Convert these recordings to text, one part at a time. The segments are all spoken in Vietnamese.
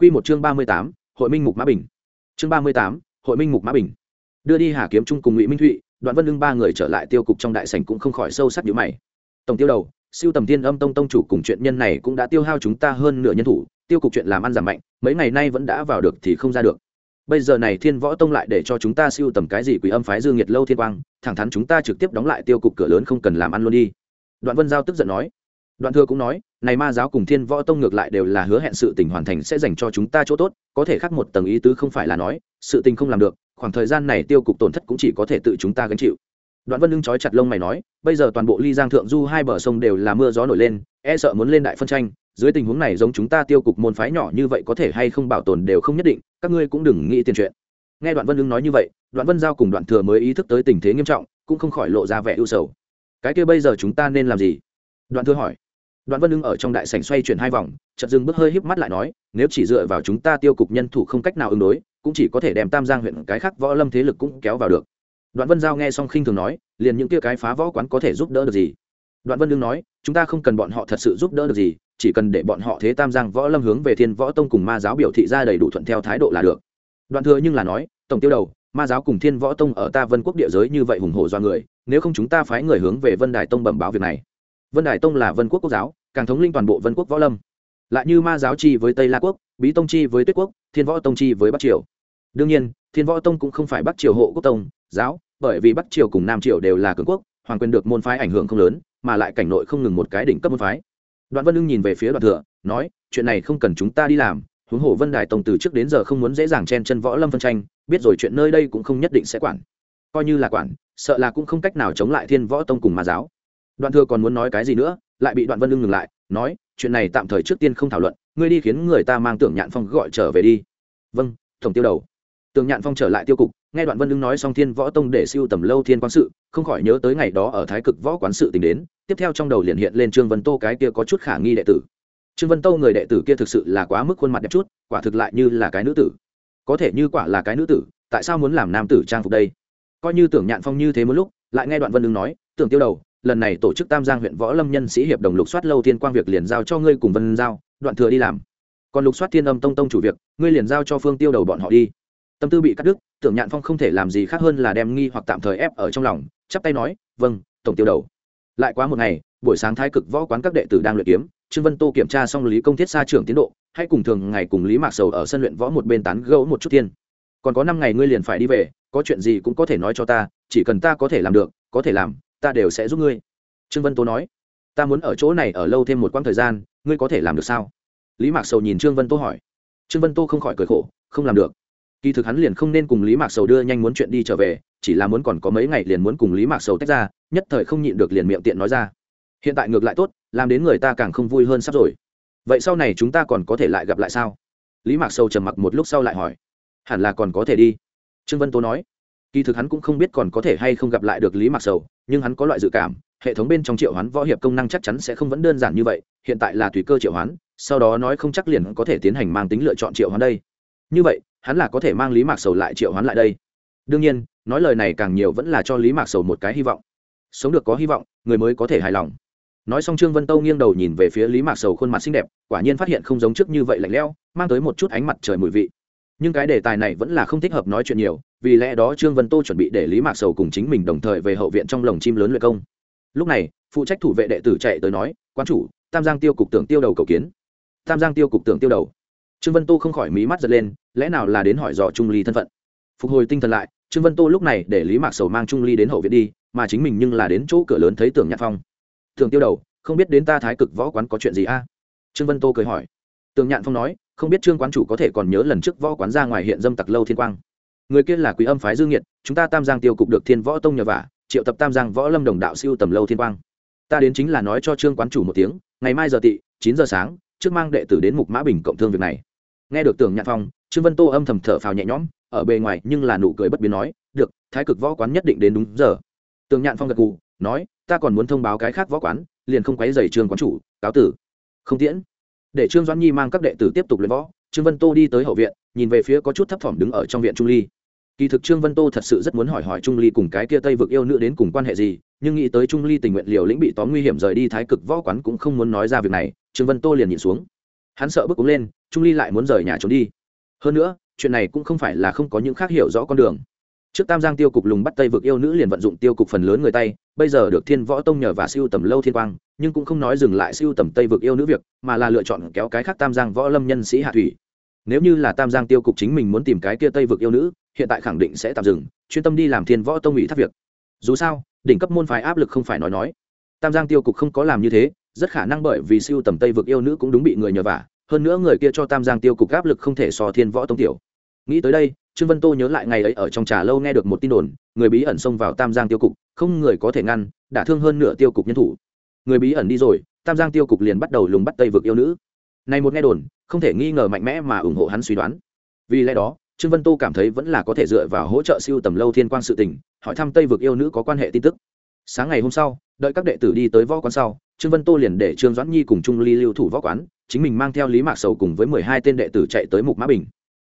Quy một chương ba mươi tám, hội minh mục mã bình. Chương ba mươi tám, hội minh mục mã bình. Đưa đi hà kiếm trung cùng ngụy minh thụy, đoạn vân lưng ba người trở lại tiêu cục trong đại sảnh cũng không khỏi sâu sắc nhíu mày. Tổng tiêu đầu, siêu tầm tiên âm tông tông chủ cùng chuyện nhân này cũng đã tiêu hao chúng ta hơn nửa nhân thủ, tiêu cục chuyện làm ăn giảm mạnh, mấy ngày nay vẫn đã vào được thì không ra được. Bây giờ này thiên võ tông lại để cho chúng ta siêu tầm cái gì quỷ âm phái dương nhiệt lâu thiên quang, thẳng thắn chúng ta trực tiếp đóng lại tiêu cục cửa lớn không cần làm ăn luôn đi. Đoạn vân giao tức giận nói. Đoạn thừa cũng nói này ma giáo cùng thiên võ tông ngược lại đều là hứa hẹn sự tình hoàn thành sẽ dành cho chúng ta chỗ tốt, có thể khác một tầng ý tứ không phải là nói, sự tình không làm được, khoảng thời gian này tiêu cục tổn thất cũng chỉ có thể tự chúng ta gánh chịu. Đoạn vân lưng trói chặt lông mày nói, bây giờ toàn bộ ly giang thượng du hai bờ sông đều là mưa gió nổi lên e sợ muốn lên đại phân tranh, dưới tình huống này giống chúng ta tiêu cục môn phái nhỏ như vậy có thể hay không bảo tồn đều không nhất định, các ngươi cũng đừng nghĩ tiền chuyện. Nghe đoạn vân lưng nói như vậy, đoạn vân giao cùng đoạn thừa mới ý thức tới tình thế nghiêm trọng, cũng không khỏi lộ ra vẻ ưu sầu. Cái kia bây giờ chúng ta nên làm gì? Đoạn thừa hỏi đoạn vân ưng ở trong đại sảnh xoay chuyển hai vòng, chợt dừng bước hơi híp mắt lại nói, nếu chỉ dựa vào chúng ta tiêu cục nhân thủ không cách nào ứng đối, cũng chỉ có thể đem tam giang huyện cái khác võ lâm thế lực cũng kéo vào được. Đoạn vân giao nghe xong khinh thường nói, liền những kia cái phá võ quán có thể giúp đỡ được gì? Đoạn vân lương nói, chúng ta không cần bọn họ thật sự giúp đỡ được gì, chỉ cần để bọn họ thế tam giang võ lâm hướng về thiên võ tông cùng ma giáo biểu thị ra đầy đủ thuận theo thái độ là được. Đoạn thừa nhưng là nói, tổng tiêu đầu, ma giáo cùng thiên võ tông ở ta vân quốc địa giới như vậy hùng hổ do người, nếu không chúng ta phái người hướng về vân đài tông bẩm báo việc này. Vân đài tông là vân quốc quốc giáo càng thống linh toàn bộ vân quốc võ lâm. Lại như ma giáo chi với tây la quốc, bí tông chi với tuyết quốc, thiên võ tông chi với bắc triều. Đương nhiên, thiên võ tông cũng không phải bắc triều hộ quốc tông, giáo, bởi vì bắc triều cùng nam triều đều là cường quốc, hoàng quyền được môn phái ảnh hưởng không lớn, mà lại cảnh nội không ngừng một cái đỉnh cấp môn phái. Đoạn vân ưng nhìn về phía đoạn thừa, nói, chuyện này không cần chúng ta đi làm, huống hồ vân đài tông từ trước đến giờ không muốn dễ dàng chen chân võ lâm phân tranh, biết rồi chuyện nơi đây cũng không nhất định sẽ quản. Coi như là quản, sợ là cũng không cách nào chống lại thiên võ tông cùng ma giáo. Đoạn thừa còn muốn nói cái gì nữa lại bị đoạn vân ưng ngừng lại, nói, chuyện này tạm thời trước tiên không thảo luận, ngươi đi khiến người ta mang tưởng nhạn phong gọi trở về đi. Vâng tổng tiêu đầu. Tưởng nhạn phong trở lại tiêu cục, nghe đoạn vân ưng nói xong thiên võ tông để siêu tầm lâu thiên quán sự, không khỏi nhớ tới ngày đó ở thái cực võ quán sự tình đến, tiếp theo trong đầu liền hiện lên trương vân tô cái kia có chút khả nghi đệ tử. Trương vân tô người đệ tử kia thực sự là quá mức khuôn mặt đẹp chút, quả thực lại như là cái nữ tử. Có thể như quả là cái nữ tử, tại sao muốn làm nam tử trang phục đây? Coi như tưởng nhạn phong như thế một lúc, lại nghe đoạn vân ưng nói, tưởng tiêu đầu lần này tổ chức tam giang huyện võ lâm nhân sĩ hiệp đồng lục soát lâu thiên quang việc liền giao cho ngươi cùng vân giao, đoạn thừa đi làm. Còn lục soát thiên âm tông tông chủ việc, ngươi liền giao cho phương tiêu đầu bọn họ đi. Tâm tư bị cắt đứt, tưởng nhạn phong không thể làm gì khác hơn là đem nghi hoặc tạm thời ép ở trong lòng, chắp tay nói vâng tổng tiêu đầu. Lại quá một ngày, buổi sáng thái cực võ quán các đệ tử đang luyện kiếm, trương vân tô kiểm tra xong lý công thiết xa trưởng tiến độ, hãy cùng thường ngày cùng lý mạc sầu ở sân luyện võ một bên tán gẫu một chút tiên. Còn có năm ngày ngươi liền phải đi về, có chuyện gì cũng có thể nói cho ta, chỉ cần ta có thể làm được, có thể làm ta đều sẽ giúp ngươi. Trương vân tố nói, ta muốn ở chỗ này ở lâu thêm một quãng thời gian, ngươi có thể làm được sao? Lý mạc sầu nhìn trương vân tô hỏi. Trương vân tô không khỏi cười khổ, không làm được. Kỳ thực hắn liền không nên cùng lý mạc sầu đưa nhanh muốn chuyện đi trở về, chỉ là muốn còn có mấy ngày liền muốn cùng lý mạc sầu tách ra, nhất thời không nhịn được liền miệng tiện nói ra. Hiện tại ngược lại tốt, làm đến người ta càng không vui hơn sắp rồi. Vậy sau này chúng ta còn có thể lại gặp lại sao? Lý mạc sầu trầm mặc một lúc sau lại hỏi. Hẳn là còn có thể đi. Trương vân tố nói kỳ thực hắn cũng không biết còn có thể hay không gặp lại được lý mạc sầu, nhưng hắn có loại dự cảm, hệ thống bên trong triệu hoán võ hiệp công năng chắc chắn sẽ không vẫn đơn giản như vậy, hiện tại là tùy cơ triệu hoán, sau đó nói không chắc liền có thể tiến hành mang tính lựa chọn triệu hoán đây. Như vậy, hắn là có thể mang lý mạc sầu lại triệu hoán lại đây. Đương nhiên, nói lời này càng nhiều vẫn là cho lý mạc sầu một cái hy vọng. Sống được có hy vọng, người mới có thể hài lòng. Nói xong trương vân tâu nghiêng đầu nhìn về phía lý mạc sầu khuôn mặt xinh đẹp, quả nhiên phát hiện không giống trước như vậy lạnh lẽo, mang tới một chút ánh mặt trời mùi vị nhưng cái đề tài này vẫn là không thích hợp nói chuyện nhiều, vì lẽ đó trương vân tô chuẩn bị để lý mạc sầu cùng chính mình đồng thời về hậu viện trong lồng chim lớn luyện công. Lúc này, phụ trách thủ vệ đệ tử chạy tới nói quan chủ, tam giang tiêu cục tưởng tiêu đầu cầu kiến. Tam giang tiêu cục tưởng tiêu đầu. Trương vân tô không khỏi mí mắt giật lên, lẽ nào là đến hỏi dò trung ly thân phận? Phục hồi tinh thần lại, trương vân tô lúc này để lý mạc sầu mang trung ly đến hậu viện đi, mà chính mình nhưng là đến chỗ cửa lớn thấy tưởng nhạc phong. Tưởng tiêu đầu, không biết đến ta thái cực võ quán có chuyện gì a? Trương vân tô cười hỏi. Tường nhạn phong nói không biết trương quán chủ có thể còn nhớ lần trước võ quán ra ngoài hiện dâm tặc lâu thiên quang. Người kia là quý âm phái dương nhiệt chúng ta tam giang tiêu cục được thiên võ tông nhờ vả, triệu tập tam giang võ lâm đồng đạo siêu tầm lâu thiên quang. Ta đến chính là nói cho trương quán chủ một tiếng, ngày mai giờ tị, chín giờ sáng, trước mang đệ tử đến mục mã bình cộng thương việc này. Nghe được tưởng nhạn phong, trương vân tô âm thầm thở phào nhẹ nhõm, ở bề ngoài nhưng là nụ cười bất biến nói, được, thái cực võ quán nhất định đến đúng giờ. Tưởng nhạn phong gật gù, nói, ta còn muốn thông báo cái khác võ quán, liền không quấy dày trương quán chủ, cáo tử. Không tiễn để trương doãn nhi mang các đệ tử tiếp tục luyện võ. Trương vân tô đi tới hậu viện, nhìn về phía có chút thấp thỏm đứng ở trong viện trung ly. Kỳ thực trương vân tô thật sự rất muốn hỏi hỏi trung ly cùng cái kia tây vực yêu nữ đến cùng quan hệ gì, nhưng nghĩ tới trung ly tình nguyện liều lĩnh bị tóm nguy hiểm rời đi thái cực võ quán cũng không muốn nói ra việc này, trương vân tô liền nhìn xuống. Hắn sợ bước cúng lên, trung ly lại muốn rời nhà trốn đi. Hơn nữa, chuyện này cũng không phải là không có những khác hiểu rõ con đường. Trước tam giang tiêu cục lùng bắt tây vực yêu nữ liền vận dụng tiêu cục phần lớn người tay, bây giờ được thiên võ tông nhờ và siêu tầm lâu thiên quang nhưng cũng không nói dừng lại siêu tầm tây vực yêu nữ việc, mà là lựa chọn kéo cái khác tam giang võ lâm nhân sĩ hạ thủy. Nếu như là tam giang tiêu cục chính mình muốn tìm cái kia tây vực yêu nữ, hiện tại khẳng định sẽ tạm dừng, chuyên tâm đi làm thiên võ tông ủy thác việc. Dù sao, đỉnh cấp môn phái áp lực không phải nói nói. Tam giang tiêu cục không có làm như thế, rất khả năng bởi vì siêu tầm tây vực yêu nữ cũng đúng bị người nhờ vả, hơn nữa người kia cho tam giang tiêu cục áp lực không thể so thiên võ tông tiểu. Nghĩ tới đây, trương vân tô nhớ lại ngày ấy ở trong trà lâu nghe được một tin đồn, người bí ẩn xông vào tam giang tiêu cục, không người có thể ngăn đả thương hơn nửa tiêu cục nhân thủ người bí ẩn đi rồi, tam giang tiêu cục liền bắt đầu lùng bắt tây vực yêu nữ. Này một nghe đồn, không thể nghi ngờ mạnh mẽ mà ủng hộ hắn suy đoán. Vì lẽ đó, trương vân tô cảm thấy vẫn là có thể dựa vào hỗ trợ siêu tầm lâu thiên quang sự tình, hỏi thăm tây vực yêu nữ có quan hệ tin tức. Sáng ngày hôm sau, đợi các đệ tử đi tới võ quán sau, trương vân tô liền để trương doãn nhi cùng trung ly lưu thủ võ quán, chính mình mang theo lý mạc sầu cùng với mười hai tên đệ tử chạy tới mục mã bình.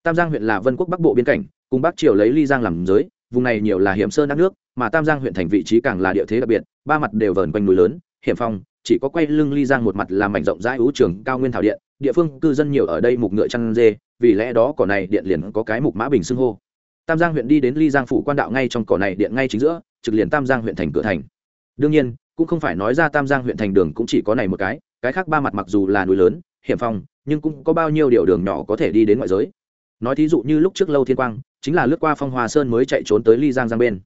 Tam giang huyện là vân quốc bắc bộ biên cảnh, cùng bắc triều lấy ly giang làm giới, vùng này nhiều là hiểm sơn đắc nước, mà tam giang huyện thành vị trí càng là địa thế đặc biệt, ba mặt đều vờn quanh núi lớn hiểm phong, chỉ có quay lưng ly giang một mặt làm mảnh rộng rãi ưu trường cao nguyên thảo điện, địa phương cư dân nhiều ở đây mục ngựa chăn dê, vì lẽ đó cỏ này điện liền có cái mục mã bình xưng hô. Tam giang huyện đi đến ly giang phủ quan đạo ngay trong cỏ này điện ngay chính giữa, trực liền tam giang huyện thành cửa thành. Đương nhiên, cũng không phải nói ra tam giang huyện thành đường cũng chỉ có này một cái cái khác ba mặt mặc dù là núi lớn, hiểm phong, nhưng cũng có bao nhiêu điều đường nhỏ có thể đi đến ngoại giới. Nói thí dụ như lúc trước lâu thiên quang, chính là lướt qua phong Hòa sơn mới chạy trốn tới ly giang giang bên.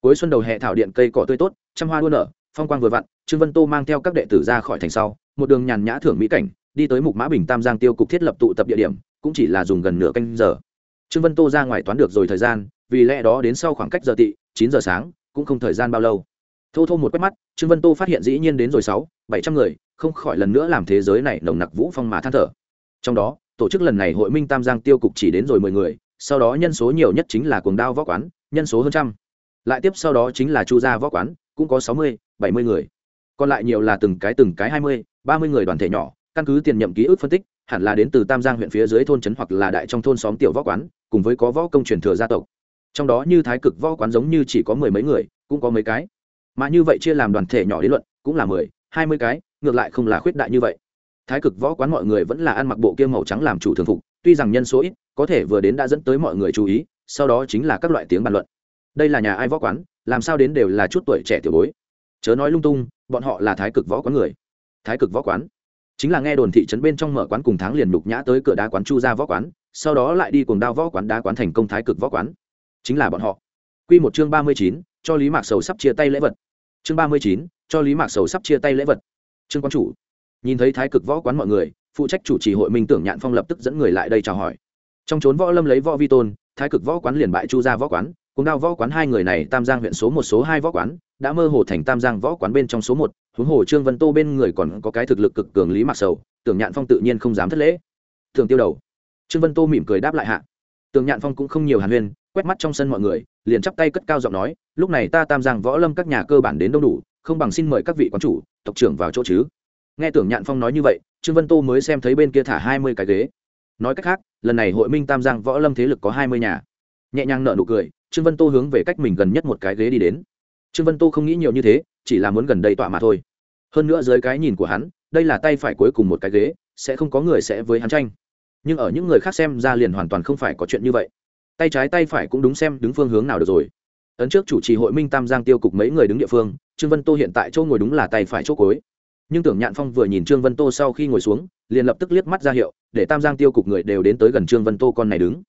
Cuối xuân đầu hè thảo điện cây cỏ tươi tốt, trăm hoa đua nở phong quang vừa vặn, trương vân tô mang theo các đệ tử ra khỏi thành sau, một đường nhàn nhã thưởng mỹ cảnh, đi tới mục mã bình tam giang tiêu cục thiết lập tụ tập địa điểm, cũng chỉ là dùng gần nửa canh giờ. Trương vân tô ra ngoài toán được rồi thời gian, vì lẽ đó đến sau khoảng cách giờ tị, chín giờ sáng, cũng không thời gian bao lâu. Thô thô một quét mắt, trương vân tô phát hiện dĩ nhiên đến rồi sáu, bảy trăm người, không khỏi lần nữa làm thế giới này nồng nặc vũ phong mà than thở. Trong đó, tổ chức lần này hội minh tam giang tiêu cục chỉ đến rồi mười người, sau đó nhân số nhiều nhất chính là cuồng đao võ quán, nhân số hơn trăm. Lại tiếp sau đó chính là chu gia võ quán cũng có sáu mươi, bảy mươi người. Còn lại nhiều là từng cái từng cái hai mươi, ba mươi người đoàn thể nhỏ, căn cứ tiền nhậm ký ức phân tích, hẳn là đến từ tam giang huyện phía dưới thôn trấn hoặc là đại trong thôn xóm tiểu võ quán, cùng với có võ công truyền thừa gia tộc. Trong đó như thái cực võ quán giống như chỉ có mười mấy người, cũng có mấy cái. Mà như vậy chia làm đoàn thể nhỏ lý luận, cũng là mười, hai mươi cái, ngược lại không là khuyết đại như vậy. Thái cực võ quán mọi người vẫn là ăn mặc bộ kia màu trắng làm chủ thường phục, tuy rằng nhân số ít, có thể vừa đến đã dẫn tới mọi người chú ý, sau đó chính là các loại tiếng bàn luận. Đây là nhà ai võ quán làm sao đến đều là chút tuổi trẻ tiểu bối. Chớ nói lung tung, bọn họ là thái cực võ quán người. Thái cực võ quán? Chính là nghe đồn thị trấn bên trong mở quán cùng tháng liền nhục nhã tới cửa đá quán chu ra võ quán, sau đó lại đi cùng đao võ quán đá quán thành công thái cực võ quán. Chính là bọn họ. Q một chương ba mươi chín, cho lý mạc sầu sắp chia tay lễ vật. Chương ba mươi chín, cho lý mạc sầu sắp chia tay lễ vật. Trương quán chủ, nhìn thấy thái cực võ quán mọi người, phụ trách chủ trì hội minh tưởng nhạn phong lập tức dẫn người lại đây chào hỏi. Trong trốn võ lâm lấy võ vi tôn, thái cực võ quán liền bại chu ra võ quán cùng đao võ quán hai người này tam giang huyện số một, số hai võ quán, đã mơ hồ thành tam giang võ quán bên trong số một. Huống hồ trương vân tô bên người còn có cái thực lực cực cường lý mạc sầu, tưởng nhạn phong tự nhiên không dám thất lễ. Thường tiêu đầu. Trương vân tô mỉm cười đáp lại hạ. Tưởng nhạn phong cũng không nhiều hàn huyên, quét mắt trong sân mọi người, liền chắp tay cất cao giọng nói, lúc này ta tam giang võ lâm các nhà cơ bản đến đâu đủ, không bằng xin mời các vị quán chủ, tộc trưởng vào chỗ chứ. Nghe tưởng nhạn phong nói như vậy, trương vân tô mới xem thấy bên kia thả hai mươi cái ghế. Nói cách khác, lần này hội minh tam giang võ lâm thế lực có hai mươi nhà. Nhẹ nhàng nợ nụ cười trương vân tô hướng về cách mình gần nhất một cái ghế đi đến. Trương vân tô không nghĩ nhiều như thế, chỉ là muốn gần đây tọa mà thôi. Hơn nữa dưới cái nhìn của hắn, đây là tay phải cuối cùng một cái ghế, sẽ không có người sẽ với hắn tranh. Nhưng ở những người khác xem ra liền hoàn toàn không phải có chuyện như vậy. Tay trái tay phải cũng đúng xem đứng phương hướng nào được rồi. Ấn trước chủ trì hội minh tam giang tiêu cục mấy người đứng địa phương, trương vân tô hiện tại chỗ ngồi đúng là tay phải chỗ cối nhưng tưởng nhạn phong vừa nhìn trương vân tô sau khi ngồi xuống, liền lập tức liếc mắt ra hiệu, để tam giang tiêu cục người đều đến tới gần trương vân tô con này đứng.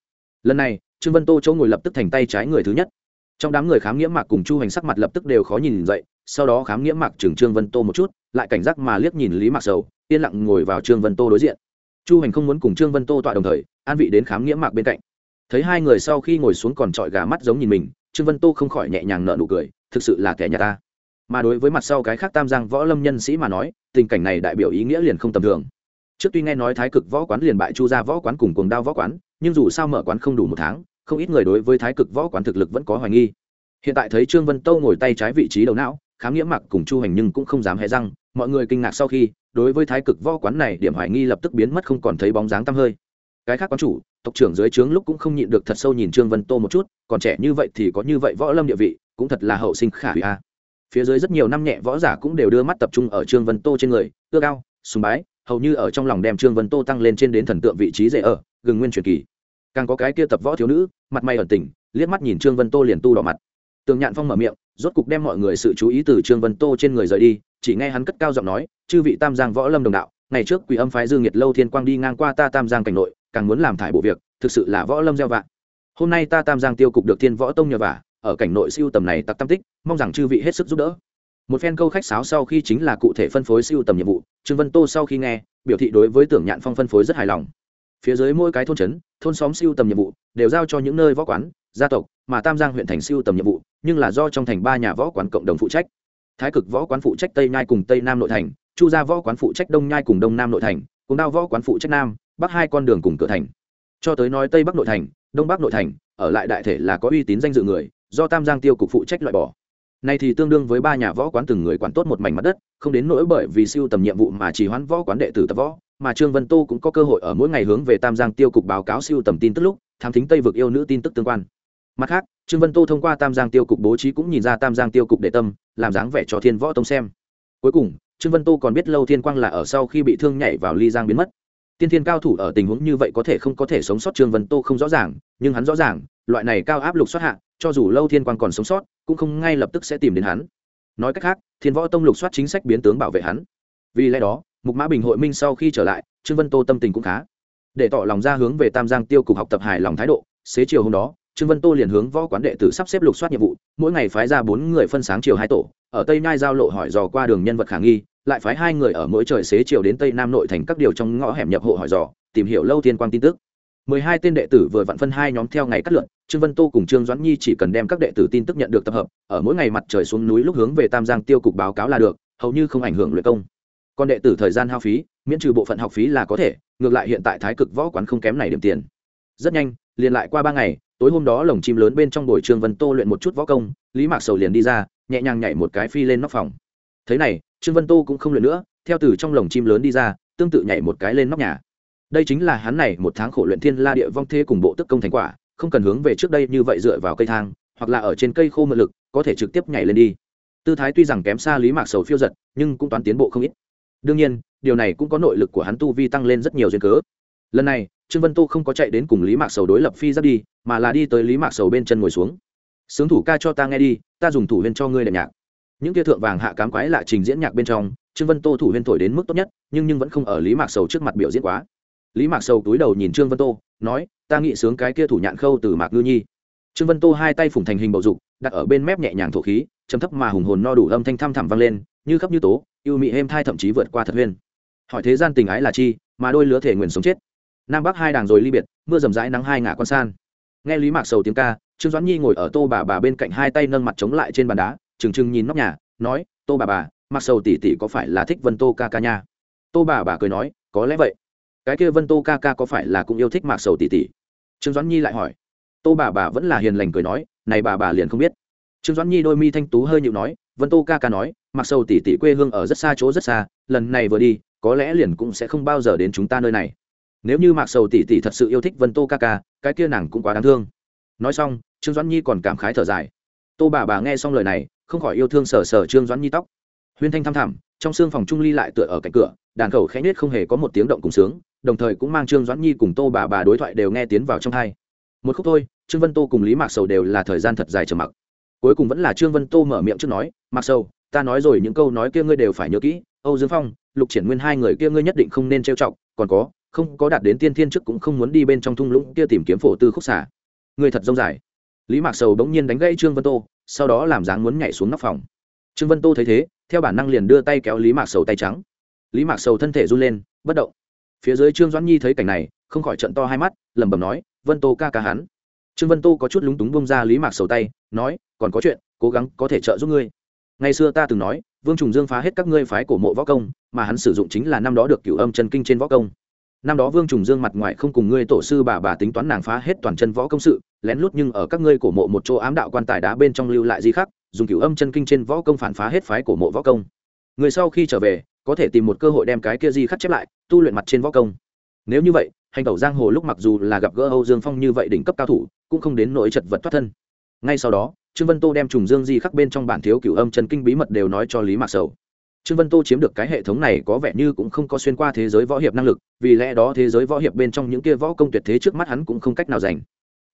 Lần này trương vân tô chỗ ngồi lập tức thành tay trái người thứ nhất. Trong đám người khám nghĩa mạc cùng chu hành sắc mặt lập tức đều khó nhìn dậy, sau đó khám nghĩa mạc chừng trương vân tô một chút, lại cảnh giác mà liếc nhìn lý mạc sầu, yên lặng ngồi vào trương vân tô đối diện. Chu hành không muốn cùng trương vân tô tọa đồng thời, an vị đến khám nghĩa mạc bên cạnh. Thấy hai người sau khi ngồi xuống còn trọi gà mắt giống nhìn mình, trương vân tô không khỏi nhẹ nhàng nợ nụ cười, thực sự là kẻ nhà ta. Mà đối với mặt sau cái khác tam giang võ lâm nhân sĩ mà nói, tình cảnh này đại biểu ý nghĩa liền không tầm thường. Trước tuy nghe nói thái cực võ quán liền bại chu ra võ quán cùng cuồng đao võ quán, nhưng dù sao mở quán không đủ một tháng không ít người đối với thái cực võ quán thực lực vẫn có hoài nghi. Hiện tại thấy trương vân tâu ngồi tay trái vị trí đầu não, khám nghĩa mặc cùng chu hành nhưng cũng không dám hé răng, mọi người kinh ngạc sau khi, đối với thái cực võ quán này điểm hoài nghi lập tức biến mất không còn thấy bóng dáng tăm hơi. Cái khác quán chủ, tộc trưởng dưới trướng lúc cũng không nhịn được thật sâu nhìn trương vân tô một chút, còn trẻ như vậy thì có như vậy võ lâm địa vị, cũng thật là hậu sinh khả hủy a. Phía dưới rất nhiều năm nhẹ võ giả cũng đều đưa mắt tập trung ở trương vân tô trên người ưa cao sùng bái, hầu như ở trong lòng đem trương vân tô tăng lên trên đến thần tượng vị trí dễ ở, gừng nguyên truyền kỳ càng có cái kia tập võ thiếu nữ, mặt mày ẩn tình, liếc mắt nhìn trương vân tô liền tu đỏ mặt. Tường nhạn phong mở miệng, rốt cục đem mọi người sự chú ý từ trương vân tô trên người rời đi, chỉ nghe hắn cất cao giọng nói, chư vị tam giang võ lâm đồng đạo, ngày trước quỷ âm phái dương nhiệt lâu thiên quang đi ngang qua ta tam giang cảnh nội, càng muốn làm thải bộ việc, thực sự là võ lâm gieo vạn hôm nay ta tam giang tiêu cục được thiên võ tông nhờ vả, ở cảnh nội siêu tầm này tặc tam tích, mong rằng chư vị hết sức giúp đỡ. Một phen câu khách sáo sau khi chính là cụ thể phân phối siêu tầm nhiệm vụ, trương vân tô sau khi nghe, biểu thị đối với tưởng nhạn phong phân phối rất hài lòng phía dưới mỗi cái thôn trấn, thôn xóm siêu tầm nhiệm vụ đều giao cho những nơi võ quán, gia tộc, mà tam giang huyện thành siêu tầm nhiệm vụ, nhưng là do trong thành ba nhà võ quán cộng đồng phụ trách. Thái cực võ quán phụ trách tây nhai cùng tây nam nội thành, chu gia võ quán phụ trách đông nhai cùng đông nam nội thành cùng đao võ quán phụ trách nam, bắc hai con đường cùng cửa thành. Cho tới nói tây bắc nội thành, đông bắc nội thành, ở lại đại thể là có uy tín danh dự người, do tam giang tiêu cục phụ trách loại bỏ này thì tương đương với ba nhà võ quán từng người quản tốt một mảnh mặt đất, không đến nỗi bởi vì siêu tầm nhiệm vụ mà chỉ hoãn võ quán đệ tử tập võ, mà trương vân tô cũng có cơ hội ở mỗi ngày hướng về tam giang tiêu cục báo cáo siêu tầm tin tức lúc tham thính tây vực yêu nữ tin tức tương quan. Mặt khác, trương vân tô thông qua tam giang tiêu cục bố trí cũng nhìn ra tam giang tiêu cục đệ tâm, làm dáng vẻ cho thiên võ tông xem. Cuối cùng, trương vân tô còn biết lâu thiên quang là ở sau khi bị thương nhảy vào ly giang biến mất. Tiên thiên cao thủ ở tình huống như vậy có thể không có thể sống sót trương vân tô không rõ ràng, nhưng hắn rõ ràng, loại này cao áp lục xuất hạ, cho dù lâu thiên quang còn sống sót cũng không ngay lập tức sẽ tìm đến hắn. Nói cách khác, thiên võ tông lục soát chính sách biến tướng bảo vệ hắn. Vì lẽ đó, mục mã bình hội minh sau khi trở lại, trương vân tô tâm tình cũng khá. Để tỏ lòng ra hướng về tam giang tiêu cục học tập hài lòng thái độ, xế chiều hôm đó, trương vân tô liền hướng võ quán đệ tử sắp xếp lục soát nhiệm vụ, mỗi ngày phái ra bốn người phân sáng chiều hai tổ, ở tây nhai giao lộ hỏi dò qua đường nhân vật khả nghi, lại phái hai người ở mỗi trời xế chiều đến tây nam nội thành các điều trong ngõ hẻm nhập hộ hỏi dò, tìm hiểu lâu thiên quang tin tức mười hai tên đệ tử vừa vặn phân hai nhóm theo ngày cắt lượn, trương vân tô cùng trương doãn nhi chỉ cần đem các đệ tử tin tức nhận được tập hợp, ở mỗi ngày mặt trời xuống núi lúc hướng về tam giang tiêu cục báo cáo là được, hầu như không ảnh hưởng luyện công. Còn đệ tử thời gian hao phí, miễn trừ bộ phận học phí là có thể, ngược lại hiện tại thái cực võ quán không kém này điểm tiền. Rất nhanh, liền lại qua ba ngày, tối hôm đó lồng chim lớn bên trong buổi trương vân tô luyện một chút võ công, lý mạc sầu liền đi ra, nhẹ nhàng nhảy một cái phi lên nóc phòng. Thế này, trương vân tô cũng không luyện nữa, theo từ trong lồng chim lớn đi ra, tương tự nhảy một cái lên nóc nhà đây chính là hắn này một tháng khổ luyện thiên la địa vong thế cùng bộ tức công thành quả, không cần hướng về trước đây như vậy dựa vào cây thang, hoặc là ở trên cây khô mượn lực, có thể trực tiếp nhảy lên đi. Tư thái tuy rằng kém xa lý mạc sầu phiêu giật, nhưng cũng toán tiến bộ không ít. Đương nhiên, điều này cũng có nội lực của hắn tu vi tăng lên rất nhiều duyên cớ. Lần này, trương vân tô không có chạy đến cùng lý mạc sầu đối lập phi giáp đi, mà là đi tới lý mạc sầu bên chân ngồi xuống. Sướng thủ ca cho ta nghe đi, ta dùng thủ viên cho ngươi đẹp nhạc. Những kia thượng vàng hạ cám quái lạ trình diễn nhạc bên trong, trương vân tô thủ viên thổi đến mức tốt nhất, nhưng nhưng vẫn không ở lý mạc sầu trước mặt biểu diễn quá lý mạc sầu túi đầu nhìn trương vân tô, nói, ta nghĩ sướng cái kia thủ nhạn khâu từ mạc ngư nhi. Trương vân tô hai tay phủng thành hình bầu dục, đặt ở bên mép nhẹ nhàng thổ khí chấm thấp mà hùng hồn no đủ âm thanh thăm thẳm vang lên, như khắp như tố yêu mị êm thai thậm chí vượt qua thật huyên hỏi thế gian tình ái là chi, mà đôi lứa thể nguyện sống chết. Nam bắc hai đàng rồi ly biệt, mưa rầm rãi nắng hai ngả con san. Nghe lý mạc sầu tiếng ca, trương doãn nhi ngồi ở tô bà bà bên cạnh hai tay nâng mặt chống lại trên bàn đá, trừng trừng nhìn nóc nhà, nói, tô bà bà mặc sầu tỉ tỉ có phải là thích vân tô ca ca nha? Tô bà bà cười nói, có lẽ vậy cái kia vân tô ca ca có phải là cũng yêu thích mạc sầu Tỷ Tỷ? trương doãn nhi lại hỏi. Tô bà bà vẫn là hiền lành cười nói, này bà bà liền không biết. Trương doãn nhi đôi mi thanh tú hơi nhịu nói, vân tô ca ca nói mặc sầu tỉ tỉ quê hương ở rất xa chỗ rất xa, lần này vừa đi, có lẽ liền cũng sẽ không bao giờ đến chúng ta nơi này. Nếu như mạc sầu tỉ tỉ thật sự yêu thích vân tô ca ca, cái kia nàng cũng quá đáng thương. Nói xong, trương doãn nhi còn cảm khái thở dài. Tô bà bà nghe xong lời này, không khỏi yêu thương sờ sờ trương doãn nhi tóc. Huyên thanh thăm thẳm, trong xương phòng trung ly lại tựa ở cạnh cửa đàn khẩu khẽ nết không hề có một tiếng động cùng sướng, đồng thời cũng mang trương doãn nhi cùng tô bà bà đối thoại đều nghe tiến vào trong hai. Một khúc thôi, trương vân tô cùng lý mạc sầu đều là thời gian thật dài trầm mặc. Cuối cùng vẫn là trương vân tô mở miệng trước nói, mạc sầu, ta nói rồi những câu nói kia ngươi đều phải nhớ kỹ, âu dương phong, lục triển nguyên hai người kia ngươi nhất định không nên trêu chọc, còn có, không có đạt đến tiên thiên trước cũng không muốn đi bên trong thung lũng kia tìm kiếm phổ tư khúc xả. Ngươi thật rông dài. Lý mạc sầu bỗng nhiên đánh gãy trương vân tô, sau đó làm dáng muốn nhảy xuống nóc phòng. Trương vân tô thấy thế, theo bản năng liền đưa tay kéo lý mạc sầu tay trắng lý mạc sầu thân thể run lên, bất động. Phía dưới trương doãn nhi thấy cảnh này, không khỏi trận to hai mắt, lẩm bẩm nói, vân tô ca ca hắn. Trương vân tô có chút lúng túng bông ra lý mạc sầu tay, nói, còn có chuyện, cố gắng có thể trợ giúp ngươi. Ngày xưa ta từng nói, vương trùng dương phá hết các ngươi phái cổ mộ võ công, mà hắn sử dụng chính là năm đó được cửu âm chân kinh trên võ công. Năm đó vương trùng dương mặt ngoài không cùng ngươi tổ sư bà bà tính toán nàng phá hết toàn chân võ công sự, lén lút nhưng ở các ngươi cổ mộ một chỗ ám đạo quan tài đá bên trong lưu lại di khắc, dùng cửu âm chân kinh trên võ công phản phá hết phái cổ mộ võ công. Người sau khi trở về có thể tìm một cơ hội đem cái kia di khắc chép lại, tu luyện mặt trên võ công. Nếu như vậy, hành tẩu giang hồ lúc mặc dù là gặp gỡ âu dương phong như vậy đỉnh cấp cao thủ, cũng không đến nỗi chật vật thoát thân. Ngay sau đó, trương vân tô đem trùng dương di khắc bên trong bản thiếu cửu âm chân kinh bí mật đều nói cho lý mạc sầu. Trương vân tô chiếm được cái hệ thống này có vẻ như cũng không có xuyên qua thế giới võ hiệp năng lực, vì lẽ đó thế giới võ hiệp bên trong những kia võ công tuyệt thế trước mắt hắn cũng không cách nào giành.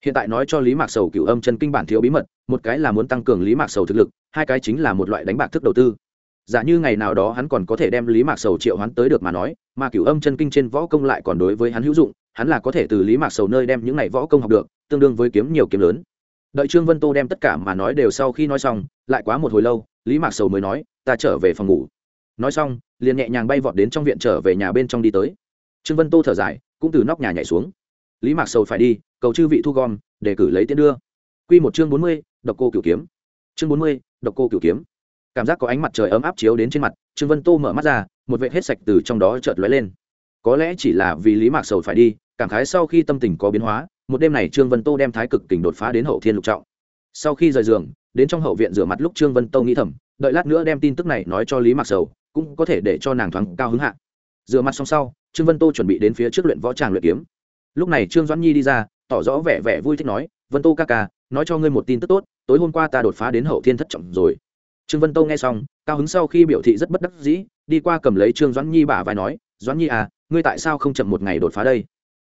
Hiện tại nói cho lý mạc sầu cửu âm chân kinh bản thiếu bí mật, một cái là muốn tăng cường lý mạc sầu thực lực, hai cái chính là một loại đánh bạc thức đầu tư giả như ngày nào đó hắn còn có thể đem lý mạc sầu triệu hắn tới được mà nói, mà cửu âm chân kinh trên võ công lại còn đối với hắn hữu dụng, hắn là có thể từ lý mạc sầu nơi đem những này võ công học được, tương đương với kiếm nhiều kiếm lớn. Đợi trương vân tô đem tất cả mà nói đều sau khi nói xong, lại quá một hồi lâu, lý mạc sầu mới nói, ta trở về phòng ngủ. Nói xong, liền nhẹ nhàng bay vọt đến trong viện trở về nhà bên trong đi tới. Trương vân tô thở dài, cũng từ nóc nhà nhảy xuống. Lý mạc sầu phải đi, cầu chư vị thu gom, để cử lấy tiến đưa. Q một chương bốn mươi, độc cô cửu kiếm. Chương bốn mươi, độc cô cửu kiếm cảm giác có ánh mặt trời ấm áp chiếu đến trên mặt, trương vân tô mở mắt ra, một vệ hết sạch từ trong đó chợt lóe lên. Có lẽ chỉ là vì lý mạc sầu phải đi, cảm khái sau khi tâm tình có biến hóa, một đêm này trương vân tô đem thái cực kình đột phá đến hậu thiên lục trọng. Sau khi rời giường, đến trong hậu viện rửa mặt lúc trương vân tô nghĩ thầm, đợi lát nữa đem tin tức này nói cho lý mạc sầu, cũng có thể để cho nàng thoáng cao hứng hạ. Rửa mặt xong sau, trương vân tô chuẩn bị đến phía trước luyện võ tràng luyện kiếm. Lúc này trương doãn nhi đi ra, tỏ rõ vẻ vẻ vui thích nói, vân tô ca ca, nói cho ngươi một tin tức tốt, tối hôm qua ta đột phá đến hậu thiên thất trọng rồi trương vân tô nghe xong, cao hứng sau khi biểu thị rất bất đắc dĩ, đi qua cầm lấy trương doãn nhi bả vai nói, doãn nhi à ngươi tại sao không chậm một ngày đột phá đây?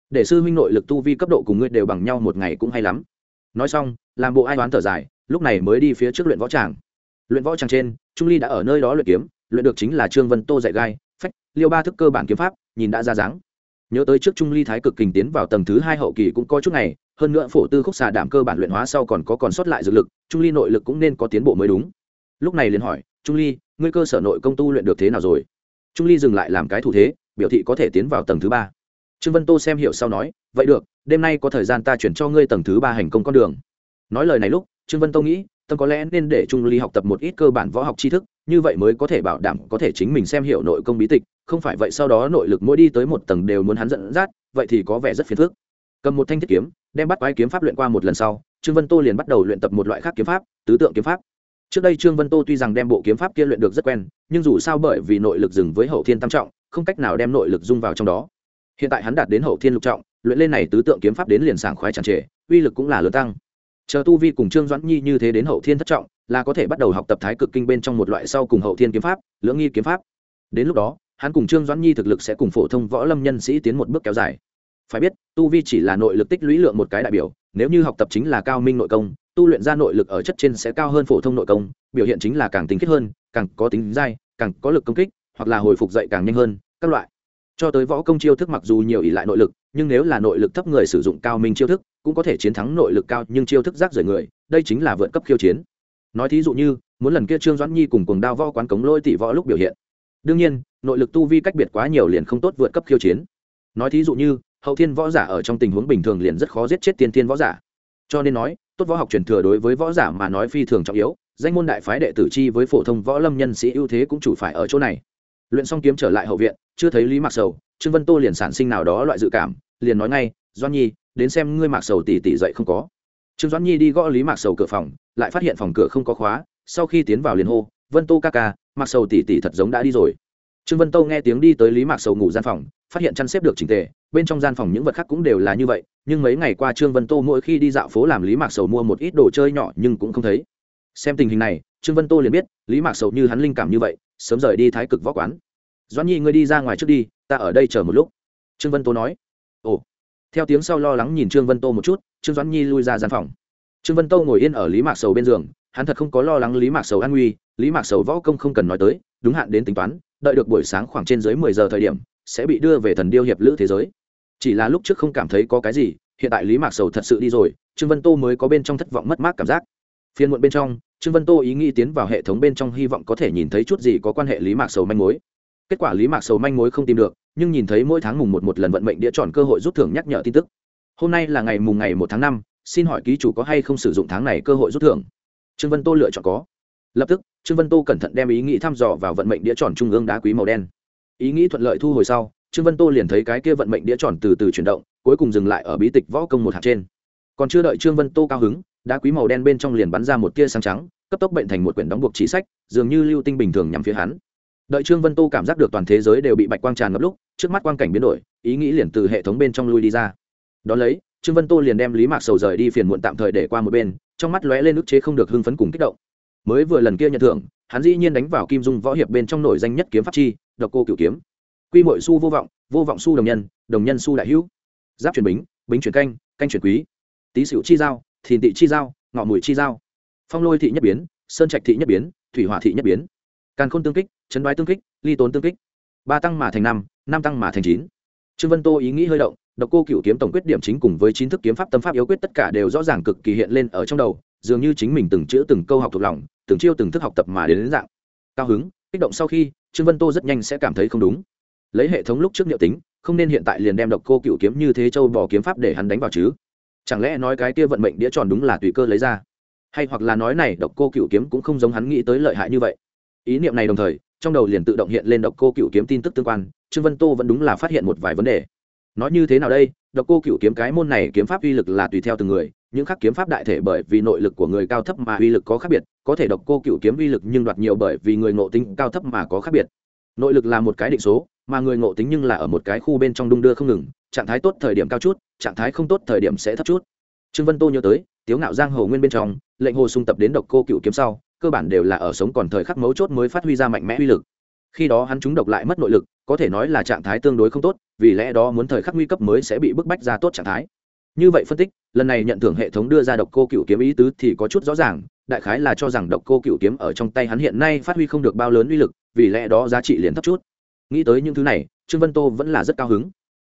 Để sư huynh nội lực tu vi cấp độ cùng ngươi đều bằng nhau một ngày cũng hay lắm. Nói xong, làm bộ ai đoán thở dài, lúc này mới đi phía trước luyện võ tràng. Luyện võ tràng trên, trung ly đã ở nơi đó luyện kiếm, luyện được chính là trương vân tô dạy gai, phách, liêu ba thức cơ bản kiếm pháp, nhìn đã ra dáng. Nhớ tới trước trung ly thái cực kình tiến vào tầng thứ hai hậu kỳ cũng có chút ngày, hơn nữa phổ tư khúc xà đảm cơ bản luyện hóa sau còn có còn sót lại dược lực, trung ly nội lực cũng nên có tiến bộ mới đúng lúc này liền hỏi, trung ly, ngươi cơ sở nội công tu luyện được thế nào rồi? Trung ly dừng lại làm cái thủ thế, biểu thị có thể tiến vào tầng thứ ba. Trương vân tô xem hiểu sau nói, vậy được, đêm nay có thời gian ta chuyển cho ngươi tầng thứ ba hành công con đường. Nói lời này lúc, trương vân tô nghĩ, tâm có lẽ nên để trung ly học tập một ít cơ bản võ học tri thức, như vậy mới có thể bảo đảm có thể chính mình xem hiểu nội công bí tịch, không phải vậy sau đó nội lực mỗi đi tới một tầng đều muốn hắn dẫn dắt, vậy thì có vẻ rất phiền phức. Cầm một thanh thiết kiếm, đem bắt quái kiếm pháp luyện qua một lần sau, trương vân tô liền bắt đầu luyện tập một loại khác kiếm pháp, tứ tượng kiếm pháp trước đây trương vân tô tuy rằng đem bộ kiếm pháp kia luyện được rất quen, nhưng dù sao bởi vì nội lực dừng với hậu thiên tam trọng, không cách nào đem nội lực dung vào trong đó. Hiện tại hắn đạt đến hậu thiên lục trọng, luyện lên này tứ tượng kiếm pháp đến liền sảng khoái tràn trề, uy lực cũng là lớn tăng. Chờ tu vi cùng trương doãn nhi như thế đến hậu thiên thất trọng, là có thể bắt đầu học tập thái cực kinh bên trong một loại sau cùng hậu thiên kiếm pháp, lưỡng nghi kiếm pháp. Đến lúc đó, hắn cùng trương doãn nhi thực lực sẽ cùng phổ thông võ lâm nhân sĩ tiến một bước kéo dài. Phải biết, tu vi chỉ là nội lực tích lũy lượng một cái đại biểu, nếu như học tập chính là cao minh nội công tu luyện ra nội lực ở chất trên sẽ cao hơn phổ thông nội công, biểu hiện chính là càng tính kết hơn, càng có tính dai, càng có lực công kích, hoặc là hồi phục dậy càng nhanh hơn, các loại. Cho tới võ công chiêu thức mặc dù nhiều ỷ lại nội lực, nhưng nếu là nội lực thấp người sử dụng cao minh chiêu thức, cũng có thể chiến thắng nội lực cao, nhưng chiêu thức rác rời người, đây chính là vượt cấp khiêu chiến. Nói thí dụ như, muốn lần kia trương doãn nhi cùng cuồng đao võ quán cống lôi tỷ võ lúc biểu hiện. Đương nhiên, nội lực tu vi cách biệt quá nhiều liền không tốt vượt cấp khiêu chiến. Nói thí dụ như, hậu thiên võ giả ở trong tình huống bình thường liền rất khó giết chết tiên thiên võ giả. Cho nên nói tốt võ học truyền thừa đối với võ giả mà nói phi thường trọng yếu, danh môn đại phái đệ tử chi với phổ thông võ lâm nhân sĩ ưu thế cũng chủ phải ở chỗ này. Luyện xong kiếm trở lại hậu viện, chưa thấy lý mạc sầu, trương vân tô liền sản sinh nào đó loại dự cảm, liền nói ngay doan nhi, đến xem ngươi mạc sầu tỉ tỉ dậy không có. Trương doãn nhi đi gõ lý mạc sầu cửa phòng, lại phát hiện phòng cửa không có khóa, sau khi tiến vào liền hô, vân tô ca ca, mạc sầu tỉ tỉ thật giống đã đi rồi trương vân tô nghe tiếng đi tới lý mạc sầu ngủ gian phòng, phát hiện chăn xếp được trình tề, bên trong gian phòng những vật khác cũng đều là như vậy, nhưng mấy ngày qua trương vân tô mỗi khi đi dạo phố làm lý mạc sầu mua một ít đồ chơi nhỏ nhưng cũng không thấy. Xem tình hình này, trương vân tô liền biết, lý mạc sầu như hắn linh cảm như vậy, sớm rời đi thái cực võ quán. Doãn nhi, ngươi đi ra ngoài trước đi, ta ở đây chờ một lúc. Trương vân tô nói. Ồ. Theo tiếng sau lo lắng nhìn trương vân tô một chút, trương doãn nhi lui ra gian phòng. Trương vân tô ngồi yên ở lý mạc sầu bên giường, hắn thật không có lo lắng lý mạc sầu an nguy, lý mạc sầu võ công không cần nói tới, đúng hạn đến tính toán đợi được buổi sáng khoảng trên dưới mười giờ thời điểm, sẽ bị đưa về thần điêu hiệp lữ thế giới. Chỉ là lúc trước không cảm thấy có cái gì, hiện tại lý mạc sầu thật sự đi rồi, trương vân tô mới có bên trong thất vọng mất mát cảm giác. Phiên muộn bên trong, trương vân tô ý nghĩ tiến vào hệ thống bên trong hy vọng có thể nhìn thấy chút gì có quan hệ lý mạc sầu manh mối. Kết quả lý mạc sầu manh mối không tìm được, nhưng nhìn thấy mỗi tháng mùng một một lần vận mệnh đĩa tròn cơ hội rút thưởng nhắc nhở tin tức. Hôm nay là ngày mùng ngày một tháng năm, xin hỏi ký chủ có hay không sử dụng tháng này cơ hội rút thưởng? Trương vân tô lựa chọn có lập tức, trương vân tô cẩn thận đem ý nghĩ thăm dò vào vận mệnh đĩa tròn trung ương đá quý màu đen. Ý nghĩ thuận lợi thu hồi sau, trương vân tô liền thấy cái kia vận mệnh đĩa tròn từ từ chuyển động, cuối cùng dừng lại ở bí tịch võ công một hạt trên. Còn chưa đợi trương vân tô cao hứng, đá quý màu đen bên trong liền bắn ra một tia sáng trắng, cấp tốc bệnh thành một quyển đóng buộc chỉ sách, dường như lưu tinh bình thường nhằm phía hắn. Đợi trương vân tô cảm giác được toàn thế giới đều bị bạch quang tràn ngập lúc, trước mắt quang cảnh biến đổi, ý nghĩ liền từ hệ thống bên trong lui đi ra. Đón lấy, trương vân tô liền đem lý mạc sầu rời đi phiền muộn tạm thời để qua một bên, trong mắt lóe lên ức chế không được hưng phấn cùng kích động mới vừa lần kia nhận thưởng, hắn dĩ nhiên đánh vào kim dung võ hiệp bên trong nổi danh nhất kiếm pháp chi, độc cô cửu kiếm. Quy mội su vô vọng vô vọng su đồng nhân đồng nhân su đại hữu. Giáp chuyển bính bính chuyển canh canh chuyển quý. Tý xỉu chi giao, thìn tị chi giao, ngọ mùi chi giao. Phong lôi thị nhất biến, sơn trạch thị nhất biến, thủy hỏa thị nhất biến. Càn khôn tương kích, chấn đoái tương kích, ly tốn tương kích. Ba tăng mà thành năm năm tăng mà thành chín. Trương vân tô ý nghĩ hơi động, độc cô cựu kiếm tổng quyết điểm chính cùng với chín thức kiếm pháp tâm pháp yếu quyết tất cả đều rõ ràng cực kỳ hiện lên ở trong đầu dường như chính mình từng chữ từng câu học thuộc lòng từng chiêu từng thức học tập mà đến, đến dạng. Cao hứng kích động sau khi trương vân tô rất nhanh sẽ cảm thấy không đúng. Lấy hệ thống lúc trước liệu tính không nên hiện tại liền đem độc cô cựu kiếm như thế châu bỏ kiếm pháp để hắn đánh vào chứ. Chẳng lẽ nói cái kia vận mệnh đĩa tròn đúng là tùy cơ lấy ra? Hay hoặc là nói này độc cô cựu kiếm cũng không giống hắn nghĩ tới lợi hại như vậy. Ý niệm này đồng thời trong đầu liền tự động hiện lên độc cô cựu kiếm tin tức tương quan trương vân tô vẫn đúng là phát hiện một vài vấn đề nói như thế nào đây? Độc cô cựu kiếm cái môn này kiếm pháp uy lực là tùy theo từng người, những khác kiếm pháp đại thể bởi vì nội lực của người cao thấp mà uy lực có khác biệt, có thể độc cô cựu kiếm uy lực nhưng đoạt nhiều bởi vì người ngộ tính cao thấp mà có khác biệt. Nội lực là một cái định số, mà người ngộ tính nhưng là ở một cái khu bên trong đung đưa không ngừng, trạng thái tốt thời điểm cao chút, trạng thái không tốt thời điểm sẽ thấp chút. Trương vân tô nhớ tới, tiếu ngạo giang hồ nguyên bên trong, lệnh hồ sung tập đến độc cô cựu kiếm sau, cơ bản đều là ở sống còn thời khắc mấu chốt mới phát huy ra mạnh mẽ uy lực khi đó hắn trúng độc lại mất nội lực, có thể nói là trạng thái tương đối không tốt, vì lẽ đó muốn thời khắc nguy cấp mới sẽ bị bức bách ra tốt trạng thái. Như vậy phân tích, lần này nhận thưởng hệ thống đưa ra độc cô cựu kiếm ý tứ thì có chút rõ ràng, đại khái là cho rằng độc cô cựu kiếm ở trong tay hắn hiện nay phát huy không được bao lớn uy lực, vì lẽ đó giá trị liền thấp chút. Nghĩ tới những thứ này, trương vân tô vẫn là rất cao hứng.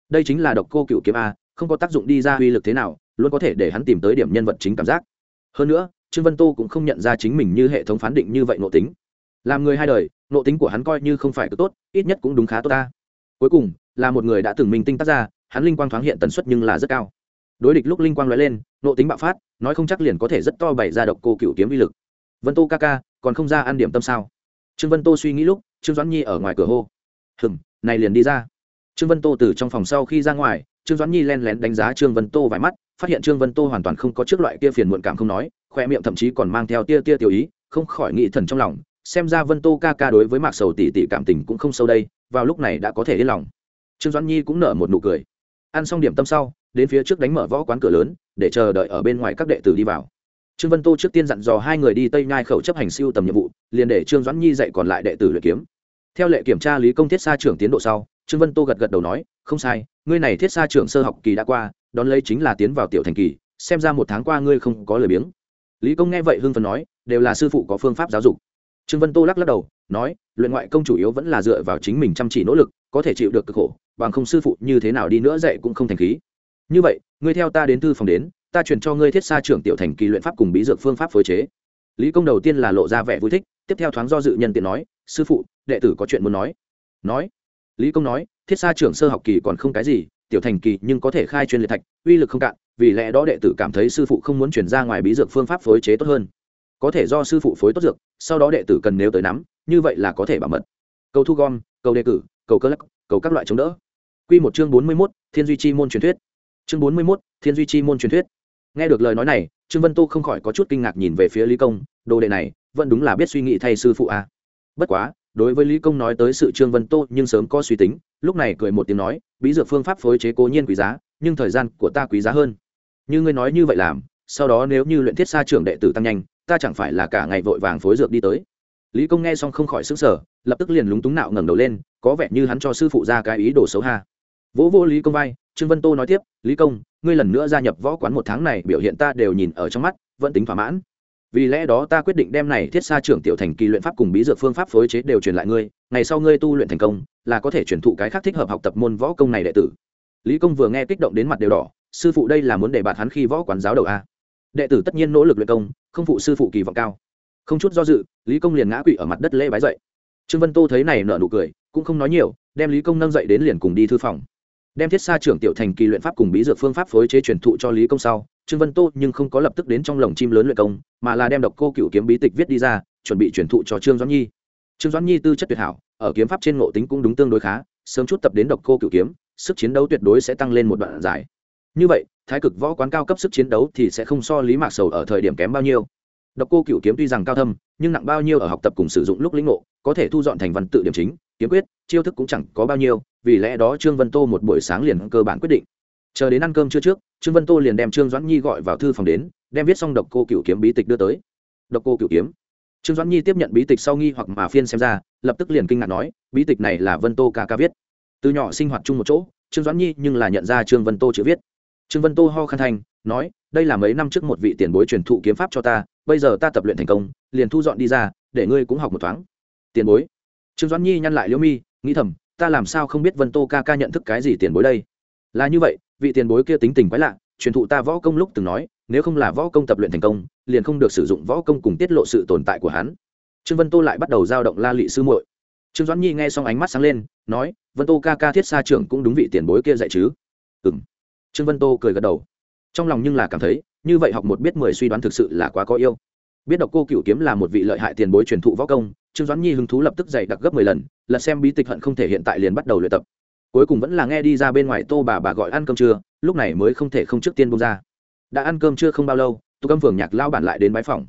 Đây chính là độc cô cựu kiếm a, không có tác dụng đi ra uy lực thế nào, luôn có thể để hắn tìm tới điểm nhân vật chính cảm giác. Hơn nữa, trương vân tô cũng không nhận ra chính mình như hệ thống phán định như vậy nội tính. Làm người hai đời nộ tính của hắn coi như không phải cứ tốt, ít nhất cũng đúng khá tốt ta. Cuối cùng, là một người đã từng mình tinh tác ra hắn linh quang thoáng hiện tần suất nhưng là rất cao. Đối địch lúc linh quang nói lên, nộ tính bạo phát, nói không chắc liền có thể rất to bày ra độc cô cựu kiếm vi lực. Vân tô ca ca, còn không ra ăn điểm tâm sao? Trương vân tô suy nghĩ lúc, trương doãn nhi ở ngoài cửa hô. Hừng này liền đi ra. Trương vân tô từ trong phòng sau khi ra ngoài, trương doãn nhi len lén đánh giá trương vân tô vài mắt, phát hiện trương vân tô hoàn toàn không có trước loại kia phiền muộn cảm không nói, khoe miệng thậm chí còn mang theo tia tia tiểu ý, không khỏi nghĩ thần trong lòng xem ra vân tô ca ca đối với mạc sầu tỷ tỷ cảm tình cũng không sâu đây, vào lúc này đã có thể yên lòng. Trương doãn nhi cũng nở một nụ cười. Ăn xong điểm tâm sau, đến phía trước đánh mở võ quán cửa lớn, để chờ đợi ở bên ngoài các đệ tử đi vào. Trương vân tô trước tiên dặn dò hai người đi tây nhai khẩu chấp hành siêu tầm nhiệm vụ, liền để trương doãn nhi dạy còn lại đệ tử luyện kiếm. Theo lệ kiểm tra lý công thiết sa trưởng tiến độ sau, trương vân tô gật gật đầu nói, không sai, ngươi này thiết sa trưởng sơ học kỳ đã qua, đón lấy chính là tiến vào tiểu thành kỳ, xem ra một tháng qua ngươi không có lời biếng. Lý công nghe vậy hưng phần nói, đều là sư phụ có phương pháp giáo dục trương vân tô lắc lắc đầu, nói, luyện ngoại công chủ yếu vẫn là dựa vào chính mình chăm chỉ nỗ lực, có thể chịu được cực khổ, bằng không sư phụ như thế nào đi nữa dạy cũng không thành khí. Như vậy, ngươi theo ta đến thư phòng đến, ta chuyển cho ngươi thiết sa trưởng tiểu thành kỳ luyện pháp cùng bí dược phương pháp phối chế. Lý công đầu tiên là lộ ra vẻ vui thích, tiếp theo thoáng do dự nhân tiện nói, sư phụ, đệ tử có chuyện muốn nói. Nói. Lý công nói, thiết sa trưởng sơ học kỳ còn không cái gì, tiểu thành kỳ nhưng có thể khai chuyên liệt thạch, uy lực không cạn, vì lẽ đó đệ tử cảm thấy sư phụ không muốn chuyển ra ngoài bí dược phương pháp phối chế tốt hơn có thể do sư phụ phối tốt dược, sau đó đệ tử cần nếu tới nắm, như vậy là có thể bảo mật. Cầu thu gom, cầu đề cử, cầu cơ lắc, cầu các loại chống đỡ. Q một chương bốn mươi mốt, thiên duy chi môn truyền thuyết. Chương bốn mươi mốt, thiên duy chi môn truyền thuyết. Nghe được lời nói này, trương vân tô không khỏi có chút kinh ngạc nhìn về phía lý công, đồ đệ này, vẫn đúng là biết suy nghĩ thay sư phụ à. bất quá, đối với lý công nói tới sự trương vân tô nhưng sớm có suy tính, lúc này cười một tiếng nói, bí dược phương pháp phối chế cố nhiên quý giá, nhưng thời gian của ta quý giá hơn. Như ngươi nói như vậy làm, sau đó nếu như luyện thiết xa trưởng đệ tử tăng nhanh ta chẳng phải là cả ngày vội vàng phối dược đi tới. Lý công nghe xong không khỏi sững sở lập tức liền lúng túng nạo ngẩng đầu lên, có vẻ như hắn cho sư phụ ra cái ý đồ xấu ha. Vỗ vô lý công vai, trương vân tô nói tiếp, lý công, ngươi lần nữa gia nhập võ quán một tháng này, biểu hiện ta đều nhìn ở trong mắt, vẫn tính thỏa mãn. Vì lẽ đó ta quyết định đem này thiết xa trưởng tiểu thành kỳ luyện pháp cùng bí dược phương pháp phối chế đều truyền lại ngươi, ngày sau ngươi tu luyện thành công, là có thể truyền thụ cái khác thích hợp học tập môn võ công này đệ tử. Lý công vừa nghe kích động đến mặt đều đỏ, sư phụ đây là muốn để bạt hắn khi võ quán giáo đầu a? Đệ tử tất nhiên nỗ lực luyện công, không phụ sư phụ kỳ vọng cao. Không chút do dự, lý công liền ngã quỵ ở mặt đất lễ bái dậy. Trương vân tô thấy này nở nụ cười, cũng không nói nhiều, đem lý công nâng dậy đến liền cùng đi thư phòng. Đem thiết xa trưởng tiểu thành kỳ luyện pháp cùng bí dược phương pháp phối chế truyền thụ cho lý công sau, trương vân tô nhưng không có lập tức đến trong lồng chim lớn luyện công, mà là đem độc cô cựu kiếm bí tịch viết đi ra, chuẩn bị truyền thụ cho trương doãn nhi. Trương doãn nhi tư chất tuyệt hảo, ở kiếm pháp trên ngộ tính cũng đúng tương đối khá, sớm chút tập đến độc cô cựu kiếm, sức chiến đấu tuyệt đối sẽ tăng lên một đoạn dài. Như vậy thái cực võ quán cao cấp sức chiến đấu thì sẽ không so lý mạc sầu ở thời điểm kém bao nhiêu. Độc cô cựu kiếm tuy rằng cao thâm, nhưng nặng bao nhiêu ở học tập cùng sử dụng lúc lĩnh ngộ, có thể thu dọn thành văn tự điểm chính, kiếm quyết, chiêu thức cũng chẳng có bao nhiêu, vì lẽ đó trương vân tô một buổi sáng liền cơ bản quyết định. Chờ đến ăn cơm chưa trước, trương vân tô liền đem trương doãn nhi gọi vào thư phòng đến, đem viết xong độc cô cựu kiếm bí tịch đưa tới. Độc cô cựu kiếm. Trương doãn nhi tiếp nhận bí tịch sau nghi hoặc mà phiên xem ra, lập tức liền kinh ngạc nói, bí tịch này là vân tô ca ca viết. Từ nhỏ sinh hoạt chung một chỗ, trương doãn nhi nhưng là nhận ra trương vân tô chữ viết trương vân tô ho khan thanh, nói, đây là mấy năm trước một vị tiền bối truyền thụ kiếm pháp cho ta, bây giờ ta tập luyện thành công, liền thu dọn đi ra, để ngươi cũng học một thoáng. Tiền bối? Trương doãn nhi nhăn lại liễu mi, nghĩ thầm, ta làm sao không biết vân tô ca ca nhận thức cái gì tiền bối đây? Là như vậy, vị tiền bối kia tính tình quái lạ, truyền thụ ta võ công lúc từng nói, nếu không là võ công tập luyện thành công, liền không được sử dụng võ công cùng tiết lộ sự tồn tại của hắn. Trương vân tô lại bắt đầu giao động la lị sư muội. Trương doãn nhi nghe xong ánh mắt sáng lên, nói, vân tô ca ca thiết xa trưởng cũng đúng vị tiền bối kia dạy chứ? Ừ m trương vân tô cười gật đầu. Trong lòng nhưng là cảm thấy, như vậy học một biết mười suy đoán thực sự là quá có yêu. Biết độc cô cựu kiếm là một vị lợi hại tiền bối truyền thụ võ công, trương doãn nhi hứng thú lập tức dày đặc gấp mười lần, lật xem bí tịch hận không thể hiện tại liền bắt đầu luyện tập. Cuối cùng vẫn là nghe đi ra bên ngoài tô bà bà gọi ăn cơm trưa, lúc này mới không thể không trước tiên bông ra. Đã ăn cơm chưa không bao lâu tục âm phường nhạc lao bản lại đến bái phòng.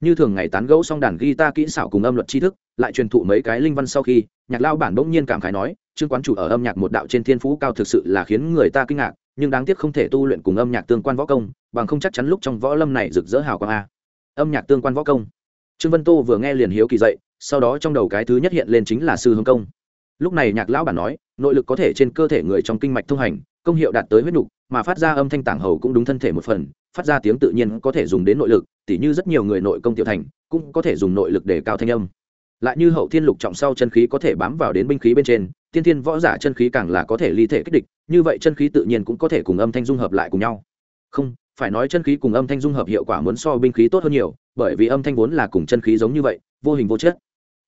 Như thường ngày tán gẫu xong đàn guitar kỹ xảo cùng âm luật tri thức, lại truyền thụ mấy cái linh văn sau khi, nhạc lao bản bỗng nhiên cảm khái nói, trương quán chủ ở âm nhạc một đạo trên thiên phú cao thực sự là khiến người ta kinh ngạc nhưng đáng tiếc không thể tu luyện cùng âm nhạc tương quan võ công, bằng không chắc chắn lúc trong võ lâm này rực rỡ hào quang a. Âm nhạc tương quan võ công. Trương vân tô vừa nghe liền hiếu kỳ dậy, sau đó trong đầu cái thứ nhất hiện lên chính là sư hương công. Lúc này nhạc lão bản nói, nội lực có thể trên cơ thể người trong kinh mạch thông hành, công hiệu đạt tới huyết nục, mà phát ra âm thanh tảng hầu cũng đúng thân thể một phần, phát ra tiếng tự nhiên có thể dùng đến nội lực, tỉ như rất nhiều người nội công tiểu thành, cũng có thể dùng nội lực để cao thanh âm. Lại như hậu thiên lục trọng sau chân khí có thể bám vào đến binh khí bên trên tiên thiên võ giả chân khí càng là có thể ly thể kích địch, như vậy chân khí tự nhiên cũng có thể cùng âm thanh dung hợp lại cùng nhau. Không, phải nói chân khí cùng âm thanh dung hợp hiệu quả muốn so binh khí tốt hơn nhiều, bởi vì âm thanh vốn là cùng chân khí giống như vậy, vô hình vô chất.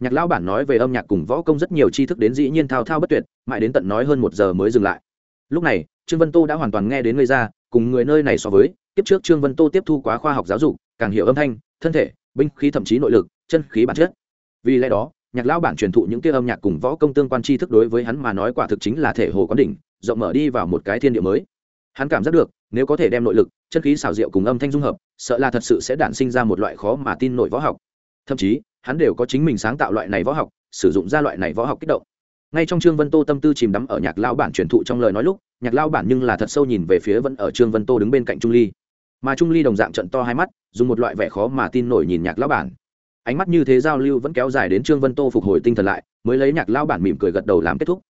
Nhạc lão bản nói về âm nhạc cùng võ công rất nhiều tri thức đến dĩ nhiên thao thao bất tuyệt, mãi đến tận nói hơn một giờ mới dừng lại. Lúc này, trương vân tô đã hoàn toàn nghe đến người ra, cùng người nơi này so với, kiếp trước trương vân tô tiếp thu quá khoa học giáo dục, càng hiểu âm thanh, thân thể, binh khí thậm chí nội lực, chân khí bản chất. Vì lẽ đó nhạc lão bản truyền thụ những kia âm nhạc cùng võ công tương quan tri thức đối với hắn mà nói quả thực chính là thể hồ quán đỉnh, rộng mở đi vào một cái thiên địa mới. Hắn cảm giác được, nếu có thể đem nội lực, chân khí xảo diệu cùng âm thanh dung hợp, sợ là thật sự sẽ đản sinh ra một loại khó mà tin nội võ học. Thậm chí, hắn đều có chính mình sáng tạo loại này võ học, sử dụng ra loại này võ học kích động. Ngay trong trương vân tô tâm tư chìm đắm ở nhạc lao bản truyền thụ trong lời nói lúc, nhạc lao bản nhưng là thật sâu nhìn về phía vẫn ở trương vân tô đứng bên cạnh trung ly. Mà trung ly đồng dạng trận to hai mắt, dùng một loại vẻ khó mà tin nổi nhìn nhạc lao bản ánh mắt như thế giao lưu vẫn kéo dài đến trương vân tô phục hồi tinh thần lại, mới lấy nhạc lao bản mỉm cười gật đầu làm kết thúc.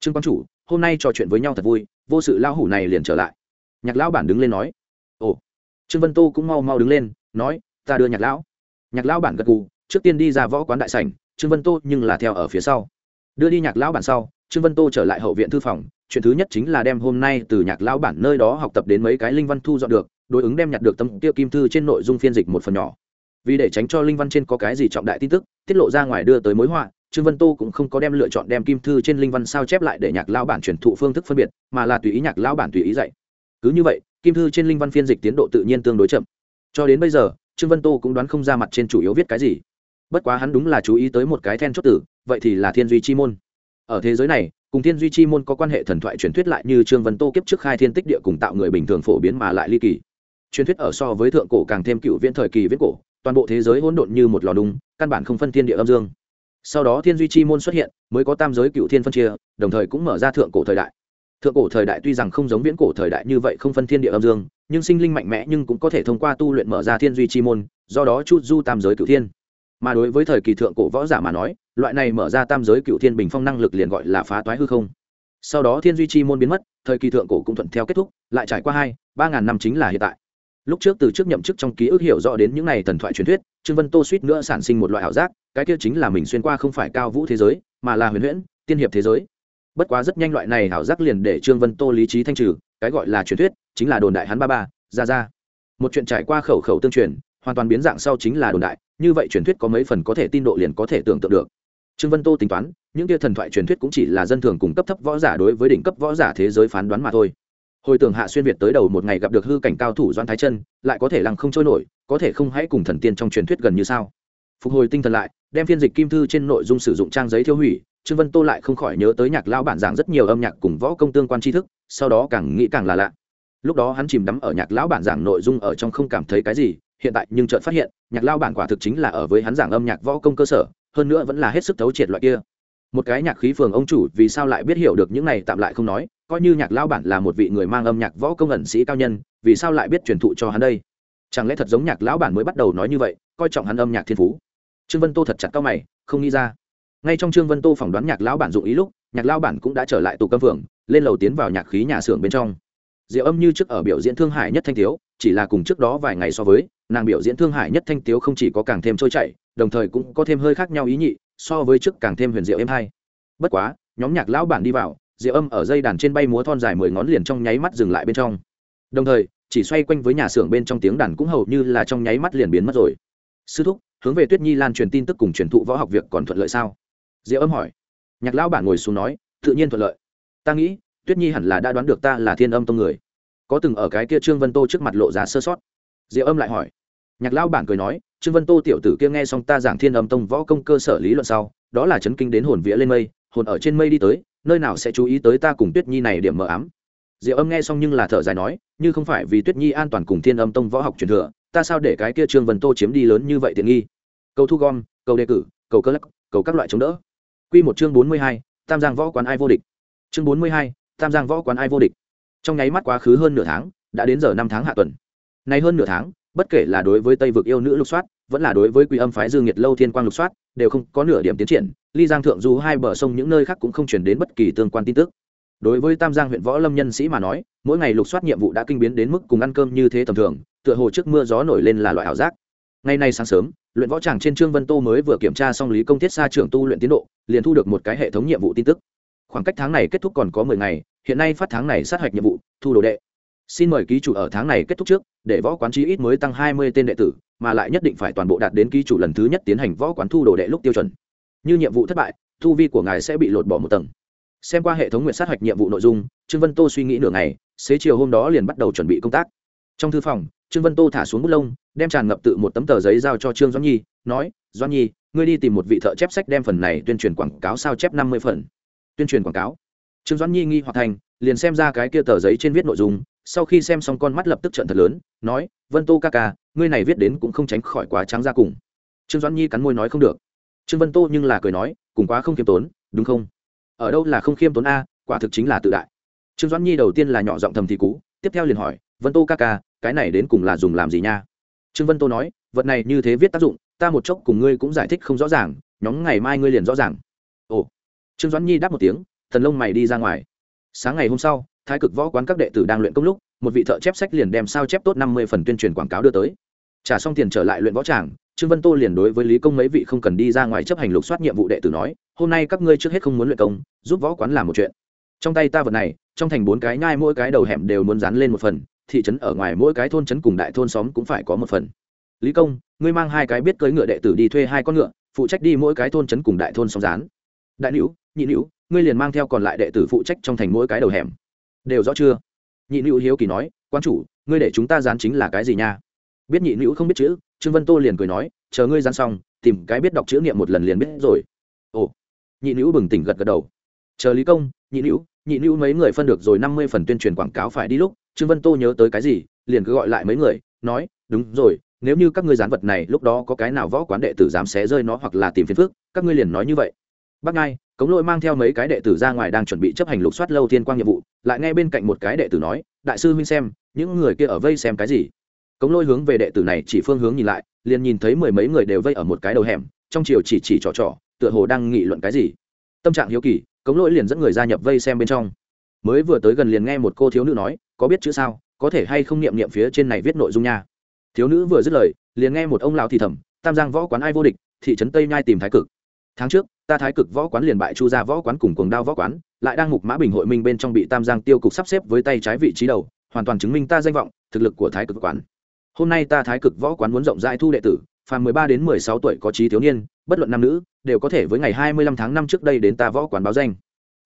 Trương quan chủ, hôm nay trò chuyện với nhau thật vui, vô sự lao hủ này liền trở lại. Nhạc lão bản đứng lên nói. Ồ. Trương vân tô cũng mau mau đứng lên, nói, ta đưa nhạc lão. Nhạc lão bản gật gù, trước tiên đi ra võ quán đại sảnh, trương vân tô nhưng là theo ở phía sau. Đưa đi nhạc lão bản sau, trương vân tô trở lại hậu viện thư phòng, chuyện thứ nhất chính là đem hôm nay từ nhạc lão bản nơi đó học tập đến mấy cái linh văn thu dọn được, đối ứng đem nhặt được tấm tiêu kim thư trên nội dung phiên dịch một phần nhỏ vì để tránh cho linh văn trên có cái gì trọng đại tin tức, tiết lộ ra ngoài đưa tới mối họa, trương vân tô cũng không có đem lựa chọn đem kim thư trên linh văn sao chép lại để nhạc lão bản truyền thụ phương thức phân biệt, mà là tùy ý nhạc lão bản tùy ý dạy. Cứ như vậy, kim thư trên linh văn phiên dịch tiến độ tự nhiên tương đối chậm. Cho đến bây giờ, trương vân tô cũng đoán không ra mặt trên chủ yếu viết cái gì. Bất quá hắn đúng là chú ý tới một cái then chốt tử, vậy thì là thiên duy chi môn. Ở thế giới này, cùng thiên duy chi môn có quan hệ thần thoại truyền thuyết lại như trương vân tô kiếp trước khai thiên tích địa cùng tạo người bình thường phổ biến mà lại ly kỳ. Truyền thuyết ở so với thượng cổ càng thêm cựu viễn thời kỳ viễn cổ toàn bộ thế giới hỗn độn như một lò đùng, căn bản không phân thiên địa âm dương. Sau đó thiên duy chi môn xuất hiện, mới có tam giới cựu thiên phân chia, đồng thời cũng mở ra thượng cổ thời đại. Thượng cổ thời đại tuy rằng không giống viễn cổ thời đại như vậy không phân thiên địa âm dương, nhưng sinh linh mạnh mẽ nhưng cũng có thể thông qua tu luyện mở ra thiên duy chi môn, do đó chút du tam giới cựu thiên. Mà đối với thời kỳ thượng cổ võ giả mà nói, loại này mở ra tam giới cựu thiên bình phong năng lực liền gọi là phá toái hư không. Sau đó thiên duy chi môn biến mất, thời kỳ thượng cổ cũng thuận theo kết thúc, lại trải qua hai, ba ngàn năm chính là hiện tại lúc trước từ trước nhậm chức trong ký ức hiểu rõ đến những này thần thoại truyền thuyết, trương vân tô suýt nữa sản sinh một loại ảo giác, cái kia chính là mình xuyên qua không phải cao vũ thế giới, mà là huyền huyễn, tiên hiệp thế giới. Bất quá rất nhanh loại này ảo giác liền để trương vân tô lý trí thanh trừ, cái gọi là truyền thuyết, chính là đồn đại hắn ba ba, ra ra. Một chuyện trải qua khẩu khẩu tương truyền, hoàn toàn biến dạng sau chính là đồn đại, như vậy truyền thuyết có mấy phần có thể tin độ liền có thể tưởng tượng được. Trương vân tô tính toán, những kia thần thoại truyền thuyết cũng chỉ là dân thường cùng cấp thấp võ giả đối với đỉnh cấp võ giả thế giới phán đoán mà thôi hồi tưởng hạ xuyên việt tới đầu một ngày gặp được hư cảnh cao thủ doan thái chân, lại có thể lăng không trôi nổi, có thể không hãy cùng thần tiên trong truyền thuyết gần như sao? Phục hồi tinh thần lại, đem phiên dịch kim thư trên nội dung sử dụng trang giấy thiêu hủy, trương vân tô lại không khỏi nhớ tới nhạc lao bản giảng rất nhiều âm nhạc cùng võ công tương quan tri thức, sau đó càng nghĩ càng là lạ. Lúc đó hắn chìm đắm ở nhạc lão bản giảng nội dung ở trong không cảm thấy cái gì, hiện tại nhưng chợt phát hiện, nhạc lao bản quả thực chính là ở với hắn giảng âm nhạc võ công cơ sở, hơn nữa vẫn là hết sức thấu triệt loại kia. Một cái nhạc khí phường ông chủ vì sao lại biết hiểu được những này tạm lại không nói coi như nhạc lao bản là một vị người mang âm nhạc võ công ẩn sĩ cao nhân vì sao lại biết truyền thụ cho hắn đây? Chẳng lẽ thật giống nhạc lão bản mới bắt đầu nói như vậy coi trọng hắn âm nhạc thiên phú? Trương vân tô thật chặt cao mày không nghĩ ra. Ngay trong trương vân tô phỏng đoán nhạc lão bản dụng ý lúc nhạc lão bản cũng đã trở lại tù câm phường lên lầu tiến vào nhạc khí nhà xưởng bên trong. Diệu âm như trước ở biểu diễn thương hải nhất thanh thiếu, chỉ là cùng trước đó vài ngày so với nàng biểu diễn thương hải nhất thanh tiếu không chỉ có càng thêm trôi chảy đồng thời cũng có thêm hơi khác nhau ý nhị so với trước càng thêm huyền diệu êm hay. Bất quá nhóm nhạc lão bản đi vào diệu âm ở dây đàn trên bay múa thon dài mười ngón liền trong nháy mắt dừng lại bên trong. Đồng thời, chỉ xoay quanh với nhà xưởng bên trong tiếng đàn cũng hầu như là trong nháy mắt liền biến mất rồi. Sư thúc, hướng về tuyết nhi lan truyền tin tức cùng truyền thụ võ học việc còn thuận lợi sao? Diệu âm hỏi. Nhạc lão bản ngồi xuống nói, tự nhiên thuận lợi. Ta nghĩ, tuyết nhi hẳn là đã đoán được ta là thiên âm tông người. Có từng ở cái kia trương vân tô trước mặt lộ ra sơ sót. Diệu âm lại hỏi. Nhạc lão bản cười nói, trương vân tô tiểu tử kia nghe xong ta giảng thiên âm tông võ công cơ sở lý luận sau, đó là chấn kinh đến hồn vía lên mây, hồn ở trên mây đi tới nơi nào sẽ chú ý tới ta cùng tuyết nhi này điểm mờ ám? Diệu âm nghe xong nhưng là thở dài nói, như không phải vì tuyết nhi an toàn cùng thiên âm tông võ học truyền thừa, ta sao để cái kia trương vân tô chiếm đi lớn như vậy tiện nghi? Cầu thu gom, cầu đề cử, cầu cơ lắc, cầu các loại chống đỡ. Q một chương bốn mươi hai, tam giang võ quán ai vô địch? Chương bốn mươi hai, tam giang võ quán ai vô địch? Trong nháy mắt quá khứ hơn nửa tháng, đã đến giờ năm tháng hạ tuần. Nay hơn nửa tháng bất kể là đối với tây vực yêu nữ lục soát, vẫn là đối với quy âm phái dương nhiệt lâu thiên quang lục soát, đều không có nửa điểm tiến triển. Ly giang thượng du hai bờ sông những nơi khác cũng không chuyển đến bất kỳ tương quan tin tức. Đối với tam giang huyện võ lâm nhân sĩ mà nói, mỗi ngày lục soát nhiệm vụ đã kinh biến đến mức cùng ăn cơm như thế tầm thường, tựa hồ trước mưa gió nổi lên là loại ảo giác. Ngày nay sáng sớm, luyện võ tràng trên trương vân tô mới vừa kiểm tra xong lý công thiết xa trưởng tu luyện tiến độ, liền thu được một cái hệ thống nhiệm vụ tin tức. Khoảng cách tháng này kết thúc còn có mười ngày, hiện nay phát tháng này sát hạch nhiệm vụ, thu đồ đệ xin mời ký chủ ở tháng này kết thúc trước, để võ quán chí ít mới tăng hai mươi tên đệ tử, mà lại nhất định phải toàn bộ đạt đến ký chủ lần thứ nhất tiến hành võ quán thu đồ đệ lúc tiêu chuẩn. Như nhiệm vụ thất bại, thu vi của ngài sẽ bị lột bỏ một tầng. Xem qua hệ thống nguyện sát hạch nhiệm vụ nội dung, trương vân tô suy nghĩ nửa ngày, xế chiều hôm đó liền bắt đầu chuẩn bị công tác. Trong thư phòng, trương vân tô thả xuống bút lông, đem tràn ngập tự một tấm tờ giấy giao cho trương doãn nhi, nói, doãn nhi, ngươi đi tìm một vị thợ chép sách đem phần này tuyên truyền quảng cáo sao chép năm mươi phần. Tuyên truyền quảng cáo. Trương doãn nhi nghi hoặc thành, liền xem ra cái kia tờ giấy trên viết nội dung sau khi xem xong con mắt lập tức trận thật lớn, nói, vân tô ca ca, ngươi này viết đến cũng không tránh khỏi quá trắng ra cùng. Trương doãn nhi cắn môi nói không được. Trương vân tô nhưng là cười nói, cùng quá không khiêm tốn, đúng không? Ở đâu là không khiêm tốn a, quả thực chính là tự đại. Trương doãn nhi đầu tiên là nhỏ giọng thầm thì cú, tiếp theo liền hỏi, vân tô ca ca, cái này đến cùng là dùng làm gì nha? Trương vân tô nói, vật này như thế viết tác dụng, ta một chốc cùng ngươi cũng giải thích không rõ ràng, nhóm ngày mai ngươi liền rõ ràng. Ồ. Trương doãn nhi đáp một tiếng, thần lông mày đi ra ngoài. Sáng ngày hôm sau thái cực võ quán các đệ tử đang luyện công lúc, một vị thợ chép sách liền đem sao chép tốt năm mươi phần tuyên truyền quảng cáo đưa tới. Trả xong tiền trở lại luyện võ tràng, trương vân tô liền đối với lý công mấy vị không cần đi ra ngoài chấp hành lục soát nhiệm vụ đệ tử nói, hôm nay các ngươi trước hết không muốn luyện công, giúp võ quán làm một chuyện. Trong tay ta vật này, trong thành bốn cái nhai mỗi cái đầu hẻm đều muốn dán lên một phần, thị trấn ở ngoài mỗi cái thôn trấn cùng đại thôn xóm cũng phải có một phần. Lý công, ngươi mang hai cái biết cưỡi ngựa đệ tử đi thuê hai con ngựa, phụ trách đi mỗi cái thôn trấn cùng đại thôn xóm dán. Đại nữ nhị nữ ngươi liền mang theo còn lại đệ tử phụ trách trong thành mỗi cái đầu hẻm đều rõ chưa? Nhị nữ hiếu kỳ nói, quan chủ, ngươi để chúng ta dán chính là cái gì nha? Biết nhị nữ không biết chữ, trương vân tô liền cười nói, chờ ngươi dán xong, tìm cái biết đọc chữ niệm một lần liền biết rồi. Ồ. Nhị nữ bừng tỉnh gật gật đầu. Chờ lý công, nhị nữ nhị nữ mấy người phân được rồi năm mươi phần tuyên truyền quảng cáo phải đi lúc, trương vân tô nhớ tới cái gì, liền cứ gọi lại mấy người, nói, đúng rồi, nếu như các ngươi dán vật này lúc đó có cái nào võ quán đệ tử dám xé rơi nó hoặc là tìm phiền phước các ngươi liền nói như vậy. Bác ngai, cống lỗi mang theo mấy cái đệ tử ra ngoài đang chuẩn bị chấp hành lục soát lâu thiên quang nhiệm vụ lại nghe bên cạnh một cái đệ tử nói, đại sư huynh xem, những người kia ở vây xem cái gì? Cống lôi hướng về đệ tử này chỉ phương hướng nhìn lại, liền nhìn thấy mười mấy người đều vây ở một cái đầu hẻm, trong chiều chỉ chỉ trò trò, tựa hồ đang nghị luận cái gì. Tâm trạng hiếu kỳ, cống lỗi liền dẫn người gia nhập vây xem bên trong. Mới vừa tới gần liền nghe một cô thiếu nữ nói, có biết chữ sao? Có thể hay không niệm niệm phía trên này viết nội dung nha? Thiếu nữ vừa dứt lời, liền nghe một ông lão thì thầm, tam giang võ quán ai vô địch, thị trấn tây nhai tìm thái cực. Tháng trước, ta thái cực võ quán liền bại chu ra võ quán cùng cuồng đao võ quán lại đang mục mã bình hội minh bên trong bị tam giang tiêu cục sắp xếp với tay trái vị trí đầu, hoàn toàn chứng minh ta danh vọng, thực lực của thái cực quán. Hôm nay ta thái cực võ quán muốn rộng rãi thu đệ tử, phàm mười ba đến mười sáu tuổi có trí thiếu niên, bất luận nam nữ, đều có thể với ngày hai mươi lăm tháng năm trước đây đến ta võ quán báo danh.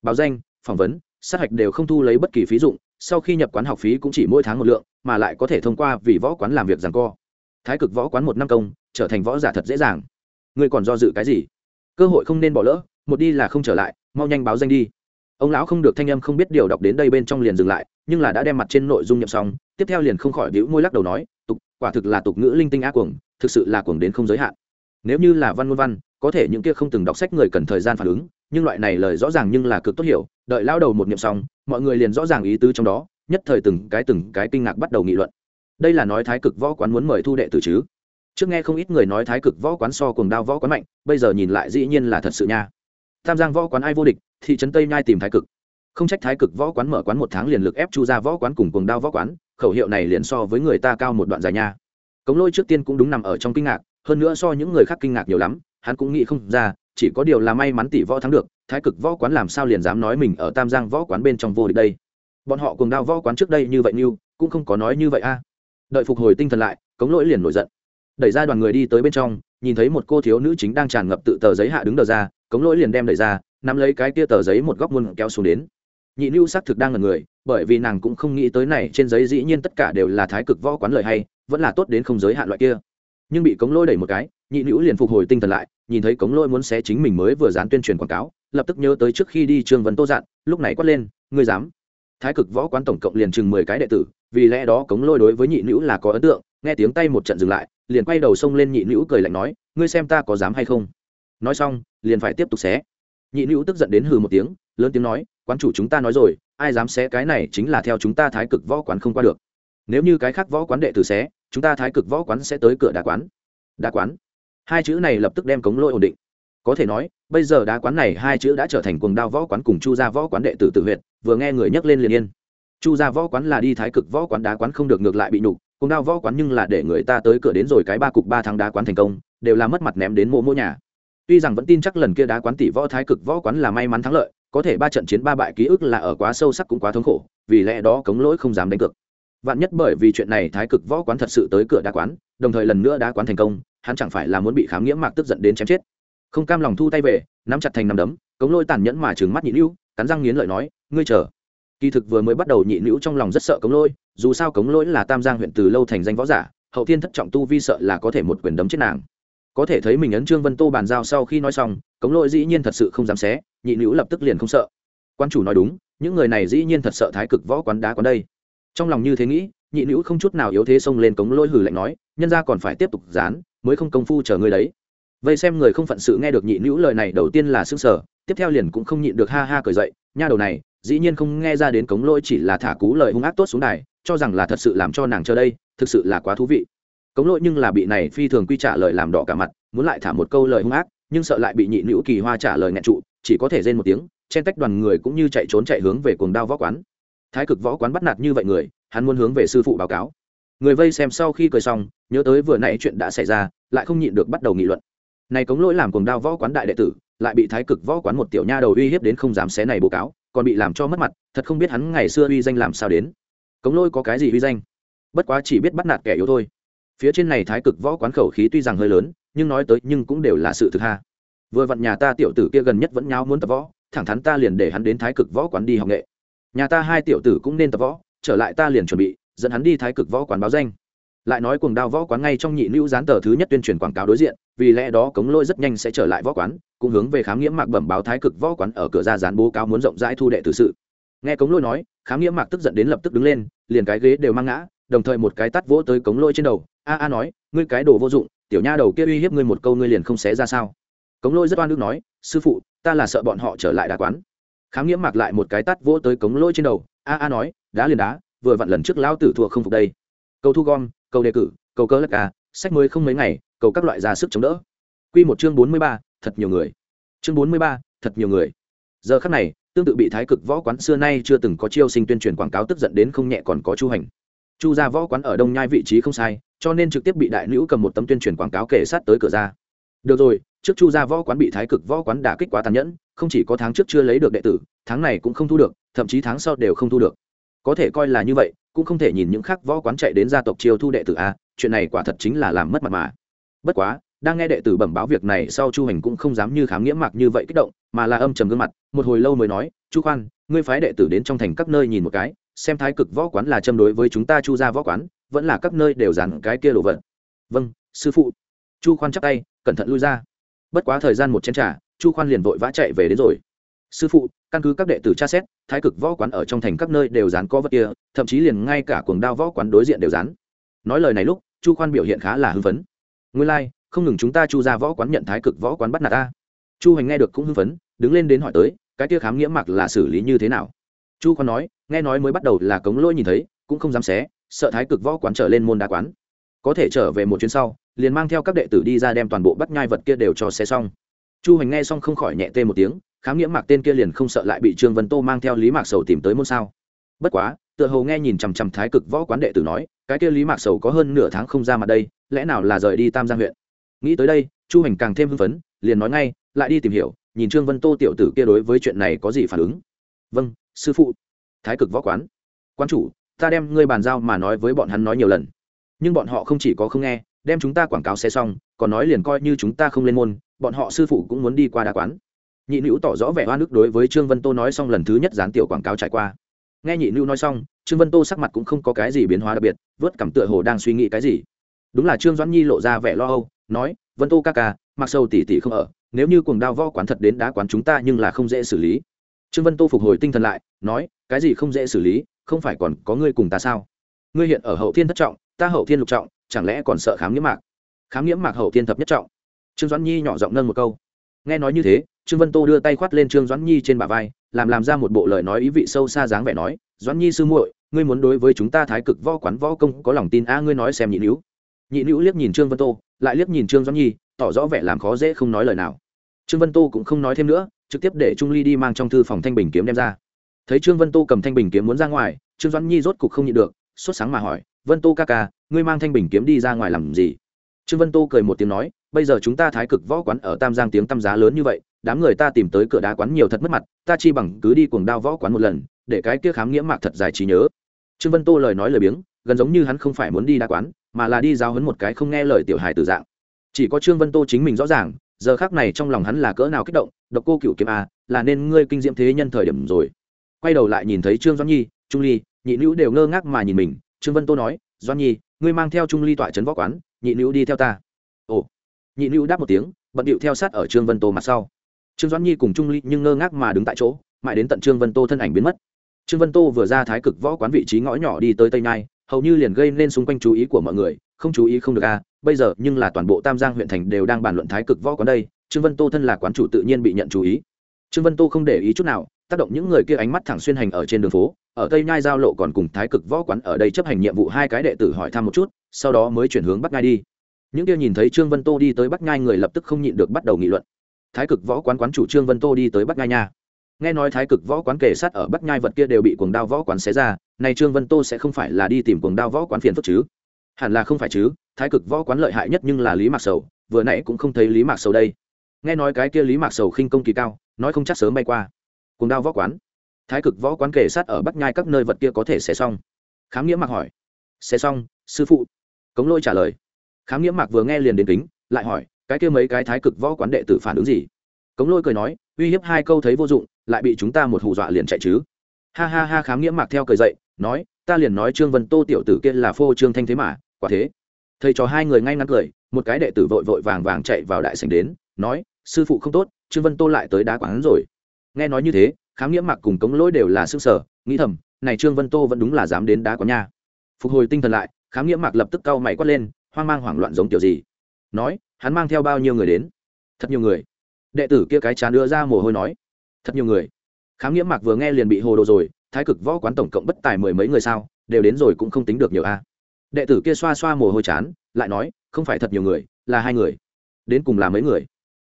Báo danh, phỏng vấn, sát hạch đều không thu lấy bất kỳ phí dụng, sau khi nhập quán học phí cũng chỉ mỗi tháng một lượng, mà lại có thể thông qua vì võ quán làm việc rằng co. Thái cực võ quán một năm công, trở thành võ giả thật dễ dàng. Ngươi còn do dự cái gì? Cơ hội không nên bỏ lỡ, một đi là không trở lại, mau nhanh báo danh đi ông lão không được thanh âm không biết điều đọc đến đây bên trong liền dừng lại, nhưng là đã đem mặt trên nội dung nhậm xong, tiếp theo liền không khỏi đĩu môi lắc đầu nói, tục, quả thực là tục ngữ linh tinh ác cuồng, thực sự là cuồng đến không giới hạn. Nếu như là văn ngôn văn, có thể những kia không từng đọc sách người cần thời gian phản ứng, nhưng loại này lời rõ ràng nhưng là cực tốt hiểu, đợi lao đầu một niệm xong, mọi người liền rõ ràng ý tứ trong đó, nhất thời từng cái từng cái kinh ngạc bắt đầu nghị luận. Đây là nói thái cực võ quán muốn mời thu đệ tử chứ? Trước nghe không ít người nói thái cực võ quán so cùng đao võ quán mạnh, bây giờ nhìn lại dĩ nhiên là thật sự nha tam giang võ quán ai vô địch, thị trấn tây nhai tìm thái cực. Không trách thái cực võ quán mở quán một tháng liền lực ép chu ra võ quán cùng cuồng đao võ quán, khẩu hiệu này liền so với người ta cao một đoạn dài nha. Cống lôi trước tiên cũng đúng nằm ở trong kinh ngạc, hơn nữa so những người khác kinh ngạc nhiều lắm, hắn cũng nghĩ không ra, chỉ có điều là may mắn tỷ võ thắng được, thái cực võ quán làm sao liền dám nói mình ở tam giang võ quán bên trong vô địch đây. Bọn họ cùng đao võ quán trước đây như vậy như, cũng không có nói như vậy a. À. Đợi phục hồi tinh thần lại, cống lỗi liền nổi giận. Đẩy ra đoàn người đi tới bên trong, nhìn thấy một cô thiếu nữ chính đang tràn ngập tự tờ giấy hạ đứng đờ ra cống lỗi liền đem đẩy ra, nắm lấy cái kia tờ giấy một góc muôn kéo xuống đến. Nhị lưu xác thực đang là người, bởi vì nàng cũng không nghĩ tới này trên giấy dĩ nhiên tất cả đều là thái cực võ quán lời hay, vẫn là tốt đến không giới hạn loại kia. Nhưng bị cống lỗi đẩy một cái, nhị nữ liền phục hồi tinh thần lại, nhìn thấy cống lỗi muốn xé chính mình mới vừa dán tuyên truyền quảng cáo, lập tức nhớ tới trước khi đi trương vấn tô dặn lúc này quát lên, ngươi dám? Thái cực võ quán tổng cộng liền chừng mười cái đệ tử, vì lẽ đó cống lôi đối với nhị nữ là có ấn tượng, nghe tiếng tay một trận dừng lại, liền quay đầu xông lên nhị nữ cười lạnh nói, ngươi xem ta có dám hay không? Nói xong, liền phải tiếp tục xé. Nhị nữ tức giận đến hừ một tiếng, lớn tiếng nói, quán chủ chúng ta nói rồi, ai dám xé cái này chính là theo chúng ta thái cực võ quán không qua được. Nếu như cái khác võ quán đệ tử xé, chúng ta thái cực võ quán sẽ tới cửa đá quán. Đá quán. Hai chữ này lập tức đem cống lôi ổn định. Có thể nói, bây giờ đá quán này hai chữ đã trở thành cuồng đao võ quán cùng chu gia võ quán đệ tử tự huyện vừa nghe người nhắc lên liền yên. Chu gia võ quán là đi thái cực võ quán đá quán không được ngược lại bị nhục, cuồng đao võ quán nhưng là để người ta tới cửa đến rồi cái ba cục ba tháng đá quán thành công, đều là mất mặt ném đến mộ mỗ nhà tuy rằng vẫn tin chắc lần kia đá quán tỷ võ thái cực võ quán là may mắn thắng lợi, có thể ba trận chiến ba bại ký ức là ở quá sâu sắc cũng quá thống khổ, vì lẽ đó cống lỗi không dám đánh cược. Vạn nhất bởi vì chuyện này thái cực võ quán thật sự tới cửa đá quán, đồng thời lần nữa đá quán thành công, hắn chẳng phải là muốn bị khám nghiệm mạc tức giận đến chém chết. Không cam lòng thu tay về, nắm chặt thành nắm đấm, cống lôi tàn nhẫn mà trừng mắt nhị nữ, cắn răng nghiến lợi nói, ngươi chờ. Kỳ thực vừa mới bắt đầu nhị nữ trong lòng rất sợ cống lôi, dù sao cống lôi là tam giang huyện từ lâu thành danh võ giả, hậu thiên thất trọng tu vi sợ là có thể một quyền đấm chết nàng có thể thấy mình ấn trương vân tô bàn giao sau khi nói xong, cống lỗi dĩ nhiên thật sự không dám xé, nhị nữ lập tức liền không sợ. Quan chủ nói đúng, những người này dĩ nhiên thật sợ thái cực võ quán đá quán đây. Trong lòng như thế nghĩ, nhị nữ không chút nào yếu thế xông lên cống lỗi hử lạnh nói, nhân ra còn phải tiếp tục dán mới không công phu chờ người đấy. Vậy xem người không phận sự nghe được nhị nữ lời này đầu tiên là s ư sở tiếp theo liền cũng không nhịn được ha ha cởi dậy, nha đầu này, dĩ nhiên không nghe ra đến cống lỗi chỉ là thả cú lời hung ác tốt xuống đài, cho rằng là thật sự làm cho nàng chờ đây, thực sự là quá thú vị cống lỗi nhưng là bị này phi thường quy trả lời làm đỏ cả mặt, muốn lại thả một câu lời hung ác, nhưng sợ lại bị nhị nữ kỳ hoa trả lời nghẹn trụ, chỉ có thể rên một tiếng chen tách đoàn người cũng như chạy trốn chạy hướng về cuồng đao võ quán. Thái cực võ quán bắt nạt như vậy người, hắn muốn hướng về sư phụ báo cáo. Người vây xem sau khi cười xong, nhớ tới vừa nãy chuyện đã xảy ra, lại không nhịn được bắt đầu nghị luận. Này cống lỗi làm cuồng đao võ quán đại đệ tử, lại bị thái cực võ quán một tiểu nha đầu uy hiếp đến không dám xé này báo cáo, còn bị làm cho mất mặt, thật không biết hắn ngày xưa uy danh làm sao đến. Cống lỗi có cái gì uy danh? Bất quá chỉ biết bắt nạt kẻ yếu thôi phía trên này thái cực võ quán khẩu khí tuy rằng hơi lớn, nhưng nói tới nhưng cũng đều là sự thực ha. Vừa vặn nhà ta tiểu tử kia gần nhất vẫn nháo muốn tập võ, thẳng thắn ta liền để hắn đến thái cực võ quán đi học nghệ. Nhà ta hai tiểu tử cũng nên tập võ, trở lại ta liền chuẩn bị, dẫn hắn đi thái cực võ quán báo danh. Lại nói cuồng đao võ quán ngay trong nhị lưu gián tờ thứ nhất tuyên truyền quảng cáo đối diện, vì lẽ đó cống lôi rất nhanh sẽ trở lại võ quán, cũng hướng về khám nghiễm mạc bẩm báo thái cực võ quán ở cửa ra dán bố cáo muốn rộng rãi thu đệ tử sự. Nghe cống lôi nói, khám nghiễm mạc tức giận đến lập tức đứng lên, liền cái ghế đều mang ngã đồng thời một cái tắt vỗ tới cống lôi trên đầu. A a nói, ngươi cái đồ vô dụng, tiểu nha đầu kia uy hiếp ngươi một câu ngươi liền không xé ra sao? Cống lôi rất oan nước nói, sư phụ, ta là sợ bọn họ trở lại đá quán. Khám nghiễm mặc lại một cái tắt vỗ tới cống lôi trên đầu. A a nói, đá liền đá, vừa vặn lần trước lão tử thua không phục đây. Câu thu gom câu đề cử câu cơ lắc à sách mới không mấy ngày câu các loại ra sức chống đỡ. Q một chương bốn mươi ba, thật nhiều người. Chương bốn mươi ba, thật nhiều người. Giờ khắc này, tương tự bị thái cực võ quán xưa nay chưa từng có chiêu sinh tuyên truyền quảng cáo tức giận đến không nhẹ còn có chu hành chu Gia võ quán ở đông nhai vị trí không sai, cho nên trực tiếp bị đại nữ cầm một tấm tuyên truyền quảng cáo kể sát tới cửa ra. Được rồi, trước chu Gia võ quán bị thái cực võ quán đả kích quá tàn nhẫn, không chỉ có tháng trước chưa lấy được đệ tử, tháng này cũng không thu được, thậm chí tháng sau đều không thu được. Có thể coi là như vậy, cũng không thể nhìn những khác võ quán chạy đến gia tộc chiêu thu đệ tử a, chuyện này quả thật chính là làm mất mặt mà. Bất quá, đang nghe đệ tử bẩm báo việc này sau chu hành cũng không dám như khám nghĩa mạc như vậy kích động, mà là âm trầm gương mặt, một hồi lâu mới nói, chu khoan, ngươi phái đệ tử đến trong thành các nơi nhìn một cái xem thái cực võ quán là châm đối với chúng ta chu ra võ quán vẫn là các nơi đều dàn cái kia đồ vật. Vâng sư phụ. Chu khoan chắc tay cẩn thận lui ra. Bất quá thời gian một chén t r à chu khoan liền vội vã chạy về đến rồi. Sư phụ căn cứ các đệ tử tra xét thái cực võ quán ở trong thành các nơi đều dán có vật kia thậm chí liền ngay cả cuồng đao võ quán đối diện đều dán. Nói lời này lúc chu khoan biểu hiện khá là hưng phấn. Nguyên lai、like, không ngừng chúng ta chu ra võ quán nhận thái cực võ quán bắt nạt ta. Chu hành nghe được cũng hưng phấn đứng lên đến hỏi tới cái kia khám nghĩa mặc là xử lý như thế nào? Chu khoan nói, nghe nói mới bắt đầu là cống lôi nhìn thấy, cũng không dám xé, sợ thái cực võ quán trở lên môn đá quán. Có thể trở về một chuyến sau, liền mang theo các đệ tử đi ra đem toàn bộ bắt nhai vật kia đều cho xé xong. Chu hành nghe xong không khỏi nhẹ tê một tiếng, khám nghĩa mạc tên kia liền không sợ lại bị trương vân tô mang theo lý mạc sầu tìm tới môn sao. Bất quá, tựa hồ nghe nhìn chằm chằm thái cực võ quán đệ tử nói, cái kia lý mạc sầu có hơn nửa tháng không ra mặt đây, lẽ nào là rời đi tam giang huyện? Nghĩ tới đây, chu hành càng thêm hưng phấn, liền nói ngay, lại đi tìm hiểu, nhìn trương vân tô tiểu tử kia đối với chuyện này có gì phản ứng vâng sư phụ. Thái cực võ quán. Quan chủ, ta đem ngươi bàn giao mà nói với bọn hắn nói nhiều lần. Nhưng bọn họ không chỉ có không nghe, đem chúng ta quảng cáo xe xong, còn nói liền coi như chúng ta không lên môn, bọn họ sư phụ cũng muốn đi qua đa quán. Nhị nữ tỏ rõ vẻ oan ức đối với trương vân tô nói xong lần thứ nhất dán tiểu quảng cáo trải qua. Nghe nhị nữ nói xong, trương vân tô sắc mặt cũng không có cái gì biến hóa đặc biệt, vớt cảm tựa hồ đang suy nghĩ cái gì. Đúng là trương doãn nhi lộ ra vẻ lo âu, nói, vân tô ca ca mặc sâu tỉ tỉ không ở, nếu như cuồng đao võ quán thật đến đá quán chúng ta nhưng là không dễ xử lý trương vân tô phục hồi tinh thần lại, nói, cái gì không dễ xử lý, không phải còn có ngươi cùng ta sao? Ngươi hiện ở hậu thiên thất trọng, ta hậu thiên lục trọng, chẳng lẽ còn sợ khám nhiễm mạc? Khám nhiễm mạc hậu thiên thập nhất trọng. Trương doãn nhi nhỏ giọng nâng một câu. Nghe nói như thế, trương vân tô đưa tay khoát lên trương doãn nhi trên bả vai, làm làm ra một bộ lời nói ý vị sâu xa dáng vẻ nói, doãn nhi sư muội, ngươi muốn đối với chúng ta thái cực võ quán võ công có lòng tin a, ngươi nói xem nhị nữ. Nhị nữ liếc nhìn trương vân tô, lại liếc nhìn trương doãn nhi, tỏ rõ vẻ làm khó dễ không nói lời nào. Trương vân tô cũng không nói thêm nữa trực tiếp để trung ly đi mang trong thư phòng thanh bình kiếm đem ra. Thấy trương vân tô cầm thanh bình kiếm muốn ra ngoài, trương doãn nhi rốt cục không nhịn được, sốt sáng mà hỏi, vân tô ca ca, ngươi mang thanh bình kiếm đi ra ngoài làm gì? Trương vân tô cười một tiếng nói, bây giờ chúng ta thái cực võ quán ở tam giang tiếng tăm giá lớn như vậy, đám người ta tìm tới cửa đá quán nhiều thật mất mặt, ta chi bằng cứ đi cuồng đao võ quán một lần, để cái kia khám nghĩa mạc thật dài trí nhớ. Trương vân tô lời nói lời biếng, gần giống như hắn không phải muốn đi đá quán, mà là đi giáo hấn một cái không nghe lời tiểu hài từ dạng chỉ có trương vân tô chính mình rõ ràng, giờ khác này trong lòng hắn là cỡ nào kích động, độc cô cựu kiếm a là nên ngươi kinh diễm thế nhân thời điểm rồi. Quay đầu lại nhìn thấy trương doãn nhi, trung ly, nhị nữ đều ngơ ngác mà nhìn mình. Trương vân tô nói, doãn nhi, ngươi mang theo trung ly tọa trấn võ quán, nhị nữ đi theo ta. Ồ. Nhị nữ đáp một tiếng, bận điệu theo sát ở trương vân tô mặt sau. Trương doãn nhi cùng trung ly nhưng ngơ ngác mà đứng tại chỗ, mãi đến tận trương vân tô thân ảnh biến mất. Trương vân tô vừa ra thái cực võ quán vị trí ngõ nhỏ đi tới tây nhai, hầu như liền gây nên xung quanh chú ý của mọi người không chú ý không được a bây giờ nhưng là toàn bộ tam giang huyện thành đều đang bàn luận thái cực võ quán đây, trương vân tô thân là quán chủ tự nhiên bị nhận chú ý. Trương vân tô không để ý chút nào, tác động những người kia ánh mắt thẳng xuyên hành ở trên đường phố, ở tây nhai giao lộ còn cùng thái cực võ quán ở đây chấp hành nhiệm vụ hai cái đệ tử hỏi thăm một chút, sau đó mới chuyển hướng bắc ngay đi. Những kia nhìn thấy trương vân tô đi tới bắc Nhai người lập tức không nhịn được bắt đầu nghị luận. Thái cực võ quán quán chủ trương vân tô đi tới bắc Nhai nha. Nghe nói thái cực võ quán kể sát ở bắc nhai vật kia đều bị cuồng đao võ quán xé ra, nay trương vân tô sẽ không phải là đi tìm cuồng đao võ quán phiền phức chứ hẳn là không phải chứ, thái cực võ quán lợi hại nhất nhưng là lý mạc sầu, vừa nãy cũng không thấy lý mạc sầu đây. Nghe nói cái kia lý mạc sầu khinh công kỳ cao, nói không chắc sớm bay qua. Cùng đao võ quán. Thái cực võ quán kể sát ở bắc nhai các nơi vật kia có thể xé xong. Khám nghĩa mạc hỏi. Xé xong, sư phụ. Cống lôi trả lời. Khám nghĩa mạc vừa nghe liền đến kính, lại hỏi, cái kia mấy cái thái cực võ quán đệ tử phản ứng gì? Cống lôi cười nói, uy hiếp hai câu thấy vô dụng, lại bị chúng ta một hù dọa liền chạy chứ. Ha ha ha, khám nghĩa mạc theo cười dậy, nói ta liền nói trương vân tô tiểu tử kia là phô trương thanh thế mà, quả thế. Thầy trò hai người ngay ngắn cười, một cái đệ tử vội vội vàng vàng chạy vào đại sảnh đến, nói, sư phụ không tốt, trương vân tô lại tới đá quán rồi. Nghe nói như thế, khám nghĩa mạc cùng cống lỗi đều là s ư sở, nghĩ thầm, này trương vân tô vẫn đúng là dám đến đá quán nha. Phục hồi tinh thần lại, khám nghĩa mạc lập tức cau mày quát lên, hoang mang hoảng loạn giống kiểu gì? Nói, hắn mang theo bao nhiêu người đến? Thật nhiều người. Đệ tử kia cái chán đưa ra mồ hôi nói. Thật nhiều người. Khám nghĩa mạc vừa nghe liền bị hồ đồ rồi thái cực võ quán tổng cộng bất tài mười mấy người sao, đều đến rồi cũng không tính được nhiều a. À. Đệ tử kia xoa xoa mồ hôi chán, lại nói, không phải thật nhiều người, là hai người. Đến cùng là mấy người?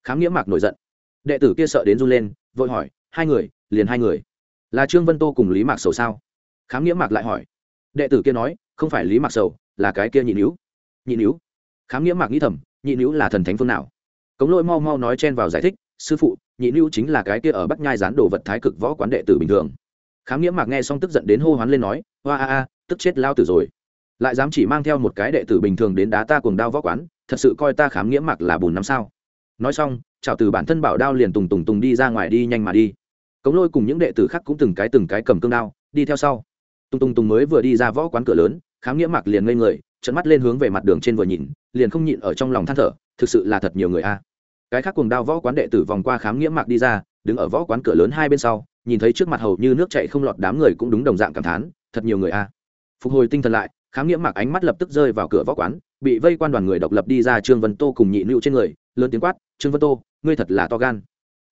Khám nghĩa mạc nổi giận. Đệ tử kia sợ đến run lên, vội hỏi, hai người, liền hai người. Là trương vân tô cùng lý mạc sầu sao? Khám nghĩa mạc lại hỏi. Đệ tử kia nói, không phải lý mạc sầu, là cái kia nhị níu. Nhị níu? Khám nghĩa mạc nghĩ thầm, nhị níu là thần thánh phương nào? Cống lỗi mau mau nói chen vào giải thích, sư phụ, nhị níu chính là cái kia ở bắc nhai gián đồ vật thái cực võ quán đệ tử bình thường khám nghĩa mạc nghe xong tức giận đến hô hoán lên nói hoa a a, tức chết lao tử rồi. Lại dám chỉ mang theo một cái đệ tử bình thường đến đá ta cuồng đao võ quán, thật sự coi ta khám nghĩa mạc là bùn năm sao. Nói xong chào từ bản thân bảo đao liền tùng tùng tùng đi ra ngoài đi nhanh mà đi. Cống lôi cùng những đệ tử khác cũng từng cái từng cái cầm cương đao, đi theo sau. Tùng tùng tùng mới vừa đi ra võ quán cửa lớn, khám nghĩa mạc liền ngây người trận mắt lên hướng về mặt đường trên vừa nhìn, liền không nhịn ở trong lòng than thở, thực sự là thật nhiều người a. Cái khác cùng đao võ quán đệ tử vòng qua khám nghĩa mạc đi ra, đứng ở võ quán cửa lớn hai bên sau nhìn thấy trước mặt hầu như nước chạy không lọt đám người cũng đúng đồng dạng cảm thán thật nhiều người a. Phục hồi tinh thần lại khám nghĩa mạc ánh mắt lập tức rơi vào cửa võ quán bị vây quan đoàn người độc lập đi ra trương vân tô cùng nhị nữu trên người lớn tiếng quát trương vân tô ngươi thật là to gan.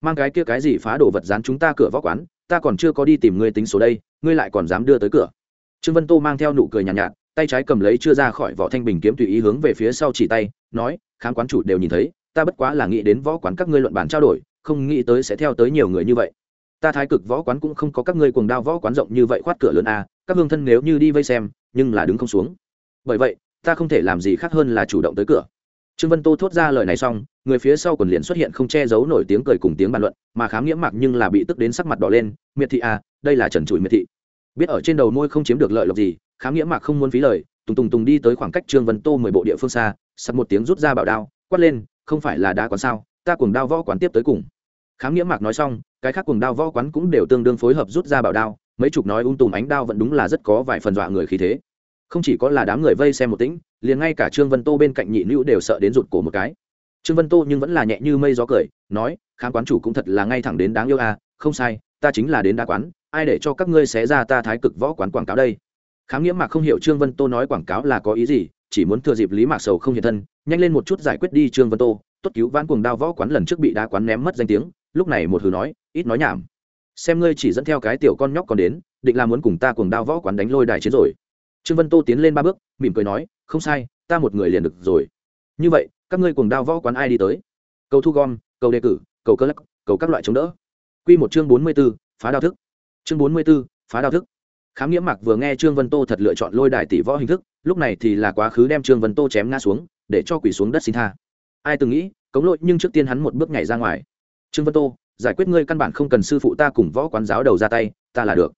Mang cái kia cái gì phá đồ vật dán chúng ta cửa võ quán ta còn chưa có đi tìm ngươi tính số đây ngươi lại còn dám đưa tới cửa. Trương vân tô mang theo nụ cười nhàn nhạt, nhạt tay trái cầm lấy chưa ra khỏi vỏ thanh bình kiếm tùy ý hướng về phía sau chỉ tay nói khám quán chủ đều nhìn thấy ta bất quá là nghĩ đến võ quán các ngươi luận bản trao đổi không nghĩ tới sẽ theo tới nhiều người như vậy ta thái cực võ quán cũng không có các ngươi cuồng đao võ quán rộng như vậy khoát cửa lớn a, các hương thân nếu như đi vây xem, nhưng là đứng không xuống. Bởi vậy, ta không thể làm gì khác hơn là chủ động tới cửa. Trương vân tô thốt ra lời này xong, người phía sau quần liền xuất hiện không che giấu nổi tiếng cười cùng tiếng bàn luận, mà khám nghiễm mặc nhưng là bị tức đến sắc mặt đỏ lên, miệt thị à đây là trần trụi miệt thị. Biết ở trên đầu môi không chiếm được lợi lộc gì, khám nghiễm mặc không muốn phí lời, tùng tùng tùng đi tới khoảng cách trương vân tô mười bộ địa phương xa, sặc một tiếng rút ra bảo đao, quát lên, không phải là đá quán sao, ta cùng đao võ quán tiếp tới cùng khám nghĩa mạc nói xong, cái khác cùng đao võ quán cũng đều tương đương phối hợp rút ra bảo đao, mấy chục nói ung tùm ánh đao vẫn đúng là rất có vài phần dọa người khí thế. Không chỉ có là đám người vây xem một tĩnh, liền ngay cả trương vân tô bên cạnh nhị nữ đều sợ đến rụt cổ một cái. Trương vân tô nhưng vẫn là nhẹ như mây gió cười, nói, khám quán chủ cũng thật là ngay thẳng đến đáng yêu à không sai, ta chính là đến đa quán, ai để cho các ngươi xé ra ta thái cực võ quán quảng cáo đây? Khám nghĩa mạc không hiểu trương vân tô nói quảng cáo là có ý gì, chỉ muốn thừa dịp lý mạc sầu không hiện thân, nhanh lên một chút giải quyết đi trương vân tô, tốt cứu vãn cuồng đao võ quán lần trước bị đá quán ném mất danh tiếng lúc này một hừ nói ít nói nhảm. Xem ngươi chỉ dẫn theo cái tiểu con nhóc còn đến định là muốn cùng ta cuồng đao võ quán đánh lôi đài chiến rồi. Trương vân tô tiến lên ba bước mỉm cười nói không sai ta một người liền được rồi. Như vậy các ngươi cuồng đao võ quán ai đi tới? Cầu thu gom cầu đề cử cầu cơ lắc cầu các loại chống đỡ. Quy một chương bốn mươi 44, phá đao thức. Chương bốn mươi 44, phá đao thức. Khám nghĩa mạc vừa nghe trương vân tô thật lựa chọn lôi đài tỷ võ hình thức lúc này thì là quá khứ đem trương vân tô chém ngã xuống để cho quỷ xuống đất xin tha. Ai từng nghĩ cống lội nhưng trước tiên hắn một bước nhảy ra ngoài trương vân tô, giải quyết ngươi căn bản không cần sư phụ ta cùng võ quán giáo đầu ra tay, ta là được.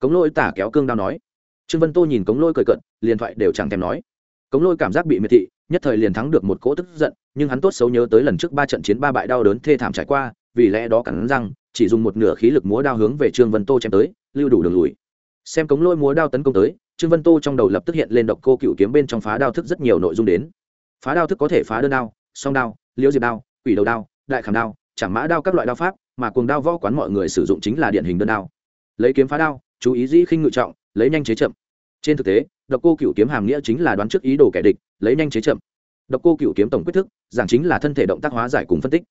Cống lôi tả kéo cương đao nói. Trương vân tô nhìn cống lôi cười cận liền thoại đều chẳng thèm nói. Cống lôi cảm giác bị miệt thị, nhất thời liền thắng được một cỗ tức giận, nhưng hắn tốt xấu nhớ tới lần trước ba trận chiến ba bại đau đớn thê thảm trải qua, vì lẽ đó cắn răng, chỉ dùng một nửa khí lực múa đao hướng về trương vân tô chém tới, lưu đủ đường lùi. Xem cống lôi múa đao tấn công tới, trương vân tô trong đầu lập tức hiện lên độc cô cựu kiếm bên trong phá đao thức rất nhiều nội dung đến. Phá đao thức có thể phá đơn đao, song đao, liễu diệp đao, quỷ đầu đao, đại khảm đao chẳng mã đao các loại đao pháp, mà cuồng đao võ quán mọi người sử dụng chính là điển hình đơn đao. Lấy kiếm phá đao, chú ý dĩ khinh ngự trọng, lấy nhanh chế chậm. Trên thực tế, độc cô cựu kiếm hàm nghĩa chính là đoán trước ý đồ kẻ địch, lấy nhanh chế chậm. Độc cô cựu kiếm tổng quyết thức, giảng chính là thân thể động tác hóa giải cùng phân tích.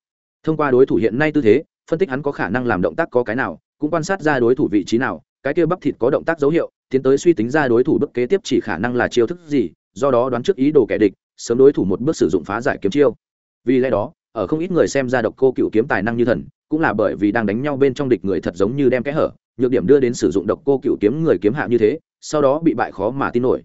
Thông qua đối thủ hiện nay tư thế, phân tích hắn có khả năng làm động tác có cái nào, cũng quan sát ra đối thủ vị trí nào, cái kia bắp thịt có động tác dấu hiệu, tiến tới suy tính ra đối thủ bước kế tiếp chỉ khả năng là chiêu thức gì, do đó đoán trước ý đồ kẻ địch, sớm đối thủ một bước sử dụng phá giải kiếm chiêu. Vì lẽ đó ở không ít người xem ra độc cô cựu kiếm tài năng như thần, cũng là bởi vì đang đánh nhau bên trong địch người thật giống như đem kẽ hở, nhược điểm đưa đến sử dụng độc cô cựu kiếm người kiếm hạ như thế, sau đó bị bại khó mà tin nổi.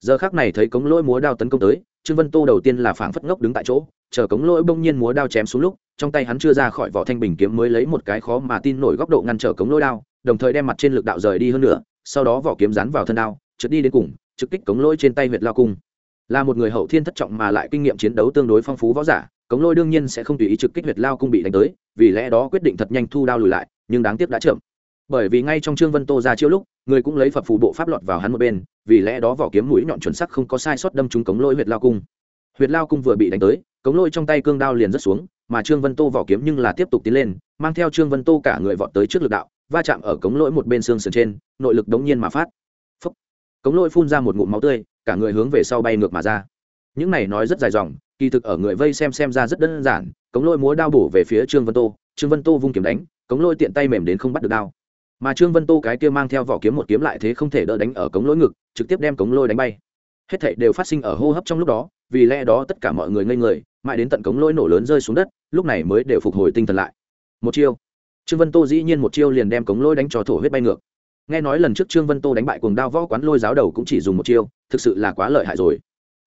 Giờ khác này thấy cống lỗi múa đao tấn công tới, trương vân tô đầu tiên là phảng phất ngốc đứng tại chỗ, chờ cống lỗi bỗng nhiên múa đao chém xuống lúc, trong tay hắn chưa ra khỏi vỏ thanh bình kiếm mới lấy một cái khó mà tin nổi góc độ ngăn trở cống lỗi đao, đồng thời đem mặt trên lực đạo rời đi hơn nữa, sau đó vỏ kiếm dán vào thân đao, trượt đi đến cùng, trực kích cống lỗi trên tay huyệt lao cung. Là một người hậu thiên thất trọng mà lại kinh nghiệm chiến đấu tương đối phong phú võ giả cống lôi đương nhiên sẽ không tùy ý trực kích huyệt lao cung bị đánh tới, vì lẽ đó quyết định thật nhanh thu đao lùi lại, nhưng đáng tiếc đã chậm. Bởi vì ngay trong trương vân tô ra chiêu lúc, người cũng lấy phật phù bộ pháp lọt vào hắn một bên, vì lẽ đó vỏ kiếm mũi nhọn chuẩn sắc không có sai sót đâm trúng cống lôi huyệt lao cung. Huyệt lao cung vừa bị đánh tới, cống lôi trong tay cương đao liền rớt xuống, mà trương vân tô vỏ kiếm nhưng là tiếp tục tiến lên, mang theo trương vân tô cả người vọt tới trước lực đạo, va chạm ở cống lỗi một bên xương sườn trên, nội lực đống nhiên mà phát. Phúc. cống lỗi phun ra một ngụm máu tươi, cả người hướng về sau bay ngược mà ra. Những này nói rất dài dòng kỳ thực ở người vây xem xem ra rất đơn giản, cống lôi múa đao bổ về phía trương vân tô, trương vân tô vung kiếm đánh, cống lôi tiện tay mềm đến không bắt được đao. Mà trương vân tô cái kia mang theo vỏ kiếm một kiếm lại thế không thể đỡ đánh ở cống lôi ngực, trực tiếp đem cống lôi đánh bay. Hết thảy đều phát sinh ở hô hấp trong lúc đó, vì lẽ đó tất cả mọi người ngây người, mãi đến tận cống lôi nổ lớn rơi xuống đất, lúc này mới đều phục hồi tinh thần lại. Một chiêu. Trương vân tô dĩ nhiên một chiêu liền đem cống lôi đánh cho thổ huyết bay ngược. Nghe nói lần trước trương vân tô đánh bại cuồng đao võ quán lôi giáo đầu cũng chỉ dùng một chiêu, thực sự là quá lợi hại rồi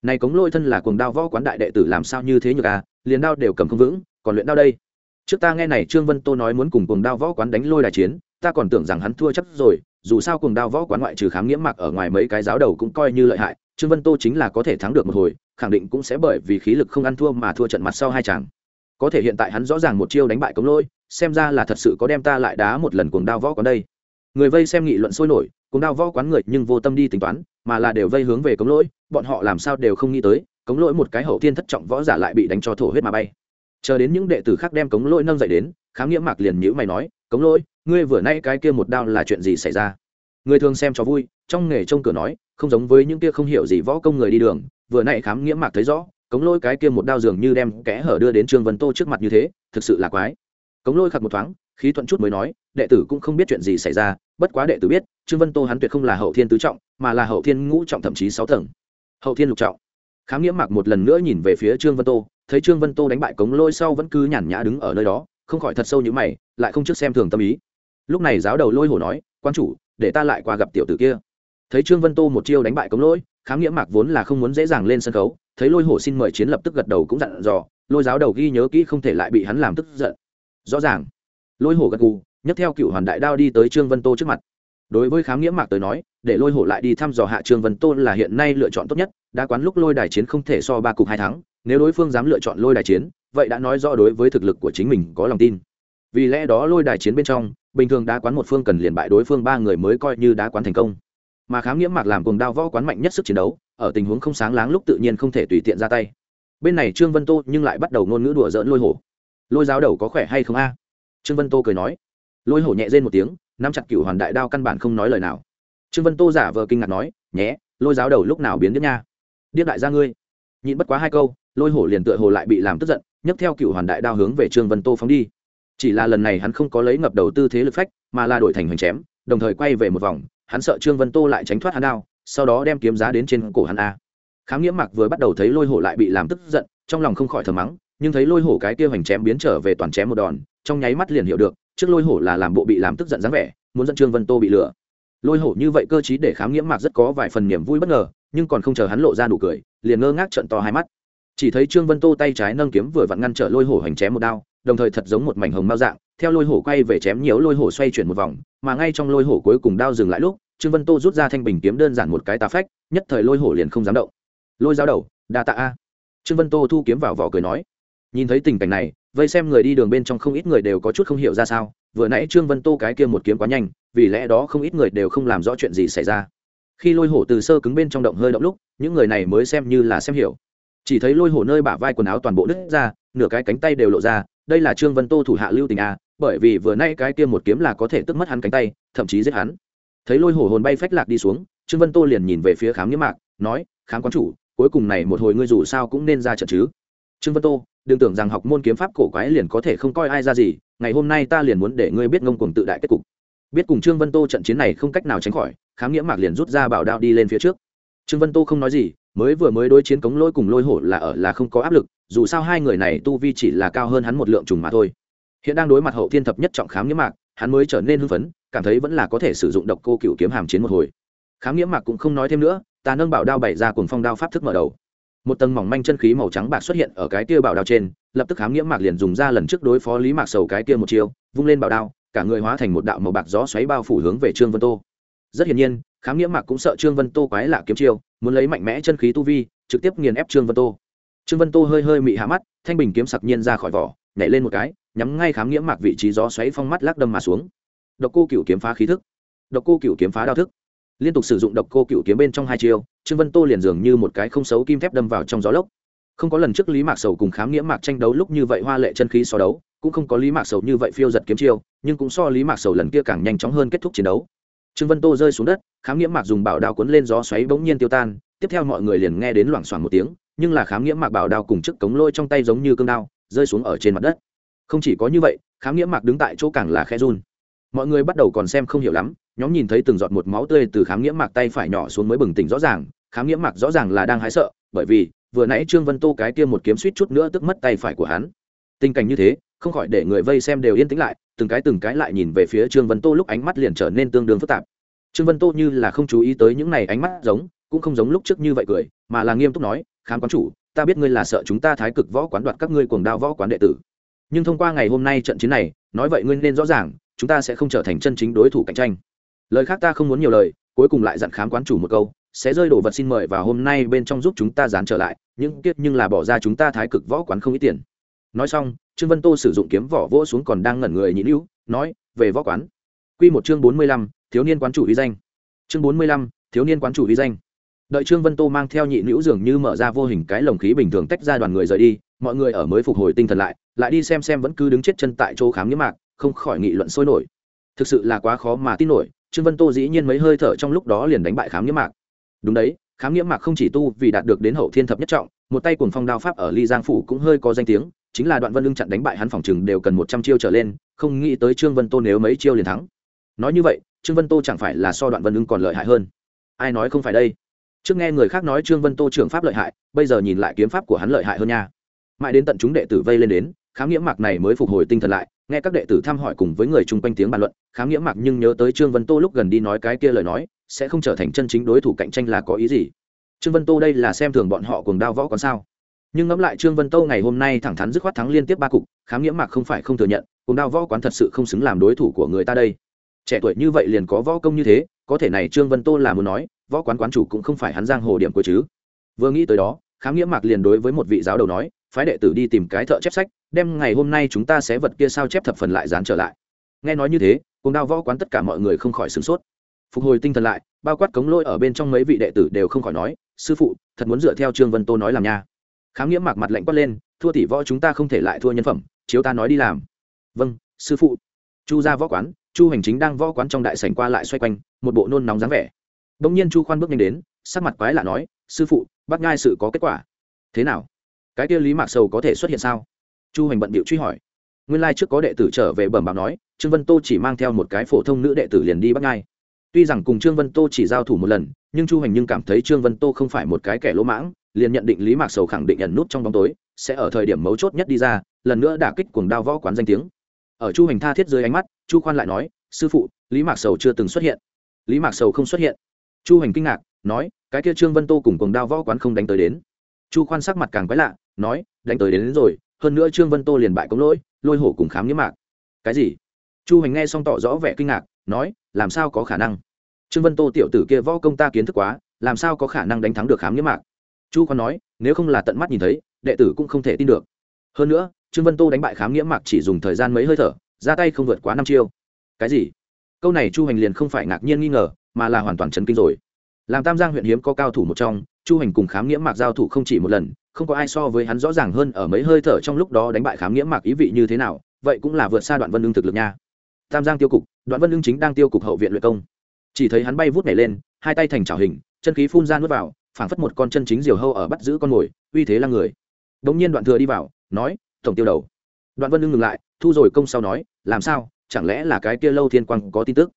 này cống lôi thân là cuồng đao võ quán đại đệ tử làm sao như thế nhược à liền đao đều cầm không vững, còn luyện đao đây. Trước ta nghe này trương vân tô nói muốn cùng cuồng đao võ quán đánh lôi đại chiến, ta còn tưởng rằng hắn thua chắc rồi, dù sao cuồng đao võ quán ngoại trừ khám nghiễm mạc ở ngoài mấy cái giáo đầu cũng coi như lợi hại, trương vân tô chính là có thể thắng được một hồi, khẳng định cũng sẽ bởi vì khí lực không ăn thua mà thua trận mặt sau hai chàng. Có thể hiện tại hắn rõ ràng một chiêu đánh bại cống lôi, xem ra là thật sự có đem ta lại đá một lần cuồng đao võ quán đây. Người vây xem nghị luận sôi nổi, cuồng đao võ quán người nhưng vô tâm đi tính toán, mà là đều vây hướng về cống lỗi bọn họ làm sao đều không nghĩ tới, cống lỗi một cái hậu thiên thất trọng võ giả lại bị đánh cho thổ huyết mà bay. Chờ đến những đệ tử khác đem cống lỗi nâng dậy đến, khám nghĩa mạc liền nhữ mày nói, cống lỗi, ngươi vừa nay cái kia một đao là chuyện gì xảy ra? Người thường xem cho vui, trong nghề trông cửa nói, không giống với những kia không hiểu gì võ công người đi đường, vừa nay khám nghĩa mạc thấy rõ, cống lỗi cái kia một đao dường như đem kẽ hở đưa đến trương vân tô trước mặt như thế, thực sự là quái. Cống lỗi khặt một thoáng, khí thuận chút mới nói, đệ tử cũng không biết chuyện gì xảy ra, bất quá đệ tử biết, trương vân tô hắn tuyệt không là hậu thiên tứ trọng, mà là hậu thiên ngũ trọng thậm chí sáu tầng hậu thiên lục trọng. Khám nghĩa mạc một lần nữa nhìn về phía trương vân tô, thấy trương vân tô đánh bại cống lôi sau vẫn cứ nhàn nhã đứng ở nơi đó, không khỏi thật sâu như mày, lại không trước xem thường tâm ý. Lúc này giáo đầu lôi hổ nói, quan chủ, để ta lại qua gặp tiểu tử kia. Thấy trương vân tô một chiêu đánh bại cống lôi, khám nghĩa mạc vốn là không muốn dễ dàng lên sân khấu, thấy lôi hổ xin mời chiến lập tức gật đầu cũng dặn dò, lôi giáo đầu ghi nhớ kỹ không thể lại bị hắn làm tức giận. Rõ ràng, lôi hổ gật gù, nhấc theo cựu hoàn đại đao đi tới trương vân tô trước mặt đối với khám nghĩa mạc tới nói, để lôi hổ lại đi thăm dò hạ trương vân tô là hiện nay lựa chọn tốt nhất, đã quán lúc lôi đài chiến không thể so ba cục hai thắng, nếu đối phương dám lựa chọn lôi đài chiến, vậy đã nói rõ đối với thực lực của chính mình có lòng tin. Vì lẽ đó lôi đài chiến bên trong, bình thường đá quán một phương cần liền bại đối phương ba người mới coi như đá quán thành công. Mà khám nghĩa mạc làm cùng đao võ quán mạnh nhất sức chiến đấu, ở tình huống không sáng láng lúc tự nhiên không thể tùy tiện ra tay. Bên này trương vân tô nhưng lại bắt đầu ngôn ngữ đùa giỡn lôi hổ. Lôi giáo đầu có khỏe hay không a? Trương vân tô cười nói. Lôi hổ nhẹ rên một tiếng nắm chặt cựu hoàn đại đao căn bản không nói lời nào. Trương vân tô giả vờ kinh ngạc nói, nhé, lôi giáo đầu lúc nào biến điếc nha? Điếc đại gia ngươi. Nhịn bất quá hai câu, lôi hổ liền tựa hồ lại bị làm tức giận, nhấc theo cựu hoàn đại đao hướng về trương vân tô phóng đi. Chỉ là lần này hắn không có lấy ngập đầu tư thế lực phách, mà là đổi thành hoành chém, đồng thời quay về một vòng, hắn sợ trương vân tô lại tránh thoát hắn đao, sau đó đem kiếm giá đến trên cổ hắn a. Khám nghĩa mặc vừa bắt đầu thấy lôi hổ lại bị làm tức giận, trong lòng không khỏi thờ mắng, nhưng thấy lôi hổ cái kia hoành chém biến trở về toàn chém một đòn, trong nháy mắt liền hiểu được trước lôi hổ là làm bộ bị làm tức giận dáng vẻ, muốn dẫn trương vân tô bị lừa. Lôi hổ như vậy cơ chí để khám nghiễm mạc rất có vài phần niềm vui bất ngờ, nhưng còn không chờ hắn lộ ra nụ cười, liền ngơ ngác trận to hai mắt. Chỉ thấy trương vân tô tay trái nâng kiếm vừa vặn ngăn trở lôi hổ hoành chém một đao, đồng thời thật giống một mảnh hồng mao dạng, theo lôi hổ quay về chém nhiều lôi hổ xoay chuyển một vòng, mà ngay trong lôi hổ cuối cùng đao dừng lại lúc, trương vân tô rút ra thanh bình kiếm đơn giản một cái tà phách, nhất thời lôi hổ liền không dám động. Lôi dao đầu, đa tạ a. Trương vân tô thu kiếm vào vỏ cười nói. Nhìn thấy tình cảnh này vây xem người đi đường bên trong không ít người đều có chút không hiểu ra sao, vừa nãy trương vân tô cái kia một kiếm quá nhanh, vì lẽ đó không ít người đều không làm rõ chuyện gì xảy ra. Khi lôi hổ từ sơ cứng bên trong động hơi động lúc, những người này mới xem như là xem hiểu. Chỉ thấy lôi hổ nơi bả vai quần áo toàn bộ đứt ra, nửa cái cánh tay đều lộ ra, đây là trương vân tô thủ hạ lưu tình a, bởi vì vừa nay cái kia một kiếm là có thể tức mất hắn cánh tay, thậm chí giết hắn. Thấy lôi hổ hồn bay phách lạc đi xuống, trương vân tô liền nhìn về phía khám nghĩa mạc, nói, khám quán chủ, cuối cùng này một hồi ngươi dù sao cũng nên ra trận chứ? Trương vân tô, đừng tưởng rằng học môn kiếm pháp cổ quái liền có thể không coi ai ra gì, ngày hôm nay ta liền muốn để ngươi biết ngông cuồng tự đại kết cục. Biết cùng trương vân tô trận chiến này không cách nào tránh khỏi, khám nghĩa mạc liền rút ra bảo đao đi lên phía trước. Trương vân tô không nói gì, mới vừa mới đối chiến cống lôi cùng lôi hổ là ở là không có áp lực, dù sao hai người này tu vi chỉ là cao hơn hắn một lượng trùng mà thôi. Hiện đang đối mặt hậu thiên thập nhất trọng khám nghĩa mạc, hắn mới trở nên hưng phấn, cảm thấy vẫn là có thể sử dụng độc cô cựu kiếm hàm chiến một hồi. Khám nghĩa mạc cũng không nói thêm nữa, ta nâng bảo đao bày ra cùng phong đao pháp thức mở đầu một tầng mỏng manh chân khí màu trắng bạc xuất hiện ở cái kia bảo đao trên, lập tức khám nghĩa mạc liền dùng ra lần trước đối phó lý mạc sầu cái kia một chiêu, vung lên bảo đao, cả người hóa thành một đạo màu bạc gió xoáy bao phủ hướng về trương vân tô. Rất hiển nhiên, khám nghĩa mạc cũng sợ trương vân tô quái lạ kiếm chiêu, muốn lấy mạnh mẽ chân khí tu vi, trực tiếp nghiền ép trương vân tô. Trương vân tô hơi hơi mị hạ mắt, thanh bình kiếm sặc nhiên ra khỏi vỏ, nhảy lên một cái, nhắm ngay khám nghĩa mạc vị trí gió xoáy phong mắt lắc đâm mà xuống. Độc cô cựu kiếm phá khí thức. Độc cô cựu kiếm phá đao thức liên tục sử dụng độc cô cựu kiếm bên trong hai chiêu, trương vân tô liền dường như một cái không xấu kim thép đâm vào trong gió lốc. Không có lần trước lý mạc sầu cùng khám nghĩa mạc tranh đấu lúc như vậy hoa lệ chân khí so đấu, cũng không có lý mạc sầu như vậy phiêu giật kiếm chiêu, nhưng cũng so lý mạc sầu lần kia càng nhanh chóng hơn kết thúc chiến đấu. Trương vân tô rơi xuống đất, khám nghĩa mạc dùng bảo đao cuốn lên gió xoáy bỗng nhiên tiêu tan, tiếp theo mọi người liền nghe đến loảng xoảng một tiếng, nhưng là khám nghĩa mạc bảo đao cùng chiếc cống lôi trong tay giống như cương đao, rơi xuống ở trên mặt đất. Không chỉ có như vậy, khám nghĩa mạc đứng tại chỗ càng là khe run. Mọi người bắt đầu còn xem không hiểu lắm nhóm nhìn thấy từng giọt một máu tươi từ khám nghĩa mạc tay phải nhỏ xuống mới bừng tỉnh rõ ràng, khám nghĩa mạc rõ ràng là đang hái sợ, bởi vì, vừa nãy trương vân tô cái kia một kiếm suýt chút nữa tức mất tay phải của hắn. Tình cảnh như thế, không khỏi để người vây xem đều yên tĩnh lại, từng cái từng cái lại nhìn về phía trương vân tô lúc ánh mắt liền trở nên tương đương phức tạp. Trương vân tô như là không chú ý tới những này ánh mắt giống, cũng không giống lúc trước như vậy cười, mà là nghiêm túc nói, khám quán chủ, ta biết ngươi là sợ chúng ta thái cực võ quán đoạt các ngươi cuồng đao võ quán đệ tử. Nhưng thông qua ngày hôm nay trận chiến này, nói vậy ngươi nên rõ ràng, chúng ta sẽ không trở thành chân chính đối thủ cạnh tranh lời khác ta không muốn nhiều lời, cuối cùng lại dặn khám quán chủ một câu, sẽ rơi đồ vật xin mời và hôm nay bên trong giúp chúng ta dán trở lại, những kiết nhưng là bỏ ra chúng ta thái cực võ quán không ít tiền. Nói xong, trương vân tô sử dụng kiếm vỏ vỗ xuống còn đang ngẩn người nhịn hữu nói, về võ quán. Q một chương bốn mươi lăm, thiếu niên quán chủ uy danh. Chương bốn mươi lăm, thiếu niên quán chủ uy danh. Đợi trương vân tô mang theo nhị nữ dường như mở ra vô hình cái lồng khí bình thường tách ra đoàn người rời đi, mọi người ở mới phục hồi tinh thần lại lại đi xem xem vẫn cứ đứng chết chân tại chỗ khám nhiễm mạc, không khỏi nghị luận sôi nổi. Thực sự là quá khó mà tin nổi trương vân tô dĩ nhiên mấy hơi thở trong lúc đó liền đánh bại khám nhiễm mạc. Đúng đấy, khám nhiễm mạc không chỉ tu vì đạt được đến hậu thiên thập nhất trọng, một tay cùng phong đao pháp ở ly giang phủ cũng hơi có danh tiếng, chính là đoạn vân lưng chặn đánh bại hắn phòng chừng đều cần một trăm chiêu trở lên, không nghĩ tới trương vân tô nếu mấy chiêu liền thắng. Nói như vậy, trương vân tô chẳng phải là so đoạn vân lưng còn lợi hại hơn. Ai nói không phải đây? Trước nghe người khác nói trương vân tô trường pháp lợi hại, bây giờ nhìn lại kiếm pháp của hắn lợi hại hơn nha. Mãi đến tận chúng đệ tử vây lên đến khám nghĩa mạc này mới phục hồi tinh thần lại, nghe các đệ tử thăm hỏi cùng với người chung quanh tiếng bàn luận, khám nghĩa mạc nhưng nhớ tới trương vân tô lúc gần đi nói cái kia lời nói, sẽ không trở thành chân chính đối thủ cạnh tranh là có ý gì. Trương vân tô đây là xem thường bọn họ cùng đao võ còn sao. Nhưng ngẫm lại trương vân tô ngày hôm nay thẳng thắn dứt khoát thắng liên tiếp ba cục, khám nghĩa mạc không phải không thừa nhận cùng đao võ quán thật sự không xứng làm đối thủ của người ta đây. Trẻ tuổi như vậy liền có võ công như thế, có thể này trương vân tô là muốn nói, võ quán quán chủ cũng không phải hắn giang hồ điểm của chứ. Vừa nghĩ tới đó, khám nghĩa mạc liền đối với một vị giáo đầu nói phái đệ tử đi tìm cái thợ chép sách, đem ngày hôm nay chúng ta sẽ vật kia sao chép thập phần lại dán trở lại. Nghe nói như thế cùng đao võ quán tất cả mọi người không khỏi sửng sốt. Phục hồi tinh thần lại, bao quát cống lôi ở bên trong mấy vị đệ tử đều không khỏi nói, sư phụ, thật muốn dựa theo trương vân tô nói làm nha. Khám nghĩa mạc mặt lạnh quát lên, thua tỷ võ chúng ta không thể lại thua nhân phẩm, chiếu ta nói đi làm. Vâng sư phụ. Chu ra võ quán, chu hành chính đang võ quán trong đại sảnh qua lại xoay quanh, một bộ nôn nóng dáng vẻ. Đông nhiên chu khoan bước nhanh đến, sắc mặt quái lạ nói, sư phụ bắt ngai sự có kết quả. Thế nào? Cái kia lý mạc sầu có thể xuất hiện sao? Chu hành bận bịu truy hỏi. Nguyên lai trước có đệ tử trở về bẩm báo nói, trương vân tô chỉ mang theo một cái phổ thông nữ đệ tử liền đi bắt ngai. Tuy rằng cùng trương vân tô chỉ giao thủ một lần, nhưng chu hành nhưng cảm thấy trương vân tô không phải một cái kẻ lỗ mãng, liền nhận định lý mạc sầu khẳng định nhận nút trong bóng tối, sẽ ở thời điểm mấu chốt nhất đi ra, lần nữa đả kích cuồng đao võ quán danh tiếng. Ở chu hành tha thiết dưới ánh mắt, chu khoan lại nói, sư phụ, lý mạc sầu chưa từng xuất hiện. Lý mạc sầu không xuất hiện. Chu hành kinh ngạc, nói, cái kia trương vân tô cùng cuồng đao võ quán không đánh tới đến. Chu khoan sắc mặt càng quái lạ nói đánh tới đến, đến rồi hơn nữa trương vân tô liền bại công lỗi lôi hổ cùng khám nghĩa mạc. Cái gì? Chu hành nghe xong tỏ rõ vẻ kinh ngạc nói làm sao có khả năng? Trương vân tô tiểu tử kia võ công ta kiến thức quá làm sao có khả năng đánh thắng được khám nghĩa mạc? Chu còn nói nếu không là tận mắt nhìn thấy đệ tử cũng không thể tin được. Hơn nữa trương vân tô đánh bại khám nghĩa mạc chỉ dùng thời gian mấy hơi thở ra tay không vượt quá năm chiêu. Cái gì? Câu này chu hành liền không phải ngạc nhiên nghi ngờ mà là hoàn toàn chấn kinh rồi. Làm tam giang huyện hiếm có cao thủ một trong chu hành cùng khám nghĩa mạc giao thủ không chỉ một lần không có ai so với hắn rõ ràng hơn ở mấy hơi thở trong lúc đó đánh bại khám nghĩa mạc ý vị như thế nào, vậy cũng là vượt xa đoạn vân lương thực lực nha. Tam giang tiêu cục, đoạn vân lương chính đang tiêu cục hậu viện luyện công. Chỉ thấy hắn bay vút nhảy lên, hai tay thành trào hình, chân khí phun ra nuốt vào, phảng phất một con chân chính diều hâu ở bắt giữ con mồi, uy thế là người. Đống nhiên đoạn thừa đi vào, nói, tổng tiêu đầu. Đoạn vân lương ngừng lại, thu rồi công sau nói, làm sao? Chẳng lẽ là cái kia lâu thiên quang có tin tức?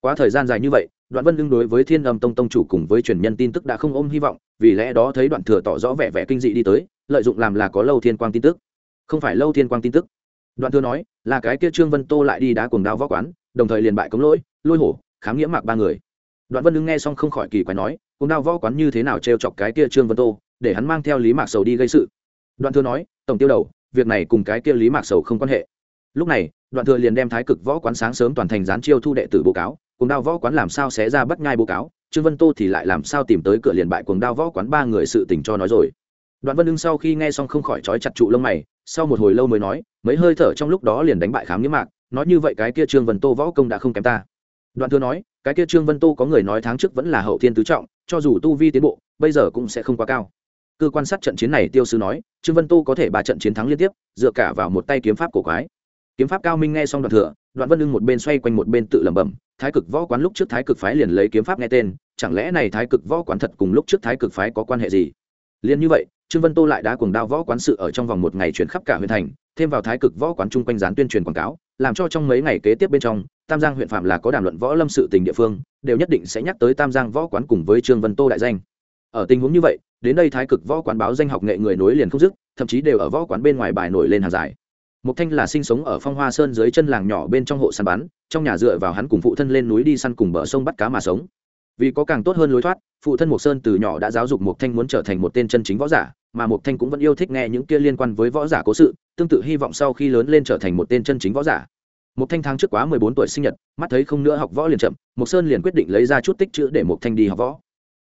Quá thời gian dài như vậy đoạn vân lưng đối với thiên âm tông tông chủ cùng với truyền nhân tin tức đã không ôm hy vọng, vì lẽ đó thấy đoạn thừa tỏ rõ vẻ vẻ kinh dị đi tới, lợi dụng làm là có lâu thiên quang tin tức. Không phải lâu thiên quang tin tức. Đoạn thừa nói, là cái kia trương vân tô lại đi đá cuồng đao võ quán, đồng thời liền bại cống lỗi, lôi hổ, khám nghĩa mạc ba người. Đoạn vân lưng nghe xong không khỏi kỳ quái nói, cuồng đao võ quán như thế nào t chọc cái kia trương vân tô, để hắn mang theo lý mạc sầu đi gây sự. Đoạn thừa nói, tổng tiêu đầu, việc này cùng cái kia lý mạc sầu không quan hệ. Lúc này đoạn thừa liền đem thái cực võ quán sáng sớm toàn thành gián chiêu thu đệ tử báo cáo, cùng đao võ quán làm sao sẽ ra bắt ngay báo cáo, trương vân tô thì lại làm sao tìm tới cửa liền bại cuồng đao võ quán ba người sự tình cho nói rồi. Đoạn vân ưng sau khi nghe xong không khỏi trói chặt trụ lông mày, sau một hồi lâu mới nói, mấy hơi thở trong lúc đó liền đánh bại khám nghĩa mạc, nói như vậy cái kia trương vân tô võ công đã không kém ta. Đoạn thừa nói, cái kia trương vân tô có người nói tháng trước vẫn là hậu thiên tứ trọng, cho dù tu vi tiến bộ, bây giờ cũng sẽ không quá cao. Cơ quan sát trận chiến này tiêu sư nói, trương vân tô có thể ba trận chiến thắng liên tiếp, dựa cả vào một tay kiếm pháp cổ quái kiếm pháp cao minh nghe xong đoạn thừa, đoạn vân ưng một bên xoay quanh một bên tự lẩm bẩm, thái cực võ quán lúc trước thái cực phái liền lấy kiếm pháp nghe tên, chẳng lẽ này thái cực võ quán thật cùng lúc trước thái cực phái có quan hệ gì? Liền như vậy, trương vân tô lại đã cùng đao võ quán sự ở trong vòng một ngày chuyển khắp cả huyện thành, thêm vào thái cực võ quán chung quanh dán tuyên truyền quảng cáo, làm cho trong mấy ngày kế tiếp bên trong, tam giang huyện phạm là có đàm luận võ lâm sự tình địa phương, đều nhất định sẽ nhắc tới tam giang võ quán cùng với trương vân tô đại danh. Ở tình huống như vậy, đến đây thái cực võ quán báo danh học nghệ người nối liền không dứt, thậm chí đều ở võ quán bên ngoài bài nổi lên hàng dài. Mục Thanh là sinh sống ở Phong Hoa Sơn dưới chân làng nhỏ bên trong hộ săn bắn, trong nhà dựa vào hắn cùng phụ thân lên núi đi săn cùng bờ sông bắt cá mà sống. Vì có càng tốt hơn lối thoát, phụ thân Mục Sơn từ nhỏ đã giáo dục Mục Thanh muốn trở thành một tên chân chính võ giả, mà Mục Thanh cũng vẫn yêu thích nghe những kia liên quan với võ giả cố sự, tương tự hy vọng sau khi lớn lên trở thành một tên chân chính võ giả. Mục Thanh tháng trước quá 14 tuổi sinh nhật, mắt thấy không nữa học võ liền chậm, Mục Sơn liền quyết định lấy ra chút tích trữ để Mục Thanh đi học võ.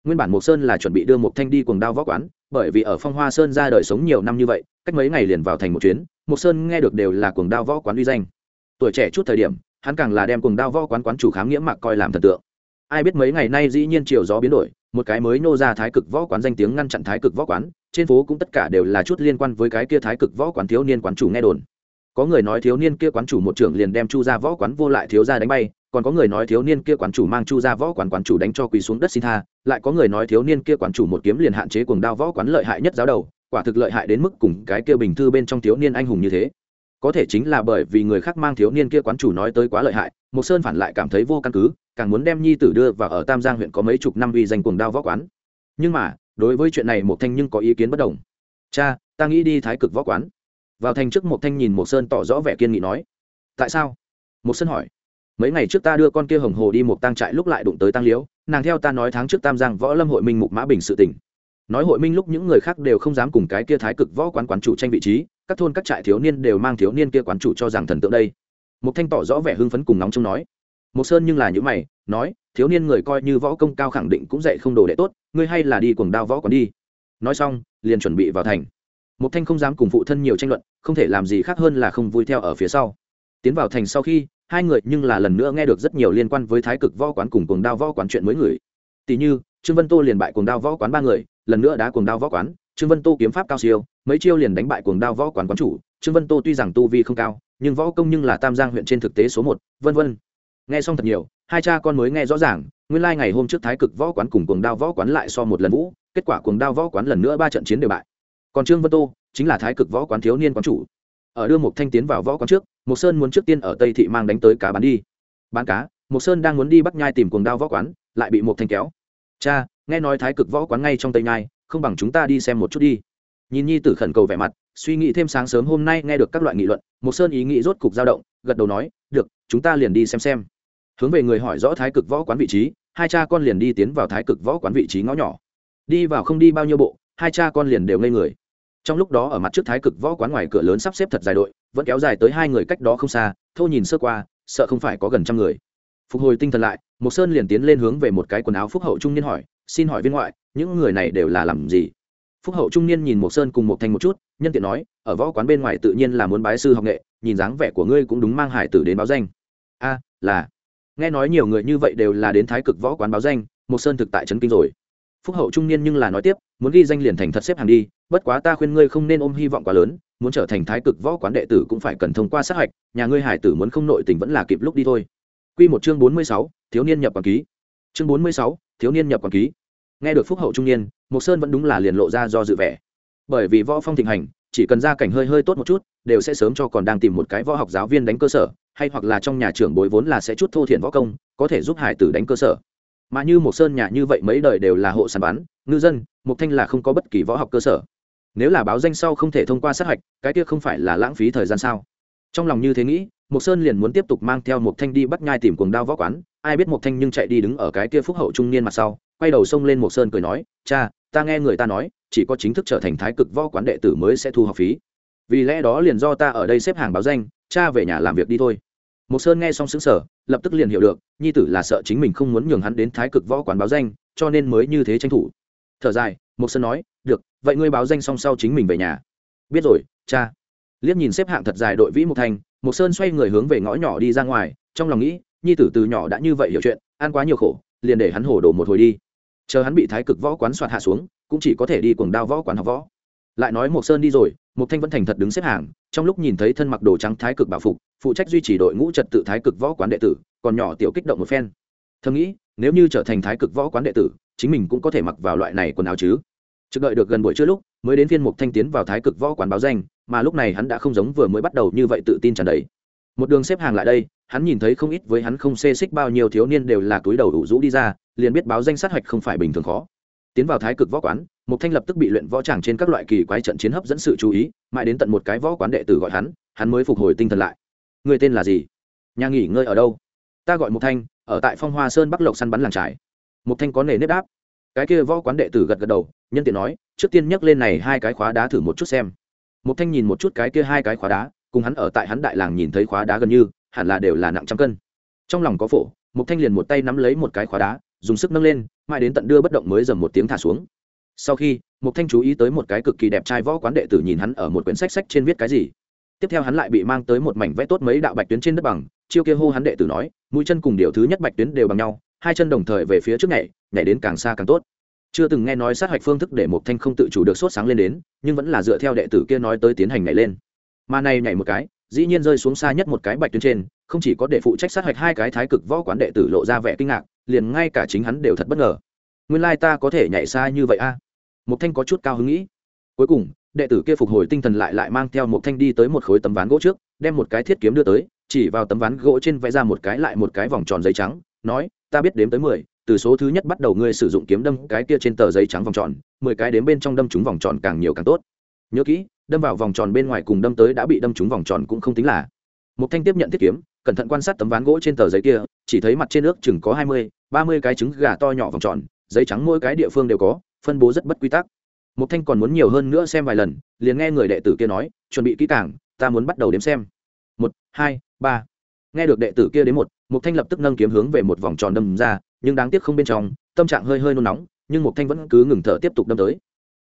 Nguyên bản mộc Sơn là chuẩn bị đưa mộc Thanh đi cuồng đao võ quán, bởi vì ở Phong Hoa Sơn ra đời sống nhiều năm như vậy, cách mấy ngày liền vào thành một chuyến, Mộc Sơn nghe được đều là cuồng đao võ quán uy danh. Tuổi trẻ chút thời điểm, hắn càng là đem cuồng đao võ quán quán chủ khám nghĩa mạc coi làm thần tượng. Ai biết mấy ngày nay dĩ nhiên chiều gió biến đổi, một cái mới nô ra thái cực võ quán danh tiếng ngăn chặn thái cực võ quán, trên phố cũng tất cả đều là chút liên quan với cái kia thái cực võ quán thiếu niên quán chủ nghe đồn. Có người nói thiếu niên kia quán chủ một trưởng liền đem Chu gia võ quán vô lại thiếu gia đánh bay, còn có người nói thiếu niên kia quán chủ mang Chu ra võ quán quán chủ đánh cho quỳ xuống đất xin tha, lại có người nói thiếu niên kia quán chủ một kiếm liền hạn chế cuồng đao võ quán lợi hại nhất giáo đầu, quả thực lợi hại đến mức cùng cái kia bình thư bên trong thiếu niên anh hùng như thế. Có thể chính là bởi vì người khác mang thiếu niên kia quán chủ nói tới quá lợi hại một sơn phản lại cảm thấy vô căn cứ càng muốn đem nhi tử đưa vào ở tam giang huyện có mấy chục năm uy danh cuồng đao võ quán. Nhưng mà đối với chuyện này một thanh nhưng có ý kiến bất đồng. Cha ta nghĩ đi thái cực võ quán. Vào thành trước một thanh nhìn một sơn tỏ rõ vẻ kiên nghị nói. Tại sao? Một sơn hỏi mấy ngày trước ta đưa con kia hồng hồ đi một tang trại lúc lại đụng tới tang liễu, nàng theo ta nói tháng trước tam giang võ lâm hội minh mục mã bình sự tỉnh. Nói hội minh lúc những người khác đều không dám cùng cái kia thái cực võ quán quán chủ tranh vị trí, các thôn các trại thiếu niên đều mang thiếu niên kia quán chủ cho rằng thần tượng đây. Một thanh tỏ rõ vẻ hưng phấn cùng nóng trong nói. Một sơn nhưng là những mày, nói, thiếu niên người coi như võ công cao khẳng định cũng dạy không đồ đệ tốt, ngươi hay là đi cuồng đao võ quán đi. Nói xong, liền chuẩn bị vào thành. Một thanh không dám cùng phụ thân nhiều tranh luận, không thể làm gì khác hơn là không vui theo ở phía sau. Tiến vào thành sau khi hai người nhưng là lần nữa nghe được rất nhiều liên quan với thái cực võ quán cùng cuồng đao võ quán chuyện mới người. Tỷ như, trương vân tô liền bại cuồng đao võ quán ba người, lần nữa đá cuồng đao võ quán, trương vân tô kiếm pháp cao siêu, mấy chiêu liền đánh bại cuồng đao võ quán quán chủ, trương vân tô tuy rằng tu vi không cao, nhưng võ công nhưng là tam giang huyện trên thực tế số một, vân vân. Nghe xong thật nhiều, hai cha con mới nghe rõ ràng, nguyên lai ngày hôm trước thái cực võ quán cùng cuồng đao võ quán lại so một lần vũ, kết quả cuồng đao võ quán lần nữa ba trận chiến đều bại. Còn trương vân tô, chính là thái cực võ quán thiếu niên quán chủ. Ở đưa một thanh tiến vào võ quán trước Mộc sơn muốn trước tiên ở tây thị mang đánh tới cá bán đi. Bán cá, Mộc sơn đang muốn đi bắt nhai tìm cuồng đao võ quán, lại bị Mộc thanh kéo. Cha, nghe nói thái cực võ quán ngay trong tây nhai, không bằng chúng ta đi xem một chút đi. Nhìn nhi tử khẩn cầu vẻ mặt, suy nghĩ thêm sáng sớm hôm nay nghe được các loại nghị luận, Mộc sơn ý nghĩ rốt cục dao động, gật đầu nói, được, chúng ta liền đi xem xem. Hướng về người hỏi rõ thái cực võ quán vị trí, hai cha con liền đi tiến vào thái cực võ quán vị trí ngõ nhỏ. Đi vào không đi bao nhiêu bộ, hai cha con liền đều ngây người. Trong lúc đó ở mặt trước thái cực võ quán ngoài cửa lớn sắp xếp thật dài đội vẫn kéo dài tới hai người cách đó không xa thâu nhìn sơ qua, sợ không phải có gần trăm người. Phục hồi tinh thần lại một sơn liền tiến lên hướng về một cái quần áo phúc hậu trung niên hỏi, xin hỏi viên ngoại, những người này đều là làm gì? Phúc hậu trung niên nhìn một sơn cùng một thanh một chút, nhân tiện nói, ở võ quán bên ngoài tự nhiên là muốn bái sư học nghệ, nhìn dáng vẻ của ngươi cũng đúng mang hải tử đến báo danh. A, là. Nghe nói nhiều người như vậy đều là đến thái cực võ quán báo danh một sơn thực tại trấn kinh rồi. Phúc hậu trung niên nhưng là nói tiếp, muốn ghi danh liền thành thật xếp hàng đi, bất quá ta khuyên ngươi không nên ôm hy vọng quá lớn muốn trở thành thái cực võ quán đệ tử cũng phải cần thông qua sát hạch nhà ngươi hải tử muốn không nội tình vẫn là kịp lúc đi thôi Quy một chương bốn mươi sáu, thiếu niên nhập quản ký. Chương bốn mươi sáu, thiếu niên nhập quản ký. Nghe được phúc hậu trung niên, Mộc Sơn vẫn đúng là liền lộ ra do dự vẻ. Bởi vì võ phong thịnh hành, chỉ cần ra cảnh hơi hơi tốt một chút, đều sẽ sớm cho còn đang tìm một cái võ học giáo viên đánh cơ sở, hay hoặc là trong nhà trưởng bối vốn là sẽ chút thô thiện võ công, có thể giúp hải tử đánh cơ sở. Mà như Mộc Sơn nhà như vậy mấy đời đều là hộ sản bán, ngư dân, Mộc Thanh là không có bất kỳ võ học cơ sở. Nếu là báo danh sau không thể thông qua sát hạch, cái kia không phải là lãng phí thời gian sao? Trong lòng như thế nghĩ, Mộc Sơn liền muốn tiếp tục mang theo Mộc Thanh đi bắt nhai tìm cuồng đao võ quán, ai biết Mộc Thanh nhưng chạy đi đứng ở cái kia phúc hậu trung niên mặt sau, quay đầu xông lên Mộc Sơn cười nói, "Cha, ta nghe người ta nói, chỉ có chính thức trở thành thái cực võ quán đệ tử mới sẽ thu học phí. Vì lẽ đó liền do ta ở đây xếp hàng báo danh, cha về nhà làm việc đi thôi." Mộc Sơn nghe xong sững sờ, lập tức liền hiểu được, nhi tử là sợ chính mình không muốn nhường hắn đến thái cực võ quán báo danh, cho nên mới như thế tranh thủ. Thở dài, Mộc Sơn nói, "Được, vậy ngươi báo danh xong sau chính mình về nhà." "Biết rồi, cha." Liếc nhìn xếp hạng thật dài đội vĩ Mộc Thanh, Mộc Sơn xoay người hướng về ngõ nhỏ đi ra ngoài, trong lòng nghĩ, nhi tử từ nhỏ đã như vậy hiểu chuyện, ăn quá nhiều khổ, liền để hắn hổ đổ một hồi đi. Chờ hắn bị Thái Cực Võ quán soạt hạ xuống, cũng chỉ có thể đi cuồng đao võ quán học võ. Lại nói Mộc Sơn đi rồi, Mộc Thanh vẫn thành thật đứng xếp hàng, trong lúc nhìn thấy thân mặc đồ trắng Thái Cực bảo phục, phụ trách duy trì đội ngũ trật tự Thái Cực Võ quán đệ tử, còn nhỏ tiểu kích động một phen. Thầm nghĩ, nếu như trở thành Thái Cực Võ quán đệ tử, chính mình cũng có thể mặc vào loại này quần áo chứ. Trực đợi được gần buổi trưa lúc, mới đến phiên mục Thanh tiến vào Thái Cực Võ quán báo danh, mà lúc này hắn đã không giống vừa mới bắt đầu như vậy tự tin tràn đầy. Một đường xếp hàng lại đây hắn nhìn thấy không ít với hắn không xê xích bao nhiêu thiếu niên đều là túi đầu đủ rũ đi ra liền biết báo danh sát hạch không phải bình thường khó. Tiến vào thái cực võ quán một thanh lập tức bị luyện võ tràng trên các loại kỳ quái trận chiến hấp dẫn sự chú ý mãi đến tận một cái võ quán đệ tử gọi hắn hắn mới phục hồi tinh thần lại. Người tên là gì? Nhà nghỉ ngơi ở đâu? Ta gọi một thanh ở tại phong hoa sơn bắc lộc săn bắn làng trải một thanh có nề nếp đáp. Cái kia võ quán đệ tử gật gật đầu, nhân tiện nói, trước tiên nhắc lên này hai cái khóa đá thử một chút xem. Một thanh nhìn một chút cái kia hai cái khóa đá, cùng hắn ở tại hắn đại làng nhìn thấy khóa đá gần như, hẳn là đều là nặng trăm cân. Trong lòng có phổ một thanh liền một tay nắm lấy một cái khóa đá, dùng sức nâng lên, mãi đến tận đưa bất động mới dầm một tiếng thả xuống. Sau khi một thanh chú ý tới một cái cực kỳ đẹp trai võ quán đệ tử nhìn hắn ở một quyển sách sách trên viết cái gì. Tiếp theo hắn lại bị mang tới một mảnh vẽ tốt mấy đạo bạch tuyến trên đất bằng, chiêu kia hô hắn đệ tử nói, mũi chân cùng điều thứ nhất bạch tuyến đều bằng nhau hai chân đồng thời về phía trước nhảy nhảy đến càng xa càng tốt. Chưa từng nghe nói sát hạch phương thức để một thanh không tự chủ được sốt sáng lên đến, nhưng vẫn là dựa theo đệ tử kia nói tới tiến hành nhảy lên. Mà này nhảy một cái, dĩ nhiên rơi xuống xa nhất một cái bạch tuyến trên, không chỉ có để phụ trách sát hạch hai cái thái cực võ quán đệ tử lộ ra vẻ kinh ngạc, liền ngay cả chính hắn đều thật bất ngờ. Nguyên lai ta có thể nhảy xa như vậy a? À? một thanh có chút cao hứng nghĩ. Cuối cùng, đệ tử kia phục hồi tinh thần lại lại mang theo một thanh đi tới một khối tấm ván gỗ trước, đem một cái thiết kiếm đưa tới, chỉ vào tấm ván gỗ trên vẽ ra một cái lại một cái vòng tròn giấy trắng, nói ta biết đếm tới mười, từ số thứ nhất bắt đầu ngươi sử dụng kiếm đâm cái kia trên tờ giấy trắng vòng tròn, mười cái đến bên trong đâm trúng vòng tròn càng nhiều càng tốt. Nhớ kỹ, đâm vào vòng tròn bên ngoài cùng đâm tới đã bị đâm trúng vòng tròn cũng không tính là. Một thanh tiếp nhận thiết kiếm, cẩn thận quan sát tấm ván gỗ trên tờ giấy kia, chỉ thấy mặt trên nước chừng có hai mươi, ba mươi cái trứng gà to nhỏ vòng tròn, giấy trắng mỗi cái địa phương đều có, phân bố rất bất quy tắc. Một thanh còn muốn nhiều hơn nữa xem vài lần, liền nghe người đệ tử kia nói, chuẩn bị kỹ càng, ta muốn bắt đầu đếm xem. Một, hai, ba. Nghe được đệ tử kia đến một mục thanh lập tức nâng kiếm hướng về một vòng tròn đâm ra, nhưng đáng tiếc không bên trong, tâm trạng hơi hơi nôn nóng, nhưng mục thanh vẫn cứ ngừng thở tiếp tục đâm tới.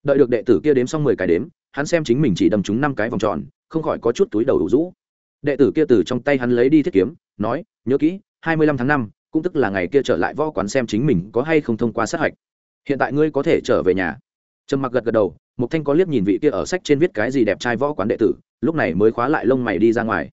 Đợi được đệ tử kia đếm xong mười cái đếm, hắn xem chính mình chỉ đâm trúng năm cái vòng tròn, không khỏi có chút túi đầu đủ rũ. Đệ tử kia từ trong tay hắn lấy đi thiết kiếm, nói, nhớ kỹ, hai mươi lăm tháng năm, cũng tức là ngày kia trở lại võ quán xem chính mình có hay không thông qua sát hạch. Hiện tại ngươi có thể trở về nhà. Trầm mặc gật gật đầu mục thanh có liếc nhìn vị kia ở sách trên viết cái gì đẹp trai võ quán đệ tử, lúc này mới khóa lại lông mày đi ra ngoài.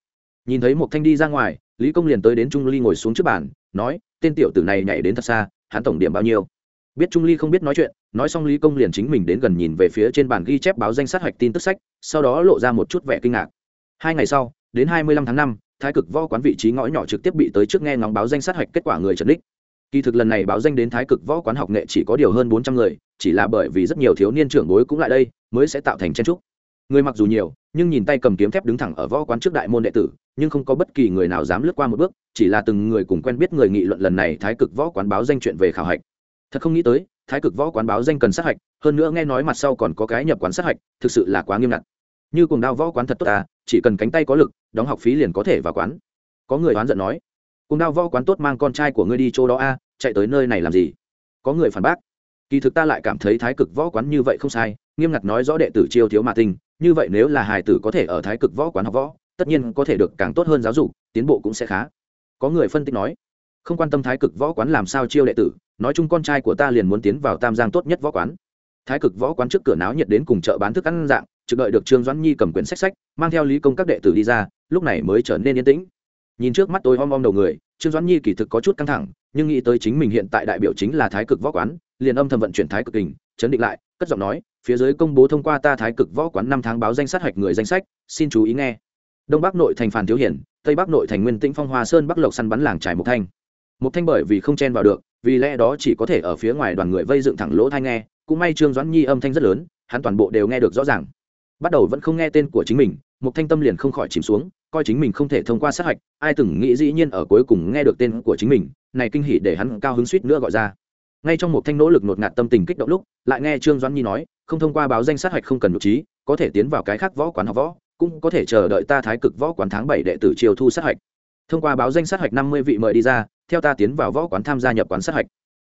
Nhìn thấy mục thanh đi ra ngoài lý công liền tới đến trung ly ngồi xuống trước bàn, nói, tên tiểu tử này nhảy đến thật xa, hắn tổng điểm bao nhiêu? Biết trung ly không biết nói chuyện, nói xong lý công liền chính mình đến gần nhìn về phía trên bàn ghi chép báo danh sát hạch tin tức sách, sau đó lộ ra một chút vẻ kinh ngạc. Hai ngày sau, đến hai mươi lăm tháng năm, thái cực võ quán vị trí ngõ nhỏ trực tiếp bị tới trước nghe ngóng báo danh sát hạch kết quả người trần đích kỳ thực lần này báo danh đến thái cực võ quán học nghệ chỉ có điều hơn bốn trăm người, chỉ là bởi vì rất nhiều thiếu niên trưởng bối cũng lại đây, mới sẽ tạo thành chen trúc người mặc dù nhiều, nhưng nhìn tay cầm kiếm thép đứng thẳng ở võ quán trước đại môn đệ tử nhưng không có bất kỳ người nào dám lướt qua một bước, chỉ là từng người cùng quen biết người nghị luận lần này thái cực võ quán báo danh chuyện về khảo hạch. Thật không nghĩ tới, thái cực võ quán báo danh cần sát hạch, hơn nữa nghe nói mặt sau còn có cái nhập quán sát hạch, thực sự là quá nghiêm ngặt. Như cùng đao võ quán thật tốt à chỉ cần cánh tay có lực, đóng học phí liền có thể vào quán. Có người oán giận nói, cùng đao võ quán tốt mang con trai của ngươi đi chỗ đó a chạy tới nơi này làm gì? Có người phản bác, kỳ thực ta lại cảm thấy thái cực võ quán như vậy không sai, nghiêm ngặt nói rõ đệ tử chiêu thiếu mà tinh, như vậy nếu là hài tử có thể ở thái cực võ quán học võ tất nhiên có thể được càng tốt hơn giáo dục, tiến bộ cũng sẽ khá. Có người phân tích nói, không quan tâm thái cực võ quán làm sao chiêu đệ tử, nói chung con trai của ta liền muốn tiến vào tam giang tốt nhất võ quán. Thái cực võ quán trước cửa náo nhiệt đến cùng chợ bán thức ăn dạng, trực đợi được trương doãn nhi cầm quyển sách sách, mang theo lý công các đệ tử đi ra, lúc này mới trở nên yên tĩnh. Nhìn trước mắt tôi om om đầu người, trương doãn nhi kỳ thực có chút căng thẳng, nhưng nghĩ tới chính mình hiện tại đại biểu chính là thái cực võ quán, liền âm thầm vận chuyển thái cực hình, chấn định lại, cất giọng nói, phía dưới công bố thông qua ta thái cực võ quán năm tháng báo danh sát hạch người danh sách, xin chú ý nghe đông bắc nội thành phàn thiếu hiển, tây bắc nội thành nguyên tĩnh phong hoa sơn bắc lộc săn bắn làng trải mộc thanh. Mộc thanh bởi vì không chen vào được, vì lẽ đó chỉ có thể ở phía ngoài đoàn người vây dựng thẳng lỗ thai nghe, cũng may trương doãn nhi âm thanh rất lớn, hắn toàn bộ đều nghe được rõ ràng. Bắt đầu vẫn không nghe tên của chính mình mục thanh tâm liền không khỏi chìm xuống, coi chính mình không thể thông qua sát hạch, ai từng nghĩ dĩ nhiên ở cuối cùng nghe được tên của chính mình, này kinh hỉ để hắn cao hứng suýt nữa gọi ra. Ngay trong một thanh nỗ lực nột ngạt tâm tình kích động lúc, lại nghe trương doãn nhi nói, không thông qua báo danh sát hạch không cần nhục trí, có thể tiến vào cái khác võ quán học võ cũng có thể chờ đợi ta thái cực võ quán tháng bảy đệ tử chiều thu sát hạch. Thông qua báo danh sát hạch năm mươi vị mời đi ra, theo ta tiến vào võ quán tham gia nhập quán sát hạch.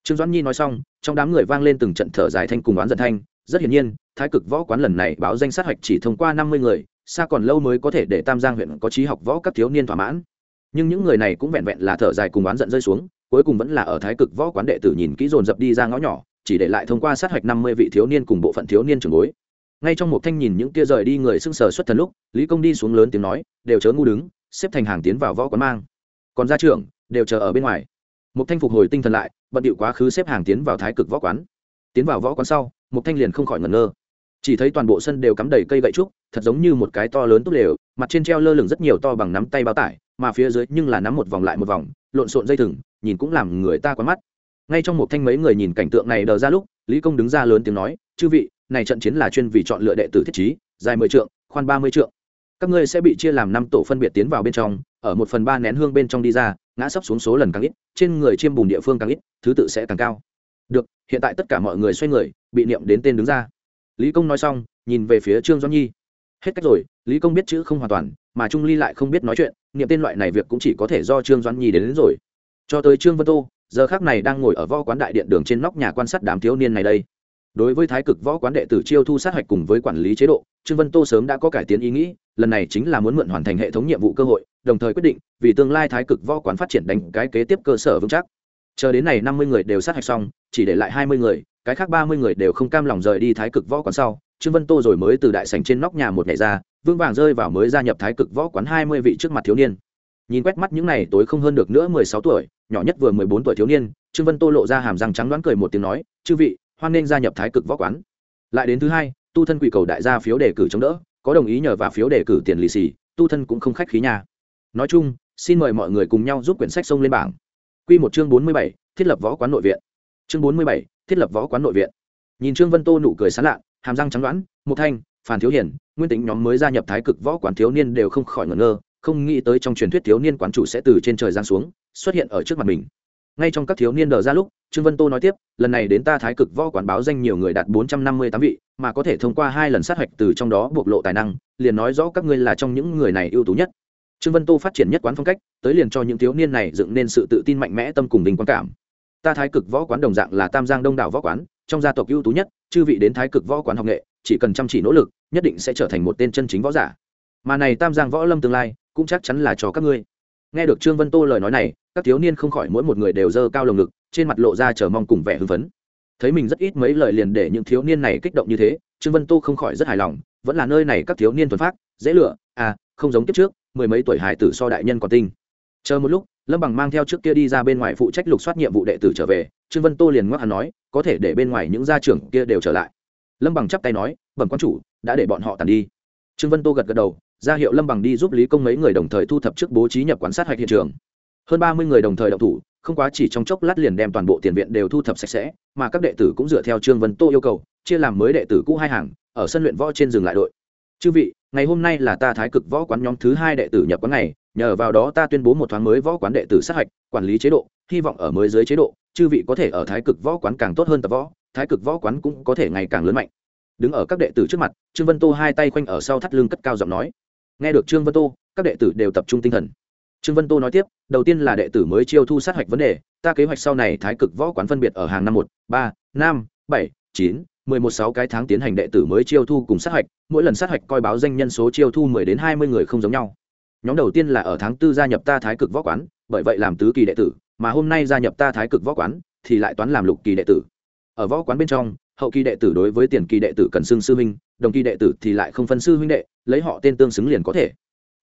Trương doãn nhi nói xong, trong đám người vang lên từng trận thở dài thanh cùng oán giận thanh. Rất hiển nhiên, thái cực võ quán lần này báo danh sát hạch chỉ thông qua năm mươi người, xa còn lâu mới có thể để tam giang huyện có trí học võ các thiếu niên thỏa mãn. Nhưng những người này cũng vẹn vẹn là thở dài cùng oán giận rơi xuống, cuối cùng vẫn là ở thái cực võ quán đệ tử nhìn kỹ dồn dập đi ra ngõ nhỏ, chỉ để lại thông qua sát hạch năm mươi vị thiếu niên cùng bộ phận thiếu niên trường bối ngay trong một thanh nhìn những kia rời đi người sưng sờ xuất thần lúc, lý công đi xuống lớn tiếng nói, đều chớ ngu đứng, xếp thành hàng tiến vào võ quán mang. Còn gia trưởng, đều chờ ở bên ngoài. Một thanh phục hồi tinh thần lại, bận điệu quá khứ xếp hàng tiến vào thái cực võ quán. Tiến vào võ quán sau, một thanh liền không khỏi ngẩn ngơ. Chỉ thấy toàn bộ sân đều cắm đầy cây gậy trúc, thật giống như một cái to lớn tốt lều, mặt trên treo lơ lửng rất nhiều to bằng nắm tay bao tải, mà phía dưới nhưng là nắm một vòng lại một vòng, lộn xộn dây thừng, nhìn cũng làm người ta quá mắt. Ngay trong một thanh mấy người nhìn cảnh tượng này đờ ra lúc, lý công đứng ra lớn tiếng nói, chư vị này trận chiến là chuyên vì chọn lựa đệ tử thiết trí dài mười trượng khoan ba mươi trượng. Các ngươi sẽ bị chia làm năm tổ phân biệt tiến vào bên trong ở một phần ba nén hương bên trong đi ra ngã sấp xuống số lần càng ít trên người chiêm bùn địa phương càng ít thứ tự sẽ càng cao. Được hiện tại tất cả mọi người xoay người bị niệm đến tên đứng ra. Lý công nói xong nhìn về phía trương doãn nhi. Hết cách rồi lý công biết chữ không hoàn toàn mà trung ly lại không biết nói chuyện niệm tên loại này việc cũng chỉ có thể do trương doãn nhi đến, đến rồi. Cho tới trương vân tô giờ khác này đang ngồi ở vo quán đại điện đường trên nóc nhà quan sát đám thiếu niên này đây đối với thái cực võ quán đệ tử chiêu thu sát hạch cùng với quản lý chế độ, trương vân tô sớm đã có cải tiến ý nghĩ, lần này chính là muốn mượn hoàn thành hệ thống nhiệm vụ cơ hội, đồng thời quyết định, vì tương lai thái cực võ quán phát triển đánh cái kế tiếp cơ sở vững chắc. Chờ đến này năm mươi người đều sát hạch xong, chỉ để lại hai mươi người, cái khác ba mươi người đều không cam lòng rời đi thái cực võ quán sau, trương vân tô rồi mới từ đại sảnh trên nóc nhà một ngày ra vương vàng rơi vào mới gia nhập thái cực võ quán hai mươi vị trước mặt thiếu niên. Nhìn quét mắt những này tối không hơn được nữa mười sáu tuổi, nhỏ nhất vừa mười bốn tuổi thiếu niên, trương vân tô lộ ra hàm răng trắng đoán cười một tiếng nói, chư vị hoan nên gia nhập thái cực võ quán. Lại đến thứ hai, tu thân quỷ cầu đại gia phiếu đề cử chống đỡ, có đồng ý nhờ vào phiếu đề cử tiền lì xì, tu thân cũng không khách khí nhà nói chung, xin mời mọi người cùng nhau giúp quyển sách sông lên bảng. Quy một chương bốn mươi bảy, thiết lập võ quán nội viện. Chương bốn mươi bảy, thiết lập võ quán nội viện. Nhìn trương vân tô nụ cười sán lạ, hàm răng trắng đoán một thanh, phản thiếu hiển nguyên tính nhóm mới gia nhập thái cực võ quán thiếu niên đều không khỏi ngẩn ngơ, không nghĩ tới trong truyền thuyết thiếu niên quán chủ sẽ từ trên trời giáng xuống, xuất hiện ở trước mặt mình. Ngay trong các thiếu niên đờ ra lúc trương vân tô nói tiếp, lần này đến ta thái cực võ quán báo danh nhiều người đạt bốn trăm năm mươi tám vị, mà có thể thông qua hai lần sát hạch từ trong đó bộc lộ tài năng, liền nói rõ các ngươi là trong những người này ưu tú nhất. Trương vân tô phát triển nhất quán phong cách, tới liền cho những thiếu niên này dựng nên sự tự tin mạnh mẽ, tâm cùng đình quan cảm. Ta thái cực võ quán đồng dạng là tam giang đông đảo võ quán, trong gia tộc ưu tú nhất, chư vị đến thái cực võ quán học nghệ, chỉ cần chăm chỉ nỗ lực, nhất định sẽ trở thành một tên chân chính võ giả. Mà này tam giang võ lâm tương lai, cũng chắc chắn là cho các ngươi. Nghe được trương vân tô lời nói này, các thiếu niên không khỏi mỗi một người đều dơ cao lồng ngực trên mặt lộ ra chờ mong cùng vẻ hưng phấn. Thấy mình rất ít mấy lời liền để những thiếu niên này kích động như thế, trương vân tô không khỏi rất hài lòng, vẫn là nơi này các thiếu niên thuần phát dễ lựa à không giống kiếp trước, mười mấy tuổi hải tử so đại nhân còn tinh. Chờ một lúc, lâm bằng mang theo trước kia đi ra bên ngoài phụ trách lục soát nhiệm vụ đệ tử trở về, trương vân tô liền ngoắc hắn nói, có thể để bên ngoài những gia trưởng kia đều trở lại. Lâm bằng chắp tay nói, bẩm quan chủ, đã để bọn họ tàn đi. Trương vân tô gật gật đầu, ra hiệu lâm bằng đi giúp lý công mấy người đồng thời thu thập trước bố trí nhập quán sát hạch hiện trường. Hơn ba mươi người đồng thời đậu thủ không quá chỉ trong chốc lát liền đem toàn bộ tiền viện đều thu thập sạch sẽ, mà các đệ tử cũng dựa theo trương vân tô yêu cầu, chia làm mới đệ tử cũ hai hàng, ở sân luyện võ trên rừng lại đội. Chư vị, ngày hôm nay là ta thái cực võ quán nhóm thứ hai đệ tử nhập quán này nhờ vào đó ta tuyên bố một thoáng mới võ quán đệ tử sát hạch, quản lý chế độ, hy vọng ở mới dưới chế độ, chư vị có thể ở thái cực võ quán càng tốt hơn tập võ, thái cực võ quán cũng có thể ngày càng lớn mạnh. Đứng ở các đệ tử trước mặt, trương vân tô hai tay khoanh ở sau thắt lưng cất cao giọng nói. Nghe được trương vân tô, các đệ tử đều tập trung tinh thần trương vân tô nói tiếp, đầu tiên là đệ tử mới chiêu thu sát hạch vấn đề, ta kế hoạch sau này thái cực võ quán phân biệt ở hàng năm một, ba, năm, bảy, chín, mười một, sáu cái tháng tiến hành đệ tử mới chiêu thu cùng sát hạch, mỗi lần sát hạch coi báo danh nhân số chiêu thu mười đến hai mươi người không giống nhau. Nhóm đầu tiên là ở tháng tư gia nhập ta thái cực võ quán, bởi vậy làm tứ kỳ đệ tử, mà hôm nay gia nhập ta thái cực võ quán, thì lại toán làm lục kỳ đệ tử. Ở võ quán bên trong, hậu kỳ đệ tử đối với tiền kỳ đệ tử cần xưng sư huynh, đồng kỳ đệ tử thì lại không phân sư huynh đệ, lấy họ tên tương xứng liền có thể.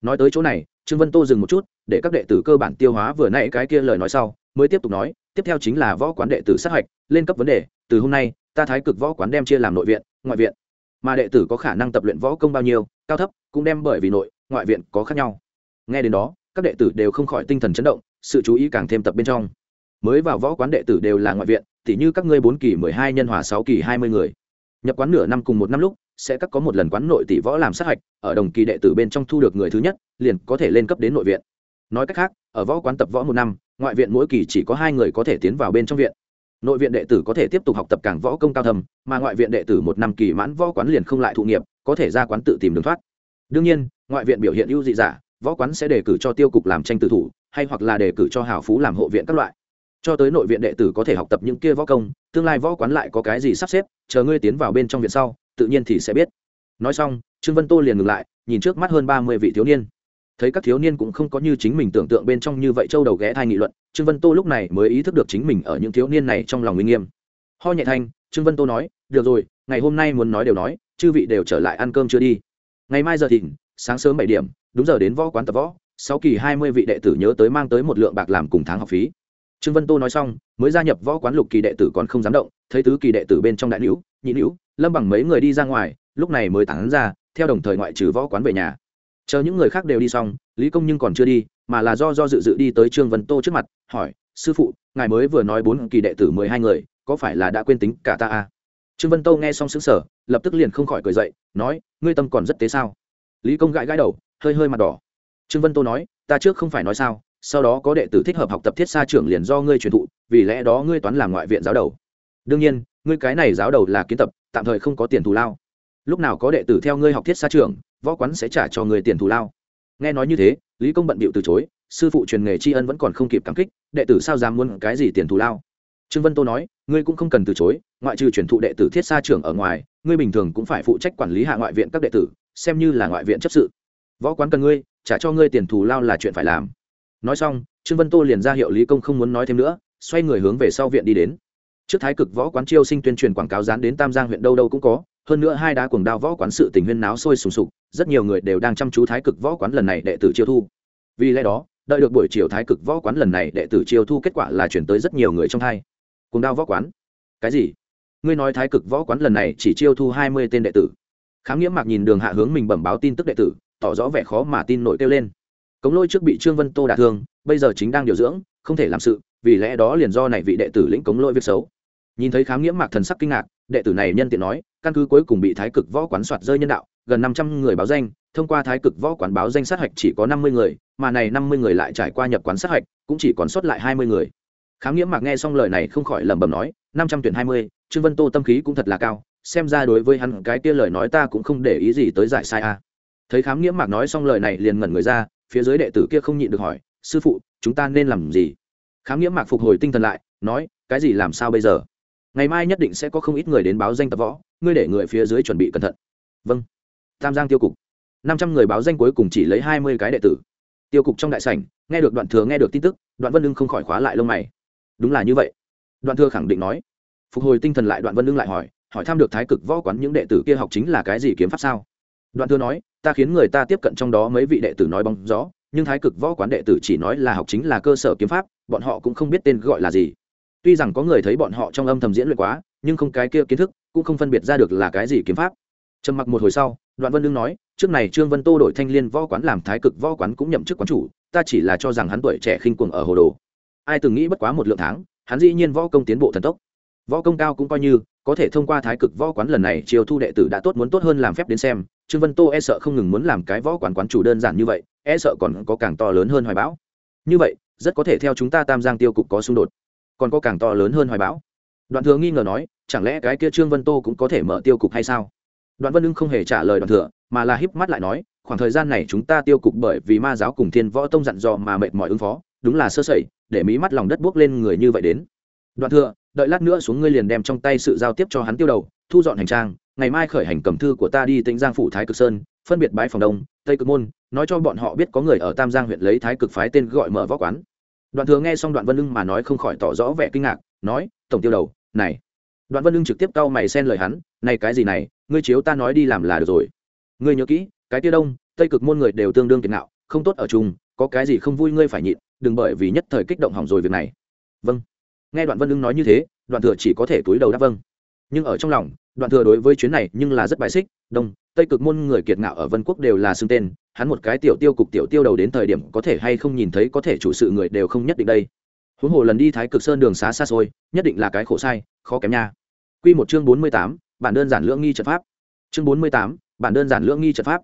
Nói tới chỗ này trương vân tô dừng một chút, để các đệ tử cơ bản tiêu hóa vừa nãy cái kia lời nói sau, mới tiếp tục nói, tiếp theo chính là võ quán đệ tử sát hạch, lên cấp vấn đề, từ hôm nay, ta thái cực võ quán đem chia làm nội viện, ngoại viện. Mà đệ tử có khả năng tập luyện võ công bao nhiêu, cao thấp, cũng đem bởi vì nội, ngoại viện có khác nhau. Nghe đến đó, các đệ tử đều không khỏi tinh thần chấn động, sự chú ý càng thêm tập bên trong. Mới vào võ quán đệ tử đều là ngoại viện, tỉ như các ngươi bốn kỳ mười hai nhân hòa sáu kỳ hai mươi người. Nhập quán nửa năm cùng một năm lúc sẽ cắt có một lần quán nội tỷ võ làm sát hạch, ở đồng kỳ đệ tử bên trong thu được người thứ nhất, liền có thể lên cấp đến nội viện. Nói cách khác, ở võ quán tập võ một năm, ngoại viện mỗi kỳ chỉ có hai người có thể tiến vào bên trong viện. Nội viện đệ tử có thể tiếp tục học tập càng võ công cao thầm mà ngoại viện đệ tử một năm kỳ mãn võ quán liền không lại thụ nghiệp, có thể ra quán tự tìm đường thoát. Đương nhiên, ngoại viện biểu hiện ưu dị giả, võ quán sẽ đề cử cho tiêu cục làm tranh tử thủ, hay hoặc là đề cử cho hào phú làm hộ viện các loại. Cho tới nội viện đệ tử có thể học tập những kia võ công, tương lai võ quán lại có cái gì sắp xếp, chờ ngươi tiến vào bên trong viện sau tự nhiên thì sẽ biết. Nói xong, trương vân tô liền ngừng lại, nhìn trước mắt hơn ba mươi vị thiếu niên. Thấy các thiếu niên cũng không có như chính mình tưởng tượng bên trong như vậy châu đầu ghé thai nghị luận, trương vân tô lúc này mới ý thức được chính mình ở những thiếu niên này trong lòng uy nghiêm. Ho nhẹ thanh, trương vân tô nói, được rồi, ngày hôm nay muốn nói đều nói, chư vị đều trở lại ăn cơm chưa đi. Ngày mai giờ thìn, sáng sớm bảy điểm, đúng giờ đến võ quán tập võ, sáu kỳ hai mươi vị đệ tử nhớ tới mang tới một lượng bạc làm cùng tháng học phí. Trương vân tô nói xong, mới gia nhập võ quán lục kỳ đệ tử còn không dám động, thấy tứ kỳ đệ tử bên trong đại nữ, nhị nữ lâm bằng mấy người đi ra ngoài, lúc này mới tản ra, theo đồng thời ngoại trừ võ quán về nhà. Chờ những người khác đều đi xong, lý công nhưng còn chưa đi, mà là do do dự dự đi tới trương vân tô trước mặt, hỏi, sư phụ, ngài mới vừa nói bốn kỳ đệ tử mười hai người, có phải là đã quên tính cả ta à? trương vân tô nghe xong xứng sở lập tức liền không khỏi cười dậy, nói, ngươi tâm còn rất tế sao? Lý công gãi gãi đầu, hơi hơi mặt đỏ. Trương vân tô nói, ta trước không phải nói sao, sau đó có đệ tử thích hợp học tập thiết xa trưởng liền do ngươi truyền thụ, vì lẽ đó ngươi toán làm ngoại viện giáo đầu. Đương nhiên, ngươi cái này giáo đầu là kiến tập tạm thời không có tiền thù lao. Lúc nào có đệ tử theo ngươi học thiết xa trường, võ quán sẽ trả cho người tiền thù lao. Nghe nói như thế lý công bận bịu từ chối sư phụ truyền nghề tri ân vẫn còn không kịp cảm kích đệ tử sao dám muốn cái gì tiền thù lao? Trương vân tô nói ngươi cũng không cần từ chối ngoại trừ truyền thụ đệ tử thiết xa trường ở ngoài ngươi bình thường cũng phải phụ trách quản lý hạ ngoại viện các đệ tử xem như là ngoại viện chấp sự. Võ quán cần ngươi trả cho ngươi tiền thù lao là chuyện phải làm. Nói xong trương vân tô liền ra hiệu lý công không muốn nói thêm nữa xoay người hướng về sau viện đi đến trước thái cực võ quán chiêu sinh tuyên truyền quảng cáo dán đến tam giang huyện đâu đâu cũng có, hơn nữa hai đá cuồng đao võ quán sự tình huyên náo sôi sùng sục, rất nhiều người đều đang chăm chú thái cực võ quán lần này đệ tử chiêu thu. Vì lẽ đó, đợi được buổi chiều thái cực võ quán lần này đệ tử chiêu thu kết quả là chuyển tới rất nhiều người trong hai. Cuồng đao võ quán? Cái gì? Ngươi nói thái cực võ quán lần này chỉ chiêu thu hai mươi tên đệ tử. Khám nghĩa mạc nhìn đường hạ hướng mình bẩm báo tin tức đệ tử, tỏ rõ vẻ khó mà tin nổi kêu lên. Cống lôi trước bị trương vân tô đả thương, bây giờ chính đang điều dưỡng, không thể làm sự, vì lẽ đó liền do này vị đệ tử lĩnh cống lỗi việc xấu nhìn thấy khám nghiễm mạc thần sắc kinh ngạc, đệ tử này nhân tiện nói, căn cứ cuối cùng bị thái cực võ quán soạt rơi nhân đạo, gần năm trăm người báo danh, thông qua thái cực võ quán báo danh sát hạch chỉ có năm mươi người, mà này năm mươi người lại trải qua nhập quán sát hạch, cũng chỉ còn sót lại hai mươi người. Khám nghiễm mạc nghe xong lời này không khỏi lẩm bẩm nói, năm trăm tuyển hai mươi, trương vân tô tâm khí cũng thật là cao, xem ra đối với hắn cái kia lời nói ta cũng không để ý gì tới giải sai a. Thấy khám nghiễm mạc nói xong lời này liền ngẩn người ra, phía dưới đệ tử kia không nhịn được hỏi, sư phụ, chúng ta nên làm gì? Khám nghiễm mạc phục hồi tinh thần lại, nói, cái gì làm sao bây giờ? Ngày mai nhất định sẽ có không ít người đến báo danh tập võ, ngươi để người phía dưới chuẩn bị cẩn thận. Vâng. Tam giang tiêu cục. Năm trăm người báo danh cuối cùng chỉ lấy hai mươi cái đệ tử. Tiêu cục trong đại sảnh, nghe được đoạn thừa nghe được tin tức, đoạn vân lưng không khỏi khóa lại lông mày. Đúng là như vậy. Đoạn thừa khẳng định nói. Phục hồi tinh thần lại, đoạn vân lưng lại hỏi hỏi thăm được thái cực võ quán những đệ tử kia học chính là cái gì kiếm pháp sao? Đoạn thừa nói, ta khiến người ta tiếp cận trong đó mấy vị đệ tử nói bóng rõ nhưng thái cực võ quán đệ tử chỉ nói là học chính là cơ sở kiếm pháp, bọn họ cũng không biết tên gọi là gì tuy rằng có người thấy bọn họ trong âm thầm diễn luyện quá, nhưng không cái kia kiến thức, cũng không phân biệt ra được là cái gì kiếm pháp. Trầm mặc một hồi sau, đoạn vân đương nói, trước này trương vân tô đổi thanh liên võ quán làm thái cực võ quán cũng nhậm chức quán chủ, ta chỉ là cho rằng hắn tuổi trẻ khinh cuồng ở hồ đồ. Ai từng nghĩ bất quá một lượng tháng, hắn dĩ nhiên võ công tiến bộ thần tốc. Võ công cao cũng coi như, có thể thông qua thái cực võ quán lần này chiều thu đệ tử đã tốt muốn tốt hơn làm phép đến xem, trương vân tô e sợ không ngừng muốn làm cái võ quán quán chủ đơn giản như vậy e sợ còn có càng to lớn hơn hoài bão. Như vậy, rất có thể theo chúng ta tam giang tiêu cục có xung đột còn có càng to lớn hơn hoài bão. Đoạn thừa nghi ngờ nói, chẳng lẽ cái kia trương vân tô cũng có thể mở tiêu cục hay sao? Đoạn vân ưng không hề trả lời đoạn thừa, mà là híp mắt lại nói, khoảng thời gian này chúng ta tiêu cục bởi vì ma giáo cùng thiên võ tông dặn dò mà mệt mỏi ứng phó, đúng là sơ sẩy, để mí mắt lòng đất buốc lên người như vậy đến. Đoạn thừa, đợi lát nữa xuống ngươi liền đem trong tay sự giao tiếp cho hắn tiêu đầu, thu dọn hành trang, ngày mai khởi hành cầm thư của ta đi tĩnh giang phủ thái cực sơn, phân biệt bái phòng đông, tây cực môn, nói cho bọn họ biết có người ở tam giang huyện lấy thái cực phái tên gọi mở võ quán đoạn thừa nghe xong đoạn vân ưng mà nói không khỏi tỏ rõ vẻ kinh ngạc, nói, tổng tiêu đầu, này. Đoạn vân ưng trực tiếp cau mày xen lời hắn, này cái gì này, ngươi chiếu ta nói đi làm là được rồi. Ngươi nhớ kỹ, cái tiêu đông, tây cực môn người đều tương đương kiệt ngạo, không tốt ở chung, có cái gì không vui ngươi phải nhịn, đừng bởi vì nhất thời kích động hỏng rồi việc này. Vâng. Nghe đoạn vân ưng nói như thế, đoạn thừa chỉ có thể túi đầu đáp vâng. Nhưng ở trong lòng, đoạn thừa đối với chuyến này nhưng là rất bài xích, đông, tây cực môn người kiệt ngạo ở vân quốc đều là xưng tên hắn một cái tiểu tiêu cục tiểu tiêu đầu đến thời điểm có thể hay không nhìn thấy có thể chủ sự người đều không nhất định đây. Huống hồ lần đi thái cực sơn đường xá xa xôi, nhất định là cái khổ sai, khó kém nha. Q một chương bốn mươi tám, bản đơn giản lưỡng nghi trận pháp. Chương bốn mươi tám, bản đơn giản lưỡng nghi trận pháp.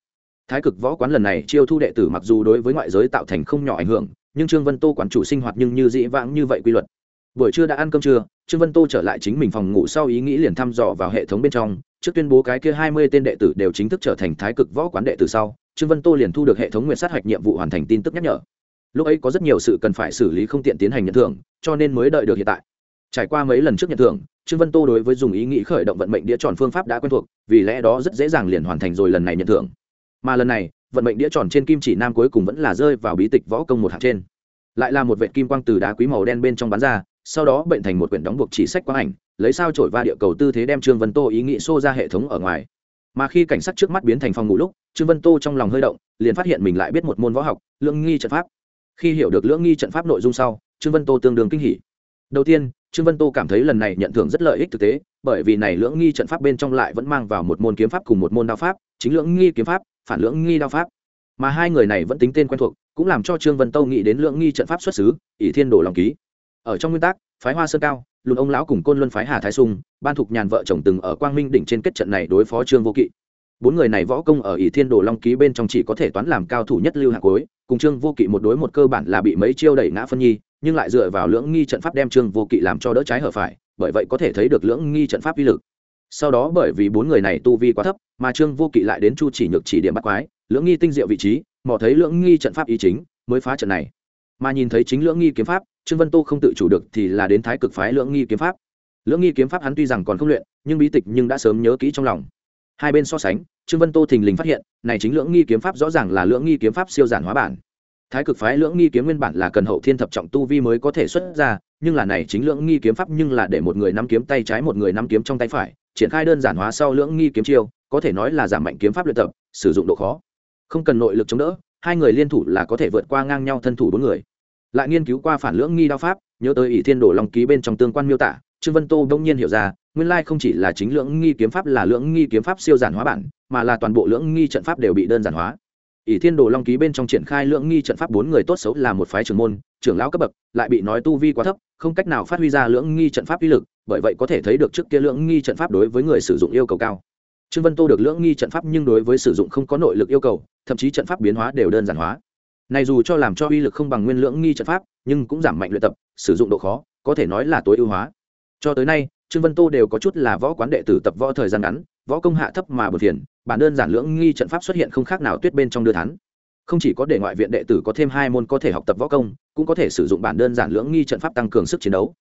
Thái cực võ quán lần này chiêu thu đệ tử mặc dù đối với ngoại giới tạo thành không nhỏ ảnh hưởng, nhưng trương vân tô quán chủ sinh hoạt nhưng như dĩ vãng như vậy quy luật. Buổi trưa đã ăn cơm trưa, trương vân tô trở lại chính mình phòng ngủ sau ý nghĩ liền thăm dò vào hệ thống bên trong, trước tuyên bố cái kia hai mươi tên đệ tử đều chính thức trở thành thái cực võ quán đệ tử sau trương vân tô liền thu được hệ thống nguyện sát hạch nhiệm vụ hoàn thành tin tức nhắc nhở. Lúc ấy có rất nhiều sự cần phải xử lý không tiện tiến hành nhận thưởng, cho nên mới đợi được hiện tại. Trải qua mấy lần trước nhận thưởng, trương vân tô đối với dùng ý nghĩ khởi động vận mệnh đĩa tròn phương pháp đã quen thuộc, vì lẽ đó rất dễ dàng liền hoàn thành rồi lần này nhận thưởng. Mà lần này, vận mệnh đĩa tròn trên kim chỉ nam cuối cùng vẫn là rơi vào bí tịch võ công một hạng trên. Lại là một vệ kim quang từ đá quý màu đen bên trong bán ra, sau đó bệnh thành một quyển đóng buộc chỉ sách quang ảnh, lấy sao trổi va địa cầu tư thế đem trương vân tô ý nghĩ xô ra hệ thống ở ngoài mà khi cảnh sát trước mắt biến thành phòng ngủ lúc, trương vân tô trong lòng hơi động, liền phát hiện mình lại biết một môn võ học, lưỡng nghi trận pháp. Khi hiểu được lưỡng nghi trận pháp nội dung sau, trương vân tô tương đương kinh hỉ. Đầu tiên, trương vân tô cảm thấy lần này nhận thưởng rất lợi ích thực tế, bởi vì này lưỡng nghi trận pháp bên trong lại vẫn mang vào một môn kiếm pháp cùng một môn đao pháp, chính lưỡng nghi kiếm pháp, phản lưỡng nghi đao pháp. Mà hai người này vẫn tính tên quen thuộc, cũng làm cho trương vân tô nghĩ đến lưỡng nghi trận pháp xuất xứ, ỷ thiên đồ lòng ký. Ở trong nguyên tắc phái hoa sơn cao, lùn ông lão cùng côn luân phái hà thái sung, ban thục nhàn vợ chồng từng ở quang minh đỉnh trên kết trận này đối phó trương vô kỵ. Bốn người này võ công ở ỷ thiên đồ long ký bên trong chỉ có thể toán làm cao thủ nhất lưu hạ cuối, cùng trương vô kỵ một đối một cơ bản là bị mấy chiêu đẩy ngã phân nhi, nhưng lại dựa vào lưỡng nghi trận pháp đem trương vô kỵ làm cho đỡ trái hở phải, bởi vậy có thể thấy được lưỡng nghi trận pháp uy lực. Sau đó bởi vì bốn người này tu vi quá thấp, mà trương vô kỵ lại đến chu chỉ nhược chỉ điểm bắt quái, lưỡng nghi tinh diệu vị trí, mò thấy lưỡng nghi trận pháp ý chính, mới phá trận này. Mà nhìn thấy chính lưỡng nghi kiếm pháp trương vân tô không tự chủ được thì là đến thái cực phái lưỡng nghi kiếm pháp. Lưỡng nghi kiếm pháp hắn tuy rằng còn không luyện, nhưng bí tịch nhưng đã sớm nhớ kỹ trong lòng. Hai bên so sánh, trương vân tô thình lình phát hiện, này chính lưỡng nghi kiếm pháp rõ ràng là lưỡng nghi kiếm pháp siêu giản hóa bản. Thái cực phái lưỡng nghi kiếm nguyên bản là cần hậu thiên thập trọng tu vi mới có thể xuất ra, nhưng là này chính lưỡng nghi kiếm pháp nhưng là để một người nắm kiếm tay trái một người nắm kiếm trong tay phải, triển khai đơn giản hóa sau lưỡng nghi kiếm chiêu, có thể nói là giảm mạnh kiếm pháp luyện tập, sử dụng độ khó. Không cần nội lực chống đỡ, hai người liên thủ là có thể vượt qua ngang nhau thân thủ bốn người lại nghiên cứu qua phản lưỡng nghi đao pháp, nhớ tới ỷ thiên đồ long ký bên trong tương quan miêu tả, trương vân tô đông nhiên hiểu ra, nguyên lai không chỉ là chính lưỡng nghi kiếm pháp là lưỡng nghi kiếm pháp siêu giản hóa bản, mà là toàn bộ lưỡng nghi trận pháp đều bị đơn giản hóa. Ỷ thiên đồ long ký bên trong triển khai lưỡng nghi trận pháp bốn người tốt xấu là một phái trưởng môn, trưởng lão cấp bậc, lại bị nói tu vi quá thấp, không cách nào phát huy ra lưỡng nghi trận pháp uy lực, bởi vậy có thể thấy được trước kia lưỡng nghi trận pháp đối với người sử dụng yêu cầu cao. Trương vân tô được lưỡng nghi trận pháp nhưng đối với sử dụng không có nội lực yêu cầu, thậm chí trận pháp biến hóa đều đơn giản hóa này dù cho làm cho uy lực không bằng nguyên lưỡng nghi trận pháp, nhưng cũng giảm mạnh luyện tập, sử dụng độ khó, có thể nói là tối ưu hóa. Cho tới nay, trương vân tô đều có chút là võ quán đệ tử tập võ thời gian ngắn, võ công hạ thấp mà bật phiền, bản đơn giản lưỡng nghi trận pháp xuất hiện không khác nào tuyết bên trong đưa thắn. Không chỉ có để ngoại viện đệ tử có thêm hai môn có thể học tập võ công, cũng có thể sử dụng bản đơn giản lưỡng nghi trận pháp tăng cường sức chiến đấu.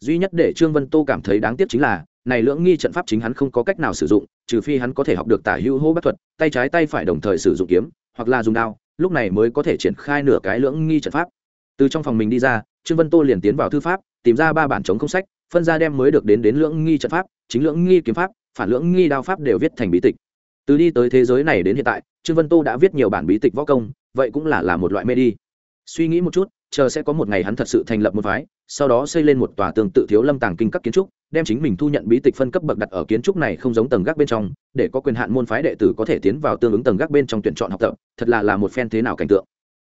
Duy nhất để trương vân tô cảm thấy đáng tiếc chính là, này lưỡng nghi trận pháp chính hắn không có cách nào sử dụng, trừ phi hắn có thể học được tả hữu hô bất thuật, tay trái tay phải đồng thời sử dụng kiếm, hoặc là dùng đao lúc này mới có thể triển khai nửa cái lưỡng nghi trận pháp. Từ trong phòng mình đi ra, trương vân tô liền tiến vào thư pháp, tìm ra ba bản chống không sách, phân ra đem mới được đến đến lưỡng nghi trận pháp, chính lưỡng nghi kiếm pháp, phản lưỡng nghi đao pháp đều viết thành bí tịch. Từ đi tới thế giới này đến hiện tại, trương vân tô đã viết nhiều bản bí tịch võ công, vậy cũng là là một loại mê đi. Suy nghĩ một chút, chờ sẽ có một ngày hắn thật sự thành lập một phái, sau đó xây lên một tòa tương tự thiếu lâm tàng kinh các kiến trúc đem chính mình thu nhận bí tịch phân cấp bậc đặt ở kiến trúc này không giống tầng gác bên trong để có quyền hạn môn phái đệ tử có thể tiến vào tương ứng tầng gác bên trong tuyển chọn học tập thật là là một phen thế nào cảnh tượng.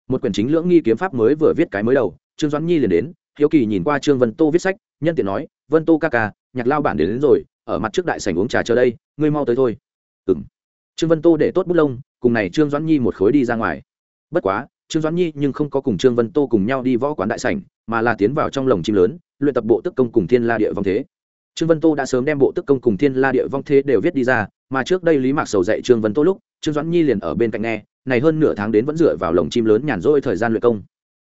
Một quyển chính lưỡng nghi kiếm pháp mới vừa viết cái mới đầu trương doãn nhi liền đến hiếu kỳ nhìn qua trương vân tô viết sách nhân tiện nói vân tô ca ca nhạc lao bản đến, đến rồi ở mặt trước đại sảnh uống trà chờ đây ngươi mau tới thôi. Ừng trương vân tô để tốt bút lông cùng này trương doãn nhi một khối đi ra ngoài. Bất quá trương doãn nhi nhưng không có cùng trương vân tô cùng nhau đi võ quán đại sảnh mà là tiến vào trong lồng chim lớn luyện tập bộ tức công cùng thiên la địa vong thế trương vân tô đã sớm đem bộ tức công cùng thiên la địa vong thế đều viết đi ra, mà trước đây lý mạc sầu dạy trương vân tô lúc, trương doãn nhi liền ở bên cạnh nghe, này hơn nửa tháng đến vẫn dựa vào lồng chim lớn nhàn rỗi thời gian luyện công.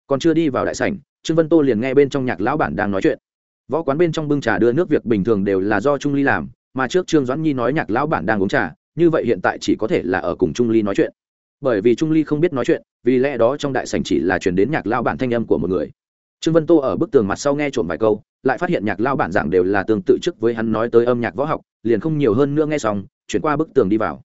Còn chưa đi vào đại sảnh, trương vân tô liền nghe bên trong nhạc lão bản đang nói chuyện. Võ quán bên trong bưng trà đưa nước việc bình thường đều là do trung ly làm, mà trước trương doãn nhi nói nhạc lão bản đang uống trà, như vậy hiện tại chỉ có thể là ở cùng trung ly nói chuyện. Bởi vì trung ly không biết nói chuyện, vì lẽ đó trong đại sảnh chỉ là chuyển đến nhạc lão bản thanh âm của một người. Trương vân tô ở bức tường mặt sau nghe trộm vài câu lại phát hiện nhạc lao bản giảng đều là tương tự trước với hắn nói tới âm nhạc võ học, liền không nhiều hơn nữa nghe xong, chuyển qua bức tường đi vào.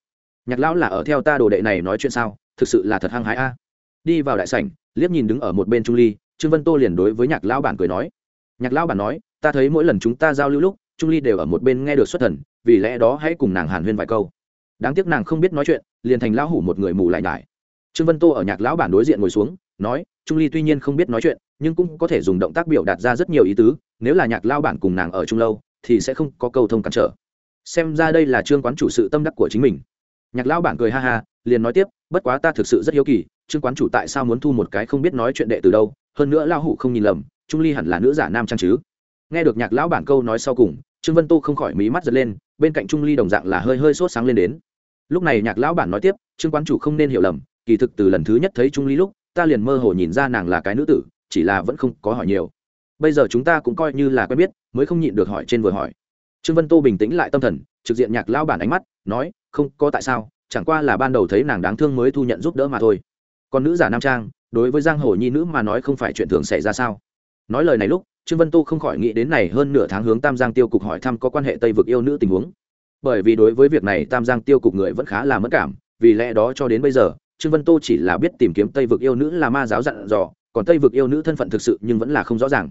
Nhạc lão là ở theo ta đồ đệ này nói chuyện sao? Thực sự là thật hăng hái a. Đi vào đại sảnh, liếc nhìn đứng ở một bên trung ly, trương vân tô liền đối với nhạc lão bản cười nói. Nhạc lão bản nói, ta thấy mỗi lần chúng ta giao lưu lúc, trung ly đều ở một bên nghe được xuất thần, vì lẽ đó hãy cùng nàng hàn huyên vài câu. Đáng tiếc nàng không biết nói chuyện, liền thành lão hủ một người mù lại nhải. Trương vân tô ở nhạc lão bản đối diện ngồi xuống, nói, trung ly tuy nhiên không biết nói chuyện, nhưng cũng có thể dùng động tác biểu đạt ra rất nhiều ý tứ nếu là nhạc lao bản cùng nàng ở chung lâu, thì sẽ không có câu thông cản trở. Xem ra đây là trương quán chủ sự tâm đắc của chính mình. Nhạc lao bản cười ha ha, liền nói tiếp, bất quá ta thực sự rất hiếu kỳ, trương quán chủ tại sao muốn thu một cái không biết nói chuyện đệ từ đâu? Hơn nữa lao hủ không nhìn lầm, trung ly hẳn là nữ giả nam trang chứ. Nghe được nhạc lão bản câu nói sau cùng, trương vân tô không khỏi mí mắt giật lên, bên cạnh trung ly đồng dạng là hơi hơi sốt sáng lên đến. Lúc này nhạc lão bản nói tiếp, trương quán chủ không nên hiểu lầm, kỳ thực từ lần thứ nhất thấy trung ly lúc, ta liền mơ hồ nhìn ra nàng là cái nữ tử, chỉ là vẫn không có hỏi nhiều bây giờ chúng ta cũng coi như là quen biết, mới không nhịn được hỏi trên vừa hỏi. Trương vân tô bình tĩnh lại tâm thần, trực diện nhạc lao bản ánh mắt, nói, không, có tại sao? Chẳng qua là ban đầu thấy nàng đáng thương mới thu nhận giúp đỡ mà thôi. Còn nữ giả nam trang, đối với giang hồ nhi nữ mà nói không phải chuyện thường xảy ra sao? Nói lời này lúc, trương vân tô không khỏi nghĩ đến này hơn nửa tháng hướng tam giang tiêu cục hỏi thăm có quan hệ tây vực yêu nữ tình huống. Bởi vì đối với việc này tam giang tiêu cục người vẫn khá là mất cảm, vì lẽ đó cho đến bây giờ, trương vân tô chỉ là biết tìm kiếm tây vực yêu nữ là ma giáo dặn dò, còn tây vực yêu nữ thân phận thực sự nhưng vẫn là không rõ ràng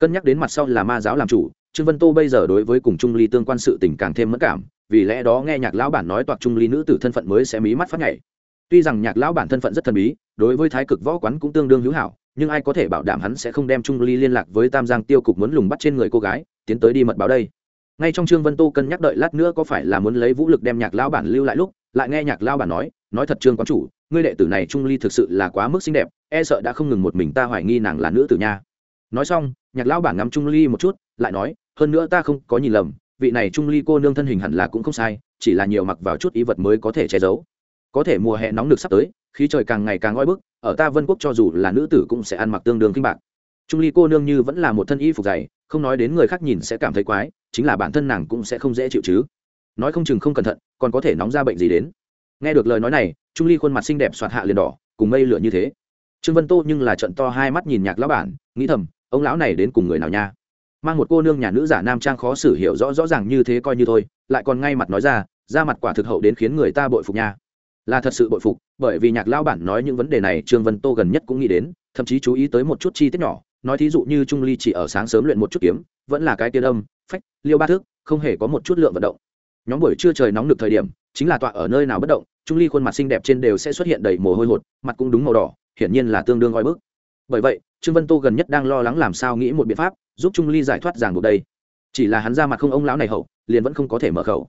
cân nhắc đến mặt sau là ma giáo làm chủ, trương vân tô bây giờ đối với cùng trung ly tương quan sự tình càng thêm mất cảm, vì lẽ đó nghe nhạc lão bản nói toạc trung ly nữ tử thân phận mới sẽ mí mắt phát nhảy. Tuy rằng nhạc lão bản thân phận rất thần bí, đối với thái cực võ quán cũng tương đương hữu hảo, nhưng ai có thể bảo đảm hắn sẽ không đem trung ly liên lạc với tam giang tiêu cục muốn lùng bắt trên người cô gái, tiến tới đi mật báo đây. Ngay trong trương vân tô cân nhắc đợi lát nữa có phải là muốn lấy vũ lực đem nhạc Lão bản lưu lại lúc, lại nghe nhạc Lão bản nói nói thật trương quán chủ, ngươi đệ tử này trung ly thực sự là quá mức xinh đẹp e sợ đã không ngừng một mình ta hoài nghi nàng là nữ tử nha nói xong, nhạc lão bản ngắm trung ly một chút, lại nói, hơn nữa ta không có nhìn lầm, vị này trung ly cô nương thân hình hẳn là cũng không sai, chỉ là nhiều mặc vào chút ý vật mới có thể che giấu. Có thể mùa hè nóng được sắp tới, khí trời càng ngày càng oi bức, ở ta vân quốc cho dù là nữ tử cũng sẽ ăn mặc tương đương kinh bạc. Trung ly cô nương như vẫn là một thân y phục dày, không nói đến người khác nhìn sẽ cảm thấy quái, chính là bản thân nàng cũng sẽ không dễ chịu chứ. Nói không chừng không cẩn thận, còn có thể nóng ra bệnh gì đến. Nghe được lời nói này, trung ly khuôn mặt xinh đẹp soạt hạ liền đỏ, cùng mây lửa như thế. Trương vân tô nhưng là trận to hai mắt nhìn nhạc lão bản, nghĩ thầm ông lão này đến cùng người nào nha? Mang một cô nương nhà nữ giả nam trang khó xử hiểu rõ rõ ràng như thế coi như thôi, lại còn ngay mặt nói ra ra mặt quả thực hậu đến khiến người ta bội phục nha. Là thật sự bội phục, bởi vì nhạc lao bản nói những vấn đề này, trương vân tô gần nhất cũng nghĩ đến, thậm chí chú ý tới một chút chi tiết nhỏ, nói thí dụ như trung ly chỉ ở sáng sớm luyện một chút kiếm, vẫn là cái tiên âm phách, liêu ba thước, không hề có một chút lượng vận động. Nhóm buổi trưa trời nóng được thời điểm, chính là tọa ở nơi nào bất động, trung ly khuôn mặt xinh đẹp trên đều sẽ xuất hiện đầy mồ hôi hột, mặt cũng đúng màu đỏ, hiển nhiên là tương đương oi bức bởi vậy, trương vân tô gần nhất đang lo lắng làm sao nghĩ một biện pháp giúp trung ly giải thoát ràng buộc đây. Chỉ là hắn ra mặt không ông lão này hậu, liền vẫn không có thể mở khẩu.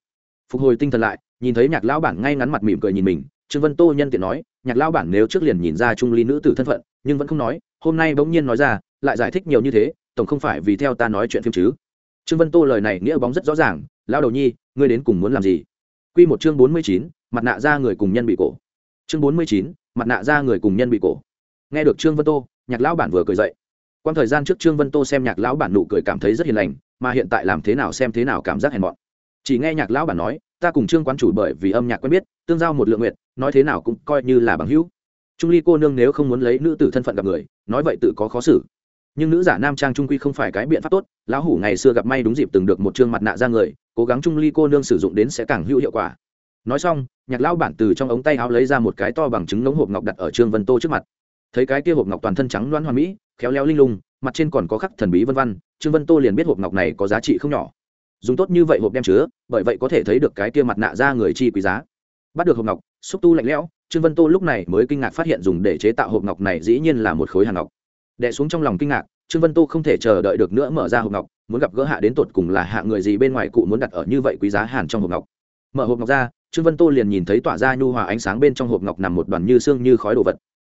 Phục hồi tinh thần lại, nhìn thấy nhạc lão bản ngay ngắn mặt mỉm cười nhìn mình, trương vân tô nhân tiện nói, nhạc lão bản nếu trước liền nhìn ra trung ly nữ tử thân phận, nhưng vẫn không nói, hôm nay bỗng nhiên nói ra, lại giải thích nhiều như thế, tổng không phải vì theo ta nói chuyện phim chứ? Trương vân tô lời này nghĩa bóng rất rõ ràng, lão đầu nhi, ngươi đến cùng muốn làm gì? Quy một chương bốn mươi chín, mặt nạ ra người cùng nhân bị cổ. Chương bốn mươi chín, mặt nạ ra người cùng nhân bị cổ nghe được trương vân tô, nhạc lão bản vừa cười dậy. Quan thời gian trước trương vân tô xem nhạc lão bản nụ cười cảm thấy rất hiền lành, mà hiện tại làm thế nào xem thế nào cảm giác hèn mọn. Chỉ nghe nhạc lão bản nói, ta cùng trương quán chủ bởi vì âm nhạc quen biết, tương giao một lượng nguyện, nói thế nào cũng coi như là bằng hữu. Trung ly cô nương nếu không muốn lấy nữ tử thân phận gặp người, nói vậy tự có khó xử. Nhưng nữ giả nam trang trung quy không phải cái biện pháp tốt, lão hủ ngày xưa gặp may đúng dịp từng được một chương mặt nạ ra người, cố gắng trung ly cô nương sử dụng đến sẽ càng hữu hiệu quả. Nói xong, nhạc lão bản từ trong ống tay áo lấy ra một cái to bằng trứng ngống hộp ngọc đặt ở trương vân tô trước mặt thấy cái kia hộp ngọc toàn thân trắng loãng hoa mỹ, khéo léo linh lung, mặt trên còn có khắc thần bí vân văn trương vân tô liền biết hộp ngọc này có giá trị không nhỏ. Dùng tốt như vậy hộp đem chứa, bởi vậy có thể thấy được cái kia mặt nạ ra người chi quý giá. Bắt được hộp ngọc, xúc tu lạnh lẽo, trương vân tô lúc này mới kinh ngạc phát hiện dùng để chế tạo hộp ngọc này dĩ nhiên là một khối hàng ngọc. Đẻ xuống trong lòng kinh ngạc, trương vân tô không thể chờ đợi được nữa mở ra hộp ngọc, muốn gặp gỡ hạ đến tột cùng là hạ người gì bên ngoài cụ muốn đặt ở như vậy quý giá hàn trong hộp ngọc. Mở hộp ngọc ra, trương vân tô liền nhìn thấy tỏa ra nhu hòa ánh sáng bên trong hộp ngọc nằm một đoàn như xương như khói đồ vật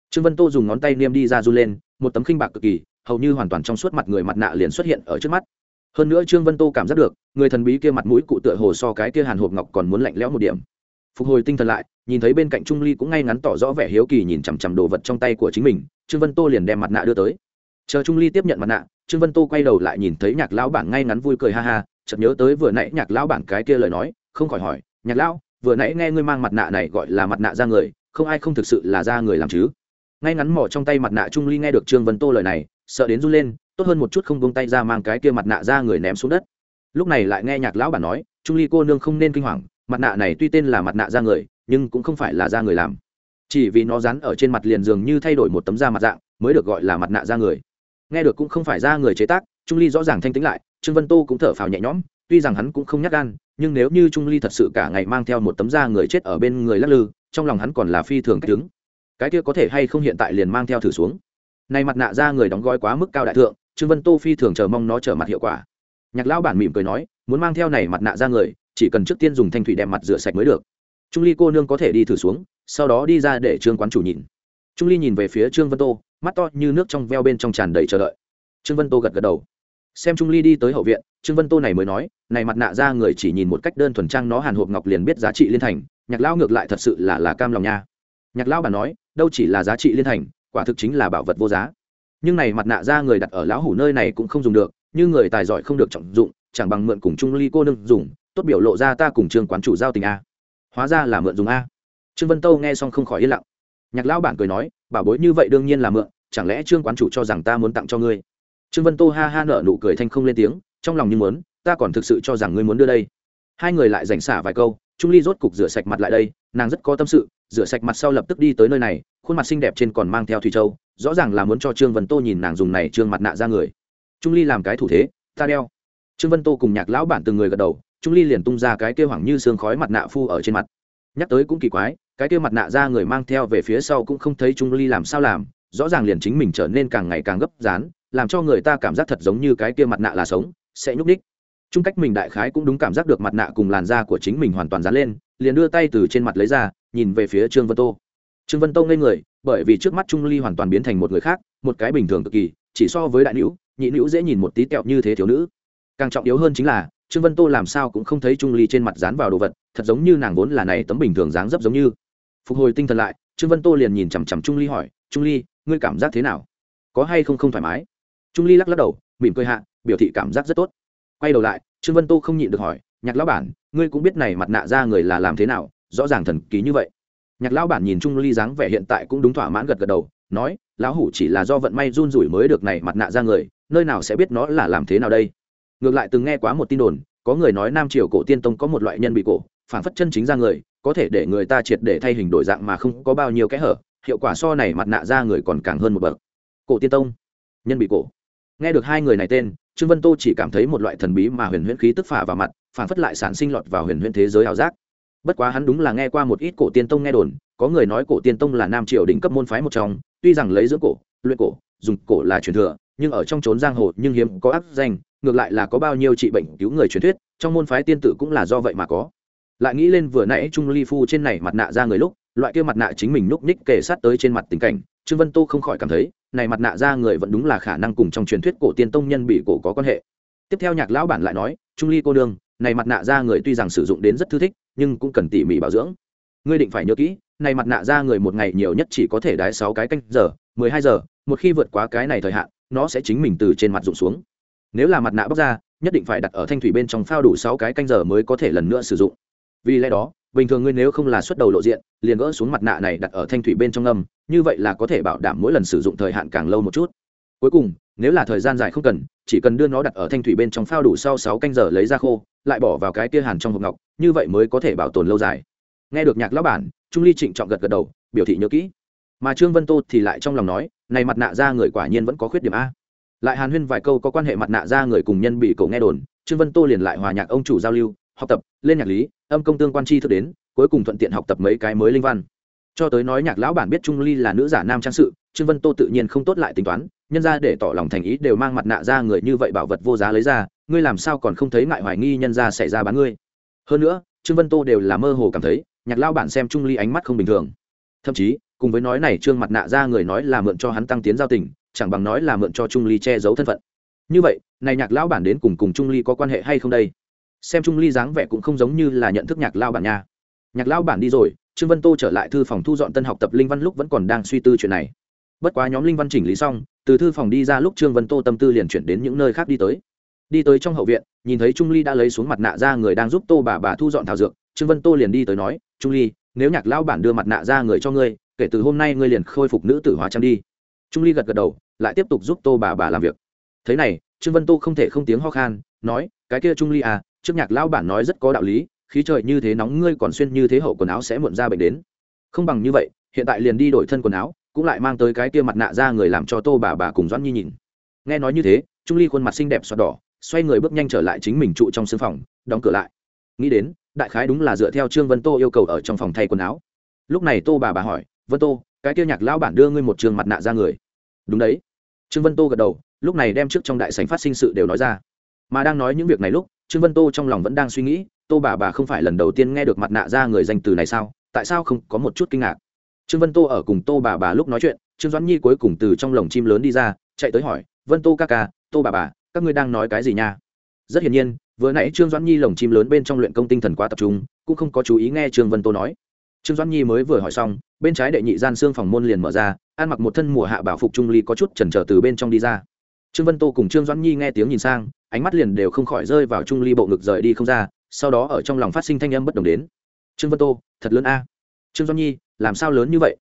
trương vân tô dùng ngón tay niêm đi ra run lên, một tấm khinh bạc cực kỳ, hầu như hoàn toàn trong suốt mặt người mặt nạ liền xuất hiện ở trước mắt. Hơn nữa trương vân tô cảm giác được, người thần bí kia mặt mũi cụ tựa hồ so cái kia hàn hộp ngọc còn muốn lạnh lẽo một điểm. Phục hồi tinh thần lại, nhìn thấy bên cạnh trung ly cũng ngay ngắn tỏ rõ vẻ hiếu kỳ nhìn chằm chằm đồ vật trong tay của chính mình, trương vân tô liền đem mặt nạ đưa tới. Chờ trung ly tiếp nhận mặt nạ, trương vân tô quay đầu lại nhìn thấy nhạc lão bản ngay ngắn vui cười ha ha, chợt nhớ tới vừa nãy nhạc lão bản cái kia lời nói, không khỏi hỏi, nhạc lão, vừa nãy nghe ngươi mang mặt nạ này gọi là mặt nạ ra người, không ai không thực sự là ra người làm chứ? Ngay ngắn mỏ trong tay mặt nạ trung ly nghe được trương vân tô lời này, sợ đến run lên, tốt hơn một chút không bông tay ra mang cái kia mặt nạ ra người ném xuống đất. Lúc này lại nghe nhạc lão bản nói, trung ly cô nương không nên kinh hoàng, mặt nạ này tuy tên là mặt nạ ra người, nhưng cũng không phải là da người làm. Chỉ vì nó dán ở trên mặt liền dường như thay đổi một tấm da mặt dạng, mới được gọi là mặt nạ da người. Nghe được cũng không phải da người chế tác, trung ly rõ ràng thanh tĩnh lại, trương vân tô cũng thở phào nhẹ nhõm, tuy rằng hắn cũng không nhắc gan, nhưng nếu như trung ly thật sự cả ngày mang theo một tấm da người chết ở bên người lắc lư, trong lòng hắn còn là phi thường cách đứng cái kia có thể hay không hiện tại liền mang theo thử xuống. Này mặt nạ da người đóng gói quá mức cao đại thượng, trương vân tô phi thường chờ mong nó trở mặt hiệu quả. Nhạc lão bản mỉm cười nói, muốn mang theo này mặt nạ da người, chỉ cần trước tiên dùng thanh thủy đem mặt rửa sạch mới được. Trung ly cô nương có thể đi thử xuống, sau đó đi ra để trương quán chủ nhìn. Trung ly nhìn về phía trương vân tô, mắt to như nước trong veo bên trong tràn đầy chờ đợi. Trương vân tô gật gật đầu. Xem trung ly đi tới hậu viện, trương vân tô này mới nói, này mặt nạ ra người chỉ nhìn một cách đơn thuần trang nó hàn hộp ngọc liền biết giá trị liên thành, nhạc Lão ngược lại thật sự là là cam lòng nha. Nhạc Lão bà nói đâu chỉ là giá trị liên thành, quả thực chính là bảo vật vô giá. Nhưng này mặt nạ ra người đặt ở lão hủ nơi này cũng không dùng được, như người tài giỏi không được trọng dụng, chẳng bằng mượn cùng trung ly cô nương dùng, tốt biểu lộ ra ta cùng trương quán chủ giao tình a. Hóa ra là mượn dùng a. Trương vân tâu nghe xong không khỏi yên lặng. Nhạc lão bản cười nói, bảo bối như vậy đương nhiên là mượn, chẳng lẽ trương quán chủ cho rằng ta muốn tặng cho ngươi? Trương vân tô ha ha nở nụ cười thanh không lên tiếng, trong lòng như muốn, ta còn thực sự cho rằng ngươi muốn đưa đây. Hai người lại giành xả vài câu trung ly rốt cục rửa sạch mặt lại đây, nàng rất có tâm sự, rửa sạch mặt sau lập tức đi tới nơi này, khuôn mặt xinh đẹp trên còn mang theo thủy châu, rõ ràng là muốn cho trương vân tô nhìn nàng dùng này trương mặt nạ ra người. Trung ly làm cái thủ thế, ta đeo. Trương vân tô cùng nhạc lão bản từng người gật đầu, trung ly liền tung ra cái kêu hoảng như sương khói mặt nạ phu ở trên mặt. Nhắc tới cũng kỳ quái, cái kêu mặt nạ ra người mang theo về phía sau cũng không thấy trung ly làm sao làm, rõ ràng liền chính mình trở nên càng ngày càng gấp rán, làm cho người ta cảm giác thật giống như cái kia mặt nạ là sống, sẽ nhúc đích chung cách mình đại khái cũng đúng cảm giác được mặt nạ cùng làn da của chính mình hoàn toàn dán lên, liền đưa tay từ trên mặt lấy ra, nhìn về phía trương vân tô. Trương vân tô ngây người, bởi vì trước mắt trung ly hoàn toàn biến thành một người khác, một cái bình thường cực kỳ, chỉ so với đại nữ, nhị nữ dễ nhìn một tí kẹo như thế thiếu nữ. Càng trọng yếu hơn chính là, trương vân tô làm sao cũng không thấy trung ly trên mặt dán vào đồ vật, thật giống như nàng vốn là này tấm bình thường dáng dấp giống như. Phục hồi tinh thần lại, trương vân tô liền nhìn chằm chằm trung ly hỏi, trung ly, ngươi cảm giác thế nào? Có hay không không thoải mái? Trung ly lắc lắc đầu, mỉm cười hạ, biểu thị cảm giác rất tốt quay đầu lại, trương vân tô không nhịn được hỏi, nhạc lão bản, ngươi cũng biết này mặt nạ ra người là làm thế nào, rõ ràng thần ký như vậy. Nhạc lão bản nhìn trung ly dáng vẻ hiện tại cũng đúng thỏa mãn gật gật đầu, nói, lão hủ chỉ là do vận may run rủi mới được này mặt nạ ra người, nơi nào sẽ biết nó là làm thế nào đây? Ngược lại từng nghe quá một tin đồn, có người nói nam triều cổ tiên tông có một loại nhân bị cổ, phản phất chân chính ra người, có thể để người ta triệt để thay hình đổi dạng mà không có bao nhiêu kẽ hở, hiệu quả so này mặt nạ ra người còn càng hơn một bậc. Cổ tiên tông, nhân bị cổ nghe được hai người này tên, trương vân tô chỉ cảm thấy một loại thần bí mà huyền huyễn khí tức phả vào mặt, phản phất lại sản sinh lọt vào huyền huyễn thế giới ảo giác. Bất quá hắn đúng là nghe qua một ít cổ tiên tông nghe đồn, có người nói cổ tiên tông là nam triều đỉnh cấp môn phái một trong, tuy rằng lấy dưỡng cổ, luyện cổ, dùng cổ là truyền thừa, nhưng ở trong trốn giang hồ nhưng hiếm có ác danh, ngược lại là có bao nhiêu trị bệnh cứu người truyền thuyết, trong môn phái tiên tử cũng là do vậy mà có. Lại nghĩ lên vừa nãy trung ly phu trên này mặt nạ ra người lúc loại kia mặt nạ chính mình núp ních kề sát tới trên mặt tình cảnh, trương vân tô không khỏi cảm thấy, này mặt nạ ra người vẫn đúng là khả năng cùng trong truyền thuyết cổ tiên tông nhân bị cổ có quan hệ. Tiếp theo nhạc lão bản lại nói, trung ly cô đương này mặt nạ ra người tuy rằng sử dụng đến rất thư thích, nhưng cũng cần tỉ mỉ bảo dưỡng. Ngươi định phải nhớ kỹ, này mặt nạ ra người một ngày nhiều nhất chỉ có thể đái sáu cái canh giờ, mười hai giờ, một khi vượt quá cái này thời hạn, nó sẽ chính mình từ trên mặt rụng xuống. Nếu là mặt nạ bóc ra, nhất định phải đặt ở thanh thủy bên trong phao đủ sáu cái canh giờ mới có thể lần nữa sử dụng. Vì lẽ đó bình thường ngươi nếu không là xuất đầu lộ diện, liền gỡ xuống mặt nạ này đặt ở thanh thủy bên trong âm, như vậy là có thể bảo đảm mỗi lần sử dụng thời hạn càng lâu một chút. Cuối cùng, nếu là thời gian dài không cần, chỉ cần đưa nó đặt ở thanh thủy bên trong phao đủ sau sáu canh giờ lấy ra khô, lại bỏ vào cái kia hàn trong hộp ngọc, như vậy mới có thể bảo tồn lâu dài. Nghe được nhạc lão bản, trung ly trịnh trọng gật gật đầu, biểu thị nhớ kỹ. Mà trương vân tô thì lại trong lòng nói, này mặt nạ ra người quả nhiên vẫn có khuyết điểm a. Lại hàn huyên vài câu có quan hệ mặt nạ ra người cùng nhân bị cổ nghe đồn, trương vân tô liền lại hòa nhạc ông chủ giao lưu, học tập, lên nhạc lý âm công tương quan chi thức đến, cuối cùng thuận tiện học tập mấy cái mới linh văn. Cho tới nói nhạc lão bản biết trung ly là nữ giả nam trang sự, trương vân tô tự nhiên không tốt lại tính toán, nhân ra để tỏ lòng thành ý đều mang mặt nạ ra người như vậy bảo vật vô giá lấy ra, ngươi làm sao còn không thấy ngại hoài nghi nhân ra xảy ra bán ngươi. Hơn nữa, trương vân tô đều là mơ hồ cảm thấy, nhạc lao bản xem trung ly ánh mắt không bình thường. Thậm chí, cùng với nói này trương mặt nạ ra người nói là mượn cho hắn tăng tiến giao tình, chẳng bằng nói là mượn cho trung ly che giấu thân phận. Như vậy, này nhạc lão bản đến cùng cùng trung ly có quan hệ hay không đây? Xem trung ly dáng vẻ cũng không giống như là nhận thức nhạc lao bản nha. Nhạc lao bản đi rồi, trương vân tô trở lại thư phòng thu dọn tân học tập linh văn lúc vẫn còn đang suy tư chuyện này. Bất quá nhóm linh văn chỉnh lý xong, từ thư phòng đi ra lúc trương vân tô tâm tư liền chuyển đến những nơi khác đi tới. Đi tới trong hậu viện, nhìn thấy trung ly đã lấy xuống mặt nạ ra người đang giúp tô bà bà thu dọn thảo dược, trương vân tô liền đi tới nói, trung ly, nếu nhạc lao bản đưa mặt nạ ra người cho ngươi, kể từ hôm nay ngươi liền khôi phục nữ tử hóa trang đi. Trung ly gật gật đầu, lại tiếp tục giúp tô bà bà làm việc. Thế này, trương vân tô không thể không tiếng ho khan, nói, cái kia trung ly à trước nhạc lao bản nói rất có đạo lý, khí trời như thế nóng, ngươi còn xuyên như thế hậu quần áo sẽ muộn ra bệnh đến. Không bằng như vậy, hiện tại liền đi đổi thân quần áo, cũng lại mang tới cái kia mặt nạ ra người làm cho tô bà bà cùng doãn nhi nhìn. Nghe nói như thế, trung ly khuôn mặt xinh đẹp xoạt đỏ, xoay người bước nhanh trở lại chính mình trụ trong sưng phòng, đóng cửa lại. Nghĩ đến, đại khái đúng là dựa theo trương vân tô yêu cầu ở trong phòng thay quần áo. Lúc này tô bà bà hỏi, vân tô, cái kia nhạc lão bản đưa ngươi một trường mặt nạ ra người? Đúng đấy. Trương vân tô gật đầu, lúc này đem trước trong đại sảnh phát sinh sự đều nói ra. Mà đang nói những việc này lúc trương vân tô trong lòng vẫn đang suy nghĩ, tô bà bà không phải lần đầu tiên nghe được mặt nạ ra người danh từ này sao? Tại sao không có một chút kinh ngạc? Trương vân tô ở cùng tô bà bà lúc nói chuyện, trương doãn nhi cuối cùng từ trong lồng chim lớn đi ra, chạy tới hỏi, vân tô ca ca, tô bà bà, các ngươi đang nói cái gì nha? Rất hiển nhiên, vừa nãy trương doãn nhi lồng chim lớn bên trong luyện công tinh thần quá tập trung, cũng không có chú ý nghe trương vân tô nói. Trương doãn nhi mới vừa hỏi xong, bên trái đệ nhị gian xương phòng môn liền mở ra, ăn mặc một thân mùa hạ bảo phục trung ly có chút chần chờ từ bên trong đi ra trương vân tô cùng trương doãn nhi nghe tiếng nhìn sang, ánh mắt liền đều không khỏi rơi vào trung ly bộ ngực rời đi không ra, sau đó ở trong lòng phát sinh thanh âm bất đồng đến. Trương vân tô, thật lớn a. Trương doãn nhi, làm sao lớn như vậy?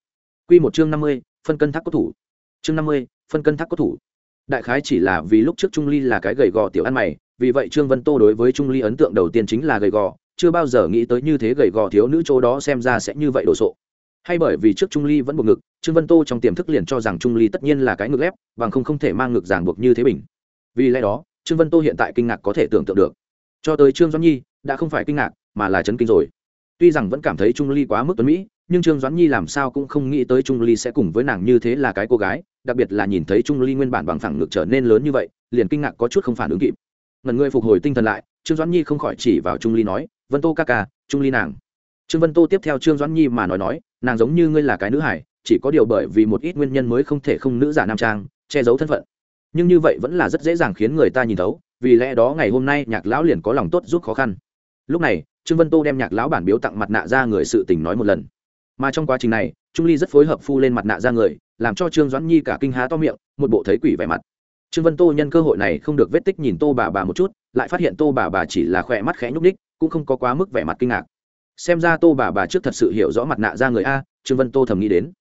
Q một chương năm mươi, phân cân thác cốt thủ. Chương năm mươi, phân cân thác cốt thủ. Đại khái chỉ là vì lúc trước trung ly là cái gầy gò tiểu ăn mày, vì vậy trương vân tô đối với trung ly ấn tượng đầu tiên chính là gầy gò, chưa bao giờ nghĩ tới như thế gầy gò thiếu nữ chỗ đó xem ra sẽ như vậy đồ sộ hay bởi vì trước trung ly vẫn buộc ngực, trương vân tô trong tiềm thức liền cho rằng trung ly tất nhiên là cái ngực ép bằng không không thể mang ngực ràng buộc như thế bình. Vì lẽ đó, trương vân tô hiện tại kinh ngạc có thể tưởng tượng được. Cho tới trương doãn nhi, đã không phải kinh ngạc, mà là chấn kinh rồi. Tuy rằng vẫn cảm thấy trung ly quá mức tuấn mỹ, nhưng trương doãn nhi làm sao cũng không nghĩ tới trung ly sẽ cùng với nàng như thế là cái cô gái, đặc biệt là nhìn thấy trung ly nguyên bản bằng phẳng ngực trở nên lớn như vậy, liền kinh ngạc có chút không phản ứng kịp. Ngần người phục hồi tinh thần lại, trương doãn nhi không khỏi chỉ vào trung ly nói, vân tô ca ca, trung ly nàng trương vân tô tiếp theo trương doãn nhi mà nói nói, nàng giống như ngươi là cái nữ hải chỉ có điều bởi vì một ít nguyên nhân mới không thể không nữ giả nam trang, che giấu thân phận. Nhưng như vậy vẫn là rất dễ dàng khiến người ta nhìn thấu, vì lẽ đó ngày hôm nay nhạc lão liền có lòng tốt giúp khó khăn. Lúc này, trương vân tô đem nhạc lão bản biếu tặng mặt nạ ra người sự tình nói một lần. Mà trong quá trình này, trung ly rất phối hợp phu lên mặt nạ ra người, làm cho trương doãn nhi cả kinh há to miệng, một bộ thấy quỷ vẻ mặt. Trương vân tô nhân cơ hội này không được vết tích nhìn tô bà bà một chút, lại phát hiện tô bà bà chỉ là khỏe mắt khẽ nhúc ních cũng không có quá mức vẻ mặt kinh ngạc xem ra tô bà bà trước thật sự hiểu rõ mặt nạ ra người a, trương vân tô thầm nghĩ đến.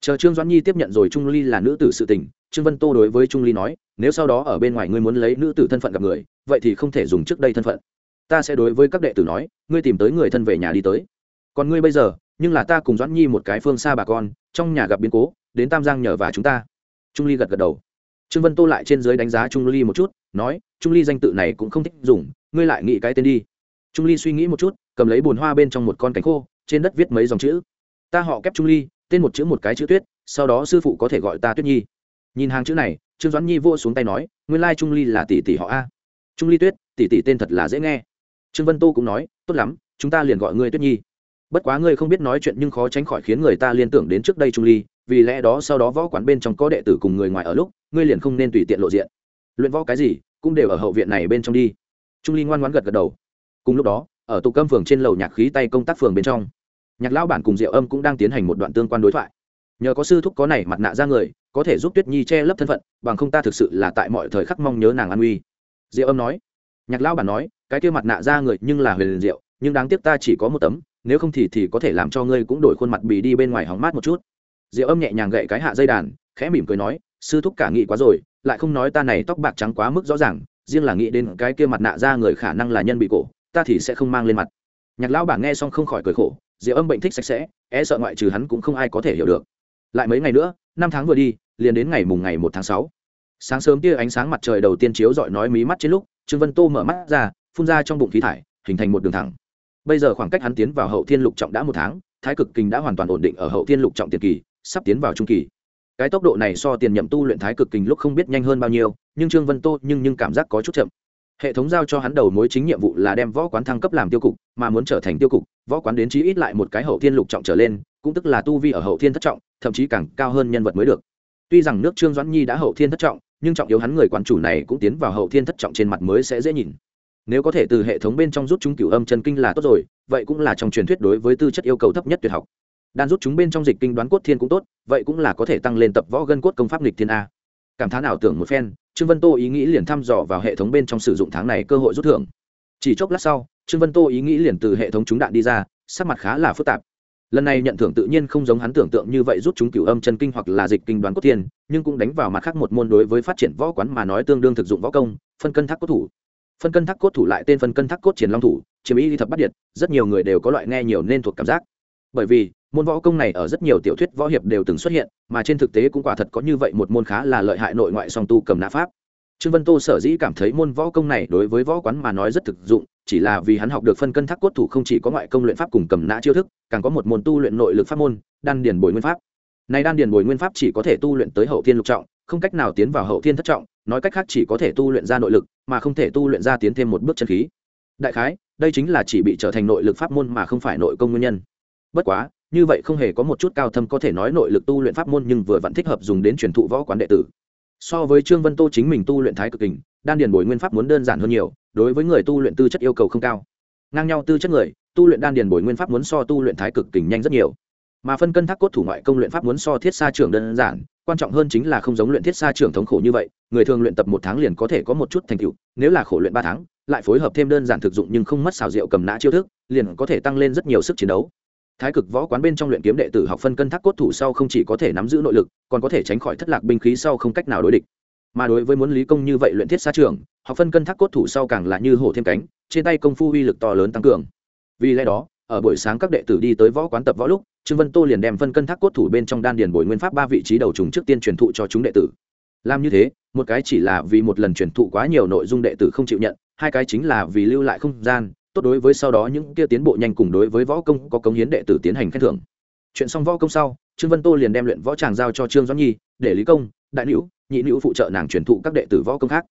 Chờ trương doãn nhi tiếp nhận rồi trung ly là nữ tử sự tình, trương vân tô đối với trung ly nói, nếu sau đó ở bên ngoài ngươi muốn lấy nữ tử thân phận gặp người, vậy thì không thể dùng trước đây thân phận. Ta sẽ đối với các đệ tử nói, ngươi tìm tới người thân về nhà đi tới. Còn ngươi bây giờ, nhưng là ta cùng doãn nhi một cái phương xa bà con, trong nhà gặp biến cố, đến tam giang nhờ và chúng ta. Trung ly gật gật đầu. Trương vân tô lại trên dưới đánh giá trung ly một chút, nói, trung ly danh tự này cũng không thích dùng, ngươi lại nghĩ cái tên đi. Trung ly suy nghĩ một chút cầm lấy bồn hoa bên trong một con cánh khô, trên đất viết mấy dòng chữ. Ta họ kép trung ly, tên một chữ một cái chữ tuyết, sau đó sư phụ có thể gọi ta tuyết nhi. Nhìn hàng chữ này, trương doãn nhi vô xuống tay nói, nguyên lai trung ly là tỷ tỷ họ a. Trung ly tuyết, tỷ tỷ tên thật là dễ nghe. Trương vân tô cũng nói, tốt lắm, chúng ta liền gọi ngươi tuyết nhi. Bất quá ngươi không biết nói chuyện nhưng khó tránh khỏi khiến người ta liên tưởng đến trước đây trung ly, vì lẽ đó sau đó võ quán bên trong có đệ tử cùng người ngoài ở lúc, ngươi liền không nên tùy tiện lộ diện. Luyện võ cái gì, cũng đều ở hậu viện này bên trong đi. Trung ly ngoan ngoãn gật gật đầu. Cùng lúc đó ở tụ âm phường trên lầu nhạc khí tay công tác phường bên trong. Nhạc lão bản cùng diệu âm cũng đang tiến hành một đoạn tương quan đối thoại. Nhờ có sư thúc có này mặt nạ ra người, có thể giúp tuyết nhi che lấp thân phận, bằng không ta thực sự là tại mọi thời khắc mong nhớ nàng an uy. Diệu âm nói. Nhạc lão bản nói, cái kia mặt nạ ra người nhưng là huyền diệu, nhưng đáng tiếc ta chỉ có một tấm, nếu không thì thì có thể làm cho ngươi cũng đổi khuôn mặt bì đi bên ngoài hóng mát một chút. Diệu âm nhẹ nhàng gậy cái hạ dây đàn, khẽ mỉm cười nói, sư thúc cả nghị quá rồi, lại không nói ta này tóc bạc trắng quá mức rõ ràng, riêng là nghĩ đến cái kia mặt nạ ra người khả năng là nhân bị cổ ta thì sẽ không mang lên mặt. Nhạc lão Bảng nghe xong không khỏi cười khổ, diệu âm bệnh thích sạch sẽ e sợ ngoại trừ hắn cũng không ai có thể hiểu được. Lại mấy ngày nữa, năm tháng vừa đi, liền đến ngày mùng ngày một tháng sáu. Sáng sớm tia ánh sáng mặt trời đầu tiên chiếu dọi nói mí mắt trên lúc, trương vân tô mở mắt ra, phun ra trong bụng khí thải, hình thành một đường thẳng. Bây giờ khoảng cách hắn tiến vào hậu thiên lục trọng đã một tháng, thái cực kinh đã hoàn toàn ổn định ở hậu thiên lục trọng tiền kỳ, sắp tiến vào trung kỳ. Cái tốc độ này so tiền nhậm tu luyện thái cực kinh lúc không biết nhanh hơn bao nhiêu, nhưng trương vân tô nhưng nhưng cảm giác có chút chậm hệ thống giao cho hắn đầu mối chính nhiệm vụ là đem võ quán thăng cấp làm tiêu cục, mà muốn trở thành tiêu cục, võ quán đến chí ít lại một cái hậu thiên lục trọng trở lên, cũng tức là tu vi ở hậu thiên thất trọng, thậm chí càng cao hơn nhân vật mới được. Tuy rằng nước trương doãn nhi đã hậu thiên thất trọng, nhưng trọng yếu hắn người quán chủ này cũng tiến vào hậu thiên thất trọng trên mặt mới sẽ dễ nhìn. Nếu có thể từ hệ thống bên trong rút chúng cửu âm chân kinh là tốt rồi, vậy cũng là trong truyền thuyết đối với tư chất yêu cầu thấp nhất tuyệt học. Đan rút chúng bên trong dịch kinh đoán cốt thiên cũng tốt, vậy cũng là có thể tăng lên tập võ gân cốt công pháp lịch thiên a. Cảm thán ảo tưởng một phen trương vân tô ý nghĩ liền thăm dò vào hệ thống bên trong sử dụng tháng này cơ hội rút thưởng. Chỉ chốc lát sau trương vân tô ý nghĩ liền từ hệ thống chúng đạn đi ra sắc mặt khá là phức tạp. Lần này nhận thưởng tự nhiên không giống hắn tưởng tượng như vậy rút chúng cửu âm chân kinh hoặc là dịch kinh đoán cốt tiền, nhưng cũng đánh vào mặt khác một môn đối với phát triển võ quán mà nói tương đương thực dụng võ công phân cân thác cốt thủ. Phân cân thác cốt thủ lại tên phân cân thác cốt triển long thủ chiếm ý thập bắt điện rất nhiều người đều có loại nghe nhiều nên thuộc cảm giác. Bởi vì môn võ công này ở rất nhiều tiểu thuyết võ hiệp đều từng xuất hiện, mà trên thực tế cũng quả thật có như vậy một môn khá là lợi hại nội ngoại song tu cầm nã pháp. Trương vân tô sở dĩ cảm thấy môn võ công này đối với võ quán mà nói rất thực dụng, chỉ là vì hắn học được phân cân thác cốt thủ không chỉ có ngoại công luyện pháp cùng cầm nã chiêu thức, càng có một môn tu luyện nội lực pháp môn, đan điền bồi nguyên pháp. Này đan điền bồi nguyên pháp chỉ có thể tu luyện tới hậu thiên lục trọng, không cách nào tiến vào hậu thiên thất trọng, nói cách khác chỉ có thể tu luyện ra nội lực, mà không thể tu luyện ra tiến thêm một bước chân khí. Đại khái, đây chính là chỉ bị trở thành nội lực pháp môn mà không phải nội công nguyên nhân. Bất quá như vậy không hề có một chút cao thâm có thể nói nội lực tu luyện pháp môn nhưng vừa vẫn thích hợp dùng đến truyền thụ võ quán đệ tử. So với trương vân tô chính mình tu luyện thái cực kình, đan điền bồi nguyên pháp muốn đơn giản hơn nhiều, đối với người tu luyện tư chất yêu cầu không cao. Ngang nhau tư chất người, tu luyện đan điền bồi nguyên pháp muốn so tu luyện thái cực kình nhanh rất nhiều. Mà phân cân thác cốt thủ ngoại công luyện pháp muốn so thiết xa trưởng đơn giản, quan trọng hơn chính là không giống luyện thiết xa trưởng thống khổ như vậy, người thường luyện tập một tháng liền có thể có một chút thành tựu, nếu là khổ luyện ba tháng, lại phối hợp thêm đơn giản thực dụng nhưng không mất xào rượu cầm nã chiêu thức, liền có thể tăng lên rất nhiều sức chiến đấu thái cực võ quán bên trong luyện kiếm đệ tử học phân cân thác cốt thủ sau không chỉ có thể nắm giữ nội lực, còn có thể tránh khỏi thất lạc binh khí sau không cách nào đối địch. Mà đối với muốn lý công như vậy luyện thiết xa trường, học phân cân thác cốt thủ sau càng là như hổ thêm cánh, trên tay công phu uy lực to lớn tăng cường. Vì lẽ đó, ở buổi sáng các đệ tử đi tới võ quán tập võ lúc, trương vân tô liền đem phân cân thác cốt thủ bên trong đan điền bồi nguyên pháp ba vị trí đầu trùng trước tiên truyền thụ cho chúng đệ tử. Làm như thế, một cái chỉ là vì một lần truyền thụ quá nhiều nội dung đệ tử không chịu nhận, hai cái chính là vì lưu lại không gian tốt đối với sau đó những kia tiến bộ nhanh cùng đối với võ công có cống hiến đệ tử tiến hành khen thưởng. Chuyện xong võ công sau, trương vân tô liền đem luyện võ tràng giao cho trương doãn nhi, để lý công, đại nữ nhị nữ phụ trợ nàng truyền thụ các đệ tử võ công khác.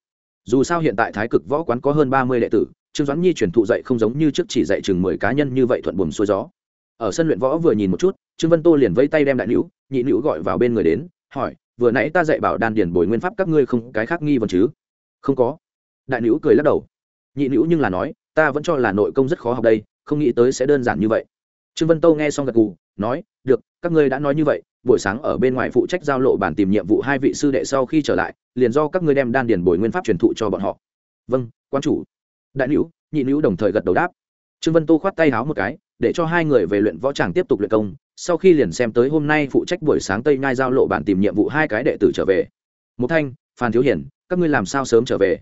Dù sao hiện tại thái cực võ quán có hơn ba mươi đệ tử, trương doãn nhi truyền thụ dạy không giống như trước chỉ dạy chừng mười cá nhân như vậy thuận buồm xuôi gió. Ở sân luyện võ vừa nhìn một chút, trương vân tô liền vây tay đem đại nữ nhị nữ gọi vào bên người đến, hỏi, vừa nãy ta dạy bảo đan điển bồi nguyên pháp các ngươi không, cái khác nghi vấn chứ? Không có. Đại nữ cười lắc đầu. Nhị nữ nhưng là nói ta vẫn cho là nội công rất khó học đây, không nghĩ tới sẽ đơn giản như vậy. Trương vân tô nghe xong gật gù, nói, được, các ngươi đã nói như vậy, buổi sáng ở bên ngoài phụ trách giao lộ bản tìm nhiệm vụ hai vị sư đệ sau khi trở lại, liền do các ngươi đem đan điền bồi nguyên pháp truyền thụ cho bọn họ. Vâng quan chủ. Đại nữ nhị nữ đồng thời gật đầu đáp. Trương vân tô khoát tay háo một cái, để cho hai người về luyện võ tràng tiếp tục luyện công, sau khi liền xem tới hôm nay phụ trách buổi sáng tây nhai giao lộ bản tìm nhiệm vụ hai cái đệ tử trở về. Một thanh, phan thiếu hiển, các ngươi làm sao sớm trở về?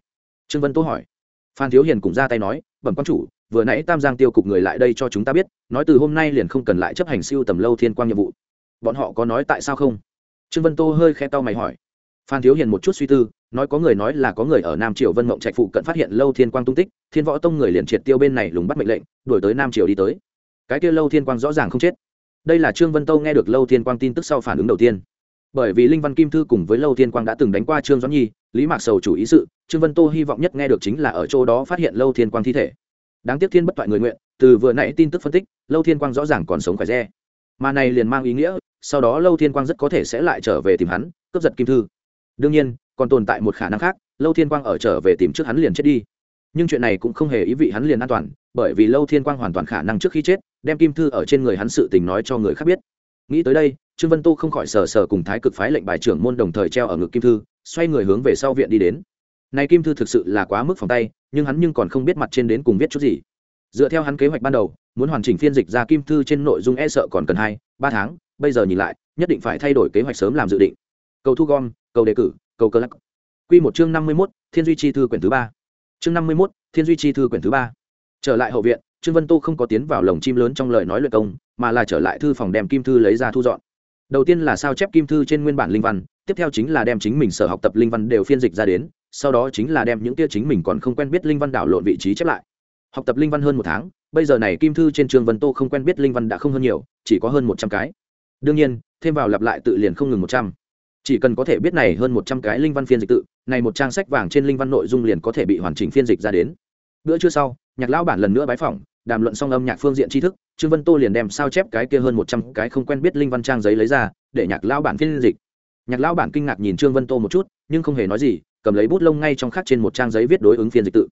Trương vân tô hỏi phan thiếu hiền cùng ra tay nói, bẩm quan chủ, vừa nãy tam giang tiêu cục người lại đây cho chúng ta biết, nói từ hôm nay liền không cần lại chấp hành siêu tầm lâu thiên quang nhiệm vụ. Bọn họ có nói tại sao không? Trương vân tô hơi khe tao mày hỏi. Phan thiếu hiền một chút suy tư, nói có người nói là có người ở nam triều vân mộng trạch phụ cận phát hiện lâu thiên quang tung tích, thiên võ tông người liền triệt tiêu bên này lùng bắt mệnh lệnh, đuổi tới nam triều đi tới. Cái kia lâu thiên quang rõ ràng không chết. Đây là trương vân tô nghe được lâu thiên quang tin tức sau phản ứng đầu tiên bởi vì linh văn kim thư cùng với lâu thiên quang đã từng đánh qua trương doãn nhi, lý mạc sầu chủ ý sự, trương vân tô hy vọng nhất nghe được chính là ở chỗ đó phát hiện lâu thiên quang thi thể. Đáng tiếc thiên bất toại người nguyện, từ vừa nãy tin tức phân tích, lâu thiên quang rõ ràng còn sống khỏe re. Mà này liền mang ý nghĩa, sau đó lâu thiên quang rất có thể sẽ lại trở về tìm hắn, cướp giật kim thư. Đương nhiên, còn tồn tại một khả năng khác, lâu thiên quang ở trở về tìm trước hắn liền chết đi. Nhưng chuyện này cũng không hề ý vị hắn liền an toàn, bởi vì lâu thiên quang hoàn toàn khả năng trước khi chết, đem kim thư ở trên người hắn sự tình nói cho người khác biết nghĩ tới đây, trương vân tô không khỏi sờ sờ cùng thái cực phái lệnh bài trưởng môn đồng thời treo ở ngực kim thư, xoay người hướng về sau viện đi đến. Này kim thư thực sự là quá mức phòng tay, nhưng hắn nhưng còn không biết mặt trên đến cùng viết chút gì. Dựa theo hắn kế hoạch ban đầu, muốn hoàn chỉnh phiên dịch ra kim thư trên nội dung e sợ còn cần hai, ba tháng, bây giờ nhìn lại, nhất định phải thay đổi kế hoạch sớm làm dự định. Cầu thu gom, cầu đề cử, cầu cơ lắc. Quy một chương năm mươi mốt, thiên duy chi thư quyển thứ ba. Chương năm mươi mốt, thiên duy chi thư quyển thứ ba. Trở lại hậu viện trương vân tô không có tiến vào lồng chim lớn trong lời nói luyện công, mà là trở lại thư phòng đem kim thư lấy ra thu dọn. Đầu tiên là sao chép kim thư trên nguyên bản linh văn, tiếp theo chính là đem chính mình sở học tập linh văn đều phiên dịch ra đến, sau đó chính là đem những kia chính mình còn không quen biết linh văn đảo lộn vị trí chép lại. Học tập linh văn hơn một tháng, bây giờ này kim thư trên trường vân tô không quen biết linh văn đã không hơn nhiều, chỉ có hơn một trăm cái. Đương nhiên, thêm vào lặp lại tự liền không ngừng một trăm. Chỉ cần có thể biết này hơn một trăm cái linh văn phiên dịch tự, này một trang sách vàng trên linh văn nội dung liền có thể bị hoàn chỉnh phiên dịch ra đến. Bữa trưa sau, nhạc lão bản lần nữa bái phỏng đàm luận xong âm nhạc phương diện tri thức, trương vân tô liền đem sao chép cái kia hơn một trăm cái không quen biết linh văn trang giấy lấy ra, để nhạc lão bản phiên dịch. Nhạc lão bản kinh ngạc nhìn trương vân tô một chút, nhưng không hề nói gì, cầm lấy bút lông ngay trong khắc trên một trang giấy viết đối ứng phiên dịch tự.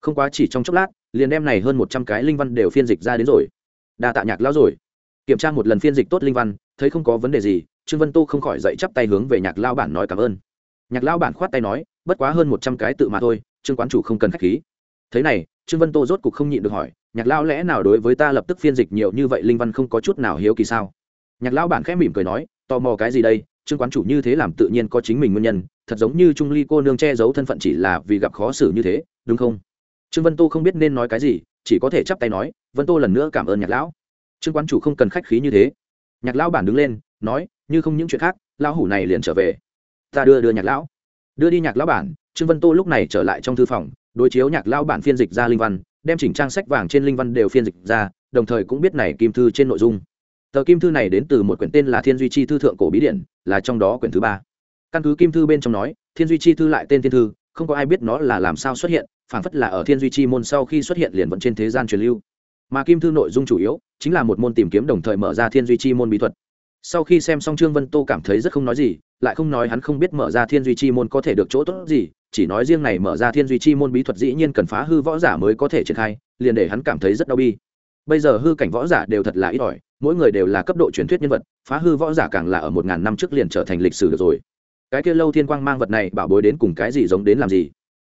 Không quá chỉ trong chốc lát, liền đem này hơn một trăm cái linh văn đều phiên dịch ra đến rồi. Đa tạ nhạc lão rồi. Kiểm tra một lần phiên dịch tốt linh văn, thấy không có vấn đề gì, trương vân tô không khỏi dậy chắp tay hướng về nhạc lao bản nói cảm ơn. Nhạc lao bản khoát tay nói, bất quá hơn một trăm cái tự mà thôi, trương quán chủ không cần k h á c h khí thế này, trương vân tô rốt cục không nhịn được hỏi, nhạc lão lẽ nào đối với ta lập tức phiên dịch nhiều như vậy, linh văn không có chút nào hiếu kỳ sao? Nhạc lão bản khẽ mỉm cười nói, tò mò cái gì đây? Trương quán chủ như thế làm tự nhiên có chính mình nguyên nhân, thật giống như trung ly cô nương che giấu thân phận chỉ là vì gặp khó xử như thế, đúng không? Trương vân tô không biết nên nói cái gì, chỉ có thể chắp tay nói, vân tô lần nữa cảm ơn nhạc lão. Trương quán chủ không cần khách khí như thế. Nhạc lão bản đứng lên, nói, như không những chuyện khác, lão hủ này liền trở về. Ta đưa đưa nhạc lão. Đưa đi nhạc lão bản, trương vân tô lúc này trở lại trong thư phòng đối chiếu nhạc lão bản phiên dịch ra linh văn, đem chỉnh trang sách vàng trên linh văn đều phiên dịch ra, đồng thời cũng biết này kim thư trên nội dung. Tờ kim thư này đến từ một quyển tên là thiên duy chi thư thượng cổ bí điển, là trong đó quyển thứ ba. Căn cứ kim thư bên trong nói, thiên duy chi thư lại tên thiên thư, không có ai biết nó là làm sao xuất hiện phản phất là ở thiên duy chi môn sau khi xuất hiện liền vẫn trên thế gian truyền lưu. Mà kim thư nội dung chủ yếu, chính là một môn tìm kiếm đồng thời mở ra thiên duy chi môn bí thuật. Sau khi xem xong trương vân tô cảm thấy rất không nói gì, lại không nói hắn không biết mở ra thiên duy chi môn có thể được chỗ tốt gì chỉ nói riêng này mở ra thiên duy chi môn bí thuật dĩ nhiên cần phá hư võ giả mới có thể triển khai, liền để hắn cảm thấy rất đau bi. Bây giờ hư cảnh võ giả đều thật là ít ỏi, mỗi người đều là cấp độ truyền thuyết nhân vật, phá hư võ giả càng là ở một ngàn năm trước liền trở thành lịch sử được rồi. Cái kia lâu thiên quang mang vật này bảo bối đến cùng cái gì giống đến làm gì?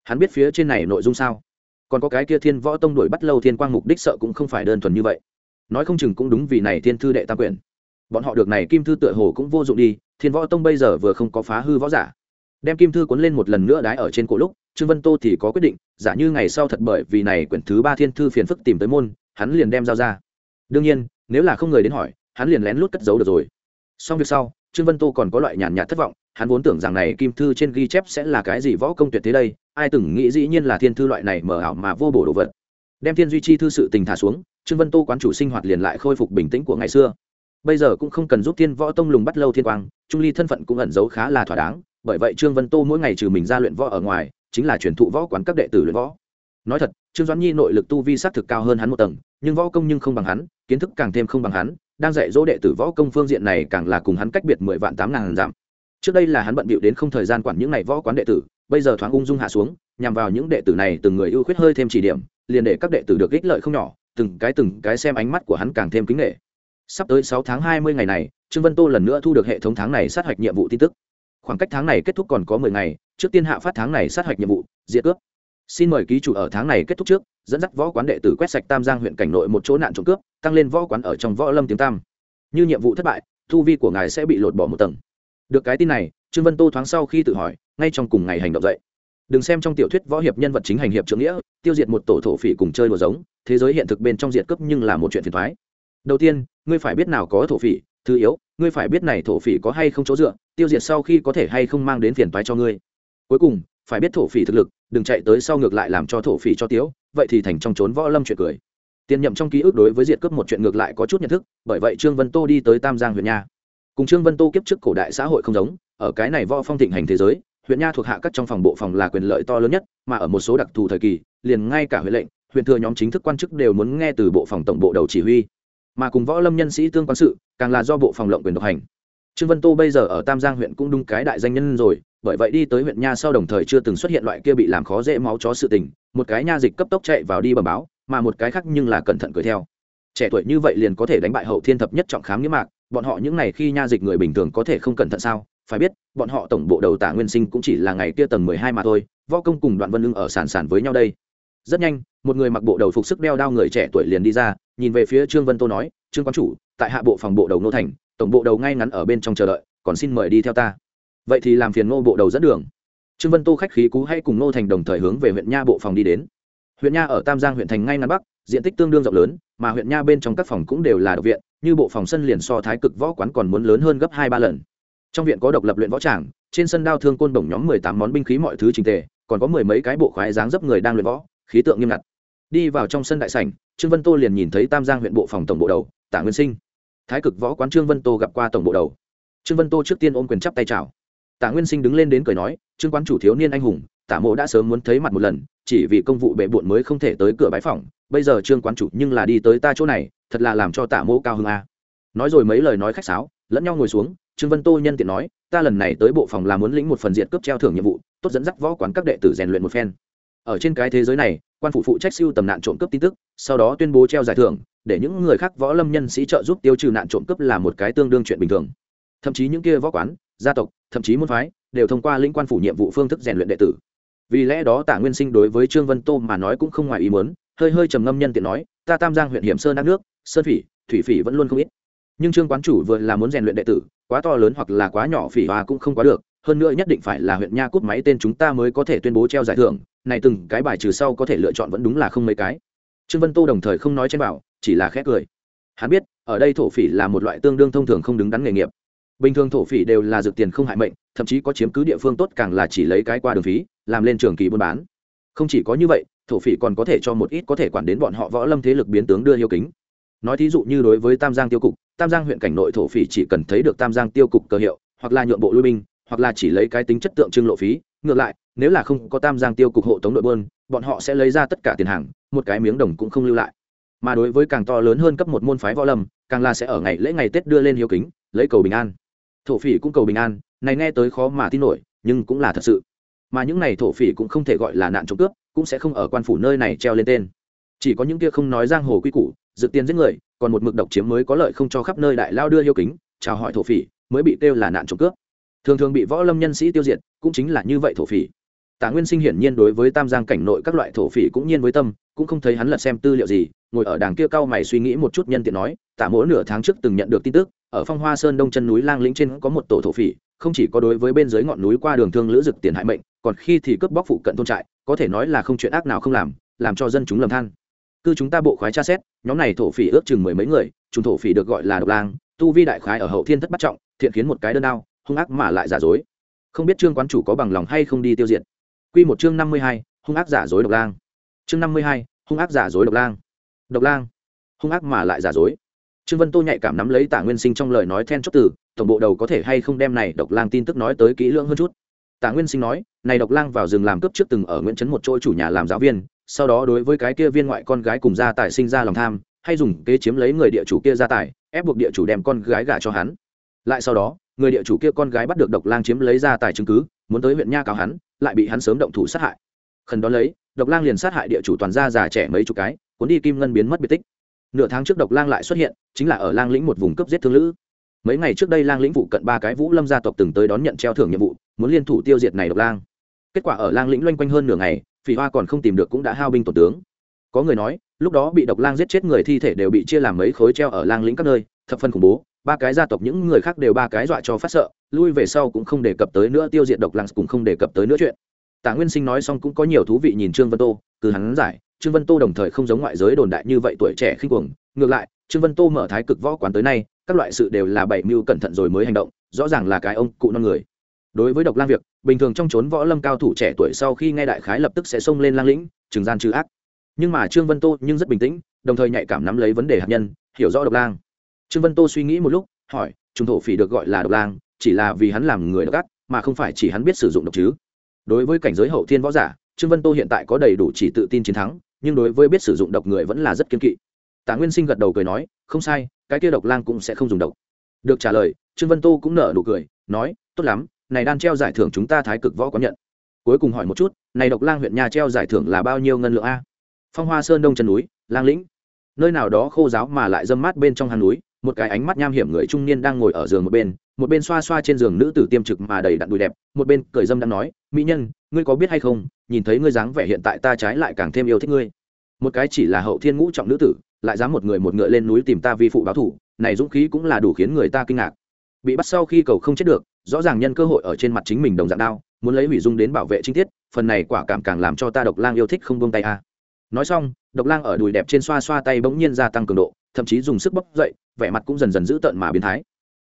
Hắn biết phía trên này nội dung sao? Còn có cái kia thiên võ tông đuổi bắt lâu thiên quang mục đích sợ cũng không phải đơn thuần như vậy. Nói không chừng cũng đúng vì này thiên thư đệ tam quyển bọn họ được này kim thư tựa hồ cũng vô dụng đi, thiên võ tông bây giờ vừa không có phá hư võ giả đem kim thư cuốn lên một lần nữa đái ở trên cổ lúc, trương vân tô thì có quyết định, giả như ngày sau thật bởi vì này quyển thứ ba thiên thư phiền phức tìm tới môn, hắn liền đem giao ra. Đương nhiên, nếu là không người đến hỏi, hắn liền lén lút cất giấu được rồi. Xong việc sau, trương vân tô còn có loại nhàn nhạt thất vọng, hắn vốn tưởng rằng này kim thư trên ghi chép sẽ là cái gì võ công tuyệt thế đây, ai từng nghĩ dĩ nhiên là thiên thư loại này mở ảo mà vô bổ đồ vật. Đem thiên duy chi thư sự tình thả xuống, trương vân tô quán chủ sinh hoạt liền lại khôi phục bình tĩnh của ngày xưa. Bây giờ cũng không cần giúp thiên võ tông lùng bắt lâu thiên quang, trung ly thân phận cũng ẩn giấu khá là thỏa đáng bởi vậy trương vân tô mỗi ngày trừ mình ra luyện võ ở ngoài, chính là truyền thụ võ quán các đệ tử luyện võ. Nói thật, trương doãn nhi nội lực tu vi s á c thực cao hơn hắn một tầng, nhưng võ công nhưng không bằng hắn, kiến thức càng thêm không bằng hắn, đang dạy dỗ đệ tử võ công phương diện này càng là cùng hắn cách biệt mười vạn tám ngàn dặm. Trước đây là hắn bận bịu đến không thời gian quản những ngày võ quán đệ tử, bây giờ thoáng ung dung hạ xuống, nhằm vào những đệ tử này từng người ưu khuyết hơi thêm chỉ điểm, liền để các đệ tử được ích lợi không nhỏ, từng cái từng cái xem ánh mắt của hắn càng thêm kính nghệ sắp tới sáu tháng hai mươi ngày này, trương vân tô lần nữa thu được hệ thống tháng này sát hạch nhiệm vụ tin tức khoảng cách tháng này kết thúc còn có mười ngày, trước tiên hạ phát tháng này sát hạch nhiệm vụ, diệt cướp. Xin mời ký chủ ở tháng này kết thúc trước, dẫn dắt võ quán đệ tử quét sạch tam giang huyện cảnh nội một chỗ nạn trộm cướp, tăng lên võ quán ở trong võ lâm tiếng tam. Như nhiệm vụ thất bại, thu vi của ngài sẽ bị lột bỏ một tầng. Được cái tin này, trương vân tô thoáng sau khi tự hỏi, ngay trong cùng ngày hành động dậy. Đừng xem trong tiểu thuyết võ hiệp nhân vật chính hành hiệp trưởng nghĩa, tiêu diệt một tổ thổ phỉ cùng chơi đùa giống, thế giới hiện thực bên trong diệt cướp nhưng là một chuyện phiền thoái. Đầu tiên, ngươi phải biết nào có thổ phỉ thứ yếu, ngươi phải biết này thổ phỉ có hay không chỗ dựa, tiêu diệt sau khi có thể hay không mang đến phiền toái cho ngươi. Cuối cùng, phải biết thổ phỉ thực lực, đừng chạy tới sau ngược lại làm cho thổ phỉ cho tiếu, vậy thì thành trong trốn võ lâm chuyện cười. Tiền nhậm trong ký ức đối với diệt cướp một chuyện ngược lại có chút nhận thức, bởi vậy trương vân tô đi tới tam giang huyện nha. Cùng trương vân tô kiếp trước cổ đại xã hội không giống, ở cái này võ phong thịnh hành thế giới, huyện nha thuộc hạ các trong phòng bộ phòng là quyền lợi to lớn nhất, mà ở một số đặc thù thời kỳ, liền ngay cả huyện lệnh, huyện thừa nhóm chính thức quan chức đều muốn nghe từ bộ phòng tổng bộ đầu chỉ huy. Mà cùng võ lâm nhân sĩ tương quan sự càng là do bộ phòng lộng quyền độc hành. Trương vân tô bây giờ ở tam giang huyện cũng đúng cái đại danh nhân rồi, bởi vậy đi tới huyện nha sau đồng thời chưa từng xuất hiện loại kia bị làm khó dễ máu chó sự tình, một cái nha dịch cấp tốc chạy vào đi bẩm báo, mà một cái khác nhưng là cẩn thận cười theo. Trẻ tuổi như vậy liền có thể đánh bại hậu thiên thập nhất trọng khám nghĩa mạc, bọn họ những này khi nha dịch người bình thường có thể không cẩn thận sao? Phải biết, bọn họ tổng bộ đầu tả nguyên sinh cũng chỉ là ngày kia tầng mười hai mà thôi, võ công cùng đoạn vân lưng ở sàn sàn với nhau đây. Rất nhanh, một người mặc bộ đầu phục sức đeo đao người trẻ tuổi liền đi ra, nhìn về phía trương vân tô nói, trương quán chủ tại hạ bộ phòng bộ đầu nô thành, tổng bộ đầu ngay ngắn ở bên trong chờ đợi, còn xin mời đi theo ta. Vậy thì làm phiền ngô bộ đầu dẫn đường. Trương vân tô khách khí cú hay cùng ngô thành đồng thời hướng về huyện nha bộ phòng đi đến. Huyện nha ở tam giang huyện thành ngay ngắn bắc, diện tích tương đương rộng lớn, mà huyện nha bên trong các phòng cũng đều là độc viện, như bộ phòng sân liền so thái cực võ quán còn muốn lớn hơn gấp hai ba lần. Trong viện có độc lập luyện võ tràng, trên sân đao thương côn bổng nhóm mười tám món binh khí mọi thứ trình tề, còn có mười mấy cái bộ khoái dáng dấp người đang luyện võ, khí tượng nghiêm ngặt. Đi vào trong sân đại sảnh, trương vân tô liền nhìn thấy tam giang huyện bộ phòng tổng bộ đầu, tạ nguyên sinh thái cực võ quán trương vân tô gặp qua tổng bộ đầu. Trương vân tô trước tiên ôm quyền chắp tay chào. Tạ nguyên sinh đứng lên đến cười nói, trương quán chủ thiếu niên anh hùng tạ mộ đã sớm muốn thấy mặt một lần, chỉ vì công vụ bệ bộn mới không thể tới cửa bãi phòng bây giờ trương quán chủ nhưng là đi tới ta chỗ này, thật là làm cho tạ mộ cao hơn a. Nói rồi mấy lời nói khách sáo, lẫn nhau ngồi xuống, trương vân tô nhân tiện nói, ta lần này tới bộ phòng là muốn lĩnh một phần diện cướp treo thưởng nhiệm vụ, tốt dẫn dắt võ quán các đệ tử rèn luyện một phen. Ở trên cái thế giới này, quan phủ phụ trách siêu tầm nạn trộm cướp tin tức, sau đó tuyên bố treo giải thưởng để những người khác võ lâm nhân sĩ trợ giúp tiêu trừ nạn trộm cướp là một cái tương đương chuyện bình thường. Thậm chí những kia võ quán, gia tộc, thậm chí môn phái, đều thông qua lĩnh quan phủ nhiệm vụ phương thức rèn luyện đệ tử. Vì lẽ đó tả nguyên sinh đối với trương vân tô mà nói cũng không ngoài ý muốn, hơi hơi trầm ngâm nhân tiện nói, ta tam giang huyện hiểm sơn đắc nước, sơn phỉ, thủy phỉ vẫn luôn không ít. Nhưng trương quán chủ vừa là muốn rèn luyện đệ tử, quá to lớn hoặc là quá nhỏ phỉ hòa cũng không quá được, hơn nữa nhất định phải là huyện nha cút máy tên chúng ta mới có thể tuyên bố treo giải thưởng, này từng cái bài trừ sau có thể lựa chọn vẫn đúng là không mấy cái. Trương vân tô đồng thời không nói trên bảo chỉ là khẽ cười. Hắn biết, ở đây thổ phỉ là một loại tương đương thông thường không đứng đắn nghề nghiệp. Bình thường thổ phỉ đều là dược tiền không hại mệnh, thậm chí có chiếm cứ địa phương tốt càng là chỉ lấy cái qua đường phí, làm lên trường kỳ buôn bán. Không chỉ có như vậy, thổ phỉ còn có thể cho một ít có thể quản đến bọn họ võ lâm thế lực biến tướng đưa yêu kính. Nói thí dụ như đối với tam giang tiêu cục, tam giang huyện cảnh nội thổ phỉ chỉ cần thấy được tam giang tiêu cục cơ hiệu, hoặc là nhượng bộ lui binh, hoặc là chỉ lấy cái tính chất tượng trưng lộ phí, ngược lại, nếu là không có tam giang tiêu cục hộ tống đội buôn, bọn họ sẽ lấy ra tất cả tiền hàng, một cái miếng đồng cũng không lưu lại mà đối với càng to lớn hơn cấp một môn phái võ lâm, càng là sẽ ở ngày lễ ngày tết đưa lên hiếu kính, lấy cầu bình an. Thổ phỉ cũng cầu bình an, này nghe tới khó mà tin nổi, nhưng cũng là thật sự. Mà những này thổ phỉ cũng không thể gọi là nạn trộm cướp, cũng sẽ không ở quan phủ nơi này treo lên tên. Chỉ có những kia không nói giang hồ quy củ, dự tiền giết người, còn một mực độc chiếm mới có lợi không cho khắp nơi đại lao đưa hiếu kính, chào hỏi thổ phỉ, mới bị kêu là nạn trộm cướp. Thường thường bị võ lâm nhân sĩ tiêu diệt, cũng chính là như vậy thổ phỉ. Tả nguyên sinh hiển nhiên đối với tam giang cảnh nội các loại thổ phỉ cũng nhiên với tâm, cũng không thấy hắn lật xem tư liệu gì ngồi ở đàng kia cao mày suy nghĩ một chút nhân tiện nói, tả mỗi nửa tháng trước từng nhận được tin tức, ở phong hoa sơn đông chân núi lang lĩnh trên có một tổ thổ phỉ, không chỉ có đối với bên dưới ngọn núi qua đường thương lữ dực tiền hại mệnh, còn khi thì cướp bóc phụ cận thôn trại, có thể nói là không chuyện ác nào không làm làm cho dân chúng lầm than. Cư chúng ta bộ khoái tra xét, nhóm này thổ phỉ ước chừng mười mấy người, chúng thổ phỉ được gọi là độc lang, tu vi đại khái ở hậu thiên thất bắt trọng, thiện khiến một cái đơn đao, hung ác mà lại giả dối. Không biết trương quán chủ có bằng lòng hay không đi tiêu diệt. Quy một chương năm mươi hai, hung ác giả dối độc lang. Chương năm mươi hai, hung ác giả dối độc lang độc lang. Hung ác mà lại giả dối. Trương vân tô nhạy cảm nắm lấy tả nguyên sinh trong lời nói then chốt từ, tổng bộ đầu có thể hay không đem này độc lang tin tức nói tới kỹ lưỡng hơn chút. Tả nguyên sinh nói, này độc lang vào rừng làm cướp trước từng ở nguyễn trấn một chỗ chủ nhà làm giáo viên, sau đó đối với cái kia viên ngoại con gái cùng gia tài sinh ra lòng tham, hay dùng kế chiếm lấy người địa chủ kia gia tài, ép buộc địa chủ đem con gái gả cho hắn. Lại sau đó, người địa chủ kia con gái bắt được độc lang chiếm lấy gia tài chứng cứ, muốn tới huyện nha cáo hắn, lại bị hắn sớm động thủ sát hại. Khẩn đó lấy, độc lang liền sát hại địa chủ toàn gia già trẻ mấy chục cái cuốn đi kim ngân biến mất biệt tích. Nửa tháng trước độc lang lại xuất hiện, chính là ở lang lĩnh một vùng cấp giết thương lữ. Mấy ngày trước đây lang lĩnh vụ cận ba cái vũ lâm gia tộc từng tới đón nhận treo thưởng nhiệm vụ, muốn liên thủ tiêu diệt này độc lang. Kết quả ở lang lĩnh loanh quanh hơn nửa ngày, phỉ hoa còn không tìm được cũng đã hao binh tổ tướng. Có người nói, lúc đó bị độc lang giết chết người thi thể đều bị chia làm mấy khối treo ở lang lĩnh các nơi, thập phân khủng bố, ba cái gia tộc những người khác đều ba cái dọa cho phát sợ, lui về sau cũng không đề cập tới nữa tiêu diệt độc lang, cũng không đề cập tới nữa chuyện. Tả nguyên sinh nói xong cũng có nhiều thú vị nhìn trương vân tô từ hắn giải trương vân tô đồng thời không giống ngoại giới đồn đại như vậy tuổi trẻ khinh cuồng. Ngược lại, trương vân tô mở thái cực võ quán tới nay, các loại sự đều là bảy mưu cẩn thận rồi mới hành động, rõ ràng là cái ông cụ non người. Đối với độc lang việc, bình thường trong trốn võ lâm cao thủ trẻ tuổi sau khi nghe đại khái lập tức sẽ xông lên lang lĩnh, trừng gian trừ ác. Nhưng mà trương vân tô nhưng rất bình tĩnh, đồng thời nhạy cảm nắm lấy vấn đề hạt nhân, hiểu rõ độc lang. Trương vân tô suy nghĩ một lúc, hỏi trung thổ phỉ được gọi là độc lang, chỉ là vì hắn làm người độc ác, mà không phải chỉ hắn biết sử dụng độc chứ? Đối với cảnh giới hậu thiên võ giả, trương vân tô hiện tại có đầy đủ chỉ tự tin chiến thắng nhưng đối với biết sử dụng độc người vẫn là rất kiên kỵ. Tạ nguyên sinh gật đầu cười nói, không sai, cái kia độc lang cũng sẽ không dùng độc. Được trả lời, trương vân tô cũng nở nụ cười, nói, tốt lắm, này đan treo giải thưởng chúng ta thái cực võ có nhận. Cuối cùng hỏi một chút, này độc lang huyện nhà treo giải thưởng là bao nhiêu ngân lượng a? Phong hoa sơn đông chân núi, lang lĩnh. Nơi nào đó khô giáo mà lại dâm mát bên trong hang núi, một cái ánh mắt nham hiểm người trung niên đang ngồi ở giường một bên một bên xoa xoa trên giường nữ tử tiêm trực mà đầy đặn đùi đẹp, một bên cười dâm đang nói, mỹ nhân, ngươi có biết hay không, nhìn thấy ngươi dáng vẻ hiện tại ta trái lại càng thêm yêu thích ngươi. Một cái chỉ là hậu thiên ngũ trọng nữ tử, lại dám một người một ngựa lên núi tìm ta vi phụ báo thủ, này dũng khí cũng là đủ khiến người ta kinh ngạc. Bị bắt sau khi cầu không chết được, rõ ràng nhân cơ hội ở trên mặt chính mình đồng dạng đao, muốn lấy hủy dung đến bảo vệ chính tiết phần này quả cảm càng làm cho ta độc lang yêu thích không buông tay a. Nói xong, độc lang ở đùi đẹp trên xoa xoa tay bỗng nhiên gia tăng cường độ, thậm chí dùng sức bốc dậy, vẻ mặt cũng dần dần giữ tợn mà biến thái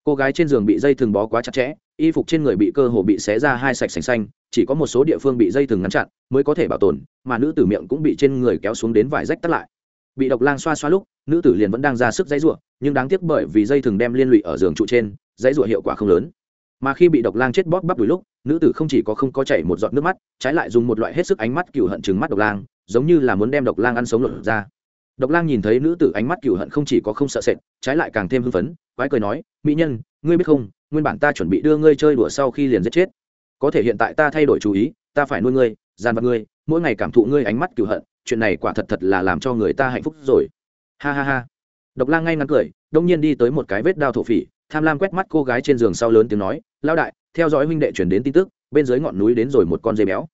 cô gái trên giường bị dây thừng bó quá chặt chẽ, y phục trên người bị cơ hồ bị xé ra hai sạch sành xanh, chỉ có một số địa phương bị dây thừng ngăn chặn mới có thể bảo tồn, mà nữ tử miệng cũng bị trên người kéo xuống đến vải rách tắt lại. Bị độc lang xoa xoa lúc, nữ tử liền vẫn đang ra sức dãy ruộng nhưng đáng tiếc bởi vì dây thừng đem liên lụy ở giường trụ trên, dãy ruộng hiệu quả không lớn. Mà khi bị độc lang chết bóp bắp đùi lúc, nữ tử không chỉ có không có chảy một giọt nước mắt, trái lại dùng một loại hết sức ánh mắt cựu hận chừng mắt độc lang, giống như là muốn đem độc lang ăn sống lột ra. Độc lang nhìn thấy nữ tử ánh mắt cựu hận không chỉ có không sợ sệt, trái lại càng thêm hưng phấn quái cười nói, mỹ nhân, ngươi biết không, nguyên bản ta chuẩn bị đưa ngươi chơi đùa sau khi liền giết chết. Có thể hiện tại ta thay đổi chú ý, ta phải nuôi ngươi, gian vật ngươi, mỗi ngày cảm thụ ngươi ánh mắt cựu hận, chuyện này quả thật thật là làm cho người ta hạnh phúc rồi. Ha ha ha. Độc lang ngay ngắn cười, đông nhiên đi tới một cái vết đao thổ phỉ, tham lam quét mắt cô gái trên giường sau lớn tiếng nói lao đại, theo dõi huynh đệ chuyển đến tin tức, bên dưới ngọn núi đến rồi một con dây béo.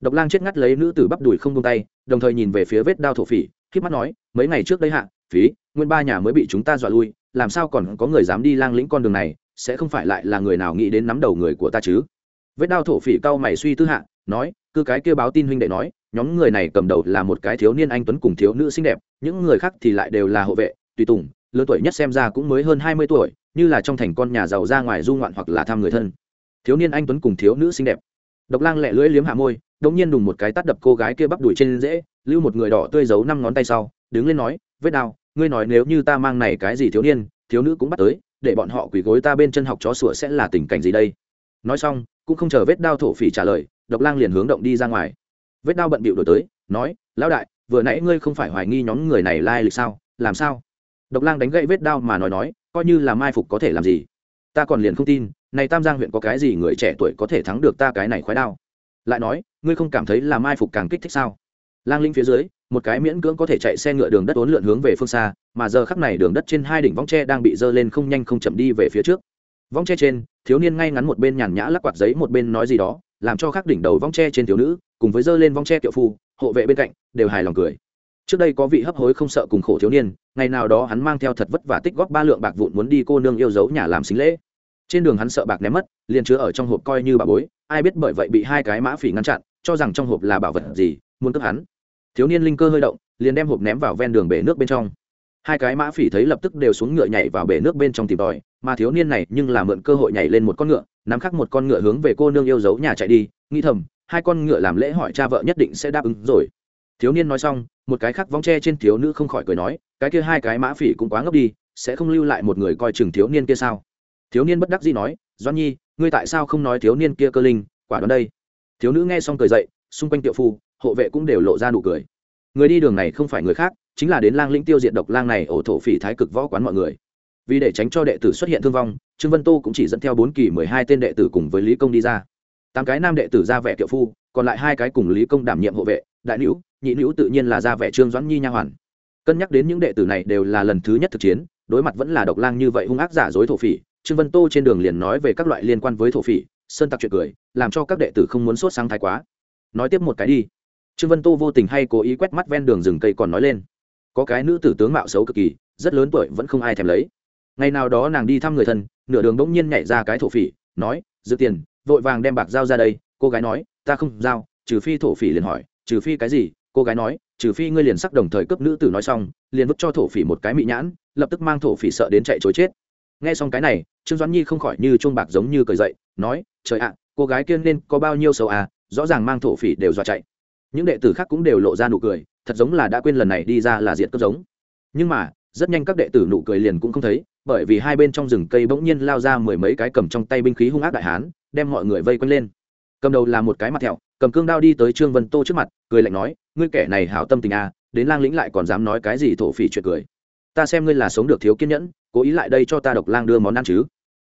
Độc lang chết ngắt lấy nữ tử bắp đùi không tung tay, đồng thời nhìn về phía vết đao thổ phỉ k mắt nói, mấy ngày trước đây hạ phí nguyên ba nhà mới bị chúng ta dọa lui làm sao còn có người dám đi lang lĩnh con đường này, sẽ không phải lại là người nào nghĩ đến nắm đầu người của ta chứ? Vết đao thổ phỉ cao mày suy tư hạ, nói, cứ cái kêu báo tin huynh đệ nói, nhóm người này cầm đầu là một cái thiếu niên anh tuấn cùng thiếu nữ xinh đẹp, những người khác thì lại đều là hộ vệ, tùy tùng, lớn tuổi nhất xem ra cũng mới hơn hai mươi tuổi, như là trong thành con nhà giàu ra ngoài du ngoạn hoặc là thăm người thân. Thiếu niên anh tuấn cùng thiếu nữ xinh đẹp. Độc lang lẹ lưỡi liếm hạ môi đống nhiên đùng một cái tắt đập cô gái kia bắp đuổi trên dễ, lưu một người đỏ tươi giấu năm ngón tay sau, đứng lên nói, vết đau ngươi nói nếu như ta mang này cái gì thiếu niên, thiếu nữ cũng bắt tới, để bọn họ quỳ gối ta bên chân học chó sủa sẽ là tình cảnh gì đây? Nói xong, cũng không chờ vết đao thổ phỉ trả lời, độc lang liền hướng động đi ra ngoài. Vết đao bận bịu đổi tới, nói, lão đại, vừa nãy ngươi không phải hoài nghi nhóm người này lai lịch sao? Làm sao? Độc lang đánh gậy vết đao mà nói nói, coi như là mai phục có thể làm gì? Ta còn liền không tin, này tam giang huyện có cái gì người trẻ tuổi có thể thắng được ta cái này khoái đao. Lại nói, ngươi không cảm thấy là mai phục càng kích thích sao? Lang linh phía dưới một cái miễn cưỡng có thể chạy xe ngựa đường đất uốn lượn hướng về phương xa, mà giờ khắc này đường đất trên hai đỉnh vong tre đang bị dơ lên không nhanh không chậm đi về phía trước. Vong tre trên, thiếu niên ngay ngắn một bên nhàn nhã lắc quạt giấy một bên nói gì đó, làm cho khắc đỉnh đầu vong tre trên thiếu nữ, cùng với dơ lên vong tre kiệu phu, hộ vệ bên cạnh, đều hài lòng cười. Trước đây có vị hấp hối không sợ cùng khổ thiếu niên, ngày nào đó hắn mang theo thật vất vả tích góp ba lượng bạc vụn muốn đi cô nương yêu dấu nhà làm xính lễ. Trên đường hắn sợ bạc ném mất, liền chứa ở trong hộp coi như bà bối, ai biết bởi vậy bị hai cái mã phỉ ngăn chặn, cho rằng trong hộp là bảo vật gì, muốn cướp hắn thiếu niên linh cơ hơi động, liền đem hộp ném vào ven đường bể nước bên trong. Hai cái mã phỉ thấy lập tức đều xuống ngựa nhảy vào bể nước bên trong tìm tòi, mà thiếu niên này nhưng là mượn cơ hội nhảy lên một con ngựa, nắm khắc một con ngựa hướng về cô nương yêu dấu nhà chạy đi, nghĩ thầm, hai con ngựa làm lễ hỏi cha vợ nhất định sẽ đáp ứng rồi. Thiếu niên nói xong, một cái khắc vong tre trên thiếu nữ không khỏi cười nói, cái kia hai cái mã phỉ cũng quá ngốc đi, sẽ không lưu lại một người coi chừng thiếu niên kia sao? Thiếu niên bất đắc dĩ nói doan nhi, ngươi tại sao không nói thiếu niên kia cơ linh, quả đoán đây. Thiếu nữ nghe xong cười dậy, xung quanh tiệu phu hộ vệ cũng đều lộ ra nụ cười. Người đi đường này không phải người khác, chính là đến lang lĩnh tiêu diệt độc lang này ổ thổ phỉ thái cực võ quán mọi người. Vì để tránh cho đệ tử xuất hiện thương vong, trương vân tô cũng chỉ dẫn theo bốn kỳ mười hai tên đệ tử cùng với lý công đi ra. Tám cái nam đệ tử ra vẻ kiệu phu, còn lại hai cái cùng lý công đảm nhiệm hộ vệ, đại nữ, nhị nữ tự nhiên là ra vẻ trương doãn nhi nha hoàn. Cân nhắc đến những đệ tử này đều là lần thứ nhất thực chiến, đối mặt vẫn là độc lang như vậy hung ác giả dối thổ phỉ, trương vân tô trên đường liền nói về các loại liên quan với thổ phỉ, sơn tặc chuyện cười, làm cho các đệ tử không muốn sốt sáng thái quá. Nói tiếp một cái đi trương vân tô vô tình hay cố ý quét mắt ven đường rừng cây còn nói lên. Có cái nữ tử tướng mạo xấu cực kỳ, rất lớn tuổi vẫn không ai thèm lấy. Ngày nào đó nàng đi thăm người thân, nửa đường bỗng nhiên nhảy ra cái thổ phỉ, nói giữ tiền, vội vàng đem bạc giao ra đây. Cô gái nói, ta không giao, trừ phi thổ phỉ liền hỏi, trừ phi cái gì? Cô gái nói, trừ phi ngươi liền sắc đồng thời cấp nữ tử nói xong, liền vứt cho thổ phỉ một cái mị nhãn, lập tức mang thổ phỉ sợ đến chạy chối chết. Nghe xong cái này, trương doãn nhi không khỏi như chuông bạc giống như cười dậy, nói, trời ạ, cô gái kia nên có bao nhiêu sầu à rõ ràng mang thổ phỉ đều dọa chạy những đệ tử khác cũng đều lộ ra nụ cười, thật giống là đã quên lần này đi ra là diệt cấp giống. Nhưng mà, rất nhanh các đệ tử nụ cười liền cũng không thấy, bởi vì hai bên trong rừng cây bỗng nhiên lao ra mười mấy cái cầm trong tay binh khí hung ác đại hán, đem mọi người vây quanh lên. Cầm đầu là một cái mặt thẹo, cầm cương đao đi tới trương vân tô trước mặt, cười lạnh nói, ngươi kẻ này hảo tâm tình à đến lang lĩnh lại còn dám nói cái gì thổ phỉ chuyện cười. Ta xem ngươi là sống được thiếu kiên nhẫn, cố ý lại đây cho ta độc lang đưa món ăn chứ.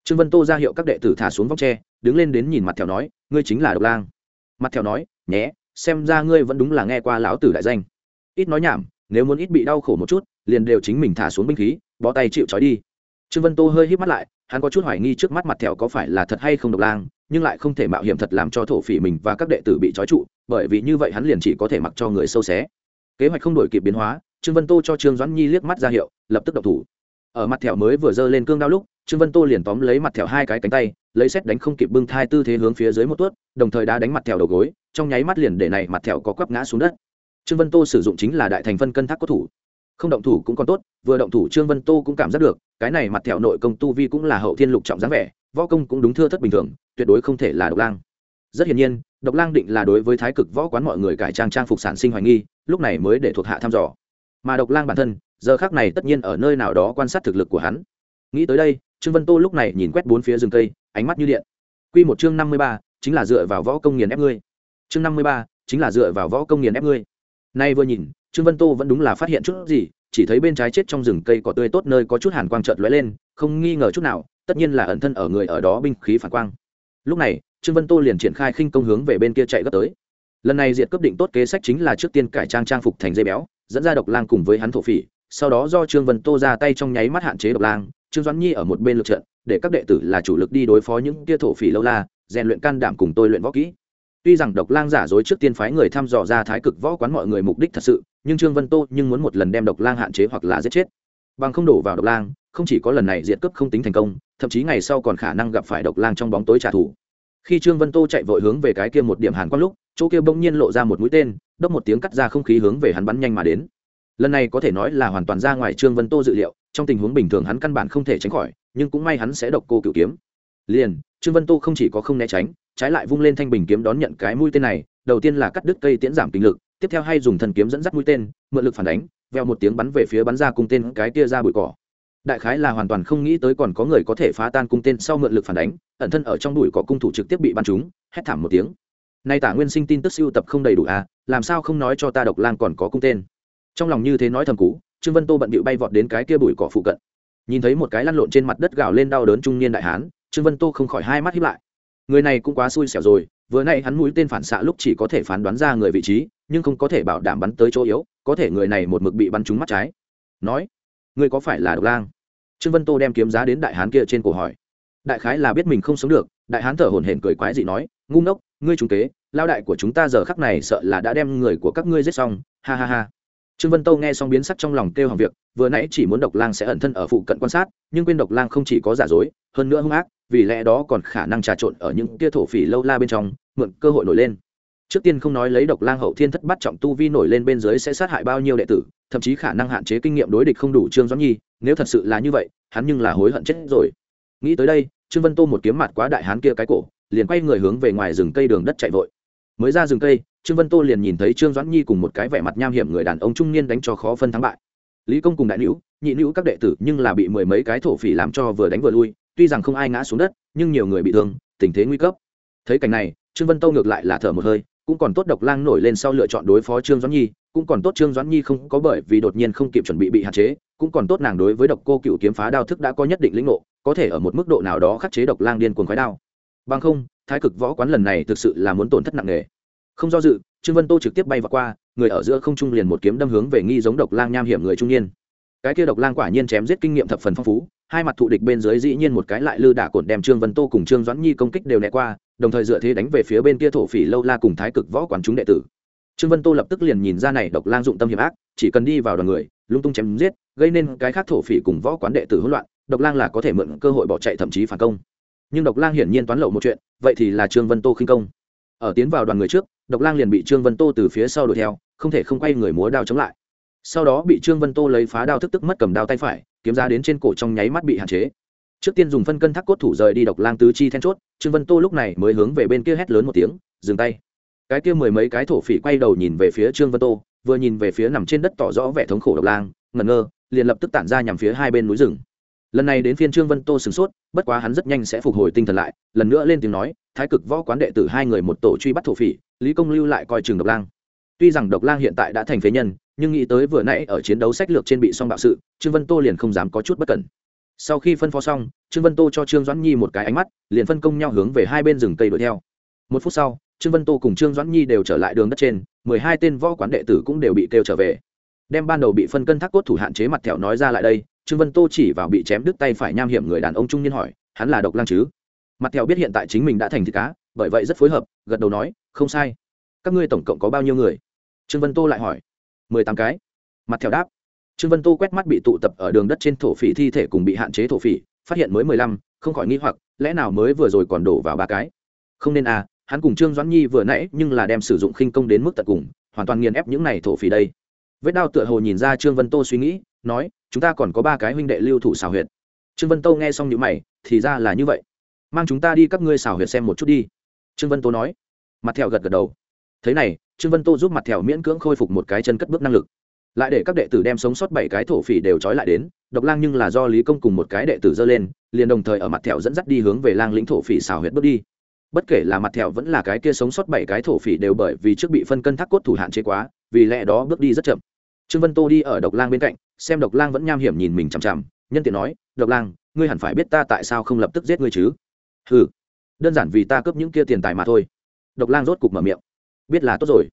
Trương vân tô ra hiệu các đệ tử thả xuống vóc tre, đứng lên đến nhìn mặt thẹo nói, ngươi chính là độc lang. Mặt thẹo nói, nhé xem ra ngươi vẫn đúng là nghe qua lão tử đại danh. Ít nói nhảm, nếu muốn ít bị đau khổ một chút, liền đều chính mình thả xuống binh khí, bó tay chịu trói đi. Trương vân tô hơi hít mắt lại, hắn có chút hoài nghi trước mắt mặt thẹo có phải là thật hay không độc lang, nhưng lại không thể mạo hiểm thật làm cho thổ phỉ mình và các đệ tử bị trói trụ, bởi vì như vậy hắn liền chỉ có thể mặc cho người sâu xé. Kế hoạch không đổi kịp biến hóa, trương vân tô cho trương doãn nhi liếc mắt ra hiệu, lập tức độc thủ. Ở mặt thẹo mới vừa giơ lên cương đao lúc, trương vân tô liền tóm lấy mặt thẹo hai cái cánh tay, lấy xét đánh không kịp bưng thai tư thế hướng phía dưới một tuốt, đồng thời đã đánh mặt thẹo đầu gối trong nháy mắt liền để này mặt thẹo có quắp ngã xuống đất. Trương vân tô sử dụng chính là đại thành phân cân thác có thủ. Không động thủ cũng còn tốt, vừa động thủ trương vân tô cũng cảm giác được, cái này mặt thẹo nội công tu vi cũng là hậu thiên lục trọng dáng vẻ, võ công cũng đúng thưa thất bình thường, tuyệt đối không thể là độc lang. Rất hiển nhiên, độc lang định là đối với thái cực võ quán mọi người cải trang trang phục sản sinh hoài nghi, lúc này mới để thuộc hạ thăm dò. Mà độc lang bản thân, giờ khác này tất nhiên ở nơi nào đó quan sát thực lực của hắn. Nghĩ tới đây, trương vân tô lúc này nhìn quét bốn phía rừng cây, ánh mắt như điện. Q một chương năm mươi ba, chính là dựa vào võ công nghiền ép ngươi chương năm mươi ba, chính là dựa vào võ công nghiền ép ngươi. Nay vừa nhìn, trương vân tô vẫn đúng là phát hiện chút gì, chỉ thấy bên trái chết trong rừng cây cỏ tươi tốt nơi có chút hàn quang trợt lóe lên, không nghi ngờ chút nào, tất nhiên là ẩn thân ở người ở đó binh khí phản quang. Lúc này, trương vân tô liền triển khai khinh công hướng về bên kia chạy gấp tới. Lần này diệt cấp định tốt kế sách chính là trước tiên cải trang trang phục thành dây béo, dẫn ra độc lang cùng với hắn thổ phỉ, sau đó do trương vân tô ra tay trong nháy mắt hạn chế độc lang, trương doãn nhi ở một bên lực trận, để các đệ tử là chủ lực đi đối phó những kia thổ phỉ lâu la, rèn luyện can đảm cùng tôi luyện võ kỹ tuy rằng độc lang giả dối trước tiên phái người thăm dò ra thái cực võ quán mọi người mục đích thật sự, nhưng trương vân tô nhưng muốn một lần đem độc lang hạn chế hoặc là giết chết. Bằng không đổ vào độc lang, không chỉ có lần này diệt cấp không tính thành công, thậm chí ngày sau còn khả năng gặp phải độc lang trong bóng tối trả thù. Khi trương vân tô chạy vội hướng về cái kia một điểm hàn quang lúc, chỗ kia bỗng nhiên lộ ra một mũi tên đốc một tiếng cắt ra không khí hướng về hắn bắn nhanh mà đến. Lần này có thể nói là hoàn toàn ra ngoài trương vân tô dự liệu, trong tình huống bình thường hắn căn bản không thể tránh khỏi, nhưng cũng may hắn sẽ độc cô cựu kiếm. Liền, trương vân tô không chỉ có không né tránh trái lại vung lên thanh bình kiếm đón nhận cái mũi tên này, đầu tiên là cắt đứt cây tiễn giảm kinh lực, tiếp theo hay dùng thần kiếm dẫn dắt mũi tên, mượn lực phản đánh veo một tiếng bắn về phía bắn ra cung tên cái tia ra bụi cỏ. Đại khái là hoàn toàn không nghĩ tới còn có người có thể phá tan cung tên sau mượn lực phản đánh, ẩn thân ở trong bụi cỏ cung thủ trực tiếp bị bắn trúng, hét thảm một tiếng. Nay tả nguyên sinh tin tức siêu tập không đầy đủ à làm sao không nói cho ta độc lang còn có cung tên. Trong lòng như thế nói thầm cú trương vân tô bận bịu bay vọt đến cái kia bụi cỏ phụ cận. Nhìn thấy một cái lăn lộn trên mặt đất gào lên đau đớn trung niên đại hán, trương vân tô không khỏi hai mắt hiếp lại người này cũng quá xui xẻo rồi, vừa nay hắn mũi tên phản xạ lúc chỉ có thể phán đoán ra người vị trí, nhưng không có thể bảo đảm bắn tới chỗ yếu, có thể người này một mực bị bắn trúng mắt trái. Nói, ngươi có phải là độc lang? Trương vân tô đem kiếm giá đến đại hán kia trên cổ hỏi. Đại khái là biết mình không sống được, đại hán thở hổn hển cười quái dị nói, ngu ngốc, ngươi trúng kế, lao đại của chúng ta giờ khắc này sợ là đã đem người của các ngươi giết xong. Ha ha ha. Trương vân tô nghe xong biến sắc trong lòng kêu hàng việc, vừa nãy chỉ muốn độc lang sẽ ẩn thân ở phụ cận quan sát, nhưng quên độc lang không chỉ có giả dối, hơn nữa hung ác vì lẽ đó còn khả năng trà trộn ở những tia thổ phỉ lâu la bên trong, mượn cơ hội nổi lên. Trước tiên không nói lấy độc lang hậu thiên thất bắt trọng tu vi nổi lên bên dưới sẽ sát hại bao nhiêu đệ tử, thậm chí khả năng hạn chế kinh nghiệm đối địch không đủ trương doãn nhi, nếu thật sự là như vậy, hắn nhưng là hối hận chết rồi. Nghĩ tới đây, trương vân tô một kiếm mặt quá đại hán kia cái cổ, liền quay người hướng về ngoài rừng cây đường đất chạy vội. Mới ra rừng cây, trương vân tô liền nhìn thấy trương doãn nhi cùng một cái vẻ mặt nham hiểm người đàn ông trung niên đánh cho khó phân thắng bại. Lý công cùng đại nữ, nhị nữ các đệ tử nhưng là bị mười mấy cái thổ phỉ làm cho vừa đánh vừa lui tuy rằng không ai ngã xuống đất, nhưng nhiều người bị thương, tình thế nguy cấp. Thấy cảnh này, trương vân tô ngược lại là thở một hơi, cũng còn tốt độc lang nổi lên sau lựa chọn đối phó trương doãn nhi, cũng còn tốt trương doãn nhi không có bởi vì đột nhiên không kịp chuẩn bị bị hạn chế, cũng còn tốt nàng đối với độc cô cựu kiếm phá đao thức đã có nhất định lĩnh ngộ, có thể ở một mức độ nào đó khắc chế độc lang điên cuồng khói đao. Bằng không, thái cực võ quán lần này thực sự là muốn tổn thất nặng nề. Không do dự, trương vân tô trực tiếp bay vào qua, người ở giữa không trung liền một kiếm đâm hướng về nghi giống độc lang nham hiểm người trung niên cái kia độc lang quả nhiên chém giết kinh nghiệm thập phần phong phú, hai mặt thụ địch bên dưới dĩ nhiên một cái lại lư đả cổn đem trương vân tô cùng trương doãn nhi công kích đều né qua, đồng thời dựa thế đánh về phía bên kia thổ phỉ lâu la cùng thái cực võ quán chúng đệ tử. Trương vân tô lập tức liền nhìn ra này độc lang dụng tâm hiểm ác, chỉ cần đi vào đoàn người, lung tung chém giết, gây nên cái khác thổ phỉ cùng võ quán đệ tử hỗn loạn, độc lang là có thể mượn cơ hội bỏ chạy thậm chí phản công. Nhưng độc lang hiển nhiên toán lộ một chuyện, vậy thì là trương vân tô khinh công. Ở tiến vào đoàn người trước, độc lang liền bị trương vân tô từ phía sau đuổi theo, không thể không quay người múa đao chống lại sau đó bị trương vân tô lấy phá đao thức tức mất cầm đao tay phải, kiếm ra đến trên cổ trong nháy mắt bị hạn chế. Trước tiên dùng phân cân thác cốt thủ rời đi độc lang tứ chi then chốt, trương vân tô lúc này mới hướng về bên kia hét lớn một tiếng, dừng tay. Cái kia mười mấy cái thổ phỉ quay đầu nhìn về phía trương vân tô, vừa nhìn về phía nằm trên đất tỏ rõ vẻ thống khổ độc lang, ngẩn ngơ, liền lập tức tản ra nhằm phía hai bên núi rừng. Lần này đến phiên trương vân tô sửng sốt, bất quá hắn rất nhanh sẽ phục hồi tinh thần lại, lần nữa lên tiếng nói, thái cực võ quán đệ tử hai người một tổ truy bắt thổ phỉ, lý công lưu lại coi trường độc lang. Tuy rằng độc lang hiện tại đã thành phế nhân nhưng nghĩ tới vừa nãy ở chiến đấu sách lược trên bị song bạo sự, trương vân tô liền không dám có chút bất cẩn. Sau khi phân phó xong, trương vân tô cho trương doãn nhi một cái ánh mắt, liền phân công nhau hướng về hai bên rừng cây đuổi theo. Một phút sau, trương vân tô cùng trương doãn nhi đều trở lại đường đất trên, mười hai tên võ quán đệ tử cũng đều bị kêu trở về. Đem ban đầu bị phân cân thác cốt thủ hạn chế mặt thẹo nói ra lại đây, trương vân tô chỉ vào bị chém đứt tay phải nham hiểm người đàn ông trung niên hỏi, hắn là độc lang chứ? Mặt thẹo biết hiện tại chính mình đã thành thịt cá, bởi vậy rất phối hợp, gật đầu nói, không sai. Các ngươi tổng cộng có bao nhiêu người? Trương vân tô lại hỏi mười tám cái. Mặt theo đáp. Trương vân tô quét mắt bị tụ tập ở đường đất trên thổ phỉ thi thể cùng bị hạn chế thổ phỉ, phát hiện mới mười lăm, không khỏi nghi hoặc, lẽ nào mới vừa rồi còn đổ vào ba cái? Không nên à hắn cùng trương doãn nhi vừa nãy nhưng là đem sử dụng khinh công đến mức tận cùng, hoàn toàn nghiền ép những này thổ phỉ đây. Vết đao tựa hồ nhìn ra trương vân tô suy nghĩ, nói, chúng ta còn có ba cái huynh đệ lưu thủ xào huyệt. Trương vân tô nghe xong những mày, thì ra là như vậy. Mang chúng ta đi các ngươi xào huyệt xem một chút đi. Trương vân tô nói. Mặt thẹo gật gật đầu. Thế này trương vân tô giúp mặt thẹo miễn cưỡng khôi phục một cái chân cất bước năng lực. Lại để các đệ tử đem sống sót bảy cái thổ phỉ đều trói lại đến, độc lang nhưng là do lý công cùng một cái đệ tử dơ lên, liền đồng thời ở mặt thẹo dẫn dắt đi hướng về lang lĩnh thổ phỉ xào huyệt bước đi. Bất kể là mặt thẹo vẫn là cái kia sống sót bảy cái thổ phỉ đều bởi vì trước bị phân cân thác cốt thủ hạn chế quá, vì lẽ đó bước đi rất chậm. Trương vân tô đi ở độc lang bên cạnh, xem độc lang vẫn nham hiểm nhìn mình chằm chằm, nhân tiện nói, độc lang, ngươi hẳn phải biết ta tại sao không lập tức giết ngươi chứ? Ừ đơn giản vì ta cướp những kia tiền tài mà thôi. Độc lang rốt cục mở miệng biết là tốt rồi.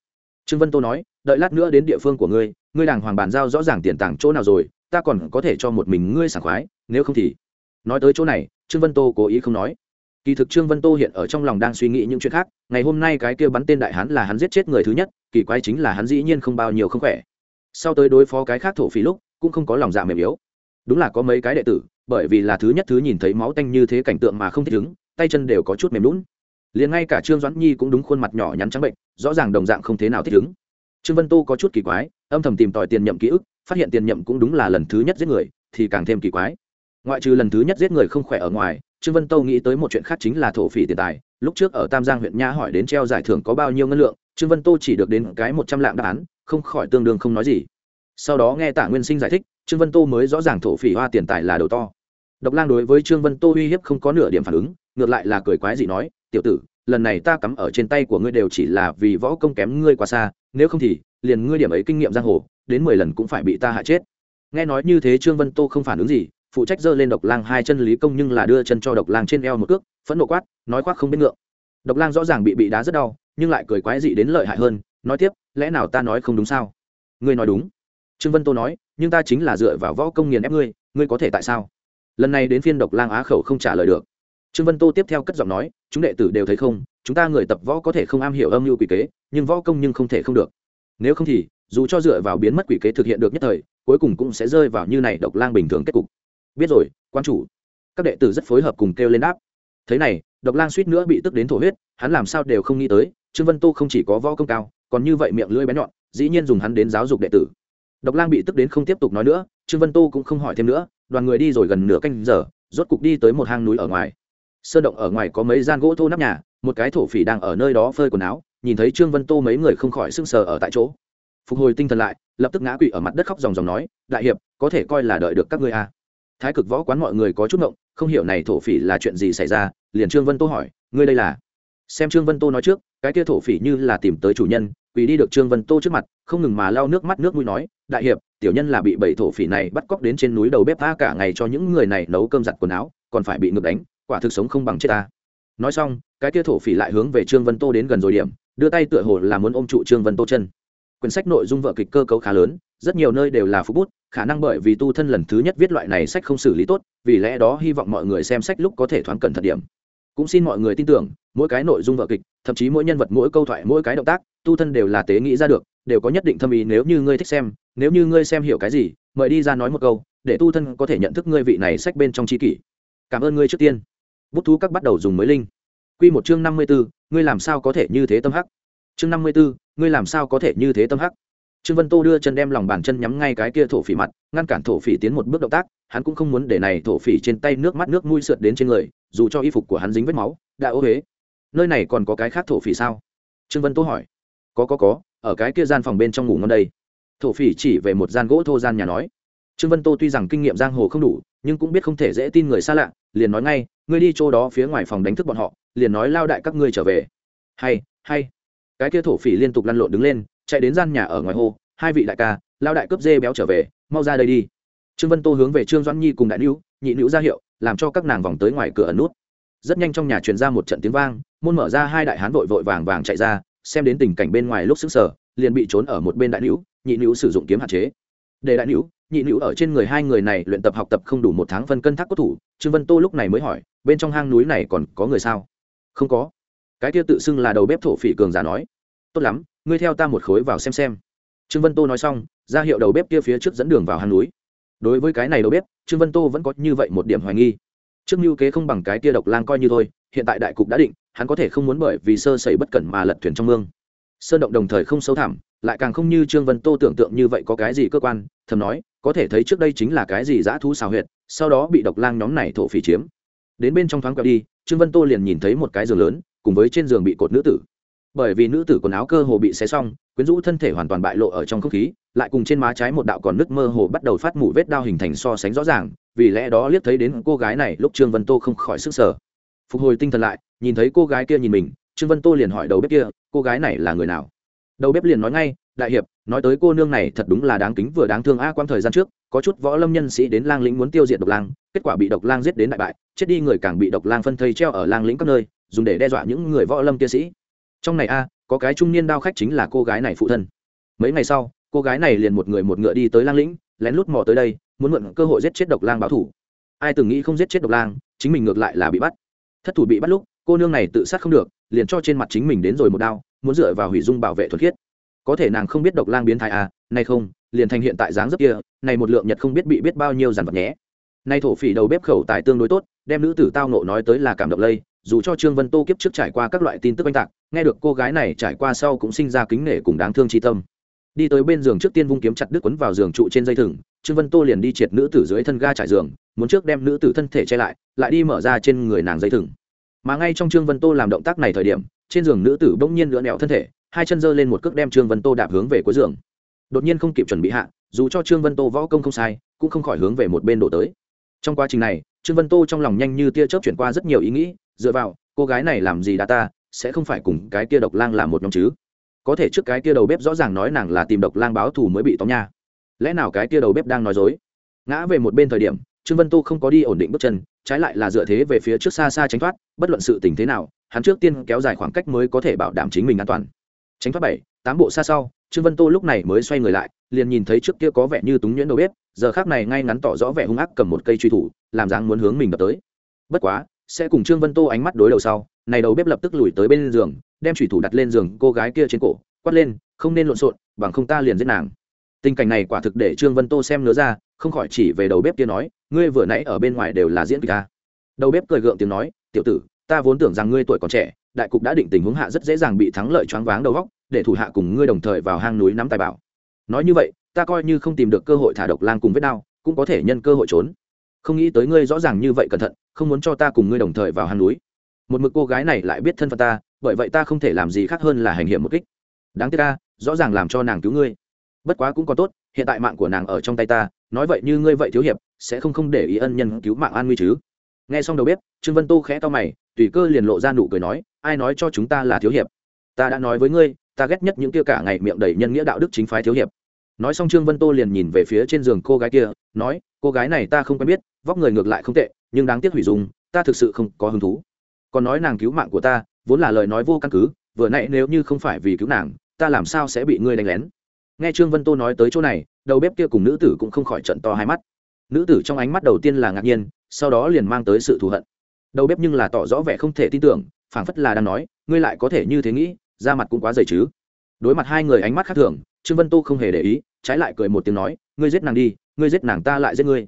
Trương vân tô nói, đợi lát nữa đến địa phương của ngươi ngươi đàng hoàng bàn giao rõ ràng tiền tàng chỗ nào rồi, ta còn có thể cho một mình ngươi sảng khoái, nếu không thì. Nói tới chỗ này, trương vân tô cố ý không nói. Kỳ thực trương vân tô hiện ở trong lòng đang suy nghĩ những chuyện khác, ngày hôm nay cái kia bắn tên đại hán là hắn giết chết người thứ nhất, kỳ quái chính là hắn dĩ nhiên không bao nhiêu không khỏe. Sau tới đối phó cái khác thổ phỉ lúc, cũng không có lòng dạ mềm yếu. Đúng là có mấy cái đệ tử, bởi vì là thứ nhất thứ nhìn thấy máu tanh như thế cảnh tượng mà không thích ứng, tay chân đều có chút mềm lún liền ngay cả trương doãn nhi cũng đúng khuôn mặt nhỏ nhắn trắng bệnh, rõ ràng đồng dạng không thế nào thích ứng. Trương vân tô có chút kỳ quái, âm thầm tìm tòi tiền nhậm ký ức, phát hiện tiền nhậm cũng đúng là lần thứ nhất giết người, thì càng thêm kỳ quái. Ngoại trừ lần thứ nhất giết người không khỏe ở ngoài, trương vân tô nghĩ tới một chuyện khác chính là thổ phỉ tiền tài. Lúc trước ở tam giang huyện nha hỏi đến treo giải thưởng có bao nhiêu ngân lượng, trương vân tô chỉ được đến cái một trăm lạng đáp án, không khỏi tương đương không nói gì. Sau đó nghe tạ nguyên sinh giải thích, trương vân tô mới rõ ràng thổ phỉ hoa tiền tài là đầu to. Độc lang đối với trương vân tô uy hiếp không có nửa điểm phản ứng, ngược lại là cười quái gì nói tiểu tử, lần này ta cắm ở trên tay của ngươi đều chỉ là vì võ công kém ngươi quá xa, nếu không thì, liền ngươi điểm ấy kinh nghiệm giang hồ, đến mười lần cũng phải bị ta hạ chết. Nghe nói như thế trương vân tô không phản ứng gì, phụ trách giơ lên độc lang hai chân lý công nhưng là đưa chân cho độc lang trên eo một cước, phẫn nộ quát, nói khoác không biết ngượng. Độc lang rõ ràng bị bị đá rất đau, nhưng lại cười quái dị đến lợi hại hơn, nói tiếp, lẽ nào ta nói không đúng sao? Ngươi nói đúng. Trương vân tô nói, nhưng ta chính là dựa vào võ công nghiền ép ngươi ngươi có thể tại sao? Lần này đến phiên độc lang á khẩu không trả lời được trương vân tô tiếp theo cất giọng nói, chúng đệ tử đều thấy không, chúng ta người tập võ có thể không am hiểu âm mưu quỷ kế, nhưng võ công nhưng không thể không được. Nếu không thì, dù cho dựa vào biến mất quỷ kế thực hiện được nhất thời, cuối cùng cũng sẽ rơi vào như này độc lang bình thường kết cục. Biết rồi, quan chủ. Các đệ tử rất phối hợp cùng kêu lên đáp. Thế này, độc lang suýt nữa bị tức đến thổ huyết, hắn làm sao đều không nghĩ tới, trương vân tô không chỉ có võ công cao, còn như vậy miệng lưỡi bé nhọn, dĩ nhiên dùng hắn đến giáo dục đệ tử. Độc lang bị tức đến không tiếp tục nói nữa, trương vân tô cũng không hỏi thêm nữa, đoàn người đi rồi gần nửa canh giờ, rốt cục đi tới một hang núi ở ngoài sơn động ở ngoài có mấy gian gỗ thô nắp nhà, một cái thổ phỉ đang ở nơi đó phơi quần áo, nhìn thấy trương vân tô mấy người không khỏi sưng sờ ở tại chỗ. Phục hồi tinh thần lại, lập tức ngã quỵ ở mặt đất khóc dòng dòng nói, đại hiệp, có thể coi là đợi được các ngươi à. thái cực võ quán mọi người có chút ngộng, không hiểu này thổ phỉ là chuyện gì xảy ra, liền trương vân tô hỏi, ngươi đây là? Xem trương vân tô nói trước, cái kia thổ phỉ như là tìm tới chủ nhân, quỳ đi được trương vân tô trước mặt, không ngừng mà lau nước mắt nước mũi nói, đại hiệp, tiểu nhân là bị bảy thổ phỉ này bắt cóc đến trên núi đầu bếp tha cả ngày cho những người này nấu cơm giặt quần áo, còn phải bị ngược đánh quả thực sống không bằng chết ta. Nói xong, cái kia thổ phỉ lại hướng về trương vân tô đến gần rồi điểm, đưa tay tựa hồ là muốn ôm trụ trương vân tô chân. Quyển sách nội dung vợ kịch cơ cấu khá lớn, rất nhiều nơi đều là phú bút, khả năng bởi vì tu thân lần thứ nhất viết loại này sách không xử lý tốt, vì lẽ đó hy vọng mọi người xem sách lúc có thể thoáng cẩn thận điểm. Cũng xin mọi người tin tưởng, mỗi cái nội dung vợ kịch, thậm chí mỗi nhân vật, mỗi câu thoại, mỗi cái động tác, tu thân đều là tế nghĩ ra được, đều có nhất định thâm ý nếu như ngươi thích xem, nếu như ngươi xem hiểu cái gì, mời đi ra nói một câu, để tu thân có thể nhận thức ngươi vị này sách bên trong tri kỷ. Cảm ơn ngươi trước tiên bút thú các bắt đầu dùng mới linh. Q một chương năm mươi b ố ngươi làm sao có thể như thế tâm hắc? Chương năm mươi b ố ngươi làm sao có thể như thế tâm hắc? Trương vân tô đưa chân đem lòng bàn chân nhắm ngay cái kia thổ phỉ mặt, ngăn cản thổ phỉ tiến một bước động tác, hắn cũng không muốn để này thổ phỉ trên tay nước mắt nước mũi sượt đến trên người, dù cho y phục của hắn dính vết máu, đã ô huế nơi này còn có cái khác thổ phỉ sao? Trương vân tô hỏi. Có có có, ở cái kia gian phòng bên trong ngủ ngon đây. Thổ phỉ chỉ về một gian gỗ thô gian nhà nói. Trương vân tô tuy rằng kinh nghiệm giang hồ không đủ, nhưng cũng biết không thể dễ tin người xa lạ, liền nói ngay ngươi đi chỗ đó phía ngoài phòng đánh thức bọn họ, liền nói lao đại các ngươi trở về. Hay hay. Cái kia thổ phỉ liên tục lăn lộn đứng lên, chạy đến gian nhà ở ngoài hồ hai vị đại ca, lao đại cướp dê béo trở về, mau ra đây đi. Trương vân tô hướng về trương doãn nhi cùng đại nữ, nhị nữ ra hiệu, làm cho các nàng vòng tới ngoài cửa ẩn nút. Rất nhanh trong nhà truyền ra một trận tiếng vang, môn mở ra hai đại hán vội vội vàng vàng chạy ra, xem đến tình cảnh bên ngoài lúc sững sở liền bị trốn ở một bên đại nữ, nhị nữ sử dụng kiếm hạn chế. Để đại nữ nhị nữ ở trên người hai người này luyện tập học tập không đủ một tháng phân cân thác cốt thủ, trương vân tô lúc này mới hỏi, bên trong hang núi này còn có người sao? Không có. Cái kia tự xưng là đầu bếp thổ phỉ cường giả nói, tốt lắm, ngươi theo ta một khối vào xem xem. Trương vân tô nói xong, ra hiệu đầu bếp kia phía trước dẫn đường vào hang núi. Đối với cái này đầu bếp, trương vân tô vẫn có như vậy một điểm hoài nghi. Trước mưu kế không bằng cái kia độc lang coi như thôi, hiện tại đại cục đã định, hắn có thể không muốn bởi vì sơ sẩy bất cẩn mà lật thuyền trong mương. Sơn động đồng thời không sâu thẳm lại càng không như trương vân tô tưởng tượng như vậy có cái gì cơ quan, thầm nói, có thể thấy trước đây chính là cái gì dã thú xào huyệt, sau đó bị độc lang nhóm này thổ phỉ chiếm. Đến bên trong thoáng quẹo đi, trương vân tô liền nhìn thấy một cái giường lớn, cùng với trên giường bị cột nữ tử. Bởi vì nữ tử quần áo cơ hồ bị xé xong, quyến rũ thân thể hoàn toàn bại lộ ở trong không khí, lại cùng trên má trái một đạo còn nước mơ hồ bắt đầu phát mủ vết đao hình thành so sánh rõ ràng, vì lẽ đó liếc thấy đến cô gái này, lúc trương vân tô không khỏi sức sở phục hồi tinh thần lại, nhìn thấy cô gái kia nhìn mình, trương vân tô liền hỏi đầu bếp kia, cô gái này là người nào? Đầu bếp liền nói ngay đại hiệp nói tới cô nương này thật đúng là đáng kính vừa đáng thương a à, quang thời gian trước có chút võ lâm nhân sĩ đến lang lĩnh muốn tiêu diệt độc lang kết quả bị độc lang giết đến đại bại chết đi người càng bị độc lang phân thây treo ở lang lĩnh các nơi dùng để đe dọa những người võ lâm kia sĩ. Trong này a có cái trung niên đao khách chính là cô gái này phụ thân. Mấy ngày sau cô gái này liền một người một ngựa đi tới lang lĩnh lén lút mò tới đây muốn mượn cơ hội giết chết độc lang báo thủ. Ai từng nghĩ không giết chết độc lang chính mình ngược lại là bị bắt. Thất thủ bị bắt lúc cô nương này tự sát không được liền cho trên mặt chính mình đến rồi một đao muốn dựa vào hủy dung bảo vệ thuật khiết. Có thể nàng không biết độc lang biến thái à nay không, liền thành hiện tại dáng dấp kia, này một lượng nhật không biết bị biết bao nhiêu dàn vật nhé. Nay thổ phỉ đầu bếp khẩu tài tương đối tốt, đem nữ tử tao nộ nói tới là cảm động lây, dù cho trương vân tô kiếp trước trải qua các loại tin tức oanh tạc, nghe được cô gái này trải qua sau cũng sinh ra kính nể cùng đáng thương tri tâm. Đi tới bên giường trước tiên vung kiếm chặt đứt quấn vào giường trụ trên dây thừng, trương vân tô liền đi triệt nữ tử dưới thân ga trải giường, muốn trước đem nữ tử thân thể che lại lại đi mở ra trên người nàng dây thừng. Mà ngay trong trương vân tô làm động tác này thời điểm trên giường nữ tử bỗng nhiên lựa nẹo thân thể, hai chân giơ lên một cước đem trương vân tô đạp hướng về cuối giường. Đột nhiên không kịp chuẩn bị hạ, dù cho trương vân tô võ công không sai, cũng không khỏi hướng về một bên đổ tới. Trong quá trình này, trương vân tô trong lòng nhanh như tia chớp chuyển qua rất nhiều ý nghĩ, dựa vào, cô gái này làm gì đã ta, sẽ không phải cùng cái kia độc lang là một nhóm chứ? Có thể trước cái kia đầu bếp rõ ràng nói nàng là tìm độc lang báo thù mới bị tóm nha. Lẽ nào cái kia đầu bếp đang nói dối? Ngã về một bên thời điểm, trương vân tô không có đi ổn định bước chân trái lại là dựa thế về phía trước xa xa tránh thoát, bất luận sự tình thế nào, hắn trước tiên kéo dài khoảng cách mới có thể bảo đảm chính mình an toàn. Tránh thoát bảy, tám bộ xa sau, trương vân tô lúc này mới xoay người lại, liền nhìn thấy trước kia có vẻ như túng nhuyễn đầu bếp, giờ khác này ngay ngắn tỏ rõ vẻ hung ác cầm một cây truy thủ, làm dáng muốn hướng mình đập tới. Bất quá, sẽ cùng trương vân tô ánh mắt đối đầu sau, này đầu bếp lập tức lùi tới bên giường, đem thủy thủ đặt lên giường cô gái kia trên cổ, quát lên, không nên lộn xộn, bằng không ta liền giết nàng. Tình cảnh này quả thực để trương vân tô xem nữa ra, không khỏi chỉ về đầu bếp kia nói ngươi vừa nãy ở bên ngoài đều là diễn kịch ta đầu bếp cười gượng tiếng nói, tiểu tử, ta vốn tưởng rằng ngươi tuổi còn trẻ, đại cục đã định tình huống hạ rất dễ dàng bị thắng lợi choáng váng đầu góc để thủ hạ cùng ngươi đồng thời vào hang núi nắm tài bảo. Nói như vậy, ta coi như không tìm được cơ hội thả độc lang cùng vết đao, cũng có thể nhân cơ hội trốn. Không nghĩ tới ngươi rõ ràng như vậy cẩn thận, không muốn cho ta cùng ngươi đồng thời vào hang núi. Một mực cô gái này lại biết thân phận ta, bởi vậy ta không thể làm gì khác hơn là hành hiểm một kích. Đáng tiếc ta, rõ ràng làm cho nàng cứu ngươi. Bất quá cũng còn tốt, hiện tại mạng của nàng ở trong tay ta nói vậy như ngươi vậy thiếu hiệp, sẽ không không để ý ân nhân cứu mạng an nguy chứ? Nghe xong đầu bếp, trương vân tô khẽ to mày, tùy cơ liền lộ ra nụ cười nói, ai nói cho chúng ta là thiếu hiệp? Ta đã nói với ngươi, ta ghét nhất những kia cả ngày miệng đầy nhân nghĩa đạo đức chính phái thiếu hiệp. Nói xong trương vân tô liền nhìn về phía trên giường cô gái kia, nói, cô gái này ta không quen biết, vóc người ngược lại không tệ, nhưng đáng tiếc hủy dùng ta thực sự không có hứng thú. Còn nói nàng cứu mạng của ta, vốn là lời nói vô căn cứ, vừa nãy nếu như không phải vì cứu nàng, ta làm sao sẽ bị ngươi đánh lén? Nghe trương vân tô nói tới chỗ này đầu bếp kia cùng nữ tử cũng không khỏi trận to hai mắt. Nữ tử trong ánh mắt đầu tiên là ngạc nhiên, sau đó liền mang tới sự thù hận. Đầu bếp nhưng là tỏ rõ vẻ không thể tin tưởng, phảng phất là đang nói, ngươi lại có thể như thế nghĩ, da mặt cũng quá dày chứ? Đối mặt hai người ánh mắt khác thường, trương vân tô không hề để ý, trái lại cười một tiếng nói, ngươi giết nàng đi, ngươi giết nàng ta lại giết ngươi.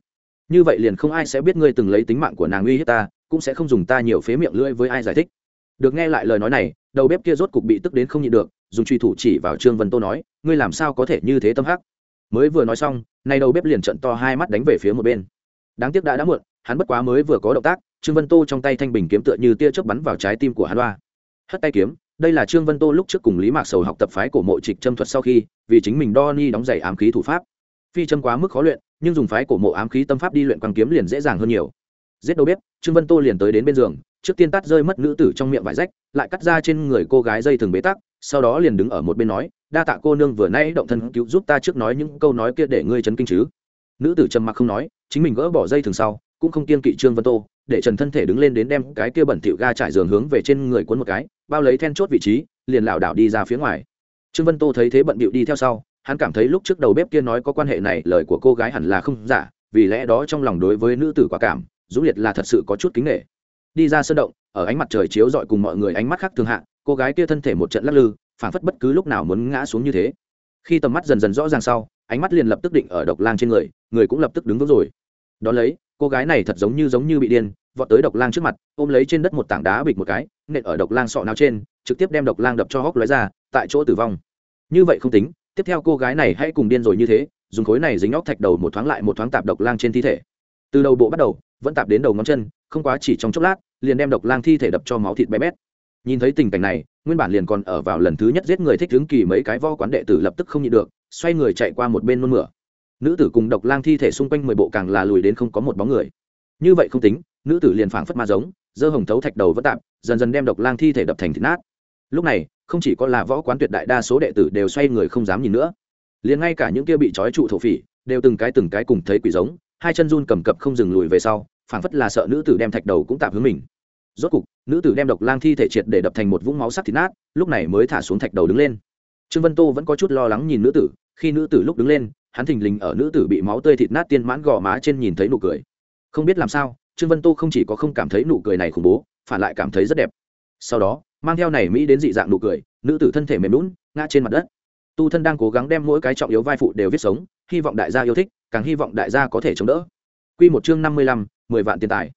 Như vậy liền không ai sẽ biết ngươi từng lấy tính mạng của nàng uy hiếp ta, cũng sẽ không dùng ta nhiều phế miệng lưỡi với ai giải thích. Được nghe lại lời nói này, đầu bếp kia rốt cục bị tức đến không nhịn được, dùng truy thủ chỉ vào trương vân tô nói, ngươi làm sao có thể như thế tâm hắc? Mới vừa nói xong, nay đầu bếp liền trận to hai mắt đánh về phía một bên. Đáng tiếc đã đã muộn, hắn bất quá mới vừa có động tác, trương vân tô trong tay thanh bình kiếm tựa như tia chớp bắn vào trái tim của hắn đoa hất tay kiếm, đây là trương vân tô lúc trước cùng lý mạc sầu học tập phái cổ mộ trịch châm thuật sau khi, vì chính mình đo ni đóng giày ám khí thủ pháp. Phi châm quá mức khó luyện, nhưng dùng phái cổ mộ ám khí tâm pháp đi luyện quang kiếm liền dễ dàng hơn nhiều. Giết đầu bếp, trương vân tô liền tới đến bên giường, trước tiên tắt rơi mất nữ tử trong miệng vải rách, lại cắt ra trên người cô gái dây thừng bế tắc sau đó liền đứng ở một bên nói, đa tạ cô nương vừa nay động thân cứu giúp ta trước nói những câu nói kia để ngươi chấn kinh chứ. Nữ tử trầm mặc không nói, chính mình gỡ bỏ dây thừng sau, cũng không kiên kỵ trương vân tô, để trần thân thể đứng lên đến đem cái kia bẩn thỉu ga trải giường hướng về trên người cuốn một cái, bao lấy then chốt vị trí, liền lảo đảo đi ra phía ngoài. Trương vân tô thấy thế bận bịu đi theo sau, hắn cảm thấy lúc trước đầu bếp kia nói có quan hệ này, lời của cô gái hẳn là không giả, vì lẽ đó trong lòng đối với nữ tử quả cảm, dũng liệt là thật sự có chút kính nghệ đi ra sân động, ở ánh mặt trời chiếu rọi cùng mọi người ánh mắt khác thường hạ cô gái kia thân thể một trận lắc lư phản phất bất cứ lúc nào muốn ngã xuống như thế. Khi tầm mắt dần dần rõ ràng sau, ánh mắt liền lập tức định ở độc lang trên người người cũng lập tức đứng vững rồi. Đón lấy, cô gái này thật giống như giống như bị điên, vọt tới độc lang trước mặt, ôm lấy trên đất một tảng đá bịch một cái, nện ở độc lang sọ nào trên, trực tiếp đem độc lang đập cho hốc lóe ra, tại chỗ tử vong. Như vậy không tính, tiếp theo cô gái này hãy cùng điên rồi như thế, dùng khối này dính óc thạch đầu một thoáng lại một thoáng tạp độc lang trên thi thể. Từ đầu bộ bắt đầu, vẫn tạp đến đầu ngón chân, không quá chỉ trong chốc lát, liền đem độc lang thi thể đập cho máu thịt bé bét nhìn thấy tình cảnh này, nguyên bản liền còn ở vào lần thứ nhất giết người thích hướng kỳ mấy cái vo quán đệ tử lập tức không nhịn được, xoay người chạy qua một bên nôn mửa. Nữ tử cùng độc lang thi thể xung quanh mười bộ càng là lùi đến không có một bóng người. Như vậy không tính, nữ tử liền phảng phất ma giống dơ hồng thấu thạch đầu vất tạm dần dần đem độc lang thi thể đập thành thịt nát. Lúc này, không chỉ có là võ quán tuyệt đại đa số đệ tử đều xoay người không dám nhìn nữa. Liền ngay cả những kia bị trói trụ thổ phỉ, đều từng cái từng cái cùng thấy quỷ giống, hai chân run cầm cập không dừng lùi về sau, phảng phất là sợ nữ tử đem thạch đầu cũng tạm hướng mình rốt cục, nữ tử đem độc lang thi thể triệt để đập thành một vũng máu sắc thịt nát, lúc này mới thả xuống thạch đầu đứng lên. Trương vân tô vẫn có chút lo lắng nhìn nữ tử, khi nữ tử lúc đứng lên, hắn thình lình ở nữ tử bị máu tươi thịt nát tiên mãn gò má trên nhìn thấy nụ cười. Không biết làm sao, trương vân tô không chỉ có không cảm thấy nụ cười này khủng bố, phản lại cảm thấy rất đẹp. Sau đó, mang theo này mỹ đến dị dạng nụ cười, nữ tử thân thể mềm lún ngã trên mặt đất. Tu thân đang cố gắng đem mỗi cái trọng yếu vai phụ đều viết sống, hy vọng đại gia yêu thích, càng hy vọng đại gia có thể chống đỡ. Q một chương năm mươi lăm, mười vạn tiền tài.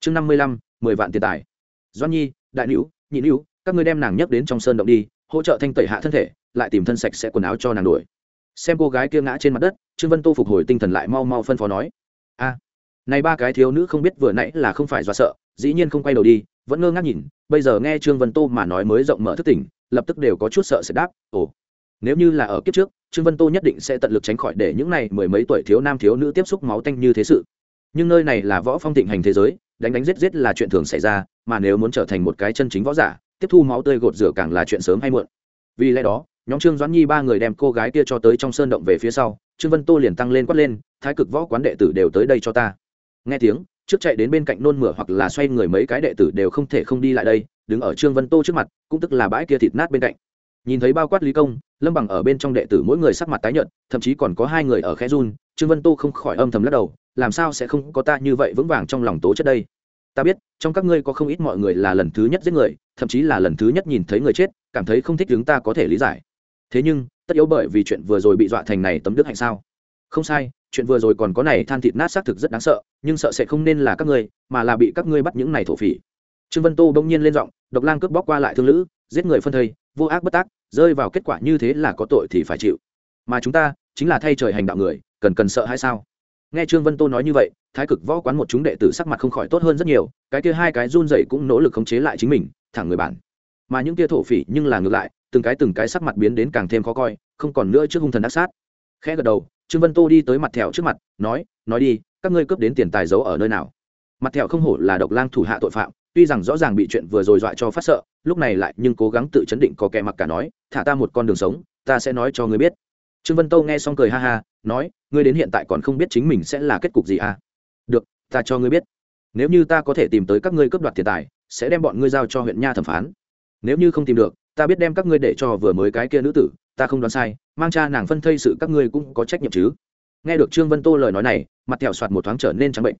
Chương năm mươi lăm, mười vạn tiền tài doan nhi, đại nữ nhị nữ các ngươi đem nàng nhấc đến trong sơn động đi, hỗ trợ thanh tẩy hạ thân thể, lại tìm thân sạch sẽ quần áo cho nàng đuổi. Xem cô gái kia ngã trên mặt đất, trương vân tô phục hồi tinh thần lại mau mau phân phó nói. A, này ba cái thiếu nữ không biết vừa nãy là không phải do sợ, dĩ nhiên không quay đầu đi, vẫn ngơ ngác nhìn, bây giờ nghe trương vân tô mà nói mới rộng mở thức tỉnh, lập tức đều có chút sợ sẽ đáp, ồ, nếu như là ở kiếp trước, trương vân tô nhất định sẽ tận lực tránh khỏi để những này mười mấy tuổi thiếu nam thiếu nữ tiếp xúc máu tanh như thế sự. Nhưng nơi này là võ phong thịnh hành thế giới đánh đánh giết giết là chuyện thường xảy ra, mà nếu muốn trở thành một cái chân chính võ giả, tiếp thu máu tươi gột rửa càng là chuyện sớm hay muộn. Vì lẽ đó, nhóm trương doãn nhi ba người đem cô gái kia cho tới trong sơn động về phía sau, trương vân tô liền tăng lên quát lên, thái cực võ quán đệ tử đều tới đây cho ta. Nghe tiếng, trước chạy đến bên cạnh nôn mửa hoặc là xoay người mấy cái đệ tử đều không thể không đi lại đây, đứng ở trương vân tô trước mặt, cũng tức là bãi kia thịt nát bên cạnh. Nhìn thấy bao quát lý công, lâm bằng ở bên trong đệ tử mỗi người sắc mặt tái nhợt, thậm chí còn có hai người ở khe run trương vân tô không khỏi âm thầm lắc đầu, làm sao sẽ không có ta như vậy vững vàng trong lòng tố chất đây? Ta biết, trong các ngươi có không ít mọi người là lần thứ nhất giết người, thậm chí là lần thứ nhất nhìn thấy người chết, cảm thấy không thích chúng ta có thể lý giải. Thế nhưng, tất yếu bởi vì chuyện vừa rồi bị dọa thành này tấm đức hạnh sao? Không sai, chuyện vừa rồi còn có này than thịt nát xác thực rất đáng sợ, nhưng sợ sẽ không nên là các ngươi, mà là bị các ngươi bắt những này thổ phỉ. Trương vân tô bỗng nhiên lên giọng, độc lang cướp bóc qua lại thương lữ, giết người phân thây, vô ác bất tác, rơi vào kết quả như thế là có tội thì phải chịu. Mà chúng ta, chính là thay trời hành đạo người cần cần sợ hay sao? Nghe trương vân tô nói như vậy, thái cực võ quán một chúng đệ tử sắc mặt không khỏi tốt hơn rất nhiều, cái kia hai cái run dậy cũng nỗ lực khống chế lại chính mình, thẳng người bản mà những kia thổ phỉ nhưng là ngược lại, từng cái từng cái sắc mặt biến đến càng thêm khó coi, không còn nữa trước hung thần ác sát. Khẽ gật đầu, trương vân tô đi tới mặt thẹo trước mặt, nói nói đi, các ngươi cướp đến tiền tài giấu ở nơi nào? Mặt thẹo không hổ là độc lang thủ hạ tội phạm, tuy rằng rõ ràng bị chuyện vừa rồi dọa cho phát sợ, lúc này lại nhưng cố gắng tự chấn định có kẻ mặc cả nói, thả ta một con đường sống, ta sẽ nói cho ngươi biết trương vân tô nghe xong cười ha ha, nói, ngươi đến hiện tại còn không biết chính mình sẽ là kết cục gì à? Được, ta cho ngươi biết. Nếu như ta có thể tìm tới các ngươi cướp đoạt tiền tài, sẽ đem bọn ngươi giao cho huyện nha thẩm phán. Nếu như không tìm được, ta biết đem các ngươi để cho vừa mới cái kia nữ tử, ta không đoán sai, mang cha nàng phân thây sự các ngươi cũng có trách nhiệm chứ. Nghe được trương vân tô lời nói này, mặt thẹo soạt một thoáng trở nên trắng bệnh.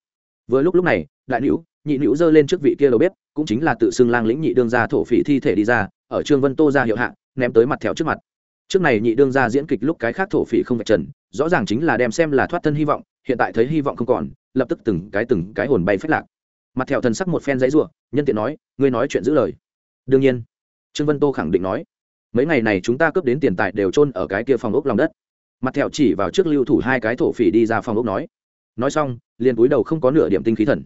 Vừa lúc lúc này, đại nữ, nhị nữ giơ lên trước vị kia đầu bếp, cũng chính là tự xưng lang lĩnh nhị đương ra thổ phỉ thi thể đi ra, ở trương vân tô ra hiệu hạ, ném tới mặt thẹo trước mặt trước này nhị đương ra diễn kịch lúc cái khác thổ phỉ không vạch trần, rõ ràng chính là đem xem là thoát thân hy vọng, hiện tại thấy hy vọng không còn, lập tức từng cái từng cái hồn bay phách lạc. Mặt thẹo thần sắc một phen giấy rủa, nhân tiện nói, ngươi nói chuyện giữ lời. Đương nhiên. Trương vân tô khẳng định nói, mấy ngày này chúng ta cướp đến tiền tài đều trôn ở cái kia phòng ốc lòng đất. Mặt thẹo chỉ vào trước lưu thủ hai cái thổ phỉ đi ra phòng ốc nói nói xong, liền cúi đầu không có nửa điểm tinh khí thần.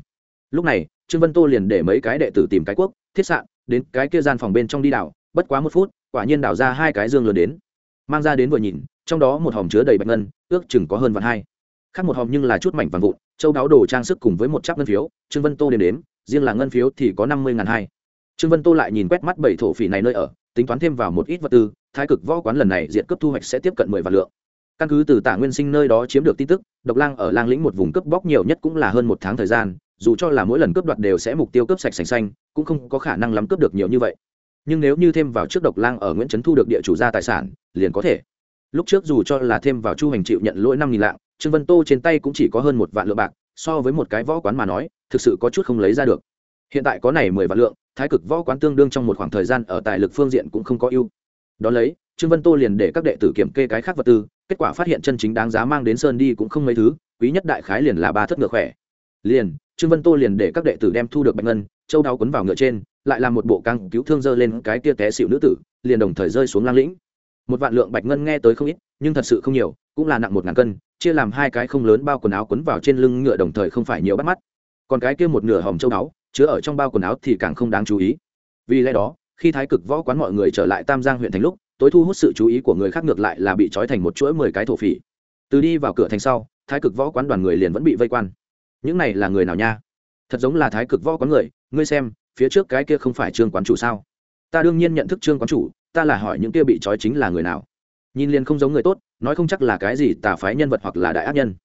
Lúc này, trương vân tô liền để mấy cái đệ tử tìm cái quốc, thiết sạn, đến cái kia gian phòng bên trong đi đảo, bất quá một phút, quả nhiên đảo ra hai cái dương lớn đến mang ra đến vừa nhìn, trong đó một hòm chứa đầy bạch ngân, ước chừng có hơn vạn hai. Khác một hòm nhưng là chút mảnh vàng vụn, châu đáo đồ trang sức cùng với một chắp ngân phiếu, trương vân tô đếm đếm, riêng là ngân phiếu thì có năm mươi ngàn hai. Trương vân tô lại nhìn quét mắt bảy thổ phỉ này nơi ở, tính toán thêm vào một ít vật tư, thái cực võ quán lần này diện cấp thu hoạch sẽ tiếp cận mười vạn lượng. Căn cứ từ tả nguyên sinh nơi đó chiếm được tin tức, độc lang ở lang lĩnh một vùng cướp bóc nhiều nhất cũng là hơn một tháng thời gian, dù cho là mỗi lần cướp đoạt đều sẽ mục tiêu cướp sạch sành xanh, cũng không có khả năng lắm cướp được nhiều như vậy nhưng nếu như thêm vào trước độc lang ở nguyễn trấn thu được địa chủ gia tài sản, liền có thể. Lúc trước dù cho là thêm vào chu hành chịu nhận lỗi năm nghìn lạng, trương vân tô trên tay cũng chỉ có hơn một vạn lượng bạc, so với một cái võ quán mà nói, thực sự có chút không lấy ra được. Hiện tại có này mười vạn lượng, thái cực võ quán tương đương trong một khoảng thời gian ở tài lực phương diện cũng không có ưu. Đón lấy, trương vân tô liền để các đệ tử kiểm kê cái khác vật tư, kết quả phát hiện chân chính đáng giá mang đến sơn đi cũng không mấy thứ, quý nhất đại khái liền là ba thất ngựa khỏe. Liền, trương vân tô liền để các đệ tử đem thu được bạch ngân, châu đao quấn vào ngựa trên lại làm một bộ căng cứu thương dơ lên cái tia té xịu nữ tử, liền đồng thời rơi xuống lang lĩnh. Một vạn lượng bạch ngân nghe tới không ít, nhưng thật sự không nhiều, cũng là nặng một ngàn cân, chia làm hai cái không lớn bao quần áo quấn vào trên lưng ngựa đồng thời không phải nhiều bắt mắt. Còn cái kia một nửa hòm châu đáo chứa ở trong bao quần áo thì càng không đáng chú ý. Vì lẽ đó, khi thái cực võ quán mọi người trở lại tam giang huyện thành lúc, tối thu hút sự chú ý của người khác ngược lại là bị trói thành một chuỗi mười cái thổ phỉ. Từ đi vào cửa thành sau, thái cực võ quán đoàn người liền vẫn bị vây quan. Những này là người nào nha? Thật giống là thái cực võ quán người, ngươi xem phía trước cái kia không phải trương quán chủ sao? Ta đương nhiên nhận thức trương quán chủ, ta là hỏi những kia bị trói chính là người nào. Nhìn liền không giống người tốt, nói không chắc là cái gì tà phái nhân vật hoặc là đại ác nhân.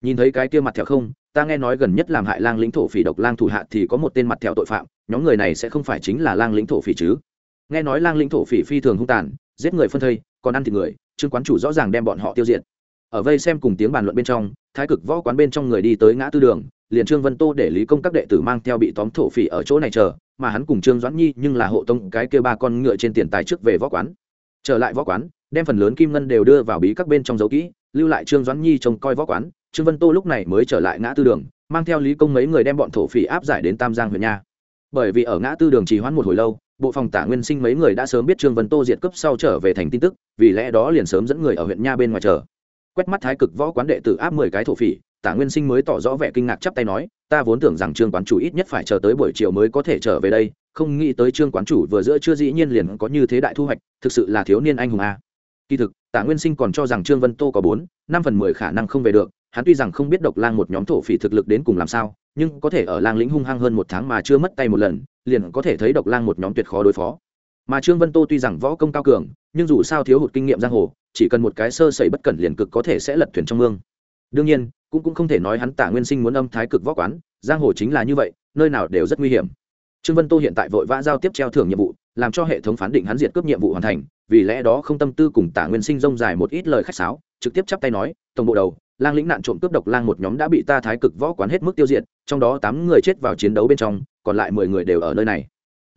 Nhìn thấy cái kia mặt thẹo không, ta nghe nói gần nhất làm hại lang lĩnh thổ phỉ độc lang thủ hạ thì có một tên mặt thẹo tội phạm, nhóm người này sẽ không phải chính là lang lĩnh thổ phỉ chứ. Nghe nói lang lĩnh thổ phỉ phi thường hung tàn, giết người phân thây, còn ăn thịt người, trương quán chủ rõ ràng đem bọn họ tiêu diệt. Ở vây xem cùng tiếng bàn luận bên trong, thái cực võ quán bên trong người đi tới ngã tư đường liền trương vân tô để lý công các đệ tử mang theo bị tóm thổ phỉ ở chỗ này chờ, mà hắn cùng trương doãn nhi nhưng là hộ tông cái kêu ba con ngựa trên tiền tài trước về võ quán. Trở lại võ quán, đem phần lớn kim ngân đều đưa vào bí các bên trong dấu kỹ, lưu lại trương doãn nhi trông coi võ quán. Trương vân tô lúc này mới trở lại ngã tư đường, mang theo lý công mấy người đem bọn thổ phỉ áp giải đến tam giang huyện nha. Bởi vì ở ngã tư đường trì hoãn một hồi lâu, bộ phòng tả nguyên sinh mấy người đã sớm biết trương vân tô diệt cấp sau trở về thành tin tức, vì lẽ đó liền sớm dẫn người ở huyện nha bên ngoài chờ. Quét mắt thái cực võ quán đệ tử áp mười cái thổ phỉ tả nguyên sinh mới tỏ rõ vẻ kinh ngạc chắp tay nói, ta vốn tưởng rằng trương quán chủ ít nhất phải chờ tới buổi chiều mới có thể trở về đây, không nghĩ tới trương quán chủ vừa giữa chưa dĩ nhiên liền có như thế đại thu hoạch, thực sự là thiếu niên anh hùng a. Kỳ thực, tả nguyên sinh còn cho rằng trương vân tô có bốn, năm phần mười khả năng không về được, hắn tuy rằng không biết độc lang một nhóm thổ phỉ thực lực đến cùng làm sao, nhưng có thể ở lang lĩnh hung hăng hơn một tháng mà chưa mất tay một lần, liền có thể thấy độc lang một nhóm tuyệt khó đối phó. Mà trương vân tô tuy rằng võ công cao cường, nhưng dù sao thiếu hụt kinh nghiệm giang hồ, chỉ cần một cái sơ sẩy bất cẩn liền cực có thể sẽ lật thuyền trong mương. Đương nhiên cũng cũng không thể nói hắn tả nguyên sinh muốn âm thái cực võ quán, giang hồ chính là như vậy, nơi nào đều rất nguy hiểm. Trương vân tô hiện tại vội vã giao tiếp treo thưởng nhiệm vụ, làm cho hệ thống phán định hắn diệt cướp nhiệm vụ hoàn thành, vì lẽ đó không tâm tư cùng tả nguyên sinh rông dài một ít lời khách sáo, trực tiếp chắp tay nói, tổng bộ đầu, lang lĩnh nạn trộm cướp độc lang một nhóm đã bị ta thái cực võ quán hết mức tiêu diệt, trong đó tám người chết vào chiến đấu bên trong, còn lại mười người đều ở nơi này.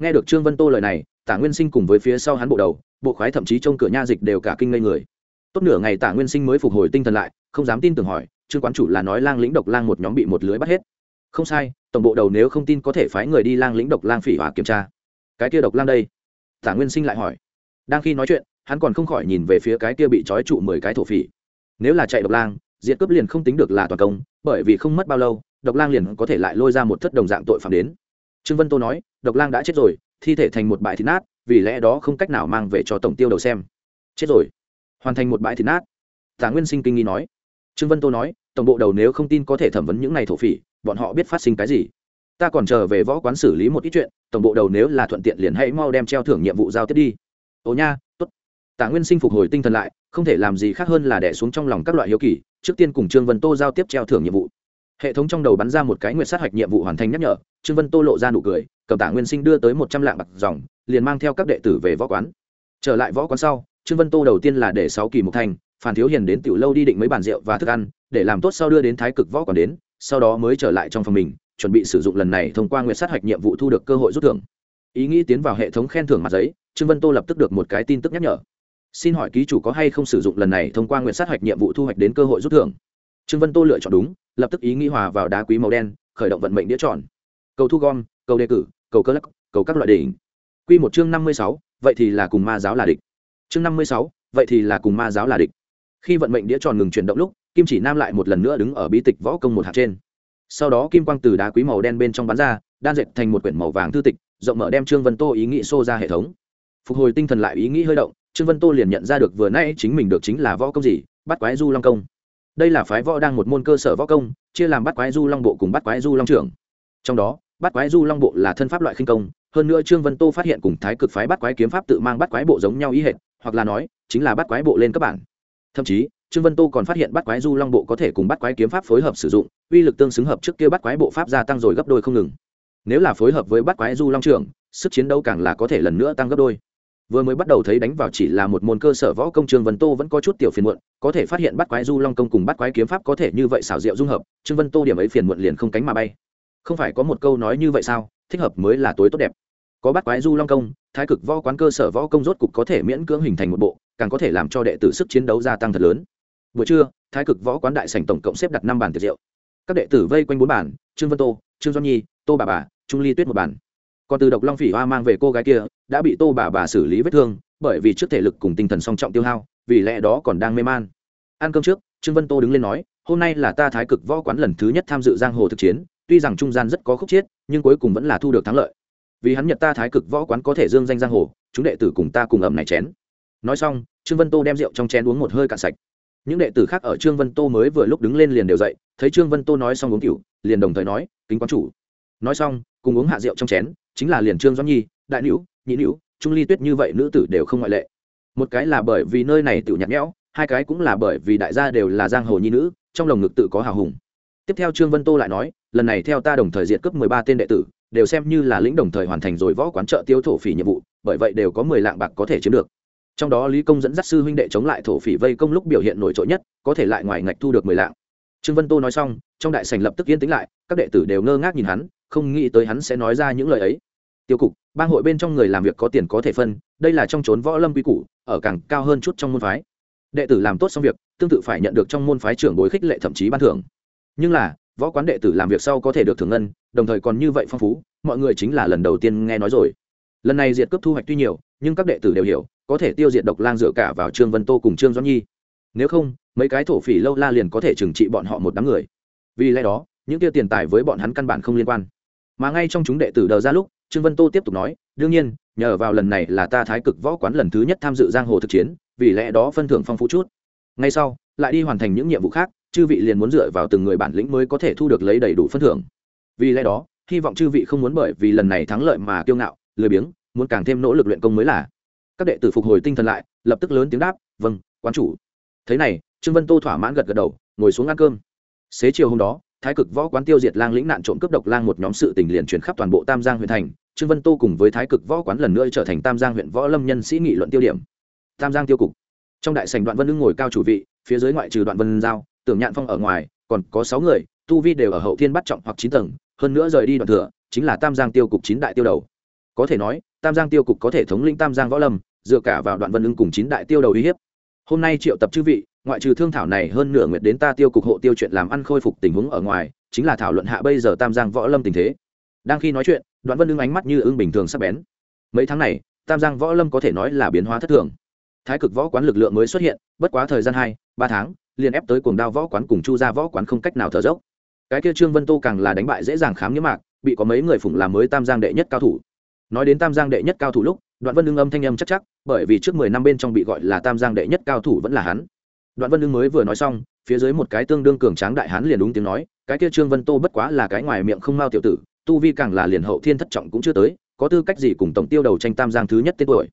Nghe được trương vân tô lời này, tả nguyên sinh cùng với phía sau hắn bộ đầu, bộ khoái thậm chí trong cửa nha dịch đều cả kinh ngây người. Tốt nửa ngày tả nguyên sinh mới phục hồi tinh thần lại, không dám tin tưởng hỏi trương quán chủ là nói lang lĩnh độc lang một nhóm bị một lưới bắt hết. Không sai, tổng bộ đầu nếu không tin có thể phái người đi lang lĩnh độc lang phỉ hòa kiểm tra. Cái kia độc lang đây? Tả nguyên sinh lại hỏi. Đang khi nói chuyện, hắn còn không khỏi nhìn về phía cái kia bị trói trụ mười cái thổ phỉ. Nếu là chạy độc lang, diệt cướp liền không tính được là toàn công, bởi vì không mất bao lâu, độc lang liền có thể lại lôi ra một thất đồng dạng tội phạm đến. Trương vân tô nói, độc lang đã chết rồi, thi thể thành một bãi thịt nát, vì lẽ đó không cách nào mang về cho tổng tiêu đầu xem. Chết rồi. Hoàn thành một bãi thịt nát. Tả nguyên sinh kinh nghi nói trương vân tô nói, tổng bộ đầu nếu không tin có thể thẩm vấn những n à y thổ phỉ, bọn họ biết phát sinh cái gì. Ta còn chờ về võ quán xử lý một ít chuyện, tổng bộ đầu nếu là thuận tiện liền hãy mau đem treo thưởng nhiệm vụ giao tiếp đi. Ồ nha t ố t nguyên sinh phục hồi tinh thần lại, không thể làm gì khác hơn là đẻ xuống trong lòng các loại hiếu kỳ, trước tiên cùng trương vân tô giao tiếp treo thưởng nhiệm vụ. Hệ thống trong đầu bắn ra một cái nguyện sát hạch nhiệm vụ hoàn thành nhắc nhở, trương vân tô lộ ra nụ cười, cầm tả nguyên sinh đưa tới một trăm lạng bạc dòng, liền mang theo các đệ tử về võ quán. Trở lại võ quán sau, trương vân tô đầu tiên là để sáu kỳ một thành phan thiếu hiền đến tiểu lâu đi định mấy bàn rượu và thức ăn, để làm tốt sau đưa đến thái cực võ quán đến, sau đó mới trở lại trong phòng mình, chuẩn bị sử dụng lần này thông qua nguyện sát hạch nhiệm vụ thu được cơ hội rút thưởng. Ý nghĩ tiến vào hệ thống khen thưởng mặt giấy, trương vân tô lập tức được một cái tin tức nhắc nhở. Xin hỏi ký chủ có hay không sử dụng lần này thông qua nguyện sát hạch nhiệm vụ thu hoạch đến cơ hội rút thưởng? Trương vân tô lựa chọn đúng, lập tức ý nghĩ hòa vào đá quý màu đen, khởi động vận mệnh đĩa tròn. Cầu thu gom, cầu đề cử, cầu cơ lắc, cầu các loại đỉnh. Q một chương năm mươi sáu, vậy thì là cùng ma giáo là địch. Chương năm mươi sáu, vậy thì là cùng ma giáo là địch khi vận mệnh đĩa tròn ngừng chuyển động lúc, kim chỉ nam lại một lần nữa đứng ở bí tịch võ công một hạt trên. Sau đó kim quang từ đá quý màu đen bên trong bắn ra, đan dệt thành một quyển màu vàng thư tịch, rộng mở đem trương vân tô ý nghĩ xô ra hệ thống. Phục hồi tinh thần lại ý nghĩ hơi động, trương vân tô liền nhận ra được vừa nay chính mình được chính là võ công gì, bắt quái du long công. Đây là phái võ đang một môn cơ sở võ công, chia làm bắt quái du long bộ cùng bắt quái du long trưởng. Trong đó, bắt quái du long bộ là thân pháp loại khinh công, hơn nữa trương vân tô phát hiện cùng thái cực phái bắt quái kiếm pháp tự mang bắt quái bộ giống nhau ý hệt, hoặc là nói, chính là bắt quái bộ lên các bản thậm chí, trương vân tô còn phát hiện bắt quái du long bộ có thể cùng bắt quái kiếm pháp phối hợp sử dụng, uy lực tương xứng hợp trước kia bắt quái bộ pháp gia tăng rồi gấp đôi không ngừng. Nếu là phối hợp với bắt quái du long trưởng, sức chiến đấu càng là có thể lần nữa tăng gấp đôi. Vừa mới bắt đầu thấy đánh vào chỉ là một môn cơ sở võ công, trương vân tô vẫn có chút tiểu phiền muộn, có thể phát hiện bắt quái du long công cùng bắt quái kiếm pháp có thể như vậy xảo diệu dung hợp, trương vân tô điểm ấy phiền muộn liền không cánh mà bay. Không phải có một câu nói như vậy sao, thích hợp mới là tối tốt đẹp. Có bắt quái du long công, thái cực võ quán cơ sở võ công rốt cục có thể miễn cưỡng hình thành một bộ càng có thể làm cho đệ tử sức chiến đấu gia tăng thật lớn. Buổi trưa, thái cực võ quán đại sảnh tổng cộng xếp đặt năm bàn tiệc rượu. Các đệ tử vây quanh bốn bàn, trương vân tô, trương doan nhi, tô bà bà, trung ly tuyết một bàn. Còn từ độc long phỉ hoa mang về cô gái kia, đã bị tô bà bà xử lý vết thương, bởi vì trước thể lực cùng tinh thần song trọng tiêu hao, vì lẽ đó còn đang mê man. Ăn cơm trước, trương vân tô đứng lên nói, hôm nay là ta thái cực võ quán lần thứ nhất tham dự giang hồ thực chiến, tuy rằng trung gian rất có khúc chiết nhưng cuối cùng vẫn là thu được thắng lợi. Vì hắn nhật ta thái cực võ quán có thể dương danh giang hồ, chúng đệ tử cùng ta cùng ẩm này chén nói xong, trương vân tô đem rượu trong chén uống một hơi cạn sạch. Những đệ tử khác ở trương vân tô mới vừa lúc đứng lên liền đều dậy, thấy trương vân tô nói xong uống cựu liền đồng thời nói, kính quán chủ. Nói xong, cùng uống hạ rượu trong chén, chính là liền trương doãn nhi, đại nữ nhị nữ trung ly tuyết như vậy nữ tử đều không ngoại lệ. Một cái là bởi vì nơi này tự nhạt nhẽo, hai cái cũng là bởi vì đại gia đều là giang hồ nhi nữ, trong lồng ngực tự có hào hùng. Tiếp theo trương vân tô lại nói, lần này theo ta đồng thời diện cấp mười ba tên đệ tử, đều xem như là lĩnh đồng thời hoàn thành rồi võ quán trợ tiêu thổ phỉ nhiệm vụ, bởi vậy đều có mười lạng bạc có thể chiếm được trong đó lý công dẫn dắt sư huynh đệ chống lại thổ phỉ vây công lúc biểu hiện nổi trội nhất, có thể lại ngoài ngạch thu được mười lạng. Trương vân tô nói xong, trong đại sành lập tức yên tĩnh lại, các đệ tử đều ngơ ngác nhìn hắn, không nghĩ tới hắn sẽ nói ra những lời ấy. Tiêu cục, bang hội bên trong người làm việc có tiền có thể phân, đây là trong trốn võ lâm quy củ, ở càng cao hơn chút trong môn phái. Đệ tử làm tốt xong việc, tương tự phải nhận được trong môn phái trưởng bối khích lệ thậm chí ban thưởng. Nhưng là, võ quán đệ tử làm việc sau có thể được thưởng ngân, đồng thời còn như vậy phong phú, mọi người chính là lần đầu tiên nghe nói rồi. Lần này diệt cướp thu hoạch tuy nhiều nhưng các đệ tử đều hiểu, có thể tiêu diệt độc lang dựa cả vào trương vân tô cùng trương doãn nhi. Nếu không, mấy cái thổ phỉ lâu la liền có thể trừng trị bọn họ một đám người. Vì lẽ đó, những tiêu tiền tài với bọn hắn căn bản không liên quan. Mà ngay trong chúng đệ tử đờ ra lúc, trương vân tô tiếp tục nói, đương nhiên, nhờ vào lần này là ta thái cực võ quán lần thứ nhất tham dự giang hồ thực chiến, vì lẽ đó phân thưởng phong phú chút. Ngay sau, lại đi hoàn thành những nhiệm vụ khác, chư vị liền muốn dựa vào từng người bản lĩnh mới có thể thu được lấy đầy đủ phân thưởng. Vì lẽ đó, hy vọng chư vị không muốn bởi vì lần này thắng lợi mà kiêu ngạo, lười biếng muốn càng thêm nỗ lực luyện công mới là. Các đệ tử phục hồi tinh thần lại, lập tức lớn tiếng đáp vâng quán chủ. Thế này, trương vân tô thỏa mãn gật gật đầu, ngồi xuống ăn cơm. Xế chiều hôm đó, thái cực võ quán tiêu diệt lang lĩnh nạn trộm cướp độc lang một nhóm sự tình liền chuyển khắp toàn bộ tam giang huyện thành, trương vân tô cùng với thái cực võ quán lần nữa trở thành tam giang huyện võ lâm nhân sĩ nghị luận tiêu điểm. Tam giang tiêu cục. Trong đại sành đoạn vân ưng ngồi cao chủ vị, phía dưới ngoại trừ đoạn vân giao, tưởng nhạn phong ở ngoài, còn có sáu người, tu vi đều ở hậu thiên bắt trọng hoặc chín tầng, hơn nữa rời đi đoạn thừa, chính là tam giang tiêu cục chín đại tiêu đầu. Có thể nói tam giang tiêu cục có thể thống lĩnh tam giang võ lâm, dựa cả vào đoạn vân ưng cùng chín đại tiêu đầu uy hiếp. Hôm nay triệu tập chư vị, ngoại trừ thương thảo này hơn nửa nguyệt đến ta tiêu cục hộ tiêu chuyện làm ăn khôi phục tình huống ở ngoài, chính là thảo luận hạ bây giờ tam giang võ lâm tình thế. Đang khi nói chuyện, đoạn vân ưng ánh mắt như ưng bình thường sắp bén. Mấy tháng này, tam giang võ lâm có thể nói là biến hóa thất thường. Thái cực võ quán lực lượng mới xuất hiện, bất quá thời gian hai, ba tháng, liền ép tới cuồng đao võ quán cùng chu gia võ quán không cách nào thở dốc. Cái kia trương vân tô càng là đánh bại dễ dàng khám nghĩa mạc, bị có mấy người phụng làm mới tam giang đệ nhất cao thủ nói đến tam giang đệ nhất cao thủ lúc, đoạn vân ưng âm thanh âm chắc chắc, bởi vì trước mười năm bên trong bị gọi là tam giang đệ nhất cao thủ vẫn là hắn. Đoạn vân ưng mới vừa nói xong, phía dưới một cái tương đương cường tráng đại hán liền đúng tiếng nói, cái kia trương vân tô bất quá là cái ngoài miệng không mau tiểu tử, tu vi càng là liền hậu thiên thất trọng cũng chưa tới, có tư cách gì cùng tổng tiêu đầu tranh tam giang thứ nhất tên tuổi.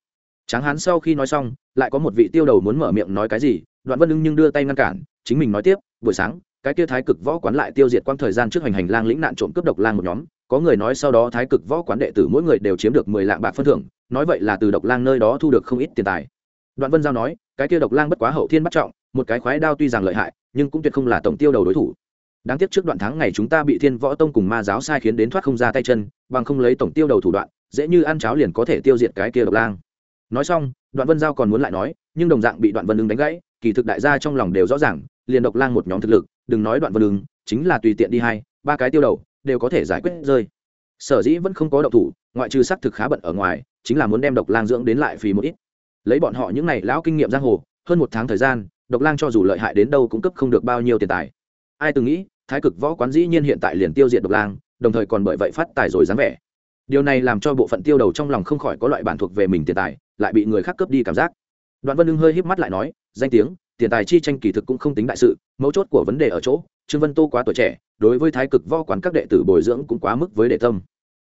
Tráng hán sau khi nói xong, lại có một vị tiêu đầu muốn mở miệng nói cái gì, đoạn vân ưng nhưng đưa tay ngăn cản, chính mình nói tiếp, buổi sáng, cái kia thái cực võ quán lại tiêu diệt quang thời gian trước hành hành lang lĩnh nạn trộm cướp độc lang một nhóm có người nói sau đó thái cực võ quán đệ tử mỗi người đều chiếm được mười lạng bạc phân thưởng, nói vậy là từ độc lang nơi đó thu được không ít tiền tài. Đoạn vân giao nói, cái kia độc lang bất quá hậu thiên bắt trọng, một cái khoái đao tuy rằng lợi hại, nhưng cũng tuyệt không là tổng tiêu đầu đối thủ. Đáng tiếc trước đoạn tháng ngày chúng ta bị thiên võ tông cùng ma giáo sai khiến đến thoát không ra tay chân, bằng không lấy tổng tiêu đầu thủ đoạn, dễ như ăn cháo liền có thể tiêu diệt cái kia độc lang. Nói xong, đoạn vân giao còn muốn lại nói, nhưng đồng dạng bị đoạn vân ứng đánh gãy, kỳ thực đại gia trong lòng đều rõ ràng, liền độc lang một nhóm thực lực, đừng nói đoạn vân ứng chính là tùy tiện đi hai, ba cái tiêu đầu đều có thể giải quyết rơi. Sở dĩ vẫn không có độc thủ, ngoại trừ xác thực khá bận ở ngoài, chính là muốn đem độc lang dưỡng đến lại phì một ít. Lấy bọn họ những n à y lão kinh nghiệm giang hồ, hơn một tháng thời gian, độc lang cho dù lợi hại đến đâu cũng cấp không được bao nhiêu tiền tài. Ai từng nghĩ, thái cực võ quán dĩ nhiên hiện tại liền tiêu diệt độc lang, đồng thời còn bởi vậy phát tài rồi dám vẻ. Điều này làm cho bộ phận tiêu đầu trong lòng không khỏi có loại bản thuộc về mình tiền tài, lại bị người khác cướp đi cảm giác. Đoạn vân ưng hơi híp mắt lại nói, danh tiếng, tiền tài chi tranh kỳ thực cũng không tính đại sự, mấu chốt của vấn đề ở chỗ trương vân tô quá tuổi trẻ, đối với thái cực võ quán các đệ tử bồi dưỡng cũng quá mức với đệ tâm.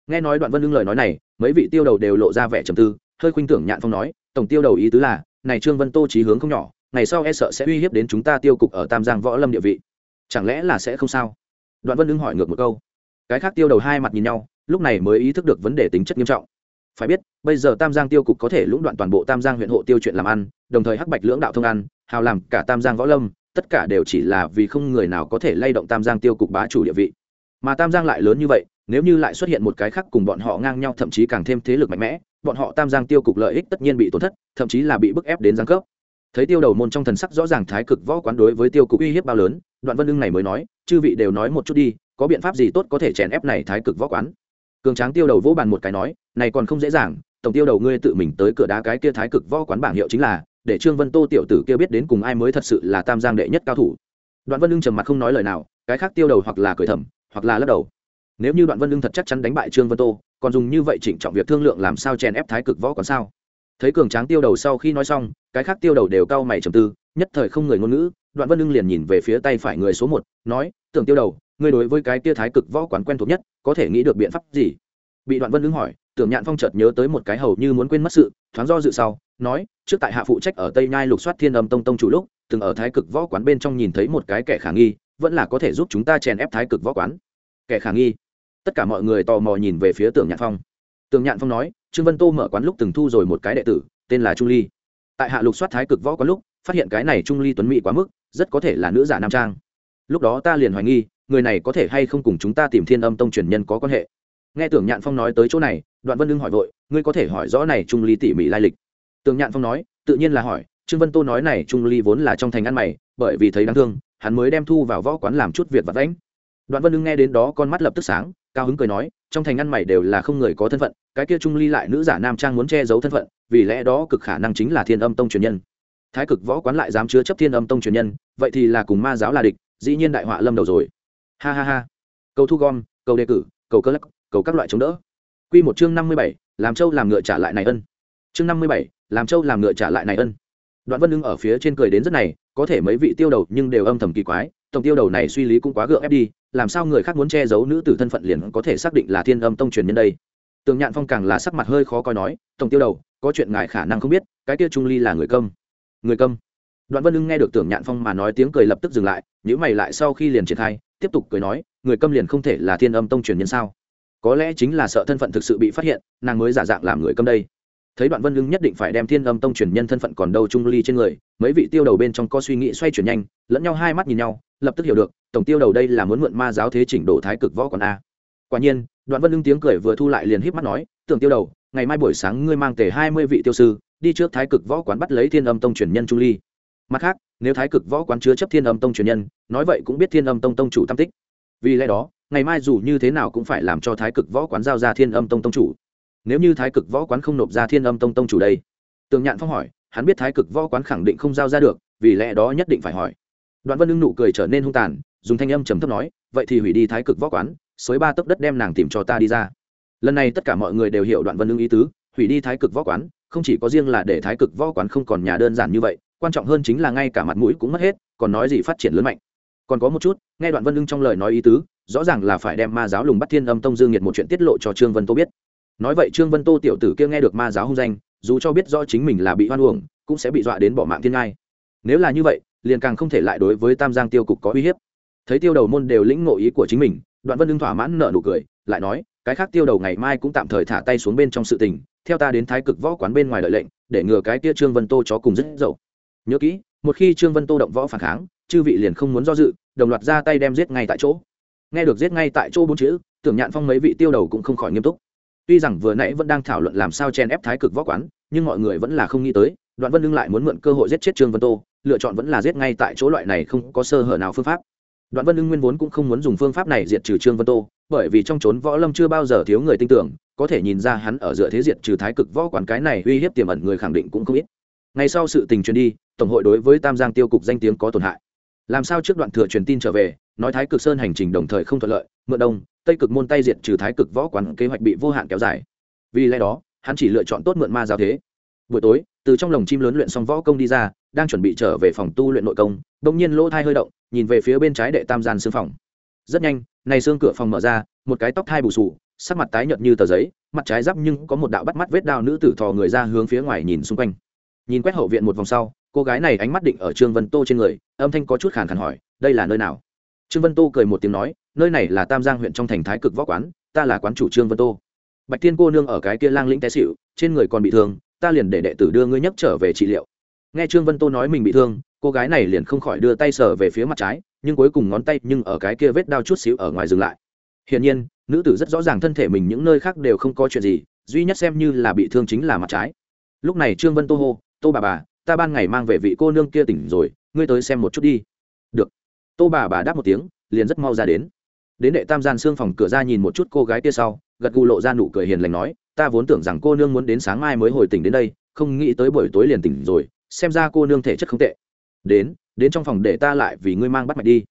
Nghe nói đoạn vân lưng lời nói này, mấy vị tiêu đầu đều lộ ra vẻ trầm tư, hơi khuynh tưởng nhạn phong nói, tổng tiêu đầu ý tứ là, này trương vân tô trí hướng không nhỏ, ngày sau e sợ sẽ uy hiếp đến chúng ta tiêu cục ở tam giang võ lâm địa vị. Chẳng lẽ là sẽ không sao? Đoạn vân lưng hỏi ngược một câu. Cái khác tiêu đầu hai mặt nhìn nhau, lúc này mới ý thức được vấn đề tính chất nghiêm trọng. Phải biết, bây giờ tam giang tiêu cục có thể lũng đoạn toàn bộ tam giang huyện hộ tiêu chuyện làm ăn, đồng thời hắc bạch lưỡng đạo thông ăn, hào làm cả tam giang võ lâm tất cả đều chỉ là vì không người nào có thể lay động tam giang tiêu cục bá chủ địa vị. Mà tam giang lại lớn như vậy, nếu như lại xuất hiện một cái khác cùng bọn họ ngang nhau thậm chí càng thêm thế lực mạnh mẽ, bọn họ tam giang tiêu cục lợi ích tất nhiên bị tổn thất, thậm chí là bị bức ép đến giang cấp. Thấy tiêu đầu môn trong thần sắc rõ ràng thái cực võ quán đối với tiêu cục uy hiếp bao lớn, đoạn vân ưng này mới nói, chư vị đều nói một chút đi, có biện pháp gì tốt có thể chèn ép này thái cực võ quán? Cường tráng tiêu đầu vỗ bàn một cái nói, này còn không dễ dàng, tổng tiêu đầu ngươi tự mình tới cửa đá cái kia thái cực võ quán bảng hiệu chính là để trương vân tô tiểu tử kia biết đến cùng ai mới thật sự là tam giang đệ nhất cao thủ. Đoạn vân ưng trầm mặt không nói lời nào, cái khác tiêu đầu hoặc là cười thầm, hoặc là lắc đầu. Nếu như đoạn vân ưng thật chắc chắn đánh bại trương vân tô, còn dùng như vậy chỉnh trọng việc thương lượng làm sao chèn ép thái cực võ còn sao? Thấy cường tráng tiêu đầu sau khi nói xong, cái khác tiêu đầu đều cau mày trầm tư, nhất thời không người ngôn ngữ, đoạn vân ưng liền nhìn về phía tay phải người số một, nói, tưởng tiêu đầu, ngươi đối với cái tia thái cực võ quán quen thuộc nhất, có thể nghĩ được biện pháp gì? Bị đoạn vân ứng hỏi, tưởng nhạn phong chợt nhớ tới một cái hầu như muốn quên mất sự, thoáng do dự sau, nói, trước tại hạ phụ trách ở tây nhai lục soát thiên âm tông tông chủ lúc, từng ở thái cực võ quán bên trong nhìn thấy một cái kẻ khả nghi, vẫn là có thể giúp chúng ta chèn ép thái cực võ quán. Kẻ khả nghi? Tất cả mọi người tò mò nhìn về phía tưởng nhạn phong. Tưởng nhạn phong nói, trương vân tô mở quán lúc từng thu rồi một cái đệ tử, tên là trung ly. Tại hạ lục soát thái cực võ quán lúc, phát hiện cái này trung ly tuấn mỹ quá mức, rất có thể là nữ giả nam trang. Lúc đó ta liền hoài nghi, người này có thể hay không cùng chúng ta tìm thiên âm tông truyền nhân có quan hệ nghe tưởng nhạn phong nói tới chỗ này, đoạn vân đương hỏi vội, ngươi có thể hỏi rõ này trung ly tỉ mỉ lai lịch? Tưởng nhạn phong nói, tự nhiên là hỏi, trương vân tô nói này trung ly vốn là trong thành ăn mày, bởi vì thấy đáng thương, hắn mới đem thu vào võ quán làm chút việc vặt vãnh. Đoạn vân đương nghe đến đó con mắt lập tức sáng, cao hứng cười nói, trong thành ăn mày đều là không người có thân phận, cái kia trung ly lại nữ giả nam trang muốn che giấu thân phận, vì lẽ đó cực khả năng chính là thiên âm tông truyền nhân. Thái cực võ quán lại dám chứa chấp thiên âm tông truyền nhân, vậy thì là cùng ma giáo là địch, dĩ nhiên đại họa lâm đầu rồi. Ha ha ha. Cầu thu gom, cầu đề cử, cầu cơ lắc cầu các loại chống đỡ. Q một chương năm mươi bảy, làm châu làm ngựa trả lại này ân. Chương năm mươi bảy, làm châu làm ngựa trả lại này ân. Đoạn vân ưng ở phía trên cười đến rất này, có thể mấy vị tiêu đầu nhưng đều âm thầm kỳ quái, tổng tiêu đầu này suy lý cũng quá gượng ép đi, làm sao người khác muốn che giấu nữ tử thân phận liền có thể xác định là thiên âm tông truyền nhân đây? Tường nhạn phong càng là sắc mặt hơi khó coi nói, tổng tiêu đầu, có chuyện ngài khả năng không biết, cái kia trung ly là người công người công đoạn vân ưng nghe được tưởng nhạn phong mà nói tiếng cười lập tức dừng lại nhữ mày lại sau khi liền triển khai, tiếp tục cười nói, người câm liền không thể là thiên âm tông truyền nhân sao? Có lẽ chính là sợ thân phận thực sự bị phát hiện, nàng mới giả dạng làm người câm đây. Thấy đoạn vân ưng nhất định phải đem thiên âm tông truyền nhân thân phận còn đâu trung ly trên người, mấy vị tiêu đầu bên trong có suy nghĩ xoay chuyển nhanh, lẫn nhau hai mắt nhìn nhau, lập tức hiểu được, tổng tiêu đầu đây là muốn mượn ma giáo thế chỉnh đổ thái cực võ còn a. Quả nhiên, đoạn vân ưng tiếng cười vừa thu lại liền híp mắt nói, tưởng tiêu đầu, ngày mai buổi sáng ngươi mang tề hai mươi vị tiêu sư, đi trước thái cực võ quán bắt lấy thiên âm tông truyền nhân trung ly. Mặt khác, nếu thái cực võ quán chứa chấp thiên âm tông truyền nhân, nói vậy cũng biết thiên âm tông tông chủ tam tích. Vì lẽ đó ngày mai dù như thế nào cũng phải làm cho thái cực võ quán giao ra thiên âm tông tông chủ. Nếu như thái cực võ quán không nộp ra thiên âm tông tông chủ đây, tường nhạn phong hỏi, hắn biết thái cực võ quán khẳng định không giao ra được, vì lẽ đó nhất định phải hỏi. Đoạn vân ưng nụ cười trở nên hung tàn, dùng thanh âm trầm thấp nói, vậy thì hủy đi thái cực võ quán, xới ba tấc đất đem nàng tìm cho ta đi ra. Lần này tất cả mọi người đều hiểu đoạn vân ưng ý tứ, hủy đi thái cực võ quán, không chỉ có riêng là để thái cực võ quán không còn nhà đơn giản như vậy, quan trọng hơn chính là ngay cả mặt mũi cũng mất hết, còn nói gì phát triển lớn mạnh. Còn có một chút, nghe đoạn vân ưng trong lời nói ý tứ rõ ràng là phải đem ma giáo lùng bắt thiên âm tông dương nhiệt một chuyện tiết lộ cho trương vân tô biết. Nói vậy trương vân tô tiểu tử kia nghe được ma giáo hung danh, dù cho biết do chính mình là bị hoan uổng, cũng sẽ bị dọa đến bỏ mạng thiên ngai. Nếu là như vậy, liền càng không thể lại đối với tam giang tiêu cục có uy hiếp. Thấy tiêu đầu môn đều lĩnh ngộ ý của chính mình, đoạn vân đương thỏa mãn nợ nụ cười, lại nói, cái khác tiêu đầu ngày mai cũng tạm thời thả tay xuống bên trong sự tình, theo ta đến thái cực võ quán bên ngoài lợi lệnh, để ngừa cái kia trương vân tô chó cùng rất dậu. Nhớ kỹ, một khi trương vân tô động võ phản kháng, chư vị liền không muốn do dự, đồng loạt ra tay đem giết ngay tại chỗ nghe được giết ngay tại chỗ bốn chữ, tưởng nhạn phong mấy vị tiêu đầu cũng không khỏi nghiêm túc. Tuy rằng vừa nãy vẫn đang thảo luận làm sao chen ép thái cực võ quán, nhưng mọi người vẫn là không nghĩ tới, đoạn vân lưng lại muốn mượn cơ hội giết chết trương vân tô, lựa chọn vẫn là giết ngay tại chỗ loại này không có sơ hở nào phương pháp. Đoạn vân lưng nguyên vốn cũng không muốn dùng phương pháp này diệt trừ trương vân tô, bởi vì trong trốn võ lâm chưa bao giờ thiếu người tin tưởng, có thể nhìn ra hắn ở dựa thế diệt trừ thái cực võ quán cái này uy hiếp tiềm ẩn người khẳng định cũng không ít. Ngay sau sự tình truyền đi, tổng hội đối với tam giang tiêu cục danh tiếng có tổn hại. Làm sao trước đoạn thừa truyền tin trở về nói thái cực sơn hành trình đồng thời không thuận lợi, mượn đông, tây cực môn tay diệt trừ thái cực võ quán kế hoạch bị vô hạn kéo dài. Vì lẽ đó, hắn chỉ lựa chọn tốt mượn ma giáo thế. Buổi tối, từ trong lồng chim lớn luyện xong võ công đi ra, đang chuẩn bị trở về phòng tu luyện nội công, bỗng nhiên lỗ thai hơi động, nhìn về phía bên trái đệ tam gian xương phòng. Rất nhanh, này xương cửa phòng mở ra, một cái tóc thai bù sù sắc mặt tái nhợt như tờ giấy, mặt trái giáp nhưng có một đạo bắt mắt vết đao nữ tử thò người ra hướng phía ngoài nhìn xung quanh. Nhìn quét hậu viện một vòng sau, cô gái này ánh mắt định ở trương vân tô trên người, âm thanh có chút khàn khàn hỏi, đây là nơi nào? Trương vân tô cười một tiếng nói, nơi này là tam giang huyện trong thành thái cực võ quán, ta là quán chủ trương vân tô. Bạch tiên cô nương ở cái kia lang lĩnh té xịu trên người còn bị thương, ta liền để đệ tử đưa ngươi nhấc trở về trị liệu. Nghe trương vân tô nói mình bị thương, cô gái này liền không khỏi đưa tay sờ về phía mặt trái, nhưng cuối cùng ngón tay nhưng ở cái kia vết đau chút xíu ở ngoài dừng lại. Hiển nhiên, nữ tử rất rõ ràng thân thể mình những nơi khác đều không có chuyện gì, duy nhất xem như là bị thương chính là mặt trái. Lúc này trương vân tô hô, tô bà bà, ta ban ngày mang về vị cô nương kia tỉnh rồi, ngươi tới xem một chút đi tô bà bà đáp một tiếng, liền rất mau ra đến. Đến đệ tam gian xương phòng cửa ra nhìn một chút cô gái kia sau, gật gù lộ ra nụ cười hiền lành nói, ta vốn tưởng rằng cô nương muốn đến sáng mai mới hồi tỉnh đến đây, không nghĩ tới buổi tối liền tỉnh rồi, xem ra cô nương thể chất không tệ. Đến đến trong phòng để ta lại vì ngươi mang bắt mạch đi.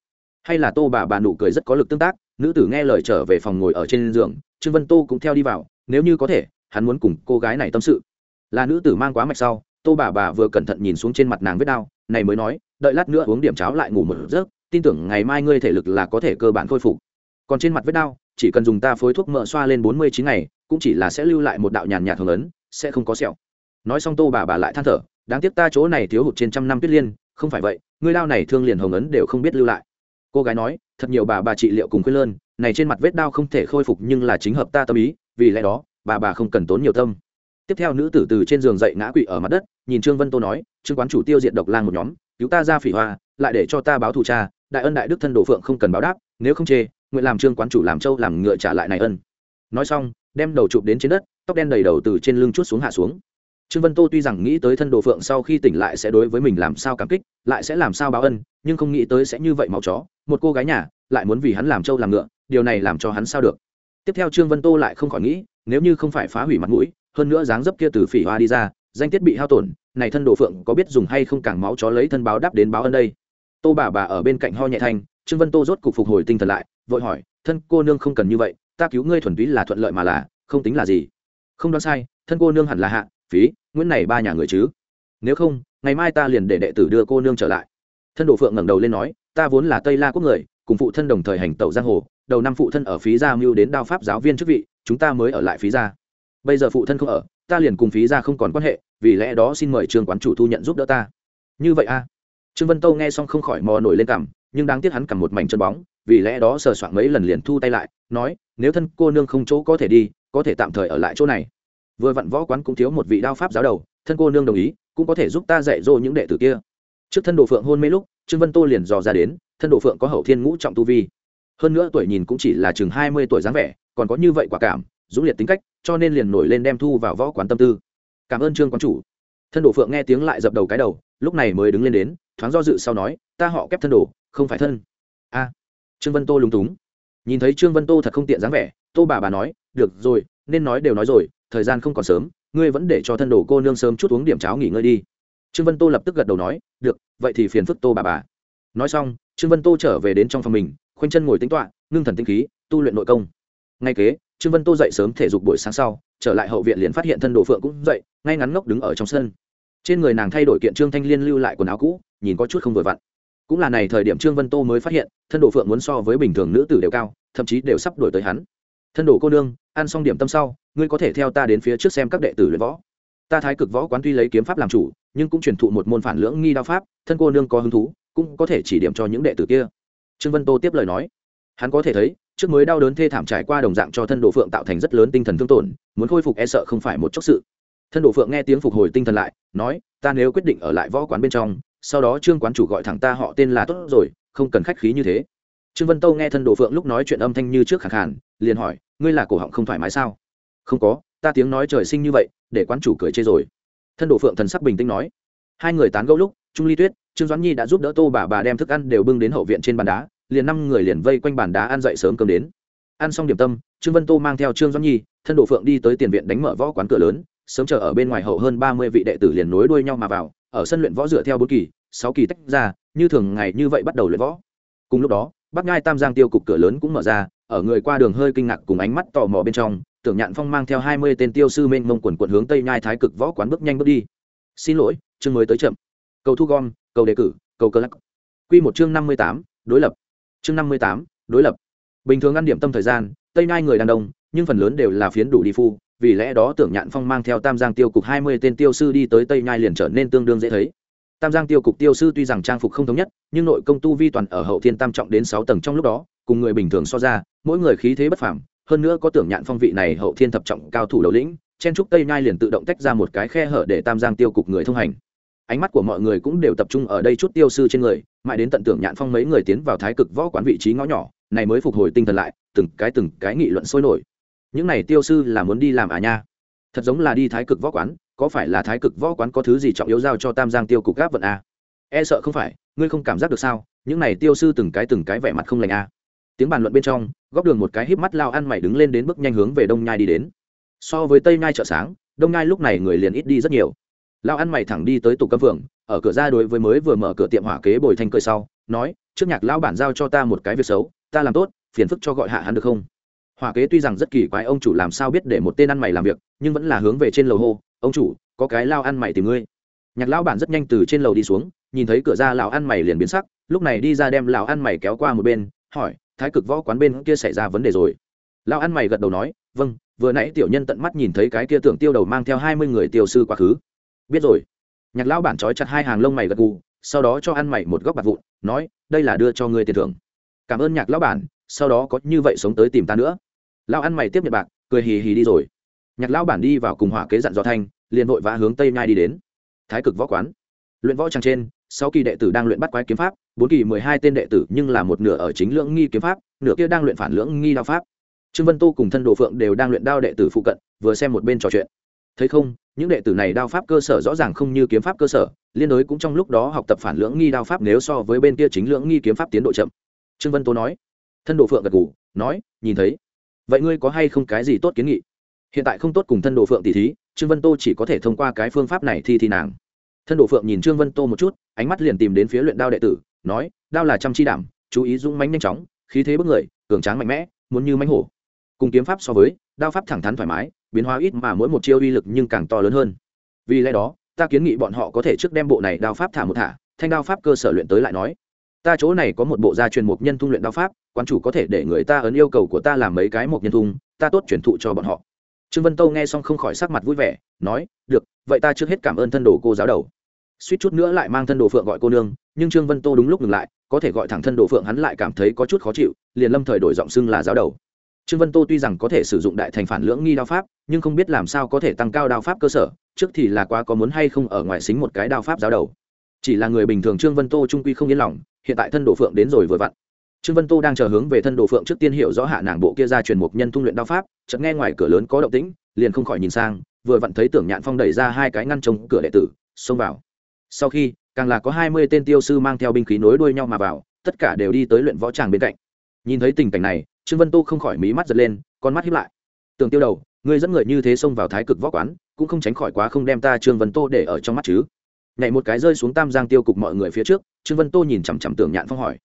Hay là tô bà bà nụ cười rất có lực tương tác, nữ tử nghe lời trở về phòng ngồi ở trên giường, trương vân tô cũng theo đi vào, nếu như có thể, hắn muốn cùng cô gái này tâm sự. Là nữ tử mang quá mạch sau, tô bà bà vừa cẩn thận nhìn xuống trên mặt nàng vết đau, này mới nói, đợi lát nữa uống điểm cháo lại ngủ một giấc tin tưởng ngày mai ngươi thể lực là có thể cơ bản khôi phục. Còn trên mặt vết đau, chỉ cần dùng ta phối thuốc mỡ xoa lên bốn mươi chín ngày, cũng chỉ là sẽ lưu lại một đạo nhàn nhạt hồng ấn sẽ không có sẹo. Nói xong tô bà bà lại than thở, đáng tiếc ta chỗ này thiếu hụt trên trăm năm tuyết liên, không phải vậy ngươi đau này thương liền hồng ấn đều không biết lưu lại. Cô gái nói, thật nhiều bà bà trị liệu cùng khuyên lơn, này trên mặt vết đau không thể khôi phục nhưng là chính hợp ta tâm ý, vì lẽ đó, bà bà không cần tốn nhiều tâm. Tiếp theo nữ tử từ trên giường dậy ngã quỵ ở mặt đất, nhìn trương vân tô nói, trương quán chủ tiêu diệt độc lang một nhóm, cứu ta ra phỉ hoa, lại để cho ta báo thù cha đại ân đại đức thân đồ phượng không cần báo đáp, nếu không chê, nguyện làm trương quán chủ làm châu làm ngựa trả lại này ân. Nói xong, đem đầu chụp đến trên đất, tóc đen đầy đầu từ trên lưng chút xuống hạ xuống. Trương vân tô tuy rằng nghĩ tới thân đồ phượng sau khi tỉnh lại sẽ đối với mình làm sao cảm kích, lại sẽ làm sao báo ân, nhưng không nghĩ tới sẽ như vậy máu chó, một cô gái nhà, lại muốn vì hắn làm trâu làm ngựa, điều này làm cho hắn sao được. Tiếp theo trương vân tô lại không khỏi nghĩ, nếu như không phải phá hủy mặt mũi, hơn nữa dáng dấp kia từ phỉ hoa đi ra, danh tiết bị hao tổn, này thân đồ phượng có biết dùng hay không càng máu chó lấy thân báo đáp đến báo ân đây tô bà bà ở bên cạnh ho nhẹ thanh, trương vân tô rốt cục phục hồi tinh thần lại, vội hỏi, thân cô nương không cần như vậy, ta cứu ngươi thuần túy là thuận lợi mà là, không tính là gì? Không đoán sai, thân cô nương hẳn là hạ, phí, nguyễn này ba nhà người chứ. Nếu không, ngày mai ta liền để đệ tử đưa cô nương trở lại. Thân đồ phượng ngẩng đầu lên nói, ta vốn là tây la quốc người, cùng phụ thân đồng thời hành tẩu giang hồ, đầu năm phụ thân ở phí gia mưu đến đao pháp giáo viên chức vị, chúng ta mới ở lại phí gia. Bây giờ phụ thân không ở, ta liền cùng phí gia không còn quan hệ, vì lẽ đó xin mời trường quán chủ thu nhận giúp đỡ ta. Như vậy a trương vân tâu nghe xong không khỏi mò nổi lên cằm nhưng đáng tiếc hắn cầm một mảnh chân bóng, vì lẽ đó sờ soạn mấy lần liền thu tay lại, nói, nếu thân cô nương không chỗ có thể đi, có thể tạm thời ở lại chỗ này. Vừa vặn võ quán cũng thiếu một vị đao pháp giáo đầu, thân cô nương đồng ý, cũng có thể giúp ta dạy dỗ những đệ tử kia. Trước thân đồ phượng hôn mấy lúc, trương vân tô liền dò ra đến, thân đồ phượng có hậu thiên ngũ trọng tu vi. Hơn nữa tuổi nhìn cũng chỉ là chừng hai mươi tuổi dáng vẻ, còn có như vậy quả cảm, dũng liệt tính cách, cho nên liền nổi lên đem thu vào võ quán tâm tư. Cảm ơn trương quán chủ. Thân đồ phượng nghe tiếng lại dập đầu cái đầu, lúc này mới đứng lên đến thoáng do dự sau nói, ta họ kép thân đồ, không phải thân. A. Trương vân tô lúng túng. Nhìn thấy trương vân tô thật không tiện dáng vẻ, tô bà bà nói, được rồi, nên nói đều nói rồi, thời gian không còn sớm, ngươi vẫn để cho thân đồ cô nương sớm chút uống điểm cháo nghỉ ngơi đi. Trương vân tô lập tức gật đầu nói, được, vậy thì phiền phức tô bà bà. Nói xong, trương vân tô trở về đến trong phòng mình, khoanh chân ngồi tính toạ ngưng thần tinh khí, tu luyện nội công. Ngay kế, trương vân tô dậy sớm thể dục buổi sáng sau, trở lại hậu viện liền phát hiện thân đồ phượng cũng dậy, ngay ngắn ngốc đứng ở trong sân. Trên người nàng thay đổi kiện trương thanh liên lưu lại quần áo cũ nhìn có chút không vừa vặn. Cũng là này thời điểm trương vân tô mới phát hiện, thân đồ phượng muốn so với bình thường nữ tử đều cao, thậm chí đều sắp đổi tới hắn. Thân đồ cô nương, ăn xong điểm tâm sau, ngươi có thể theo ta đến phía trước xem các đệ tử luyện võ. Ta thái cực võ quán tuy lấy kiếm pháp làm chủ, nhưng cũng truyền thụ một môn phản lưỡng nghi đao pháp, thân cô nương có hứng thú, cũng có thể chỉ điểm cho những đệ tử kia. Trương vân tô tiếp lời nói. Hắn có thể thấy, trước mới đau đớn thê thảm trải qua đồng dạng cho thân đồ phượng tạo thành rất lớn tinh thần thương tổn, muốn khôi phục e sợ không phải một chốc sự. Thân đồ phượng nghe tiếng phục hồi tinh thần lại, nói, ta nếu quyết định ở lại võ quán bên trong sau đó trương quán chủ gọi thẳng ta họ tên là tốt rồi, không cần khách khí như thế. Trương vân tâu nghe thân đồ phượng lúc nói chuyện âm thanh như trước khẳng khàn, liền hỏi, ngươi là cổ họng không thoải mái sao? Không có, ta tiếng nói trời sinh như vậy, để quán chủ cười chê rồi. Thân đồ phượng thần sắc bình tĩnh nói. Hai người tán gẫu lúc, trung ly tuyết, trương doãn nhi đã giúp đỡ tô bà bà đem thức ăn đều bưng đến hậu viện trên bàn đá, liền năm người liền vây quanh bàn đá ăn dậy sớm cơm đến. Ăn xong điểm tâm, trương vân tô mang theo trương doãn nhi, thân đồ phượng đi tới tiền viện đánh mở võ quán cửa lớn, sớm chờ ở bên ngoài hậu hơn ba mươi vị đệ tử liền nối đuôi nhau mà vào ở sân luyện võ dựa theo bốn kỳ, sáu kỳ tách ra, như thường ngày như vậy bắt đầu luyện võ. Cùng lúc đó, bắc ngai tam giang tiêu cục cửa lớn cũng mở ra, ở người qua đường hơi kinh ngạc cùng ánh mắt tò mò bên trong, tưởng nhạn phong mang theo hai mươi tên tiêu sư mênh mông quần quận hướng tây nhai thái cực võ quán bước nhanh bước đi. Xin lỗi, chương mới tới chậm. Cầu thu gom, cầu đề cử, cầu cơ lắc. Q một chương năm mươi tám, đối lập. Chương năm mươi tám, đối lập. Bình thường ăn điểm tâm thời gian, tây nhai người đàn đông nhưng phần lớn đều là phiến đủ đi phu vì lẽ đó tưởng nhạn phong mang theo tam giang tiêu cục hai mươi tên tiêu sư đi tới tây nhai liền trở nên tương đương dễ thấy. Tam giang tiêu cục tiêu sư tuy rằng trang phục không thống nhất, nhưng nội công tu vi toàn ở hậu thiên tam trọng đến sáu tầng trong lúc đó, cùng người bình thường so ra, mỗi người khí thế bất phẳng hơn nữa có tưởng nhạn phong vị này hậu thiên thập trọng cao thủ đầu lĩnh, chen trúc tây nhai liền tự động tách ra một cái khe hở để tam giang tiêu cục người thông hành. Ánh mắt của mọi người cũng đều tập trung ở đây chút tiêu sư trên người, mãi đến tận tưởng nhạn phong mấy người tiến vào thái cực võ quán vị trí ngõ nhỏ, này mới phục hồi tinh thần lại, từng cái từng cái nghị luận sôi nổi những này tiêu sư là muốn đi làm à nha? Thật giống là đi thái cực võ quán, có phải là thái cực võ quán có thứ gì trọng yếu giao cho tam giang tiêu cục gáp vận à? e sợ không phải, ngươi không cảm giác được sao? Những này tiêu sư từng cái từng cái vẻ mặt không lành à? tiếng bàn luận bên trong, góc đường một cái híp mắt lao ăn mày đứng lên đến bước nhanh hướng về đông nhai đi đến. So với tây nhai chợ sáng, đông nhai lúc này người liền ít đi rất nhiều. Lao ăn mày thẳng đi tới tục cấm phường, ở cửa ra đối với mới vừa mở cửa tiệm hỏa kế bồi thanh cười sau, nói, trước nhạc lão bản giao cho ta một cái việc xấu, ta làm tốt, phiền phức cho gọi hạ hắn được không? Hỏa kế tuy rằng rất kỳ quái, ông chủ làm sao biết để một tên ăn mày làm việc, nhưng vẫn là hướng về trên lầu hô, ông chủ, có cái lao ăn mày tìm ngươi. Nhạc lão bản rất nhanh từ trên lầu đi xuống, nhìn thấy cửa ra lão ăn mày liền biến sắc, lúc này đi ra đem lão ăn mày kéo qua một bên, hỏi, thái cực võ quán bên kia xảy ra vấn đề rồi? Lão ăn mày gật đầu nói vâng vừa nãy tiểu nhân tận mắt nhìn thấy cái kia tưởng tiêu đầu mang theo hai mươi người tiêu sư quá khứ. Biết rồi. Nhạc lão bản trói chặt hai hàng lông mày gật gù, sau đó cho ăn mày một góc bạc vụn, nói, đây là đưa cho ngươi tiền thưởng. Cảm ơn nhạc lão bản sau đó có như vậy sống tới tìm ta nữa. Lão ăn mày tiếp nhận bạc, cười hì hì đi rồi. Nhạc lão bản đi vào cùng hỏa kế dặn dò thanh, liền vội vã hướng tây nhai đi đến. Thái cực võ quán. Luyện võ trang trên, sáu kỳ đệ tử đang luyện bắt quái kiếm pháp, bốn kỳ mười hai tên đệ tử nhưng là một nửa ở chính lưỡng nghi kiếm pháp, nửa kia đang luyện phản lưỡng nghi đao pháp. Trương vân tu cùng thân đồ phượng đều đang luyện đao đệ tử phụ cận, vừa xem một bên trò chuyện. Thấy không, những đệ tử này đao pháp cơ sở rõ ràng không như kiếm pháp cơ sở, liên đối cũng trong lúc đó học tập phản lưỡng nghi đao pháp nếu so với bên kia chính lưỡng nghi kiếm pháp tiến độ chậm. Trương vân tô nói thân đồ phượng gật gù, nói nhìn thấy. Vậy ngươi có hay không cái gì tốt kiến nghị? Hiện tại không tốt cùng thân đồ phượng tỷ thí trương vân tô chỉ có thể thông qua cái phương pháp này thi thi nàng. Thân đồ phượng nhìn trương vân tô một chút ánh mắt liền tìm đến phía luyện đao đệ tử nói đao là trăm chi đảm chú ý dũng mánh nhanh chóng khí thế bức người cường tráng mạnh mẽ muốn như mánh hổ. Cùng kiếm pháp so với đao pháp thẳng thắn thoải mái biến hóa ít mà mỗi một chiêu uy lực nhưng càng to lớn hơn. Vì lẽ đó ta kiến nghị bọn họ có thể trước đem bộ này đao pháp thả một thả thanh đao pháp cơ sở luyện tới lại nói ta chỗ này có một bộ gia truyền mục nhân thung luyện đao pháp quan chủ có thể để người ta ấn yêu cầu của ta làm mấy cái mục nhân thung, ta tốt truyền thụ cho bọn họ. Trương vân tâu nghe xong không khỏi sắc mặt vui vẻ, nói, được, vậy ta trước hết cảm ơn thân đồ cô giáo đầu. Suýt chút nữa lại mang thân đồ phượng gọi cô nương, nhưng trương vân tô đúng lúc ngừng lại, có thể gọi thẳng thân đồ phượng hắn lại cảm thấy có chút khó chịu, liền lâm thời đổi giọng xưng là giáo đầu. Trương vân tô tuy rằng có thể sử dụng đại thành phản lưỡng nghi đao pháp, nhưng không biết làm sao có thể tăng cao đao pháp cơ sở, trước thì là quá có muốn hay không ở ngoài xính một cái đao pháp giáo đầu. Chỉ là người bình thường trương vân tô trung quy không yên lòng hiện tại thân đồ phượng đến rồi vừa vặn. Trương vân tô đang chờ hướng về thân đồ phượng trước tiên hiểu rõ hạ nàng bộ kia ra truyền mục nhân thung luyện đao pháp, chợt nghe ngoài cửa lớn có động tĩnh, liền không khỏi nhìn sang, vừa vặn thấy tưởng nhạn phong đẩy ra hai cái ngăn trông cửa đệ tử, xông vào. Sau khi, càng là có hai mươi tên tiêu sư mang theo binh khí nối đuôi nhau mà vào, tất cả đều đi tới luyện võ tràng bên cạnh. Nhìn thấy tình cảnh này, trương vân tô không khỏi mí mắt giật lên, con mắt hiếp lại. Tưởng tiêu đầu, ngươi dẫn người như thế xông vào thái cực võ quán, cũng không tránh khỏi quá không đem ta trương vân tô để ở trong mắt chứ. Nhảy một cái rơi xuống tam giang tiêu cục mọi người phía trước trương vân tô nhìn chằm chằm tưởng nhạn phong hỏi.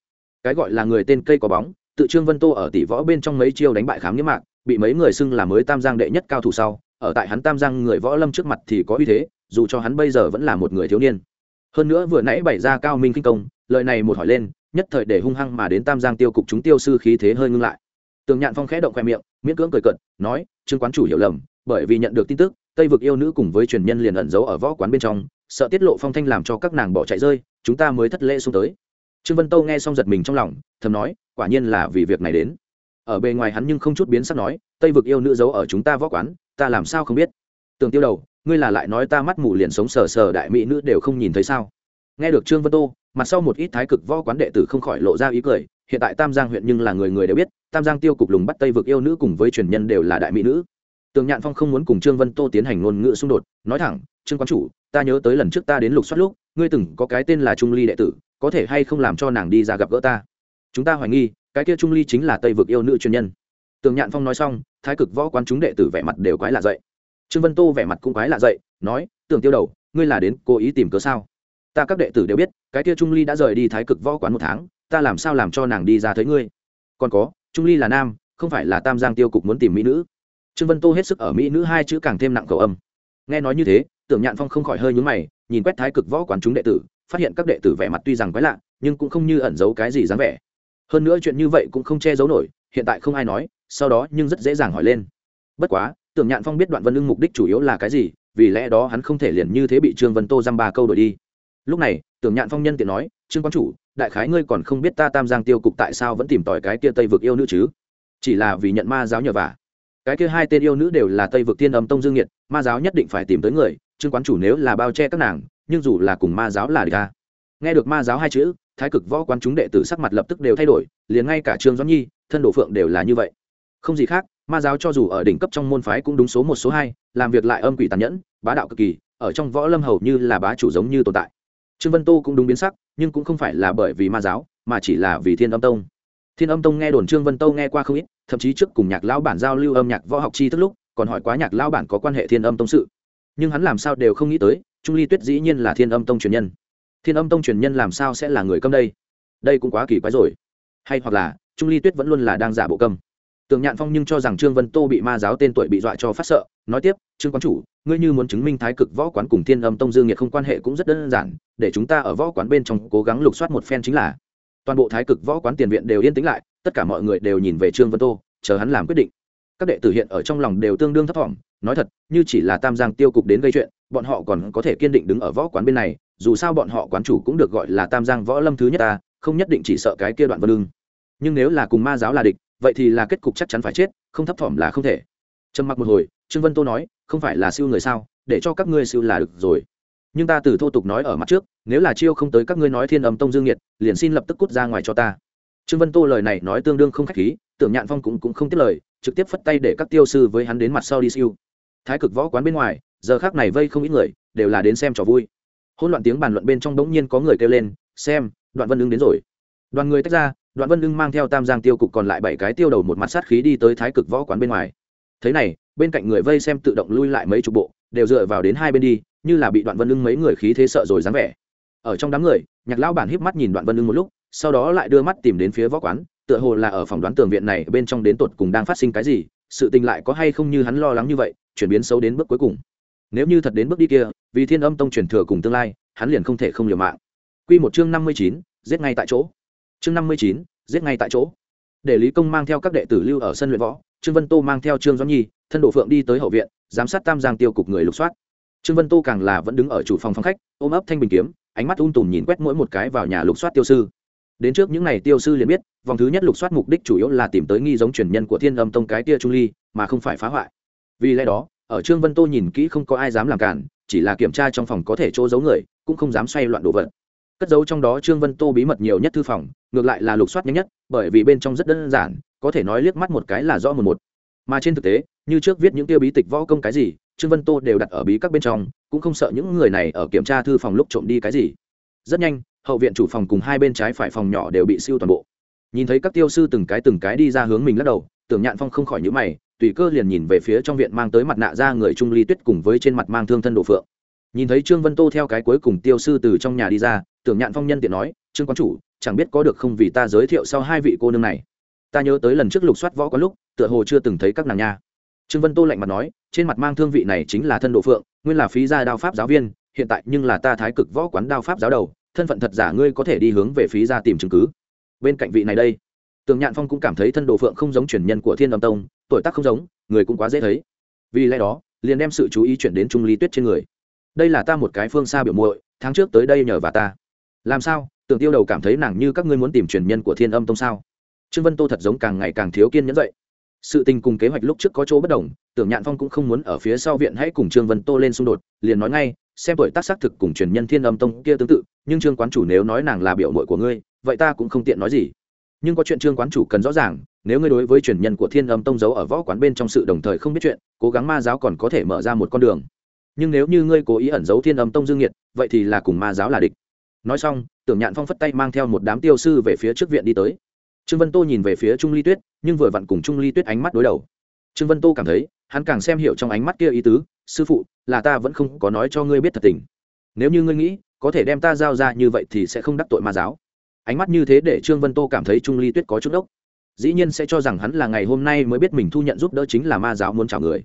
Cái gọi là người tên cây có bóng, tự trương vân tô ở tỷ võ bên trong mấy chiêu đánh bại khám nghĩa mạng bị mấy người xưng là mới tam giang đệ nhất cao thủ sau, ở tại hắn tam giang người võ lâm trước mặt thì có uy thế, dù cho hắn bây giờ vẫn là một người thiếu niên. Hơn nữa vừa nãy bày ra cao minh kinh công, lời này một hỏi lên, nhất thời để hung hăng mà đến tam giang tiêu cục chúng tiêu sư khí thế hơi ngưng lại. Tường nhạn phong khẽ động khoe miệng, miễn cưỡng cười cận nói, trương quán chủ hiểu lầm, bởi vì nhận được tin tức tây vực yêu nữ cùng với truyền nhân liền ẩn giấu ở võ quán bên trong, sợ tiết lộ phong thanh làm cho các nàng bỏ chạy rơi, chúng ta mới thất lễ xuống tới. Trương vân tâu nghe xong giật mình trong lòng, thầm nói, quả nhiên là vì việc này đến. Ở bề ngoài hắn nhưng không chút biến sắc nói, tây vực yêu nữ giấu ở chúng ta võ quán, ta làm sao không biết? Tường tiêu đầu, ngươi là lại nói ta mắt mù liền sống sờ sờ đại mỹ nữ đều không nhìn thấy sao? Nghe được trương vân tô mặt sau một ít thái cực võ quán đệ tử không khỏi lộ ra ý cười, hiện tại tam giang huyện nhưng là người người đều biết, tam giang tiêu cục lùng bắt tây vực yêu nữ cùng với truyền nhân đều là đại mỹ nữ tường nhạn phong không muốn cùng trương vân tô tiến hành ngôn ngữ xung đột, nói thẳng, trương quán chủ, ta nhớ tới lần trước ta đến lục soát lúc, ngươi từng có cái tên là trung ly đệ tử, có thể hay không làm cho nàng đi ra gặp gỡ ta? Chúng ta hoài nghi, cái kia trung ly chính là tây vực yêu nữ chuyên nhân. Tường nhạn phong nói xong, thái cực võ quán chúng đệ tử vẻ mặt đều quái lạ dậy. Trương vân tô vẻ mặt cũng quái lạ dậy, nói tưởng tiêu đầu, ngươi là đến cố ý tìm cớ sao? Ta các đệ tử đều biết, cái kia trung ly đã rời đi thái cực võ quán một tháng, ta làm sao làm cho nàng đi ra thấy ngươi? Còn có, trung ly là nam, không phải là tam giang tiêu cục muốn tìm mỹ nữ trương vân tô hết sức ở mỹ nữ hai chữ càng thêm nặng cầu âm. Nghe nói như thế, tưởng nhạn phong không khỏi hơi nhúng mày, nhìn quét thái cực võ quán chúng đệ tử, phát hiện các đệ tử vẻ mặt tuy rằng quái lạ, nhưng cũng không như ẩn giấu cái gì dáng vẻ. Hơn nữa chuyện như vậy cũng không che giấu nổi, hiện tại không ai nói, sau đó nhưng rất dễ dàng hỏi lên. Bất quá, tưởng nhạn phong biết đoạn vân ưng mục đích chủ yếu là cái gì, vì lẽ đó hắn không thể liền như thế bị trương vân tô dăm ba câu đổi đi. Lúc này, tưởng nhạn phong nhân tiện nói, trương quan chủ, đại khái ngươi còn không biết ta tam giang tiêu cục tại sao vẫn tìm tòi cái kia tây vực yêu nữ chứ? Chỉ là vì nhận ma giáo nhờ vả cái kia hai tên yêu nữ đều là tây vực thiên âm tông dương nhiệt ma giáo nhất định phải tìm tới người, trương quán chủ nếu là bao che các nàng, nhưng dù là cùng ma giáo là địch ta. Nghe được ma giáo hai chữ, thái cực võ quán chúng đệ tử sắc mặt lập tức đều thay đổi, liền ngay cả trương doãn nhi, thân đồ phượng đều là như vậy. Không gì khác, ma giáo cho dù ở đỉnh cấp trong môn phái cũng đúng số một, số hai, làm việc lại âm quỷ tàn nhẫn, bá đạo cực kỳ, ở trong võ lâm hầu như là bá chủ giống như tồn tại. Trương vân tô cũng đúng biến sắc, nhưng cũng không phải là bởi vì ma giáo, mà chỉ là vì thiên âm tông. Thiên âm tông nghe đồn trương vân tô nghe qua không ít thậm chí trước cùng nhạc lão bản giao lưu âm nhạc võ học chi thức lúc, còn hỏi quá nhạc lão bản có quan hệ thiên âm tông sự. Nhưng hắn làm sao đều không nghĩ tới, trung ly tuyết dĩ nhiên là thiên âm tông truyền nhân. Thiên âm tông truyền nhân làm sao sẽ là người câm đây? Đây cũng quá kỳ quái rồi. Hay hoặc là, trung ly tuyết vẫn luôn là đang giả bộ câm. Tường nhạn phong nhưng cho rằng trương vân tô bị ma giáo tên tuổi bị dọa cho phát sợ, nói tiếp, trương quán chủ, ngươi như muốn chứng minh thái cực võ quán cùng thiên âm tông dương nhiệt không quan hệ cũng rất đơn giản, để chúng ta ở võ quán bên trong cố gắng lục soát một phen chính là, toàn bộ thái cực võ quán tiền viện đều yên tĩnh lại tất cả mọi người đều nhìn về trương vân tô, chờ hắn làm quyết định. Các đệ tử hiện ở trong lòng đều tương đương thấp thỏm, nói thật, như chỉ là tam giang tiêu cục đến gây chuyện, bọn họ còn có thể kiên định đứng ở võ quán bên này, dù sao bọn họ quán chủ cũng được gọi là tam giang võ lâm thứ nhất ta, không nhất định chỉ sợ cái kia đoạn vân lương nhưng nếu là cùng ma giáo là địch, vậy thì là kết cục chắc chắn phải chết, không thấp thỏm là không thể. Trầm mặc một hồi, trương vân tô nói, không phải là siêu người sao, để cho các ngươi siêu là được rồi. Nhưng ta từ thô tục nói ở mặt trước, nếu là chiêu không tới các ngươi nói thiên âm tông dương nhiệt liền xin lập tức cút ra ngoài cho ta trương vân tô lời này nói tương đương không khách khí, tưởng nhạn phong cũng cũng không tiếp lời, trực tiếp phất tay để các tiêu sư với hắn đến mặt sau đi siêu. Thái cực võ quán bên ngoài, giờ khác này vây không ít người, đều là đến xem trò vui. Hỗn loạn tiếng bàn luận bên trong đống nhiên có người kêu lên, xem, đoạn vân ưng đến rồi. Đoàn người tách ra, đoạn vân ưng mang theo tam giang tiêu cục còn lại bảy cái tiêu đầu một mặt sát khí đi tới thái cực võ quán bên ngoài. Thế này, bên cạnh người vây xem tự động lui lại mấy chục bộ, đều dựa vào đến hai bên đi, như là bị đoạn vân ưng mấy người khí thế sợ rồi dáng vẻ. Ở trong đám người, nhạc lão bản híp mắt nhìn đoạn vân ưng một lúc sau đó lại đưa mắt tìm đến phía võ quán, tựa hồ là ở phòng đoán tường viện này bên trong đến tột cùng đang phát sinh cái gì, sự tình lại có hay không như hắn lo lắng như vậy, chuyển biến xấu đến bước cuối cùng. Nếu như thật đến bước đi kia, vì thiên âm tông truyền thừa cùng tương lai, hắn liền không thể không liều mạng. Quy một chương năm mươi chín, giết ngay tại chỗ. Chương năm mươi chín, giết ngay tại chỗ. Để lý công mang theo các đệ tử lưu ở sân luyện võ, trương vân tô mang theo trương doãn nhi, thân đổ phượng đi tới hậu viện, giám sát tam giang tiêu cục người lục soát. Trương vân tô càng là vẫn đứng ở chủ phòng phòng khách, ôm ấp thanh bình kiếm, ánh mắt un tùm nhìn quét mỗi một cái vào nhà lục soát tiêu sư đến trước những n à y tiêu sư liền biết, vòng thứ nhất lục soát mục đích chủ yếu là tìm tới nghi giống truyền nhân của thiên âm tông cái tia trung ly, mà không phải phá hoại. Vì lẽ đó, ở trương vân tô nhìn kỹ không có ai dám làm cản, chỉ là kiểm tra trong phòng có thể chỗ giấu người, cũng không dám xoay loạn đồ vật. Cất giấu trong đó trương vân tô bí mật nhiều nhất thư phòng, ngược lại là lục soát nhanh nhất, bởi vì bên trong rất đơn giản, có thể nói liếc mắt một cái là rõ một một. Mà trên thực tế, như trước viết những tiêu bí tịch võ công cái gì, trương vân tô đều đặt ở bí các bên trong, cũng không sợ những người này ở kiểm tra thư phòng lúc trộm đi cái gì. Rất nhanh hậu viện chủ phòng cùng hai bên trái phải phòng nhỏ đều bị siêu toàn bộ. Nhìn thấy các tiêu sư từng cái từng cái đi ra hướng mình lắc đầu, tưởng nhạn phong không khỏi nhữ mày, tùy cơ liền nhìn về phía trong viện mang tới mặt nạ ra người trung ly tuyết cùng với trên mặt mang thương thân đồ phượng. Nhìn thấy trương vân tô theo cái cuối cùng tiêu sư từ trong nhà đi ra, tưởng nhạn phong nhân tiện nói, trương quán chủ, chẳng biết có được không vì ta giới thiệu sau hai vị cô nương này. Ta nhớ tới lần trước lục soát võ có lúc, tựa hồ chưa từng thấy các nàng nha. Trương vân tô lạnh mặt nói, trên mặt mang thương vị này chính là thân đồ phượng, nguyên là phí gia đao pháp giáo viên, hiện tại nhưng là ta thái cực võ quán đao pháp giáo đầu thân phận thật giả ngươi có thể đi hướng về phí ra tìm chứng cứ. Bên cạnh vị này đây, tường nhạn phong cũng cảm thấy thân đồ phượng không giống truyền nhân của thiên âm tông, tuổi tác không giống, người cũng quá dễ thấy. Vì lẽ đó, liền đem sự chú ý chuyển đến trung lý tuyết trên người. Đây là ta một cái phương xa biểu muội, tháng trước tới đây nhờ và ta. Làm sao? Tưởng tiêu đầu cảm thấy nàng như các ngươi muốn tìm truyền nhân của thiên âm tông sao? Trương vân tô thật giống càng ngày càng thiếu kiên nhẫn vậy sự tình cùng kế hoạch lúc trước có chỗ bất đồng tưởng nhạn phong cũng không muốn ở phía sau viện hãy cùng trương vân tô lên xung đột, liền nói ngay xem tuổi tác xác thực cùng truyền nhân thiên âm tông kia tương tự, nhưng trương quán chủ nếu nói nàng là biểu mội của ngươi, vậy ta cũng không tiện nói gì. Nhưng có chuyện trương quán chủ cần rõ ràng, nếu ngươi đối với truyền nhân của thiên âm tông giấu ở võ quán bên trong sự đồng thời không biết chuyện, cố gắng ma giáo còn có thể mở ra một con đường. Nhưng nếu như ngươi cố ý ẩn giấu thiên âm tông dương nhiệt, vậy thì là cùng ma giáo là địch. Nói xong, tưởng nhạn phong phất tay mang theo một đám tiêu sư về phía trước viện đi tới. Trương vân tô nhìn về phía trung ly tuyết, nhưng vừa vặn cùng trung ly tuyết ánh mắt đối đầu. Trương vân tô cảm thấy, hắn càng xem hiểu trong ánh mắt kia ý tứ sư phụ, là ta vẫn không có nói cho ngươi biết thật tình. Nếu như ngươi nghĩ, có thể đem ta giao ra như vậy thì sẽ không đắc tội ma giáo. Ánh mắt như thế để trương vân tô cảm thấy trung ly tuyết có chút ốc dĩ nhiên sẽ cho rằng hắn là ngày hôm nay mới biết mình thu nhận giúp đỡ chính là ma giáo muốn chào người.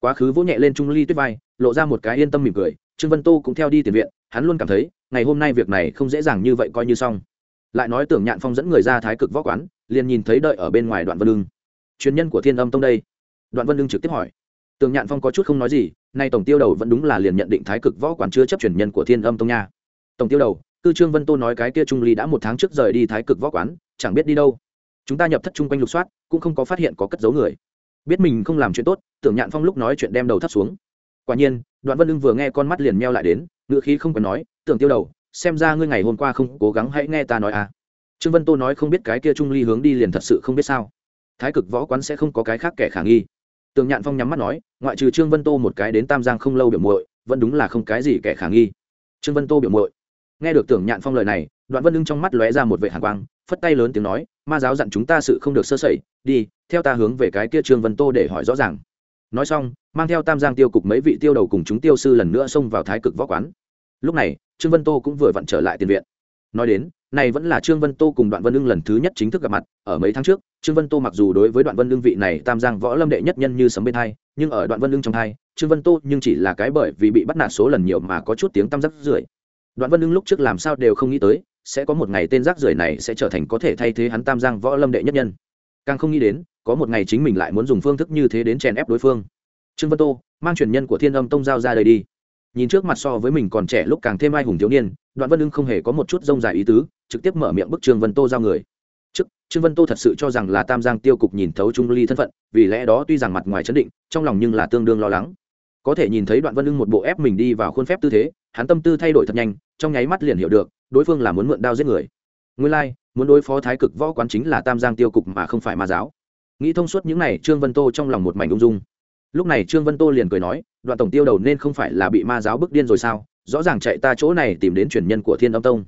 Quá khứ vỗ nhẹ lên trung ly tuyết vai, lộ ra một cái yên tâm mỉm cười. Trương vân tô cũng theo đi tiền viện, hắn luôn cảm thấy, ngày hôm nay việc này không dễ dàng như vậy coi như xong. Lại nói tưởng nhạn phong dẫn người ra thái cực võ quán, liền nhìn thấy đợi ở bên ngoài đoạn vân lưng truyền nhân của thiên âm tông đây. Đoạn vân lưng trực tiếp hỏi. Tưởng nhạn phong có chút không nói gì nay tổng tiêu đầu vẫn đúng là liền nhận định thái cực võ quán chưa chấp truyền nhân của thiên âm tông nha. Tổng tiêu đầu, cư trương vân tô nói cái kia trung ly đã một tháng trước rời đi thái cực võ quán, chẳng biết đi đâu. Chúng ta nhập thất chung quanh lục soát, cũng không có phát hiện có cất giấu người. Biết mình không làm chuyện tốt, tưởng nhạn phong lúc nói chuyện đem đầu thắt xuống. Quả nhiên, đoạn vân lưng vừa nghe con mắt liền meo lại đến ngựa khí không còn nói, tưởng tiêu đầu, xem ra ngươi ngày hôm qua không cố gắng hãy nghe ta nói à. Trương vân tô nói không biết cái kia trung ly hướng đi liền thật sự không biết sao. Thái cực võ quán sẽ không có cái khác kẻ khả nghi tường nhạn phong nhắm mắt nói, ngoại trừ trương vân tô một cái đến tam giang không lâu biểu muội, vẫn đúng là không cái gì kẻ khả nghi. Trương vân tô biểu muội. Nghe được tưởng nhạn phong lời này, đoạn vân ưng trong mắt lóe ra một vệ hàn quang, phất tay lớn tiếng nói, ma giáo dặn chúng ta sự không được sơ sẩy, đi, theo ta hướng về cái kia trương vân tô để hỏi rõ ràng. Nói xong, mang theo tam giang tiêu cục mấy vị tiêu đầu cùng chúng tiêu sư lần nữa xông vào thái cực võ quán. Lúc này, trương vân tô cũng vừa vặn trở lại tiền viện. Nói đến này vẫn là trương vân tô cùng đoạn vân ưng lần thứ nhất chính thức gặp mặt, ở mấy tháng trước, trương vân tô mặc dù đối với đoạn vân ưng vị này tam giang võ lâm đệ nhất nhân như sấm bên hai, nhưng ở đoạn vân ưng trong hai, trương vân tô nhưng chỉ là cái bởi vì bị bắt nạt số lần nhiều mà có chút tiếng tăm rắc rưởi. Đoạn vân ưng lúc trước làm sao đều không nghĩ tới, sẽ có một ngày tên rác rưởi này sẽ trở thành có thể thay thế hắn tam giang võ lâm đệ nhất nhân. Càng không nghĩ đến, có một ngày chính mình lại muốn dùng phương thức như thế đến chèn ép đối phương. Trương vân tô, mang truyền nhân của thiên âm tông giao ra đây đi nhìn trước mặt so với mình còn trẻ lúc càng thêm ai hùng thiếu niên đoạn vân ưng không hề có một chút rông dài ý tứ trực tiếp mở miệng bức trương vân tô giao người. Trước trương vân tô thật sự cho rằng là tam giang tiêu cục nhìn thấu trung ly thân phận vì lẽ đó tuy rằng mặt ngoài chấn định trong lòng nhưng là tương đương lo lắng. Có thể nhìn thấy đoạn vân ưng một bộ ép mình đi vào khuôn phép tư thế hắn tâm tư thay đổi thật nhanh trong nháy mắt liền hiểu được đối phương là muốn mượn đao giết người. Nguyên lai、like, muốn đối phó thái cực võ quán chính là tam giang tiêu cục mà không phải ma giáo. Nghĩ thông suốt những này, trương vân tô trong lòng một mảnh ung dung. Lúc này trương vân tô liền cười nói đoạn tổng tiêu đầu nên không phải là bị ma giáo bức điên rồi sao? Rõ ràng chạy ta chỗ này tìm đến truyền nhân của thiên âm tông.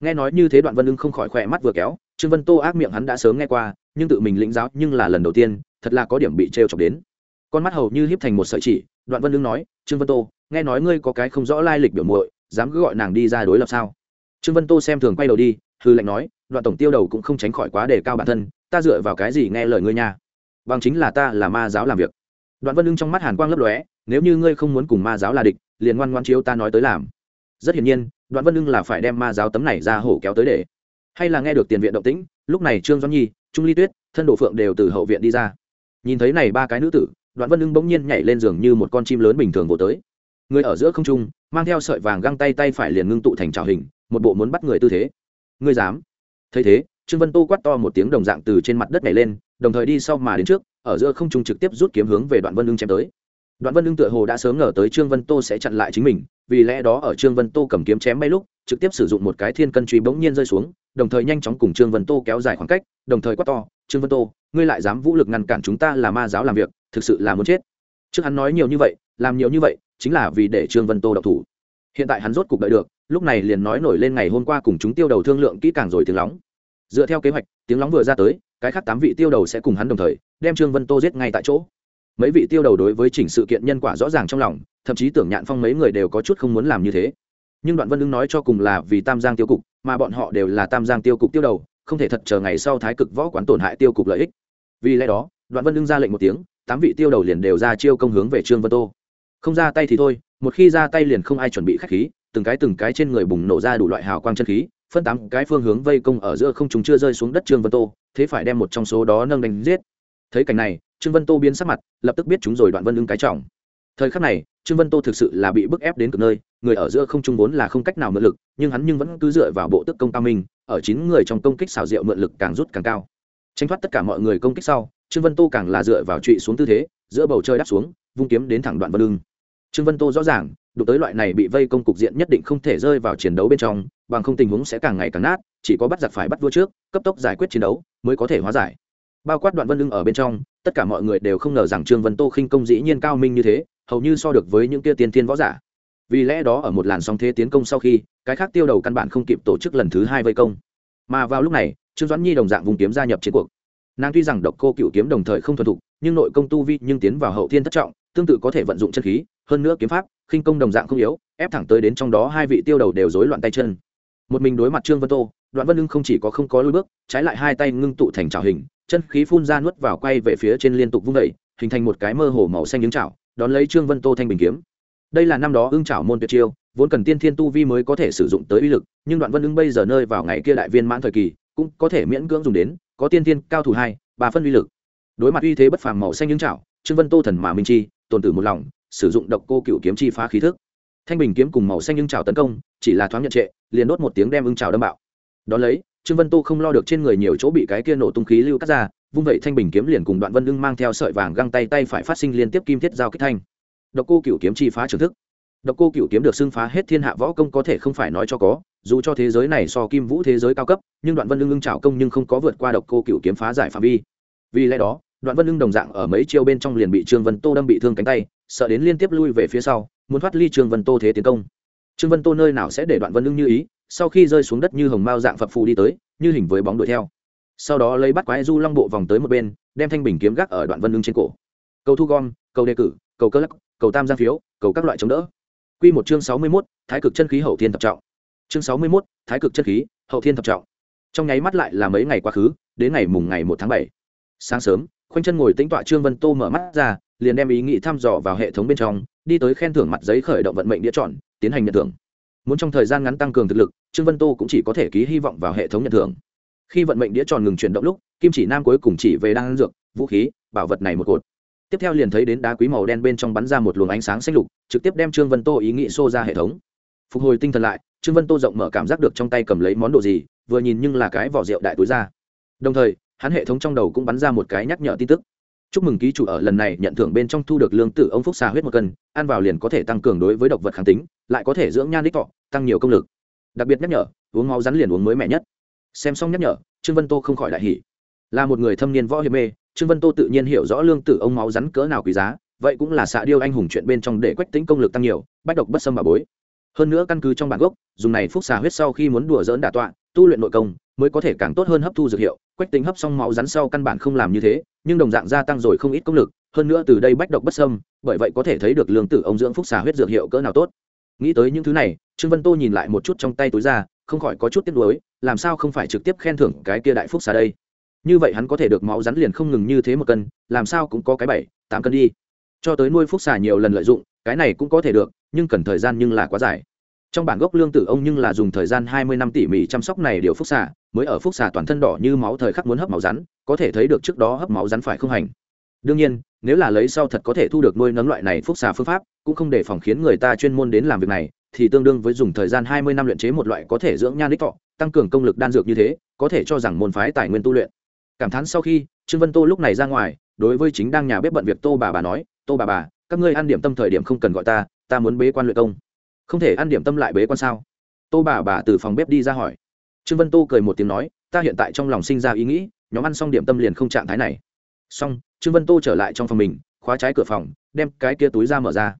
Nghe nói như thế đoạn vân ưng không khỏi khỏe mắt vừa kéo, trương vân tô ác miệng hắn đã sớm nghe qua, nhưng tự mình lĩnh giáo nhưng là lần đầu tiên, thật là có điểm bị t r e o chọc đến. Con mắt hầu như hiếp thành một sợi chỉ, đoạn vân ưng nói, trương vân tô, nghe nói ngươi có cái không rõ lai lịch biểu muội, dám cứ gọi nàng đi ra đối lập sao? Trương vân tô xem thường quay đầu đi, hư lệnh nói, đoạn tổng tiêu đầu cũng không tránh khỏi quá đề cao bản thân, ta dựa vào cái gì nghe lời ngươi nha? Bằng chính là ta là ma giáo làm việc. Đoạn vân ưng trong mắt hàn quang lấp lóe nếu như ngươi không muốn cùng ma giáo là địch, liền ngoan ngoan chiếu ta nói tới làm. Rất hiển nhiên, đoạn vân ưng là phải đem ma giáo tấm này ra hổ kéo tới để. Hay là nghe được tiền viện động tĩnh, lúc này trương doãn nhi, trung ly tuyết, thân độ phượng đều từ hậu viện đi ra. Nhìn thấy này ba cái nữ tử, đoạn vân ưng bỗng nhiên nhảy lên giường như một con chim lớn bình thường vỗ tới. Người ở giữa không trung, mang theo sợi vàng găng tay tay phải liền ngưng tụ thành trào hình, một bộ muốn bắt người tư thế. Ngươi dám? Thấy thế, trương vân tô quát to một tiếng đồng dạng từ trên mặt đất nhảy lên, đồng thời đi sau mà đến trước, ở giữa không trung trực tiếp rút kiếm hướng về đoạn vân ưng chém tới đoạn vân ưng tựa hồ đã sớm ngờ tới trương vân tô sẽ chặn lại chính mình, vì lẽ đó ở trương vân tô cầm kiếm chém bay lúc, trực tiếp sử dụng một cái thiên cân truy bỗng nhiên rơi xuống, đồng thời nhanh chóng cùng trương vân tô kéo dài khoảng cách, đồng thời quát to, trương vân tô, ngươi lại dám vũ lực ngăn cản chúng ta là ma giáo làm việc, thực sự là muốn chết. Trước hắn nói nhiều như vậy, làm nhiều như vậy, chính là vì để trương vân tô độc thủ. Hiện tại hắn rốt cục đợi được, lúc này liền nói nổi lên ngày hôm qua cùng chúng tiêu đầu thương lượng kỹ càng rồi tiếng lóng. Dựa theo kế hoạch, tiếng lóng vừa ra tới, cái khác tám vị tiêu đầu sẽ cùng hắn đồng thời, đem trương vân tô giết ngay tại chỗ mấy vị tiêu đầu đối với chỉnh sự kiện nhân quả rõ ràng trong lòng, thậm chí tưởng nhạn phong mấy người đều có chút không muốn làm như thế. Nhưng đoạn vân ưng nói cho cùng là vì tam giang tiêu cục, mà bọn họ đều là tam giang tiêu cục tiêu đầu, không thể thật chờ ngày sau thái cực võ quán tổn hại tiêu cục lợi ích. Vì lẽ đó, đoạn vân ưng ra lệnh một tiếng, tám vị tiêu đầu liền đều ra chiêu công hướng về trương vân tô. Không ra tay thì thôi, một khi ra tay liền không ai chuẩn bị khách khí, từng cái từng cái trên người bùng nổ ra đủ loại hào quang chân khí, phân tám cái phương hướng vây công ở giữa không chúng chưa rơi xuống đất trương vân tô, thế phải đem một trong số đó nâng đánh giết. Thấy cảnh này trương vân tô biến sắc mặt, lập tức biết chúng rồi đoạn vân ưng cái trọng. Thời khắc này, trương vân tô thực sự là bị bức ép đến cực nơi, người ở giữa không trung vốn là không cách nào mượn lực, nhưng hắn nhưng vẫn cứ dựa vào bộ tức công cao minh, ở chín người trong công kích xào rượu mượn lực càng rút càng cao. Tranh thoát tất cả mọi người công kích sau, trương vân tô càng là dựa vào trụy xuống tư thế, giữa bầu trời đáp xuống, vung kiếm đến thẳng đoạn vân ưng. Trương vân tô rõ ràng, đụng tới loại này bị vây công cục diện nhất định không thể rơi vào chiến đấu bên trong, bằng không tình huống sẽ càng ngày càng nát, chỉ có bắt giặc phải bắt vua trước, cấp tốc giải quyết chiến đấu, mới có thể hóa giải. Bao quát đoạn vân lưng ở bên trong tất cả mọi người đều không ngờ rằng trương vân tô khinh công dĩ nhiên cao minh như thế, hầu như so được với những kia tiên thiên võ giả. Vì lẽ đó ở một làn sóng thế tiến công sau khi, cái khác tiêu đầu căn bản không kịp tổ chức lần thứ hai vây công. Mà vào lúc này, trương doãn nhi đồng dạng vùng kiếm gia nhập chiến cuộc. Nàng tuy rằng độc cô cựu kiếm đồng thời không thuần thục, nhưng nội công tu vi nhưng tiến vào hậu thiên thất trọng, tương tự có thể vận dụng chân khí, hơn nữa kiếm pháp, khinh công đồng dạng không yếu, ép thẳng tới đến trong đó hai vị tiêu đầu đều rối loạn tay chân. Một mình đối mặt trương vân tô, đoạn vân lưng không chỉ có không có lối bước, trái lại hai tay ngưng tụ thành trào hình chân khí phun ra nuốt vào quay về phía trên liên tục vung đẩy hình thành một cái mơ hồ màu xanh những chảo đón lấy trương vân tô thanh bình kiếm. Đây là năm đó ưng chảo môn tuyệt chiêu, vốn cần tiên thiên tu vi mới có thể sử dụng tới uy lực, nhưng đoạn vân ưng bây giờ nơi vào ngày kia đại viên mãn thời kỳ, cũng có thể miễn cưỡng dùng đến, có tiên thiên cao thủ hai, ba phân uy lực. Đối mặt uy thế bất phàm màu xanh những chảo trương vân tô thần mà minh chi, tồn tử một lòng, sử dụng độc cô cựu kiếm chi phá khí thức. Thanh bình kiếm cùng màu xanh ưng chảo tấn công, chỉ là thoáng nhận trệ, liền đốt một tiếng đem ưng chảo đâm bạo. Đón lấy trương vân tô không lo được trên người nhiều chỗ bị cái kia nổ tung khí lưu cắt ra, vung vậy thanh bình kiếm liền cùng đoạn vân ưng mang theo sợi vàng găng tay tay phải phát sinh liên tiếp kim thiết giao kích thanh. Độc cô cựu kiếm chi phá trường thức. Độc cô cựu kiếm được xưng phá hết thiên hạ võ công có thể không phải nói cho có, dù cho thế giới này so kim vũ thế giới cao cấp, nhưng đoạn vân ưng ưng trào công nhưng không có vượt qua độc cô cựu kiếm phá giải phạm vi. Vì lẽ đó, đoạn vân ưng đồng dạng ở mấy chiêu bên trong liền bị trương vân tô đâm bị thương cánh tay, sợ đến liên tiếp lui về phía sau, muốn thoát ly trương vân tô thế tiến công. Trương vân tô nơi nào sẽ để đoạn vân ưng như ý sau khi rơi xuống đất như hồng mao dạng phập phù đi tới, như hình với bóng đuổi theo. Sau đó lấy bắt quái du long bộ vòng tới một bên, đem thanh bình kiếm gác ở đoạn vân lưng trên cổ. Cầu thu gom, cầu đề cử, cầu cơ lắc, cầu tam giang phiếu, cầu các loại chống đỡ. Q một chương sáu mươi mốt, thái cực chân khí hậu thiên thập trọng. Chương sáu mươi mốt, thái cực chân khí hậu thiên thập trọng. Trong nháy mắt lại là mấy ngày quá khứ, đến ngày mùng ngày một tháng bảy. Sáng sớm, khoanh chân ngồi tính tọa trương vân tô mở mắt ra, liền đem ý nghĩ thăm dò vào hệ thống bên trong, đi tới khen thưởng mặt giấy khởi động vận mệnh đĩa chọn, tiến hành nhận thưởng. Muốn trong thời gian ngắn tăng cường thực lực trương vân tô cũng chỉ có thể ký hy vọng vào hệ thống nhận thưởng. Khi vận mệnh đĩa tròn ngừng chuyển động lúc, kim chỉ nam cuối cùng chỉ về đan dược, vũ khí, bảo vật này một cột. Tiếp theo liền thấy đến đá quý màu đen bên trong bắn ra một luồng ánh sáng xanh lục, trực tiếp đem trương vân tô ý nghĩ xô ra hệ thống. Phục hồi tinh thần lại, trương vân tô rộng mở cảm giác được trong tay cầm lấy món đồ gì, vừa nhìn nhưng là cái vỏ rượu đại túi ra. Đồng thời, hắn hệ thống trong đầu cũng bắn ra một cái nhắc nhở tin tức. Chúc mừng ký chủ ở lần này nhận thưởng bên trong thu được lương tử ông phúc xà huyết một cân, ăn vào liền có thể tăng cường đối với độc vật kháng tính, lại có thể dưỡng nhan đích thọ, tăng nhiều công lực đặc biệt nhắc nhở, uống máu rắn liền uống mới mẻ nhất. Xem xong nhắc nhở, trương vân tô không khỏi đại hỉ. Là một người thâm niên võ hiệp mê, trương vân tô tự nhiên hiểu rõ lương tử ông máu rắn cỡ nào quý giá, vậy cũng là xạ điêu anh hùng chuyện bên trong để quách tính công lực tăng nhiều, bách độc bất xâm bà bối. Hơn nữa căn cứ trong bản gốc, dùng này phúc xà huyết sau khi muốn đùa dỡn đả tọa, tu luyện nội công, mới có thể càng tốt hơn hấp thu dược hiệu. Quách tính hấp xong máu rắn sau căn bản không làm như thế, nhưng đồng dạng gia tăng rồi không ít công lực, hơn nữa từ đây bách độc bất sâm bởi vậy có thể thấy được lương tử ông dưỡng phúc xà huyết dược hiệu cỡ nào tốt nghĩ tới những thứ này, trương vân tô nhìn lại một chút trong tay túi ra, không khỏi có chút tiếc nuối, làm sao không phải trực tiếp khen thưởng cái kia đại phúc xà đây? Như vậy hắn có thể được máu rắn liền không ngừng như thế một cân, làm sao cũng có cái bảy, tám cân đi. Cho tới nuôi phúc xà nhiều lần lợi dụng, cái này cũng có thể được, nhưng cần thời gian nhưng là quá dài. Trong bản gốc lương tử ông nhưng là dùng thời gian hai mươi năm tỉ mỉ chăm sóc này điều phúc xà, mới ở phúc xà toàn thân đỏ như máu thời khắc muốn hấp máu rắn, có thể thấy được trước đó hấp máu rắn phải không hành. Đương nhiên nếu là lấy sau thật có thể thu được nuôi nấng loại này phúc xà phương pháp, cũng không để phòng khiến người ta chuyên môn đến làm việc này, thì tương đương với dùng thời gian hai mươi năm luyện chế một loại có thể dưỡng nhan đích thọ, tăng cường công lực đan dược như thế, có thể cho rằng môn phái tài nguyên tu luyện. Cảm thán sau khi, trương vân tô lúc này ra ngoài, đối với chính đang nhà bếp bận việc tô bà bà nói, tô bà bà, các ngươi ăn điểm tâm thời điểm không cần gọi ta ta muốn bế quan luyện công. Không thể ăn điểm tâm lại bế quan sao? Tô bà bà từ phòng bếp đi ra hỏi. Trương vân tô cười một tiếng nói, ta hiện tại trong lòng sinh ra ý nghĩ, nhóm ăn xong điểm tâm liền không trạng thái này. Xong trương vân tô trở lại trong phòng mình, khóa trái cửa phòng, đem cái kia túi ra mở ra.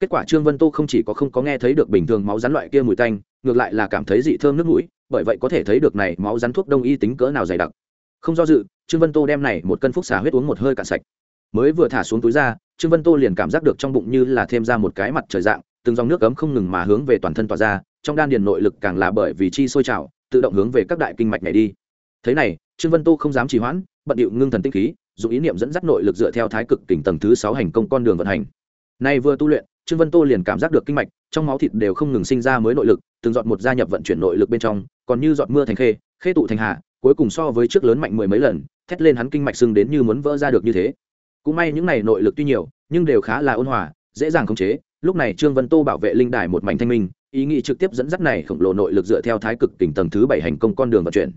Kết quả trương vân tô không chỉ có không có nghe thấy được bình thường máu rắn loại kia mùi tanh, ngược lại là cảm thấy dị thơm nước mũi, bởi vậy có thể thấy được này máu rắn thuốc đông y tính cỡ nào dày đặc. Không do dự, trương vân tô đem này một cân phúc xà huyết uống một hơi cạn sạch. Mới vừa thả xuống túi ra, trương vân tô liền cảm giác được trong bụng như là thêm ra một cái mặt trời dạng, từng dòng nước cấm không ngừng mà hướng về toàn thân tỏa ra, trong đan điền nội lực càng là bởi vì chi sôi trào, tự động hướng về các đại kinh mạch này đi. Thế này, trương vân tô không dám trì hoãn, bận điệu ngưng thần tinh khí dùng ý niệm dẫn dắt nội lực dựa theo thái cực tỉnh tầng thứ sáu hành công con đường vận hành. Nay vừa tu luyện, trương vân tô liền cảm giác được kinh mạch, trong máu thịt đều không ngừng sinh ra mới nội lực, từng giọt một gia nhập vận chuyển nội lực bên trong, còn như giọt mưa thành khê khê tụ thành hạ, cuối cùng so với trước lớn mạnh mười mấy lần, thét lên hắn kinh mạch sưng đến như muốn vỡ ra được như thế. Cũng may những này nội lực tuy nhiều, nhưng đều khá là ôn hòa, dễ dàng khống chế. Lúc này trương vân tô bảo vệ linh đài một mảnh thanh minh, ý nghĩ trực tiếp dẫn dắt này khổng lồ nội lực dựa theo thái cực tỉnh tầng thứ bảy hành công con đường vận chuyển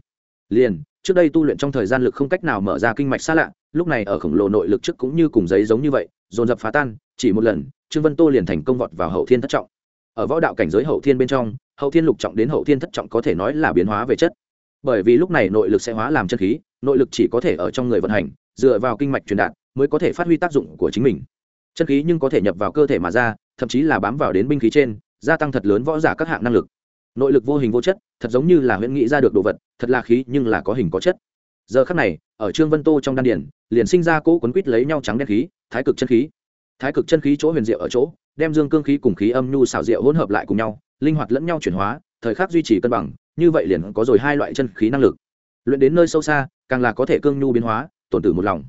liền, trước đây tu luyện trong thời gian lực không cách nào mở ra kinh mạch xa lạ, lúc này ở khổng lồ nội lực trước cũng như cùng giấy giống như vậy, dồn dập phá tan, chỉ một lần, trương vân tô liền thành công vọt vào hậu thiên thất trọng. Ở võ đạo cảnh giới hậu thiên bên trong, hậu thiên lục trọng đến hậu thiên thất trọng có thể nói là biến hóa về chất. Bởi vì lúc này nội lực sẽ hóa làm chân khí, nội lực chỉ có thể ở trong người vận hành, dựa vào kinh mạch truyền đạt mới có thể phát huy tác dụng của chính mình. Chân khí nhưng có thể nhập vào cơ thể mà ra, thậm chí là bám vào đến binh khí trên, gia tăng thật lớn võ giả các hạng năng lực. Nội lực vô hình vô chất thật giống như là huyễn nghĩ ra được đồ vật, thật là khí nhưng là có hình có chất. Giờ khắc này, ở trương vân tô trong đan điển liền sinh ra cỗ quấn quýt lấy nhau trắng đen khí, thái cực chân khí. Thái cực chân khí chỗ huyền diệu ở chỗ, đem dương cương khí cùng khí âm nhu xảo diệu hỗn hợp lại cùng nhau, linh hoạt lẫn nhau chuyển hóa, thời khắc duy trì cân bằng, như vậy liền có rồi hai loại chân khí năng lực. Luyện đến nơi sâu xa, càng là có thể cương nhu biến hóa, tổn tử một lòng.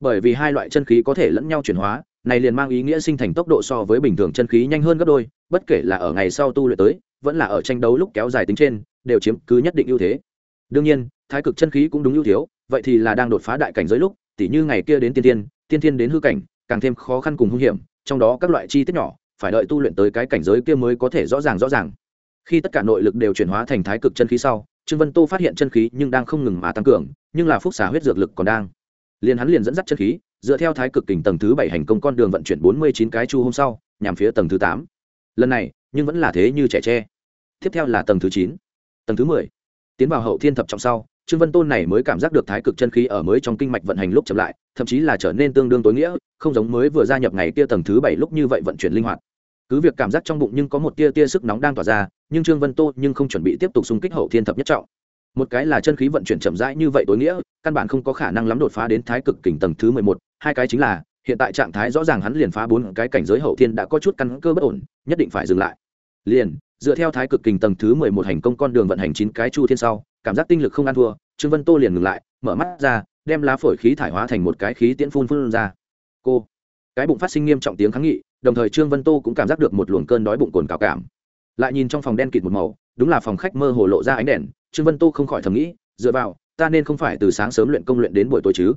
Bởi vì hai loại chân khí có thể lẫn nhau chuyển hóa, này liền mang ý nghĩa sinh thành tốc độ so với bình thường chân khí nhanh hơn gấp đôi, bất kể là ở ngày sau tu luyện tới, vẫn là ở tranh đấu lúc kéo dài tính trên đều chiếm cứ nhất định ưu thế. Đương nhiên, thái cực chân khí cũng đúng ưu thiếu vậy thì là đang đột phá đại cảnh giới lúc, tỉ như ngày kia đến tiên tiên tiên tiên đến hư cảnh, càng thêm khó khăn cùng hung hiểm, trong đó các loại chi tiết nhỏ, phải đợi tu luyện tới cái cảnh giới kia mới có thể rõ ràng rõ ràng. Khi tất cả nội lực đều chuyển hóa thành thái cực chân khí sau, trương vân tô phát hiện chân khí nhưng đang không ngừng mà tăng cường, nhưng là phúc xả huyết dược lực còn đang. Liền hắn liền dẫn dắt chân khí, dựa theo thái cực kình tầng thứ bảy hành công con đường vận chuyển bốn mươi chín cái chu hôm sau, nhằm phía tầng thứ tám. Lần này, nhưng vẫn là thế như trẻ tre. Tiếp theo là tầng thứ chín tầng thứ mười. Tiến vào hậu thiên thập trọng sau, trương vân tôn này mới cảm giác được thái cực chân khí ở mới trong kinh mạch vận hành lúc chậm lại, thậm chí là trở nên tương đương tối nghĩa, không giống mới vừa gia nhập ngày kia tầng thứ bảy lúc như vậy vận chuyển linh hoạt. Cứ việc cảm giác trong bụng nhưng có một tia tia sức nóng đang tỏa ra, nhưng trương vân tô nhưng không chuẩn bị tiếp tục xung kích hậu thiên thập nhất trọng. Một cái là chân khí vận chuyển chậm rãi như vậy tối nghĩa, căn bản không có khả năng lắm đột phá đến thái cực kình tầng thứ mười một, hai cái chính là, hiện tại trạng thái rõ ràng hắn liền phá bốn cái cảnh giới hậu thiên đã có chút căn cơ bất ổn, nhất định phải dừng lại. Liền dựa theo thái cực kình tầng thứ mười một hành công con đường vận hành chín cái chu thiên sau, cảm giác tinh lực không ăn thua, trương vân tô liền ngừng lại, mở mắt ra, đem lá phổi khí thải hóa thành một cái khí tiễn phun phun ra. Cô. Cái bụng phát sinh nghiêm trọng tiếng kháng nghị, đồng thời trương vân tô cũng cảm giác được một luồng cơn đói bụng cồn cào cảm. Lại nhìn trong phòng đen kịt một màu, đúng là phòng khách mơ hồ lộ ra ánh đèn, trương vân tô không khỏi thầm nghĩ, dựa vào, ta nên không phải từ sáng sớm luyện công luyện đến buổi tối chứ?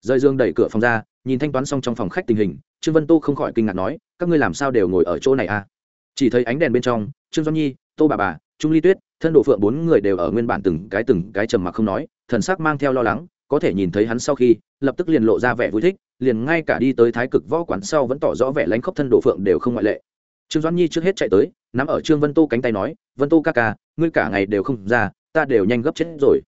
Rơi dương đẩy cửa phòng ra, nhìn thanh toán xong trong phòng khách tình hình, trương vân tô không khỏi kinh ngạc nói, các ngươi làm sao đều ngồi ở chỗ này à? Chỉ thấy ánh đèn bên trong, trương doãn nhi, tô bà bà, trung ly tuyết, thân độ phượng bốn người đều ở nguyên bản từng cái từng cái trầm mặc không nói, thần sắc mang theo lo lắng, có thể nhìn thấy hắn sau khi, lập tức liền lộ ra vẻ vui thích, liền ngay cả đi tới thái cực võ quán sau vẫn tỏ rõ vẻ lánh khóc thân độ phượng đều không ngoại lệ. Trương doãn nhi trước hết chạy tới, nắm ở trương vân tô cánh tay nói, vân tô ca ca, ngươi cả ngày đều không ra, ta đều nhanh gấp chết rồi.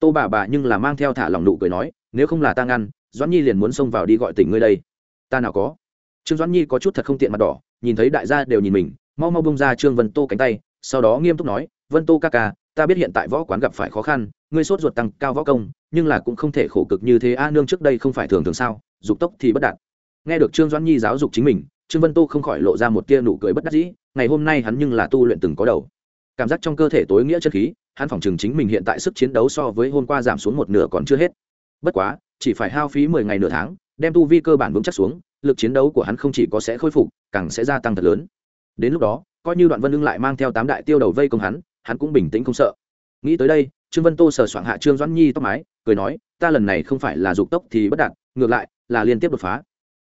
Tô bà bà nhưng là mang theo thả lòng nụ cười nói, nếu không là ta ngăn, doãn nhi liền muốn xông vào đi gọi tỉnh ngươi đây. Ta nào có. Trương doãn nhi có chút thật không tiện mặt đỏ, nhìn thấy đại gia đều nhìn mình mau mau bông ra trương vân tô cánh tay, sau đó nghiêm túc nói, vân tô ca ca, ta biết hiện tại võ quán gặp phải khó khăn, ngươi sốt ruột tăng cao võ công, nhưng là cũng không thể khổ cực như thế, a, nương trước đây không phải thường thường sao, dục tốc thì bất đạt. Nghe được trương doãn nhi giáo dục chính mình, trương vân tô không khỏi lộ ra một tia nụ cười bất đắc dĩ, ngày hôm nay hắn nhưng là tu luyện từng có đầu. Cảm giác trong cơ thể tối nghĩa chất khí, hắn phỏng chừng chính mình hiện tại sức chiến đấu so với hôm qua giảm xuống một nửa còn chưa hết. Bất quá, chỉ phải hao phí mười ngày nửa tháng, đem tu vi cơ bản vững chắc xuống, lực chiến đấu của hắn không chỉ có sẽ khôi phục, càng sẽ gia tăng thật lớn đến lúc đó, coi như đoạn vân lưng lại mang theo tám đại tiêu đầu vây công hắn hắn cũng bình tĩnh không sợ. Nghĩ tới đây, trương vân tô sờ soạn hạ trương doãn nhi tóc mái, cười nói, ta lần này không phải là dục tốc thì bất đạt, ngược lại, là liên tiếp đột phá.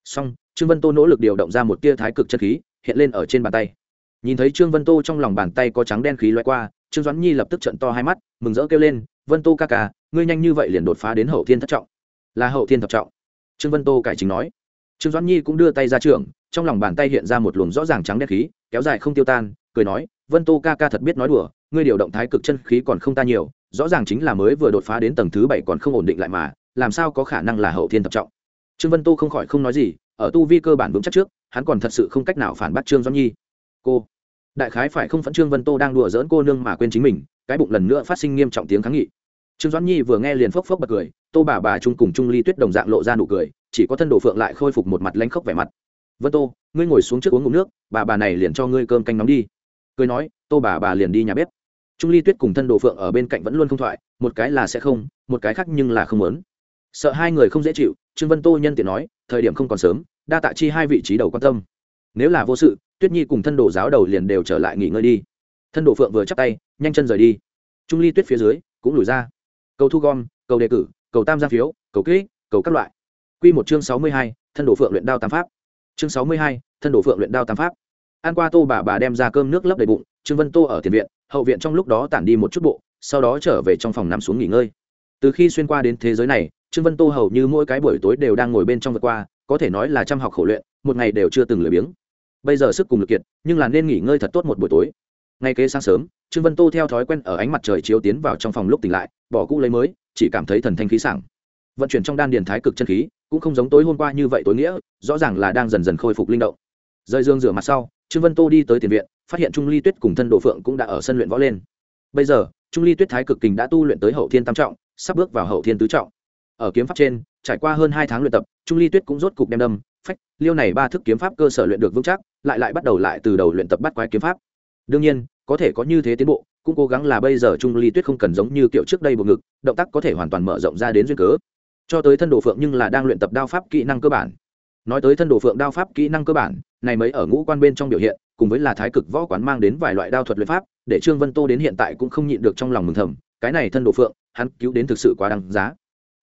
Song trương vân tô nỗ lực điều động ra một tia thái cực chân khí, hiện lên ở trên bàn tay. Nhìn thấy trương vân tô trong lòng bàn tay có trắng đen khí loại qua, trương doãn nhi lập tức trận to hai mắt, mừng rỡ kêu lên, vân tô ca ca, ngươi nhanh như vậy liền đột phá đến hậu thiên thất trọng. Là hậu thiên thập trọng. Trương vân tô cải chính nói trương doãn nhi cũng đưa tay ra trường, trong lòng bàn tay hiện ra một luồng rõ ràng trắng đen khí, kéo dài không tiêu tan, cười nói, vân tô ca ca thật biết nói đùa, ngươi điều động thái cực chân khí còn không ta nhiều, rõ ràng chính là mới vừa đột phá đến tầng thứ bảy còn không ổn định lại mà, làm sao có khả năng là hậu thiên thập trọng? Trương vân tô không khỏi không nói gì, ở tu vi cơ bản vững chắc trước, hắn còn thật sự không cách nào phản bác trương doãn nhi. Cô, đại khái phải không phẫn trương vân tô đang đùa dỡn cô nương mà quên chính mình, cái bụng lần nữa phát sinh nghiêm trọng tiếng kháng nghị trương doãn nhi vừa nghe liền phốc phốc bật cười, tô bà bà Trung cùng trung ly tuyết đồng dạng lộ ra nụ cười, chỉ có thân đồ phượng lại khôi phục một mặt lanh khóc vẻ mặt. Vân tô, ngươi ngồi xuống trước uống ngụm nước, bà bà này liền cho ngươi cơm canh nóng đi. Cười nói, tô bà bà liền đi nhà bếp. Trung ly tuyết cùng thân đồ phượng ở bên cạnh vẫn luôn không thoại, một cái là sẽ không, một cái khác nhưng là không muốn. Sợ hai người không dễ chịu, trương vân tô nhân tiện nói, thời điểm không còn sớm, đa tạ chi hai vị trí đầu quan tâm. Nếu là vô sự, tuyết nhi cùng thân đồ giáo đầu liền đều trở lại nghỉ ngơi đi. Thân đồ phượng vừa chắp tay, nhanh chân rời đi. Trung ly tuyết phía dưới, cũng lùi ra cầu thu gom, cầu đề cử, cầu tam gia phiếu, cầu kỹ, cầu các loại. Q một chương sáu mươi hai, thân đồ phượng luyện đao tam pháp. Chương sáu mươi hai, thân đồ phượng luyện đao tam pháp. An qua tô bà bà đem ra cơm nước lấp đầy bụng, trương vân tô ở tiền viện, hậu viện trong lúc đó tản đi một chút bộ, sau đó trở về trong phòng nằm xuống nghỉ ngơi. Từ khi xuyên qua đến thế giới này, trương vân tô hầu như mỗi cái buổi tối đều đang ngồi bên trong vượt qua, có thể nói là chăm học khổ luyện, một ngày đều chưa từng lười biếng. Bây giờ sức cùng lực kiệt, nhưng là nên nghỉ ngơi thật tốt một buổi tối. Ngay kế sáng sớm trương vân tô theo thói quen ở ánh mặt trời chiếu tiến vào trong phòng lúc tỉnh lại, bỏ cũ lấy mới, chỉ cảm thấy thần thanh khí sảng. Vận chuyển trong đan điền thái cực chân khí, cũng không giống tối hôm qua như vậy tối nghĩa, rõ ràng là đang dần dần khôi phục linh động. Rơi dương rửa mặt sau, trương vân tô đi tới tiền viện, phát hiện trung ly tuyết cùng thân độ phượng cũng đã ở sân luyện võ lên. Bây giờ, trung ly tuyết thái cực kình đã tu luyện tới hậu thiên tam trọng, sắp bước vào hậu thiên tứ trọng. Ở kiếm pháp trên, trải qua hơn hai tháng luyện tập, trung ly tuyết cũng rốt cục đem đâm, phách, liêu này ba thức kiếm pháp cơ sở luyện được vững chắc, lại lại bắt đầu lại từ đầu luyện tập bắt quái kiếm pháp. Đương nhiên có thể có như thế tiến bộ, cũng cố gắng là bây giờ trung ly tuyết không cần giống như kiểu trước đây bộ ngực, động tác có thể hoàn toàn mở rộng ra đến duyên cớ. Cho tới thân đồ phượng nhưng là đang luyện tập đao pháp kỹ năng cơ bản. Nói tới thân đồ phượng đao pháp kỹ năng cơ bản, này mới ở ngũ quan bên trong biểu hiện, cùng với là thái cực võ quán mang đến vài loại đao thuật luyện pháp, để trương vân tô đến hiện tại cũng không nhịn được trong lòng mừng thầm, cái này thân đồ phượng, hắn cứu đến thực sự quá đáng giá.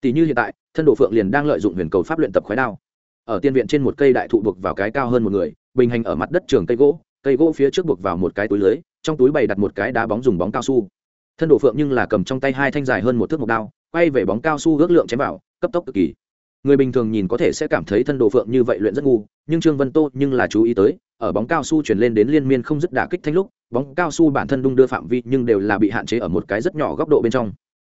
Tỷ như hiện tại, thân đồ phượng liền đang lợi dụng huyền cầu pháp luyện tập khói đao. Ở tiên viện trên một cây đại thụ buộc vào cái cao hơn một người, bình hành ở mặt đất trường cây gỗ cây gỗ phía trước buộc vào một cái túi lưới trong túi bày đặt một cái đá bóng dùng bóng cao su. Thân đồ phượng nhưng là cầm trong tay hai thanh dài hơn một thước một đao, quay về bóng cao su ước lượng chém vào, cấp tốc cực kỳ. Người bình thường nhìn có thể sẽ cảm thấy thân đồ phượng như vậy luyện rất ngu, nhưng trương vân tô nhưng là chú ý tới, ở bóng cao su chuyển lên đến liên miên không dứt đả kích thanh lúc, bóng cao su bản thân đung đưa phạm vi nhưng đều là bị hạn chế ở một cái rất nhỏ góc độ bên trong.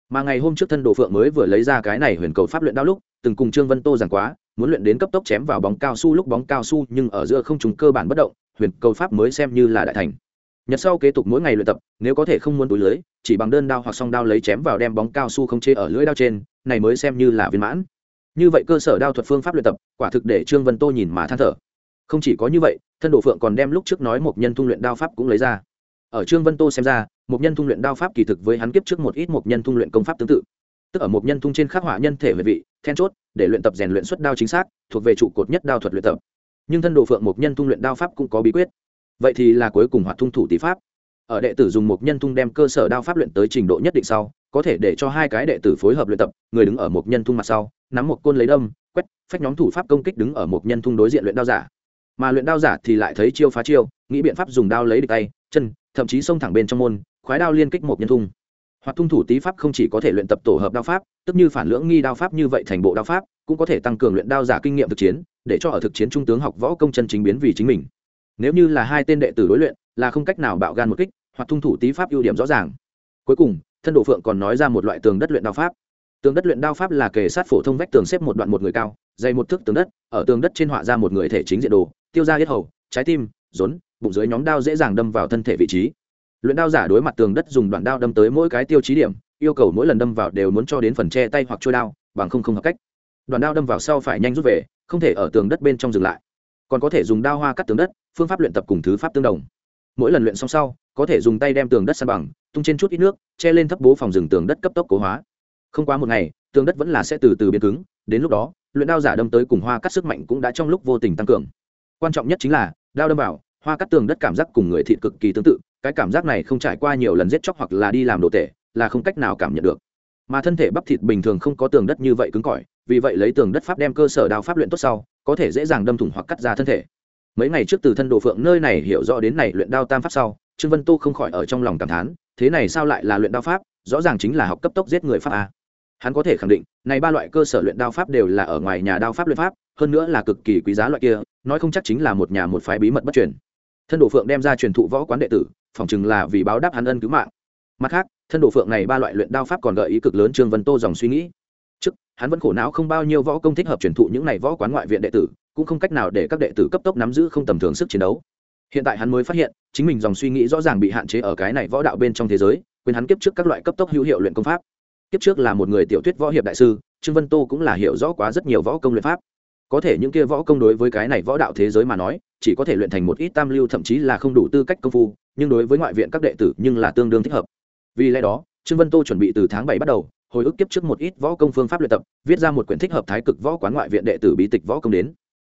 Mà ngày hôm trước thân đồ phượng mới vừa lấy ra cái này huyền cầu pháp luyện đao lúc, từng cùng trương vân tô giảng quá, muốn luyện đến cấp tốc chém vào bóng cao su lúc bóng cao su nhưng ở giữa không trùng cơ bản bất động, huyền cầu pháp mới xem như là đại thành nhật sau kế tục mỗi ngày luyện tập, nếu có thể không muốn túi lưới, chỉ bằng đơn đao hoặc song đao lấy chém vào đem bóng cao su không chê ở lưỡi đao trên, này mới xem như là viên mãn. Như vậy cơ sở đao thuật phương pháp luyện tập, quả thực để trương vân tô nhìn mà than thở. Không chỉ có như vậy, thân độ phượng còn đem lúc trước nói một nhân thung luyện đao pháp cũng lấy ra. Ở trương vân tô xem ra một nhân thung luyện đao pháp kỳ thực với hắn kiếp trước một ít một nhân thung luyện công pháp tương tự. Tức ở một nhân thung trên khắc họa nhân thể về vị, then chốt, để luyện tập rèn luyện xuất đao chính xác, thuộc về trụ cột nhất đao thuật luyện tập. Nhưng thân độ phượng một nhân thung luyện đao pháp cũng có bí quyết vậy thì là cuối cùng hoạt thung thủ tí pháp. Ở đệ tử dùng một nhân thung đem cơ sở đao pháp luyện tới trình độ nhất định sau, có thể để cho hai cái đệ tử phối hợp luyện tập, người đứng ở một nhân thung mặt sau, nắm một côn lấy đâm, quét, phách nhóm thủ pháp công kích đứng ở một nhân thung đối diện luyện đao giả. Mà luyện đao giả thì lại thấy chiêu phá chiêu, nghĩ biện pháp dùng đao lấy địch tay, chân, thậm chí xông thẳng bên trong môn, khoái đao liên kích một nhân thung. Hoặc thung thủ tí pháp không chỉ có thể luyện tập tổ hợp đao pháp, tức như phản lưỡng nghi đao pháp như vậy thành bộ đao pháp, cũng có thể tăng cường luyện đao giả kinh nghiệm thực chiến, để cho ở thực chiến trung tướng học võ công chân chính biến vì chính mình nếu như là hai tên đệ tử đối luyện, là không cách nào bạo gan một kích, hoặc thung thủ tí pháp ưu điểm rõ ràng. Cuối cùng, thân độ phượng còn nói ra một loại tường đất luyện đao pháp. Tường đất luyện đao pháp là kề sát phổ thông vách tường xếp một đoạn một người cao, dày một thước tường đất, ở tường đất trên họa ra một người thể chính diện đồ, tiêu ra hết hầu, trái tim, rốn, bụng dưới nhóm đao dễ dàng đâm vào thân thể vị trí. Luyện đao giả đối mặt tường đất dùng đoạn đao đâm tới mỗi cái tiêu chí điểm, yêu cầu mỗi lần đâm vào đều muốn cho đến phần che tay hoặc trôi đao, bằng không không hợp cách. Đoạn đao đâm vào sau phải nhanh rút về, không thể ở tường đất bên trong dừng lại còn có thể dùng đao hoa cắt tường đất, phương pháp luyện tập cùng thứ pháp tương đồng. Mỗi lần luyện xong sau, có thể dùng tay đem tường đất san bằng, tung trên chút ít nước, che lên thấp bố phòng rừng tường đất cấp tốc cố hóa. Không quá một ngày, tường đất vẫn là sẽ từ từ biến cứng, đến lúc đó, luyện đao giả đâm tới cùng hoa cắt sức mạnh cũng đã trong lúc vô tình tăng cường. Quan trọng nhất chính là, đao đâm vào, hoa cắt tường đất cảm giác cùng người thịt cực kỳ tương tự, cái cảm giác này không trải qua nhiều lần giết chóc hoặc là đi làm đồ tệ là không cách nào cảm nhận được. Mà thân thể bắp thịt bình thường không có tường đất như vậy cứng cỏi vì vậy lấy tường đất pháp đem cơ sở đao pháp luyện tốt sau, có thể dễ dàng đâm thủng hoặc cắt ra thân thể. Mấy ngày trước từ thân đồ phượng nơi này hiểu rõ đến này luyện đao tam pháp sau, trương vân tô không khỏi ở trong lòng cảm thán, thế này sao lại là luyện đao pháp, rõ ràng chính là học cấp tốc giết người pháp a. Hắn có thể khẳng định, này ba loại cơ sở luyện đao pháp đều là ở ngoài nhà đao pháp luyện pháp, hơn nữa là cực kỳ quý giá loại kia, nói không chắc chính là một nhà một phái bí mật bất truyền. Thân đồ phượng đem ra truyền thụ võ quán đệ tử, phỏng chừng là vì báo đáp hắn ân cứu mạng. Mặt khác, thân đồ phượng này ba loại luyện đao pháp còn gợi ý cực lớn trương vân tô dòng suy nghĩ hắn vẫn khổ não không bao nhiêu võ công thích hợp truyền thụ những này võ quán ngoại viện đệ tử, cũng không cách nào để các đệ tử cấp tốc nắm giữ không tầm thường sức chiến đấu. Hiện tại hắn mới phát hiện, chính mình dòng suy nghĩ rõ ràng bị hạn chế ở cái này võ đạo bên trong thế giới, quên hắn kiếp trước các loại cấp tốc hữu hiệu luyện công pháp. Kiếp trước là một người tiểu thuyết võ hiệp đại sư, trương vân tô cũng là hiểu rõ quá rất nhiều võ công luyện pháp. Có thể những kia võ công đối với cái này võ đạo thế giới mà nói, chỉ có thể luyện thành một ít tam lưu thậm chí là không đủ tư cách công phu, nhưng đối với ngoại viện các đệ tử nhưng là tương đương thích hợp. Vì lẽ đó, trương vân tô chuẩn bị từ tháng bảy bắt đầu hồi ức kiếp trước một ít võ công phương pháp luyện tập, viết ra một quyển thích hợp thái cực võ quán ngoại viện đệ tử bí tịch võ công đến.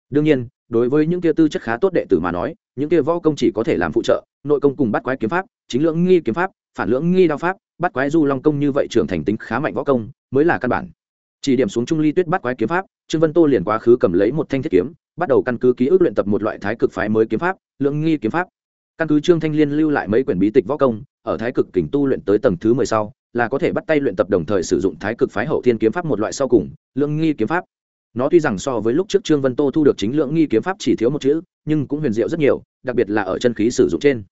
Đương nhiên, đối với những kia tư chất khá tốt đệ tử mà nói, những kia võ công chỉ có thể làm phụ trợ, nội công cùng bắt quái kiếm pháp, chính lưỡng nghi kiếm pháp, phản lưỡng nghi đao pháp, bắt quái du long công như vậy trưởng thành tính khá mạnh võ công, mới là căn bản. Chỉ điểm xuống trung ly tuyết bắt quái kiếm pháp, trương vân tô liền quá khứ cầm lấy một thanh thiết kiếm, bắt đầu căn cứ ký ức luyện tập một loại thái cực phái mới kiếm pháp, lưỡng nghi kiếm pháp. Căn cứ trương thanh liên lưu lại mấy quyển bí tịch võ công, ở thái cực kình tu luyện tới tầng thứ mười sau là có thể bắt tay luyện tập đồng thời sử dụng thái cực phái hậu thiên kiếm pháp một loại sau cùng, lưỡng nghi kiếm pháp. Nó tuy rằng so với lúc trước trương vân tô thu được chính lượng nghi kiếm pháp chỉ thiếu một chữ, nhưng cũng huyền diệu rất nhiều, đặc biệt là ở chân khí sử dụng trên.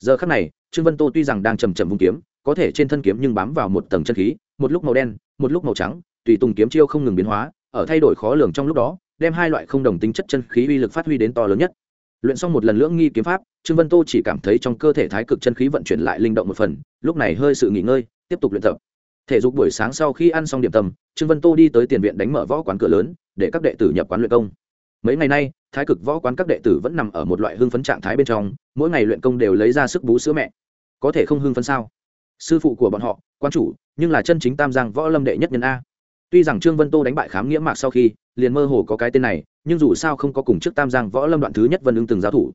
Giờ khắc này, trương vân tô tuy rằng đang trầm trầm vung kiếm, có thể trên thân kiếm nhưng bám vào một tầng chân khí, một lúc màu đen, một lúc màu trắng, tùy tùng kiếm chiêu không ngừng biến hóa, ở thay đổi khó lường trong lúc đó, đem hai loại không đồng tính chất chân khí uy lực phát huy đến to lớn nhất. Luyện xong một lần lưỡng nghi kiếm pháp, trương vân tô chỉ cảm thấy trong cơ thể thái cực chân khí vận chuyển lại linh động một phần, lúc này hơi sự nghỉ ngơi tiếp tục luyện tập. Thể dục buổi sáng sau khi ăn xong điểm tâm, trương vân tô đi tới tiền viện đánh mở võ quán cửa lớn, để các đệ tử nhập quán luyện công. Mấy ngày nay, thái cực võ quán các đệ tử vẫn nằm ở một loại hưng phấn trạng thái bên trong, mỗi ngày luyện công đều lấy ra sức bú sữa mẹ. Có thể không hưng phấn sao? Sư phụ của bọn họ, quan chủ, nhưng là chân chính tam giang võ lâm đệ nhất nhân a. Tuy rằng trương vân tô đánh bại khám nghĩa mạc sau khi, liền mơ hồ có cái tên này, nhưng dù sao không có cùng trước tam giang võ lâm đoạn thứ nhất vân ưng từng giao thủ.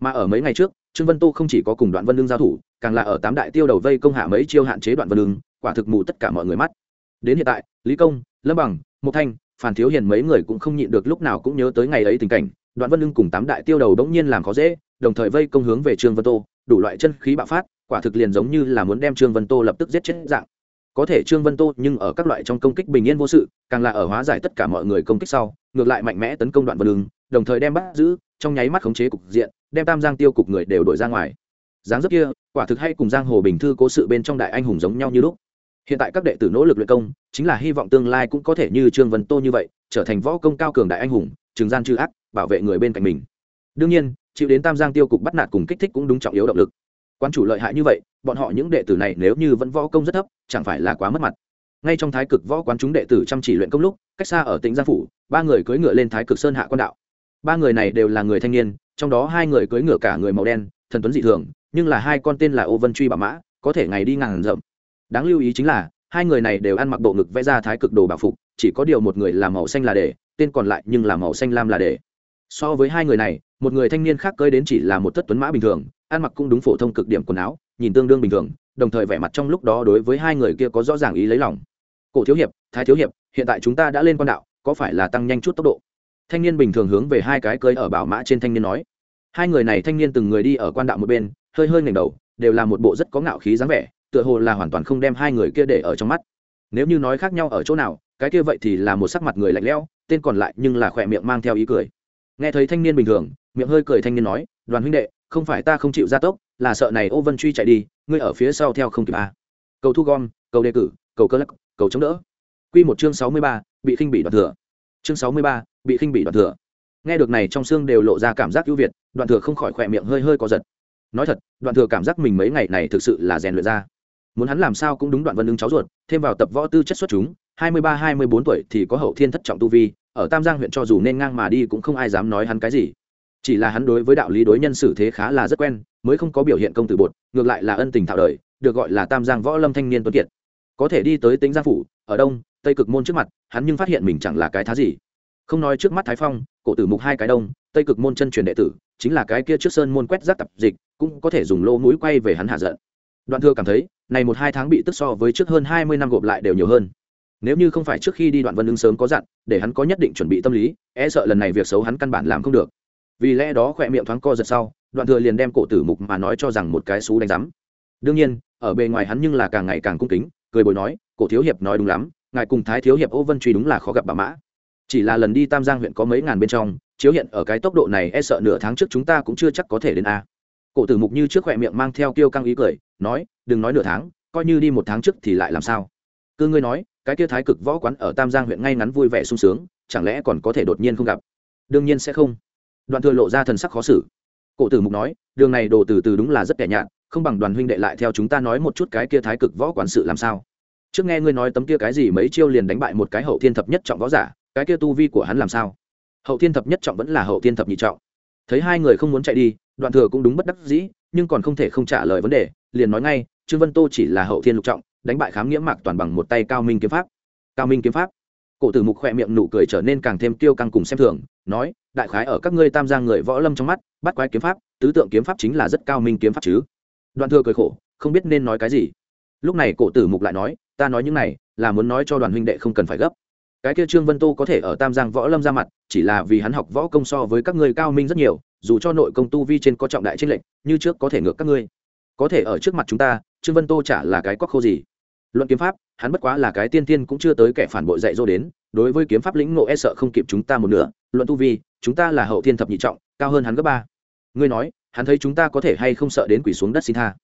Mà ở mấy ngày trước trương vân tô không chỉ có cùng đoạn vân lương giao thủ, càng là ở tám đại tiêu đầu vây công hạ mấy chiêu hạn chế đoạn vân lương, quả thực mù tất cả mọi người mắt. Đến hiện tại, lý công, lâm bằng, mộc thanh, phản thiếu hiền mấy người cũng không nhịn được lúc nào cũng nhớ tới ngày ấy tình cảnh, đoạn vân lương cùng tám đại tiêu đầu đống nhiên làm khó dễ, đồng thời vây công hướng về trương vân tô, đủ loại chân khí bạo phát, quả thực liền giống như là muốn đem trương vân tô lập tức giết chết dạng. Có thể trương vân tô nhưng ở các loại trong công kích bình yên vô sự, càng là ở hóa giải tất cả mọi người công kích sau, ngược lại mạnh mẽ tấn công đoạn vân lương, đồng thời đem bắt giữ trong nháy mắt khống chế cục diện, đem tam giang tiêu cục người đều đổi ra ngoài. Dáng dấp kia, quả thực hay cùng giang hồ bình thư cố sự bên trong đại anh hùng giống nhau như lúc. Hiện tại các đệ tử nỗ lực luyện công, chính là hy vọng tương lai cũng có thể như trương vân tô như vậy, trở thành võ công cao cường đại anh hùng trừng gian trừ ác, bảo vệ người bên cạnh mình. Đương nhiên, chịu đến tam giang tiêu cục bắt nạt cùng kích thích cũng đúng trọng yếu động lực. Quan chủ lợi hại như vậy, bọn họ những đệ tử này nếu như vẫn võ công rất thấp, chẳng phải là quá mất mặt. Ngay trong thái cực võ quán chúng đệ tử chăm chỉ luyện công lúc, cách xa ở tỉnh giang phủ, ba người cưỡi ngựa lên thái cực sơn hạ quan đạo ba người này đều là người thanh niên, trong đó hai người cưỡi ngựa cả người màu đen, thần tuấn dị thường, nhưng là hai con tên là ô vân truy bà mã, có thể ngày đi ngàn rậm đáng lưu ý chính là, hai người này đều ăn mặc bộ ngực vẽ ra thái cực đồ bảo phục, chỉ có điều một người là màu xanh là để, tên còn lại nhưng là màu xanh lam là để. So với hai người này, một người thanh niên khác cơi đến chỉ là một thất tuấn mã bình thường, ăn mặc cũng đúng phổ thông cực điểm quần áo, nhìn tương đương bình thường, đồng thời vẻ mặt trong lúc đó đối với hai người kia có rõ ràng ý lấy lòng. Cổ thiếu hiệp, thái thiếu hiệp, hiện tại chúng ta đã lên quan đạo, có phải là tăng nhanh chút tốc độ? Thanh niên bình thường hướng về hai cái cơi ở bảo mã trên thanh niên nói. Hai người này thanh niên từng người đi ở quan đạo một bên, hơi hơi ngẩng đầu, đều là một bộ rất có ngạo khí dáng vẻ, tựa hồ là hoàn toàn không đem hai người kia để ở trong mắt. Nếu như nói khác nhau ở chỗ nào, cái kia vậy thì là một sắc mặt người lạnh lẽo, tên còn lại nhưng là khỏe miệng mang theo ý cười. Nghe thấy thanh niên bình thường, miệng hơi cười thanh niên nói, đoàn huynh đệ, không phải ta không chịu gia tốc, là sợ này ô vân truy chạy đi, ngươi ở phía sau theo không kịp à. cầu thu gom, cầu đề cử, cầu cơ lắc, cầu chống đỡ. Q một chương sáu mươi ba, bị khinh bị đoạt thừa chương sáu mươi ba, bị khinh bị đoạn thừa. Nghe được này trong xương đều lộ ra cảm giác ưu việt, đoạn thừa không khỏi khỏe miệng hơi hơi có giật. Nói thật, đoạn thừa cảm giác mình mấy ngày này thực sự là rèn luyện ra. Muốn hắn làm sao cũng đúng đoạn vân ứng cháu ruột, thêm vào tập võ tư chất xuất chúng, hai mươi ba, hai mươi bốn tuổi thì có hậu thiên thất trọng tu vi, ở tam giang huyện cho dù nên ngang mà đi cũng không ai dám nói hắn cái gì. Chỉ là hắn đối với đạo lý đối nhân xử thế khá là rất quen, mới không có biểu hiện công tử bột, ngược lại là ân tình thạo đời, được gọi là tam giang võ lâm thanh niên tuấn kiệt. Có thể đi tới tính giang phủ, ở đông tây cực môn trước mặt, hắn nhưng phát hiện mình chẳng là cái thá gì. Không nói trước mắt thái phong, cổ tử mục hai cái đông, tây cực môn chân truyền đệ tử, chính là cái kia trước sơn môn quét rác tập dịch, cũng có thể dùng lô mũi quay về hắn hạ giận. Đoạn thừa cảm thấy, này một hai tháng bị tức so với trước hơn hai mươi năm gộp lại đều nhiều hơn. Nếu như không phải trước khi đi đoạn vân ứng sớm có dặn, để hắn có nhất định chuẩn bị tâm lý e sợ lần này việc xấu hắn căn bản làm không được. Vì lẽ đó khỏe miệng thoáng co giật sau, đoạn thừa liền đem cổ tử mục mà nói cho rằng một cái xú đánh rắm đương nhiên, ở bề ngoài hắn nhưng là càng ngày càng cung kính, cười bồi nói, cổ thiếu hiệp nói đúng lắm ngài cùng thái thiếu hiệp ô vân truy đúng là khó gặp bà mã. Chỉ là lần đi tam giang huyện có mấy ngàn bên trong, chiếu hiện ở cái tốc độ này e sợ nửa tháng trước chúng ta cũng chưa chắc có thể đến a. Cổ tử mục như trước khỏe miệng mang theo kiêu căng ý cười, nói, đừng nói nửa tháng, coi như đi một tháng trước thì lại làm sao? Cứ ngươi nói, cái kia thái cực võ quán ở tam giang huyện ngay ngắn vui vẻ sung sướng, chẳng lẽ còn có thể đột nhiên không gặp? Đương nhiên sẽ không. Đoạn thừa lộ ra thần sắc khó xử. Cổ tử mục nói, đường này đồ từ từ đúng là rất kẻ nhạt, không bằng đoàn huynh đệ lại theo chúng ta nói một chút cái kia thái cực võ quán sự làm sao? Trước nghe ngươi nói tấm kia cái gì mấy chiêu liền đánh bại một cái hậu thiên thập nhất trọng võ giả, cái kia tu vi của hắn làm sao? Hậu thiên thập nhất trọng vẫn là hậu thiên thập nhị trọng. Thấy hai người không muốn chạy đi, đoạn thừa cũng đúng bất đắc dĩ, nhưng còn không thể không trả lời vấn đề, liền nói ngay, trương vân tô chỉ là hậu thiên lục trọng, đánh bại khám nghĩa mạc toàn bằng một tay cao minh kiếm pháp. Cao minh kiếm pháp. Cổ tử mục khỏe miệng nụ cười trở nên càng thêm tiêu căng cùng xem thường, nói, đại khái ở các ngươi tam giang người võ lâm trong mắt, bắt quái kiếm pháp, tứ tượng kiếm pháp chính là rất cao minh kiếm pháp chứ. Đoạn thừa cười khổ, không biết nên nói cái gì. Lúc này cổ tử mục lại nói ta nói những này là muốn nói cho đoàn huynh đệ không cần phải gấp. Cái kia trương vân tô có thể ở tam giang võ lâm ra mặt, chỉ là vì hắn học võ công so với các ngươi cao minh rất nhiều, dù cho nội công tu vi trên có trọng đại trên lệnh như trước có thể ngược các ngươi. Có thể ở trước mặt chúng ta, trương vân tô chả là cái cóc khô gì. Luận kiếm pháp, hắn bất quá là cái tiên tiên cũng chưa tới kẻ phản bội dạy dỗ đến, đối với kiếm pháp lĩnh ngộ e sợ không kịp chúng ta một nửa, luận tu vi, chúng ta là hậu thiên thập nhị trọng, cao hơn hắn gấp ba. Ngươi nói, hắn thấy chúng ta có thể hay không sợ đến quỷ xuống đất xin tha?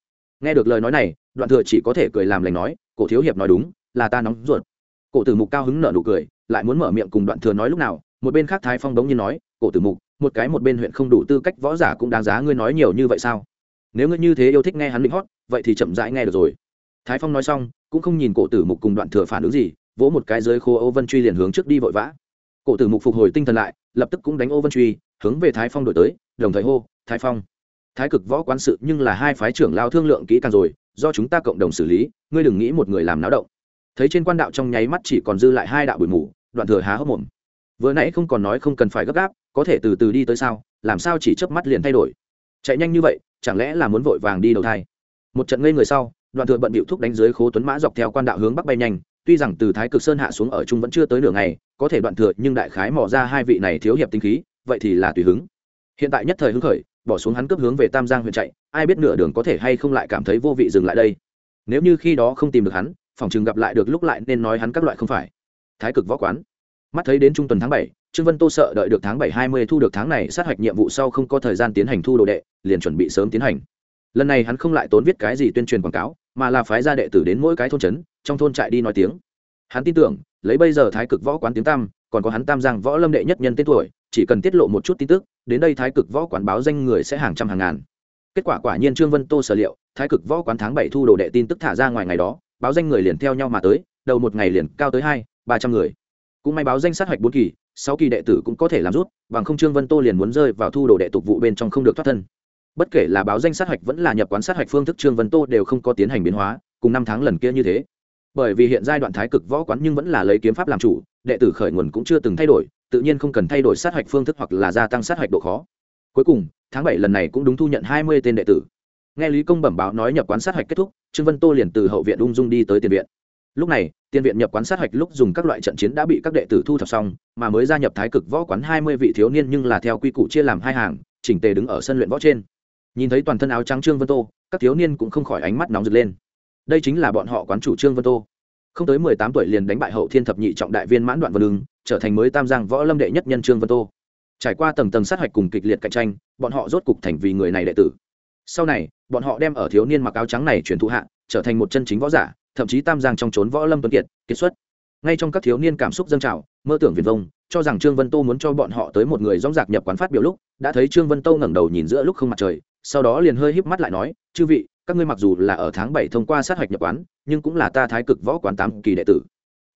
Nghe được lời nói này, đoạn thừa chỉ có thể cười làm lành nói, cổ thiếu hiệp nói đúng, là ta nóng ruột. Cổ tử mục cao hứng nở nụ cười, lại muốn mở miệng cùng đoạn thừa nói lúc nào, một bên khác thái phong đống như nói, cổ tử mục, một cái một bên huyện không đủ tư cách võ giả cũng đáng giá ngươi nói nhiều như vậy sao? Nếu ngươi như thế yêu thích nghe hắn định hót, vậy thì chậm rãi nghe được rồi. Thái phong nói xong, cũng không nhìn cổ tử mục cùng đoạn thừa phản ứng gì, vỗ một cái dưới khô Âu vân truy liền hướng trước đi vội vã. Cổ tử mục phục hồi tinh thần lại, lập tức cũng đánh Âu vân truy, hướng về thái phong đổi tới, đồng thời hô, thái phong thái cực võ quan sự nhưng là hai phái trưởng lao thương lượng kỹ càng rồi, do chúng ta cộng đồng xử lý, ngươi đừng nghĩ một người làm náo động. Thấy trên quan đạo trong nháy mắt chỉ còn dư lại hai đạo bụi mù, đoạn thừa há hốc mồm. Vừa nãy không còn nói không cần phải gấp gáp, có thể từ từ đi tới sao, làm sao chỉ chớp mắt liền thay đổi. Chạy nhanh như vậy, chẳng lẽ là muốn vội vàng đi đầu thai? Một trận ngây người sau, đoạn thừa bận bịu thúc đánh dưới khố tuấn mã dọc theo quan đạo hướng bắc bay nhanh, tuy rằng từ thái cực sơn hạ xuống ở trung vẫn chưa tới nửa ngày, có thể đoạn thừa nhưng đại khái mò ra hai vị này thiếu hiệp tinh khí, vậy thì là tùy hứng. Hiện tại nhất thời hứng khởi bỏ xuống hắn cướp hướng về tam giang huyện chạy, ai biết nửa đường có thể hay không lại cảm thấy vô vị dừng lại đây. Nếu như khi đó không tìm được hắn, phòng chừng gặp lại được lúc lại nên nói hắn các loại không phải. Thái cực võ quán. Mắt thấy đến trung tuần tháng bảy, trương vân tô sợ đợi được tháng bảy hai mươi thu được tháng này sát hạch nhiệm vụ sau không có thời gian tiến hành thu đồ đệ, liền chuẩn bị sớm tiến hành. Lần này hắn không lại tốn viết cái gì tuyên truyền quảng cáo, mà là phái gia đệ tử đến mỗi cái thôn trấn, trong thôn trại đi nói tiếng. Hắn tin tưởng, lấy bây giờ thái cực võ quán tiếng tam còn có hắn tam giang võ lâm đệ nhất nhân tên tuổi, chỉ cần tiết lộ một chút tin tức đến đây thái cực võ quán báo danh người sẽ hàng trăm hàng ngàn. Kết quả quả nhiên trương vân tô sở liệu, thái cực võ quán tháng bảy thu đồ đệ tin tức thả ra ngoài ngày đó, báo danh người liền theo nhau mà tới, đầu một ngày liền cao tới hai, ba trăm người. Cũng may báo danh sát hạch bốn kỳ, sáu kỳ đệ tử cũng có thể làm rút, bằng không trương vân tô liền muốn rơi vào thu đồ đệ tục vụ bên trong không được thoát thân. Bất kể là báo danh sát hạch vẫn là nhập quán sát hạch phương thức trương vân tô đều không có tiến hành biến hóa, cùng năm tháng lần kia như thế. Bởi vì hiện giai đoạn thái cực võ quán nhưng vẫn là lấy kiếm pháp làm chủ, đệ tử khởi nguồn cũng chưa từng thay đổi tự nhiên không cần thay đổi sát hạch phương thức hoặc là gia tăng sát hạch độ khó. Cuối cùng, tháng bảy lần này cũng đúng thu nhận hai mươi tên đệ tử. Nghe lý công bẩm báo nói nhập quán sát hạch kết thúc, trương vân tô liền từ hậu viện ung dung đi tới tiền viện. Lúc này, tiền viện nhập quán sát hạch lúc dùng các loại trận chiến đã bị các đệ tử thu thập xong, mà mới gia nhập thái cực võ quán hai mươi vị thiếu niên nhưng là theo quy củ chia làm hai hàng, chỉnh tề đứng ở sân luyện võ trên. Nhìn thấy toàn thân áo trắng trương vân tô, các thiếu niên cũng không khỏi ánh mắt nóng rực lên. Đây chính là bọn họ quán chủ trương vân tô không tới mười tám tuổi liền đánh bại hậu thiên thập nhị trọng đại viên mãn đoạn vân lưng trở thành mới tam giang võ lâm đệ nhất nhân trương vân tô. Trải qua tầng tầng sát hạch cùng kịch liệt cạnh tranh, bọn họ rốt cục thành vì người này đệ tử. Sau này, bọn họ đem ở thiếu niên mặc áo trắng này chuyển thụ hạ, trở thành một chân chính võ giả, thậm chí tam giang trong trốn võ lâm tuấn kiệt kiệt xuất. Ngay trong các thiếu niên cảm xúc dâng trào, mơ tưởng viền vông, cho rằng trương vân tô muốn cho bọn họ tới một người dóng dạc nhập quán phát biểu lúc, đã thấy trương vân tô ngẩng đầu nhìn giữa lúc không mặt trời, sau đó liền hơi híp mắt lại nói, chư vị các ngươi mặc dù là ở tháng bảy thông qua sát hạch nhập quán, nhưng cũng là ta thái cực võ quán tám kỳ đệ tử.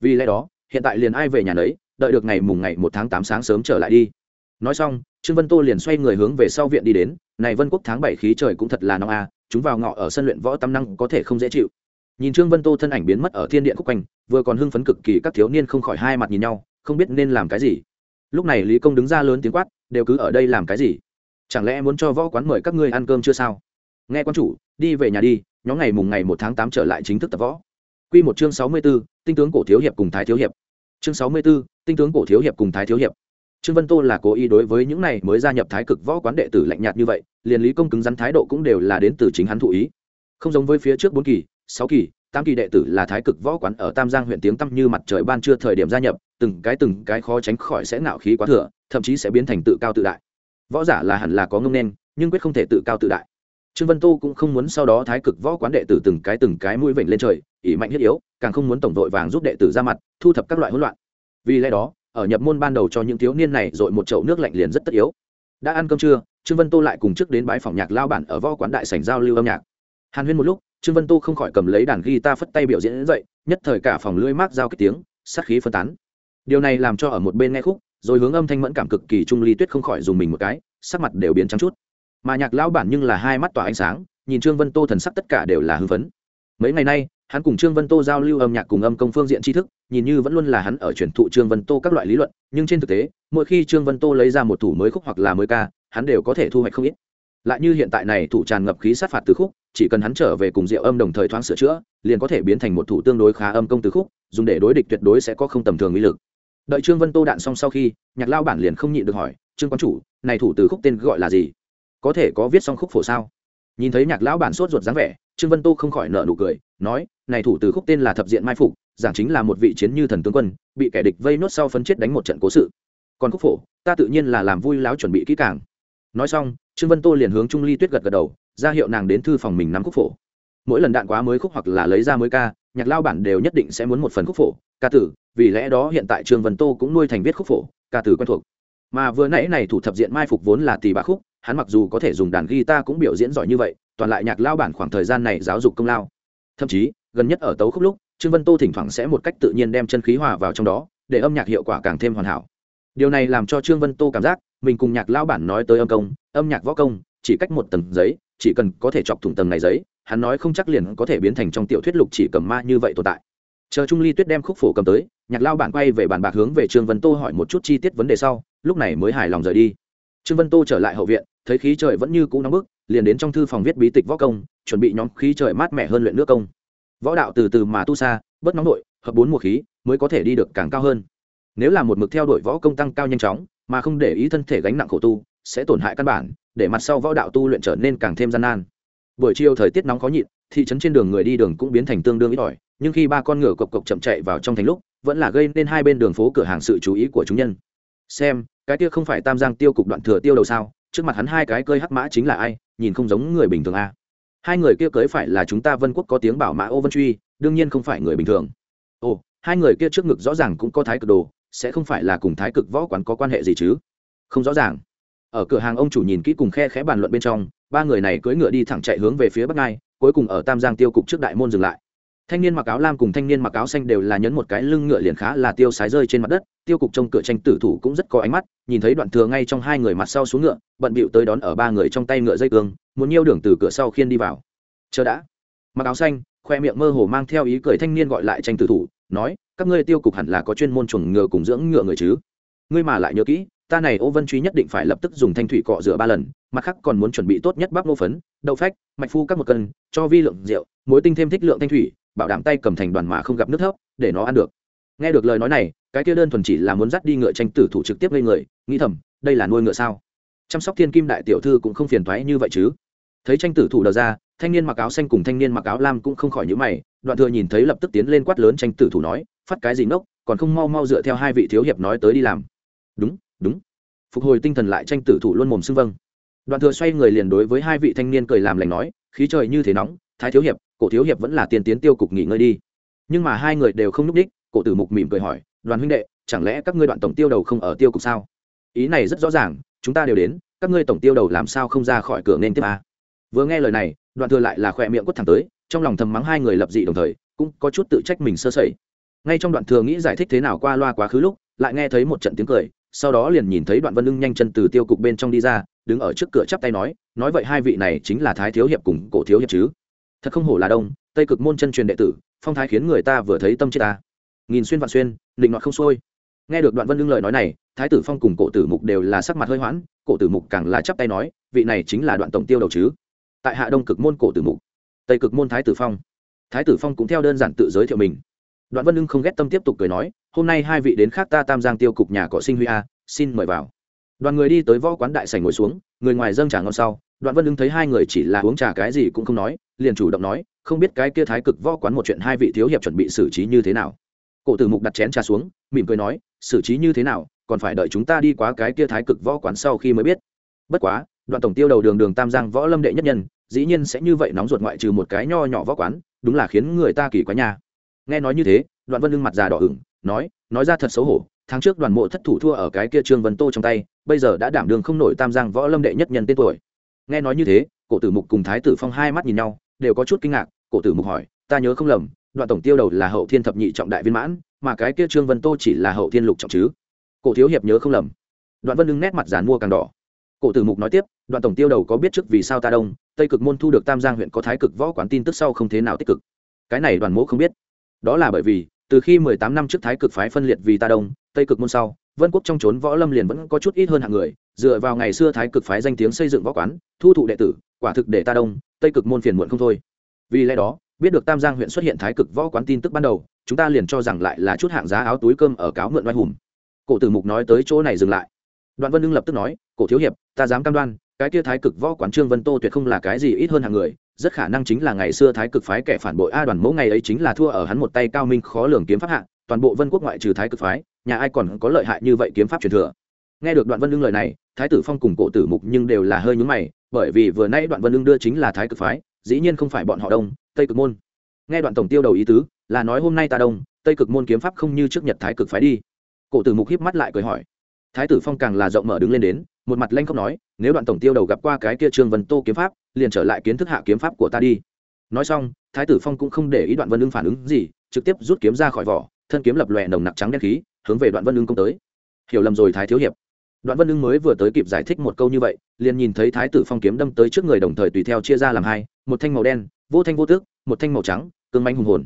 Vì lẽ đó, hiện tại liền ai về nhà đấy đợi được ngày mùng ngày một tháng tám sáng sớm trở lại đi. Nói xong, trương vân tô liền xoay người hướng về sau viện đi đến, này vân quốc tháng bảy khí trời cũng thật là nóng a, chúng vào ngọ ở sân luyện võ tam năng có thể không dễ chịu. Nhìn trương vân tô thân ảnh biến mất ở thiên điện khúc quanh, vừa còn hưng phấn cực kỳ các thiếu niên không khỏi hai mặt nhìn nhau, không biết nên làm cái gì. Lúc này lý công đứng ra lớn tiếng quát, đều cứ ở đây làm cái gì? Chẳng lẽ muốn cho võ quán mời các ngươi ăn cơm chưa sao? Nghe quan chủ, đi về nhà đi, nhóm ngày mùng ngày một tháng tám trở lại chính thức tập võ. Q một chương sáu mươi b ố tinh tướng cổ thiếu hiệp cùng thái thiếu hiệp. Chương sáu mươi b ố tinh tướng cổ thiếu hiệp cùng thái thiếu hiệp. Trương vân tô là cố ý đối với những này mới gia nhập thái cực võ quán đệ tử lạnh nhạt như vậy, liền lý công cứng rắn thái độ cũng đều là đến từ chính hắn thụ ý. Không giống với phía trước bốn kỳ, sáu kỳ tam kỳ đệ tử là thái cực võ quán ở tam giang huyện tiếng tăm như mặt trời ban trưa thời điểm gia nhập, từng cái từng cái khó tránh khỏi sẽ ngạo khí quá thừa, thậm chí sẽ biến thành tự cao tự đại. Võ giả là hẳn là có ngông nên, nhưng quyết không thể tự cao tự đại trương vân tô cũng không muốn sau đó thái cực võ quán đệ tử từng cái từng cái mũi vểnh lên trời ỉ mạnh thiết yếu, càng không muốn tổng đội vàng giúp đệ tử ra mặt, thu thập các loại hỗn loạn. Vì lẽ đó, ở nhập môn ban đầu cho những thiếu niên này dội một chậu nước lạnh liền rất tất yếu. Đã ăn cơm trưa, trương vân tô lại cùng trước đến bái phòng nhạc lao bản ở võ quán đại sảnh giao lưu âm nhạc. Hàn huyên một lúc, trương vân tô không khỏi cầm lấy đàn guitar phất tay biểu diễn dậy, nhất thời cả phòng lưỡi mát giao kích tiếng, sát khí phân tán. Điều này làm cho ở một bên nghe khúc, rồi hướng âm thanh mẫn cảm cực kỳ trung ly tuyết không khỏi dùng mình một cái, sắc mặt đều biến trắng chút mà nhạc lão bản nhưng là hai mắt tỏa ánh sáng, nhìn trương vân tô thần sắc tất cả đều là hưng phấn. Mấy ngày nay, hắn cùng trương vân tô giao lưu âm nhạc cùng âm công phương diện tri thức, nhìn như vẫn luôn là hắn ở truyền thụ trương vân tô các loại lý luận, nhưng trên thực tế, mỗi khi trương vân tô lấy ra một thủ mới khúc hoặc là mới ca, hắn đều có thể thu hoạch không ít. Lại như hiện tại này thủ tràn ngập khí sát phạt từ khúc, chỉ cần hắn trở về cùng rượu âm đồng thời thoáng sửa chữa, liền có thể biến thành một thủ tương đối khá âm công từ khúc, dùng để đối địch tuyệt đối sẽ có không tầm thường uy lực. Đợi trương vân tô đạn xong sau khi, nhạc lao bản liền không nhịn được hỏi, trương quán chủ, này thủ từ khúc tên gọi là gì? Có thể có viết xong khúc phổ sao? Nhìn thấy nhạc lão bản sốt ruột dáng vẻ, trương vân tô không khỏi nợ nụ cười, nói, này thủ từ khúc tên là thập diện mai phục, giảng chính là một vị chiến như thần tướng quân, bị kẻ địch vây nốt sau phân chết đánh một trận cố sự. Còn khúc phổ, ta tự nhiên là làm vui láo chuẩn bị kỹ càng. Nói xong, trương vân tô liền hướng trung ly tuyết gật gật đầu, ra hiệu nàng đến thư phòng mình nắm khúc phổ. Mỗi lần đạn quá mới khúc hoặc là lấy ra mới ca, nhạc lao bản đều nhất định sẽ muốn một phần khúc phổ. Ca tử, vì lẽ đó hiện tại trương vân tô cũng nuôi thành viết khúc phổ, ca tử quen thuộc. Mà vừa nãy này thủ thập diện mai phục vốn là tỷ bạ khúc hắn mặc dù có thể dùng đàn guitar cũng biểu diễn giỏi như vậy, toàn lại nhạc lao bản khoảng thời gian này giáo dục công lao. Thậm chí, gần nhất ở tấu khúc lúc, trương vân tô thỉnh thoảng sẽ một cách tự nhiên đem chân khí hòa vào trong đó, để âm nhạc hiệu quả càng thêm hoàn hảo. Điều này làm cho trương vân tô cảm giác, mình cùng nhạc lao bản nói tới âm công, âm nhạc võ công, chỉ cách một tầng giấy, chỉ cần có thể chọc thủng tầng này giấy, hắn nói không chắc liền có thể biến thành trong tiểu thuyết lục chỉ cầm ma như vậy tồn tại. Chờ trung ly tuyết đem khúc phổ cầm tới, nhạc lao bản quay về bàn bạc hướng về trương vân tô hỏi một chút chi tiết vấn đề sau, lúc này mới hài lòng rời đi. Trương vân tô trở lại hậu viện thấy khí trời vẫn như cũ nóng bức, liền đến trong thư phòng viết bí tịch võ công, chuẩn bị nhóm khí trời mát mẻ hơn luyện nước công. Võ đạo từ từ mà tu xa bớt nóng nội hợp bốn mùa khí, mới có thể đi được càng cao hơn. Nếu là một mực theo đuổi võ công tăng cao nhanh chóng, mà không để ý thân thể gánh nặng khổ tu, sẽ tổn hại căn bản, để mặt sau võ đạo tu luyện trở nên càng thêm gian nan. Buổi chiều thời tiết nóng khó nhịn, thị trấn trên đường người đi đường cũng biến thành tương đương ít ỏi, nhưng khi ba con ngựa cộc cộc chậm chạy vào trong thành lúc, vẫn là gây nên hai bên đường phố cửa hàng sự chú ý của chúng nhân. Xem, cái kia không phải tam giang tiêu cục đoạn thừa tiêu đầu sao? Trước mặt hắn hai cái cơi hắc mã chính là ai, nhìn không giống người bình thường a à. hai người kia cưới phải là chúng ta vân quốc có tiếng bảo mã ô vân truy, đương nhiên không phải người bình thường. Ồ, hai người kia trước ngực rõ ràng cũng có thái cực đồ, sẽ không phải là cùng thái cực võ quán có quan hệ gì chứ? Không rõ ràng. Ở cửa hàng ông chủ nhìn kỹ cùng khe khẽ bàn luận bên trong, ba người này cưỡi ngựa đi thẳng chạy hướng về phía bắc ngai cuối cùng ở tam giang tiêu cục trước đại môn dừng lại thanh niên mặc áo lam cùng thanh niên mặc áo xanh đều là nhấn một cái lưng ngựa liền khá là tiêu sái rơi trên mặt đất. Tiêu cục trong cửa tranh tử thủ cũng rất có ánh mắt, nhìn thấy đoạn thừa ngay trong hai người mặt sau xuống ngựa, bận bịu tới đón ở ba người trong tay ngựa dây cương, muốn nhiêu đường từ cửa sau khiên đi vào. Chờ đã. Mặc áo xanh, khoe miệng mơ hồ mang theo ý cười thanh niên gọi lại tranh tử thủ, nói, các ngươi tiêu cục hẳn là có chuyên môn chuồng ngựa cùng dưỡng ngựa người chứ? Ngươi mà lại nhớ kỹ, ta này ô vân truy nhất định phải lập tức dùng thanh thủy cọ rửa ba lần, mặt khác còn muốn chuẩn bị tốt nhất bắp nô phấn, đậu phách, mạch phu các một cân, cho vi lượng rượu, muối tinh thêm thích lượng thanh thủy bảo đảm tay cầm thành đoàn mà không gặp nước thấp, để nó ăn được. Nghe được lời nói này, cái kia đơn thuần chỉ là muốn dắt đi ngựa tranh tử thủ trực tiếp lên người, nghĩ thầm, đây là nuôi ngựa sao? Chăm sóc thiên kim đại tiểu thư cũng không phiền thoái như vậy chứ. Thấy tranh tử thủ đờ ra, thanh niên mặc áo xanh cùng thanh niên mặc áo lam cũng không khỏi nhữ mày, đoạn thừa nhìn thấy lập tức tiến lên quát lớn tranh tử thủ nói, phát cái gì nốc? còn không mau mau dựa theo hai vị thiếu hiệp nói tới đi làm. Đúng đúng. Phục hồi tinh thần lại tranh tử thủ luôn mồm xưng vâng. Đoạn thừa xoay người liền đối với hai vị thanh niên cười làm lành nói, khí trời như thế nóng, thái thiếu hiệp cổ thiếu hiệp vẫn là tiền tiến tiêu cục nghỉ ngơi đi. Nhưng mà hai người đều không núp đích, cổ tử mục mỉm cười hỏi, đoàn huynh đệ, chẳng lẽ các ngươi đoạn tổng tiêu đầu không ở tiêu cục sao? Ý này rất rõ ràng, chúng ta đều đến, các ngươi tổng tiêu đầu làm sao không ra khỏi cửa nên tiếp a? Vừa nghe lời này, đoạn thừa lại là khỏe miệng quất thẳng tới, trong lòng thầm mắng hai người lập dị đồng thời, cũng có chút tự trách mình sơ sẩy. Ngay trong đoạn thừa nghĩ giải thích thế nào qua loa quá khứ lúc, lại nghe thấy một trận tiếng cười, sau đó liền nhìn thấy đoạn vân lưng nhanh chân từ tiêu cục bên trong đi ra, đứng ở trước cửa chắp tay nói nói vậy hai vị này chính là thái thiếu hiệp cùng cổ thiếu hiệp chứ? Thật không hổ là đông, tây cực môn chân truyền đệ tử, phong thái khiến người ta vừa thấy tâm chết ta. Nghìn xuyên vạn xuyên định nọt không xuôi. Nghe được đoạn vân ưng lời nói này, thái tử phong cùng cổ tử mục đều là sắc mặt hơi hoãn, cổ tử mục càng là chắp tay nói, vị này chính là đoạn tổng tiêu đầu chứ? Tại hạ đông cực môn cổ tử mục, tây cực môn thái tử phong. Thái tử phong cũng theo đơn giản tự giới thiệu mình. Đoạn vân ưng không ghét tâm tiếp tục cười nói, hôm nay hai vị đến khác ta tam giang tiêu cục nhà cọ sinh huy a, xin mời vào. Đoàn người đi tới võ quán đại sảnh ngồi xuống, người ngoài dâng trà ngon sau đoạn vân ưng thấy hai người chỉ là uống trà cái gì cũng không nói, liền chủ động nói, không biết cái kia thái cực võ quán một chuyện hai vị thiếu hiệp chuẩn bị xử trí như thế nào? Cổ tử mục đặt chén trà xuống, mỉm cười nói, xử trí như thế nào, còn phải đợi chúng ta đi qua cái kia thái cực võ quán sau khi mới biết. Bất quá, đoạn tổng tiêu đầu đường đường tam giang võ lâm đệ nhất nhân, dĩ nhiên sẽ như vậy nóng ruột ngoại trừ một cái nho nhỏ võ quán, đúng là khiến người ta kỳ quá nhà nghe nói như thế, đoạn vân lưng mặt già đỏ ửng, nói nói ra thật xấu hổ, tháng trước đoàn mộ thất thủ thua ở cái kia trương vân tô trong tay, bây giờ đã đảm đường không nổi tam giang võ lâm đệ nhất nhân tên tuổi nghe nói như thế, cổ tử mục cùng thái tử phong hai mắt nhìn nhau, đều có chút kinh ngạc. Cổ tử mục hỏi, ta nhớ không lầm, đoạn tổng tiêu đầu là hậu thiên thập nhị trọng đại viên mãn, mà cái kia trương vân tô chỉ là hậu thiên lục trọng chứ? Cổ thiếu hiệp nhớ không lầm. Đoạn vân đương nét mặt giàn mua càng đỏ. Cổ tử mục nói tiếp, đoạn tổng tiêu đầu có biết trước vì sao ta đông, tây cực môn thu được tam giang huyện có thái cực võ quán tin tức sau không thế nào tích cực. Cái này đoàn mỗ không biết. Đó là bởi vì, từ khi mười tám năm trước thái cực phái phân liệt vì ta đông, tây cực môn sau, vân quốc trong trốn võ lâm liền vẫn có chút ít hơn hạng người dựa vào ngày xưa thái cực phái danh tiếng xây dựng võ quán, thu thụ đệ tử, quả thực để ta đông, tây cực môn phiền muộn không thôi. Vì lẽ đó, biết được tam giang huyện xuất hiện thái cực võ quán tin tức ban đầu, chúng ta liền cho rằng lại là chút hạng giá áo túi cơm ở cáo mượn oai hùng. Cổ tử mục nói tới chỗ này dừng lại. Đoạn vân lương lập tức nói, cổ thiếu hiệp, ta dám cam đoan, cái kia thái cực võ quán trương vân tô tuyệt không là cái gì ít hơn hàng người, rất khả năng chính là ngày xưa thái cực phái kẻ phản bội a đoàn mẫu ngày ấy chính là thua ở hắn một tay cao minh khó lường kiếm pháp hạ, toàn bộ vân quốc ngoại trừ thái cực phái, nhà ai còn có lợi hại như vậy kiếm pháp truyền thừa? Nghe được đoạn vân lương lời này thái tử phong cùng cổ tử mục nhưng đều là hơi nhúng mày, bởi vì vừa nay đoạn vân lương đưa chính là thái cực phái, dĩ nhiên không phải bọn họ đông, tây cực môn. Nghe đoạn tổng tiêu đầu ý tứ, là nói hôm nay ta đông, tây cực môn kiếm pháp không như trước nhật thái cực phái đi. Cổ tử mục hiếp mắt lại cười hỏi. Thái tử phong càng là rộng mở đứng lên đến, một mặt lanh không nói, nếu đoạn tổng tiêu đầu gặp qua cái kia trương vân tô kiếm pháp, liền trở lại kiến thức hạ kiếm pháp của ta đi. Nói xong, thái tử phong cũng không để ý đoạn vân lương phản ứng gì, trực tiếp rút kiếm ra khỏi vỏ, thân kiếm lập lòe nồng nặc trắng đen khí, hướng về đoạn vân lương công tới. Hiểu lầm rồi thái thiếu hiệp đoạn vân ưng mới vừa tới kịp giải thích một câu như vậy, liền nhìn thấy thái tử phong kiếm đâm tới trước người đồng thời tùy theo chia ra làm hai, một thanh màu đen, vô thanh vô tước một thanh màu trắng, cương manh hùng hồn.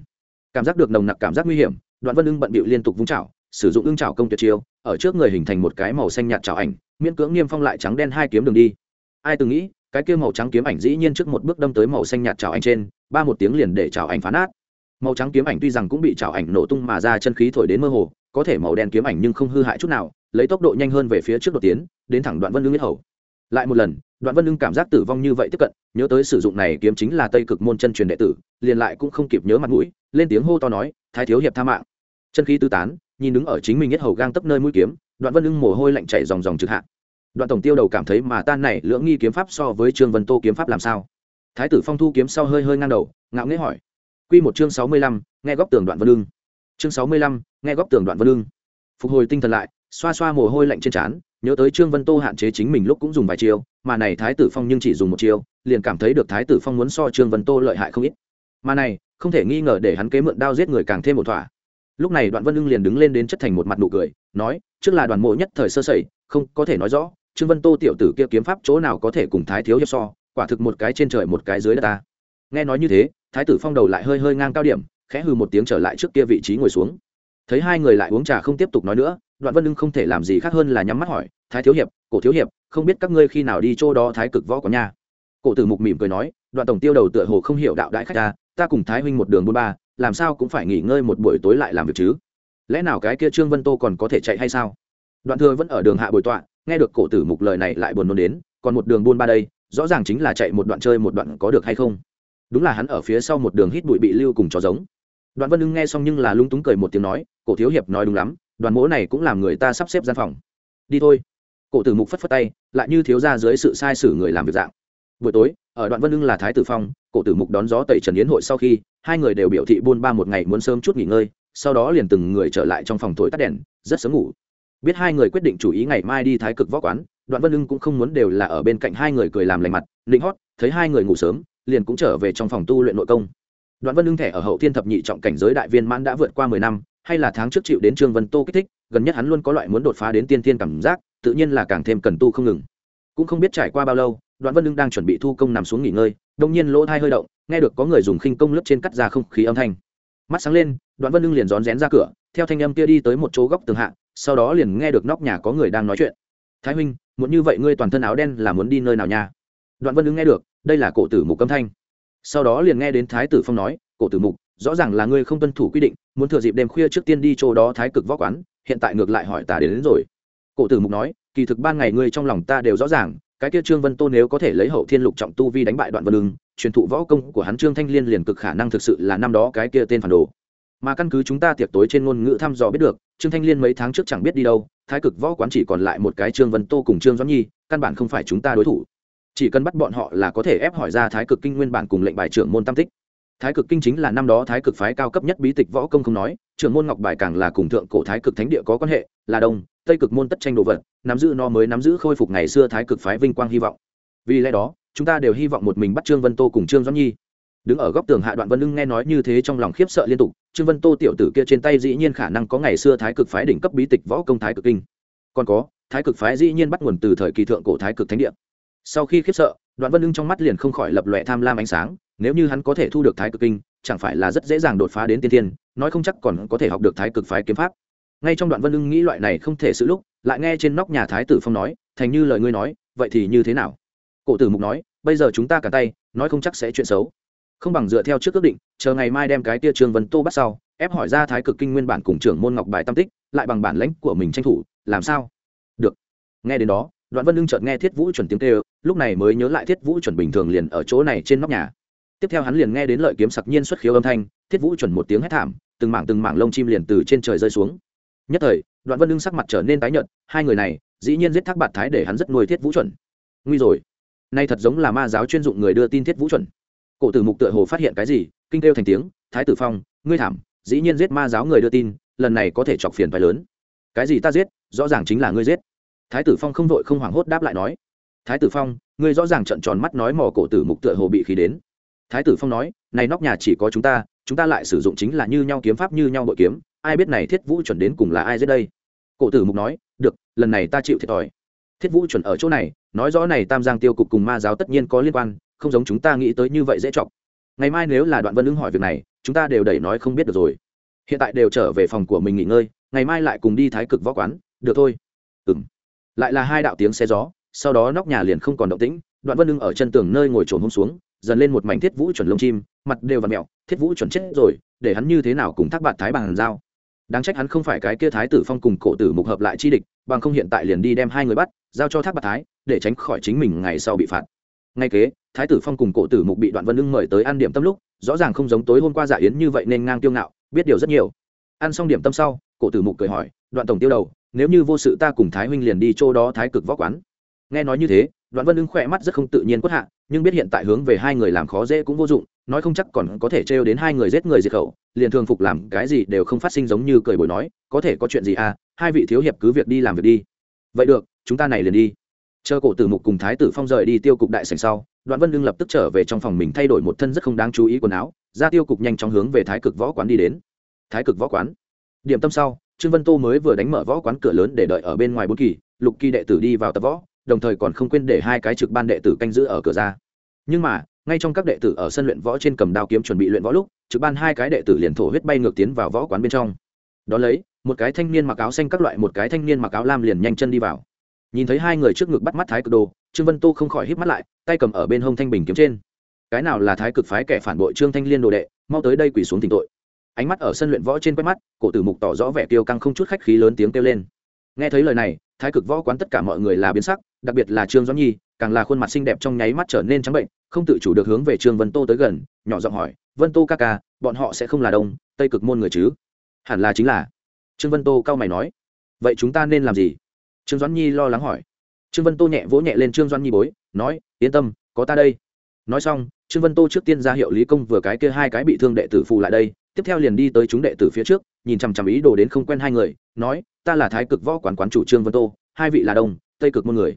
Cảm giác được nồng nặc cảm giác nguy hiểm, đoạn vân ưng bận bịu liên tục vung chảo, sử dụng ưng chảo công tuyệt chiêu, ở trước người hình thành một cái màu xanh nhạt chảo ảnh, miễn cưỡng niêm phong lại trắng đen hai kiếm đường đi. Ai từng nghĩ, cái kia màu trắng kiếm ảnh dĩ nhiên trước một bước đâm tới màu xanh nhạt chảo ảnh trên, ba một tiếng liền để chảo ảnh phá nát. Màu trắng kiếm ảnh tuy rằng cũng bị chảo ảnh nổ tung mà ra chân khí thổi đến mơ hồ, có thể màu đen kiếm ảnh nhưng không hư hại chút nào lấy tốc độ nhanh hơn về phía trước đột tiến, đến thẳng đoạn vân lương huyết hầu. Lại một lần, đoạn vân lương cảm giác tử vong như vậy tiếp cận, nhớ tới sử dụng này kiếm chính là tây cực môn chân truyền đệ tử, liền lại cũng không kịp nhớ mặt mũi, lên tiếng hô to nói, thái thiếu hiệp tha mạng. Chân khí tứ tán, nhìn đứng ở chính mình nhất hầu gang tấp nơi mũi kiếm, đoạn vân lương mồ hôi lạnh chảy dòng dòng trực hạ. Đoạn tổng tiêu đầu cảm thấy mà tan này lưỡng nghi kiếm pháp so với trương vân tô kiếm pháp làm sao? Thái tử phong thu kiếm sau hơi hơi ngang đầu, ngạo nghễ hỏi. Q một chương sáu mươi lăm, nghe góc tường đoạn vân lương. Chương sáu mươi lăm, nghe góc tường đoạn vân lương. Phục hồi tinh thần lại xoa xoa mồ hôi lạnh trên trán, nhớ tới trương vân tô hạn chế chính mình lúc cũng dùng vài chiêu, mà này thái tử phong nhưng chỉ dùng một chiêu, liền cảm thấy được thái tử phong muốn so trương vân tô lợi hại không ít. Mà này, không thể nghi ngờ để hắn kế mượn đao giết người càng thêm một thỏa. Lúc này đoạn vân ưng liền đứng lên đến chất thành một mặt nụ cười, nói, trước là đoàn mộ nhất thời sơ sẩy, không có thể nói rõ, trương vân tô tiểu tử kia kiếm pháp chỗ nào có thể cùng thái thiếu hiệp so, quả thực một cái trên trời một cái dưới đất ta. Nghe nói như thế, thái tử phong đầu lại hơi hơi ngang cao điểm, khẽ hư một tiếng trở lại trước kia vị trí ngồi xuống. Thấy hai người lại uống trà không tiếp tục nói nữa đoạn vân ưng không thể làm gì khác hơn là nhắm mắt hỏi, thái thiếu hiệp, cổ thiếu hiệp, không biết các ngươi khi nào đi chỗ đó thái cực võ có nhà cổ tử mục mỉm cười nói, đoạn tổng tiêu đầu tựa hồ không hiểu đạo đại khách ta ta cùng thái huynh một đường buôn ba, làm sao cũng phải nghỉ ngơi một buổi tối lại làm việc chứ? Lẽ nào cái kia trương vân tô còn có thể chạy hay sao? Đoạn thừa vẫn ở đường hạ bồi tọa, nghe được cổ tử mục lời này lại buồn nôn đến, còn một đường buôn ba đây, rõ ràng chính là chạy một đoạn chơi một đoạn có được hay không? Đúng là hắn ở phía sau một đường hít bụi bị lưu cùng chó giống. Đoạn vân ưng nghe xong nhưng là lung túng cười một tiếng nói, cổ thiếu hiệp nói đúng lắm đoàn mỗ này cũng làm người ta sắp xếp gian phòng. Đi thôi. Cổ tử mục phất phất tay, lại như thiếu ra dưới sự sai sử người làm việc dạng. Buổi tối, ở đoạn vân lưng là thái tử phong, cổ tử mục đón gió tẩy trần yến hội sau khi, hai người đều biểu thị buôn ba một ngày muốn sớm chút nghỉ ngơi, sau đó liền từng người trở lại trong phòng thổi tắt đèn, rất sớm ngủ. Biết hai người quyết định chủ ý ngày mai đi thái cực võ quán, đoạn vân lưng cũng không muốn đều là ở bên cạnh hai người cười làm lành mặt linh hót, thấy hai người ngủ sớm, liền cũng trở về trong phòng tu luyện nội công. Đoạn vân lưng thẻ ở hậu thiên thập nhị trọng cảnh giới đại viên mãn đã vượt qua mười năm hay là tháng trước chịu đến trương vân tô kích thích, gần nhất hắn luôn có loại muốn đột phá đến tiên thiên cảm giác, tự nhiên là càng thêm cần tu không ngừng. Cũng không biết trải qua bao lâu, đoạn vân lưng đang chuẩn bị thu công nằm xuống nghỉ ngơi đông nhiên lỗ thai hơi động, nghe được có người dùng khinh công lướt trên cắt ra không khí âm thanh. Mắt sáng lên, đoạn vân lưng liền rón rén ra cửa, theo thanh âm kia đi tới một chỗ góc tường hạ, sau đó liền nghe được nóc nhà có người đang nói chuyện. Thái huynh, muốn như vậy ngươi toàn thân áo đen là muốn đi nơi nào nha? Đoạn vân lưng nghe được, đây là cổ tử mục âm thanh. Sau đó liền nghe đến thái tử phong nói, cổ tử mục rõ ràng là ngươi không tuân thủ quy định muốn thừa dịp đêm khuya trước tiên đi chỗ đó thái cực võ quán hiện tại ngược lại hỏi ta đến, đến rồi. Cổ tử mục nói kỳ thực ban ngày ngươi trong lòng ta đều rõ ràng cái kia trương vân tô nếu có thể lấy hậu thiên lục trọng tu vi đánh bại đoạn vân lưng truyền thụ võ công của hắn trương thanh liên liền cực khả năng thực sự là năm đó cái kia tên phản đồ. Mà căn cứ chúng ta tiệc tối trên ngôn ngữ thăm dò biết được trương thanh liên mấy tháng trước chẳng biết đi đâu thái cực võ quán chỉ còn lại một cái trương vân tô cùng trương doãn nhi căn bản không phải chúng ta đối thủ. Chỉ cần bắt bọn họ là có thể ép hỏi ra thái cực kinh nguyên bản cùng lệnh bài trưởng môn tam tích thái cực kinh chính là năm đó thái cực phái cao cấp nhất bí tịch võ công không nói, trưởng môn ngọc bài càng là cùng thượng cổ thái cực thánh địa có quan hệ, là đông, tây cực môn tất tranh đồ vật, nắm giữ nó mới nắm giữ khôi phục ngày xưa thái cực phái vinh quang hy vọng. Vì lẽ đó, chúng ta đều hy vọng một mình bắt trương vân tô cùng trương doãn nhi. Đứng ở góc tường hạ đoạn vân ưng nghe nói như thế trong lòng khiếp sợ liên tục, trương vân tô tiểu tử kia trên tay dĩ nhiên khả năng có ngày xưa thái cực phái đỉnh cấp bí tịch võ công thái cực kinh. Còn có, thái cực phái dĩ nhiên bắt nguồn từ thời kỳ thượng cổ thái cực thánh địa. Sau khi khiếp sợ, đoạn vân ưng trong mắt liền không khỏi lập lòe tham lam ánh sáng nếu như hắn có thể thu được thái cực kinh, chẳng phải là rất dễ dàng đột phá đến tiên thiên, nói không chắc còn có thể học được thái cực phái kiếm pháp. Ngay trong đoạn vân ưng nghĩ loại này không thể sự lúc, lại nghe trên nóc nhà thái tử phong nói, thành như lời ngươi nói, vậy thì như thế nào? Cổ tử mục nói, bây giờ chúng ta cả tay, nói không chắc sẽ chuyện xấu. Không bằng dựa theo trước ước định, chờ ngày mai đem cái tia trương vân tô bắt sau, ép hỏi ra thái cực kinh nguyên bản cùng trưởng môn ngọc bài tam tích, lại bằng bản lãnh của mình tranh thủ, làm sao? Được. Nghe đến đó, đoạn vân lưng chợt nghe thiết vũ chuẩn tiếng kêu, lúc này mới nhớ lại thiết vũ chuẩn bình thường liền ở chỗ này trên nóc nhà tiếp theo hắn liền nghe đến lợi kiếm sặc nhiên xuất khiếu âm thanh, thiết vũ chuẩn một tiếng hét thảm, từng mảng từng mảng lông chim liền từ trên trời rơi xuống. Nhất thời, đoạn vân lưng sắc mặt trở nên tái nhợt, hai người này, dĩ nhiên giết thác bạt thái để hắn rất nuôi thiết vũ chuẩn. Nguy rồi. Nay thật giống là ma giáo chuyên dụng người đưa tin thiết vũ chuẩn. Cổ tử mục tựa hồ phát hiện cái gì, kinh kêu thành tiếng, thái tử phong, ngươi thảm, dĩ nhiên giết ma giáo người đưa tin, lần này có thể chọc phiền phải lớn. Cái gì ta giết, rõ ràng chính là ngươi giết. Thái tử phong không vội không hoảng hốt đáp lại nói, thái tử phong, ngươi rõ ràng trận tròn mắt nói mò cổ tử mục tựa hồ bị khí đến thái tử phong nói, này nóc nhà chỉ có chúng ta chúng ta lại sử dụng chính là như nhau kiếm pháp như nhau bội kiếm, ai biết này thiết vũ chuẩn đến cùng là ai dưới đây? Cổ tử mục nói, được, lần này ta chịu thiệt thòi. Thiết vũ chuẩn ở chỗ này, nói rõ này tam giang tiêu cục cùng ma giáo tất nhiên có liên quan, không giống chúng ta nghĩ tới như vậy dễ chọc. Ngày mai nếu là đoạn vân ứng hỏi việc này, chúng ta đều đẩy nói không biết được rồi. Hiện tại đều trở về phòng của mình nghỉ ngơi, ngày mai lại cùng đi thái cực võ quán, được thôi. Ừ m lại là hai đạo tiếng xe gió, sau đó nóc nhà liền không còn động tĩnh, đoạn vân lưng ở chân tường nơi ngồi trồn hôm xuống dần lên một mảnh thiết vũ chuẩn lông chim, mặt đều và mẹo, thiết vũ chuẩn chết rồi, để hắn như thế nào cùng thác bạn thái bằng giao? Đáng trách hắn không phải cái kia thái tử phong cùng cổ tử mục hợp lại chi địch, bằng không hiện tại liền đi đem hai người bắt, giao cho thác bạc thái, để tránh khỏi chính mình ngày sau bị phạt. Ngay kế, thái tử phong cùng cổ tử mục bị đoạn vân ưng mời tới ăn điểm tâm lúc, rõ ràng không giống tối hôm qua dạ yến như vậy nên ngang tiêu ngạo, biết điều rất nhiều. Ăn xong điểm tâm sau, cổ tử mục cười hỏi, đoạn tổng tiêu đầu, nếu như vô sự ta cùng thái huynh liền đi chỗ đó thái cực võ quán. Nghe nói như thế đoạn vân ưng khỏe mắt rất không tự nhiên quất hạ, nhưng biết hiện tại hướng về hai người làm khó dễ cũng vô dụng, nói không chắc còn có thể trêu đến hai người giết người diệt khẩu, liền thường phục làm cái gì đều không phát sinh giống như cười bồi nói, có thể có chuyện gì à hai vị thiếu hiệp cứ việc đi làm việc đi. Vậy được, chúng ta này liền đi. Chờ cổ tử mục cùng thái tử phong rời đi tiêu cục đại sảnh sau, đoạn vân lương lập tức trở về trong phòng mình thay đổi một thân rất không đáng chú ý quần áo, ra tiêu cục nhanh chóng hướng về thái cực võ quán đi đến. Thái cực võ quán. Điểm tâm sau, trương vân tô mới vừa đánh mở võ quán cửa lớn để đợi ở bên ngoài bốn kỳ, lục kỳ đệ tử đi vào tập võ đồng thời còn không quên để hai cái trực ban đệ tử canh giữ ở cửa ra. Nhưng mà, ngay trong các đệ tử ở sân luyện võ trên cầm đao kiếm chuẩn bị luyện võ lúc, trực ban hai cái đệ tử liền thổ huyết bay ngược tiến vào võ quán bên trong. Đó lấy, một cái thanh niên mặc áo xanh các loại một cái thanh niên mặc áo lam liền nhanh chân đi vào. Nhìn thấy hai người trước ngực bắt mắt thái cực đồ, trương vân tô không khỏi hít mắt lại, tay cầm ở bên hông thanh bình kiếm trên. Cái nào là thái cực phái kẻ phản bội trương thanh liên đồ đệ, mau tới đây quỳ xuống tình tội. Ánh mắt ở sân luyện võ trên quét mắt, cổ tử mục tỏ rõ vẻ tiêu căng không chút khách khí lớn tiếng kêu lên. Nghe thấy lời này, thái cực võ quán tất cả mọi người là biến sắc đặc biệt là trương doãn nhi, càng là khuôn mặt xinh đẹp trong nháy mắt trở nên trắng bệnh, không tự chủ được hướng về trương vân tô tới gần, nhỏ giọng hỏi, vân tô ca ca, bọn họ sẽ không là đông, tây cực môn người chứ? Hẳn là chính là. Trương vân tô cao mày nói, vậy chúng ta nên làm gì? Trương doãn nhi lo lắng hỏi. Trương vân tô nhẹ vỗ nhẹ lên trương doãn nhi bối, nói, yên tâm, có ta đây. Nói xong, trương vân tô trước tiên ra hiệu lý công vừa cái kia hai cái bị thương đệ tử phù lại đây, tiếp theo liền đi tới chúng đệ tử phía trước, nhìn chằm chằm ý đồ đến không quen hai người, nói, ta là thái cực võ quán quán chủ trương vân tô, hai vị là đông, tây cực môn người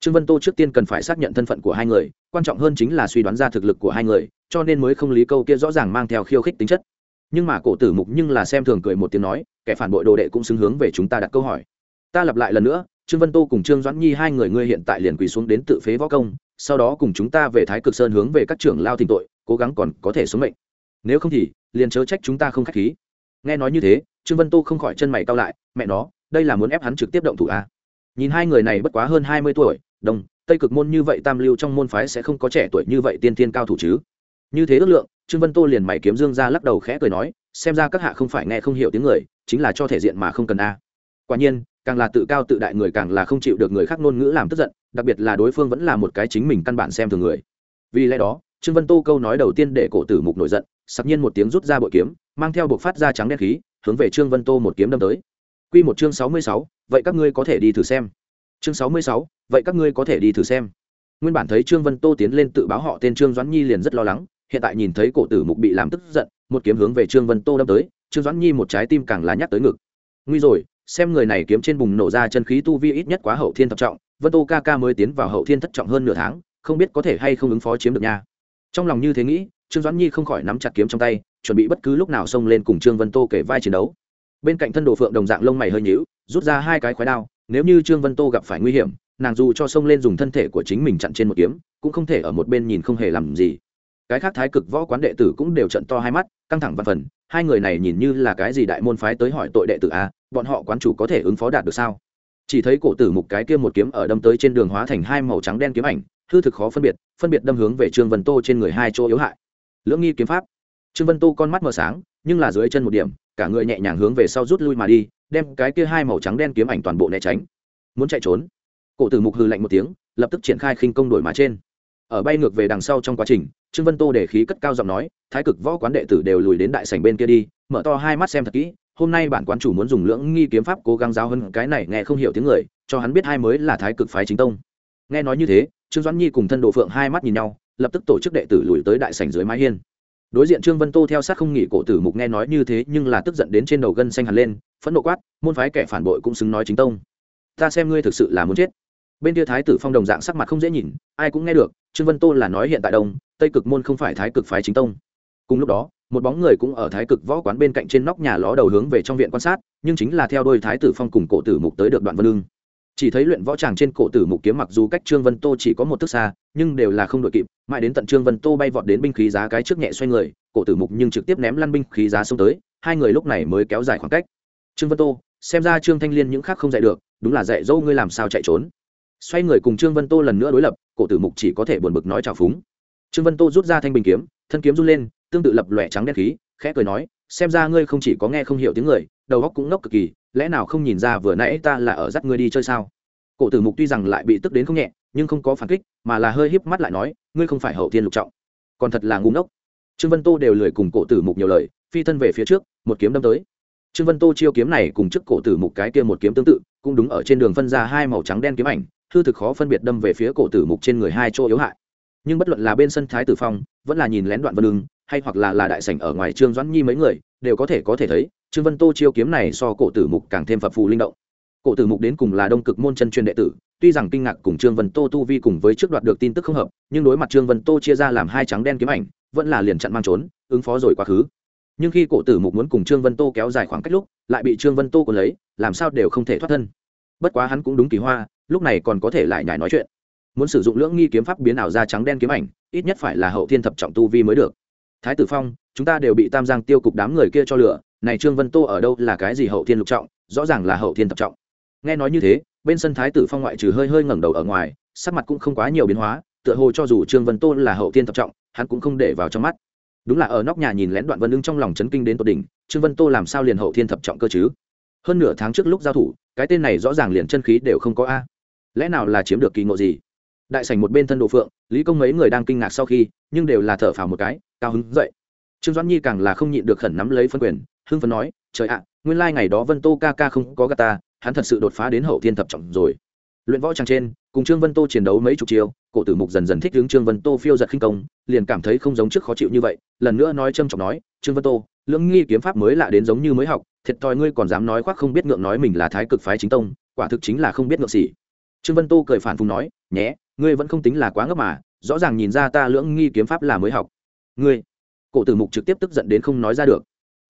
trương vân tô trước tiên cần phải xác nhận thân phận của hai người, quan trọng hơn chính là suy đoán ra thực lực của hai người, cho nên mới không lý câu kia rõ ràng mang theo khiêu khích tính chất. Nhưng mà cổ tử mục nhưng là xem thường cười một tiếng nói, kẻ phản bội đồ đệ cũng xứng hướng về chúng ta đặt câu hỏi. Ta lặp lại lần nữa, trương vân tô cùng trương doãn nhi hai người ngươi hiện tại liền quỳ xuống đến tự phế võ công, sau đó cùng chúng ta về thái cực sơn hướng về các trưởng lao thỉnh tội, cố gắng còn có thể sống mệnh. Nếu không thì, liền chớ trách chúng ta không k h á c h khí. Nghe nói như thế, trương vân tô không khỏi chân mày cao lại, mẹ nó, đây là muốn ép hắn trực tiếp động thủ a à? Nhìn hai người này bất quá hơn hai mươi tuổi đông tây cực môn như vậy tam lưu trong môn phái sẽ không có trẻ tuổi như vậy tiên tiên cao thủ chứ? Như thế ước lượng, trương vân tô liền mày kiếm dương ra lắc đầu khẽ cười nói, xem ra các hạ không phải nghe không hiểu tiếng người, chính là cho thể diện mà không cần a. Quả nhiên, càng là tự cao tự đại người càng là không chịu được người khác ngôn ngữ làm tức giận, đặc biệt là đối phương vẫn là một cái chính mình căn bản xem thường người. Vì lẽ đó, trương vân tô câu nói đầu tiên để cổ tử mục nổi giận, sặc nhiên một tiếng rút ra bội kiếm, mang theo buộc phát ra trắng đen khí, hướng về trương vân tô một kiếm đâm tới. Quy một chương sáu mươi sáu, vậy các ngươi có thể đi thử xem. Chương sáu mươi sáu, vậy các ngươi có thể đi thử xem. Nguyên bản thấy trương vân tô tiến lên tự báo họ tên trương doãn nhi liền rất lo lắng, hiện tại nhìn thấy cổ tử mục bị làm tức giận, một kiếm hướng về trương vân tô đâm tới, trương doãn nhi một trái tim càng là nhắc tới ngực. Nguy rồi, xem người này kiếm trên bùng nổ ra chân khí tu vi ít nhất quá hậu thiên thập trọng, vân tô ca ca mới tiến vào hậu thiên thất trọng hơn nửa tháng, không biết có thể hay không ứng phó chiếm được nha. Trong lòng như thế nghĩ, trương doãn nhi không khỏi nắm chặt kiếm trong tay, chuẩn bị bất cứ lúc nào xông lên cùng trương vân tô kể vai chiến đấu bên cạnh thân đồ phượng đồng dạng lông mày hơi nhíu, rút ra hai cái khói đao, nếu như trương vân tô gặp phải nguy hiểm, nàng dù cho xông lên dùng thân thể của chính mình chặn trên một kiếm, cũng không thể ở một bên nhìn không hề làm gì. Cái khác thái cực võ quán đệ tử cũng đều trận to hai mắt, căng thẳng văn phần, hai người này nhìn như là cái gì đại môn phái tới hỏi tội đệ tử a, bọn họ quán chủ có thể ứng phó đạt được sao? Chỉ thấy cổ tử mục cái kia một kiếm ở đâm tới trên đường hóa thành hai màu trắng đen kiếm ảnh, hư thực khó phân biệt phân biệt đâm hướng về trương vân tô trên người hai chỗ yếu hại. Lưỡng nghi kiếm pháp. Trương vân tô con mắt mờ sáng nhưng là dưới chân một điểm, cả người nhẹ nhàng hướng về sau rút lui mà đi, đem cái kia hai màu trắng đen kiếm ảnh toàn bộ né tránh. Muốn chạy trốn, cổ tử mục hư lạnh một tiếng, lập tức triển khai khinh công đổi mà trên. Ở bay ngược về đằng sau trong quá trình, trương vân tô để khí cất cao giọng nói, thái cực võ quán đệ tử đều lùi đến đại sảnh bên kia đi, mở to hai mắt xem thật kỹ, hôm nay bản quán chủ muốn dùng lưỡng nghi kiếm pháp cố gắng giáo hơn cái này, nghe không hiểu tiếng người, cho hắn biết hai mới là thái cực phái chính tông. Nghe nói như thế, trương doãn nhi cùng thân đồ phượng hai mắt nhìn nhau, lập tức tổ chức đệ tử lùi tới đại sảnh dưới mái hiên đối diện trương vân tô theo sát không nghỉ cổ tử mục nghe nói như thế, nhưng là tức giận đến trên đầu gân xanh hẳn lên, phẫn nộ quát, môn phái kẻ phản bội cũng xứng nói chính tông. Ta xem ngươi thực sự là muốn chết. Bên kia thái tử phong đồng dạng sắc mặt không dễ nhìn, ai cũng nghe được, trương vân tô là nói hiện tại đông, tây cực môn không phải thái cực phái chính tông. Cùng lúc đó, một bóng người cũng ở thái cực võ quán bên cạnh trên nóc nhà ló đầu hướng về trong viện quan sát, nhưng chính là theo đôi thái tử phong cùng cổ tử mục tới được đoạn vân lương chỉ thấy luyện võ tràng trên cổ tử mục kiếm mặc dù cách trương vân tô chỉ có một thước xa, nhưng đều là không đội kịp, mãi đến tận trương vân tô bay vọt đến binh khí giá cái trước nhẹ xoay người, cổ tử mục nhưng trực tiếp ném lăn binh khí giá xông tới, hai người lúc này mới kéo dài khoảng cách. Trương vân tô, xem ra trương thanh liên những khác không dạy được, đúng là dạy dâu ngươi làm sao chạy trốn. Xoay người cùng trương vân tô lần nữa đối lập, cổ tử mục chỉ có thể buồn bực nói trào phúng. Trương vân tô rút ra thanh bình kiếm, thân kiếm run lên, tương tự lập lòe trắng đen khí, khẽ cười nói, xem ra ngươi không chỉ có nghe không hiểu tiếng người, đầu óc cũng ngốc cực kỳ lẽ nào không nhìn ra vừa nãy ta là ở dắt ngươi đi chơi sao? Cổ tử mục tuy rằng lại bị tức đến không nhẹ, nhưng không có phản kích, mà là hơi híp mắt lại nói, ngươi không phải hậu thiên lục trọng, còn thật là ngu ngốc. Trương vân tô đều lười cùng cổ tử mục nhiều lời, phi thân về phía trước, một kiếm đâm tới. Trương vân tô chiêu kiếm này cùng trước cổ tử mục cái kia một kiếm tương tự, cũng đúng ở trên đường phân ra hai màu trắng đen kiếm ảnh, hư thực khó phân biệt đâm về phía cổ tử mục trên người hai chỗ yếu hại. Nhưng bất luận là bên sân thái tử phong, vẫn là nhìn lén đoạn vân lưng hay hoặc là là đại sảnh ở ngoài trương doãn nhi mấy người, đều có thể có thể thấy trương vân tô chiêu kiếm này so cổ tử mục càng thêm phập phù linh động. Cổ tử mục đến cùng là đông cực môn chân truyền đệ tử, tuy rằng kinh ngạc cùng trương vân tô tu vi cùng với trước đoạt được tin tức không hợp, nhưng đối mặt trương vân tô chia ra làm hai trắng đen kiếm ảnh, vẫn là liền chặn mang trốn, ứng phó rồi quá khứ. Nhưng khi cổ tử mục muốn cùng trương vân tô kéo dài khoảng cách lúc, lại bị trương vân tô còn lấy, làm sao đều không thể thoát thân. Bất quá hắn cũng đúng kỳ hoa, lúc này còn có thể lại nhải nói chuyện. Muốn sử dụng lưỡng nghi kiếm pháp biến ảo ra trắng đen kiếm ảnh, ít nhất phải là hậu thiên thập trọng tu vi mới được. Thái tử phong, chúng ta đều bị tam giang tiêu cục đám người kia cho lửa này trương vân tô ở đâu là cái gì hậu thiên lục trọng? Rõ ràng là hậu thiên thập trọng. Nghe nói như thế, bên sân thái tử phong ngoại trừ hơi hơi ngẩng đầu ở ngoài, sắc mặt cũng không quá nhiều biến hóa, tựa hồ cho dù trương vân tô là hậu thiên thập trọng, hắn cũng không để vào trong mắt. Đúng là ở nóc nhà nhìn lén đoạn vân ưng trong lòng chấn kinh đến tột đỉnh, trương vân tô làm sao liền hậu thiên thập trọng cơ chứ? Hơn nửa tháng trước lúc giao thủ, cái tên này rõ ràng liền chân khí đều không có a. Lẽ nào là chiếm được kỳ ngộ gì? Đại sảnh một bên thân đồ phượng, lý công mấy người đang kinh ngạc sau khi, nhưng đều là thở phào một cái, cao hứng dậy. Trương doãn nhi càng là không nhịn được khẩn nắm lấy phân quyền hưng phấn nói, trời ạ, nguyên lai ngày đó vân tô ca ca không có gà ta, hắn thật sự đột phá đến hậu thiên thập trọng rồi. Luyện võ trang trên, cùng trương vân tô chiến đấu mấy chục chiêu, cổ tử mục dần dần thích hướng trương vân tô phiêu giật khinh công, liền cảm thấy không giống trước khó chịu như vậy, lần nữa nói trâm trọng nói, trương vân tô, lưỡng nghi kiếm pháp mới lạ đến giống như mới học, thiệt thòi ngươi còn dám nói khoác không biết ngượng nói mình là thái cực phái chính tông, quả thực chính là không biết ngượng gì trương vân tô cười phản phùng nói, nhé, ngươi vẫn không tính là quá ngốc mà, rõ ràng nhìn ra ta lưỡng nghi kiếm pháp là mới học. Ngươi. Cổ tử mục trực tiếp tức giận đến không nói ra được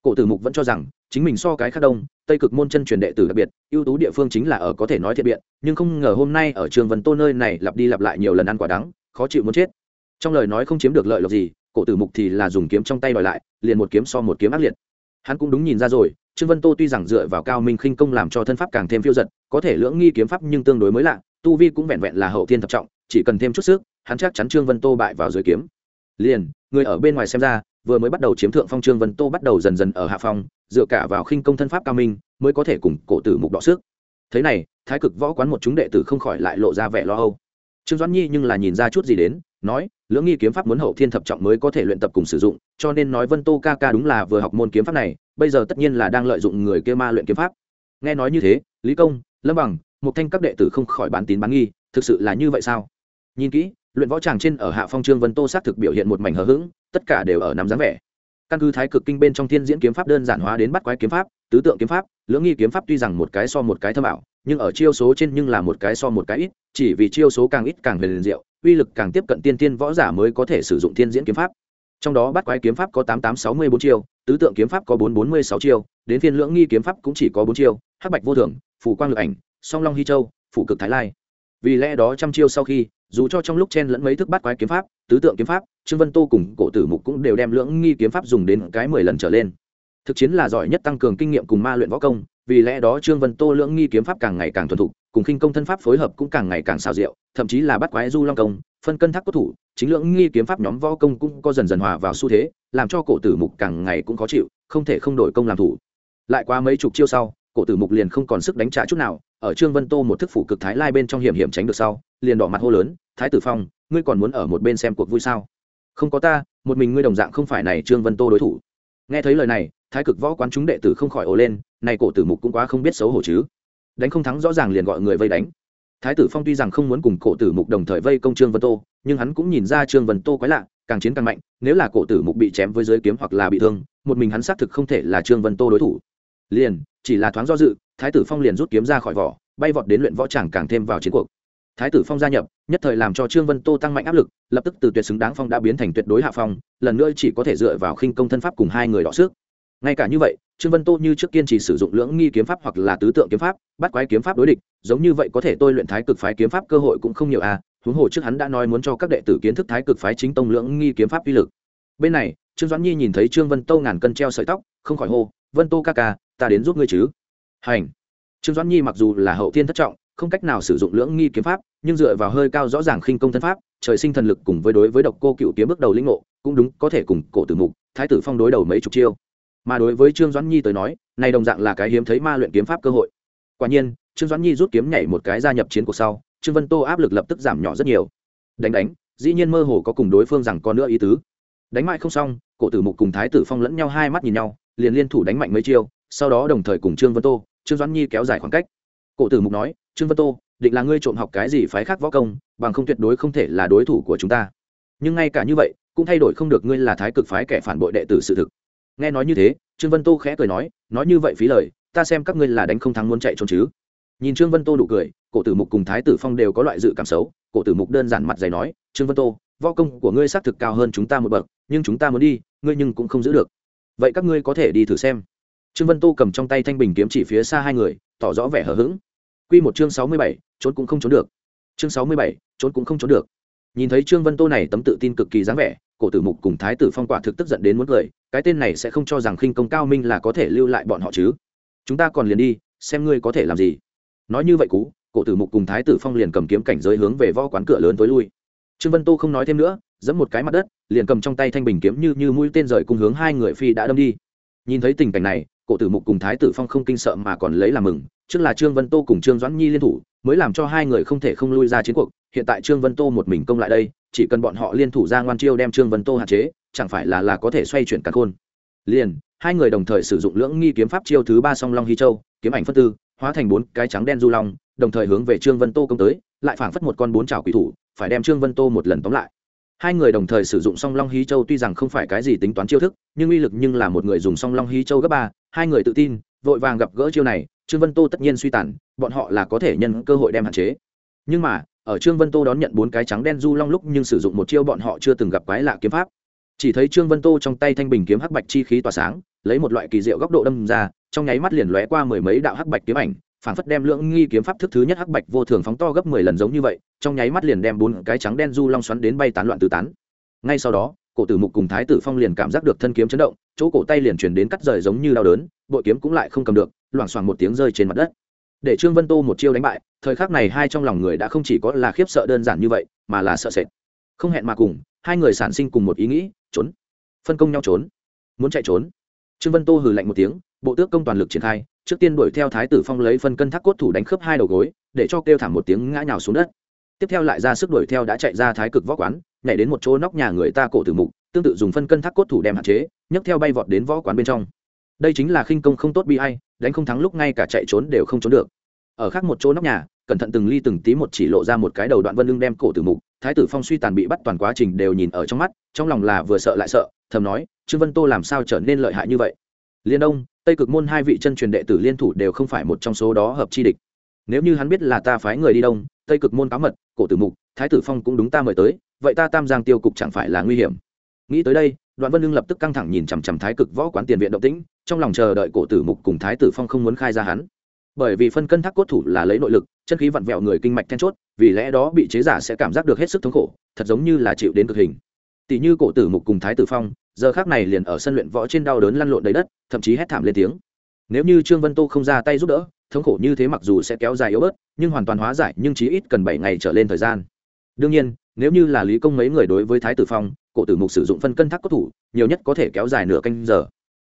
cổ tử mục vẫn cho rằng, chính mình so cái khác đông, tây cực môn chân truyền đệ tử đặc biệt, ưu tú địa phương chính là ở có thể nói thiện biện, nhưng không ngờ hôm nay ở trường vân tô nơi này lặp đi lặp lại nhiều lần ăn quả đắng, khó chịu muốn chết. Trong lời nói không chiếm được lợi lộc gì, cổ tử mục thì là dùng kiếm trong tay đòi lại, liền một kiếm so một kiếm ác liệt. Hắn cũng đúng nhìn ra rồi, trương vân tô tuy rằng dựa vào cao minh khinh công làm cho thân pháp càng thêm phiêu giật, có thể lưỡng nghi kiếm pháp nhưng tương đối mới lạ, tu vi cũng vẹn vẹn là hậu thiên thập trọng, chỉ cần thêm chút sức, hắn chắc chắn trương vân tô bại vào dưới kiếm. Liền, người ở bên ngoài xem ra vừa mới bắt đầu chiếm thượng phong trương vân tô bắt đầu dần dần ở hạ phong, dựa cả vào khinh công thân pháp cao minh, mới có thể cùng cổ tử mục đọ sức. Thế này, thái cực võ quán một chúng đệ tử không khỏi lại lộ ra vẻ lo âu. Trương doãn nhi nhưng là nhìn ra chút gì đến, nói, lưỡng nghi kiếm pháp muốn hậu thiên thập trọng mới có thể luyện tập cùng sử dụng, cho nên nói vân tô ca ca đúng là vừa học môn kiếm pháp này, bây giờ tất nhiên là đang lợi dụng người kia ma luyện kiếm pháp. Nghe nói như thế, lý công, lâm bằng một thanh các đệ tử không khỏi bán tín bán nghi, thực sự là như vậy sao? Nhìn kỹ luyện võ tràng trên ở hạ phong trương vân tô xác thực biểu hiện một mảnh hờ hững, tất cả đều ở nắm dáng vẻ. Căn cứ thái cực kinh bên trong thiên diễn kiếm pháp đơn giản hóa đến bắt quái kiếm pháp, tứ tượng kiếm pháp, lưỡng nghi kiếm pháp tuy rằng một cái so một cái thâm ảo, nhưng ở chiêu số trên nhưng là một cái so một cái ít, chỉ vì chiêu số càng ít càng huyền liền diệu, uy lực càng tiếp cận tiên tiên võ giả mới có thể sử dụng thiên diễn kiếm pháp. Trong đó bắt quái kiếm pháp có tám tám sáu mươi bốn chiêu, tứ tượng kiếm pháp có bốn bốn mươi sáu chiêu, đến phiên lưỡng nghi kiếm pháp cũng chỉ có bốn chiêu, hắc bạch vô thường phủ quang lực ảnh, song long hy châu phủ cực thái lai. Vì lẽ đó trăm chiêu sau khi dù cho trong lúc chen lẫn mấy thức bắt quái kiếm pháp, tứ tượng kiếm pháp, trương vân tô cùng cổ tử mục cũng đều đem lưỡng nghi kiếm pháp dùng đến cái mười lần trở lên. Thực chiến là giỏi nhất tăng cường kinh nghiệm cùng ma luyện võ công, vì lẽ đó trương vân tô lưỡng nghi kiếm pháp càng ngày càng thuần thục, cùng khinh công thân pháp phối hợp cũng càng ngày càng xào rượu thậm chí là bắt quái du long công, phân cân thác cốt thủ, chính lưỡng nghi kiếm pháp nhóm võ công cũng có dần dần hòa vào xu thế, làm cho cổ tử mục càng ngày cũng khó chịu, không thể không đổi công làm thủ. Lại qua mấy chục chiêu sau, cổ tử mục liền không còn sức đánh trả chút nào ở trương vân tô một thức phủ cực thái lai bên trong hiểm hiểm tránh được sau, liền đỏ mặt hô lớn, thái tử phong, ngươi còn muốn ở một bên xem cuộc vui sao? Không có ta, một mình ngươi đồng dạng không phải này trương vân tô đối thủ. Nghe thấy lời này, thái cực võ quán chúng đệ tử không khỏi ồ lên, này cổ tử mục cũng quá không biết xấu hổ chứ. Đánh không thắng rõ ràng liền gọi người vây đánh. Thái tử phong tuy rằng không muốn cùng cổ tử mục đồng thời vây công trương vân tô, nhưng hắn cũng nhìn ra trương vân tô quái lạ, càng chiến càng mạnh, nếu là cổ tử mục bị chém với giới kiếm hoặc là bị thương, một mình hắn xác thực không thể là trương vân tô đối thủ. Liền, chỉ là thoáng do dự thái tử phong liền rút kiếm ra khỏi vỏ, bay vọt đến luyện võ tràng càng thêm vào chiến cuộc. Thái tử phong gia nhập, nhất thời làm cho trương vân tô tăng mạnh áp lực, lập tức từ tuyệt xứng đáng phong đã biến thành tuyệt đối hạ phong, lần nữa chỉ có thể dựa vào khinh công thân pháp cùng hai người đọ xước ngay cả như vậy, trương vân tô như trước kiên trì sử dụng lưỡng nghi kiếm pháp hoặc là tứ tượng kiếm pháp, bắt quái kiếm pháp đối địch, giống như vậy có thể tôi luyện thái cực phái kiếm pháp cơ hội cũng không nhiều à huống hồ trước hắn đã nói muốn cho các đệ tử kiến thức thái cực phái chính tông lưỡng nghi kiếm pháp uy lực. Bên này, trương doãn nhi nhìn thấy trương vân tô ngàn cân treo sợi tóc, không khỏi hô, vân tô ca ca, ta đến giúp ngươi chứ hành. Trương doãn nhi mặc dù là hậu thiên thất trọng, không cách nào sử dụng lưỡng nghi kiếm pháp, nhưng dựa vào hơi cao rõ ràng khinh công thân pháp, trời sinh thần lực cùng với đối với độc cô cựu kiếm bước đầu lĩnh ngộ, cũng đúng có thể cùng cổ tử mục, thái tử phong đối đầu mấy chục chiêu. Mà đối với trương doãn nhi tới nói, này đồng dạng là cái hiếm thấy ma luyện kiếm pháp cơ hội. Quả nhiên, trương doãn nhi rút kiếm nhảy một cái gia nhập chiến cuộc sau, trương vân tô áp lực lập tức giảm nhỏ rất nhiều. Đánh đánh, dĩ nhiên mơ hồ có cùng đối phương rằng có nữa ý tứ. Đánh mãi không xong, cổ tử mục cùng thái tử phong lẫn nhau hai mắt nhìn nhau, liền liên thủ đánh mạnh mấy chiêu, sau đó đồng thời cùng trương vân tô trương doãn nhi kéo dài khoảng cách. Cổ tử mục nói, trương vân tô, định là ngươi trộm học cái gì phái khác võ công, bằng không tuyệt đối không thể là đối thủ của chúng ta. Nhưng ngay cả như vậy, cũng thay đổi không được ngươi là thái cực phái kẻ phản bội đệ tử sự thực. Nghe nói như thế, trương vân tô khẽ cười nói nói như vậy phí lời, ta xem các ngươi là đánh không thắng muốn chạy trốn chứ. Nhìn trương vân tô đủ cười, cổ tử mục cùng thái tử phong đều có loại dự cảm xấu, cổ tử mục đơn giản mặt dày nói, trương vân tô, võ công của ngươi xác thực cao hơn chúng ta một bậc, nhưng chúng ta muốn đi, ngươi nhưng cũng không giữ được. Vậy các ngươi có thể đi thử xem trương vân tô cầm trong tay thanh bình kiếm chỉ phía xa hai người, tỏ rõ vẻ hờ hững. Q một chương sáu mươi bảy, trốn cũng không trốn được. Chương sáu mươi bảy, trốn cũng không trốn được. Nhìn thấy trương vân tô này tấm tự tin cực kỳ dáng vẻ, cổ tử mục cùng thái tử phong quả thực tức giận đến muốn cười, cái tên này sẽ không cho rằng khinh công cao minh là có thể lưu lại bọn họ chứ. Chúng ta còn liền đi, xem ngươi có thể làm gì. Nói như vậy cú, cổ tử mục cùng thái tử phong liền cầm kiếm cảnh giới hướng về võ quán cửa lớn tối lui. Trương vân tô không nói thêm nữa, giẫm một cái mặt đất, liền cầm trong tay thanh bình kiếm như như mũi tên rời cùng hướng hai người phi đã đâm đi. Nhìn thấy tình cảnh này cổ tử mục cùng thái tử phong không kinh sợ mà còn lấy làm mừng, trước là trương vân tô cùng trương doãn nhi liên thủ, mới làm cho hai người không thể không lui ra chiến cuộc. Hiện tại trương vân tô một mình công lại đây, chỉ cần bọn họ liên thủ ra ngoan chiêu đem trương vân tô hạn chế, chẳng phải là là có thể xoay chuyển cả khôn. Liền, hai người đồng thời sử dụng lưỡng nghi kiếm pháp chiêu thứ ba song long hy châu, kiếm ảnh phân tư, hóa thành bốn cái trắng đen du long, đồng thời hướng về trương vân tô công tới, lại phảng phất một con bốn trào quỷ thủ, phải đem trương vân tô một lần tóm lại hai người đồng thời sử dụng song long hí châu tuy rằng không phải cái gì tính toán chiêu thức, nhưng uy lực nhưng là một người dùng song long hí châu gấp ba, hai người tự tin, vội vàng gặp gỡ chiêu này, trương vân tô tất nhiên suy tàn, bọn họ là có thể nhân cơ hội đem hạn chế. Nhưng mà, ở trương vân tô đón nhận bốn cái trắng đen du long lúc nhưng sử dụng một chiêu bọn họ chưa từng gặp quái lạ kiếm pháp. Chỉ thấy trương vân tô trong tay thanh bình kiếm hắc bạch chi khí tỏa sáng, lấy một loại kỳ diệu góc độ đâm ra, trong nháy mắt liền lóe qua mười mấy đạo hắc bạch kiếm ảnh phản phất đem lưỡng nghi kiếm pháp thức thứ nhất hắc bạch vô thường phóng to gấp mười lần giống như vậy, trong nháy mắt liền đem bốn cái trắng đen du long xoắn đến bay tán loạn tứ tán. Ngay sau đó, cổ tử mục cùng thái tử phong liền cảm giác được thân kiếm chấn động, chỗ cổ tay liền chuyển đến cắt rời giống như đau đớn, bội kiếm cũng lại không cầm được, loảng xoảng một tiếng rơi trên mặt đất. Để trương vân tô một chiêu đánh bại, thời khắc này hai trong lòng người đã không chỉ có là khiếp sợ đơn giản như vậy, mà là sợ sệt. Không hẹn mà cùng, hai người sản sinh cùng một ý nghĩ, trốn. Phân công nhau trốn. Muốn chạy trốn. Trương vân tô hừ lạnh một tiếng bộ tước công toàn lực triển khai, trước tiên đuổi theo thái tử phong lấy phân cân thác cốt thủ đánh khớp hai đầu gối, để cho kêu thảm một tiếng ngã nhào xuống đất. Tiếp theo lại ra sức đuổi theo đã chạy ra thái cực võ quán, nhảy đến một chỗ nóc nhà người ta cổ tử mục, tương tự dùng phân cân thác cốt thủ đem hạn chế, nhấc theo bay vọt đến võ quán bên trong. Đây chính là khinh công không tốt bi hay đánh không thắng lúc ngay cả chạy trốn đều không trốn được. Ở khác một chỗ nóc nhà, cẩn thận từng ly từng tí một chỉ lộ ra một cái đầu đoạn vân lưng đem cổ tử mục, thái tử phong suy tàn bị bắt toàn quá trình đều nhìn ở trong mắt, trong lòng là vừa sợ lại sợ, thầm nói, trương vân tô làm sao trở nên lợi hại như vậy? Liên đông tây cực môn hai vị chân truyền đệ tử liên thủ đều không phải một trong số đó hợp chi địch. Nếu như hắn biết là ta phái người đi đông, tây cực môn cáo mật, cổ tử mục, thái tử phong cũng đúng ta mời tới, vậy ta tam giang tiêu cục chẳng phải là nguy hiểm. Nghĩ tới đây, đoạn vân lương lập tức căng thẳng nhìn chằm chằm thái cực võ quán tiền viện động tĩnh, trong lòng chờ đợi cổ tử mục cùng thái tử phong không muốn khai ra hắn. Bởi vì phân cân thác cốt thủ là lấy nội lực, chân khí vặn vẹo người kinh mạch then chốt, vì lẽ đó bị chế giả sẽ cảm giác được hết sức thống khổ, thật giống như là chịu đến cực hình. Tỷ như cổ tử mục cùng thái tử phong giờ khác này liền ở sân luyện võ trên đau đớn lăn lộn đầy đất, thậm chí hét thảm lên tiếng. Nếu như trương vân tô không ra tay giúp đỡ, thống khổ như thế mặc dù sẽ kéo dài yếu bớt, nhưng hoàn toàn hóa giải, nhưng chí ít cần bảy ngày trở lên thời gian. Đương nhiên, nếu như là lý công mấy người đối với thái tử phong, cổ tử mục sử dụng phân cân thác cốt thủ, nhiều nhất có thể kéo dài nửa canh giờ.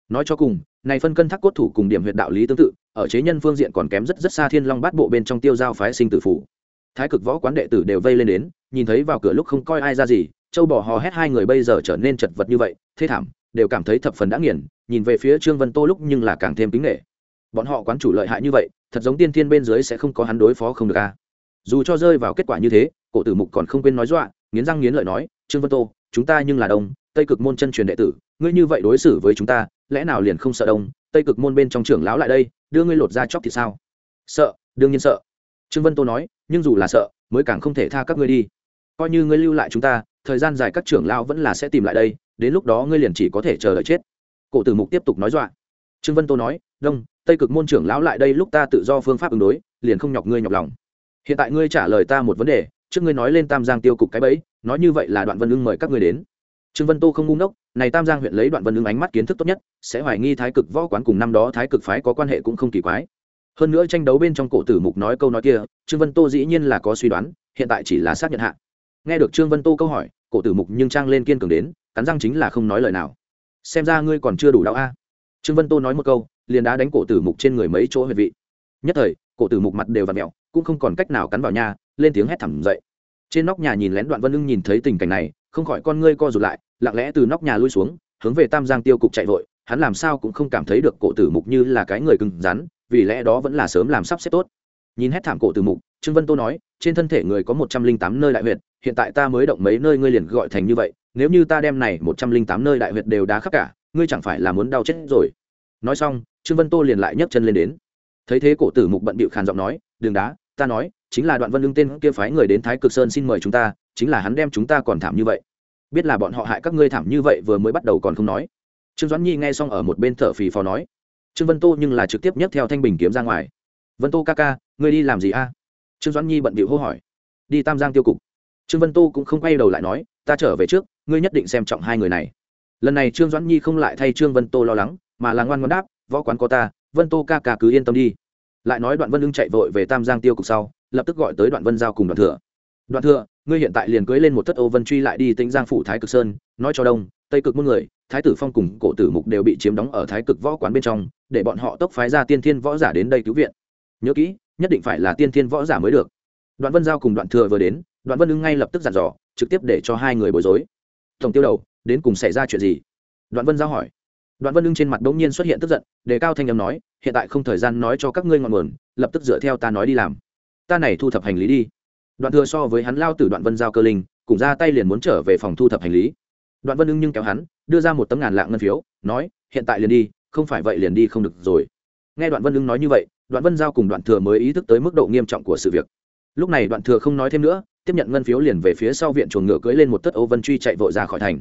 Nói cho cùng, này phân cân thác cốt thủ cùng điểm huyệt đạo lý tương tự, ở chế nhân phương diện còn kém rất rất xa thiên long bát bộ bên trong tiêu giao phái sinh tử phủ. Thái cực võ quán đệ tử đều vây lên đến, nhìn thấy vào cửa lúc không coi ai ra gì châu bò hò hét hai người bây giờ trở nên chật vật như vậy, thế thảm, đều cảm thấy thập phần đã nghiền, nhìn về phía trương vân tô lúc nhưng là càng thêm kính nghệ bọn họ quán chủ lợi hại như vậy, thật giống tiên thiên bên dưới sẽ không có hắn đối phó không được a dù cho rơi vào kết quả như thế, cổ tử mục còn không quên nói dọa, nghiến răng nghiến lợi nói, trương vân tô, chúng ta nhưng là đông, tây cực môn chân truyền đệ tử, ngươi như vậy đối xử với chúng ta, lẽ nào liền không sợ đông, tây cực môn bên trong trưởng lão lại đây, đưa ngươi lột ra chóc thì sao? Sợ, đương nhiên sợ. Trương vân tô nói, nhưng dù là sợ, mới càng không thể tha các ngươi đi. Coi như ngươi lưu lại chúng ta thời gian dài các trưởng lao vẫn là sẽ tìm lại đây, đến lúc đó ngươi liền chỉ có thể chờ đợi chết. Cổ tử mục tiếp tục nói dọa. Trương vân tô nói, đông, tây cực môn trưởng lão lại đây lúc ta tự do phương pháp ứng đối, liền không nhọc ngươi nhọc lòng. Hiện tại ngươi trả lời ta một vấn đề, trước ngươi nói lên tam giang tiêu cục cái bẫy, nói như vậy là đoạn vân ưng mời các ngươi đến. Trương vân tô không ngu ngốc, này tam giang huyện lấy đoạn vân ưng ánh mắt kiến thức tốt nhất, sẽ hoài nghi thái cực võ quán cùng năm đó thái cực phái có quan hệ cũng không kỳ quái. Hơn nữa tranh đấu bên trong cổ tử mục nói câu nói kia, trương vân tô dĩ nhiên là có suy đoán, hiện tại chỉ là xác nhận hạ nghe được trương vân tô câu hỏi, cổ tử mục nhưng trang lên kiên cường đến, cắn răng chính là không nói lời nào. Xem ra ngươi còn chưa đủ đạo a. Trương vân tô nói một câu, liền đá đánh cổ tử mục trên người mấy chỗ huyệt vị. Nhất thời, cổ tử mục mặt đều và mẹo cũng không còn cách nào cắn vào nhà lên tiếng hét thẳm dậy. Trên nóc nhà nhìn lén đoạn vân ưng nhìn thấy tình cảnh này, không khỏi con ngươi co rụt lại, lặng lẽ từ nóc nhà lui xuống, hướng về tam giang tiêu cục chạy vội, hắn làm sao cũng không cảm thấy được cổ tử mục như là cái người cứng rắn, vì lẽ đó vẫn là sớm làm sắp xếp tốt. Nhìn hết thảm cổ tử mục, trương vân tô nói, trên thân thể người có một trăm linh tám nơi đại huyệt hiện tại ta mới động mấy nơi ngươi liền gọi thành như vậy, nếu như ta đem này một trăm linh tám nơi đại huyệt đều đá khắp cả, ngươi chẳng phải là muốn đau chết rồi. Nói xong, trương vân tô liền lại nhấc chân lên đến. Thấy thế cổ tử mục bận bịu khàn giọng nói đường đá, ta nói, chính là đoạn vân lương tên kia phái người đến thái cực sơn xin mời chúng ta, chính là hắn đem chúng ta còn thảm như vậy. Biết là bọn họ hại các ngươi thảm như vậy vừa mới bắt đầu còn không nói. Trương doãn nhi nghe xong ở một bên thở phì phò nói, trương vân tô nhưng là trực tiếp nhấc theo thanh bình kiếm ra ngoài. Vân tô ca ca, ngươi đi làm gì a? Trương doãn nhi bận bịu hô hỏi, đi tam giang tiêu cục trương vân tô cũng không quay đầu lại nói, ta trở về trước, ngươi nhất định xem trọng hai người này. Lần này trương doãn nhi không lại thay trương vân tô lo lắng, mà là ngoan ngoan đáp, võ quán có ta, vân tô ca ca cứ yên tâm đi. Lại nói đoạn vân lưng chạy vội về tam giang tiêu cục sau, lập tức gọi tới đoạn vân giao cùng đoạn thừa. Đoạn thừa, ngươi hiện tại liền cưới lên một thất ô vân truy lại đi tính giang phủ thái cực sơn, nói cho đông, tây cực muôn người, thái tử phong cùng cổ tử mục đều bị chiếm đóng ở thái cực võ quán bên trong, để bọn họ tốc phái ra tiên thiên võ giả đến đây cứu viện. Nhớ kỹ, nhất định phải là tiên thiên võ giả mới được. Đoạn vân giao cùng đoạn thừa vừa đến đoạn vân ưng ngay lập tức dặn dò, trực tiếp để cho hai người bối rối. Tổng tiêu đầu, đến cùng xảy ra chuyện gì? Đoạn vân giao hỏi. Đoạn vân ưng trên mặt đ ỗ n g nhiên xuất hiện tức giận đề cao thanh â m nói, hiện tại không thời gian nói cho các ngươi ngọn nguồn, lập tức dựa theo ta nói đi làm. Ta này thu thập hành lý đi. Đoạn thừa so với hắn lao từ đoạn vân giao cơ linh, cùng ra tay liền muốn trở về phòng thu thập hành lý. Đoạn vân ưng nhưng kéo hắn, đưa ra một tấm ngàn lạng ngân phiếu, nói, hiện tại liền đi, không phải vậy liền đi không được rồi. Nghe đoạn vân ưng nói như vậy, đoạn vân giao cùng đoạn thừa mới ý thức tới mức độ nghiêm trọng của sự việc. Lúc này đoạn thừa không nói thêm nữa tiếp nhận ngân phiếu liền về phía sau viện chuồng ngựa cưỡi lên một tất Âu vân truy chạy vội ra khỏi thành.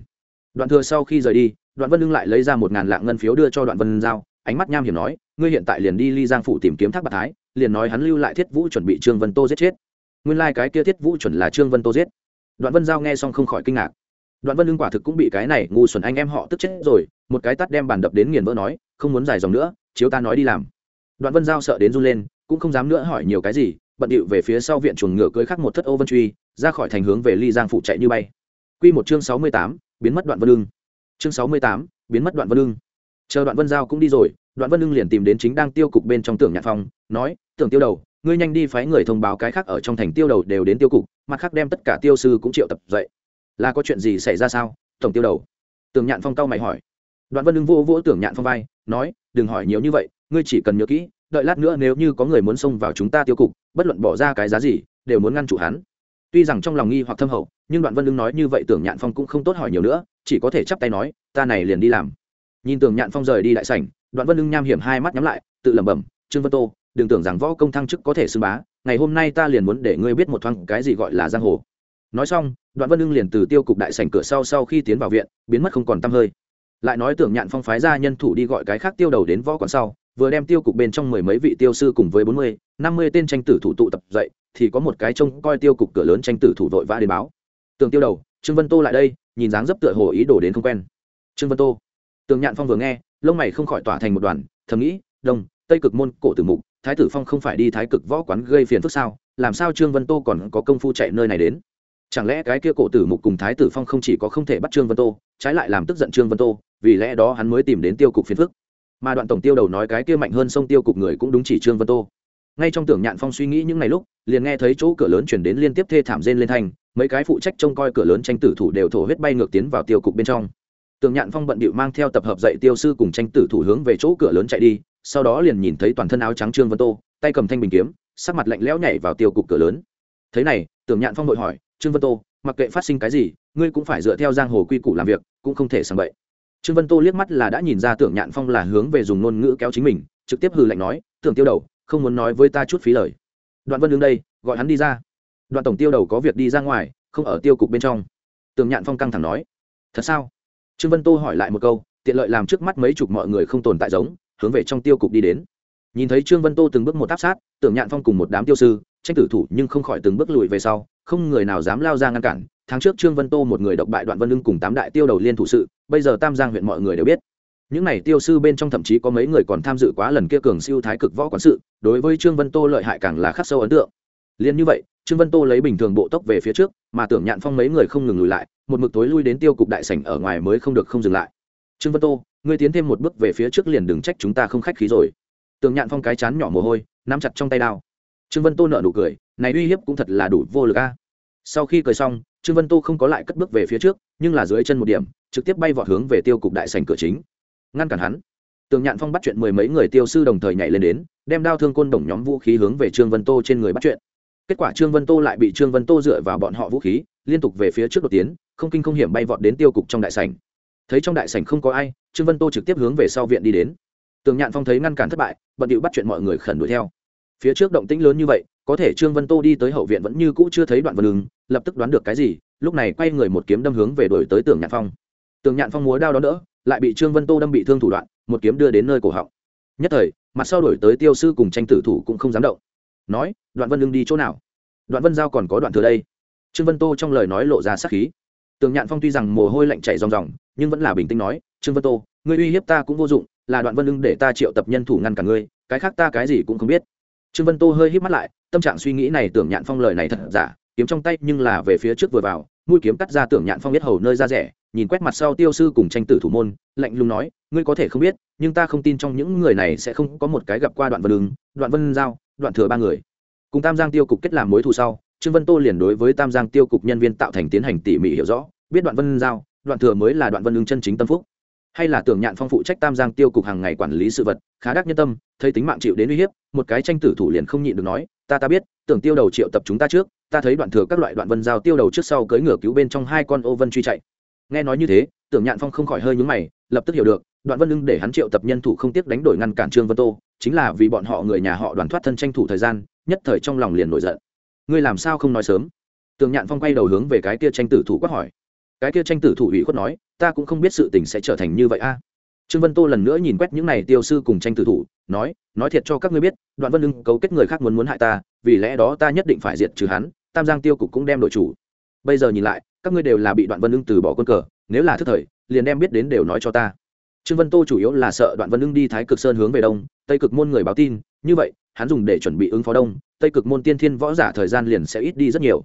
Đoạn thừa sau khi rời đi, đoạn vân Lương lại lấy ra một ngàn lạng ngân phiếu đưa cho đoạn vân giao, ánh mắt nham hiểm nói, ngươi hiện tại liền đi ly giang phủ tìm kiếm thác Bạt thái, liền nói hắn lưu lại thiết vũ chuẩn bị trương vân tô giết chết. Nguyên lai cái kia thiết vũ chuẩn là trương vân tô giết. Đoạn vân giao nghe xong không khỏi kinh ngạc. Đoạn vân Lương quả thực cũng bị cái này ngu xuẩn anh em họ tức chết rồi, một cái tát đem bàn đập đến nghiền vỡ nói, không muốn dài dòng nữa, chiếu ta nói đi làm. Đoạn vân giao sợ đến run lên, cũng không dám nữa hỏi nhiều cái gì bận điệu về phía sau viện chuồng ngựa cưới khắc một thất ô vân truy, ra khỏi thành hướng về ly giang phụ chạy như bay. Q một chương sáu mươi tám, biến mất đoạn vân lương chương sáu mươi tám, biến mất đoạn vân lương chờ đoạn vân giao cũng đi rồi, đoạn vân lương liền tìm đến chính đang tiêu cục bên trong tưởng nhạc phong, nói, tưởng tiêu đầu, ngươi nhanh đi phái người thông báo cái khác ở trong thành tiêu đầu đều đến tiêu cục, mặt khác đem tất cả tiêu sư cũng triệu tập dậy. Là có chuyện gì xảy ra sao, tổng tiêu đầu? Tưởng nhạn phong cao mày hỏi. Đoạn vân lương vô vỗ tưởng nhạn phong vai, nói, đừng hỏi nhiều như vậy, ngươi chỉ cần nhớ kỹ đợi lát nữa nếu như có người muốn xông vào chúng ta tiêu cục, bất luận bỏ ra cái giá gì, đều muốn ngăn chủ hắn. Tuy rằng trong lòng nghi hoặc thâm hậu, nhưng đoạn vân lương nói như vậy tưởng nhạn phong cũng không tốt hỏi nhiều nữa, chỉ có thể chắp tay nói, ta này liền đi làm. Nhìn tưởng nhạn phong rời đi đại sảnh, đoạn vân lương nham hiểm hai mắt nhắm lại, tự lẩm bẩm, trương vân tô, đừng tưởng rằng võ công thăng chức có thể xưng bá, ngày hôm nay ta liền muốn để ngươi biết một thoáng cái gì gọi là giang hồ. Nói xong, đoạn vân lương liền từ tiêu cục đại sảnh cửa sau sau khi tiến vào viện, biến mất không còn tăm hơi. Lại nói tưởng nhạn phong phái ra nhân thủ đi gọi cái khác tiêu đầu đến võ quán sau vừa đem tiêu cục bên trong mười mấy vị tiêu sư cùng với bốn mươi, năm mươi tên tranh tử thủ tụ tập dậy, thì có một cái trông coi tiêu cục cửa lớn tranh tử thủ vội vã đến báo. Tường tiêu đầu, trương vân tô lại đây, nhìn dáng dấp tựa hồ ý đồ đến không quen. Trương vân tô, tường nhạn phong vừa nghe, lông mày không khỏi tỏa thành một đoàn, thầm nghĩ đông tây cực môn cổ tử mục, thái tử phong không phải đi thái cực võ quán gây phiền phức sao? Làm sao trương vân tô còn có công phu chạy nơi này đến? Chẳng lẽ cái kia cổ tử mục cùng thái tử phong không chỉ có không thể bắt trương vân tô, trái lại làm tức giận trương vân tô, vì lẽ đó hắn mới tìm đến tiêu cục phiền phức mà đoạn tổng tiêu đầu nói cái kia mạnh hơn sông tiêu cục người cũng đúng chỉ trương vân tô. Ngay trong tưởng nhạn phong suy nghĩ những ngày lúc, liền nghe thấy chỗ cửa lớn chuyển đến liên tiếp thê thảm rên lên thành mấy cái phụ trách trông coi cửa lớn tranh tử thủ đều thổ huyết bay ngược tiến vào tiêu cục bên trong. Tưởng nhạn phong bận bịu mang theo tập hợp dạy tiêu sư cùng tranh tử thủ hướng về chỗ cửa lớn chạy đi, sau đó liền nhìn thấy toàn thân áo trắng trương vân tô, tay cầm thanh bình kiếm, sắc mặt lạnh lẽo nhảy vào tiêu cục cửa lớn. Thế này, tưởng nhạn phong vội hỏi, trương vân tô, mặc kệ phát sinh cái gì, ngươi cũng phải dựa theo giang hồ quy củ làm việc, cũng không thể sàng bậy trương vân tô liếc mắt là đã nhìn ra tưởng nhạn phong là hướng về dùng ngôn ngữ kéo chính mình, trực tiếp hừ lạnh nói, tưởng tiêu đầu, không muốn nói với ta chút phí lời. Đoạn vân đứng đây, gọi hắn đi ra. Đoạn tổng tiêu đầu có việc đi ra ngoài, không ở tiêu cục bên trong. Tưởng nhạn phong căng thẳng nói, thật sao? Trương vân tô hỏi lại một câu, tiện lợi làm trước mắt mấy chục mọi người không tồn tại giống, hướng về trong tiêu cục đi đến. Nhìn thấy trương vân tô từng bước một áp sát, tưởng nhạn phong cùng một đám tiêu sư, tranh tử thủ nhưng không khỏi từng bước lùi về sau, không người nào dám lao ra ngăn cản tháng trước trương vân tô một người độc bại đoạn vân lưng cùng tám đại tiêu đầu liên thủ sự, bây giờ tam giang huyện mọi người đều biết. Những này tiêu sư bên trong thậm chí có mấy người còn tham dự quá lần kia cường siêu thái cực võ quán sự, đối với trương vân tô lợi hại càng là khắc sâu ấn tượng. Liền như vậy, trương vân tô lấy bình thường bộ tốc về phía trước, mà tưởng nhạn phong mấy người không ngừng lùi lại, một mực tối lui đến tiêu cục đại sảnh ở ngoài mới không được không dừng lại. Trương vân tô, ngươi tiến thêm một bước về phía trước liền đừng trách chúng ta không khách khí rồi. Tưởng nhạn phong cái chán nhỏ mồ hôi, nắm chặt trong tay đao. Trương vân tô nợ nụ cười, này uy hiếp cũng thật là đủ vô lực a. Sau khi cười xong trương vân tô không có lại cất bước về phía trước, nhưng là dưới chân một điểm, trực tiếp bay vọt hướng về tiêu cục đại sành cửa chính. Ngăn cản hắn. Tường nhạn phong bắt chuyện mười mấy người tiêu sư đồng thời nhảy lên đến, đem đao thương côn đồng nhóm vũ khí hướng về trương vân tô trên người bắt chuyện. Kết quả trương vân tô lại bị trương vân tô dựa vào bọn họ vũ khí, liên tục về phía trước đột tiến, không kinh không hiểm bay vọt đến tiêu cục trong đại sảnh. Thấy trong đại sảnh không có ai, trương vân tô trực tiếp hướng về sau viện đi đến. Tường nhạn phong thấy ngăn cản thất bại, bận điệu bắt chuyện mọi người khẩn đuổi theo. Phía trước động tĩnh lớn như vậy, có thể trương vân tô đi tới hậu viện vẫn như cũ chưa thấy đoạn vân ứng lập tức đoán được cái gì, lúc này quay người một kiếm đâm hướng về đuổi tới tường nhạn phong. Tường nhạn phong múa đao đó đỡ, lại bị trương vân tô đâm bị thương thủ đoạn, một kiếm đưa đến nơi cổ họng. Nhất thời, mặt sau đổi tới tiêu sư cùng tranh tử thủ cũng không dám động. Nói, đoạn vân lưng đi chỗ nào? Đoạn vân giao còn có đoạn thừa đây. Trương vân tô trong lời nói lộ ra sắc khí. Tường nhạn phong tuy rằng mồ hôi lạnh chảy ròng ròng, nhưng vẫn là bình tĩnh nói, trương vân tô, ngươi uy hiếp ta cũng vô dụng, là đoạn vân lưng để ta triệu tập nhân thủ ngăn cả ngươi, cái khác ta cái gì cũng không biết. Trương vân tô hơi hít mắt lại, tâm trạng suy nghĩ này tưởng nhạn phong lời này thật giả kiếm trong tay nhưng là về phía trước vừa vào, mũi kiếm cắt ra tưởng nhạn phong biết hầu nơi ra rẻ, nhìn quét mặt sau tiêu sư cùng tranh tử thủ môn, lạnh lùng nói, ngươi có thể không biết, nhưng ta không tin trong những người này sẽ không có một cái gặp qua đoạn vân đường đoạn vân giao, đoạn thừa ba người. Cùng tam giang tiêu cục kết làm mối thù sau, trương vân tô liền đối với tam giang tiêu cục nhân viên tạo thành tiến hành tỉ mỉ hiểu rõ, biết đoạn vân giao, đoạn thừa mới là đoạn vân ứng chân chính tâm phúc. Hay là tưởng nhạn phong phụ trách tam giang tiêu cục hàng ngày quản lý sự vật, khá đắc nhân tâm, thấy tính mạng chịu đến uy hiếp, một cái tranh tử thủ liền không nhịn được nói, ta ta biết, tưởng tiêu đầu triệu tập chúng ta trước ta thấy đoạn thừa các loại đoạn vân giao tiêu đầu trước sau cưỡi ngựa cứu bên trong hai con ô vân truy chạy. Nghe nói như thế, tưởng nhạn phong không khỏi hơi nhúng mày, lập tức hiểu được, đoạn vân lưng để hắn triệu tập nhân thủ không tiếc đánh đổi ngăn cản trương vân tô, chính là vì bọn họ người nhà họ đoàn thoát thân tranh thủ thời gian, nhất thời trong lòng liền nổi giận. Ngươi làm sao không nói sớm? Tưởng nhạn phong quay đầu hướng về cái kia tranh tử thủ quát hỏi. Cái kia tranh tử thủ ủy khuất nói, ta cũng không biết sự tình sẽ trở thành như vậy a. À. Trương vân tô lần nữa nhìn quét những này tiêu sư cùng tranh tử thủ, nói nói thiệt cho các ngươi biết, đoạn vân lưng cấu kết người khác muốn muốn hại ta, vì lẽ đó ta nhất định phải diệt trừ hắn tam giang tiêu cục cũng đem đội chủ. Bây giờ nhìn lại, các ngươi đều là bị đoạn vân ưng từ bỏ quân cờ, nếu là thức thời, liền đem biết đến đều nói cho ta. Trương vân tô chủ yếu là sợ đoạn vân ưng đi thái cực sơn hướng về đông, tây cực môn người báo tin, như vậy, hắn dùng để chuẩn bị ứng phó đông, tây cực môn tiên thiên võ giả thời gian liền sẽ ít đi rất nhiều.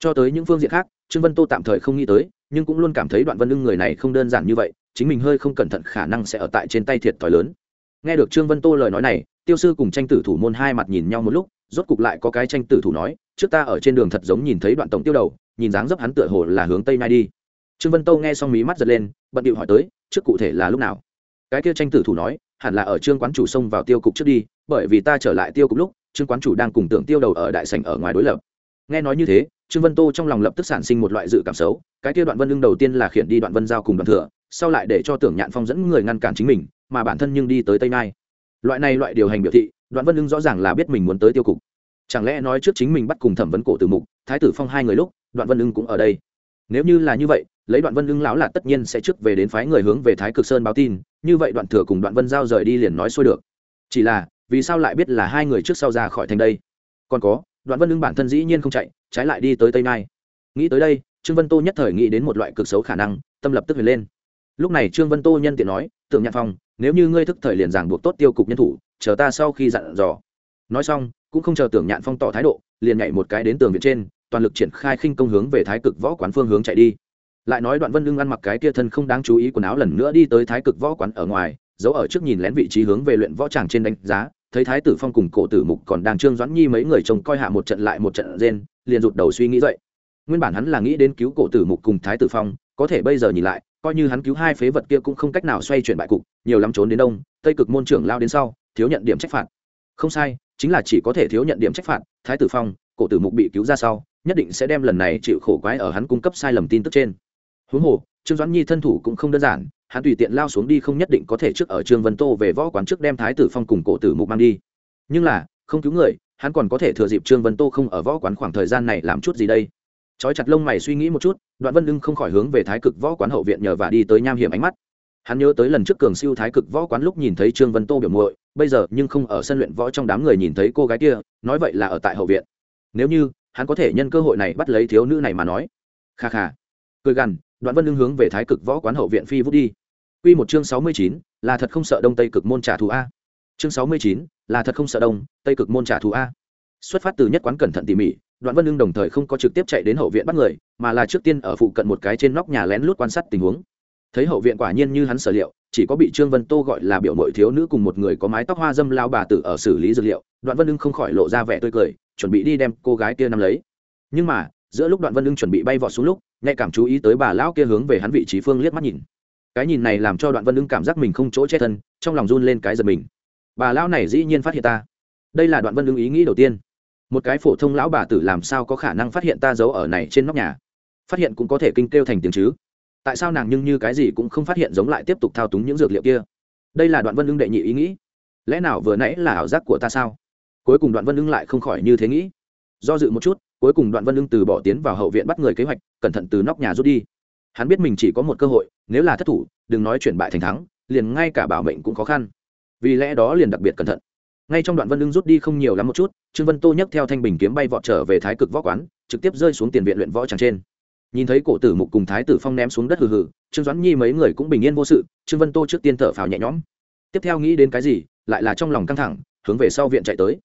Cho tới những phương diện khác, trương vân tô tạm thời không nghĩ tới, nhưng cũng luôn cảm thấy đoạn vân ưng người này không đơn giản như vậy, chính mình hơi không cẩn thận khả năng sẽ ở tại trên tay thiệt thòi lớn. Nghe được trương vân tô lời nói này, tiêu sư cùng tranh tử thủ môn hai mặt nhìn nhau một lúc, rốt cục lại có cái tranh tử thủ nói trước ta ở trên đường thật giống nhìn thấy đoạn tổng tiêu đầu, nhìn dáng dấp hắn tựa hồ là hướng tây nay đi. Trương vân tâu nghe xong mí mắt giật lên, bận điệu hỏi tới, trước cụ thể là lúc nào? Cái kia tranh tử thủ nói, hẳn là ở trương quán chủ xông vào tiêu cục trước đi, bởi vì ta trở lại tiêu cục lúc, trương quán chủ đang cùng tưởng tiêu đầu ở đại sảnh ở ngoài đối lập. Nghe nói như thế, trương vân tô trong lòng lập tức sản sinh một loại dự cảm xấu, cái kia đoạn vân lưng đầu tiên là khiển đi đoạn vân giao cùng đoạn thừa, sau lại để cho tưởng nhạn phong dẫn người ngăn cản chính mình, mà bản thân nhưng đi tới tây nai. Loại này loại điều hành biểu thị, đoạn vân lưng rõ ràng là biết mình muốn tới tiêu cục chẳng lẽ nói trước chính mình bắt cùng thẩm vấn cổ tử mục, thái tử phong hai người lúc, đoạn vân ưng cũng ở đây? Nếu như là như vậy, lấy đoạn vân ưng lão là tất nhiên sẽ trước về đến phái người hướng về thái cực sơn báo tin, như vậy đoạn thừa cùng đoạn vân giao rời đi liền nói xuôi được. Chỉ là, vì sao lại biết là hai người trước sau ra khỏi thành đây? Còn có, đoạn vân ưng bản thân dĩ nhiên không chạy, trái lại đi tới tây nai. Nghĩ tới đây, trương vân tô nhất thời nghĩ đến một loại cực xấu khả năng, tâm lập tức huyền lên. Lúc này trương vân tô nhân tiện nói, tưởng nhạc phong, nếu như ngươi thức thời liền giảng buộc tốt tiêu cục nhân thủ, chờ ta sau khi dặn dò. Nói xong cũng không chờ tưởng nhạn phong tỏ thái độ, liền nhảy một cái đến tường viện trên, toàn lực triển khai khinh công hướng về thái cực võ quán phương hướng chạy đi. Lại nói đoạn vân lưng ăn mặc cái kia thân không đáng chú ý quần áo lần nữa đi tới thái cực võ quán ở ngoài, giấu ở trước nhìn lén vị trí hướng về luyện võ tràng trên đánh giá, thấy thái tử phong cùng cổ tử mục còn đang trương doãn nhi mấy người trông coi hạ một trận lại một trận rên, liền rụt đầu suy nghĩ dậy. Nguyên bản hắn là nghĩ đến cứu cổ tử mục cùng thái tử phong, có thể bây giờ nhìn lại, coi như hắn cứu hai phế vật kia cũng không cách nào xoay chuyển bại cục, nhiều lắm trốn đến đông, tây cực môn trưởng lao đến sau, thiếu nhận điểm trách phạt. Không sai chính là chỉ có thể thiếu nhận điểm trách phạt, thái tử phong, cổ tử mục bị cứu ra sau, nhất định sẽ đem lần này chịu khổ quái ở hắn cung cấp sai lầm tin tức trên. Huống hồ, trương doãn nhi thân thủ cũng không đơn giản, hắn tùy tiện lao xuống đi không nhất định có thể trước ở trương vân tô về võ quán trước đem thái tử phong cùng cổ tử mục mang đi. Nhưng là, không cứu người, hắn còn có thể thừa dịp trương vân tô không ở võ quán khoảng thời gian này làm chút gì đây. Trói chặt lông mày suy nghĩ một chút, đoạn vân lưng không khỏi hướng về thái cực võ quán hậu viện nhờ và đi tới nham hiểm ánh mắt. Hắn nhớ tới lần trước cường siêu thái cực võ quán lúc nhìn thấy trương vân tô biểu muội bây giờ nhưng không ở sân luyện võ trong đám người nhìn thấy cô gái kia nói vậy là ở tại hậu viện nếu như hắn có thể nhân cơ hội này bắt lấy thiếu nữ này mà nói kha kha cười gằn đoạn vân lưng hướng về thái cực võ quán hậu viện phi vút đi Quy một chương sáu mươi chín, là thật không sợ đông tây cực môn trả thù a. Chương sáu mươi chín, là thật không sợ đông, tây cực môn trả thù a. Xuất phát từ nhất quán cẩn thận tỉ mỉ, Đoạn Vân Lương đồng thời không có trực tiếp chạy đến hậu viện bắt người, mà là trước tiên ở phụ cận một cái trên nóc nhà lén lút quan sát tình huống. Thấy hậu viện quả nhiên như hắn sở liệu, chỉ có bị Trương Vân Tô gọi là biểu mội thiếu nữ cùng một người có mái tóc hoa dâm lao bà tử ở xử lý dược liệu, Đoạn Vân ưng không khỏi lộ ra vẻ tươi cười, chuẩn bị đi đem cô gái kia nắm lấy. Nhưng mà, giữa lúc Đoạn Vân ưng chuẩn bị bay vọt xuống lúc, nhạy cảm chú ý tới bà lão kia hướng về hắn vị trí phương liếc mắt nhìn. Cái nhìn này làm cho đoạn vân ưng cảm giác mình không chỗ che thân trong lòng run lên cái giật mình. Bà lão này dĩ nhiên phát hiện ta. Đây là đoạn vân ưng ý nghĩ đầu tiên. Một cái phổ thông lão bà tử làm sao có khả năng phát hiện ta giấu ở này trên nóc nhà? Phát hiện cũng có thể kinh kêu thành tiếng chứ tại sao nàng nhưng như cái gì cũng không phát hiện giống lại tiếp tục thao túng những dược liệu kia? Đây là đoạn vân ưng đệ nhị ý nghĩ. Lẽ nào vừa nãy là ảo giác của ta sao? Cuối cùng đoạn vân ưng lại không khỏi như thế nghĩ. Do dự một chút, cuối cùng đoạn vân ưng từ bỏ tiến vào hậu viện bắt người kế hoạch, cẩn thận từ nóc nhà rút đi. Hắn biết mình chỉ có một cơ hội, nếu là thất thủ, đừng nói chuyển bại thành thắng, liền ngay cả bảo mệnh cũng khó khăn. Vì lẽ đó liền đặc biệt cẩn thận. Ngay trong đoạn vân ưng rút đi không nhiều lắm một chút, trương vân tô nhấc theo thanh bình kiếm bay vọt trở về thái cực võ quán, trực tiếp rơi xuống tiền viện luyện võ tràng trên nhìn thấy cổ tử mục cùng thái tử phong ném xuống đất hừ hừ, trương doãn nhi mấy người cũng bình yên vô sự, trương vân tô trước tiên thở phào nhẹ nhõm. Tiếp theo nghĩ đến cái gì, lại là trong lòng căng thẳng, hướng về sau viện chạy tới.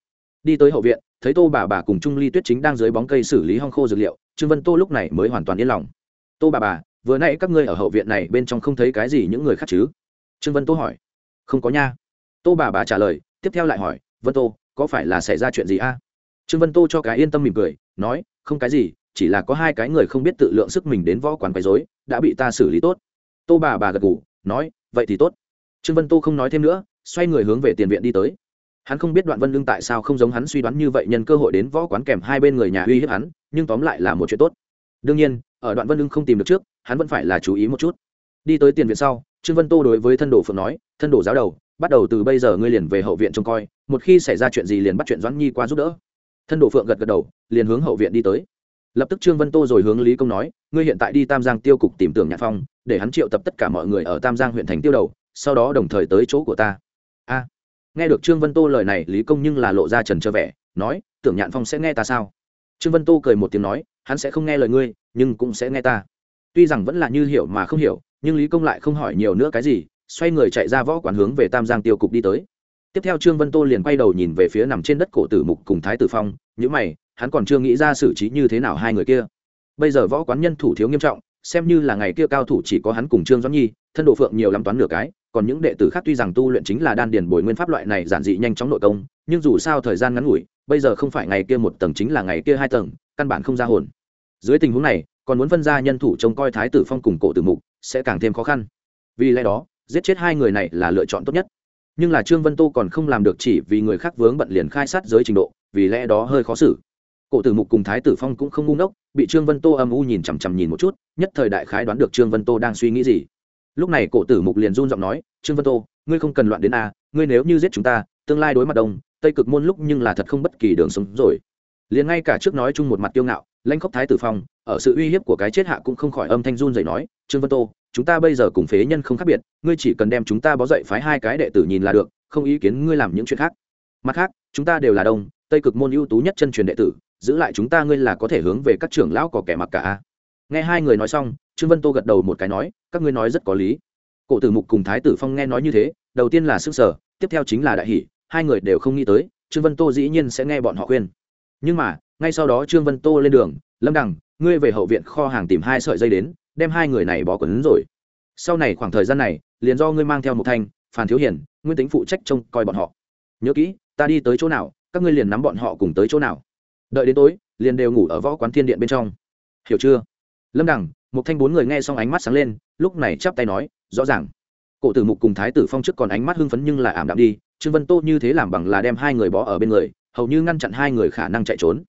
Đi tới hậu viện, thấy tô bà bà cùng trung ly tuyết chính đang dưới bóng cây xử lý hong khô dược liệu, trương vân tô lúc này mới hoàn toàn yên lòng. Tô bà bà, vừa nãy các ngươi ở hậu viện này bên trong không thấy cái gì những người khác chứ? Trương vân tô hỏi. Không có nha. Tô bà bà trả lời, tiếp theo lại hỏi, vân tô, có phải là xảy ra chuyện gì a? Trương vân tô cho cái yên tâm mỉm cười, nói, không cái gì chỉ là có hai cái người không biết tự lượng sức mình đến võ quán quấy rối, đã bị ta xử lý tốt. Tô bà bà gật ngủ nói, vậy thì tốt. Trương vân tô không nói thêm nữa, xoay người hướng về tiền viện đi tới. Hắn không biết đoạn vân lương tại sao không giống hắn suy đoán như vậy nhân cơ hội đến võ quán kèm hai bên người nhà uy hiếp hắn, nhưng tóm lại là một chuyện tốt. Đương nhiên, ở đoạn vân lương không tìm được trước, hắn vẫn phải là chú ý một chút. Đi tới tiền viện sau, trương vân tô đối với thân đồ phượng nói, thân đồ giáo đầu, bắt đầu từ bây giờ ngươi liền về hậu viện trông coi, một khi xảy ra chuyện gì liền bắt chuyện doãn nhi qua giúp đỡ. Thân đồ phượng gật gật đầu, liền hướng hậu viện đi tới lập tức trương vân tô rồi hướng lý công nói, ngươi hiện tại đi tam giang tiêu cục tìm tưởng nhạc phong, để hắn triệu tập tất cả mọi người ở tam giang huyện thành tiêu đầu, sau đó đồng thời tới chỗ của ta. A. Nghe được trương vân tô lời này, lý công nhưng là lộ ra trần trơ vẻ, nói, tưởng nhạn phong sẽ nghe ta sao? Trương vân tô cười một tiếng nói, hắn sẽ không nghe lời ngươi, nhưng cũng sẽ nghe ta. Tuy rằng vẫn là như hiểu mà không hiểu, nhưng lý công lại không hỏi nhiều nữa cái gì, xoay người chạy ra võ quán hướng về tam giang tiêu cục đi tới. Tiếp theo trương vân tô liền quay đầu nhìn về phía nằm trên đất cổ tử mục cùng thái tử phong nhữ mày hắn còn chưa nghĩ ra xử trí như thế nào hai người kia. Bây giờ võ quán nhân thủ thiếu nghiêm trọng, xem như là ngày kia cao thủ chỉ có hắn cùng trương doãn nhi, thân độ phượng nhiều lắm toán nửa cái, còn những đệ tử khác tuy rằng tu luyện chính là đan điền bồi nguyên pháp loại này giản dị nhanh chóng nội công, nhưng dù sao thời gian ngắn ngủi, bây giờ không phải ngày kia một tầng chính là ngày kia hai tầng, căn bản không ra hồn. Dưới tình huống này, còn muốn phân ra nhân thủ trông coi thái tử phong cùng cổ tử mục, sẽ càng thêm khó khăn. Vì lẽ đó, giết chết hai người này là lựa chọn tốt nhất. Nhưng là trương vân tô còn không làm được chỉ vì người khác vướng bận liền khai sát giới trình độ, vì lẽ đó hơi khó xử cổ tử mục cùng thái tử phong cũng không ngu ngốc, bị trương vân tô âm u nhìn chằm chằm nhìn một chút, nhất thời đại khái đoán được trương vân tô đang suy nghĩ gì. Lúc này cổ tử mục liền run giọng nói, trương vân tô, ngươi không cần loạn đến a, ngươi nếu như giết chúng ta, tương lai đối mặt đông, tây cực môn lúc nhưng là thật không bất kỳ đường sống rồi. Liền ngay cả trước nói chung một mặt kiêu ngạo, lãnh khốc thái tử phong, ở sự uy hiếp của cái chết hạ cũng không khỏi âm thanh run dậy nói, trương vân tô, chúng ta bây giờ cùng phế nhân không khác biệt, ngươi chỉ cần đem chúng ta bó dậy phái hai cái đệ tử nhìn là được, không ý kiến ngươi làm những chuyện khác. Mặt khác, chúng ta đều là đông, tây cực môn ưu tú nhất chân truyền đệ tử giữ lại chúng ta ngươi là có thể hướng về các trưởng lão có kẻ mặc cả nghe hai người nói xong, trương vân tô gật đầu một cái nói, các ngươi nói rất có lý. Cổ tử mục cùng thái tử phong nghe nói như thế, đầu tiên là sức sở tiếp theo chính là đại hỷ hai người đều không nghĩ tới, trương vân tô dĩ nhiên sẽ nghe bọn họ khuyên. Nhưng mà, ngay sau đó trương vân tô lên đường, lâm đằng, ngươi về hậu viện kho hàng tìm hai sợi dây đến, đem hai người này bó quấn rồi. Sau này khoảng thời gian này, liền do ngươi mang theo một thanh phản thiếu hiển nguyên tính phụ trách trông coi bọn họ. Nhớ kỹ, ta đi tới chỗ nào, các ngươi liền nắm bọn họ cùng tới chỗ nào đợi đến tối, liền đều ngủ ở võ quán thiên điện bên trong. Hiểu chưa? Lâm đằng một thanh bốn người nghe xong ánh mắt sáng lên, lúc này chắp tay nói, rõ ràng. Cổ tử mục cùng thái tử phong trước còn ánh mắt hưng phấn nhưng là ảm đạm đi, trương vân tô như thế làm bằng là đem hai người bó ở bên người, hầu như ngăn chặn hai người khả năng chạy trốn.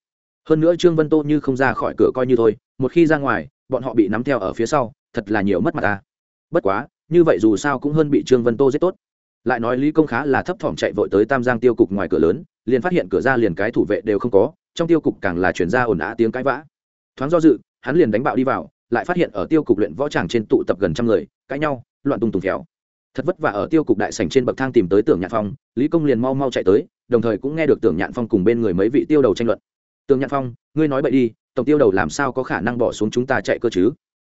Hơn nữa trương vân tô như không ra khỏi cửa coi như thôi, một khi ra ngoài, bọn họ bị nắm theo ở phía sau, thật là nhiều mất mặt ta. Bất quá, như vậy dù sao cũng hơn bị trương vân tô giết tốt. Lại nói lý công khá là thấp thỏm chạy vội tới tam giang tiêu cục ngoài cửa lớn, liền phát hiện cửa ra liền cái thủ vệ đều không có trong tiêu cục càng là chuyển ra ồn ào tiếng cãi vã. Thoáng do dự, hắn liền đánh bạo đi vào, lại phát hiện ở tiêu cục luyện võ tràng trên tụ tập gần trăm người, cãi nhau, loạn tung tùng khéo thật vất vả ở tiêu cục đại sảnh trên bậc thang tìm tới tưởng nhạn phong, lý công liền mau mau chạy tới, đồng thời cũng nghe được tưởng nhạn phong cùng bên người mấy vị tiêu đầu tranh luận. Tưởng nhạn phong, ngươi nói bậy đi, tổng tiêu đầu làm sao có khả năng bỏ xuống chúng ta chạy cơ chứ?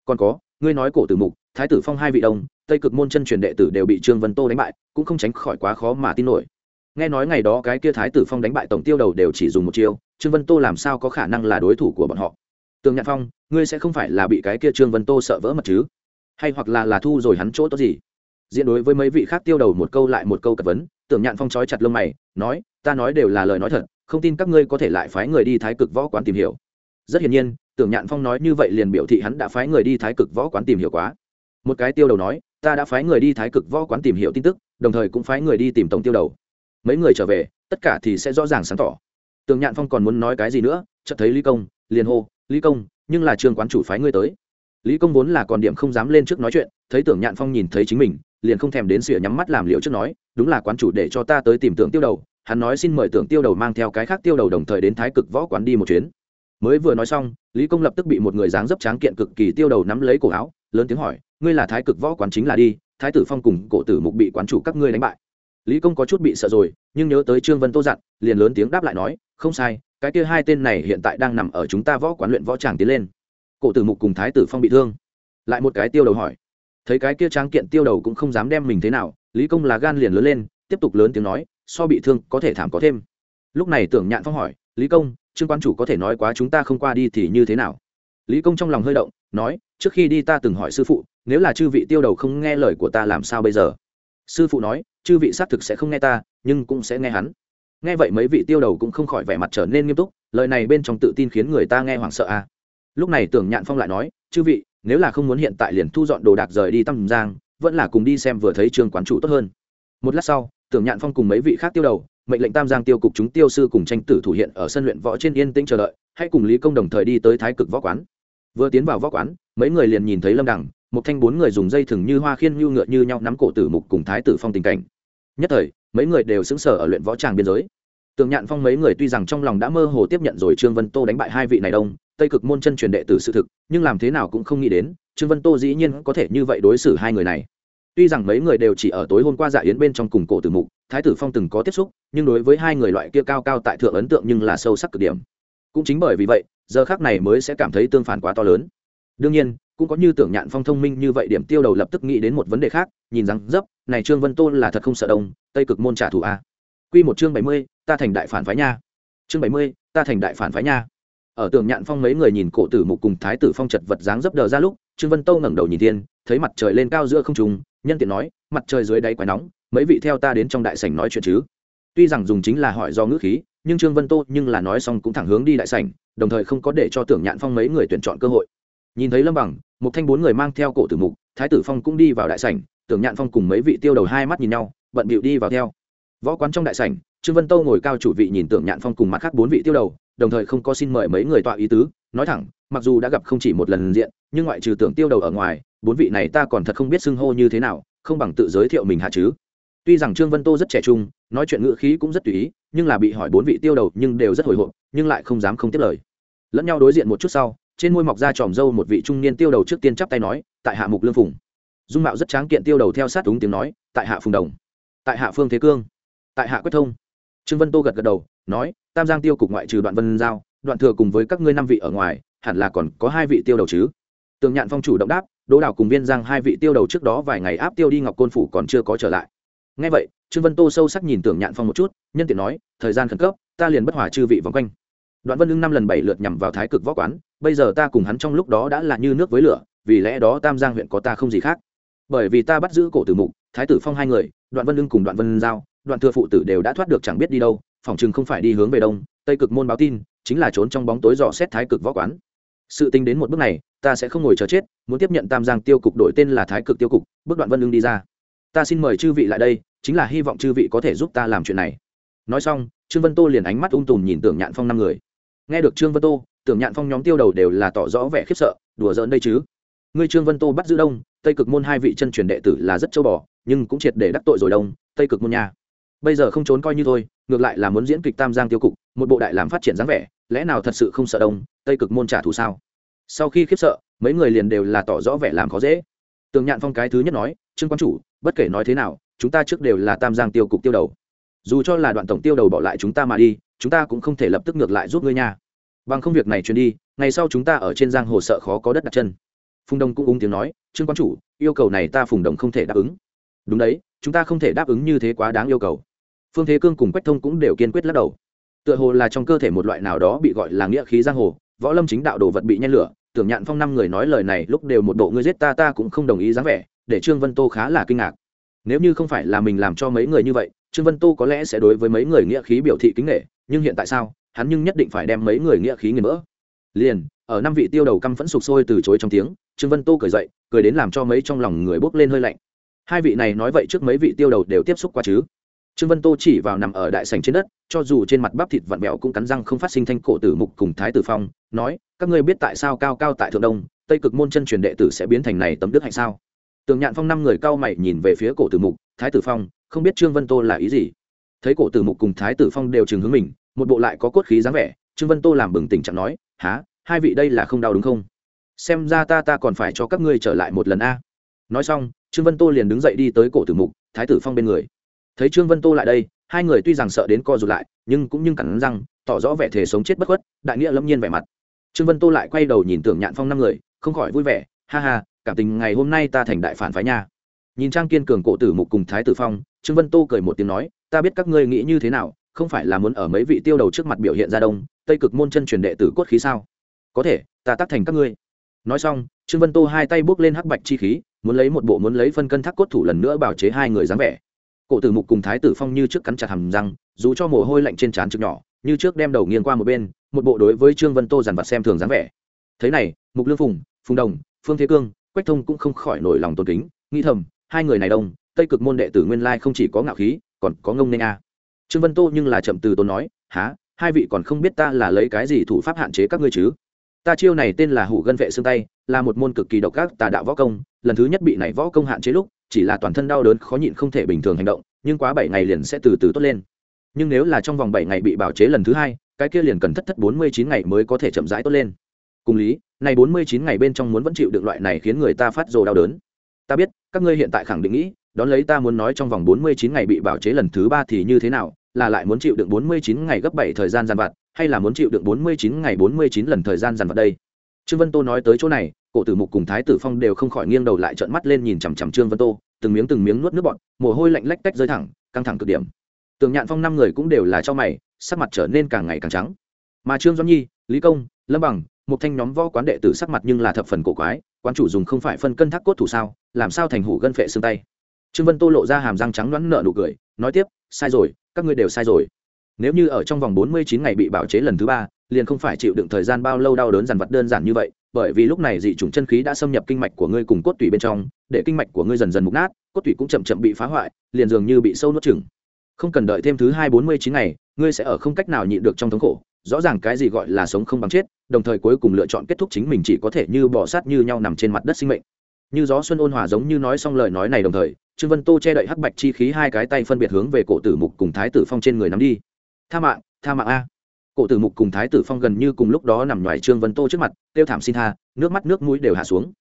Còn có, ngươi nói cổ tử mục, thái tử phong hai vị đông tây cực môn chân truyền đệ tử đều bị trương vân tô đánh bại, cũng không tránh khỏi quá khó mà tin nổi nghe nói ngày đó cái kia thái tử phong đánh bại tổng tiêu đầu đều chỉ dùng một chiêu, trương vân tô làm sao có khả năng là đối thủ của bọn họ? Tường nhạn phong, ngươi sẽ không phải là bị cái kia trương vân tô sợ vỡ mật chứ? Hay hoặc là là thu rồi hắn chỗ tốt gì? Diện đối với mấy vị khác tiêu đầu một câu lại một câu cật vấn tưởng nhạn phong trói chặt lông mày, nói, ta nói đều là lời nói thật, không tin các ngươi có thể lại phái người đi thái cực võ quán tìm hiểu. Rất hiển nhiên tưởng nhạn phong nói như vậy liền biểu thị hắn đã phái người đi thái cực võ quán tìm hiểu quá. Một cái tiêu đầu nói, ta đã phái người đi thái cực võ quán tìm hiểu tin tức, đồng thời cũng phái người đi tìm tổng tiêu đầu mấy người trở về, tất cả thì sẽ rõ ràng sáng tỏ. Tường nhạn phong còn muốn nói cái gì nữa, chợt thấy lý công, liền hô, lý công, nhưng là trường quán chủ phái ngươi tới. Lý công vốn là còn điểm không dám lên trước nói chuyện, thấy tưởng nhạn phong nhìn thấy chính mình, liền không thèm đến sửa nhắm mắt làm liệu trước nói, đúng là quán chủ để cho ta tới tìm tưởng tiêu đầu, hắn nói xin mời tưởng tiêu đầu mang theo cái khác tiêu đầu đồng thời đến thái cực võ quán đi một chuyến. Mới vừa nói xong, lý công lập tức bị một người dáng dấp tráng kiện cực kỳ tiêu đầu nắm lấy cổ áo, lớn tiếng hỏi, ngươi là thái cực võ quán chính là đi, thái tử phong cùng cổ tử mục bị quán chủ các ngươi đánh bại lý công có chút bị sợ rồi, nhưng nhớ tới trương vân tô dặn, liền lớn tiếng đáp lại nói, không sai, cái kia hai tên này hiện tại đang nằm ở chúng ta võ quán luyện võ tràng tiến lên. Cổ tử mục cùng thái tử phong bị thương. Lại một cái tiêu đầu hỏi, thấy cái kia tráng kiện tiêu đầu cũng không dám đem mình thế nào, lý công là gan liền lớn lên, tiếp tục lớn tiếng nói, so bị thương, có thể thảm có thêm. Lúc này tưởng nhạn phong hỏi, lý công, trương quan chủ có thể nói quá chúng ta không qua đi thì như thế nào? Lý công trong lòng hơi động, nói, trước khi đi ta từng hỏi sư phụ, nếu là chư vị tiêu đầu không nghe lời của ta làm sao bây giờ? Sư phụ nói, chư vị xác thực sẽ không nghe ta, nhưng cũng sẽ nghe hắn. Nghe vậy mấy vị tiêu đầu cũng không khỏi vẻ mặt trở nên nghiêm túc, lời này bên trong tự tin khiến người ta nghe hoảng sợ à. lúc này tưởng nhạn phong lại nói, chư vị, nếu là không muốn hiện tại liền thu dọn đồ đạc rời đi tăm giang, vẫn là cùng đi xem vừa thấy trường quán chủ tốt hơn. Một lát sau, tưởng nhạn phong cùng mấy vị khác tiêu đầu, mệnh lệnh tam giang tiêu cục chúng tiêu sư cùng tranh tử thủ hiện ở sân luyện võ trên yên tĩnh chờ đợi, hãy cùng lý công đồng thời đi tới thái cực võ quán. Vừa tiến vào võ quán, mấy người liền nhìn thấy lâm đẳng một thanh bốn người dùng dây thừng như hoa khiên nhu ngựa như nhau nắm cổ tử mục cùng thái tử phong tình cảnh. Nhất thời, mấy người đều xứng sở ở luyện võ tràng biên giới. Tường nhạn phong mấy người tuy rằng trong lòng đã mơ hồ tiếp nhận rồi trương vân tô đánh bại hai vị này đông, tây cực môn chân truyền đệ tử sự thực, nhưng làm thế nào cũng không nghĩ đến, trương vân tô dĩ nhiên có thể như vậy đối xử hai người này. Tuy rằng mấy người đều chỉ ở tối hôm qua dạ yến bên trong cùng cổ tử mục, thái tử phong từng có tiếp xúc, nhưng đối với hai người loại kia cao cao tại thượng ấn tượng nhưng là sâu sắc cực điểm. Cũng chính bởi vì vậy, giờ khác này mới sẽ cảm thấy tương phản quá to lớn đương nhiên, cũng có như tưởng nhạn phong thông minh như vậy, điểm tiêu đầu lập tức nghĩ đến một vấn đề khác, nhìn rằng, dấp, này trương vân tôn là thật không sợ đông, tây cực môn trả thù a. Q một chương bảy mươi, ta thành đại phản phái nha. Chương bảy mươi, ta thành đại phản phái nha. Ở tưởng nhạn phong mấy người nhìn cổ tử mục cùng thái tử phong chật vật dáng dấp đờ ra lúc, trương vân tâu ngẩng đầu nhìn thiên, thấy mặt trời lên cao giữa không trùng nhân tiện nói, mặt trời dưới đáy quái nóng, mấy vị theo ta đến trong đại sảnh nói chuyện chứ? Tuy rằng dùng chính là hỏi do ngữ khí, nhưng trương vân tô nhưng là nói xong cũng thẳng hướng đi đại sảnh, đồng thời không có để cho tưởng nhạn phong mấy người tuyển chọn cơ hội nhìn thấy lâm bằng một thanh bốn người mang theo cổ tử mục, thái tử phong cũng đi vào đại sảnh, tưởng nhạn phong cùng mấy vị tiêu đầu hai mắt nhìn nhau, bận bịu đi vào theo. Võ quán trong đại sảnh, trương vân tô ngồi cao chủ vị nhìn tưởng nhạn phong cùng mặt khác bốn vị tiêu đầu, đồng thời không có xin mời mấy người tọa ý tứ, nói thẳng, mặc dù đã gặp không chỉ một lần diện, nhưng ngoại trừ tưởng tiêu đầu ở ngoài, bốn vị này ta còn thật không biết xưng hô như thế nào, không bằng tự giới thiệu mình hạ chứ. Tuy rằng trương vân tô rất trẻ trung, nói chuyện ngữ khí cũng rất tùy ý, nhưng là bị hỏi bốn vị tiêu đầu nhưng đều rất hồi hộp, nhưng lại không dám không tiếp lời. Lẫn nhau đối diện một chút sau trên môi mọc ra tròm râu một vị trung niên tiêu đầu trước tiên chắp tay nói, tại hạ mục lương phùng. Dung mạo rất tráng kiện tiêu đầu theo sát đúng tiếng nói, tại hạ phùng đồng. Tại hạ phương thế cương. Tại hạ quyết thông. Trương vân tô gật gật đầu, nói, tam giang tiêu cục ngoại trừ đoạn vân giao, đoạn thừa cùng với các ngươi năm vị ở ngoài, hẳn là còn có hai vị tiêu đầu chứ? Tường nhạn phong chủ động đáp, đỗ đào cùng viên giang hai vị tiêu đầu trước đó vài ngày áp tiêu đi ngọc côn phủ còn chưa có trở lại. Ngay vậy, trương vân tô sâu sắc nhìn tưởng nhạn phong một chút, nhân tiện nói, thời gian khẩn cấp, ta liền bất hòa chư vị vòng quanh. Đoạn vân lưng năm lần bảy lượt nhằm vào thái cực võ quán bây giờ ta cùng hắn trong lúc đó đã là như nước với lửa, vì lẽ đó tam giang huyện có ta không gì khác. Bởi vì ta bắt giữ cổ tử mục, thái tử phong hai người, đoạn vân lưng cùng đoạn vân giao, đoạn thừa phụ tử đều đã thoát được chẳng biết đi đâu, phòng chừng không phải đi hướng về đông, tây cực môn báo tin, chính là trốn trong bóng tối dò xét thái cực võ quán. Sự tính đến một bước này, ta sẽ không ngồi chờ chết, muốn tiếp nhận tam giang tiêu cục đổi tên là thái cực tiêu cục, bước đoạn vân lưng đi ra. Ta xin mời chư vị lại đây, chính là hy vọng chư vị có thể giúp ta làm chuyện này. Nói xong, trương vân tô liền ánh mắt ung tùm nhìn tưởng nhạn phong năm người. Nghe được trương vân tô tưởng nhạn phong nhóm tiêu đầu đều là tỏ rõ vẻ khiếp sợ, đùa giỡn đây chứ. Ngươi trương vân tô bắt giữ đông, tây cực môn hai vị chân truyền đệ tử là rất châu bò, nhưng cũng triệt để đắc tội rồi đông, tây cực môn nha. Bây giờ không trốn coi như thôi, ngược lại là muốn diễn kịch tam giang tiêu cục, một bộ đại làm phát triển dáng vẻ, lẽ nào thật sự không sợ đông, tây cực môn trả thù sao? Sau khi khiếp sợ, mấy người liền đều là tỏ rõ vẻ làm khó dễ. Tường nhạn phong cái thứ nhất nói, trương quan chủ, bất kể nói thế nào, chúng ta trước đều là tam giang tiêu cục tiêu đầu. Dù cho là đoạn tổng tiêu đầu bỏ lại chúng ta mà đi, chúng ta cũng không thể lập tức ngược lại giúp ngươi nha bằng không việc này truyền đi, ngày sau chúng ta ở trên giang hồ sợ khó có đất đặt chân. Phùng đồng cũng ung tiếng nói, trương quan chủ, yêu cầu này ta phùng đồng không thể đáp ứng. Đúng đấy, chúng ta không thể đáp ứng như thế quá đáng yêu cầu. Phương thế cương cùng quách thông cũng đều kiên quyết lắc đầu. Tựa hồ là trong cơ thể một loại nào đó bị gọi là nghĩa khí giang hồ, võ lâm chính đạo đồ vật bị nhen lửa, tưởng nhạn phong năm người nói lời này lúc đều một bộ ngươi giết ta ta cũng không đồng ý dáng vẻ, để trương vân tô khá là kinh ngạc. Nếu như không phải là mình làm cho mấy người như vậy, trương vân tô có lẽ sẽ đối với mấy người nghĩa khí biểu thị kính nghệ nhưng hiện tại sao? Hắn nhưng nhất định phải đem mấy người nghĩa khí nghiền mỡ liền, ở năm vị tiêu đầu căm phẫn sụp sôi từ chối trong tiếng, trương vân tô cười dậy, cười đến làm cho mấy trong lòng người bốc lên hơi lạnh. Hai vị này nói vậy trước mấy vị tiêu đầu đều tiếp xúc qua chứ? Trương vân tô chỉ vào nằm ở đại sành trên đất, cho dù trên mặt bắp thịt vặn vẹo cũng cắn răng không phát sinh thanh cổ tử mục cùng thái tử phong, nói, các ngươi biết tại sao cao cao tại thượng đông, tây cực môn chân truyền đệ tử sẽ biến thành này tấm đức hạnh sao? Tường nhạn phong năm người cao mày nhìn về phía cổ tử mục, thái tử phong, không biết trương vân tô là ý gì? Thấy cổ tử mục cùng thái tử phong đều chừng hướng mình một bộ lại có cốt khí dáng vẻ, trương vân tô làm bừng tỉnh trạng nói há hai vị đây là không đau đúng không? Xem ra ta ta còn phải cho các ngươi trở lại một lần a. Nói xong, trương vân tô liền đứng dậy đi tới cổ tử mục, thái tử phong bên người. Thấy trương vân tô lại đây, hai người tuy rằng sợ đến co rụt lại, nhưng cũng nhưng cẳng răng, tỏ rõ vẻ thể sống chết bất khuất, đại nghĩa lâm nhiên vẻ mặt. Trương vân tô lại quay đầu nhìn tưởng nhạn phong năm người, không khỏi vui vẻ, ha ha, cảm tình ngày hôm nay ta thành đại phản phái nha. Nhìn trang kiên cường cổ tử mục cùng thái tử phong, trương vân tô cười một tiếng nói, ta biết các ngươi nghĩ như thế nào không phải là muốn ở mấy vị tiêu đầu trước mặt biểu hiện ra đông, tây cực môn chân truyền đệ tử cốt khí sao? Có thể, ta tác thành các ngươi. Nói xong, trương vân tô hai tay bước lên hắc bạch chi khí, muốn lấy một bộ muốn lấy phân cân thác cốt thủ lần nữa bảo chế hai người dáng vẻ. Cổ tử mục cùng thái tử phong như trước cắn chặt hầm răng, dù cho mồ hôi lạnh trên trán trực nhỏ, như trước đem đầu nghiêng qua một bên, một bộ đối với trương vân tô dằn vặt xem thường dáng vẻ. Thế này, mục lương phùng phùng đồng, phương thế cương, quách thông cũng không khỏi nổi lòng tôn kính, nghĩ thầm, hai người này đông, tây cực môn đệ tử nguyên lai không chỉ có ngạo khí, còn có ngông nên a trương vân tô nhưng là chậm từ tôn nói há hai vị còn không biết ta là lấy cái gì thủ pháp hạn chế các ngươi chứ? Ta chiêu này tên là hủ gân vệ xương tay, là một môn cực kỳ độc ác tà đạo võ công, lần thứ nhất bị này võ công hạn chế lúc, chỉ là toàn thân đau đớn, khó nhịn không thể bình thường hành động, nhưng quá bảy ngày liền sẽ từ từ tốt lên. Nhưng nếu là trong vòng bảy ngày bị bảo chế lần thứ hai, cái kia liền cần thất thất bốn mươi chín ngày mới có thể chậm rãi tốt lên. Cùng lý, này bốn mươi chín ngày bên trong muốn vẫn chịu được loại này khiến người ta phát rồ đau đớn. Ta biết, các ngươi hiện tại khẳng định nghĩ đón lấy ta muốn nói trong vòng bốn mươi chín ngày bị bảo chế lần thứ ba thì như thế nào, là lại muốn chịu đựng bốn mươi chín ngày gấp bảy thời gian giàn vặt, hay là muốn chịu đựng bốn mươi chín ngày bốn mươi chín lần thời gian giàn vặt đây? Trương vân tô nói tới chỗ này, cổ tử mục cùng thái tử phong đều không khỏi nghiêng đầu lại trợn mắt lên nhìn chằm chằm trương vân tô, từng miếng từng miếng nuốt nước bọt, mồ hôi lạnh lách tách rơi thẳng, căng thẳng cực điểm. Tường nhạn phong năm người cũng đều là cho mày, sắc mặt trở nên càng ngày càng trắng. Mà trương doãn nhi, lý công, lâm bằng, một thanh nhóm võ quán đệ tử sắc mặt nhưng là thập phần cổ quái, quán chủ dùng không phải phân cân thác cốt thủ sao, làm sao thành hủ gân phệ xương tay? Trương vân tô lộ ra hàm răng trắng đoán nợ nụ cười, nói tiếp, sai rồi, các ngươi đều sai rồi. Nếu như ở trong vòng bốn mươi chín ngày bị bạo chế lần thứ ba, liền không phải chịu đựng thời gian bao lâu đau đớn dằn vặt đơn giản như vậy, bởi vì lúc này dị chủng chân khí đã xâm nhập kinh mạch của ngươi cùng cốt tủy bên trong, để kinh mạch của ngươi dần dần mục nát, cốt tủy cũng chậm chậm bị phá hoại, liền dường như bị sâu nuốt chừng không cần đợi thêm thứ hai bốn mươi chín ngày, ngươi sẽ ở không cách nào nhịn được trong thống khổ. Rõ ràng cái gì gọi là sống không bằng chết, đồng thời cuối cùng lựa chọn kết thúc chính mình chỉ có thể như bỏ sát như nhau nằm trên mặt đất sinh mệnh như gió xuân ôn hòa giống như nói xong lời nói này đồng thời, trương vân tô che đậy hắc bạch chi khí hai cái tay phân biệt hướng về cổ tử mục cùng thái tử phong trên người nắm đi. Tha mạng tha mạng a. Cổ tử mục cùng thái tử phong gần như cùng lúc đó nằm ngoài trương vân tô trước mặt tiêu thảm xin tha, nước mắt nước mũi đều hạ xuống.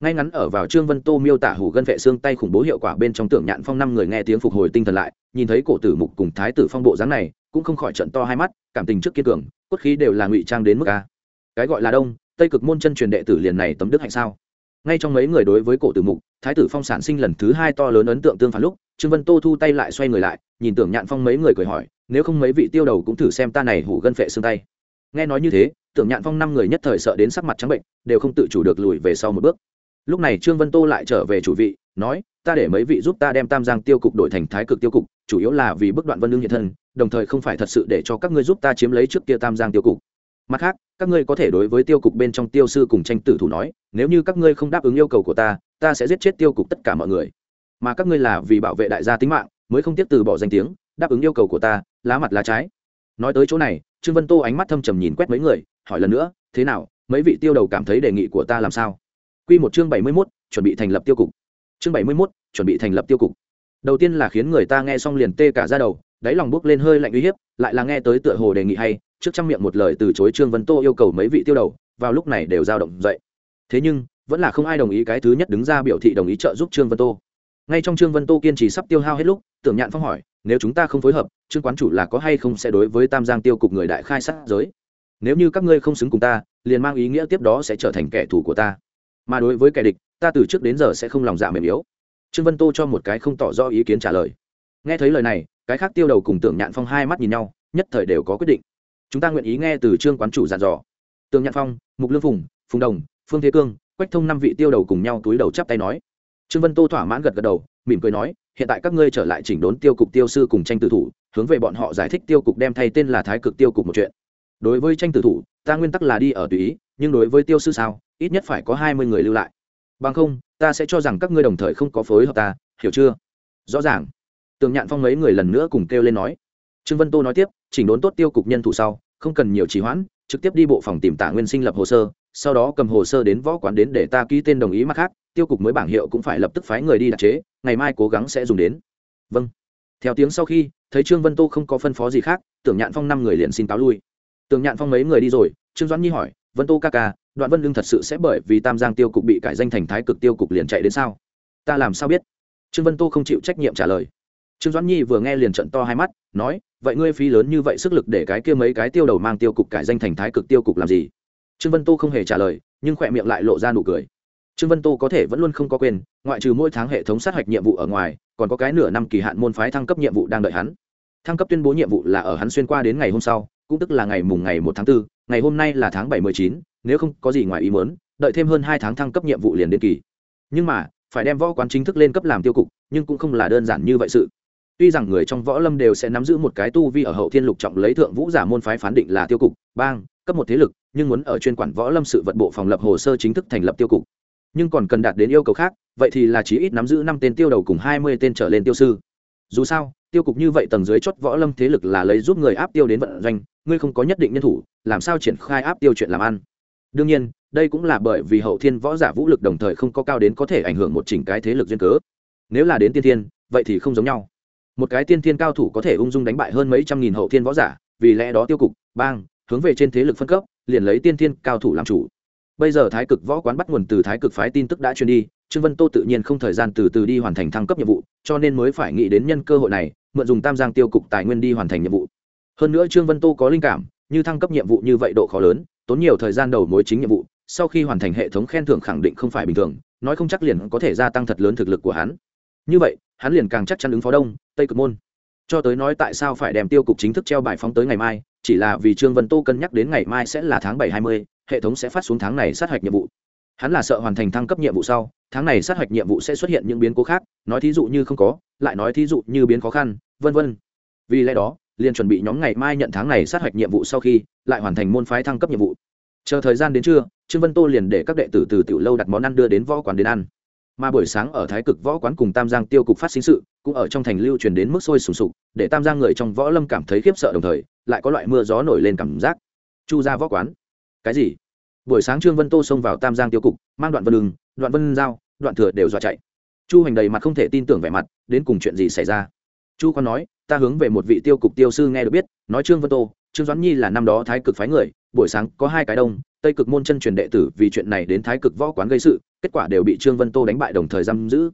Ngay ngắn ở vào trương vân tô miêu tả hủ gân vệ xương tay khủng bố hiệu quả bên trong tưởng nhạn phong năm người nghe tiếng phục hồi tinh thần lại, nhìn thấy cổ tử mục cùng thái tử phong bộ dáng này, cũng không khỏi trận to hai mắt, cảm tình trước kiên cường, cốt khí đều là ngụy trang đến mức a. Cái gọi là đông, tây cực môn chân truyền đệ tử liền này tấm đức hạnh sao? Ngay trong mấy người đối với cổ tử mục, thái tử phong sản sinh lần thứ hai to lớn ấn tượng tương phản lúc, trương vân tô thu tay lại xoay người lại, nhìn tưởng nhạn phong mấy người cười hỏi, nếu không mấy vị tiêu đầu cũng thử xem ta này hủ gân phệ xương tay. Nghe nói như thế, tưởng nhạn phong năm người nhất thời sợ đến sắc mặt trắng bệnh, đều không tự chủ được lùi về sau một bước. Lúc này trương vân tô lại trở về chủ vị, nói, ta để mấy vị giúp ta đem tam giang tiêu cục đổi thành thái cực tiêu cục, chủ yếu là vì bức đoạn vân lương hiện thân, đồng thời không phải thật sự để cho các ngươi giúp ta chiếm lấy trước kia tam giang tiêu cục mặt khác, các ngươi có thể đối với tiêu cục bên trong tiêu sư cùng tranh tử thủ nói, nếu như các ngươi không đáp ứng yêu cầu của ta ta sẽ giết chết tiêu cục tất cả mọi người. Mà các ngươi là vì bảo vệ đại gia tính mạng, mới không tiếp từ bỏ danh tiếng, đáp ứng yêu cầu của ta, lá mặt lá trái. Nói tới chỗ này, trương vân tô ánh mắt thâm trầm nhìn quét mấy người, hỏi lần nữa, thế nào, mấy vị tiêu đầu cảm thấy đề nghị của ta làm sao? Q một chương bảy mươi mốt, chuẩn bị thành lập tiêu cục. Chương bảy mươi mốt, chuẩn bị thành lập tiêu cục. Đầu tiên là khiến người ta nghe xong liền tê cả ra đầu, đáy lòng bước lên hơi lạnh uy hiếp, lại là nghe tới tựa hồ đề nghị hay trước trăm miệng một lời từ chối trương vân tô yêu cầu mấy vị tiêu đầu, vào lúc này đều dao động dậy. Thế nhưng, vẫn là không ai đồng ý cái thứ nhất đứng ra biểu thị đồng ý trợ giúp trương vân tô. Ngay trong trương vân tô kiên trì sắp tiêu hao hết lúc, tưởng nhạn phong hỏi, nếu chúng ta không phối hợp, trương quán chủ là có hay không sẽ đối với tam giang tiêu cục người đại khai sát giới? Nếu như các ngươi không xứng cùng ta, liền mang ý nghĩa tiếp đó sẽ trở thành kẻ thù của ta. Mà đối với kẻ địch, ta từ trước đến giờ sẽ không lòng dạ mềm yếu. Trương vân tô cho một cái không tỏ rõ ý kiến trả lời. Nghe thấy lời này, cái khác tiêu đầu cùng tưởng nhạn phong hai mắt nhìn nhau, nhất thời đều có quyết định chúng ta nguyện ý nghe từ trương quán chủ dặn dò. Tường nhạn phong, mục lương phùng phùng đồng, phương thế cương, quách thông năm vị tiêu đầu cùng nhau túi đầu chắp tay nói. Trương vân tô thỏa mãn gật gật đầu, mỉm cười nói, hiện tại các ngươi trở lại chỉnh đốn tiêu cục tiêu sư cùng tranh tử thủ, hướng về bọn họ giải thích tiêu cục đem thay tên là thái cực tiêu cục một chuyện. Đối với tranh tử thủ, ta nguyên tắc là đi ở tùy ý, nhưng đối với tiêu sư sao, ít nhất phải có hai mươi người lưu lại. Bằng không, ta sẽ cho rằng các ngươi đồng thời không có phối hợp ta, hiểu chưa? Rõ ràng. Tường nhạn phong mấy người lần nữa cùng kêu lên nói trương vân tô nói tiếp, chỉnh đốn tốt tiêu cục nhân thủ sau, không cần nhiều trì hoãn, trực tiếp đi bộ phòng tìm tả nguyên sinh lập hồ sơ, sau đó cầm hồ sơ đến võ quán đến để ta ký tên đồng ý mặt khác, tiêu cục mới bảng hiệu cũng phải lập tức phái người đi đặt chế, ngày mai cố gắng sẽ dùng đến. Vâng. Theo tiếng sau khi, thấy trương vân tô không có phân phó gì khác, tưởng nhạn phong năm người liền xin cáo lui. Tưởng nhạn phong mấy người đi rồi, trương doãn nhi hỏi, vân tô ca ca, đoạn vân lương thật sự sẽ bởi vì tam giang tiêu cục bị cải danh thành thái cực tiêu cục liền chạy đến sao? Ta làm sao biết? Trương vân tô không chịu trách nhiệm trả lời trương doãn nhi vừa nghe liền trận to hai mắt nói vậy ngươi phí lớn như vậy sức lực để cái kia mấy cái tiêu đầu mang tiêu cục cải danh thành thái cực tiêu cục làm gì? Trương vân tô không hề trả lời nhưng khỏe miệng lại lộ ra nụ cười. Trương vân tô có thể vẫn luôn không có quên, ngoại trừ mỗi tháng hệ thống sát hạch nhiệm vụ ở ngoài còn có cái nửa năm kỳ hạn môn phái thăng cấp nhiệm vụ đang đợi hắn. Thăng cấp tuyên bố nhiệm vụ là ở hắn xuyên qua đến ngày hôm sau cũng tức là ngày mùng ngày một tháng 4, ngày hôm nay là tháng bảy mười chín nếu không có gì ngoài ý muốn đợi thêm hơn hai tháng thăng cấp nhiệm vụ liền đến kỳ. Nhưng mà phải đem võ quán chính thức lên cấp làm tiêu cục nhưng cũng không là đơn giản như vậy sự tuy rằng người trong võ lâm đều sẽ nắm giữ một cái tu vi ở hậu thiên lục trọng lấy thượng vũ giả môn phái phán định là tiêu cục, bang, cấp một thế lực, nhưng muốn ở chuyên quản võ lâm sự vật bộ phòng lập hồ sơ chính thức thành lập tiêu cục. Nhưng còn cần đạt đến yêu cầu khác, vậy thì là chí ít nắm giữ năm tên tiêu đầu cùng hai mươi tên trở lên tiêu sư. Dù sao, tiêu cục như vậy tầng dưới chốt võ lâm thế lực là lấy giúp người áp tiêu đến vận doanh, ngươi không có nhất định nhân thủ, làm sao triển khai áp tiêu chuyện làm ăn? Đương nhiên, đây cũng là bởi vì hậu thiên võ giả vũ lực đồng thời không có cao đến có thể ảnh hưởng một chỉnh cái thế lực duyên cớ. Nếu là đến tiên thiên, vậy thì không giống nhau một cái tiên thiên cao thủ có thể ung dung đánh bại hơn mấy trăm nghìn hậu thiên võ giả, vì lẽ đó tiêu cục, bang, hướng về trên thế lực phân cấp, liền lấy tiên thiên cao thủ làm chủ. Bây giờ thái cực võ quán bắt nguồn từ thái cực phái tin tức đã truyền đi, trương vân tô tự nhiên không thời gian từ từ đi hoàn thành thăng cấp nhiệm vụ, cho nên mới phải nghĩ đến nhân cơ hội này, mượn dùng tam giang tiêu cục tài nguyên đi hoàn thành nhiệm vụ. Hơn nữa trương vân tô có linh cảm, như thăng cấp nhiệm vụ như vậy độ khó lớn, tốn nhiều thời gian đầu mối chính nhiệm vụ, sau khi hoàn thành hệ thống khen thưởng khẳng định không phải bình thường, nói không chắc liền có thể gia tăng thật lớn thực lực của hắn như vậy, hắn liền càng chắc chắn ứng phó đông, tây cực môn. Cho tới nói tại sao phải đem tiêu cục chính thức treo bài phóng tới ngày mai, chỉ là vì trương vân tô cân nhắc đến ngày mai sẽ là tháng bảy hai mươi, hệ thống sẽ phát xuống tháng này sát hạch nhiệm vụ. Hắn là sợ hoàn thành thăng cấp nhiệm vụ sau, tháng này sát hạch nhiệm vụ sẽ xuất hiện những biến cố khác, nói thí dụ như không có, lại nói thí dụ như biến khó khăn, vân vân. Vì lẽ đó, liền chuẩn bị nhóm ngày mai nhận tháng này sát hạch nhiệm vụ sau khi, lại hoàn thành môn phái thăng cấp nhiệm vụ. Chờ thời gian đến trưa, trương vân tô liền để các đệ tử từ tiểu lâu đặt món ăn đưa đến võ quán đến ăn mà buổi sáng ở thái cực võ quán cùng tam giang tiêu cục phát sinh sự, cũng ở trong thành lưu truyền đến mức sôi sùng sục, để tam giang người trong võ lâm cảm thấy khiếp sợ đồng thời, lại có loại mưa gió nổi lên cảm giác. Chu ra võ quán. Cái gì? Buổi sáng trương vân tô xông vào tam giang tiêu cục, mang đoạn vân lưng đoạn vân giao, đoạn thừa đều dọa chạy. Chu hành đầy mặt không thể tin tưởng vẻ mặt, đến cùng chuyện gì xảy ra? Chu còn nói, ta hướng về một vị tiêu cục tiêu sư nghe được biết, nói trương vân tô, trương doãn nhi là năm đó thái cực phái người, buổi sáng có hai cái đông tây cực môn chân truyền đệ tử vì chuyện này đến thái cực võ quán gây sự, kết quả đều bị trương vân tô đánh bại đồng thời giam giữ.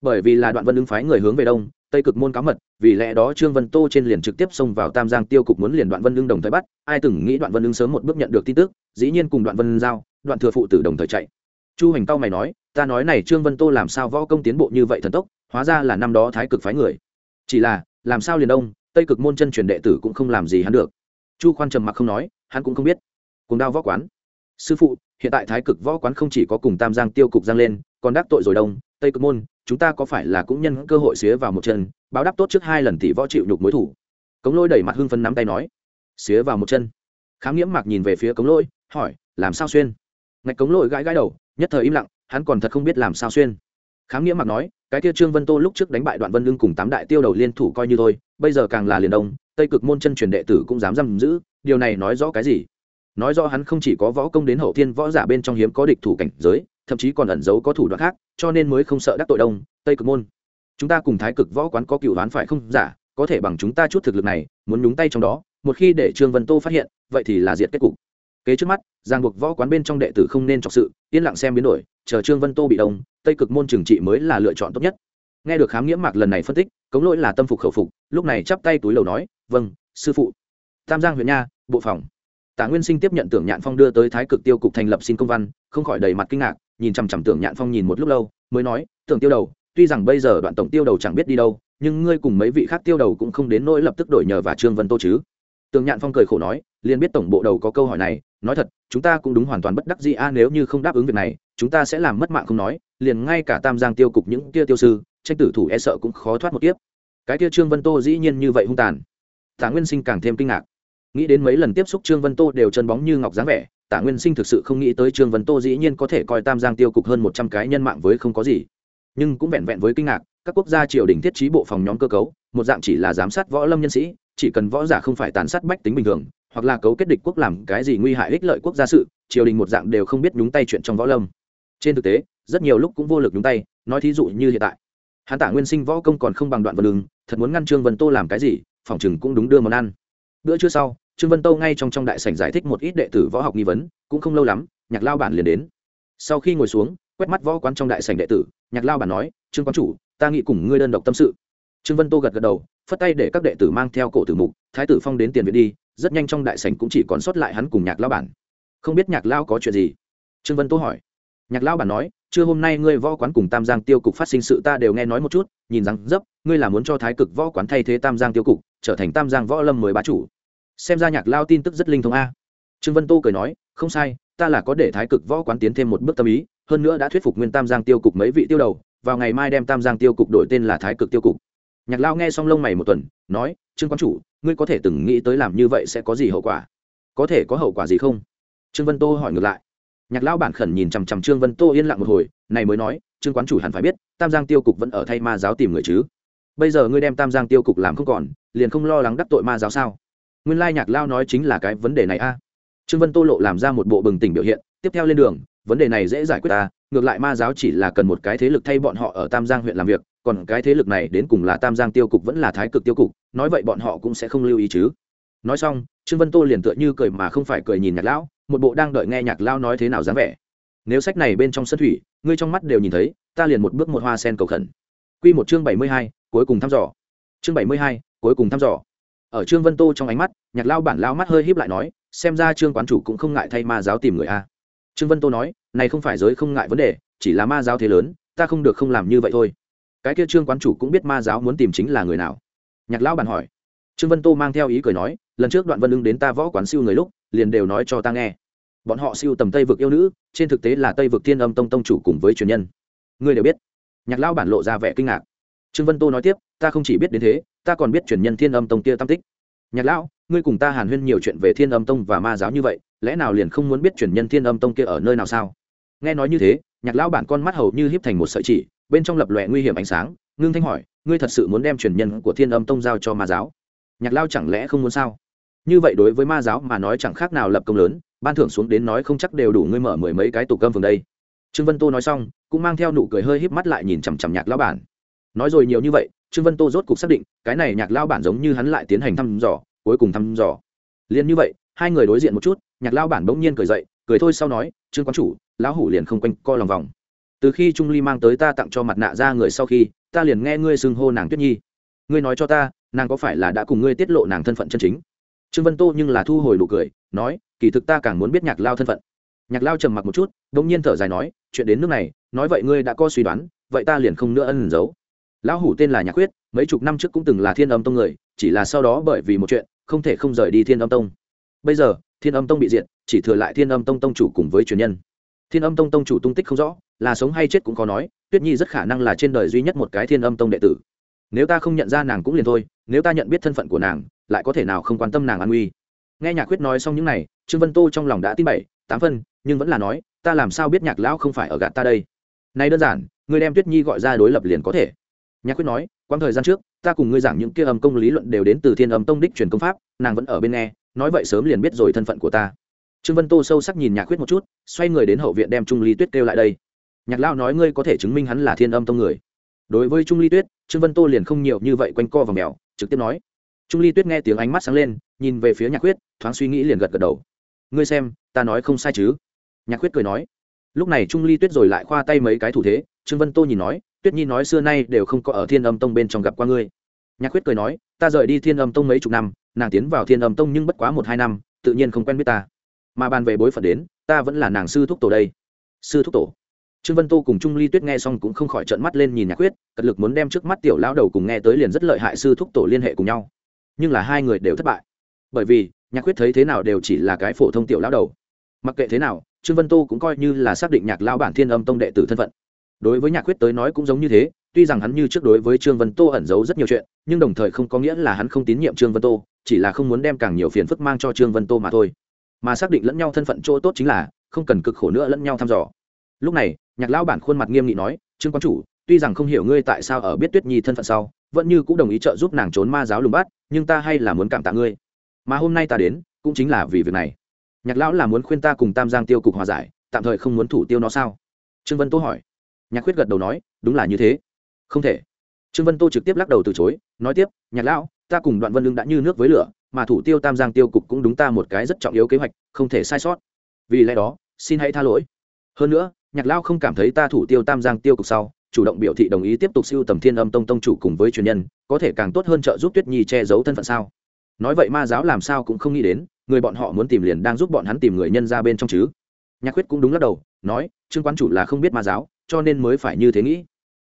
Bởi vì là đoạn vân ứng phái người hướng về đông, tây cực môn cáo mật, vì lẽ đó trương vân tô trên liền trực tiếp xông vào tam giang tiêu cục muốn liền đoạn vân ưng đồng thời bắt, ai từng nghĩ đoạn vân ưng sớm một bước nhận được tin tức, dĩ nhiên cùng đoạn vân giao, đoạn thừa phụ tử đồng thời chạy. Chu hành Cao mày nói, ta nói này trương vân tô làm sao võ công tiến bộ như vậy thần tốc, hóa ra là năm đó thái cực phái người. Chỉ là, làm sao liền đông, tây cực môn chân truyền đệ tử cũng không làm gì hắn được. Chu khoan trầm mặc không nói, hắn cũng không biết. Cùng đao võ quán sư phụ, hiện tại thái cực võ quán không chỉ có cùng tam giang tiêu cục giang lên, còn đắc tội rồi đông, tây cực môn, chúng ta có phải là cũng nhân cơ hội xía vào một chân, báo đáp tốt trước hai lần tỷ võ chịu nhục mối thủ. Cống lôi đẩy mặt hưng phấn nắm tay nói, xía vào một chân. Khám nghiễm mạc nhìn về phía cống lôi, hỏi, làm sao xuyên? Ngạch cống lôi gãi gãi đầu, nhất thời im lặng, hắn còn thật không biết làm sao xuyên. Khám nghĩa mặc nói, cái kia trương vân tô lúc trước đánh bại đoạn vân lưng cùng tám đại tiêu đầu liên thủ coi như thôi, bây giờ càng là liền đông, tây cực môn chân truyền đệ tử cũng dám giam giữ, điều này nói rõ cái gì? Nói rõ hắn không chỉ có võ công đến hậu thiên võ giả bên trong hiếm có địch thủ cảnh giới, thậm chí còn ẩn giấu có thủ đoạn khác, cho nên mới không sợ đắc tội đông, tây cực môn. Chúng ta cùng thái cực võ quán có cựu đoán phải không? Giả có thể bằng chúng ta chút thực lực này, muốn nhúng tay trong đó, một khi để trương vân tô phát hiện, vậy thì là diệt kết cục. Kế trước mắt giang buộc võ quán bên trong đệ tử không nên trọng sự, yên lặng xem biến đổi, chờ trương vân tô bị đông, tây cực môn trừng trị mới là lựa chọn tốt nhất. Nghe được khám nghĩa mạc lần này phân tích, cống lỗi là tâm phục khẩu phục, lúc này chắp tay túi lầu nói vâng sư phụ. Tam giang huyện nha, bộ phòng tả nguyên sinh tiếp nhận tưởng nhạn phong đưa tới thái cực tiêu cục thành lập xin công văn, không khỏi đầy mặt kinh ngạc, nhìn chằm chằm tưởng nhạn phong nhìn một lúc lâu, mới nói, tưởng tiêu đầu, tuy rằng bây giờ đoạn tổng tiêu đầu chẳng biết đi đâu, nhưng ngươi cùng mấy vị khác tiêu đầu cũng không đến nỗi lập tức đổi nhờ và trương vân tô chứ. Tưởng nhạn phong cười khổ nói, liền biết tổng bộ đầu có câu hỏi này, nói thật, chúng ta cũng đúng hoàn toàn bất đắc dĩ a, nếu như không đáp ứng việc này, chúng ta sẽ làm mất mạng không nói, liền ngay cả tam giang tiêu cục những kia tiêu sư, tranh tử thủ e sợ cũng khó thoát một kiếp. Cái kia trương vân tô dĩ nhiên như vậy hung tàn. Tả nguyên sinh càng thêm kinh ngạc nghĩ đến mấy lần tiếp xúc trương vân tô đều chân bóng như ngọc dáng vẻ, tả nguyên sinh thực sự không nghĩ tới trương vân tô dĩ nhiên có thể coi tam giang tiêu cục hơn một trăm cái nhân mạng với không có gì. Nhưng cũng vẹn vẹn với kinh ngạc, các quốc gia triều đình thiết trí bộ phòng nhóm cơ cấu, một dạng chỉ là giám sát võ lâm nhân sĩ, chỉ cần võ giả không phải tàn sát bách tính bình thường, hoặc là cấu kết địch quốc làm cái gì nguy hại ích lợi quốc gia sự, triều đình một dạng đều không biết nhúng tay chuyện trong võ lâm. Trên thực tế, rất nhiều lúc cũng vô lực nhúng tay, nói thí dụ như hiện tại. Hắn tả nguyên sinh võ công còn không bằng đoạn vật lưng thật muốn ngăn trương vân tô làm cái gì, phòng chừng cũng đúng đưa món ăn bữa trưa sau, trương vân tô ngay trong trong đại sảnh giải thích một ít đệ tử võ học nghi vấn, cũng không lâu lắm, nhạc lao bản liền đến. Sau khi ngồi xuống, quét mắt võ quán trong đại sảnh đệ tử, nhạc lao bản nói, trương quán chủ, ta nghĩ cùng ngươi đơn độc tâm sự. Trương vân tô gật gật đầu, phất tay để các đệ tử mang theo cổ tử mục, thái tử phong đến tiền viện đi, rất nhanh trong đại sảnh cũng chỉ còn sót lại hắn cùng nhạc lao bản. Không biết nhạc lao có chuyện gì? Trương vân tô hỏi. Nhạc lao bản nói chưa hôm nay ngươi võ quán cùng tam giang tiêu cục phát sinh sự ta đều nghe nói một chút, nhìn rằng dấp, ngươi là muốn cho thái cực võ quán thay thế tam giang tiêu cục, trở thành tam giang võ lâm mới bá chủ. Xem ra nhạc lao tin tức rất linh thông a. Trương vân tô cười nói, không sai, ta là có để thái cực võ quán tiến thêm một bước tâm ý, hơn nữa đã thuyết phục nguyên tam giang tiêu cục mấy vị tiêu đầu, vào ngày mai đem tam giang tiêu cục đổi tên là thái cực tiêu cục. Nhạc lao nghe xong lông mày một tuần, nói, trương quán chủ, ngươi có thể từng nghĩ tới làm như vậy sẽ có gì hậu quả? Có thể có hậu quả gì không? Trương vân tô hỏi ngược lại nhạc Lão bản khẩn nhìn chằm chằm trương vân tô yên lặng một hồi, này mới nói, trương quán chủ hẳn phải biết, tam giang tiêu cục vẫn ở thay ma giáo tìm người chứ. Bây giờ ngươi đem tam giang tiêu cục làm không còn, liền không lo lắng đắc tội ma giáo sao? Nguyên lai nhạc lao nói chính là cái vấn đề này a. Trương vân tô lộ làm ra một bộ bừng tỉnh biểu hiện, tiếp theo lên đường, vấn đề này dễ giải quyết ta, ngược lại ma giáo chỉ là cần một cái thế lực thay bọn họ ở tam giang huyện làm việc, còn cái thế lực này đến cùng là tam giang tiêu cục vẫn là thái cực tiêu cục, nói vậy bọn họ cũng sẽ không lưu ý chứ. Nói xong trương vân tô liền tựa như cười mà không phải cười nhìn nhạc lão, một bộ đang đợi nghe nhạc Lão nói thế nào dáng vẻ. Nếu sách này bên trong sân thủy, ngươi trong mắt đều nhìn thấy, ta liền một bước một hoa sen cầu khẩn. Q một chương bảy mươi hai, cuối cùng thăm dò. Chương bảy mươi hai, cuối cùng thăm dò. Ở trương vân tô trong ánh mắt, nhạc lao bản lao mắt hơi híp lại nói, xem ra trương quán chủ cũng không ngại thay ma giáo tìm người a. Trương vân tô nói, này không phải giới không ngại vấn đề, chỉ là ma giáo thế lớn, ta không được không làm như vậy thôi. Cái kia trương quán chủ cũng biết ma giáo muốn tìm chính là người nào. Nhạc lão bản hỏi. Trương vân tô mang theo ý cười nói lần trước đoạn vân ưng đến ta võ quán siêu người lúc, liền đều nói cho ta nghe. Bọn họ siêu tầm tây vực yêu nữ, trên thực tế là tây vực thiên âm tông tông chủ cùng với truyền nhân. Ngươi đều biết. Nhạc lão bản lộ ra vẻ kinh ngạc. Trương vân tô nói tiếp, ta không chỉ biết đến thế, ta còn biết truyền nhân thiên âm tông kia tam tích. Nhạc lão ngươi cùng ta hàn huyên nhiều chuyện về thiên âm tông và ma giáo như vậy, lẽ nào liền không muốn biết truyền nhân thiên âm tông kia ở nơi nào sao? Nghe nói như thế, nhạc lão bản con mắt hầu như hiếp thành một sợi chỉ, bên trong lập lòe nguy hiểm ánh sáng, ngưng thanh hỏi, ngươi thật sự muốn đem truyền nhân của thiên âm tông giao cho ma giáo? Nhạc lao chẳng lẽ không muốn sao? Như vậy đối với ma giáo mà nói chẳng khác nào lập công lớn, ban thưởng xuống đến nói không chắc đều đủ ngươi mở mười mấy cái tủ cơm phường đây. Trương vân tô nói xong, cũng mang theo nụ cười hơi híp mắt lại nhìn chằm chằm nhạc lao bản. Nói rồi nhiều như vậy, trương vân tô rốt cục xác định, cái này nhạc lao bản giống như hắn lại tiến hành thăm dò, cuối cùng thăm dò. Liền như vậy, hai người đối diện một chút, nhạc lao bản bỗng nhiên cười dậy, cười thôi sau nói, trương quán chủ, lão hủ liền không quanh co lòng vòng. Từ khi trung ly mang tới ta tặng cho mặt nạ ra người sau khi, ta liền nghe ngươi xưng hô nàng tuyết nhi. Ngươi nói cho ta, nàng có phải là đã cùng ngươi tiết lộ nàng thân phận chân chính? Trương vân tô nhưng là thu hồi nụ cười, nói, kỳ thực ta càng muốn biết nhạc lao thân phận. Nhạc lao trầm mặc một chút đ ỗ n g nhiên thở dài nói, chuyện đến nước này, nói vậy ngươi đã có suy đoán, vậy ta liền không nữa ân giấu. Lão hủ tên là nhạc quyết mấy chục năm trước cũng từng là thiên âm tông người, chỉ là sau đó bởi vì một chuyện, không thể không rời đi thiên âm tông. Bây giờ, thiên âm tông bị diệt, chỉ thừa lại thiên âm tông tông chủ cùng với truyền nhân. Thiên âm tông tông chủ tung tích không rõ, là sống hay chết cũng có nói, tuyết nhi rất khả năng là trên đời duy nhất một cái thiên âm tông đệ tử. Nếu ta không nhận ra nàng cũng liền thôi, nếu ta nhận biết thân phận của nàng lại có thể nào không quan tâm nàng an nguy. Nghe nhạc quyết nói xong những n à y trương vân tô trong lòng đã tin bảy, tám phân, nhưng vẫn là nói, ta làm sao biết nhạc lão không phải ở gạt ta đây? Nay đơn giản người đem tuyết nhi gọi ra đối lập liền có thể. Nhạc quyết nói, quãng thời gian trước, ta cùng ngươi giảng những kia âm công lý luận đều đến từ thiên âm tông đích truyền công pháp, nàng vẫn ở bên nghe, nói vậy sớm liền biết rồi thân phận của ta. Trương vân tô sâu sắc nhìn nhạc khuyết một chút, xoay người đến hậu viện đem trung ly tuyết kêu lại đây. Nhạc lão nói ngươi có thể chứng minh hắn là thiên âm tông người. Đối với trung ly tuyết, trương vân tô liền không nhiều như vậy quanh co và mèo, trực tiếp nói trung ly tuyết nghe tiếng ánh mắt sáng lên, nhìn về phía nhạc khuyết, thoáng suy nghĩ liền gật gật đầu. Ngươi xem, ta nói không sai chứ? Nhạc khuyết cười nói. Lúc này trung ly tuyết rồi lại khoa tay mấy cái thủ thế, trương vân tô nhìn nói, tuyết nhi nói xưa nay đều không có ở thiên âm tông bên trong gặp qua ngươi. Nhạc khuyết cười nói, ta rời đi thiên âm tông mấy chục năm, nàng tiến vào thiên âm tông nhưng bất quá một hai năm, tự nhiên không quen biết ta. Mà bàn về bối phận đến, ta vẫn là nàng sư thúc tổ đây. Sư thúc tổ? Trương vân tô cùng trung ly tuyết nghe xong cũng không khỏi trợn mắt lên nhìn nhạc quyết cật lực muốn đem trước mắt tiểu lão đầu cùng nghe tới liền rất lợi hại sư thúc tổ liên hệ cùng nhau nhưng là hai người đều thất bại. Bởi vì, nhạc quyết thấy thế nào đều chỉ là cái phổ thông tiểu lão đầu. Mặc kệ thế nào, trương vân tô cũng coi như là xác định nhạc lao bản thiên âm tông đệ tử thân phận. Đối với nhạc quyết tới nói cũng giống như thế, tuy rằng hắn như trước đối với trương vân tô ẩn giấu rất nhiều chuyện, nhưng đồng thời không có nghĩa là hắn không tín nhiệm trương vân tô, chỉ là không muốn đem càng nhiều phiền phức mang cho trương vân tô mà thôi. Mà xác định lẫn nhau thân phận chỗ tốt chính là, không cần cực khổ nữa lẫn nhau thăm dò. Lúc này, nhạc lão bản khuôn mặt nghiêm nghị nói, trương quan chủ, tuy rằng không hiểu ngươi tại sao ở biết tuyết nhi thân phận sau vẫn như cũng đồng ý trợ giúp nàng trốn ma giáo lùng bắt, nhưng ta hay là muốn cảm tạ ngươi. Mà hôm nay ta đến, cũng chính là vì việc này. Nhạc lão là muốn khuyên ta cùng tam giang tiêu cục hòa giải, tạm thời không muốn thủ tiêu nó sao? Trương vân tô hỏi. Nhạc khuyết gật đầu nói, đúng là như thế. Không thể. Trương vân tô trực tiếp lắc đầu từ chối, nói tiếp, nhạc lão, ta cùng đoạn vân lương đã như nước với lửa, mà thủ tiêu tam giang tiêu cục cũng đúng ta một cái rất trọng yếu kế hoạch, không thể sai sót. Vì lẽ đó, xin hãy tha lỗi. Hơn nữa, nhạc lão không cảm thấy ta thủ tiêu tam giang tiêu cục sau chủ động biểu thị đồng ý tiếp tục siêu tầm thiên âm tông tông chủ cùng với truyền nhân, có thể càng tốt hơn trợ giúp tuyết nhi che giấu thân phận sao? Nói vậy ma giáo làm sao cũng không nghĩ đến, người bọn họ muốn tìm liền đang giúp bọn hắn tìm người nhân ra bên trong chứ. Nhạc quyết cũng đúng lắc đầu, nói, trương quán chủ là không biết ma giáo, cho nên mới phải như thế nghĩ.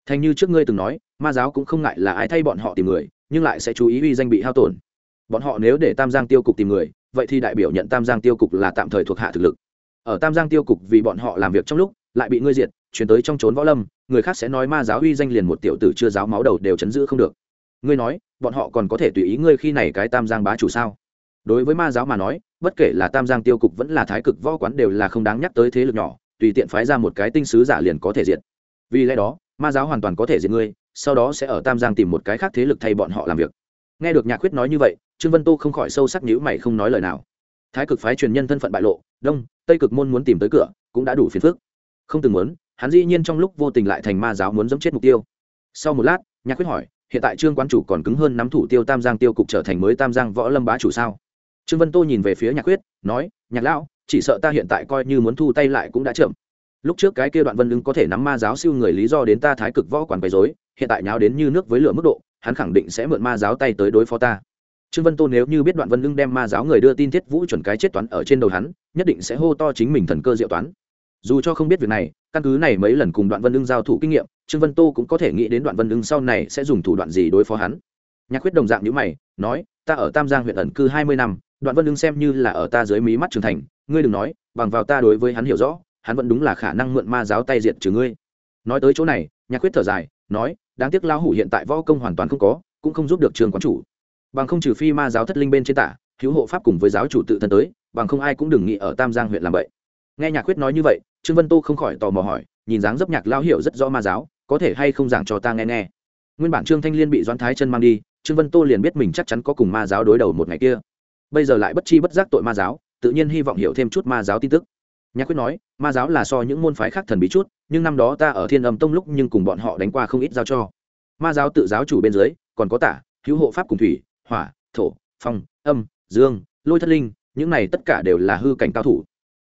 Thành như trước ngươi từng nói, ma giáo cũng không ngại là ai thay bọn họ tìm người, nhưng lại sẽ chú ý uy danh bị hao tổn. Bọn họ nếu để tam giang tiêu cục tìm người, vậy thì đại biểu nhận tam giang tiêu cục là tạm thời thuộc hạ thực lực. Ở tam giang tiêu cục vì bọn họ làm việc trong lúc, lại bị ngươi diệt, chuyển tới trong trốn võ lâm người khác sẽ nói ma giáo uy danh liền một tiểu tử chưa giáo máu đầu đều chấn giữ không được. Ngươi nói, bọn họ còn có thể tùy ý ngươi khi này cái tam giang bá chủ sao? Đối với ma giáo mà nói, bất kể là tam giang tiêu cục vẫn là thái cực võ quán đều là không đáng nhắc tới thế lực nhỏ, tùy tiện phái ra một cái tinh sứ giả liền có thể diệt. Vì lẽ đó, ma giáo hoàn toàn có thể diệt ngươi, sau đó sẽ ở tam giang tìm một cái khác thế lực thay bọn họ làm việc. Nghe được nhạc khuyết nói như vậy, trương vân tô không khỏi sâu sắc nhữ mày không nói lời nào. Thái cực phái truyền nhân thân phận bại lộ, đông, tây cực môn muốn tìm tới cửa, cũng đã đủ phiền phức. Không từng muốn hắn dĩ nhiên trong lúc vô tình lại thành ma giáo muốn dẫm chết mục tiêu. Sau một lát, nhạc khuyết hỏi, hiện tại trương quán chủ còn cứng hơn nắm thủ tiêu tam giang tiêu cục trở thành mới tam giang võ lâm bá chủ sao? Trương vân tô nhìn về phía nhạc quyết nói, nhạc lão, chỉ sợ ta hiện tại coi như muốn thu tay lại cũng đã chậm. Lúc trước cái kia đoạn vân ứng có thể nắm ma giáo siêu người lý do đến ta thái cực võ quản bày dối hiện tại nháo đến như nước với lửa mức độ, hắn khẳng định sẽ mượn ma giáo tay tới đối phó ta. Trương vân tô nếu như biết đoạn vân lưng đem ma giáo người đưa tin thiết vũ chuẩn cái chết toán ở trên đầu hắn, nhất định sẽ hô to chính mình thần cơ diệu toán dù cho không biết việc này, căn cứ này mấy lần cùng đoạn vân ưng giao thủ kinh nghiệm, trương vân tô cũng có thể nghĩ đến đoạn vân ưng sau này sẽ dùng thủ đoạn gì đối phó hắn. Nhạc quyết đồng dạng như mày, nói, ta ở tam giang huyện ẩn cư hai mươi năm, đoạn vân ưng xem như là ở ta dưới mí mắt trưởng thành, ngươi đừng nói, bằng vào ta đối với hắn hiểu rõ, hắn vẫn đúng là khả năng mượn ma giáo tay diệt trừ ngươi. Nói tới chỗ này, nhạc quyết thở dài, nói, đáng tiếc lao hủ hiện tại võ công hoàn toàn không có, cũng không giúp được trường quán chủ. Bằng không trừ phi ma giáo thất linh bên trên tả thiếu hộ pháp cùng với giáo chủ tự thân tới, bằng không ai cũng đừng nghĩ ở tam giang huyện làm vậy nghe nhạc quyết nói như vậy trương vân tô không khỏi tò mò hỏi, nhìn dáng dấp nhạc lao hiểu rất rõ ma giáo, có thể hay không giảng cho ta nghe nghe. Nguyên bản trương thanh liên bị doãn thái chân mang đi, trương vân tô liền biết mình chắc chắn có cùng ma giáo đối đầu một ngày kia. Bây giờ lại bất chi bất giác tội ma giáo, tự nhiên hy vọng hiểu thêm chút ma giáo tin tức. Nhạc quyết nói, ma giáo là so những môn phái khác thần bí chút, nhưng năm đó ta ở thiên âm tông lúc nhưng cùng bọn họ đánh qua không ít giao cho. Ma giáo tự giáo chủ bên dưới, còn có tả, hữu hộ pháp cùng thủy, hỏa, thổ, phong, âm, dương, lôi thất linh, những này tất cả đều là hư cảnh cao thủ.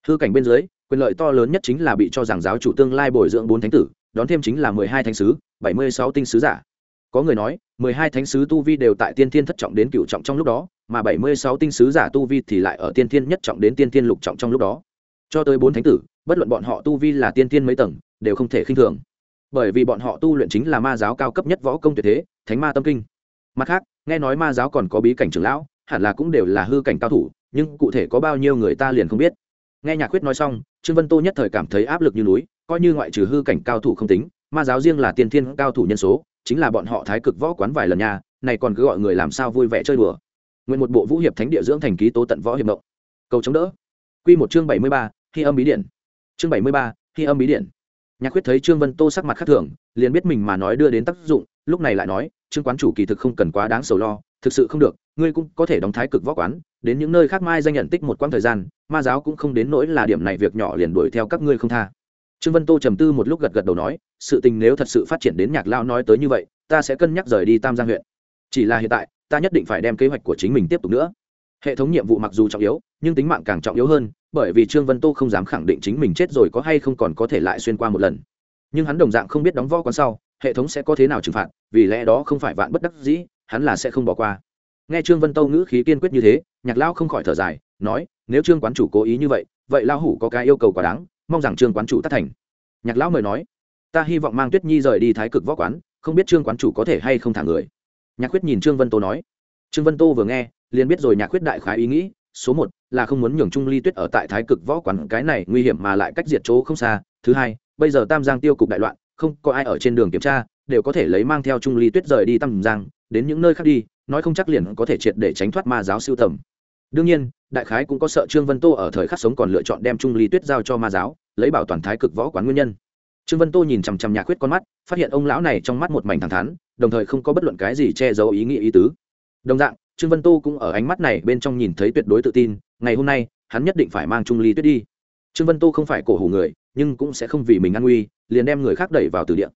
Hư cảnh bên dưới quyền lợi to lớn nhất chính là bị cho rằng giáo chủ tương lai bồi dưỡng bốn thánh tử, đón thêm chính là mười hai thánh sứ, bảy mươi sáu tinh sứ giả. Có người nói, mười hai thánh sứ tu vi đều tại tiên thiên thất trọng đến cựu trọng trong lúc đó, mà bảy mươi sáu tinh sứ giả tu vi thì lại ở tiên thiên nhất trọng đến tiên thiên lục trọng trong lúc đó. Cho tới bốn thánh tử, bất luận bọn họ tu vi là tiên thiên mấy tầng, đều không thể khinh thường. Bởi vì bọn họ tu luyện chính là ma giáo cao cấp nhất võ công tuyệt thế, thánh ma tâm kinh. Mặt khác, nghe nói ma giáo còn có bí cảnh trưởng lão, hẳn là cũng đều là hư cảnh cao thủ, nhưng cụ thể có bao nhiêu người ta liền không biết nghe nhạc quyết nói xong, trương vân tô nhất thời cảm thấy áp lực như núi, coi như ngoại trừ hư cảnh cao thủ không tính, ma giáo riêng là tiên thiên cao thủ nhân số, chính là bọn họ thái cực võ quán vài lần nhà này còn cứ gọi người làm sao vui vẻ chơi đùa. Nguyện một bộ vũ hiệp thánh địa dưỡng thành ký tố tận võ hiệp động cầu chống đỡ. Quy một chương bảy mươi ba, khi âm bí điện. Chương bảy mươi ba, khi âm bí điện. Nhạc quyết thấy trương vân tô sắc mặt khác thường, liền biết mình mà nói đưa đến tác dụng, lúc này lại nói, trương quán chủ kỳ thực không cần quá đáng sầu lo thực sự không được, ngươi cũng có thể đóng thái cực võ quán, đến những nơi khác mai danh nhận tích một quãng thời gian, ma giáo cũng không đến nỗi là điểm này việc nhỏ liền đuổi theo các ngươi không tha. Trương vân tô trầm tư một lúc gật gật đầu nói, sự tình nếu thật sự phát triển đến nhạc lao nói tới như vậy, ta sẽ cân nhắc rời đi tam giang huyện. Chỉ là hiện tại, ta nhất định phải đem kế hoạch của chính mình tiếp tục nữa. Hệ thống nhiệm vụ mặc dù trọng yếu, nhưng tính mạng càng trọng yếu hơn, bởi vì trương vân tô không dám khẳng định chính mình chết rồi có hay không còn có thể lại xuyên qua một lần. Nhưng hắn đồng dạng không biết đóng võ quán sau, hệ thống sẽ có thế nào trừng phạt, vì lẽ đó không phải vạn bất đắc dĩ hắn là sẽ không bỏ qua. Nghe trương vân tô ngữ khí kiên quyết như thế, nhạc lao không khỏi thở dài, nói, nếu trương quán chủ cố ý như vậy vậy lão hủ có cái yêu cầu quá đáng, mong rằng trương quán chủ tất thành. Nhạc lão mời nói, ta hy vọng mang tuyết nhi rời đi thái cực võ quán, không biết trương quán chủ có thể hay không thả người. Nhạc khuyết nhìn trương vân tô nói, trương vân tô vừa nghe, liền biết rồi nhạc khuyết đại khái ý nghĩ, số một là không muốn nhường trung ly tuyết ở tại thái cực võ quán, cái này nguy hiểm mà lại cách diệt chỗ không xa. Thứ hai, bây giờ tam giang tiêu cục đại loạn, không có ai ở trên đường kiểm tra, đều có thể lấy mang theo trung ly tuyết rời đi tam giang đến những nơi khác đi, nói không chắc liền có thể triệt để tránh thoát ma giáo siêu tầm. Đương nhiên, đại khái cũng có sợ trương vân tô ở thời khắc sống còn lựa chọn đem trung ly tuyết giao cho ma giáo, lấy bảo toàn thái cực võ quán nguyên nhân. Trương vân tô nhìn chằm chằm nhạc quyết con mắt, phát hiện ông lão này trong mắt một mảnh thẳng thắn, đồng thời không có bất luận cái gì che giấu ý nghĩa ý tứ. Đồng dạng, trương vân tô cũng ở ánh mắt này bên trong nhìn thấy tuyệt đối tự tin, ngày hôm nay, hắn nhất định phải mang trung ly tuyết đi. Trương vân tô không phải cổ hủ người, nhưng cũng sẽ không vì mình an nguy, liền đem người khác đẩy vào từ địa.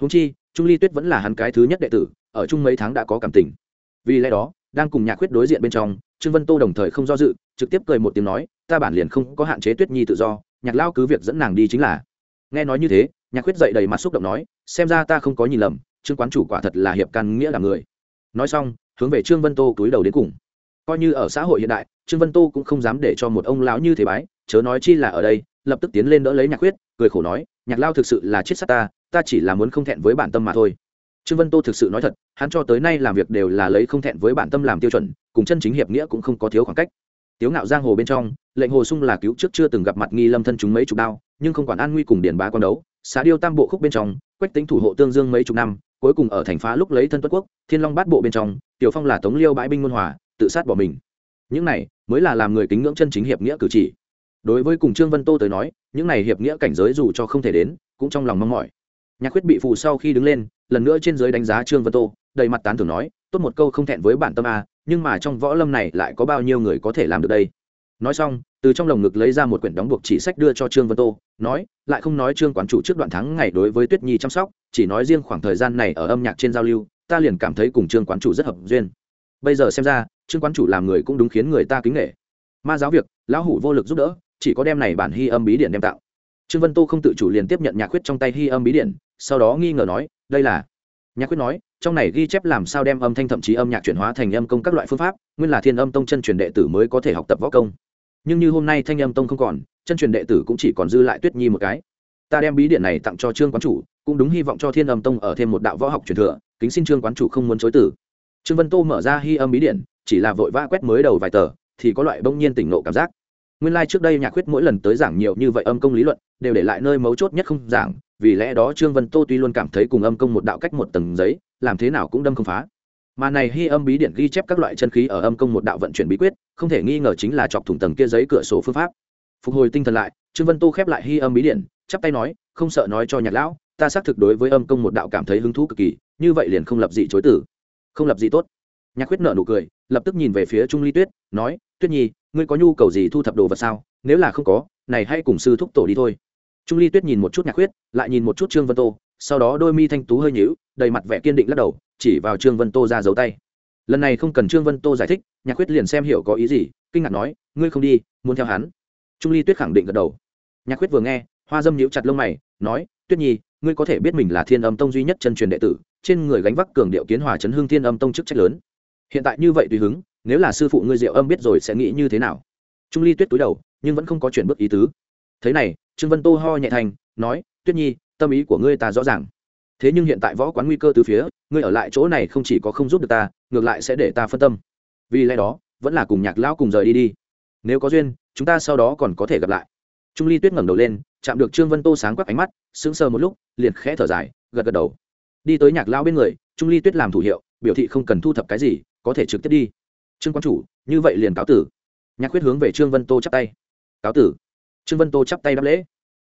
Húng chi, trung ly tuyết vẫn là hắn cái thứ nhất đệ tử ở chung mấy tháng đã có cảm tình. Vì lẽ đó, đang cùng nhạc khuyết đối diện bên trong, trương vân tô đồng thời không do dự, trực tiếp cười một tiếng nói, ta bản liền không có hạn chế tuyết nhi tự do, nhạc lao cứ việc dẫn nàng đi chính là. Nghe nói như thế, nhạc khuyết dậy đầy mặt xúc động nói, xem ra ta không có nhìn lầm, trương quán chủ quả thật là hiệp căn nghĩa là người. Nói xong, hướng về trương vân tô túi đầu đến cùng. Coi như ở xã hội hiện đại, trương vân tô cũng không dám để cho một ông lão như thế bái, chớ nói chi là ở đây, lập tức tiến lên đỡ lấy nhạc khuyết, cười khổ nói, nhạc lao thực sự là chết sát ta ta chỉ là muốn không thẹn với bản tâm mà thôi trương vân tô thực sự nói thật, hắn cho tới nay làm việc đều là lấy không thẹn với bản tâm làm tiêu chuẩn, cùng chân chính hiệp nghĩa cũng không có thiếu khoảng cách. Tiếu ngạo giang hồ bên trong, lệnh hồ sung là cứu trước chưa từng gặp mặt nghi lâm thân chúng mấy chục đao, nhưng không quản an nguy cùng điền bá quan đấu, xá điêu tam bộ khúc bên trong, quách tính thủ hộ tương dương mấy chục năm, cuối cùng ở thành phá lúc lấy thân tuất quốc, thiên long bát bộ bên trong, tiểu phong là tống liêu bãi binh môn hòa, tự sát bỏ mình. Những này mới là làm người kính ngưỡng chân chính hiệp nghĩa cử chỉ. Đối với cùng trương vân tô tới nói, những này hiệp nghĩa cảnh giới dù cho không thể đến, cũng trong lòng mong mỏi. Nhạc Quyết bị phụ sau khi đứng lên lần nữa trên giới đánh giá trương vân tô, đầy mặt tán thưởng nói, tốt một câu không thẹn với bản tâm a, nhưng mà trong võ lâm này lại có bao nhiêu người có thể làm được đây? Nói xong, từ trong lồng ngực lấy ra một quyển đóng buộc chỉ sách đưa cho trương vân tô, nói, lại không nói trương quán chủ trước đoạn tháng ngày đối với tuyết nhi chăm sóc, chỉ nói riêng khoảng thời gian này ở âm nhạc trên giao lưu, ta liền cảm thấy cùng trương quán chủ rất hợp duyên. Bây giờ xem ra, trương quán chủ làm người cũng đúng khiến người ta kính nghệ ma giáo việc, lão hủ vô lực giúp đỡ, chỉ có đem này bản hy âm bí điện đem tạo. Trương vân tô không tự chủ liền tiếp nhận nhạc khuyết trong tay hy âm bí điện sau đó nghi ngờ nói đây là nhạc quyết nói, trong này ghi chép làm sao đem âm thanh thậm chí âm nhạc chuyển hóa thành âm công các loại phương pháp, nguyên là thiên âm tông chân truyền đệ tử mới có thể học tập võ công. Nhưng như hôm nay thanh âm tông không còn, chân truyền đệ tử cũng chỉ còn dư lại tuyết nhi một cái. Ta đem bí điện này tặng cho trương quán chủ, cũng đúng hy vọng cho thiên âm tông ở thêm một đạo võ học truyền thừa, kính xin trương quán chủ không muốn chối tử trương vân tô mở ra hy âm bí điện, chỉ là vội vã quét mới đầu vài tờ, thì có loại bỗng nhiên tỉnh nộ cảm giác. Nguyên lai、like、trước đây nhạc quyết mỗi lần tới giảng nhiều như vậy âm công lý luận, đều để lại nơi mấu chốt nhất không giảng vì lẽ đó trương vân tô tuy luôn cảm thấy cùng âm công một đạo cách một tầng giấy, làm thế nào cũng đâm không phá. Mà này hy âm bí điện ghi chép các loại chân khí ở âm công một đạo vận chuyển bí quyết, không thể nghi ngờ chính là chọc thủng tầng kia giấy cửa sổ phương pháp. Phục hồi tinh thần lại, trương vân tô khép lại hy âm bí điện chắp tay nói, không sợ nói cho nhạc lão, ta xác thực đối với âm công một đạo cảm thấy hứng thú cực kỳ, như vậy liền không lập dị chối tử. Không lập dị tốt. Nhạc khuyết nợ nụ cười, lập tức nhìn về phía trung ly tuyết, nói, tuyết nhi, ngươi có nhu cầu gì thu thập đồ vật sao? Nếu là không có, này hãy cùng sư thúc tổ đi thôi trung ly tuyết nhìn một chút nhạc khuyết, lại nhìn một chút trương vân tô, sau đó đôi mi thanh tú hơi nhíu, đầy mặt vẻ kiên định lắc đầu, chỉ vào trương vân tô ra dấu tay. Lần này không cần trương vân tô giải thích, nhạc khuyết liền xem hiểu có ý gì, kinh ngạc nói, ngươi không đi, muốn theo hắn. Trung ly tuyết khẳng định gật đầu. Nhạc khuyết vừa nghe, hoa dâm nhíu chặt lông mày, nói, tuyết nhi, ngươi có thể biết mình là thiên âm tông duy nhất chân truyền đệ tử, trên người gánh vác cường điệu kiến hòa chấn hương thiên âm tông chức trách lớn. Hiện tại như vậy tùy hứng, nếu là sư phụ ngươi diệu âm biết rồi sẽ nghĩ như thế nào? Trung ly tuyết túi đầu, nhưng vẫn không có chuyển bước ý tứ thế này, trương vân tô ho nhẹ thành, nói, tuyết nhi, tâm ý của ngươi ta rõ ràng. Thế nhưng hiện tại võ quán nguy cơ từ phía, ngươi ở lại chỗ này không chỉ có không giúp được ta, ngược lại sẽ để ta phân tâm. Vì lẽ đó, vẫn là cùng nhạc lão cùng rời đi đi. Nếu có duyên, chúng ta sau đó còn có thể gặp lại. Trung ly tuyết ngẩng đầu lên, chạm được trương vân tô sáng quắc ánh mắt, sững sờ một lúc, liền khẽ thở dài, gật gật đầu. Đi tới nhạc lão bên người, trung ly tuyết làm thủ hiệu, biểu thị không cần thu thập cái gì, có thể trực tiếp đi. Trương quan chủ, như vậy liền cáo tử. Nhạc quyết hướng về trương vân tô chắp tay. Cáo tử trương vân tô chắp tay đáp lễ.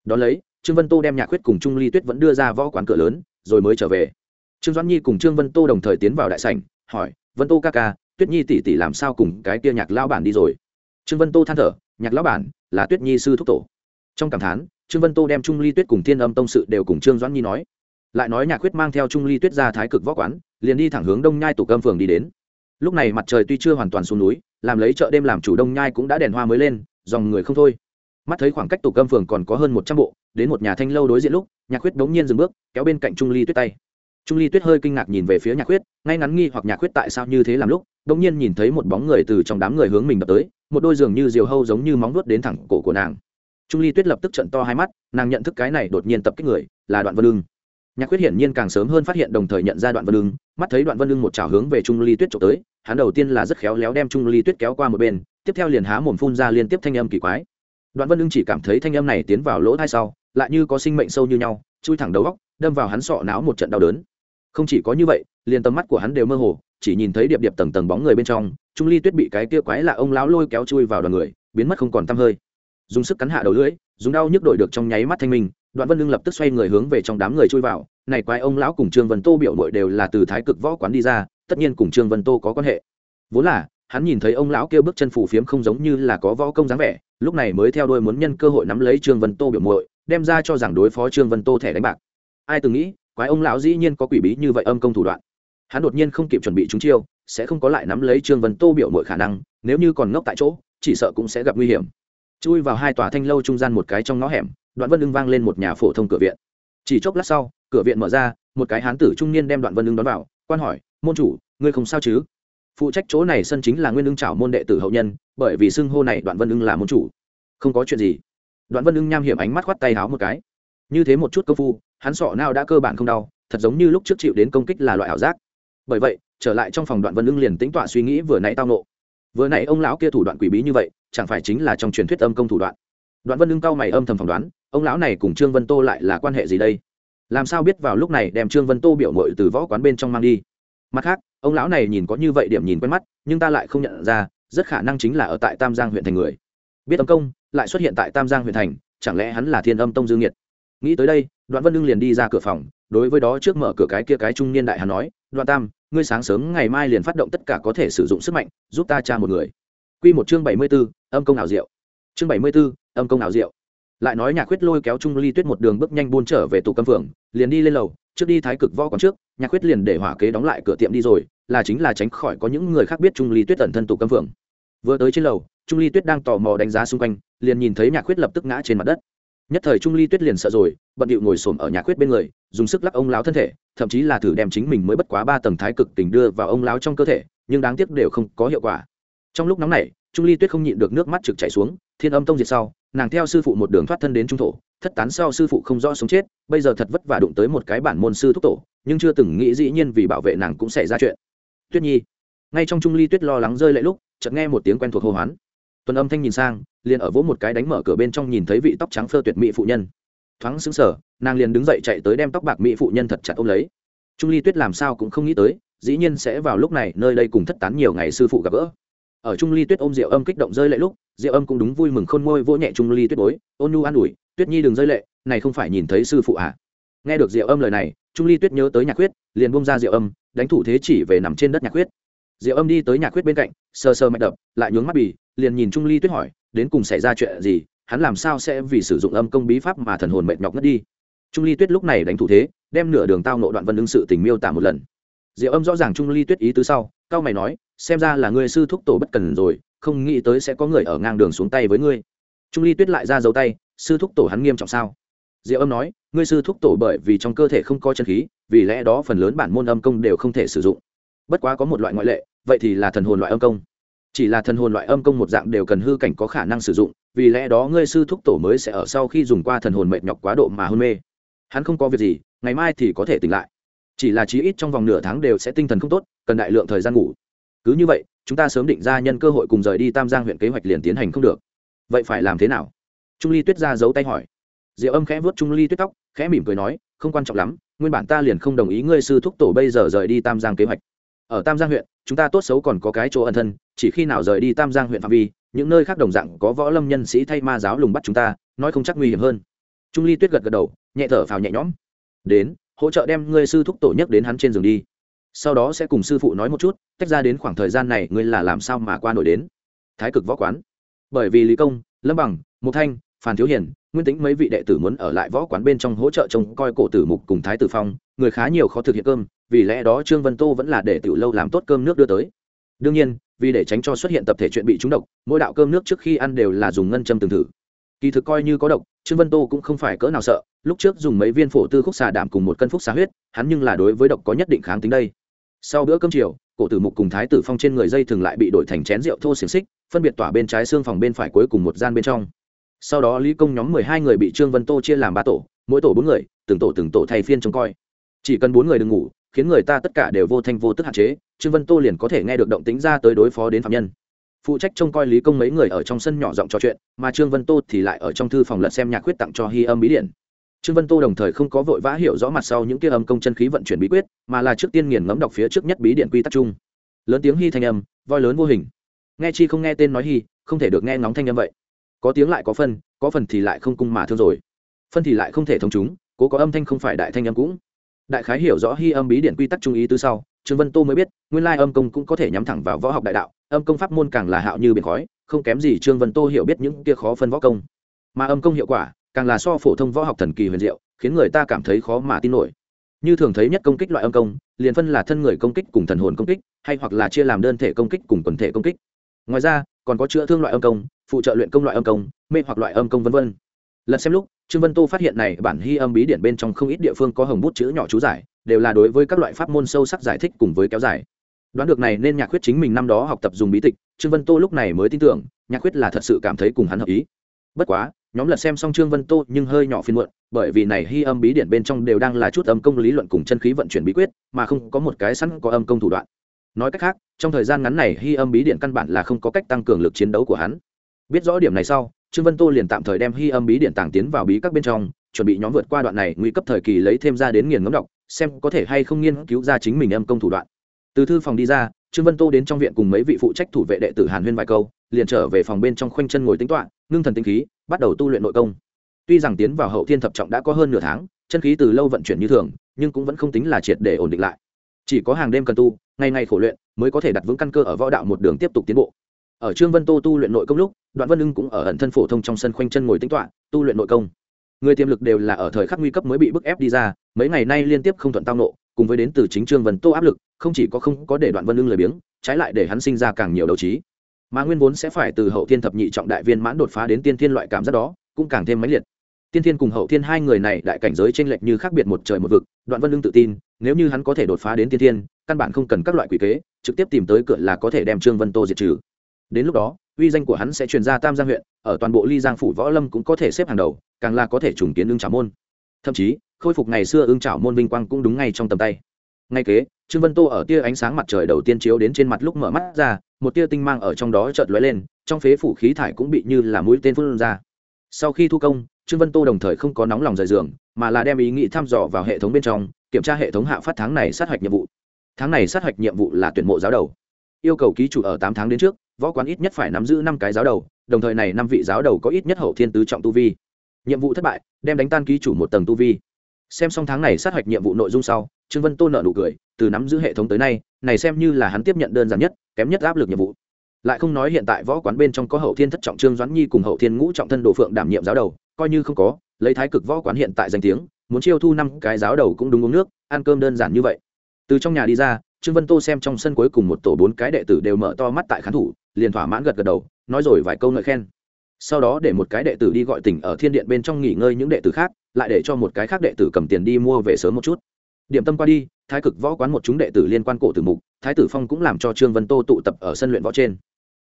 Đón lấy, trương vân tô đem nhạc quyết cùng trung ly tuyết vẫn đưa ra võ quán cửa lớn, rồi mới trở về. Trương doãn nhi cùng trương vân tô đồng thời tiến vào đại sảnh, hỏi, vân tô ca ca, tuyết nhi tỷ tỷ làm sao cùng cái kia nhạc lao bản đi rồi? Trương vân tô than thở, nhạc lao bản là tuyết nhi sư thúc tổ. Trong cảm thán, trương vân tô đem trung ly tuyết cùng thiên âm tông sự đều cùng trương doãn nhi nói. Lại nói nhạc quyết mang theo trung ly tuyết ra thái cực võ quán, liền đi thẳng hướng đông nhai tủ cơm phường đi đến. Lúc này mặt trời tuy chưa hoàn toàn xuống núi, làm lấy chợ đêm làm chủ đông nhai cũng đã đèn hoa mới lên, dòng người không thôi mắt thấy khoảng cách tủ cơm phường còn có hơn một trăm bộ, đến một nhà thanh lâu đối diện lúc, nhạc quyết đống nhiên dừng bước, kéo bên cạnh trung ly tuyết tay. Trung ly tuyết hơi kinh ngạc nhìn về phía nhạc khuyết, ngay ngắn nghi hoặc nhạc khuyết tại sao như thế làm lúc đ n g nhiên nhìn thấy một bóng người từ trong đám người hướng mình đập tới, một đôi giường như diều hâu giống như móng vuốt đến thẳng cổ của nàng. Trung ly tuyết lập tức trận to hai mắt, nàng nhận thức cái này đột nhiên tập kích người, là đoạn vân lưng nhạc khuyết hiển nhiên càng sớm hơn phát hiện đồng thời nhận ra đoạn vân lưng mắt thấy đoạn vân lưng một trào hướng về trung ly tuyết trộm tới, hắn đầu tiên là rất khéo léo đem trung ly tuyết kéo qua một bên, tiếp theo liền há mồm phun ra liên tiếp thanh âm kỳ quái đoạn vân ưng chỉ cảm thấy thanh âm này tiến vào lỗ thai sau, lại như có sinh mệnh sâu như nhau, chui thẳng đầu góc, đâm vào hắn sọ não một trận đau đớn. Không chỉ có như vậy, liền tầm mắt của hắn đều mơ hồ, chỉ nhìn thấy điệp điệp tầng tầng bóng người bên trong, trung ly tuyết bị cái kia quái là ông lão lôi kéo chui vào đoàn người, biến mất không còn tăm hơi. Dùng sức cắn hạ đầu lưỡi, dùng đau nhức đổi được trong nháy mắt thanh minh, đoạn vân lưng lập tức xoay người hướng về trong đám người chui vào, này quái ông lão cùng trương vân tô biểu mội đều là từ thái cực võ quán đi ra, tất nhiên cùng trương vân tô có quan hệ. Vốn là hắn nhìn thấy ông lão kêu bước chân phủ phiếm không giống như là có võ công dáng vẻ, lúc này mới theo đôi muốn nhân cơ hội nắm lấy trương vân tô biểu muội, đem ra cho rằng đối phó trương vân tô thẻ đánh bạc. Ai từng nghĩ, quái ông lão dĩ nhiên có quỷ bí như vậy âm công thủ đoạn. Hắn đột nhiên không kịp chuẩn bị chúng chiêu, sẽ không có lại nắm lấy trương vân tô biểu muội khả năng, nếu như còn ngốc tại chỗ, chỉ sợ cũng sẽ gặp nguy hiểm. Chui vào hai tòa thanh lâu trung gian một cái trong ngõ hẻm, đoạn vân ưng vang lên một nhà phổ thông cửa viện. Chỉ chốc lát sau, cửa viện mở ra, một cái hán tử trung niên đem đoạn vân ưng đón vào, quan hỏi, môn chủ, ngươi không sao chứ? Phụ trách chỗ này sân chính là nguyên ưng trảo môn đệ tử hậu nhân, bởi vì xưng hô này đoạn vân ưng là môn chủ. Không có chuyện gì. Đoạn vân ưng nham hiểm ánh mắt khoắt tay háo một cái. Như thế một chút công phu, hắn sọ nào đã cơ bản không đau, thật giống như lúc trước chịu đến công kích là loại ảo giác. Bởi vậy, trở lại trong phòng đoạn vân ưng liền tính tọa suy nghĩ vừa nãy tao nộ vừa nãy ông lão kia thủ đoạn quỷ bí như vậy, chẳng phải chính là trong truyền thuyết âm công thủ đoạn? Đoạn vân ưng cao mày âm thầm phỏng đoán, ông lão này cùng trương vân tô lại là quan hệ gì đây? Làm sao biết vào lúc này đem trương vân tô biểu mội từ võ quán bên trong mang đi? Mặt khác ông lão này nhìn có như vậy điểm nhìn quen mắt, nhưng ta lại không nhận ra, rất khả năng chính là ở tại tam giang huyện thành người. Biết âm công, lại xuất hiện tại tam giang huyện thành, chẳng lẽ hắn là thiên âm tông dương nhiệt nghĩ tới đây, đoạn vân lưng liền đi ra cửa phòng, đối với đó trước mở cửa cái kia cái trung niên đại hắn nói, đoạn tam, ngươi sáng sớm ngày mai liền phát động tất cả có thể sử dụng sức mạnh, giúp ta cha một người. Q một chương bảy mươi b ố âm công ảo diệu. Chương bảy mươi b ố âm công ảo diệu. Lại nói nhà khuyết lôi kéo trung ly tuyết một đường bước nhanh buôn trở về tụ cấm phường liền đi lên lầu, trước đi thái cực võ còn trước nhà khuyết liền để hỏa kế đóng lại cửa tiệm đi rồi là chính là tránh khỏi có những người khác biết trung ly tuyết tẩn thân tụ cấm phường vừa tới trên lầu, trung ly tuyết đang tò mò đánh giá xung quanh, liền nhìn thấy nhạc khuyết lập tức ngã trên mặt đất. Nhất thời trung ly tuyết liền sợ rồi, bận điệu ngồi xổm ở nhạc khuyết bên người, dùng sức lắc ông lão thân thể, thậm chí là thử đem chính mình mới bất quá ba tầng thái cực tình đưa vào ông lão trong cơ thể, nhưng đáng tiếc đều không có hiệu quả. Trong lúc nóng này trung ly tuyết không nhịn được nước mắt trực chảy xuống, thiên âm tông diệt sau, nàng theo sư phụ một đường thoát thân đến trung thổ, thất tán sau sư phụ không rõ sống chết, bây giờ thật vất vả đụng tới một cái bản môn sư thúc tổ, nhưng chưa từng nghĩ dĩ nhiên vì bảo vệ nàng cũng xảy ra chuyện tuyết nhi. Ngay trong trung ly tuyết lo lắng rơi lại lúc, chợt nghe một tiếng quen thuộc hô hoán. Tuần âm thanh nhìn sang, liền ở vỗ một cái đánh mở cửa bên trong nhìn thấy vị tóc trắng phơ tuyệt mỹ phụ nhân. Thoáng xứng sở nàng liền đứng dậy chạy tới đem tóc bạc mỹ phụ nhân thật chặt ôm lấy. Trung ly tuyết làm sao cũng không nghĩ tới, dĩ nhiên sẽ vào lúc này nơi đây cùng thất tán nhiều ngày sư phụ gặp gỡ. Ở trung ly tuyết ôm rượu âm kích động rơi lệ lúc rượu âm cũng đúng vui mừng khôn ngôi vỗ nhẹ trung ly tuyết bối, ôn nu an ủi, tuyết nhi đừng rơi lệ, này không phải nhìn thấy sư phụ à? Nghe được rượu âm lời này trung ly tuyết nhớ tới nhạc Quyết, liền bông ra rượu âm đánh thủ thế chỉ về nằm trên đất nhạc Quyết. diệu âm đi tới Nhạc khuyết bên cạnh sờ sờ mạch đập lại nhướng mắt bì liền nhìn trung ly tuyết hỏi đến cùng xảy ra chuyện gì hắn làm sao sẽ vì sử dụng âm công bí pháp mà thần hồn mệt nhọc ngất đi? Trung ly tuyết lúc này đánh thủ thế đem nửa đường tao nộ đoạn vân ứng sự tình miêu tả một lần. Diệu âm rõ ràng trung ly tuyết ý tứ sau cao mày nói xem ra là ngươi sư thúc tổ bất cần rồi không nghĩ tới sẽ có người ở ngang đường xuống tay với ngươi. Trung ly tuyết lại ra dấu tay sư thúc tổ hắn nghiêm trọng sao? Diệu âm nói, ngươi sư thúc tổ bởi vì trong cơ thể không có chân khí, vì lẽ đó phần lớn bản môn âm công đều không thể sử dụng. Bất quá có một loại ngoại lệ, vậy thì là thần hồn loại âm công. Chỉ là thần hồn loại âm công một dạng đều cần hư cảnh có khả năng sử dụng, vì lẽ đó ngươi sư thúc tổ mới sẽ ở sau khi dùng qua thần hồn mệt nhọc quá độ mà hôn mê. Hắn không có việc gì, ngày mai thì có thể tỉnh lại. Chỉ là chí ít trong vòng nửa tháng đều sẽ tinh thần không tốt, cần đại lượng thời gian ngủ. Cứ như vậy, chúng ta sớm định ra nhân cơ hội cùng rời đi tam giang huyện kế hoạch liền tiến hành không được. Vậy phải làm thế nào? Trung ly tuyết ra giấu tay hỏi diệu âm khẽ vớt trung ly tuyết tóc, khẽ mỉm cười nói, không quan trọng lắm, nguyên bản ta liền không đồng ý ngươi sư thúc tổ bây giờ rời đi tam giang kế hoạch. Ở tam giang huyện, chúng ta tốt xấu còn có cái chỗ ẩn thân, chỉ khi nào rời đi tam giang huyện phạm vi, những nơi khác đồng dạng có võ lâm nhân sĩ thay ma giáo lùng bắt chúng ta, nói không chắc nguy hiểm hơn. Trung ly tuyết gật gật đầu, nhẹ thở phào nhẹ nhõm. Đến, hỗ trợ đem ngươi sư thúc tổ nhất đến hắn trên giường đi. Sau đó sẽ cùng sư phụ nói một chút, tách ra đến khoảng thời gian này ngươi là làm sao mà qua nổi đến. Thái cực võ quán. Bởi vì lý công, lâm bằng, mục thanh phan thiếu hiền nguyên tính mấy vị đệ tử muốn ở lại võ quán bên trong hỗ trợ trông coi cổ tử mục cùng thái tử phong, người khá nhiều khó thực hiện cơm, vì lẽ đó trương vân tô vẫn là để tiểu lâu làm tốt cơm nước đưa tới. Đương nhiên, vì để tránh cho xuất hiện tập thể chuyện bị trúng độc, mỗi đạo cơm nước trước khi ăn đều là dùng ngân châm từng thử. Kỳ thực coi như có độc, trương vân tô cũng không phải cỡ nào sợ, lúc trước dùng mấy viên phổ tư khúc xà đảm cùng một cân phúc xà huyết, hắn nhưng là đối với độc có nhất định kháng tính đây. Sau bữa cơm chiều, cổ tử mục cùng thái tử phong trên người dây thường lại bị đổi thành chén rượu thô xiềng xích, phân biệt tỏa bên trái xương phòng bên phải cuối cùng một gian bên trong sau đó lý công nhóm mười hai người bị trương vân tô chia làm ba tổ, mỗi tổ bốn người, từng tổ từng tổ thay phiên trông coi. Chỉ cần bốn người đừng ngủ, khiến người ta tất cả đều vô thanh vô tức hạn chế, trương vân tô liền có thể nghe được động tính ra tới đối phó đến phạm nhân. Phụ trách trông coi lý công mấy người ở trong sân nhỏ giọng trò chuyện, mà trương vân tô thì lại ở trong thư phòng lật xem nhạc quyết tặng cho hy âm bí điện. Trương vân tô đồng thời không có vội vã hiểu rõ mặt sau những kia âm công chân khí vận chuyển bí quyết, mà là trước tiên nghiền ngẫm đọc phía trước nhất bí điện quy tắc chung. Lớn tiếng hy thanh âm, voi lớn vô hình. Nghe chi không nghe tên nói hy không thể được nghe ngóng thanh âm vậy có tiếng lại có phân, có phần thì lại không cung mà thương rồi. Phân thì lại không thể thông chúng, cố có âm thanh không phải đại thanh âm cũng. Đại khái hiểu rõ hy âm bí điện quy tắc trung ý từ sau, trương vân tô mới biết, nguyên lai âm công cũng có thể nhắm thẳng vào võ học đại đạo, âm công pháp môn càng là hạo như biển khói, không kém gì trương vân tô hiểu biết những kia khó phân võ công. Mà âm công hiệu quả, càng là so phổ thông võ học thần kỳ huyền diệu, khiến người ta cảm thấy khó mà tin nổi. Như thường thấy nhất công kích loại âm công, liền phân là thân người công kích cùng thần hồn công kích, hay hoặc là chia làm đơn thể công kích cùng quần thể công kích. Ngoài ra, còn có chữa thương loại âm công phụ trợ luyện công loại âm công, mê hoặc loại âm công v v lần xem lúc, trương vân tô phát hiện này bản hy âm bí điển bên trong không ít địa phương có hồng bút chữ nhỏ chú giải, đều là đối với các loại pháp môn sâu sắc giải thích cùng với kéo dài. Đoán được này nên nhạc khuyết chính mình năm đó học tập dùng bí tịch, trương vân tô lúc này mới tin tưởng, nhạc khuyết là thật sự cảm thấy cùng hắn hợp ý. Bất quá, nhóm lật xem xong trương vân tô nhưng hơi nhỏ phiên muộn, bởi vì này hy âm bí điển bên trong đều đang là chút âm công lý luận cùng chân khí vận chuyển bí quyết, mà không có một cái sẵn có âm công thủ đoạn. Nói cách khác, trong thời gian ngắn này hy âm bí điển căn bản là không có cách tăng cường lực chiến đấu của hắn biết rõ điểm này sau, trương vân tô liền tạm thời đem hy âm bí Điện tàng tiến vào bí các bên trong, chuẩn bị nhóm vượt qua đoạn này nguy cấp thời kỳ lấy thêm ra đến nghiền ngấm đọc xem có thể hay không nghiên cứu ra chính mình âm công thủ đoạn. Từ thư phòng đi ra, trương vân tô đến trong viện cùng mấy vị phụ trách thủ vệ đệ tử hàn huyên vài câu, liền trở về phòng bên trong khoanh chân ngồi tính toạ ngưng thần tinh khí, bắt đầu tu luyện nội công. Tuy rằng tiến vào hậu thiên thập trọng đã có hơn nửa tháng, chân khí từ lâu vận chuyển như thường, nhưng cũng vẫn không tính là triệt để ổn định lại. Chỉ có hàng đêm cần tu, ngày ngày khổ luyện, mới có thể đặt vững căn cơ ở võ đạo một đường tiếp tục tiến bộ ở trương vân tô tu luyện nội công lúc, đoạn vân ưng cũng ở ẩn thân phổ thông trong sân khoanh chân ngồi tính toạ tu luyện nội công. Người tiềm lực đều là ở thời khắc nguy cấp mới bị bức ép đi ra, mấy ngày nay liên tiếp không thuận tao nộ, cùng với đến từ chính trương vân tô áp lực, không chỉ có không có để đoạn vân ưng lười biếng, trái lại để hắn sinh ra càng nhiều đấu trí. Mà nguyên vốn sẽ phải từ hậu thiên thập nhị trọng đại viên mãn đột phá đến tiên thiên loại cảm giác đó, cũng càng thêm mãnh liệt. Tiên thiên cùng hậu thiên hai người này đại cảnh giới chênh lệch như khác biệt một trời một vực, đoạn vân ưng tự tin, nếu như hắn có thể đột phá đến tiên thiên, căn bản không cần các loại quỷ kế, trực tiếp tìm tới cửa là có thể đem trương vân tô diệt trừ đến lúc đó, uy danh của hắn sẽ truyền ra tam giang huyện, ở toàn bộ ly giang phủ võ lâm cũng có thể xếp hàng đầu, càng là có thể trùng kiến ưng trào môn. Thậm chí, khôi phục ngày xưa ưng trào môn vinh quang cũng đúng ngay trong tầm tay. Ngay kế, trương vân tô ở tia ánh sáng mặt trời đầu tiên chiếu đến trên mặt lúc mở mắt ra, một tia tinh mang ở trong đó chợt lóe lên, trong phế phủ khí thải cũng bị như là mũi tên phun ra. Sau khi thu công, trương vân tô đồng thời không có nóng lòng rời giường, mà là đem ý nghĩ thăm dò vào hệ thống bên trong, kiểm tra hệ thống hạ phát tháng này sát hạch nhiệm vụ. Tháng này sát hạch nhiệm vụ là tuyển mộ giáo đầu. Yêu cầu ký chủ ở tám tháng đến trước võ quán ít nhất phải nắm giữ năm cái giáo đầu, đồng thời này năm vị giáo đầu có ít nhất hậu thiên tứ trọng tu vi. Nhiệm vụ thất bại, đem đánh tan ký chủ một tầng tu vi. Xem xong tháng này sát hạch nhiệm vụ nội dung sau, trương vân tô nợ nụ cười, từ nắm giữ hệ thống tới nay, này xem như là hắn tiếp nhận đơn giản nhất, kém nhất áp lực nhiệm vụ. Lại không nói hiện tại võ quán bên trong có hậu thiên thất trọng trương doãn nhi cùng hậu thiên ngũ trọng thân đồ phượng đảm nhiệm giáo đầu, coi như không có, lấy thái cực võ quán hiện tại danh tiếng, muốn chiêu thu năm cái giáo đầu cũng đúng uống nước, ăn cơm đơn giản như vậy. Từ trong nhà đi ra, trương vân tô xem trong sân cuối cùng một tổ bốn cái đệ tử đều mở to mắt tại khán thủ liền thỏa mãn gật gật đầu, nói rồi vài câu ngợi khen. Sau đó để một cái đệ tử đi gọi tỉnh ở thiên điện bên trong nghỉ ngơi những đệ tử khác, lại để cho một cái khác đệ tử cầm tiền đi mua về sớm một chút. Điểm tâm qua đi, thái cực võ quán một chúng đệ tử liên quan cổ tử mục, thái tử phong cũng làm cho trương vân tô tụ tập ở sân luyện võ trên.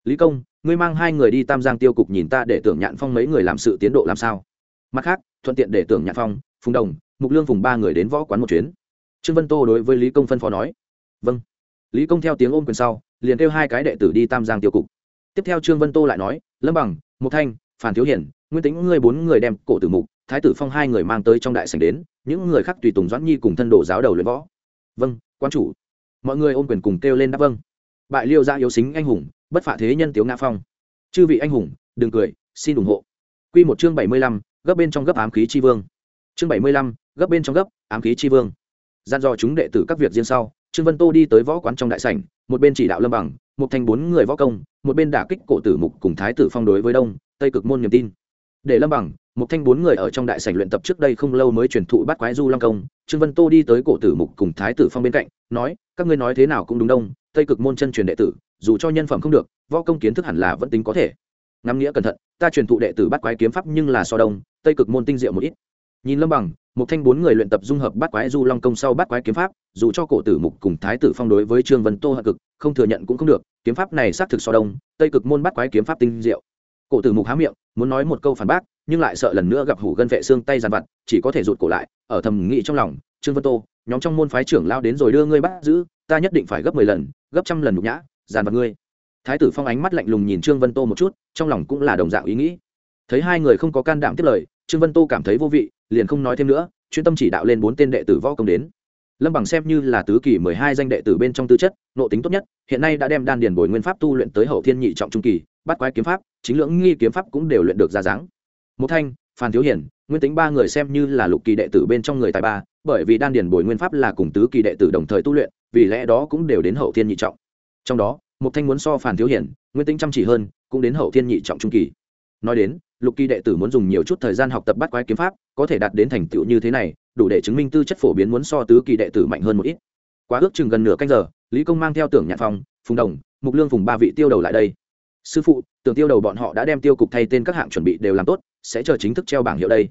Lý công, ngươi mang hai người đi tam giang tiêu cục nhìn ta để tưởng nhạn phong mấy người làm sự tiến độ làm sao? Mặt khác, thuận tiện để tưởng nhạn phong, phùng đồng, mục lương vùng ba người đến võ quán một chuyến. Trương vân tô đối với lý công phân phó nói. Vâng lý công theo tiếng ôm quyền sau, liền kêu hai cái đệ tử đi tam giang tiêu cục. Tiếp theo trương vân tô lại nói, lâm bằng mục thanh, phản thiếu hiển, nguyên tính ngươi bốn người đem cổ tử mục, thái tử phong hai người mang tới trong đại sảnh đến, những người khác tùy tùng doãn nhi cùng thân đồ giáo đầu luyện võ. Vâng quan chủ. Mọi người ôm quyền cùng kêu lên đáp vâng. Bại liêu ra yếu xính anh hùng, bất phạ thế nhân tiếu ngã phong. Chư vị anh hùng, đừng cười, xin ủng hộ. Q một chương bảy mươi lăm, gấp bên trong gấp ám khí chi vương. Chương bảy mươi lăm, gấp bên trong gấp, ám khí chi vương. Gian do chúng đệ tử các việc riêng sau trương vân tô đi tới võ quán trong đại sảnh, một bên chỉ đạo lâm bằng, một thành bốn người võ công, một bên đả kích cổ tử mục cùng thái tử phong đối với đông, tây cực môn niềm tin. Để lâm bằng, một thanh bốn người ở trong đại sảnh luyện tập trước đây không lâu mới truyền thụ bắt quái du long công, trương vân tô đi tới cổ tử mục cùng thái tử phong bên cạnh, nói, các ngươi nói thế nào cũng đúng đông, tây cực môn chân truyền đệ tử, dù cho nhân phẩm không được, võ công kiến thức hẳn là vẫn tính có thể. Ngắm nghĩa cẩn thận, ta truyền thụ đệ tử bắt quái kiếm pháp nhưng là so đông, tây cực môn tinh diệu một ít. Nhìn lâm bằng một thanh bốn người luyện tập dung hợp bắt quái du long công sau bắt quái kiếm pháp, dù cho cổ tử mục cùng thái tử phong đối với trương vân tô hận cực, không thừa nhận cũng không được, kiếm pháp này xác thực so đông, tây cực môn bắt quái kiếm pháp tinh diệu. Cổ tử mục há miệng, muốn nói một câu phản bác, nhưng lại sợ lần nữa gặp hủ gân vệ xương tay giàn vặt, chỉ có thể rụt cổ lại, ở thầm nghĩ trong lòng, trương vân tô, nhóm trong môn phái trưởng lao đến rồi đưa ngươi bắt giữ, ta nhất định phải gấp mười lần, gấp trăm lần nhục nhã, giàn vặt ngươi. Thái tử phong ánh mắt lạnh lùng nhìn trương vân tô một chút, trong lòng cũng là đồng dạng ý nghĩ. Thấy hai người không có can đảm tiếp lời trương vân tô cảm thấy vô vị, liền không nói thêm nữa, chuyên tâm chỉ đạo lên bốn tên đệ tử võ công đến. Lâm bằng xem như là tứ kỳ mười hai danh đệ tử bên trong tư chất nộ tính tốt nhất, hiện nay đã đem đan điền bồi nguyên pháp tu luyện tới hậu thiên nhị trọng trung kỳ, bắt quái kiếm pháp, chính lưỡng nghi kiếm pháp cũng đều luyện được ra dáng. Một thanh, phan thiếu hiển, nguyên tính ba người xem như là lục kỳ đệ tử bên trong người tài ba, bởi vì đan điền bồi nguyên pháp là cùng tứ kỳ đệ tử đồng thời tu luyện, vì lẽ đó cũng đều đến hậu thiên nhị trọng. Trong đó, một thanh muốn so phản thiếu hiển, nguyên tính chăm chỉ hơn, cũng đến hậu thiên nhị trọng trung kỳ nói đến, lục kỳ đệ tử muốn dùng nhiều chút thời gian học tập bắt quái kiếm pháp, có thể đạt đến thành tựu như thế này, đủ để chứng minh tư chất phổ biến muốn so tứ kỳ đệ tử mạnh hơn một ít. Quá ước chừng gần nửa canh giờ, lý công mang theo tưởng nhạn phong, phùng đồng, mục lương phùng ba vị tiêu đầu lại đây. Sư phụ, tưởng tiêu đầu bọn họ đã đem tiêu cục thay tên các hạng chuẩn bị đều làm tốt, sẽ chờ chính thức treo bảng hiệu đây.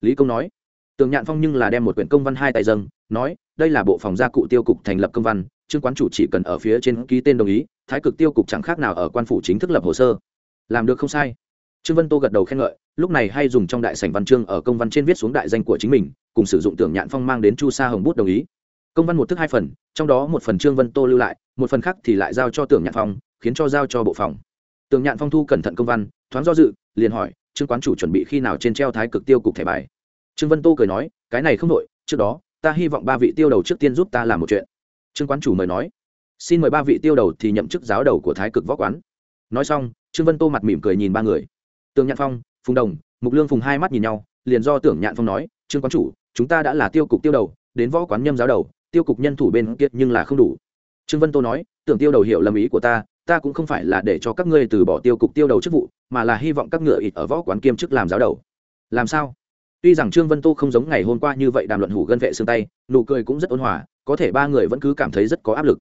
Lý công nói. Tường nhạn phong nhưng là đem một quyển công văn hai tay dâng, nói, đây là bộ phòng gia cụ tiêu cục thành lập công văn, trương quán chủ chỉ cần ở phía trên ký tên đồng ý, thái cực tiêu cục chẳng khác nào ở quan phủ chính thức lập hồ sơ. Làm được không sai trương vân tô gật đầu khen ngợi, lúc này hay dùng trong đại sảnh văn chương ở công văn trên viết xuống đại danh của chính mình, cùng sử dụng tưởng nhạn phong mang đến chu sa hồng bút đồng ý. Công văn một thức hai phần, trong đó một phần trương vân tô lưu lại, một phần khác thì lại giao cho tưởng nhạn phong, khiến cho giao cho bộ phòng. Tưởng nhạn phong thu cẩn thận công văn, thoáng do dự, liền hỏi, trương quán chủ chuẩn bị khi nào trên treo thái cực tiêu cục thẻ bài? Trương vân tô cười nói, cái này không đội trước đó, ta hy vọng ba vị tiêu đầu trước tiên giúp ta làm một chuyện. Trương quán chủ mời nói, xin mời ba vị tiêu đầu thì nhậm chức giáo đầu của thái cực võ quán. Nói xong, trương vân tô mặt mỉm cười nhìn ba người tường nhạn phong, phùng đồng, mục lương phùng hai mắt nhìn nhau, liền do tưởng nhạn phong nói, trương quán chủ, chúng ta đã là tiêu cục tiêu đầu, đến võ quán nhâm giáo đầu, tiêu cục nhân thủ bên kiệt nhưng là không đủ. Trương vân tô nói tưởng tiêu đầu hiểu lầm ý của ta ta cũng không phải là để cho các ngươi từ bỏ tiêu cục tiêu đầu chức vụ, mà là hy vọng các ngựa ít ở võ quán kiêm chức làm giáo đầu. Làm sao? Tuy rằng trương vân tô không giống ngày hôm qua như vậy đàm luận hủ gân vệ xương tay, nụ cười cũng rất ôn hòa, có thể ba người vẫn cứ cảm thấy rất có áp lực.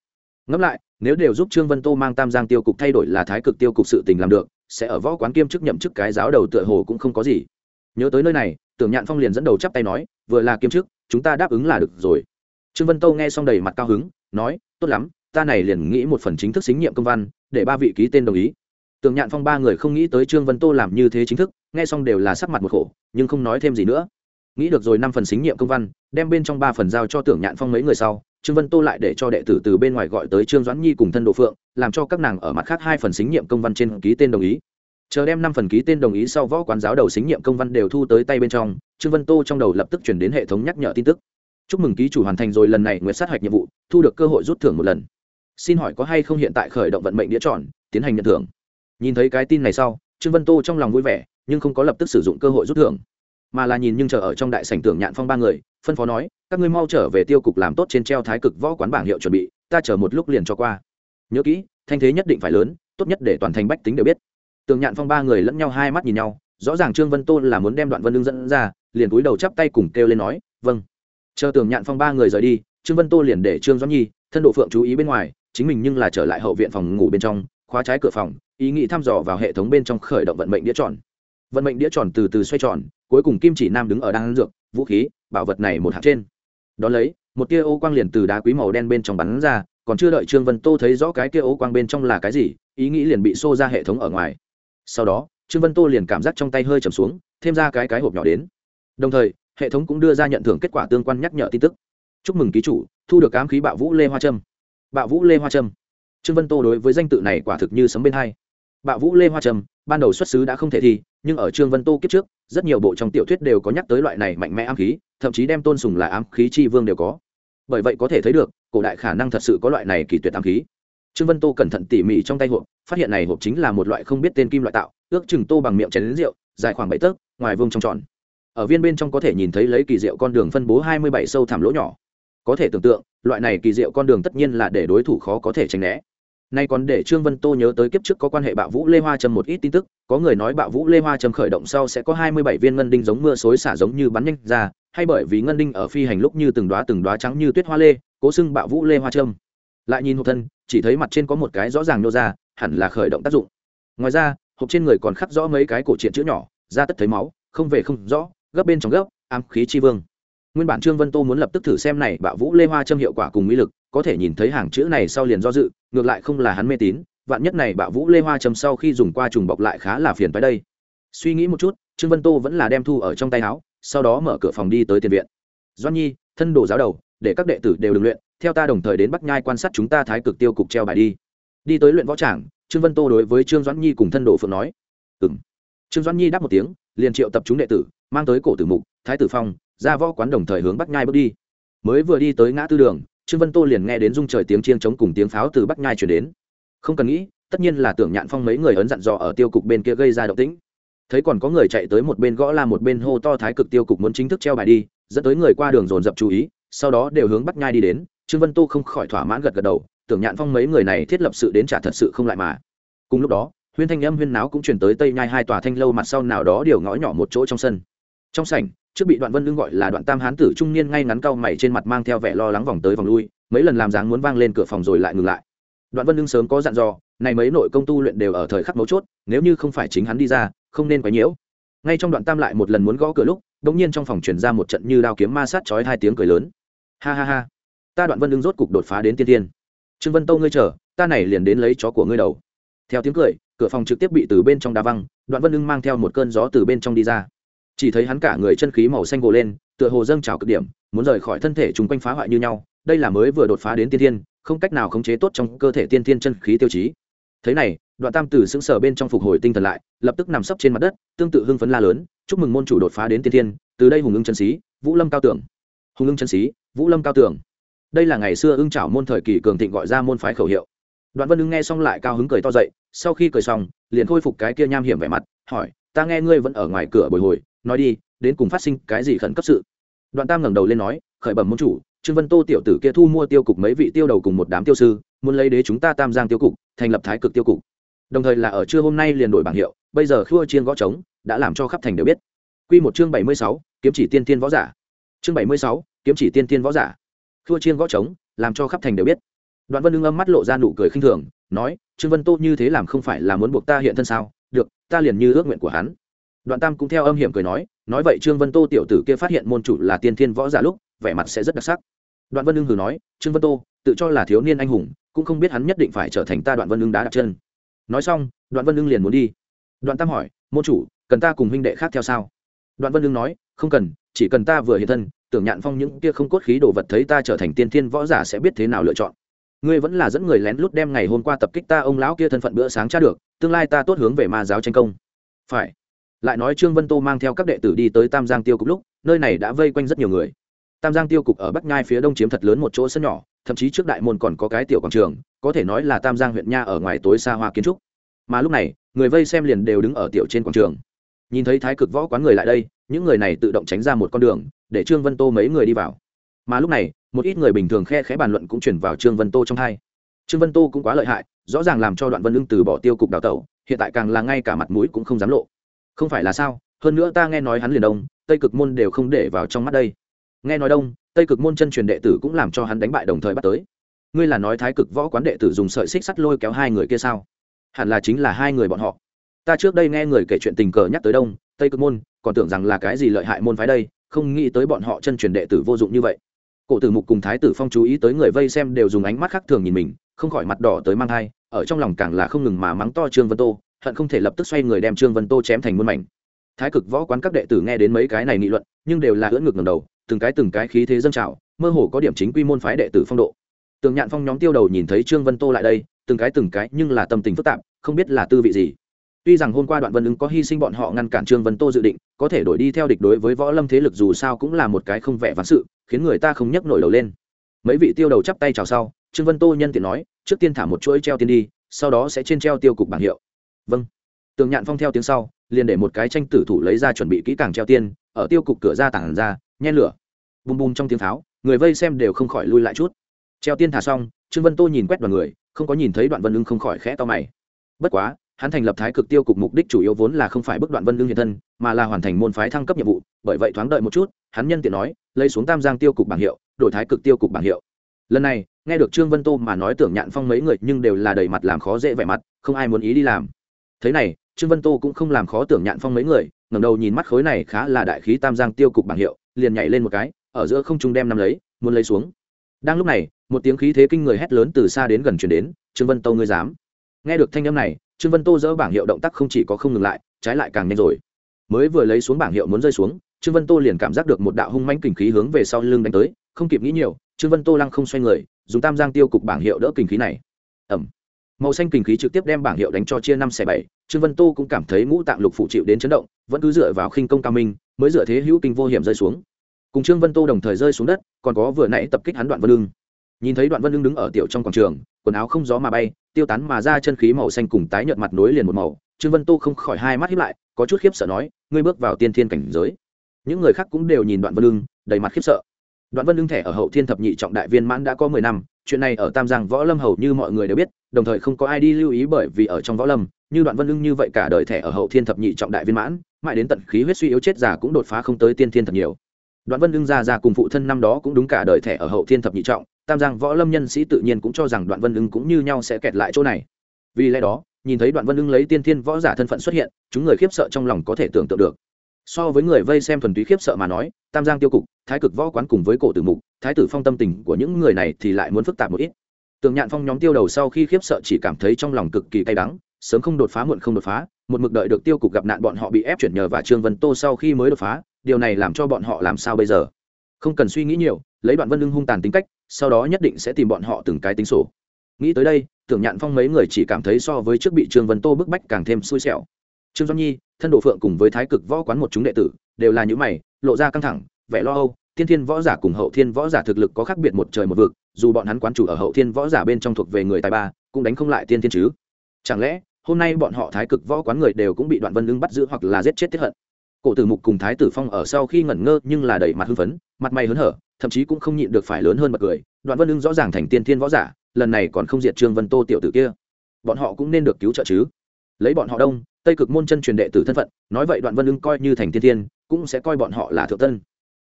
Ngẫm lại, nếu đều giúp trương vân tô mang tam giang tiêu cục thay đổi là thái cực tiêu cục sự tình làm được sẽ ở võ quán kiêm chức nhậm chức cái giáo đầu tựa hồ cũng không có gì. Nhớ tới nơi này, tưởng nhạn phong liền dẫn đầu chắp tay nói, vừa là kiêm chức, chúng ta đáp ứng là được rồi. Trương vân tô nghe xong đầy mặt cao hứng, nói, tốt lắm, ta này liền nghĩ một phần chính thức xính nhiệm công văn, để ba vị ký tên đồng ý. Tưởng nhạn phong ba người không nghĩ tới trương vân tô làm như thế chính thức, nghe xong đều là sắc mặt một khổ, nhưng không nói thêm gì nữa. Nghĩ được rồi năm phần xính nhiệm công văn, đem bên trong ba phần giao cho tưởng nhạn phong mấy người sau trương vân tô lại để cho đệ tử từ bên ngoài gọi tới trương doãn nhi cùng thân độ phượng, làm cho các nàng ở mặt khác hai phần xính nhiệm công văn trên ký tên đồng ý. Chờ đem năm phần ký tên đồng ý sau võ quán giáo đầu xính nhiệm công văn đều thu tới tay bên trong, trương vân tô trong đầu lập tức chuyển đến hệ thống nhắc nhở tin tức. Chúc mừng ký chủ hoàn thành rồi lần này nguyệt sát hạch nhiệm vụ, thu được cơ hội rút thưởng một lần. Xin hỏi có hay không hiện tại khởi động vận mệnh đĩa tròn tiến hành nhận thưởng? Nhìn thấy cái tin này sau, trương vân tô trong lòng vui vẻ, nhưng không có lập tức sử dụng cơ hội rút thưởng mà là nhìn nhưng chờ ở trong đại sảnh tưởng nhạn phong ba người, phân phó nói, các ngươi mau trở về tiêu cục làm tốt trên treo thái cực võ quán bảng hiệu chuẩn bị, ta chờ một lúc liền cho qua. Nhớ kỹ, thanh thế nhất định phải lớn, tốt nhất để toàn thành bách tính đều biết. Tường nhạn phong ba người lẫn nhau hai mắt nhìn nhau, rõ ràng trương vân tô là muốn đem đoạn vân lương dẫn ra, liền cúi đầu chắp tay cùng kêu lên nói vâng. Chờ tường nhạn phong ba người rời đi, trương vân tô liền để trương doãn nhi, thân độ phượng chú ý bên ngoài, chính mình nhưng là trở lại hậu viện phòng ngủ bên trong, khóa trái cửa phòng, ý nghĩ thăm dò vào hệ thống bên trong khởi động vận mệnh đĩa tròn. Vận mệnh đĩa tròn từ từ xoay tròn cuối cùng kim chỉ nam đứng ở đan dược, vũ khí, bảo vật này một hạt trên. Đón lấy, một tia ô quang liền từ đá quý màu đen bên trong bắn ra, còn chưa đợi trương vân tô thấy rõ cái tia ô quang bên trong là cái gì, ý nghĩ liền bị xô ra hệ thống ở ngoài. Sau đó, trương vân tô liền cảm giác trong tay hơi trầm xuống, thêm ra cái cái hộp nhỏ đến. Đồng thời, hệ thống cũng đưa ra nhận thưởng kết quả tương quan nhắc nhở tin tức. Chúc mừng ký chủ, thu được ám khí bạo vũ lê hoa trâm. Bạo vũ lê hoa trâm. Trương vân tô đối với danh tự này quả thực như sấm bên hai. Bạo vũ lê hoa trâm ban đầu xuất xứ đã không thể thi, nhưng ở trương vân tô kiếp trước, rất nhiều bộ trong tiểu thuyết đều có nhắc tới loại này mạnh mẽ ám khí, thậm chí đem tôn sùng là ám khí tri vương đều có. Bởi vậy có thể thấy được, cổ đại khả năng thật sự có loại này kỳ tuyệt ám khí. Trương vân tô cẩn thận tỉ mỉ trong tay hộp, phát hiện này hộp chính là một loại không biết tên kim loại tạo, ước chừng tô bằng miệng chén đến rượu, dài khoảng bảy tấc, ngoài vương trong tròn. Ở viên bên trong có thể nhìn thấy lấy kỳ diệu con đường phân bố hai mươi bảy sâu thảm lỗ nhỏ. Có thể tưởng tượng, loại này kỳ diệu con đường tất nhiên là để đối thủ khó có thể tránh né nay còn để trương vân tô nhớ tới kiếp trước có quan hệ bạo vũ lê hoa trầm một ít tin tức, có người nói bạo vũ lê hoa trầm khởi động sau sẽ có hai mươi bảy viên ngân đinh giống mưa xối xả giống như bắn nhanh ra, hay bởi vì ngân đinh ở phi hành lúc như từng đoá từng đoá trắng như tuyết hoa lê, cố xưng bạo vũ lê hoa trâm. Lại nhìn hộp thân, chỉ thấy mặt trên có một cái rõ ràng nô ra, hẳn là khởi động tác dụng. Ngoài ra, hộp trên người còn khắc rõ mấy cái cổ truyện chữ nhỏ ra tất thấy máu, không về không rõ, gấp bên trong gấp, ám khí chi vương. Nguyên bản trương vân tô muốn lập tức thử xem này bạo vũ lê hoa Trâm hiệu quả cùng mỹ lực có thể nhìn thấy hàng chữ này sau liền do dự, ngược lại không là hắn mê tín, vạn nhất này bạo vũ lê hoa châm sau khi dùng qua trùng bọc lại khá là phiền tới đây. Suy nghĩ một chút, trương vân tô vẫn là đem thu ở trong tay áo, sau đó mở cửa phòng đi tới tiền viện. Doan nhi, thân đồ giáo đầu, để các đệ tử đều được luyện, theo ta đồng thời đến bắc nhai quan sát chúng ta thái cực tiêu cục treo bài đi. Đi tới luyện võ trảng, trương vân tô đối với trương doãn nhi cùng thân đồ phượng nói. Ừm. Trương doãn nhi đáp một tiếng, liền triệu tập chúng đệ tử, mang tới cổ tử mục, thái tử phong, ra võ quán đồng thời hướng bắc nhai bước đi. Mới vừa đi tới ngã tư đường trương vân tô liền nghe đến rung trời tiếng chiêng chống cùng tiếng pháo từ bắc nhai chuyển đến. Không cần nghĩ, tất nhiên là tưởng nhạn phong mấy người ấn dặn dò ở tiêu cục bên kia gây ra động tĩnh. Thấy còn có người chạy tới một bên gõ la một bên hô to thái cực tiêu cục muốn chính thức treo bài đi, dẫn tới người qua đường dồn dập chú ý, sau đó đều hướng bắc nhai đi đến. Trương vân tô không khỏi thỏa mãn gật gật đầu, tưởng nhạn phong mấy người này thiết lập sự đến trả thật sự không lại mà. Cùng lúc đó, huyên thanh âm huyên náo cũng chuyển tới tây nhai hai tòa thanh lâu mặt sau nào đó điều ngõ nhỏ một chỗ trong sân. Trong sảnh trước bị đoạn vân lương gọi là đoạn tam hán tử trung niên ngay ngắn cau mày trên mặt mang theo vẻ lo lắng vòng tới vòng lui, mấy lần làm dáng muốn vang lên cửa phòng rồi lại ngừng lại. Đoạn vân lương sớm có dặn dò, này mấy nội công tu luyện đều ở thời khắc mấu chốt, nếu như không phải chính hắn đi ra, không nên quấy nhiễu. Ngay trong đoạn tam lại một lần muốn gõ cửa lúc, đột nhiên trong phòng truyền ra một trận như đao kiếm ma sát chói hai tiếng cười lớn. Ha ha ha. Ta đoạn vân lương rốt cục đột phá đến tiên tiên trương vân tâu ngươi chờ, ta này liền đến lấy chó của ngươi đầu. Theo tiếng cười, cửa phòng trực tiếp bị từ bên trong đá văng, đoạn vân lương mang theo một cơn gió từ bên trong đi ra chỉ thấy hắn cả người chân khí màu xanh gồ lên, tựa hồ dâng trào cực điểm, muốn rời khỏi thân thể chung quanh phá hoại như nhau, đây là mới vừa đột phá đến tiên thiên, không cách nào khống chế tốt trong cơ thể tiên thiên chân khí tiêu chí. Thế này, đoạn tam tử sững sờ bên trong phục hồi tinh thần lại, lập tức nằm sấp trên mặt đất, tương tự hưng phấn la lớn, chúc mừng môn chủ đột phá đến tiên thiên, từ đây hùng ưng chân sĩ vũ lâm cao tưởng hùng ưng chân sĩ vũ lâm cao tưởng đây là ngày xưa ưng trảo môn thời kỳ cường thịnh gọi ra môn phái khẩu hiệu. Đoạn vân ưng nghe xong lại cao hứng cười to dậy, sau khi cười xong, liền khôi phục cái kia nham hiểm vẻ mặt, hỏi, ta nghe ngươi vẫn ở ngoài cửa bồi hồi nói đi đến cùng phát sinh cái gì khẩn cấp sự đoạn tam ngẩng đầu lên nói khởi bẩm môn chủ trương vân tô tiểu tử kia thu mua tiêu cục mấy vị tiêu đầu cùng một đám tiêu sư muốn lấy đế chúng ta tam giang tiêu cục thành lập thái cực tiêu cục đồng thời là ở trưa hôm nay liền đổi bảng hiệu bây giờ khua chiên gõ trống đã làm cho khắp thành đều biết Quy một chương bảy mươi sáu, kiếm chỉ tiên tiên võ giả. Chương bảy mươi sáu, kiếm chỉ tiên tiên võ giả. Khua chiên gõ trống, làm cho khắp thành đều biết. Đoạn Vân Ưng âm mắt lộ ra nụ cười khinh thường, nói: "Trương Vân Tô như thế làm không phải là muốn buộc ta hiện thân sao? Được, ta liền như ước nguyện của hắn." Đoạn Tam cũng theo âm hiểm cười nói: "Nói vậy Trương Vân Tô tiểu tử kia phát hiện môn chủ là tiên thiên võ giả lúc, vẻ mặt sẽ rất đặc sắc." Đoạn Vân Ưng hừ nói: "Trương Vân Tô, tự cho là thiếu niên anh hùng, cũng không biết hắn nhất định phải trở thành ta Đoạn Vân Ưng đá đặt chân." Nói xong, Đoạn Vân Ưng liền muốn đi. Đoạn Tam hỏi: "Môn chủ, cần ta cùng huynh đệ khác theo sao?" Đoạn Vân Ưng nói: "Không cần, chỉ cần ta vừa hiện thân, tưởng nhạn phong những kia không cốt khí đồ vật thấy ta trở thành tiên thiên võ giả sẽ biết thế nào lựa chọn ngươi vẫn là dẫn người lén lút đem ngày hôm qua tập kích ta ông lão kia thân phận bữa sáng tra được tương lai ta tốt hướng về ma giáo tranh công phải lại nói trương vân tô mang theo các đệ tử đi tới tam giang tiêu cục lúc, nơi này đã vây quanh rất nhiều người. Tam giang tiêu cục ở bắc nhai phía đông chiếm thật lớn một chỗ sân nhỏ, thậm chí trước đại môn còn có cái tiểu quảng trường, có thể nói là tam giang huyện nha ở ngoài tối xa hoa kiến trúc. Mà lúc này, người vây xem liền đều đứng ở tiểu trên quảng trường. Nhìn thấy thái cực võ quán người lại đây, những người này tự động tránh ra một con đường, để trương vân tô mấy người đi vào. Mà lúc này, một ít người bình thường khe khẽ bàn luận cũng chuyển vào trương vân tô trong hai. Trương vân tô cũng quá lợi hại, rõ ràng làm cho đoạn vân lương từ bỏ tiêu cục đào tẩu, hiện tại càng là ngay cả mặt mũi cũng không dám lộ không phải là sao, hơn nữa ta nghe nói hắn liền đông tây cực môn đều không để vào trong mắt đây. Nghe nói đông, tây cực môn chân truyền đệ tử cũng làm cho hắn đánh bại đồng thời bắt tới. Ngươi là nói thái cực võ quán đệ tử dùng sợi xích sắt lôi kéo hai người kia sao? Hẳn là chính là hai người bọn họ. Ta trước đây nghe người kể chuyện tình cờ nhắc tới đông, tây cực môn, còn tưởng rằng là cái gì lợi hại môn phái đây, không nghĩ tới bọn họ chân truyền đệ tử vô dụng như vậy. Cổ tử mục cùng thái tử phong chú ý tới người vây xem đều dùng ánh mắt khác thường nhìn mình, không khỏi mặt đỏ tới mang thai, ở trong lòng càng là không ngừng mà mắng to trương vân tô hận không thể lập tức xoay người đem trương vân tô chém thành muôn mảnh. Thái cực võ quán các đệ tử nghe đến mấy cái này nghị luận, nhưng đều là ưỡn ngực ngầm đầu, từng cái từng cái khí thế dâng trào, mơ hồ có điểm chính quy môn phái đệ tử phong độ. Tường nhạn phong nhóm tiêu đầu nhìn thấy trương vân tô lại đây, từng cái từng cái nhưng là tâm tình phức tạp, không biết là tư vị gì. Tuy rằng hôm qua đoạn vân ứng có hy sinh bọn họ ngăn cản trương vân tô dự định, có thể đổi đi theo địch đối với võ lâm thế lực dù sao cũng là một cái không vẻ ván sự, khiến người ta không nhấc nổi đầu lên. Mấy vị tiêu đầu chắp tay chào sau, trương vân tô nhân tiện nói, trước tiên thả một chuỗi treo tiên đi, sau đó sẽ trên treo tiêu cục bảng hiệu vâng. Tường nhạn phong theo tiếng sau, liền để một cái tranh tử thủ lấy ra chuẩn bị kỹ càng treo tiên, ở tiêu cục cửa ra tảng ra nhen lửa. Bùm bùm trong tiếng pháo người vây xem đều không khỏi lui lại chút. Treo tiên thả xong, trương vân tô nhìn quét đoàn người, không có nhìn thấy đoạn vân lưng không khỏi khẽ to mày. Bất quá, hắn thành lập thái cực tiêu cục mục đích chủ yếu vốn là không phải bức đoạn vân lương hiện thân, mà là hoàn thành môn phái thăng cấp nhiệm vụ, bởi vậy thoáng đợi một chút, hắn nhân tiện nói, lấy xuống tam giang tiêu cục bảng hiệu, đổi thái cực tiêu cục bảng hiệu. Lần này, nghe được trương vân tô mà nói tưởng nhạn phong mấy người nhưng đều là đầy mặt làm khó dễ vẻ mặt, không ai muốn ý đi làm thế này, trương vân tô cũng không làm khó tưởng nhạn phong mấy người, ngẩng đầu nhìn mắt khối này khá là đại khí tam giang tiêu cục bảng hiệu, liền nhảy lên một cái, ở giữa không trung đem nắm lấy, muốn lấy xuống. Đang lúc này, một tiếng khí thế kinh người hét lớn từ xa đến gần chuyển đến, trương vân tô ngươi dám? Nghe được thanh âm này, trương vân tô dỡ bảng hiệu động tác không chỉ có không ngừng lại, trái lại càng nhanh rồi. Mới vừa lấy xuống bảng hiệu muốn rơi xuống, trương vân tô liền cảm giác được một đạo hung manh kình khí hướng về sau lưng đánh tới, không kịp nghĩ nhiều, trương vân tô lăng không xoay người, dùng tam giang tiêu cục bảng hiệu đỡ kình khí này. Ẩm màu xanh kinh khí trực tiếp đem bảng hiệu đánh cho chia năm xẻ bảy, trương vân tô cũng cảm thấy ngũ tạng lục phụ chịu đến chấn động, vẫn cứ dựa vào khinh công cao minh, mới dựa thế hữu kinh vô hiểm rơi xuống. Cùng trương vân tô đồng thời rơi xuống đất, còn có vừa nãy tập kích hắn đoạn vân lưng nhìn thấy đoạn vân lưng đứng ở tiểu trong quảng trường, quần áo không gió mà bay, tiêu tán mà ra chân khí màu xanh cùng tái nhợt mặt nối liền một màu, trương vân tô không khỏi hai mắt hiếp lại, có chút khiếp sợ nói, ngươi bước vào tiên thiên cảnh giới. Những người khác cũng đều nhìn đoạn vân lưng đầy mặt khiếp sợ. Đoạn vân lưng thẻ ở hậu thiên thập nhị trọng đại viên mãn đã có mười năm chuyện này ở tam giang võ lâm hầu như mọi người đều biết, đồng thời không có ai đi lưu ý bởi vì ở trong võ lâm, như đoạn vân lưng như vậy cả đời thẻ ở hậu thiên thập nhị trọng đại viên mãn, mãi đến tận khí huyết suy yếu chết già cũng đột phá không tới tiên thiên thật nhiều. Đoạn vân lưng ra ra cùng phụ thân năm đó cũng đúng cả đời thẻ ở hậu thiên thập nhị trọng, tam giang võ lâm nhân sĩ tự nhiên cũng cho rằng đoạn vân lưng cũng như nhau sẽ kẹt lại chỗ này. Vì lẽ đó, nhìn thấy đoạn vân lưng lấy tiên thiên võ giả thân phận xuất hiện, chúng người khiếp sợ trong lòng có thể tưởng tượng được so với người vây xem thuần túy khiếp sợ mà nói, tam giang tiêu cục, thái cực võ quán cùng với cổ tử mục, thái tử phong tâm tình của những người này thì lại muốn phức tạp một ít. Tường nhạn phong nhóm tiêu đầu sau khi khiếp sợ chỉ cảm thấy trong lòng cực kỳ cay đắng, sớm không đột phá muộn không đột phá, một mực đợi được tiêu cục gặp nạn bọn họ bị ép chuyển nhờ và trương vân tô sau khi mới đột phá, điều này làm cho bọn họ làm sao bây giờ? Không cần suy nghĩ nhiều, lấy đoạn vân lưng hung tàn tính cách, sau đó nhất định sẽ tìm bọn họ từng cái tính sổ. Nghĩ tới đây tưởng nhạn phong mấy người chỉ cảm thấy so với trước bị trương vân tô bức bách càng thêm xui xẻo trương doan nhi, thân đồ phượng cùng với thái cực võ quán một chúng đệ tử, đều là những mày, lộ ra căng thẳng, vẻ lo âu. Tiên thiên võ giả cùng hậu thiên võ giả thực lực có khác biệt một trời một vực, dù bọn hắn quán chủ ở hậu thiên võ giả bên trong thuộc về người tài ba, cũng đánh không lại tiên thiên chứ. Chẳng lẽ, hôm nay bọn họ thái cực võ quán người đều cũng bị đoạn vân lưng bắt giữ hoặc là giết chết tiết hận? Cổ tử mục cùng thái tử phong ở sau khi ngẩn ngơ nhưng là đầy mặt hưng phấn, mặt mày hớn hở, thậm chí cũng không nhịn được phải lớn hơn mặt cười. Đoạn vân lưng rõ ràng thành tiên thiên võ giả, lần này còn không diệt trương vân tô tiểu tử kia. Bọn họ cũng nên được cứu trợ chứ. Lấy bọn họ đông tây cực môn chân truyền đệ tử thân phận nói vậy đoạn vân ưng coi như thành tiên thiên, cũng sẽ coi bọn họ là thượng tân.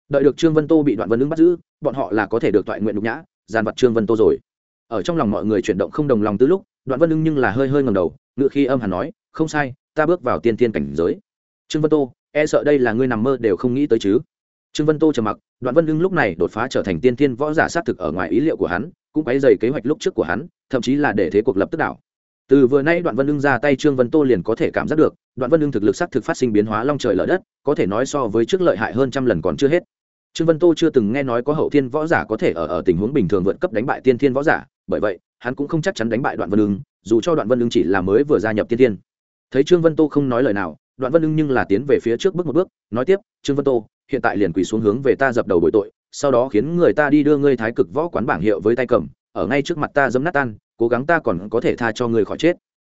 Đợi được trương vân tô bị đoạn vân ưng bắt giữ bọn họ là có thể được toại nguyện nhục nhã giàn vật trương vân tô rồi. Ở trong lòng mọi người chuyển động không đồng lòng từ lúc đoạn vân ưng nhưng là hơi hơi ngầm đầu ngự khi âm hẳn nói không sai ta bước vào tiên tiên cảnh giới. Trương vân tô e sợ đây là ngươi nằm mơ đều không nghĩ tới chứ? Trương vân tô trầm mặc đoạn vân ưng lúc này đột phá trở thành tiên tiên võ giả xác thực ở ngoài ý liệu của hắn cũng quấy dày kế hoạch lúc trước của hắn thậm chí là để thế cuộc lập tức đảo từ vừa nay đoạn vân ưng ra tay trương vân tô liền có thể cảm giác được, đoạn vân ưng thực lực xác thực phát sinh biến hóa long trời lở đất, có thể nói so với trước lợi hại hơn trăm lần còn chưa hết. Trương vân tô chưa từng nghe nói có hậu thiên võ giả có thể ở ở tình huống bình thường vượt cấp đánh bại tiên thiên võ giả, bởi vậy, hắn cũng không chắc chắn đánh bại đoạn vân ưng, dù cho đoạn vân ưng chỉ là mới vừa gia nhập tiên thiên. Thấy trương vân tô không nói lời nào, đoạn vân ưng nhưng là tiến về phía trước bước một bước, nói tiếp, trương vân tô, hiện tại liền quỳ xuống hướng về ta dập đầu bội tội, sau đó khiến người ta đi đưa ngươi thái cực võ quán bảng hiệu với tay cầm, ở ngay trước mặt ta dấm nát tan cố gắng ta còn có thể tha cho ngươi khỏi chết.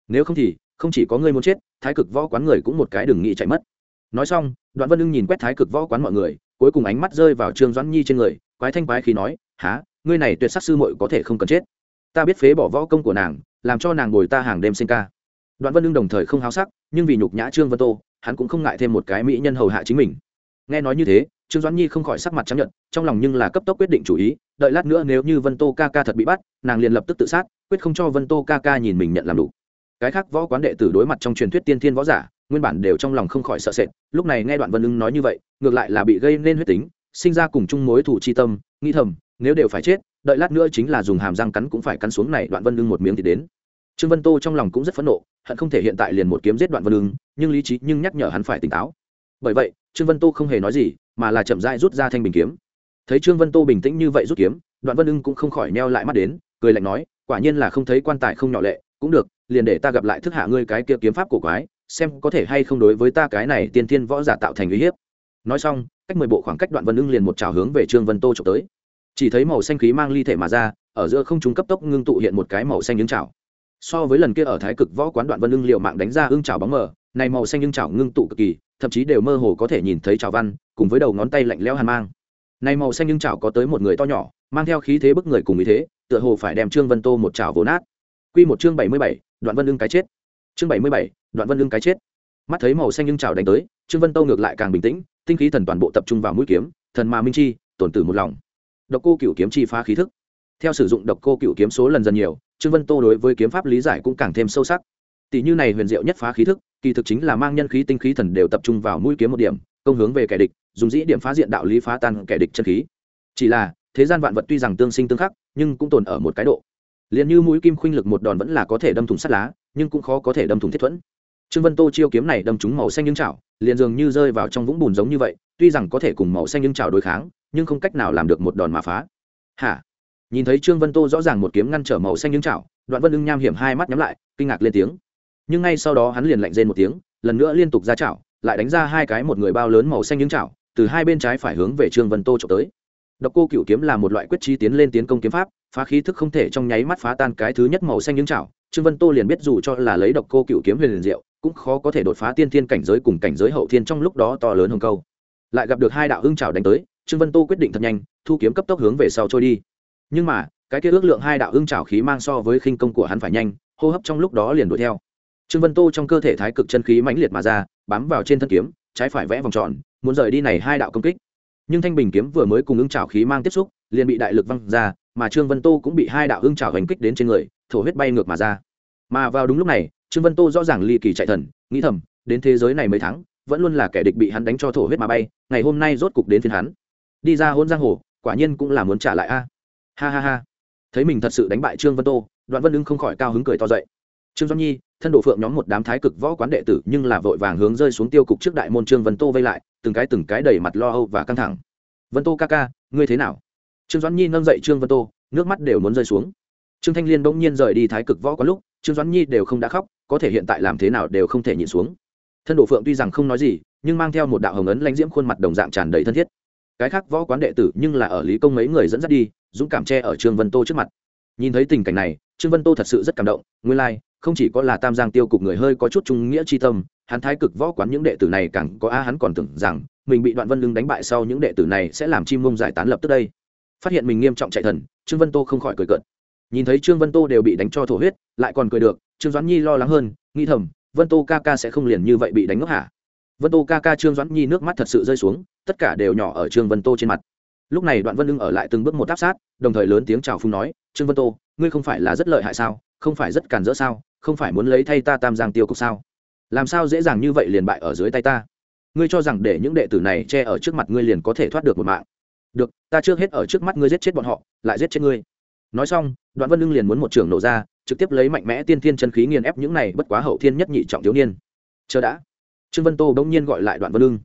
Nếu không thì, không chỉ có ngươi muốn chết, thái cực võ quán người cũng một cái đừng nghĩ chạy mất. Nói xong, đoạn vân ưng nhìn quét thái cực võ quán mọi người, cuối cùng ánh mắt rơi vào trương doãn nhi trên người, quái thanh quái khi nói há ngươi này tuyệt sắc sư muội có thể không cần chết. Ta biết phế bỏ võ công của nàng, làm cho nàng ngồi ta hàng đêm sinh ca. Đoạn vân ưng đồng thời không háo sắc, nhưng vì nhục nhã trương vân tô, hắn cũng không ngại thêm một cái mỹ nhân hầu hạ chính mình. Nghe nói như thế trương doãn nhi không khỏi sắc mặt chấp nhận trong lòng nhưng là cấp tốc quyết định chủ ý, đợi lát nữa nếu như vân tô ca ca thật bị bắt, nàng liền lập tức tự sát, quyết không cho vân tô ca ca nhìn mình nhận làm đủ. Cái khác võ quán đệ tử đối mặt trong truyền thuyết tiên thiên võ giả, nguyên bản đều trong lòng không khỏi sợ sệt, lúc này nghe đoạn vân ưng nói như vậy, ngược lại là bị gây nên huyết tính, sinh ra cùng chung mối thủ chi tâm, nghĩ thầm, nếu đều phải chết, đợi lát nữa chính là dùng hàm răng cắn cũng phải cắn xuống này, đoạn vân ưng một miếng thì đến. Trương vân tô trong lòng cũng rất phẫn nộ, hận không thể hiện tại liền một kiếm giết đoạn vân ưng, nhưng lý trí nhưng nhắc nhở hắn phải tỉnh táo. Bởi vậy, trương vân tô không hề nói gì mà là chậm rãi rút ra thanh bình kiếm. Thấy trương vân tô bình tĩnh như vậy rút kiếm, đoạn vân ưng cũng không khỏi neo lại mắt đến, cười lạnh nói, quả nhiên là không thấy quan tài không nhỏ lệ, cũng được, liền để ta gặp lại thức hạ ngươi cái kia kiếm pháp của quái, xem có thể hay không đối với ta cái này tiên thiên võ giả tạo thành uy hiếp. Nói xong, cách mười bộ khoảng cách đoạn vân ưng liền một trào hướng về trương vân tô trộm tới. Chỉ thấy màu xanh khí mang ly thể mà ra, ở giữa không trung cấp tốc ngưng tụ hiện một cái màu xanh những trào so với lần kia ở thái cực võ quán đoạn vân ưng liệu mạng đánh ra ưng trào bóng mờ này màu xanh nhưng chảo ngưng tụ cực kỳ, thậm chí đều mơ hồ có thể nhìn thấy chảo văn, cùng với đầu ngón tay lạnh lẽo hàn mang. Này màu xanh nhưng chảo có tới một người to nhỏ, mang theo khí thế bức người cùng ý thế, tựa hồ phải đem trương vân tô một chảo vồ nát. Quy một chương bảy mươi bảy, đoạn vân lưng cái chết. Chương bảy mươi bảy, đoạn vân lưng cái chết. Mắt thấy màu xanh nhưng chảo đánh tới, trương vân tô ngược lại càng bình tĩnh, tinh khí thần toàn bộ tập trung vào mũi kiếm, thần mà minh chi, tổn tử một lòng. Độc cô cửu kiếm chi phá khí thức. Theo sử dụng độc cô cựu kiếm số lần dần nhiều, trương vân tô đối với kiếm pháp lý giải cũng càng thêm sâu sắc tỷ như này huyền diệu nhất phá khí thức, kỳ thực chính là mang nhân khí tinh khí thần đều tập trung vào mũi kiếm một điểm, công hướng về kẻ địch, dùng dĩ điểm phá diện đạo lý phá tan kẻ địch chân khí. Chỉ là, thế gian vạn vật tuy rằng tương sinh tương khắc, nhưng cũng tồn ở một cái độ. Liền như mũi kim khuynh lực một đòn vẫn là có thể đâm thủng sắt lá, nhưng cũng khó có thể đâm thủng thiết thuẫn. Trương vân tô chiêu kiếm này đâm trúng màu xanh nhưng chảo, liền dường như rơi vào trong vũng bùn giống như vậy, tuy rằng có thể cùng màu xanh nhưng chảo đối kháng, nhưng không cách nào làm được một đòn mà phá. Hả? Nhìn thấy trương vân tô rõ ràng một kiếm ngăn trở màu xanh nhưng chảo, đoạn vân ưng nham hiểm hai mắt nhắm lại, kinh ngạc lên tiếng nhưng ngay sau đó hắn liền lạnh rên một tiếng, lần nữa liên tục ra chảo, lại đánh ra hai cái một người bao lớn màu xanh những chảo, từ hai bên trái phải hướng về trương vân tô trộm tới. Độc cô cựu kiếm là một loại quyết trí tiến lên tiến công kiếm pháp, phá khí thức không thể trong nháy mắt phá tan cái thứ nhất màu xanh những chảo. Trương vân tô liền biết dù cho là lấy độc cô cựu kiếm huyền liền diệu, cũng khó có thể đột phá tiên thiên cảnh giới cùng cảnh giới hậu thiên trong lúc đó to lớn hơn câu. Lại gặp được hai đạo hưng chảo đánh tới, trương vân tô quyết định thật nhanh, thu kiếm cấp tốc hướng về sau trôi đi. Nhưng mà, cái kia ước lượng hai đạo hưng chảo khí mang so với khinh công của hắn phải nhanh, hô hấp trong lúc đó liền đuổi theo trương vân tô trong cơ thể thái cực chân khí mãnh liệt mà ra, bám vào trên thân kiếm, trái phải vẽ vòng tròn, muốn rời đi này hai đạo công kích. Nhưng thanh bình kiếm vừa mới cùng ứng trào khí mang tiếp xúc, liền bị đại lực văng ra, mà trương vân tô cũng bị hai đạo ưng trào hành kích đến trên người, thổ huyết bay ngược mà ra. Mà vào đúng lúc này, trương vân tô rõ ràng ly kỳ chạy thần, nghĩ thầm, đến thế giới này mấy tháng, vẫn luôn là kẻ địch bị hắn đánh cho thổ huyết mà bay, ngày hôm nay rốt cục đến phiên hắn. Đi ra hôn giang hồ, quả nhiên cũng là muốn trả lại a. Ha ha ha. Thấy mình thật sự đánh bại trương vân tô, đoạn vân ưng không khỏi cao hứng cười to dậy. Trương doãn nhi thân độ phượng nhóm một đám thái cực võ quán đệ tử nhưng là vội vàng hướng rơi xuống tiêu cục trước đại môn trương vân tô vây lại từng cái từng cái đầy mặt lo âu và căng thẳng. Vân tô ca ca ngươi thế nào? Trương doãn nhi nâng dậy trương vân tô nước mắt đều muốn rơi xuống. Trương thanh liên bỗng nhiên rời đi thái cực võ quán lúc trương doãn nhi đều không đã khóc có thể hiện tại làm thế nào đều không thể nhịn xuống. Thân độ phượng tuy rằng không nói gì nhưng mang theo một đạo hồng ấn lãnh diễm khuôn mặt đồng dạng tràn đầy thân thiết. Cái khác võ quán đệ tử nhưng là ở lý công mấy người dẫn dắt đi dũng cảm che ở trương vân tô trước mặt. Nhìn thấy tình cảnh này trương vân tô thật sự rất cảm động nguyên lai、like, không chỉ có là tam giang tiêu cục người hơi có chút trung nghĩa c h i tâm, hắn thái cực võ quán những đệ tử này càng có a hắn còn tưởng rằng mình bị đoạn vân lưng đánh bại sau những đệ tử này sẽ làm chim mông giải tán lập tức đây. Phát hiện mình nghiêm trọng chạy thần, trương vân tô không khỏi cười cợt. Nhìn thấy trương vân tô đều bị đánh cho thổ huyết, lại còn cười được, trương doãn nhi lo lắng hơn nghi thầm, vân tô ca ca sẽ không liền như vậy bị đánh ngốc hả? Vân tô ca ca trương doãn nhi nước mắt thật sự rơi xuống, tất cả đều nhỏ ở trương vân tô trên mặt. Lúc này đoạn vân lưng ở lại từng bước một áp sát, đồng thời lớn tiếng chào phung nói, trương vân tô ngươi không phải là rất lợi hại sao? Không phải rất càn rỡ sao? Không phải muốn lấy thay ta tam giang tiêu cục sao? Làm sao dễ dàng như vậy liền bại ở dưới tay ta? Ngươi cho rằng để những đệ tử này che ở trước mặt ngươi liền có thể thoát được một mạng. Được, ta trước hết ở trước mắt ngươi giết chết bọn họ, lại giết chết ngươi. Nói xong, đoạn vân lưng liền muốn một trường nổ ra, trực tiếp lấy mạnh mẽ tiên thiên chân khí nghiền ép những này bất quá hậu thiên nhất nhị trọng thiếu niên. Chờ đã. Trương vân tô bỗng nhiên gọi lại đoạn vân lưng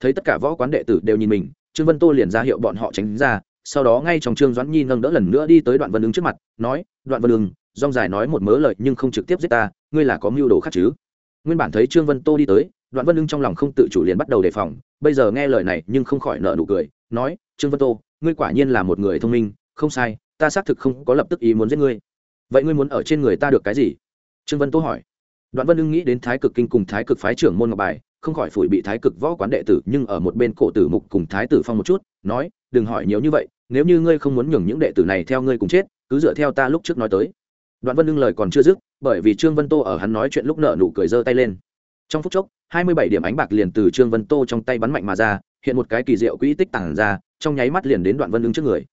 thấy tất cả võ quán đệ tử đều nhìn mình, trương vân tô liền ra hiệu bọn họ tránh ra sau đó ngay trong trương doãn nhi nâng đỡ lần nữa đi tới đoạn vân ứng trước mặt, nói, đoạn vân ứng dong dài nói một mớ lời nhưng không trực tiếp giết ta, ngươi là có mưu đồ khác chứ? Nguyên bản thấy trương vân tô đi tới, đoạn vân ứng trong lòng không tự chủ liền bắt đầu đề phòng, bây giờ nghe lời này nhưng không khỏi nợ nụ cười, nói, trương vân tô, ngươi quả nhiên là một người thông minh, không sai, ta xác thực không có lập tức ý muốn giết ngươi. Vậy ngươi muốn ở trên người ta được cái gì? Trương vân tô hỏi. Đoạn vân ưng nghĩ đến thái cực kinh cùng thái cực phái trưởng môn ngọc bài, không khỏi phủi bị thái cực võ quán đệ tử nhưng ở một bên cổ tử mục cùng thái tử phong một chút, nói, đừng hỏi nhiều như vậy nếu như ngươi không muốn nhường những đệ tử này theo ngươi cùng chết, cứ dựa theo ta lúc trước nói tới. Đoạn vân đương lời còn chưa dứt, bởi vì trương vân tô ở hắn nói chuyện lúc nợ nụ cười giơ tay lên. Trong phút chốc, hai mươi bảy điểm ánh bạc liền từ trương vân tô trong tay bắn mạnh mà ra, hiện một cái kỳ diệu quỹ tích tản ra, trong nháy mắt liền đến đoạn vân đương trước người.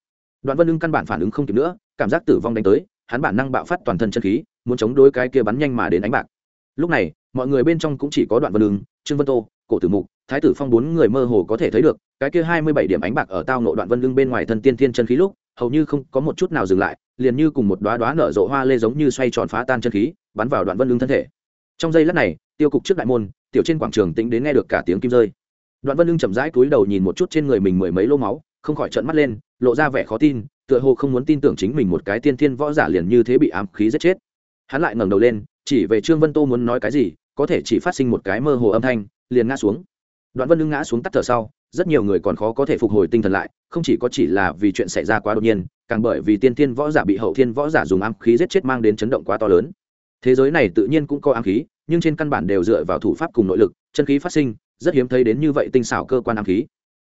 Đoạn vân đương căn bản phản ứng không kịp nữa, cảm giác tử vong đánh tới, hắn bản năng bạo phát toàn thân chân khí, muốn chống đối cái kia bắn nhanh mà đến ánh bạc. Lúc này, mọi người bên trong cũng chỉ có đoạn vân đương trương vân tô, cổ tử mục, thái tử phong bốn người mơ hồ có thể thấy được cái kia hai mươi bảy điểm ánh bạc ở tao nộ đoạn vân lưng bên ngoài thân tiên thiên chân khí lúc, hầu như không có một chút nào dừng lại, liền như cùng một đoá đoá nở rộ hoa lê giống như xoay tròn phá tan chân khí, bắn vào đoạn vân lưng thân thể. Trong giây lát này, tiêu cục trước đại môn, tiểu trên quảng trường tính đến nghe được cả tiếng kim rơi. Đoạn vân lưng chậm rãi cúi đầu nhìn một chút trên người mình mười mấy lô máu, không khỏi trợn mắt lên, lộ ra vẻ khó tin, tựa hồ không muốn tin tưởng chính mình một cái tiên thiên võ giả liền như thế bị ám khí giết chết. Hắn lại ngẩng đầu lên, chỉ về trương vân tô muốn nói cái gì, có thể chỉ phát sinh một cái mơ hồ âm thanh, liền ngã xuống. Đoạn vân lưng ngã xuống tắt thở sau rất nhiều người còn khó có thể phục hồi tinh thần lại, không chỉ có chỉ là vì chuyện xảy ra quá đột nhiên, càng bởi vì tiên thiên võ giả bị hậu thiên võ giả dùng ám khí giết chết mang đến chấn động quá to lớn. Thế giới này tự nhiên cũng có ám khí, nhưng trên căn bản đều dựa vào thủ pháp cùng nội lực, chân khí phát sinh, rất hiếm thấy đến như vậy tinh xảo cơ quan ám khí.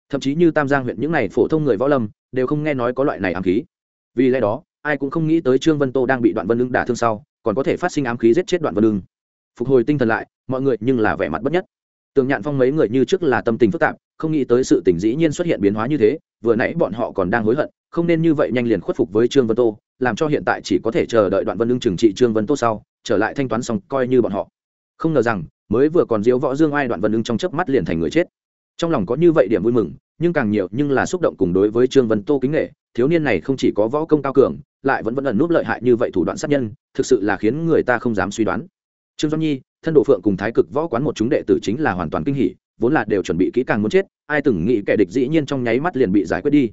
Thậm chí như tam giang huyện những này phổ thông người võ lâm, đều không nghe nói có loại này ám khí. Vì lẽ đó, ai cũng không nghĩ tới trương vân tô đang bị đoạn vân lưng đả thương sau, còn có thể phát sinh ám khí giết chết đoạn vân lưng phục hồi tinh thần lại, mọi người nhưng là vẻ mặt bất nhất. Tường nhạn phong mấy người như trước là tâm tình phức tạp không nghĩ tới sự tình dĩ nhiên xuất hiện biến hóa như thế, vừa nãy bọn họ còn đang hối hận, không nên như vậy nhanh liền khuất phục với trương vân tô, làm cho hiện tại chỉ có thể chờ đợi đoạn vân lương trừng trị trương vân tô sau, trở lại thanh toán xong coi như bọn họ. Không ngờ rằng, mới vừa còn diễu võ dương ai đoạn vân lương trong chớp mắt liền thành người chết. Trong lòng có như vậy điểm vui mừng, nhưng càng nhiều nhưng là xúc động cùng đối với trương vân tô kính nghệ thiếu niên này không chỉ có võ công cao cường, lại vẫn vẫn ẩn núp lợi hại như vậy thủ đoạn sát nhân, thực sự là khiến người ta không dám suy đoán. Trương doanh nhi, thân độ phượng cùng thái cực võ quán một chúng đệ tử chính là hoàn toàn kinh hỉ vốn là đều chuẩn bị kỹ càng muốn chết, ai từng nghĩ kẻ địch dĩ nhiên trong nháy mắt liền bị giải quyết đi.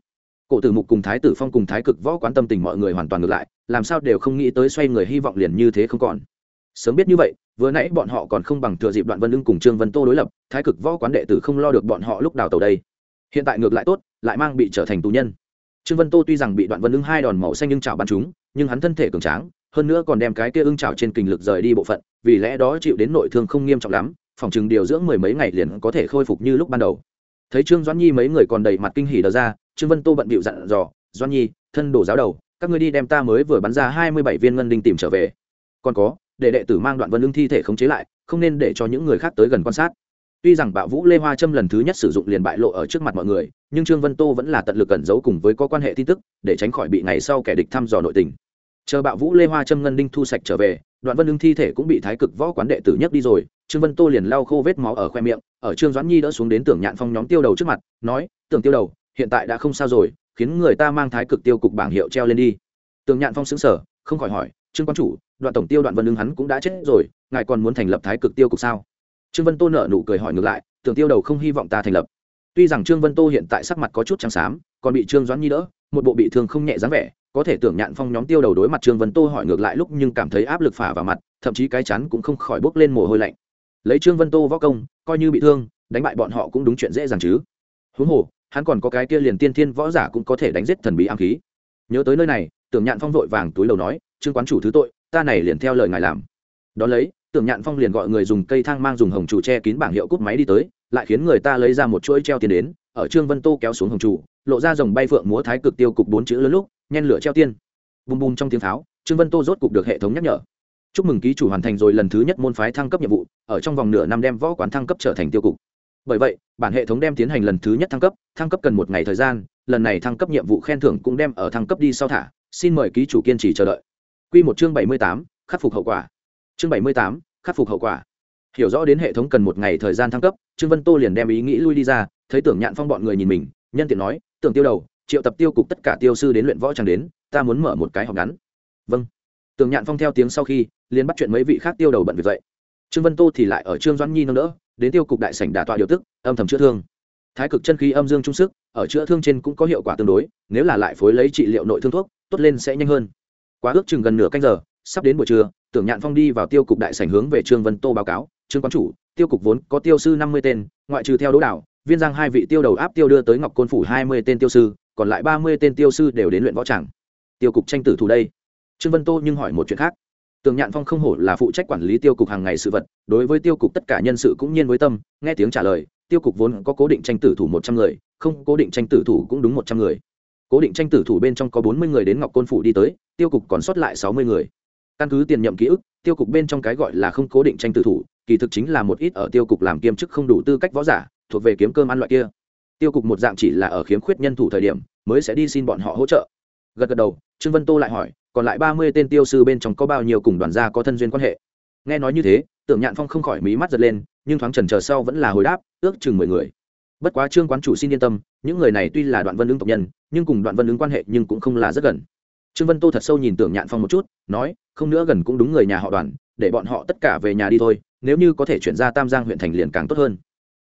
Cổ tử mục cùng thái tử phong cùng thái cực võ quán tâm tình mọi người hoàn toàn ngược lại, làm sao đều không nghĩ tới xoay người hy vọng liền như thế không còn. Sớm biết như vậy, vừa nãy bọn họ còn không bằng thừa dịp đoạn vân lưng cùng trương vân tô đối lập, thái cực võ quán đệ tử không lo được bọn họ lúc đào tàu đây. Hiện tại ngược lại tốt, lại mang bị trở thành tù nhân. Trương vân tô tuy rằng bị đoạn vân lưng hai đòn màu xanh nhưng chảo bắn chúng nhưng hắn thân thể cường tráng, hơn nữa còn đem cái kia ưng chảo trên kình lực rời đi bộ phận, vì lẽ đó chịu đến nội thương không nghiêm trọng lắm phòng chừng điều dưỡng mười mấy ngày liền có thể khôi phục như lúc ban đầu. Thấy trương doãn nhi mấy người còn đầy mặt kinh hỉ đờ ra, trương vân tô bận bịu dặn dò, doãn nhi, thân đổ giáo đầu, các ngươi đi đem ta mới vừa bắn ra hai mươi bảy viên ngân đinh tìm trở về. Còn có, để đệ tử mang đoạn vân lưng thi thể khống chế lại, không nên để cho những người khác tới gần quan sát. Tuy rằng bạo vũ lê hoa trâm lần thứ nhất sử dụng liền bại lộ ở trước mặt mọi người, nhưng trương vân tô vẫn là tận lực cẩn giấu cùng với có quan hệ tin tức, để tránh khỏi bị ngày sau kẻ địch thăm dò nội tình. Chờ bạo vũ lê hoa trâm ngân đinh thu sạch trở về đoạn vân ưng thi thể cũng bị thái cực võ quán đệ tử nhất đi rồi. Trương vân tô liền lau khô vết máu ở khoe miệng, ở trương doãn nhi đỡ xuống đến tưởng nhạn phong nhóm tiêu đầu trước mặt, nói, tưởng tiêu đầu, hiện tại đã không sao rồi, khiến người ta mang thái cực tiêu cục bảng hiệu treo lên đi. Tưởng nhạn phong xứng sở không khỏi hỏi, trương quan chủ, đoạn tổng tiêu đoạn vân ưng hắn cũng đã chết rồi, ngài còn muốn thành lập thái cực tiêu cục sao? Trương vân tô nở nụ cười hỏi ngược lại, tưởng tiêu đầu không hy vọng ta thành lập. Tuy rằng trương vân tô hiện tại sắc mặt có chút trắng xám, còn bị trương doãn nhi đỡ một bộ bị thương không nhẹ dáng vẻ, có thể tưởng nhạn phong nhóm tiêu đầu đối mặt trương vân tô hỏi ngược lại lúc nhưng cảm thấy áp lực phả vào mặt, thậm chí cái chắn cũng không khỏi bốc lên mồ hôi lạnh. Lấy trương vân tô võ công, coi như bị thương, đánh bại bọn họ cũng đúng chuyện dễ dàng chứ. Huống hồ, hắn còn có cái kia liền tiên thiên võ giả cũng có thể đánh giết thần bí am khí. Nhớ tới nơi này, tưởng nhạn phong vội vàng túi đầu nói, trương quán chủ thứ tội, ta này liền theo lời ngài làm. Đón lấy, tưởng nhạn phong liền gọi người dùng cây thang mang dùng hồng trụ che kín bảng hiệu cúp máy đi tới, lại khiến người ta lấy ra một chuỗi treo tiền đến, ở trương vân tô kéo xuống hồng trụ lộ ra dòng bay phượng múa thái cực tiêu cục bốn chữ lớn lúc, nhen lửa treo tiên. Bùm bùm trong tiếng pháo, trương vân tô rốt cục được hệ thống nhắc nhở. Chúc mừng ký chủ hoàn thành rồi lần thứ nhất môn phái thăng cấp nhiệm vụ, ở trong vòng nửa năm đem võ quán thăng cấp trở thành tiêu cục. Bởi vậy, bản hệ thống đem tiến hành lần thứ nhất thăng cấp thăng cấp cần một ngày thời gian, lần này thăng cấp nhiệm vụ khen thưởng cũng đem ở thăng cấp đi sau thả. Xin mời ký chủ kiên trì chờ đợi. Quy một chương bảy mươi tám, khắc phục hậu quả. Chương bảy mươi tám, khắc phục hậu quả. Hiểu rõ đến hệ thống cần một ngày thời gian thăng cấp, trương vân tô liền đem ý nghĩ lui đi ra, thấy tưởng nhạn phong bọn người nhìn mình nhân tiện nói, tưởng tiêu đầu, triệu tập tiêu cục tất cả tiêu sư đến luyện võ chẳng đến, ta muốn mở một cái học ngắn. Vâng. Tưởng nhạn phong theo tiếng sau khi, liền bắt chuyện mấy vị khác tiêu đầu bận việc dậy. Trương vân tô thì lại ở trương doãn nhi nâng đỡ, đến tiêu cục đại sảnh đả tọa điều tức, âm thầm chữa thương. Thái cực chân khí âm dương trung sức, ở chữa thương trên cũng có hiệu quả tương đối, nếu là lại phối lấy trị liệu nội thương thuốc, tốt lên sẽ nhanh hơn. Quá ước chừng gần nửa canh giờ, sắp đến buổi trưa, tưởng nhạn phong đi vào tiêu cục đại sảnh hướng về trương vân tô báo cáo, trương quán chủ, tiêu cục vốn có tiêu sư năm mươi tên, ngoại trừ theo đỗ đảo viên giang hai vị tiêu đầu áp tiêu đưa tới ngọc côn phủ hai mươi tên tiêu sư, còn lại ba mươi tên tiêu sư đều đến luyện võ tràng. Tiêu cục tranh tử thủ đây. Trương vân tô nhưng hỏi một chuyện khác. Tường nhạn phong không hổ là phụ trách quản lý tiêu cục hàng ngày sự vật, đối với tiêu cục tất cả nhân sự cũng nhiên với tâm, nghe tiếng trả lời, tiêu cục vốn có cố định tranh tử thủ một trăm người, không, cố định tranh tử thủ cũng đúng một trăm người. Cố định tranh tử thủ bên trong có bốn mươi người đến ngọc côn phủ đi tới, tiêu cục còn sót lại sáu mươi người. Căn cứ tiền nhậm ký ức, tiêu cục bên trong cái gọi là không cố định tranh tử thủ, kỳ thực chính là một ít ở tiêu cục làm kiêm chức không đủ tư cách võ giả thuộc về kiếm cơm ăn loại kia. Tiêu cục một dạng chỉ là ở khiếm khuyết nhân thủ thời điểm, mới sẽ đi xin bọn họ hỗ trợ. Gật gật đầu, trương vân tô lại hỏi, còn lại ba mươi tên tiêu sư bên trong có bao nhiêu cùng đoàn gia có thân duyên quan hệ? Nghe nói như thế, tưởng nhạn phong không khỏi mí mắt giật lên, nhưng thoáng trần chờ sau vẫn là hồi đáp, ước chừng mười người. Bất quá trương quán chủ xin yên tâm, những người này tuy là đoạn vân ứng tộc nhân, nhưng cùng đoạn vân ứng quan hệ nhưng cũng không là rất gần. Trương vân tô thật sâu nhìn tưởng nhạn phong một chút, nói, không nữa gần cũng đúng người nhà họ đoàn, để bọn họ tất cả về nhà đi thôi, nếu như có thể chuyển ra tam giang huyện thành liền càng tốt hơn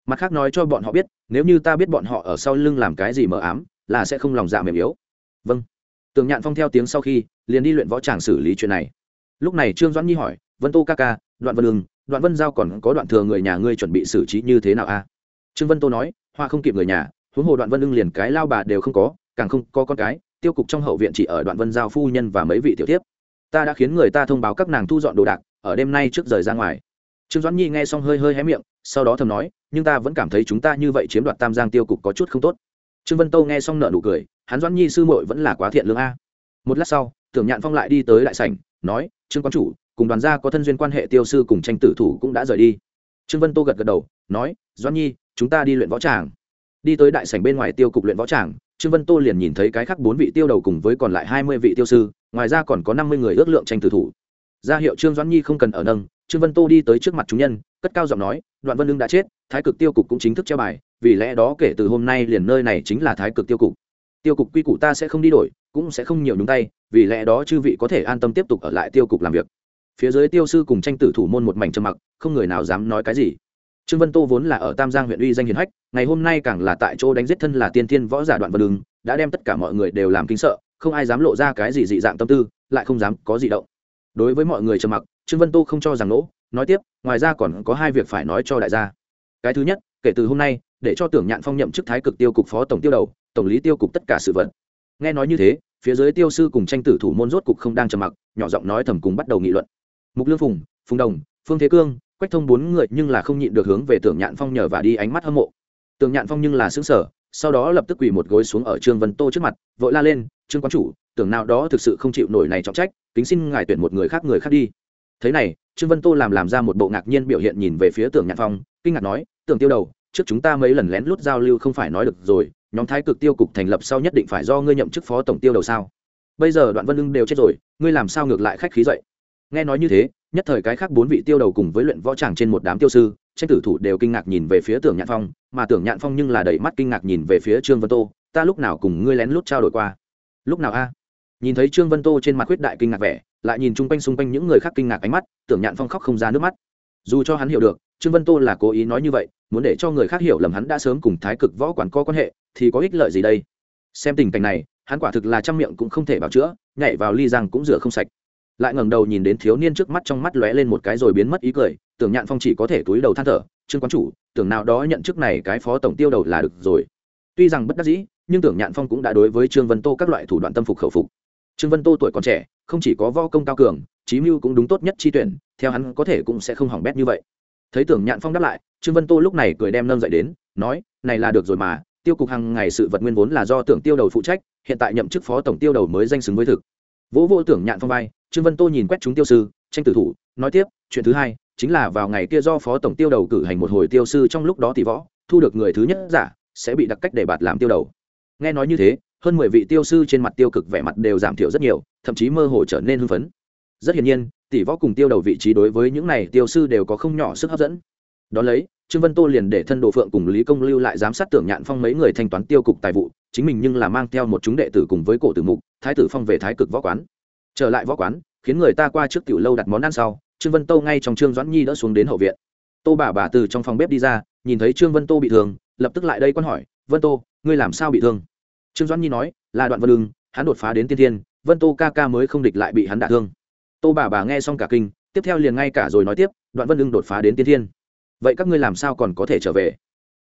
mặt khác nói cho bọn họ biết, nếu như ta biết bọn họ ở sau lưng làm cái gì mờ ám, là sẽ không lòng dạ mềm yếu. Vâng. Tường nhạn phong theo tiếng sau khi, liền đi luyện võ tràng xử lý chuyện này. Lúc này trương doãn nhi hỏi, vân tô ca ca, đoạn vân ưng, đoạn vân giao còn có đoạn thừa người nhà ngươi chuẩn bị xử trí như thế nào a? Trương vân tô nói, hoa không kịp người nhà, huống hồ đoạn vân ưng liền cái lao bà đều không có, càng không có con cái, tiêu cục trong hậu viện chỉ ở đoạn vân giao phu nhân và mấy vị tiểu tiếp. Ta đã khiến người ta thông báo các nàng thu dọn đồ đạc, ở đêm nay trước rời ra ngoài trương doãn nhi nghe xong hơi hơi hé miệng, sau đó thầm nói, nhưng ta vẫn cảm thấy chúng ta như vậy chiếm đoạt tam giang tiêu cục có chút không tốt. Trương vân tâu nghe xong nợ nụ cười, hắn doãn nhi sư muội vẫn là quá thiện lương a. Một lát sau, tưởng nhạn phong lại đi tới đại sảnh, nói, trương quán chủ, cùng đoàn gia có thân duyên quan hệ tiêu sư cùng tranh tử thủ cũng đã rời đi. Trương vân tô gật gật đầu, nói, doãn nhi, chúng ta đi luyện võ tràng. Đi tới đại sảnh bên ngoài tiêu cục luyện võ tràng, trương vân tô liền nhìn thấy cái khác bốn vị tiêu đầu cùng với còn lại hai mươi vị tiêu sư, ngoài ra còn có năm mươi người ước lượng tranh tử thủ. Ra hiệu trương doãn nhi không cần ở nâng trương vân tô đi tới trước mặt chúng nhân, cất cao giọng nói, đoạn vân ưng đã chết, thái cực tiêu cục cũng chính thức treo bài, vì lẽ đó kể từ hôm nay liền nơi này chính là thái cực tiêu cục. Tiêu cục quy củ ta sẽ không đi đổi, cũng sẽ không nhiều nhúng tay, vì lẽ đó chư vị có thể an tâm tiếp tục ở lại tiêu cục làm việc. Phía dưới tiêu sư cùng tranh tử thủ môn một mảnh trầm mặc, không người nào dám nói cái gì. Trương vân tô vốn là ở tam giang huyện uy danh hiền hách, ngày hôm nay càng là tại chỗ đánh giết thân là tiên thiên võ giả đoạn vân đường đã đem tất cả mọi người đều làm kinh sợ, không ai dám lộ ra cái gì dị dạng tâm tư, lại không dám có gì động đối với mọi người trầm mặc trương vân tô không cho rằng lỗ, nói tiếp ngoài ra còn có hai việc phải nói cho đại gia. Cái thứ nhất kể từ hôm nay để cho tưởng nhạn phong nhậm chức thái cực tiêu cục phó tổng tiêu đầu tổng lý tiêu cục tất cả sự vật. Nghe nói như thế phía dưới tiêu sư cùng tranh tử thủ môn rốt cục không đang trầm mặc nhỏ giọng nói thầm cùng bắt đầu nghị luận. Mục lương phùng phùng đồng phương thế cương quách thông bốn người nhưng là không nhịn được hướng về tưởng nhạn phong nhờ và đi ánh mắt hâm mộ. Tưởng nhạn phong nhưng là xứng sở sau đó lập tức quỳ một gối xuống ở trương vân tô trước mặt vội la lên trương quán chủ, tưởng nào đó thực sự không chịu nổi này trọng trách, kính xin ngài tuyển một người khác người khác đi. Thế này, trương vân tô làm làm ra một bộ ngạc nhiên biểu hiện nhìn về phía tưởng nhạn phong, kinh ngạc nói, tưởng tiêu đầu, trước chúng ta mấy lần lén lút giao lưu không phải nói được rồi, nhóm thái cực tiêu cục thành lập sau nhất định phải do ngươi nhậm chức phó tổng tiêu đầu sao? Bây giờ đoạn vân lưng đều chết rồi, ngươi làm sao ngược lại khách khí dậy? Nghe nói như thế, nhất thời cái khác bốn vị tiêu đầu cùng với luyện võ tràng trên một đám tiêu sư, tranh tử thủ đều kinh ngạc nhìn về phía tưởng nhạn phong, mà tưởng nhạn phong nhưng là đẩy mắt kinh ngạc nhìn về phía trương vân tô, ta lúc nào cùng ngươi lén lút trao đổi qua? Lúc nào a? Nhìn thấy trương vân tô trên mặt khuyết đại kinh ngạc vẻ, lại nhìn chung quanh xung quanh những người khác kinh ngạc ánh mắt, tưởng nhạn phong khóc không ra nước mắt. Dù cho hắn hiểu được, trương vân tô là cố ý nói như vậy, muốn để cho người khác hiểu lầm hắn đã sớm cùng thái cực võ quản có quan hệ, thì có ích lợi gì đây? Xem tình cảnh này, hắn quả thực là trăm miệng cũng không thể bảo chữa, nhảy vào ly rằng cũng rửa không sạch. Lại ngẩng đầu nhìn đến thiếu niên trước mắt trong mắt lóe lên một cái rồi biến mất ý cười, tưởng nhạn phong chỉ có thể túi đầu than thở, trương quán chủ, tưởng nào đó nhận chức này cái phó tổng tiêu đầu là được rồi. Tuy rằng bất đắc dĩ nhưng tưởng nhạn phong cũng đã đối với trương vân tô các loại thủ đoạn tâm phục khẩu phục. Trương vân tô tuổi còn trẻ, không chỉ có võ công cao cường trí mưu cũng đúng tốt nhất chi tuyển, theo hắn có thể cũng sẽ không hỏng bét như vậy. Thấy tưởng nhạn phong đáp lại, trương vân tô lúc này cười đem nâng dậy đến, nói, này là được rồi mà, tiêu cục hàng ngày sự vật nguyên vốn là do tưởng tiêu đầu phụ trách, hiện tại nhậm chức phó tổng tiêu đầu mới danh xứng với thực. Vỗ vô tưởng nhạn phong vai, trương vân tô nhìn quét chúng tiêu sư, tranh tử thủ, nói tiếp, chuyện thứ hai, chính là vào ngày kia do phó tổng tiêu đầu cử hành một hồi tiêu sư trong lúc đó thì võ, thu được người thứ nhất giả, sẽ bị đặc cách để bạt làm tiêu đầu nghe nói như thế, hơn mười vị tiêu sư trên mặt tiêu cực vẻ mặt đều giảm thiểu rất nhiều, thậm chí mơ hồ trở nên hưng phấn. Rất hiển nhiên, tỷ võ cùng tiêu đầu vị trí đối với những này tiêu sư đều có không nhỏ sức hấp dẫn. Đón lấy, trương vân tô liền để thân đồ phượng cùng lý công lưu lại giám sát tưởng nhạn phong mấy người thanh toán tiêu cục tài vụ, chính mình nhưng là mang theo một chúng đệ tử cùng với cổ tử mục, thái tử phong về thái cực võ quán. Trở lại võ quán, khiến người ta qua trước tiểu lâu đặt món ăn sau, trương vân tô ngay trong trương doãn nhi đỡ xuống đến hậu viện. Tô bà bà từ trong phòng bếp đi ra, nhìn thấy trương vân tô bị thương, lập tức lại đây quan hỏi, vân tô, ngươi làm sao bị thương? Trương doãn nhi nói, là đoạn vân lưng hắn đột phá đến tiên thiên, vân tô ca ca mới không địch lại bị hắn đả thương. Tô bà bà nghe xong cả kinh, tiếp theo liền ngay cả rồi nói tiếp, đoạn vân ưng đột phá đến tiên thiên. Vậy các ngươi làm sao còn có thể trở về?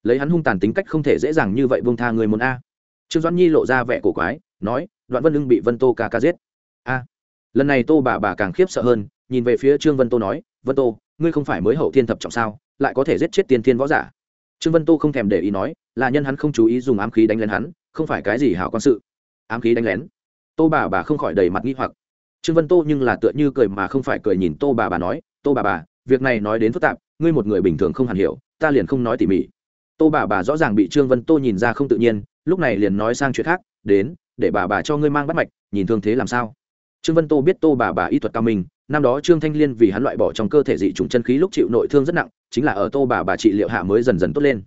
Lấy hắn hung tàn tính cách không thể dễ dàng như vậy vương tha người muốn a. Trương doãn nhi lộ ra vẻ cổ quái, nói, đoạn vân ưng bị vân tô ca ca giết. A. Lần này tô bà bà càng khiếp sợ hơn, nhìn về phía trương vân tô nói, vân tô, ngươi không phải mới hậu thiên thập trọng sao, lại có thể giết chết tiên thiên võ giả? Trương vân tô không thèm để ý nói, là nhân hắn không chú ý dùng ám khí đánh lén hắn, không phải cái gì hảo quan sự. Ám khí đánh lén? Tô bà bà không khỏi đầy mặt nghi hoặc. Trương vân tô nhưng là tựa như cười mà không phải cười nhìn tô bà bà nói, tô bà bà, việc này nói đến phức tạp, ngươi một người bình thường không hẳn hiểu, ta liền không nói tỉ mỉ. Tô bà bà rõ ràng bị trương vân tô nhìn ra không tự nhiên, lúc này liền nói sang chuyện khác, đến, để bà bà cho ngươi mang bắt mạch, nhìn thương thế làm sao? Trương vân tô biết tô bà bà y thuật cao minh năm đó trương thanh liên vì hắn loại bỏ trong cơ thể dị trùng chân khí lúc chịu nội thương rất nặng, chính là ở tô bà bà trị liệu hạ mới dần dần tốt lên.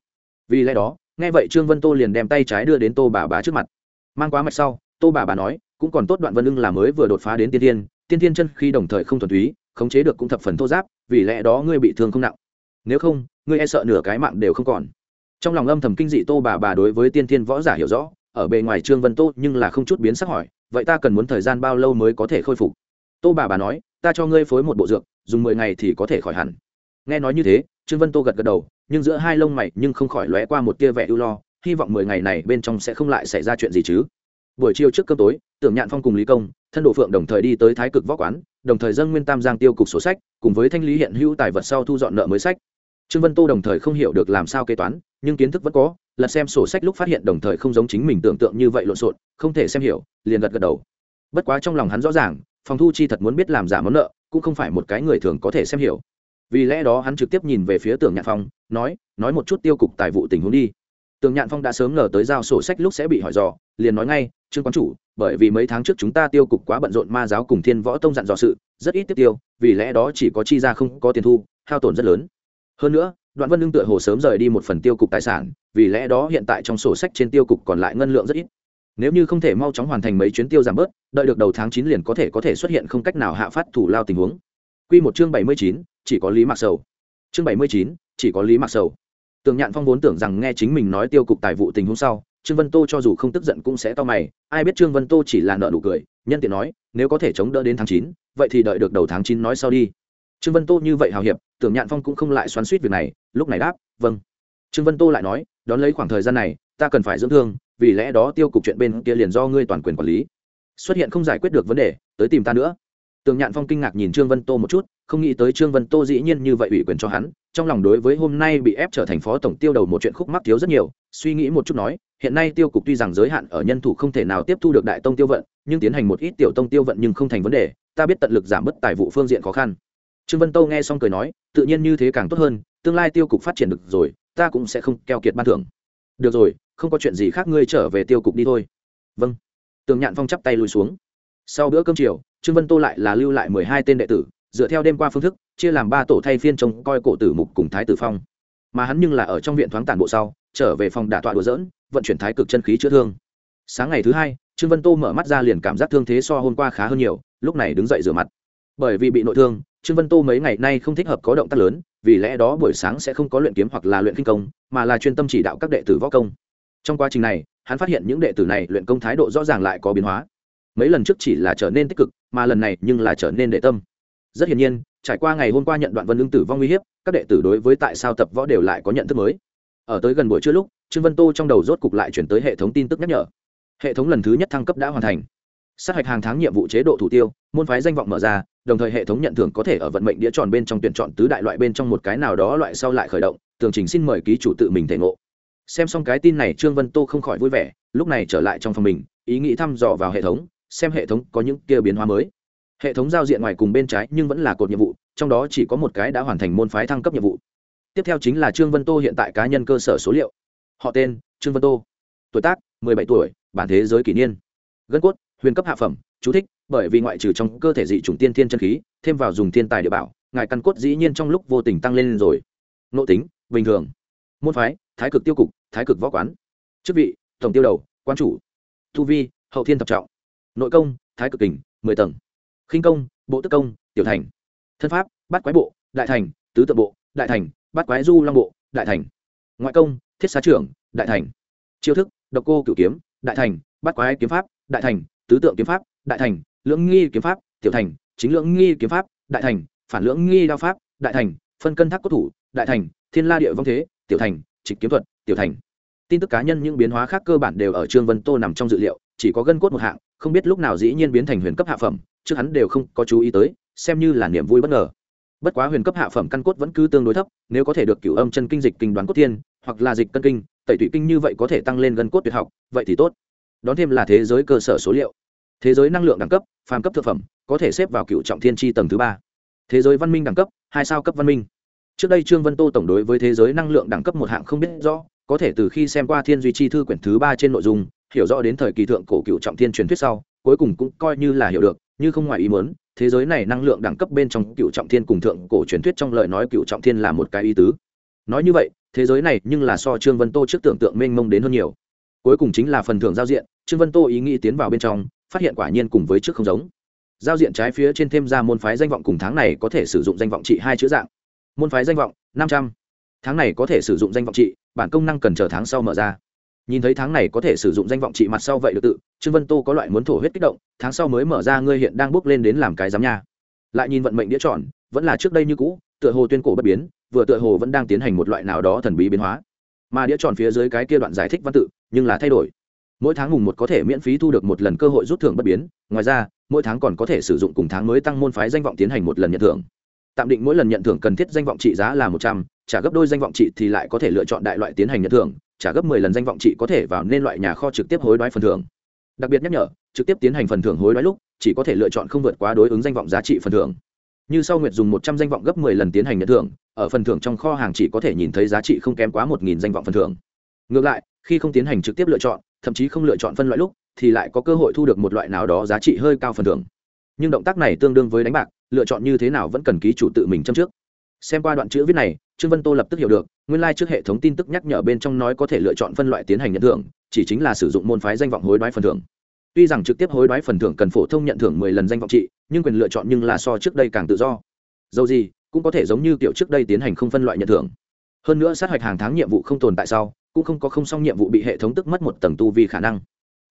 Vì lẽ đó, nghe vậy trương vân tô liền đem tay trái đưa đến tô bà bà trước mặt. Mang quá mạch sau, tô bà bà nói, cũng còn tốt đoạn vân ưng là mới vừa đột phá đến tiên tiên tiên tiên chân khi đồng thời không thuần túy, khống chế được cũng thập phần thô giáp, vì lẽ đó ngươi bị thương không nặng. Nếu không, ngươi e sợ nửa cái mạng đều không còn. Trong lòng âm thầm kinh dị tô bà bà đối với tiên tiên võ giả hiểu rõ, ở bề ngoài trương vân tô nhưng là không chút biến sắc hỏi, vậy ta cần muốn thời gian bao lâu mới có thể khôi phục? Tô bà bà nói ta cho ngươi phối một bộ dược, dùng mười ngày thì có thể khỏi hẳn. Nghe nói như thế, trương vân tô gật gật đầu, nhưng giữa hai lông mày nhưng không khỏi lóe qua một tia vẻ ưu lo, hy vọng mười ngày này bên trong sẽ không lại xảy ra chuyện gì chứ. Buổi chiều trước cơm tối, tưởng nhạn phong cùng lý công, thân độ phượng đồng thời đi tới thái cực võ quán, đồng thời dâng nguyên tam giang tiêu cục sổ sách, cùng với thanh lý hiện hữu tài vật sau thu dọn nợ mới sách. Trương vân tô đồng thời không hiểu được làm sao kế toán, nhưng kiến thức vẫn có, lật xem sổ sách lúc phát hiện đồng thời không giống chính mình tưởng tượng như vậy lộn xộn, không thể xem hiểu, liền gật gật đầu. Bất quá trong lòng hắn rõ ràng phòng thu chi thật muốn biết làm giả món nợ, cũng không phải một cái người thường có thể xem hiểu. Vì lẽ đó hắn trực tiếp nhìn về phía tưởng nhạn phong, nói nói một chút tiêu cục tài vụ tình huống đi. Tưởng nhạn phong đã sớm ngờ tới giao sổ sách lúc sẽ bị hỏi dò, liền nói ngay, trương quán chủ, bởi vì mấy tháng trước chúng ta tiêu cục quá bận rộn ma giáo cùng thiên võ tông dặn dò sự, rất ít tiếp tiêu, vì lẽ đó chỉ có chi ra không có tiền thu, hao tổn rất lớn. Hơn nữa, đoạn vân lương tựa hồ sớm rời đi một phần tiêu cục tài sản, vì lẽ đó hiện tại trong sổ sách trên tiêu cục còn lại ngân lượng rất ít nếu như không thể mau chóng hoàn thành mấy chuyến tiêu giảm bớt, đợi được đầu tháng chín liền có thể có thể xuất hiện không cách nào hạ phát thủ lao tình huống. Quy một chương bảy mươi chín, chỉ có lý mạc sầu. Chương bảy mươi chín, chỉ có lý mạc sầu. Tường nhạn phong vốn tưởng rằng nghe chính mình nói tiêu cục tài vụ tình huống sau, trương vân tô cho dù không tức giận cũng sẽ to mày, ai biết trương vân tô chỉ là nợ nụ cười, nhân tiện nói, nếu có thể chống đỡ đến tháng chín, vậy thì đợi được đầu tháng chín nói sau đi. Trương vân tô như vậy hào hiệp tưởng nhạn phong cũng không lại xoắn suýt việc này, lúc này đáp vâng. Trương vân tô lại nói, đón lấy khoảng thời gian này, ta cần phải dưỡng thương vì lẽ đó tiêu cục chuyện bên kia liền do ngươi toàn quyền quản lý. Xuất hiện không giải quyết được vấn đề, tới tìm ta nữa. Tường nhạn phong kinh ngạc nhìn trương vân tô một chút, không nghĩ tới trương vân tô dĩ nhiên như vậy ủy quyền cho hắn, trong lòng đối với hôm nay bị ép trở thành phó tổng tiêu đầu một chuyện khúc mắc thiếu rất nhiều, suy nghĩ một chút nói, hiện nay tiêu cục tuy rằng giới hạn ở nhân thủ không thể nào tiếp thu được đại tông tiêu vận, nhưng tiến hành một ít tiểu tông tiêu vận nhưng không thành vấn đề, ta biết tận lực giảm bớt tài vụ phương diện khó khăn. Trương vân tô nghe xong cười nói, tự nhiên như thế càng tốt hơn, tương lai tiêu cục phát triển được rồi, ta cũng sẽ không keo kiệt ban thưởng. Được rồi không có chuyện gì khác ngươi trở về tiêu cục đi thôi. Vâng. Tường nhạn phong chắp tay lùi xuống. Sau bữa cơm chiều, trương vân tô lại là lưu lại mười hai tên đệ tử, dựa theo đêm qua phương thức, chia làm ba tổ thay phiên trông coi cổ tử mục cùng thái tử phong. Mà hắn nhưng là ở trong viện thoáng tản bộ sau, trở về phòng đả tọa đùa dỡn vận chuyển thái cực chân khí chữa thương. Sáng ngày thứ hai, trương vân tô mở mắt ra liền cảm giác thương thế so hôm qua khá hơn nhiều, lúc này đứng dậy rửa mặt. Bởi vì bị nội thương, trương vân tô mấy ngày nay không thích hợp có động tác lớn, vì lẽ đó buổi sáng sẽ không có luyện kiếm hoặc là luyện kinh công, mà là chuyên tâm chỉ đạo các đệ tử võ công trong quá trình này, hắn phát hiện những đệ tử này luyện công thái độ rõ ràng lại có biến hóa. Mấy lần trước chỉ là trở nên tích cực, mà lần này nhưng là trở nên đệ tâm. Rất hiển nhiên, trải qua ngày hôm qua nhận đoạn vân lương tử vong uy hiếp, các đệ tử đối với tại sao tập võ đều lại có nhận thức mới. Ở tới gần buổi trưa lúc, trương vân tô trong đầu rốt cục lại chuyển tới hệ thống tin tức nhắc nhở. Hệ thống lần thứ nhất thăng cấp đã hoàn thành. Sát hạch hàng tháng nhiệm vụ chế độ thủ tiêu, môn phái danh vọng mở ra, đồng thời hệ thống nhận thưởng có thể ở vận mệnh đĩa tròn bên trong tuyển chọn tứ đại loại bên trong một cái nào đó loại sau lại khởi động, tường trình xin mời ký chủ tự mình thể ngộ xem xong cái tin này trương vân tô không khỏi vui vẻ, lúc này trở lại trong phòng mình, ý nghĩ thăm dò vào hệ thống, xem hệ thống có những kia biến hóa mới. Hệ thống giao diện ngoài cùng bên trái nhưng vẫn là cột nhiệm vụ, trong đó chỉ có một cái đã hoàn thành môn phái thăng cấp nhiệm vụ. Tiếp theo chính là trương vân tô hiện tại cá nhân cơ sở số liệu. Họ tên, trương vân tô. Tuổi tác 17 tuổi, bản thế giới kỷ niên. Gân cốt, huyền cấp hạ phẩm, chú thích, bởi vì ngoại trừ trong cơ thể dị chủng tiên thiên chân khí, thêm vào dùng thiên tài địa bảo, ngài căn cốt dĩ nhiên trong lúc vô tình tăng lên rồi. Nội tính, bình thường. Môn phái thái cực tiêu cục, thái cực võ quán. Chức vị, tổng tiêu đầu quan chủ. Thu vi, hậu thiên thập trọng. Nội công, thái cực kình, mười tầng. Khinh công, bộ tức công, tiểu thành. Thân pháp bắt quái bộ, đại thành, tứ tự bộ, đại thành bắt quái du long bộ, đại thành. Ngoại công, thiết xá trưởng, đại thành. Chiêu thức, độc cô cửu kiếm, đại thành bắt quái kiếm pháp, đại thành, tứ tượng kiếm pháp, đại thành, lưỡng nghi kiếm pháp, tiểu thành, chính lưỡng nghi kiếm pháp, đại thành, phản lưỡng nghi đao pháp, đại thành, phân cân thác cốt thủ, đại thành, thiên la địa vong thế, tiểu thành trịch kiếm thuật, tiểu thành. Tin tức cá nhân những biến hóa khác cơ bản đều ở trương vân tô nằm trong dự liệu, chỉ có gân cốt một hạng, không biết lúc nào dĩ nhiên biến thành huyền cấp hạ phẩm, trước hắn đều không có chú ý tới, xem như là niềm vui bất ngờ. Bất quá huyền cấp hạ phẩm căn cốt vẫn cứ tương đối thấp, nếu có thể được cửu âm chân kinh dịch kinh đoán cốt thiên hoặc là dịch cân kinh, tẩy thủy kinh như vậy có thể tăng lên gân cốt tuyệt học, vậy thì tốt. Đón thêm là thế giới cơ sở số liệu. Thế giới năng lượng đẳng cấp, phàm cấp thực phẩm, có thể xếp vào cựu trọng thiên tri tầng thứ ba. Thế giới văn minh đẳng cấp, hai sao cấp văn minh trước đây trương vân tô tổng đối với thế giới năng lượng đẳng cấp một hạng không biết rõ, có thể từ khi xem qua thiên duy chi thư quyển thứ ba trên nội dung, hiểu rõ đến thời kỳ thượng cổ cựu trọng thiên truyền thuyết sau, cuối cùng cũng coi như là hiểu được, như không ngoài ý muốn, thế giới này năng lượng đẳng cấp bên trong cựu trọng thiên cùng thượng cổ truyền thuyết trong lời nói cựu trọng thiên là một cái ý tứ. Nói như vậy, thế giới này nhưng là so trương vân tô trước tưởng tượng mênh mông đến hơn nhiều. Cuối cùng chính là phần thưởng giao diện, trương vân tô ý nghĩ tiến vào bên trong, phát hiện quả nhiên cùng với trước không giống. Giao diện trái phía trên thêm ra môn phái danh vọng cùng tháng này có thể sử dụng danh vọng trị hai chữ dạng môn phái danh vọng, năm trăm. Tháng này có thể sử dụng danh vọng trị, bản công năng cần chờ tháng sau mở ra. Nhìn thấy tháng này có thể sử dụng danh vọng trị mặt sau vậy được tự, trương vân tô có loại muốn thổ huyết kích động, tháng sau mới mở ra ngươi hiện đang bước lên đến làm cái giám nha. Lại nhìn vận mệnh đĩa tròn, vẫn là trước đây như cũ, tựa hồ tuyên cổ bất biến, vừa tựa hồ vẫn đang tiến hành một loại nào đó thần bí biến hóa. Mà đĩa tròn phía dưới cái kia đoạn giải thích văn tự, nhưng là thay đổi. Mỗi tháng mùng một có thể miễn phí thu được một lần cơ hội rút thưởng bất biến, ngoài ra, mỗi tháng còn có thể sử dụng cùng tháng mới tăng môn phái danh vọng tiến hành một lần nhận thưởng tạm định mỗi lần nhận thưởng cần thiết danh vọng trị giá là một trăm, trả gấp đôi danh vọng trị thì lại có thể lựa chọn đại loại tiến hành nhận thưởng, trả gấp mười lần danh vọng trị có thể vào nên loại nhà kho trực tiếp hối đoái phần thưởng. Đặc biệt nhắc nhở, trực tiếp tiến hành phần thưởng hối đoái lúc, chỉ có thể lựa chọn không vượt quá đối ứng danh vọng giá trị phần thưởng. Như sau nguyệt dùng một trăm danh vọng gấp mười lần tiến hành nhận thưởng, ở phần thưởng trong kho hàng chỉ có thể nhìn thấy giá trị không kém quá một nghìn danh vọng phần thưởng. Ngược lại, khi không tiến hành trực tiếp lựa chọn, thậm chí không lựa chọn phân loại lúc, thì lại có cơ hội thu được một loại nào đó giá trị hơi cao phần thưởng nhưng động tác này tương đương với đánh bạc, lựa chọn như thế nào vẫn cần ký chủ tự mình châm trước. Xem qua đoạn chữ viết này, trương vân tô lập tức hiểu được, nguyên lai、like、trước hệ thống tin tức nhắc nhở bên trong nói có thể lựa chọn phân loại tiến hành nhận thưởng, chỉ chính là sử dụng môn phái danh vọng hối đoái phần thưởng. Tuy rằng trực tiếp hối đoái phần thưởng cần phổ thông nhận thưởng mười lần danh vọng trị, nhưng quyền lựa chọn nhưng là so trước đây càng tự do. Dầu gì, cũng có thể giống như kiểu trước đây tiến hành không phân loại nhận thưởng. Hơn nữa sát hạch hàng tháng nhiệm vụ không tồn tại sau, cũng không có không xong nhiệm vụ bị hệ thống tức mất một tầng tu vì khả năng.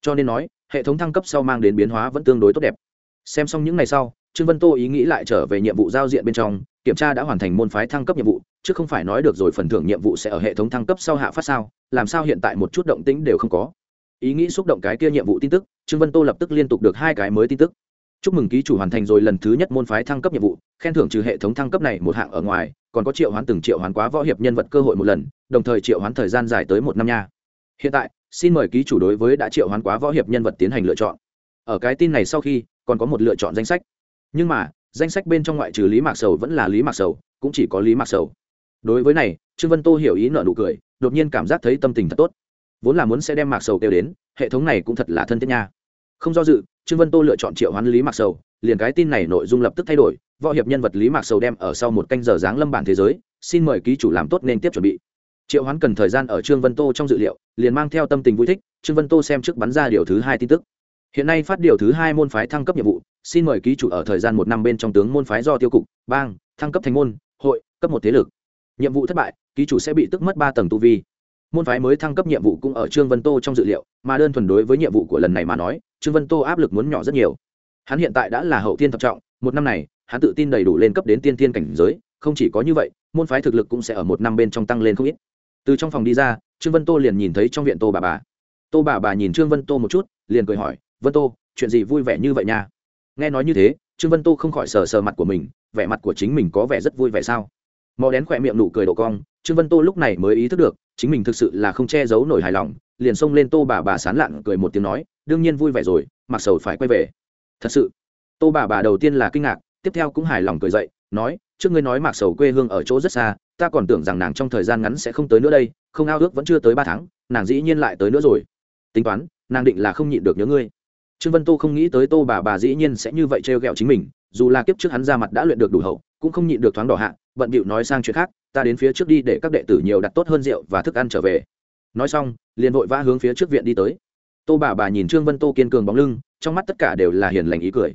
Cho nên nói, hệ thống thăng cấp sau mang đến biến hóa vẫn tương đối tốt đẹp xem xong những ngày sau, trương vân tô ý nghĩ lại trở về nhiệm vụ giao diện bên trong, kiểm tra đã hoàn thành môn phái thăng cấp nhiệm vụ, chứ không phải nói được rồi phần thưởng nhiệm vụ sẽ ở hệ thống thăng cấp sau hạ phát sao, làm sao hiện tại một chút động tĩnh đều không có. Ý nghĩ xúc động cái kia nhiệm vụ tin tức, trương vân tô lập tức liên tục được hai cái mới tin tức. Chúc mừng ký chủ hoàn thành rồi lần thứ nhất môn phái thăng cấp nhiệm vụ, khen thưởng trừ hệ thống thăng cấp này một hạng ở ngoài, còn có triệu hoán từng triệu hoán quá võ hiệp nhân vật cơ hội một lần, đồng thời triệu hoán thời gian dài tới một năm nha. Hiện tại, xin mời ký chủ đối với đã triệu hoán quá võ hiệp nhân vật tiến hành lựa chọn. Ở cái tin này sau khi còn có một lựa chọn danh sách. Nhưng mà, danh sách bên trong ngoại trừ lý mạc sầu vẫn là lý mạc sầu, cũng chỉ có lý mạc sầu. Đối với này, trương vân tô hiểu ý nợ nụ cười, đột nhiên cảm giác thấy tâm tình thật tốt. Vốn là muốn sẽ đem mạc sầu kêu đến, hệ thống này cũng thật là thân thiết nha. Không do dự, trương vân tô lựa chọn triệu hoán lý mạc sầu, liền cái tin này nội dung lập tức thay đổi, võ hiệp nhân vật lý mạc sầu đem ở sau một canh giờ giáng lâm bản thế giới, xin mời ký chủ làm tốt nên tiếp chuẩn bị. Triệu hoán cần thời gian ở trương vân tô trong dự liệu, liền mang theo tâm tình vui thích, trương vân tô xem trước bắn ra điều thứ hai tin tức hiện nay phát điều thứ hai môn phái thăng cấp nhiệm vụ, xin mời ký chủ ở thời gian một năm bên trong tướng môn phái do tiêu cục, bang, thăng cấp thành môn, hội, cấp một thế lực. Nhiệm vụ thất bại, ký chủ sẽ bị tức mất ba tầng tu vi. Môn phái mới thăng cấp nhiệm vụ cũng ở trương vân tô trong dự liệu, mà đơn thuần đối với nhiệm vụ của lần này mà nói, trương vân tô áp lực muốn nhỏ rất nhiều. Hắn hiện tại đã là hậu tiên thập trọng, một năm này, hắn tự tin đầy đủ lên cấp đến tiên tiên cảnh giới, không chỉ có như vậy, môn phái thực lực cũng sẽ ở một năm bên trong tăng lên không ít. Từ trong phòng đi ra, trương vân tô liền nhìn thấy trong viện tô bà bà. Tô bà bà nhìn trương vân tô một chút, liền cười hỏi vân tô chuyện gì vui vẻ như vậy nha nghe nói như thế trương vân tô không khỏi sờ sờ mặt của mình vẻ mặt của chính mình có vẻ rất vui vẻ sao mò đén khỏe miệng nụ cười độ cong trương vân tô lúc này mới ý thức được chính mình thực sự là không che giấu nổi hài lòng liền xông lên tô bà bà sán lạn cười một tiếng nói đương nhiên vui vẻ rồi mặc sầu phải quay về thật sự tô bà bà đầu tiên là kinh ngạc tiếp theo cũng hài lòng cười dậy nói trước ngươi nói mạc sầu quê hương ở chỗ rất xa ta còn tưởng rằng nàng trong thời gian ngắn sẽ không tới nữa đây không ao ước vẫn chưa tới ba tháng nàng dĩ nhiên lại tới nữa rồi tính toán nàng định là không nhịn được nhớ ngươi trương vân tô không nghĩ tới tô bà bà dĩ nhiên sẽ như vậy trêu ghẹo chính mình, dù là kiếp trước hắn ra mặt đã luyện được đủ hậu, cũng không nhịn được thoáng đỏ hạ, bận bịu nói sang chuyện khác, ta đến phía trước đi để các đệ tử nhiều đặt tốt hơn rượu và thức ăn trở về. Nói xong, liền vội vã hướng phía trước viện đi tới. Tô bà bà nhìn trương vân tô kiên cường bóng lưng, trong mắt tất cả đều là hiền lành ý cười.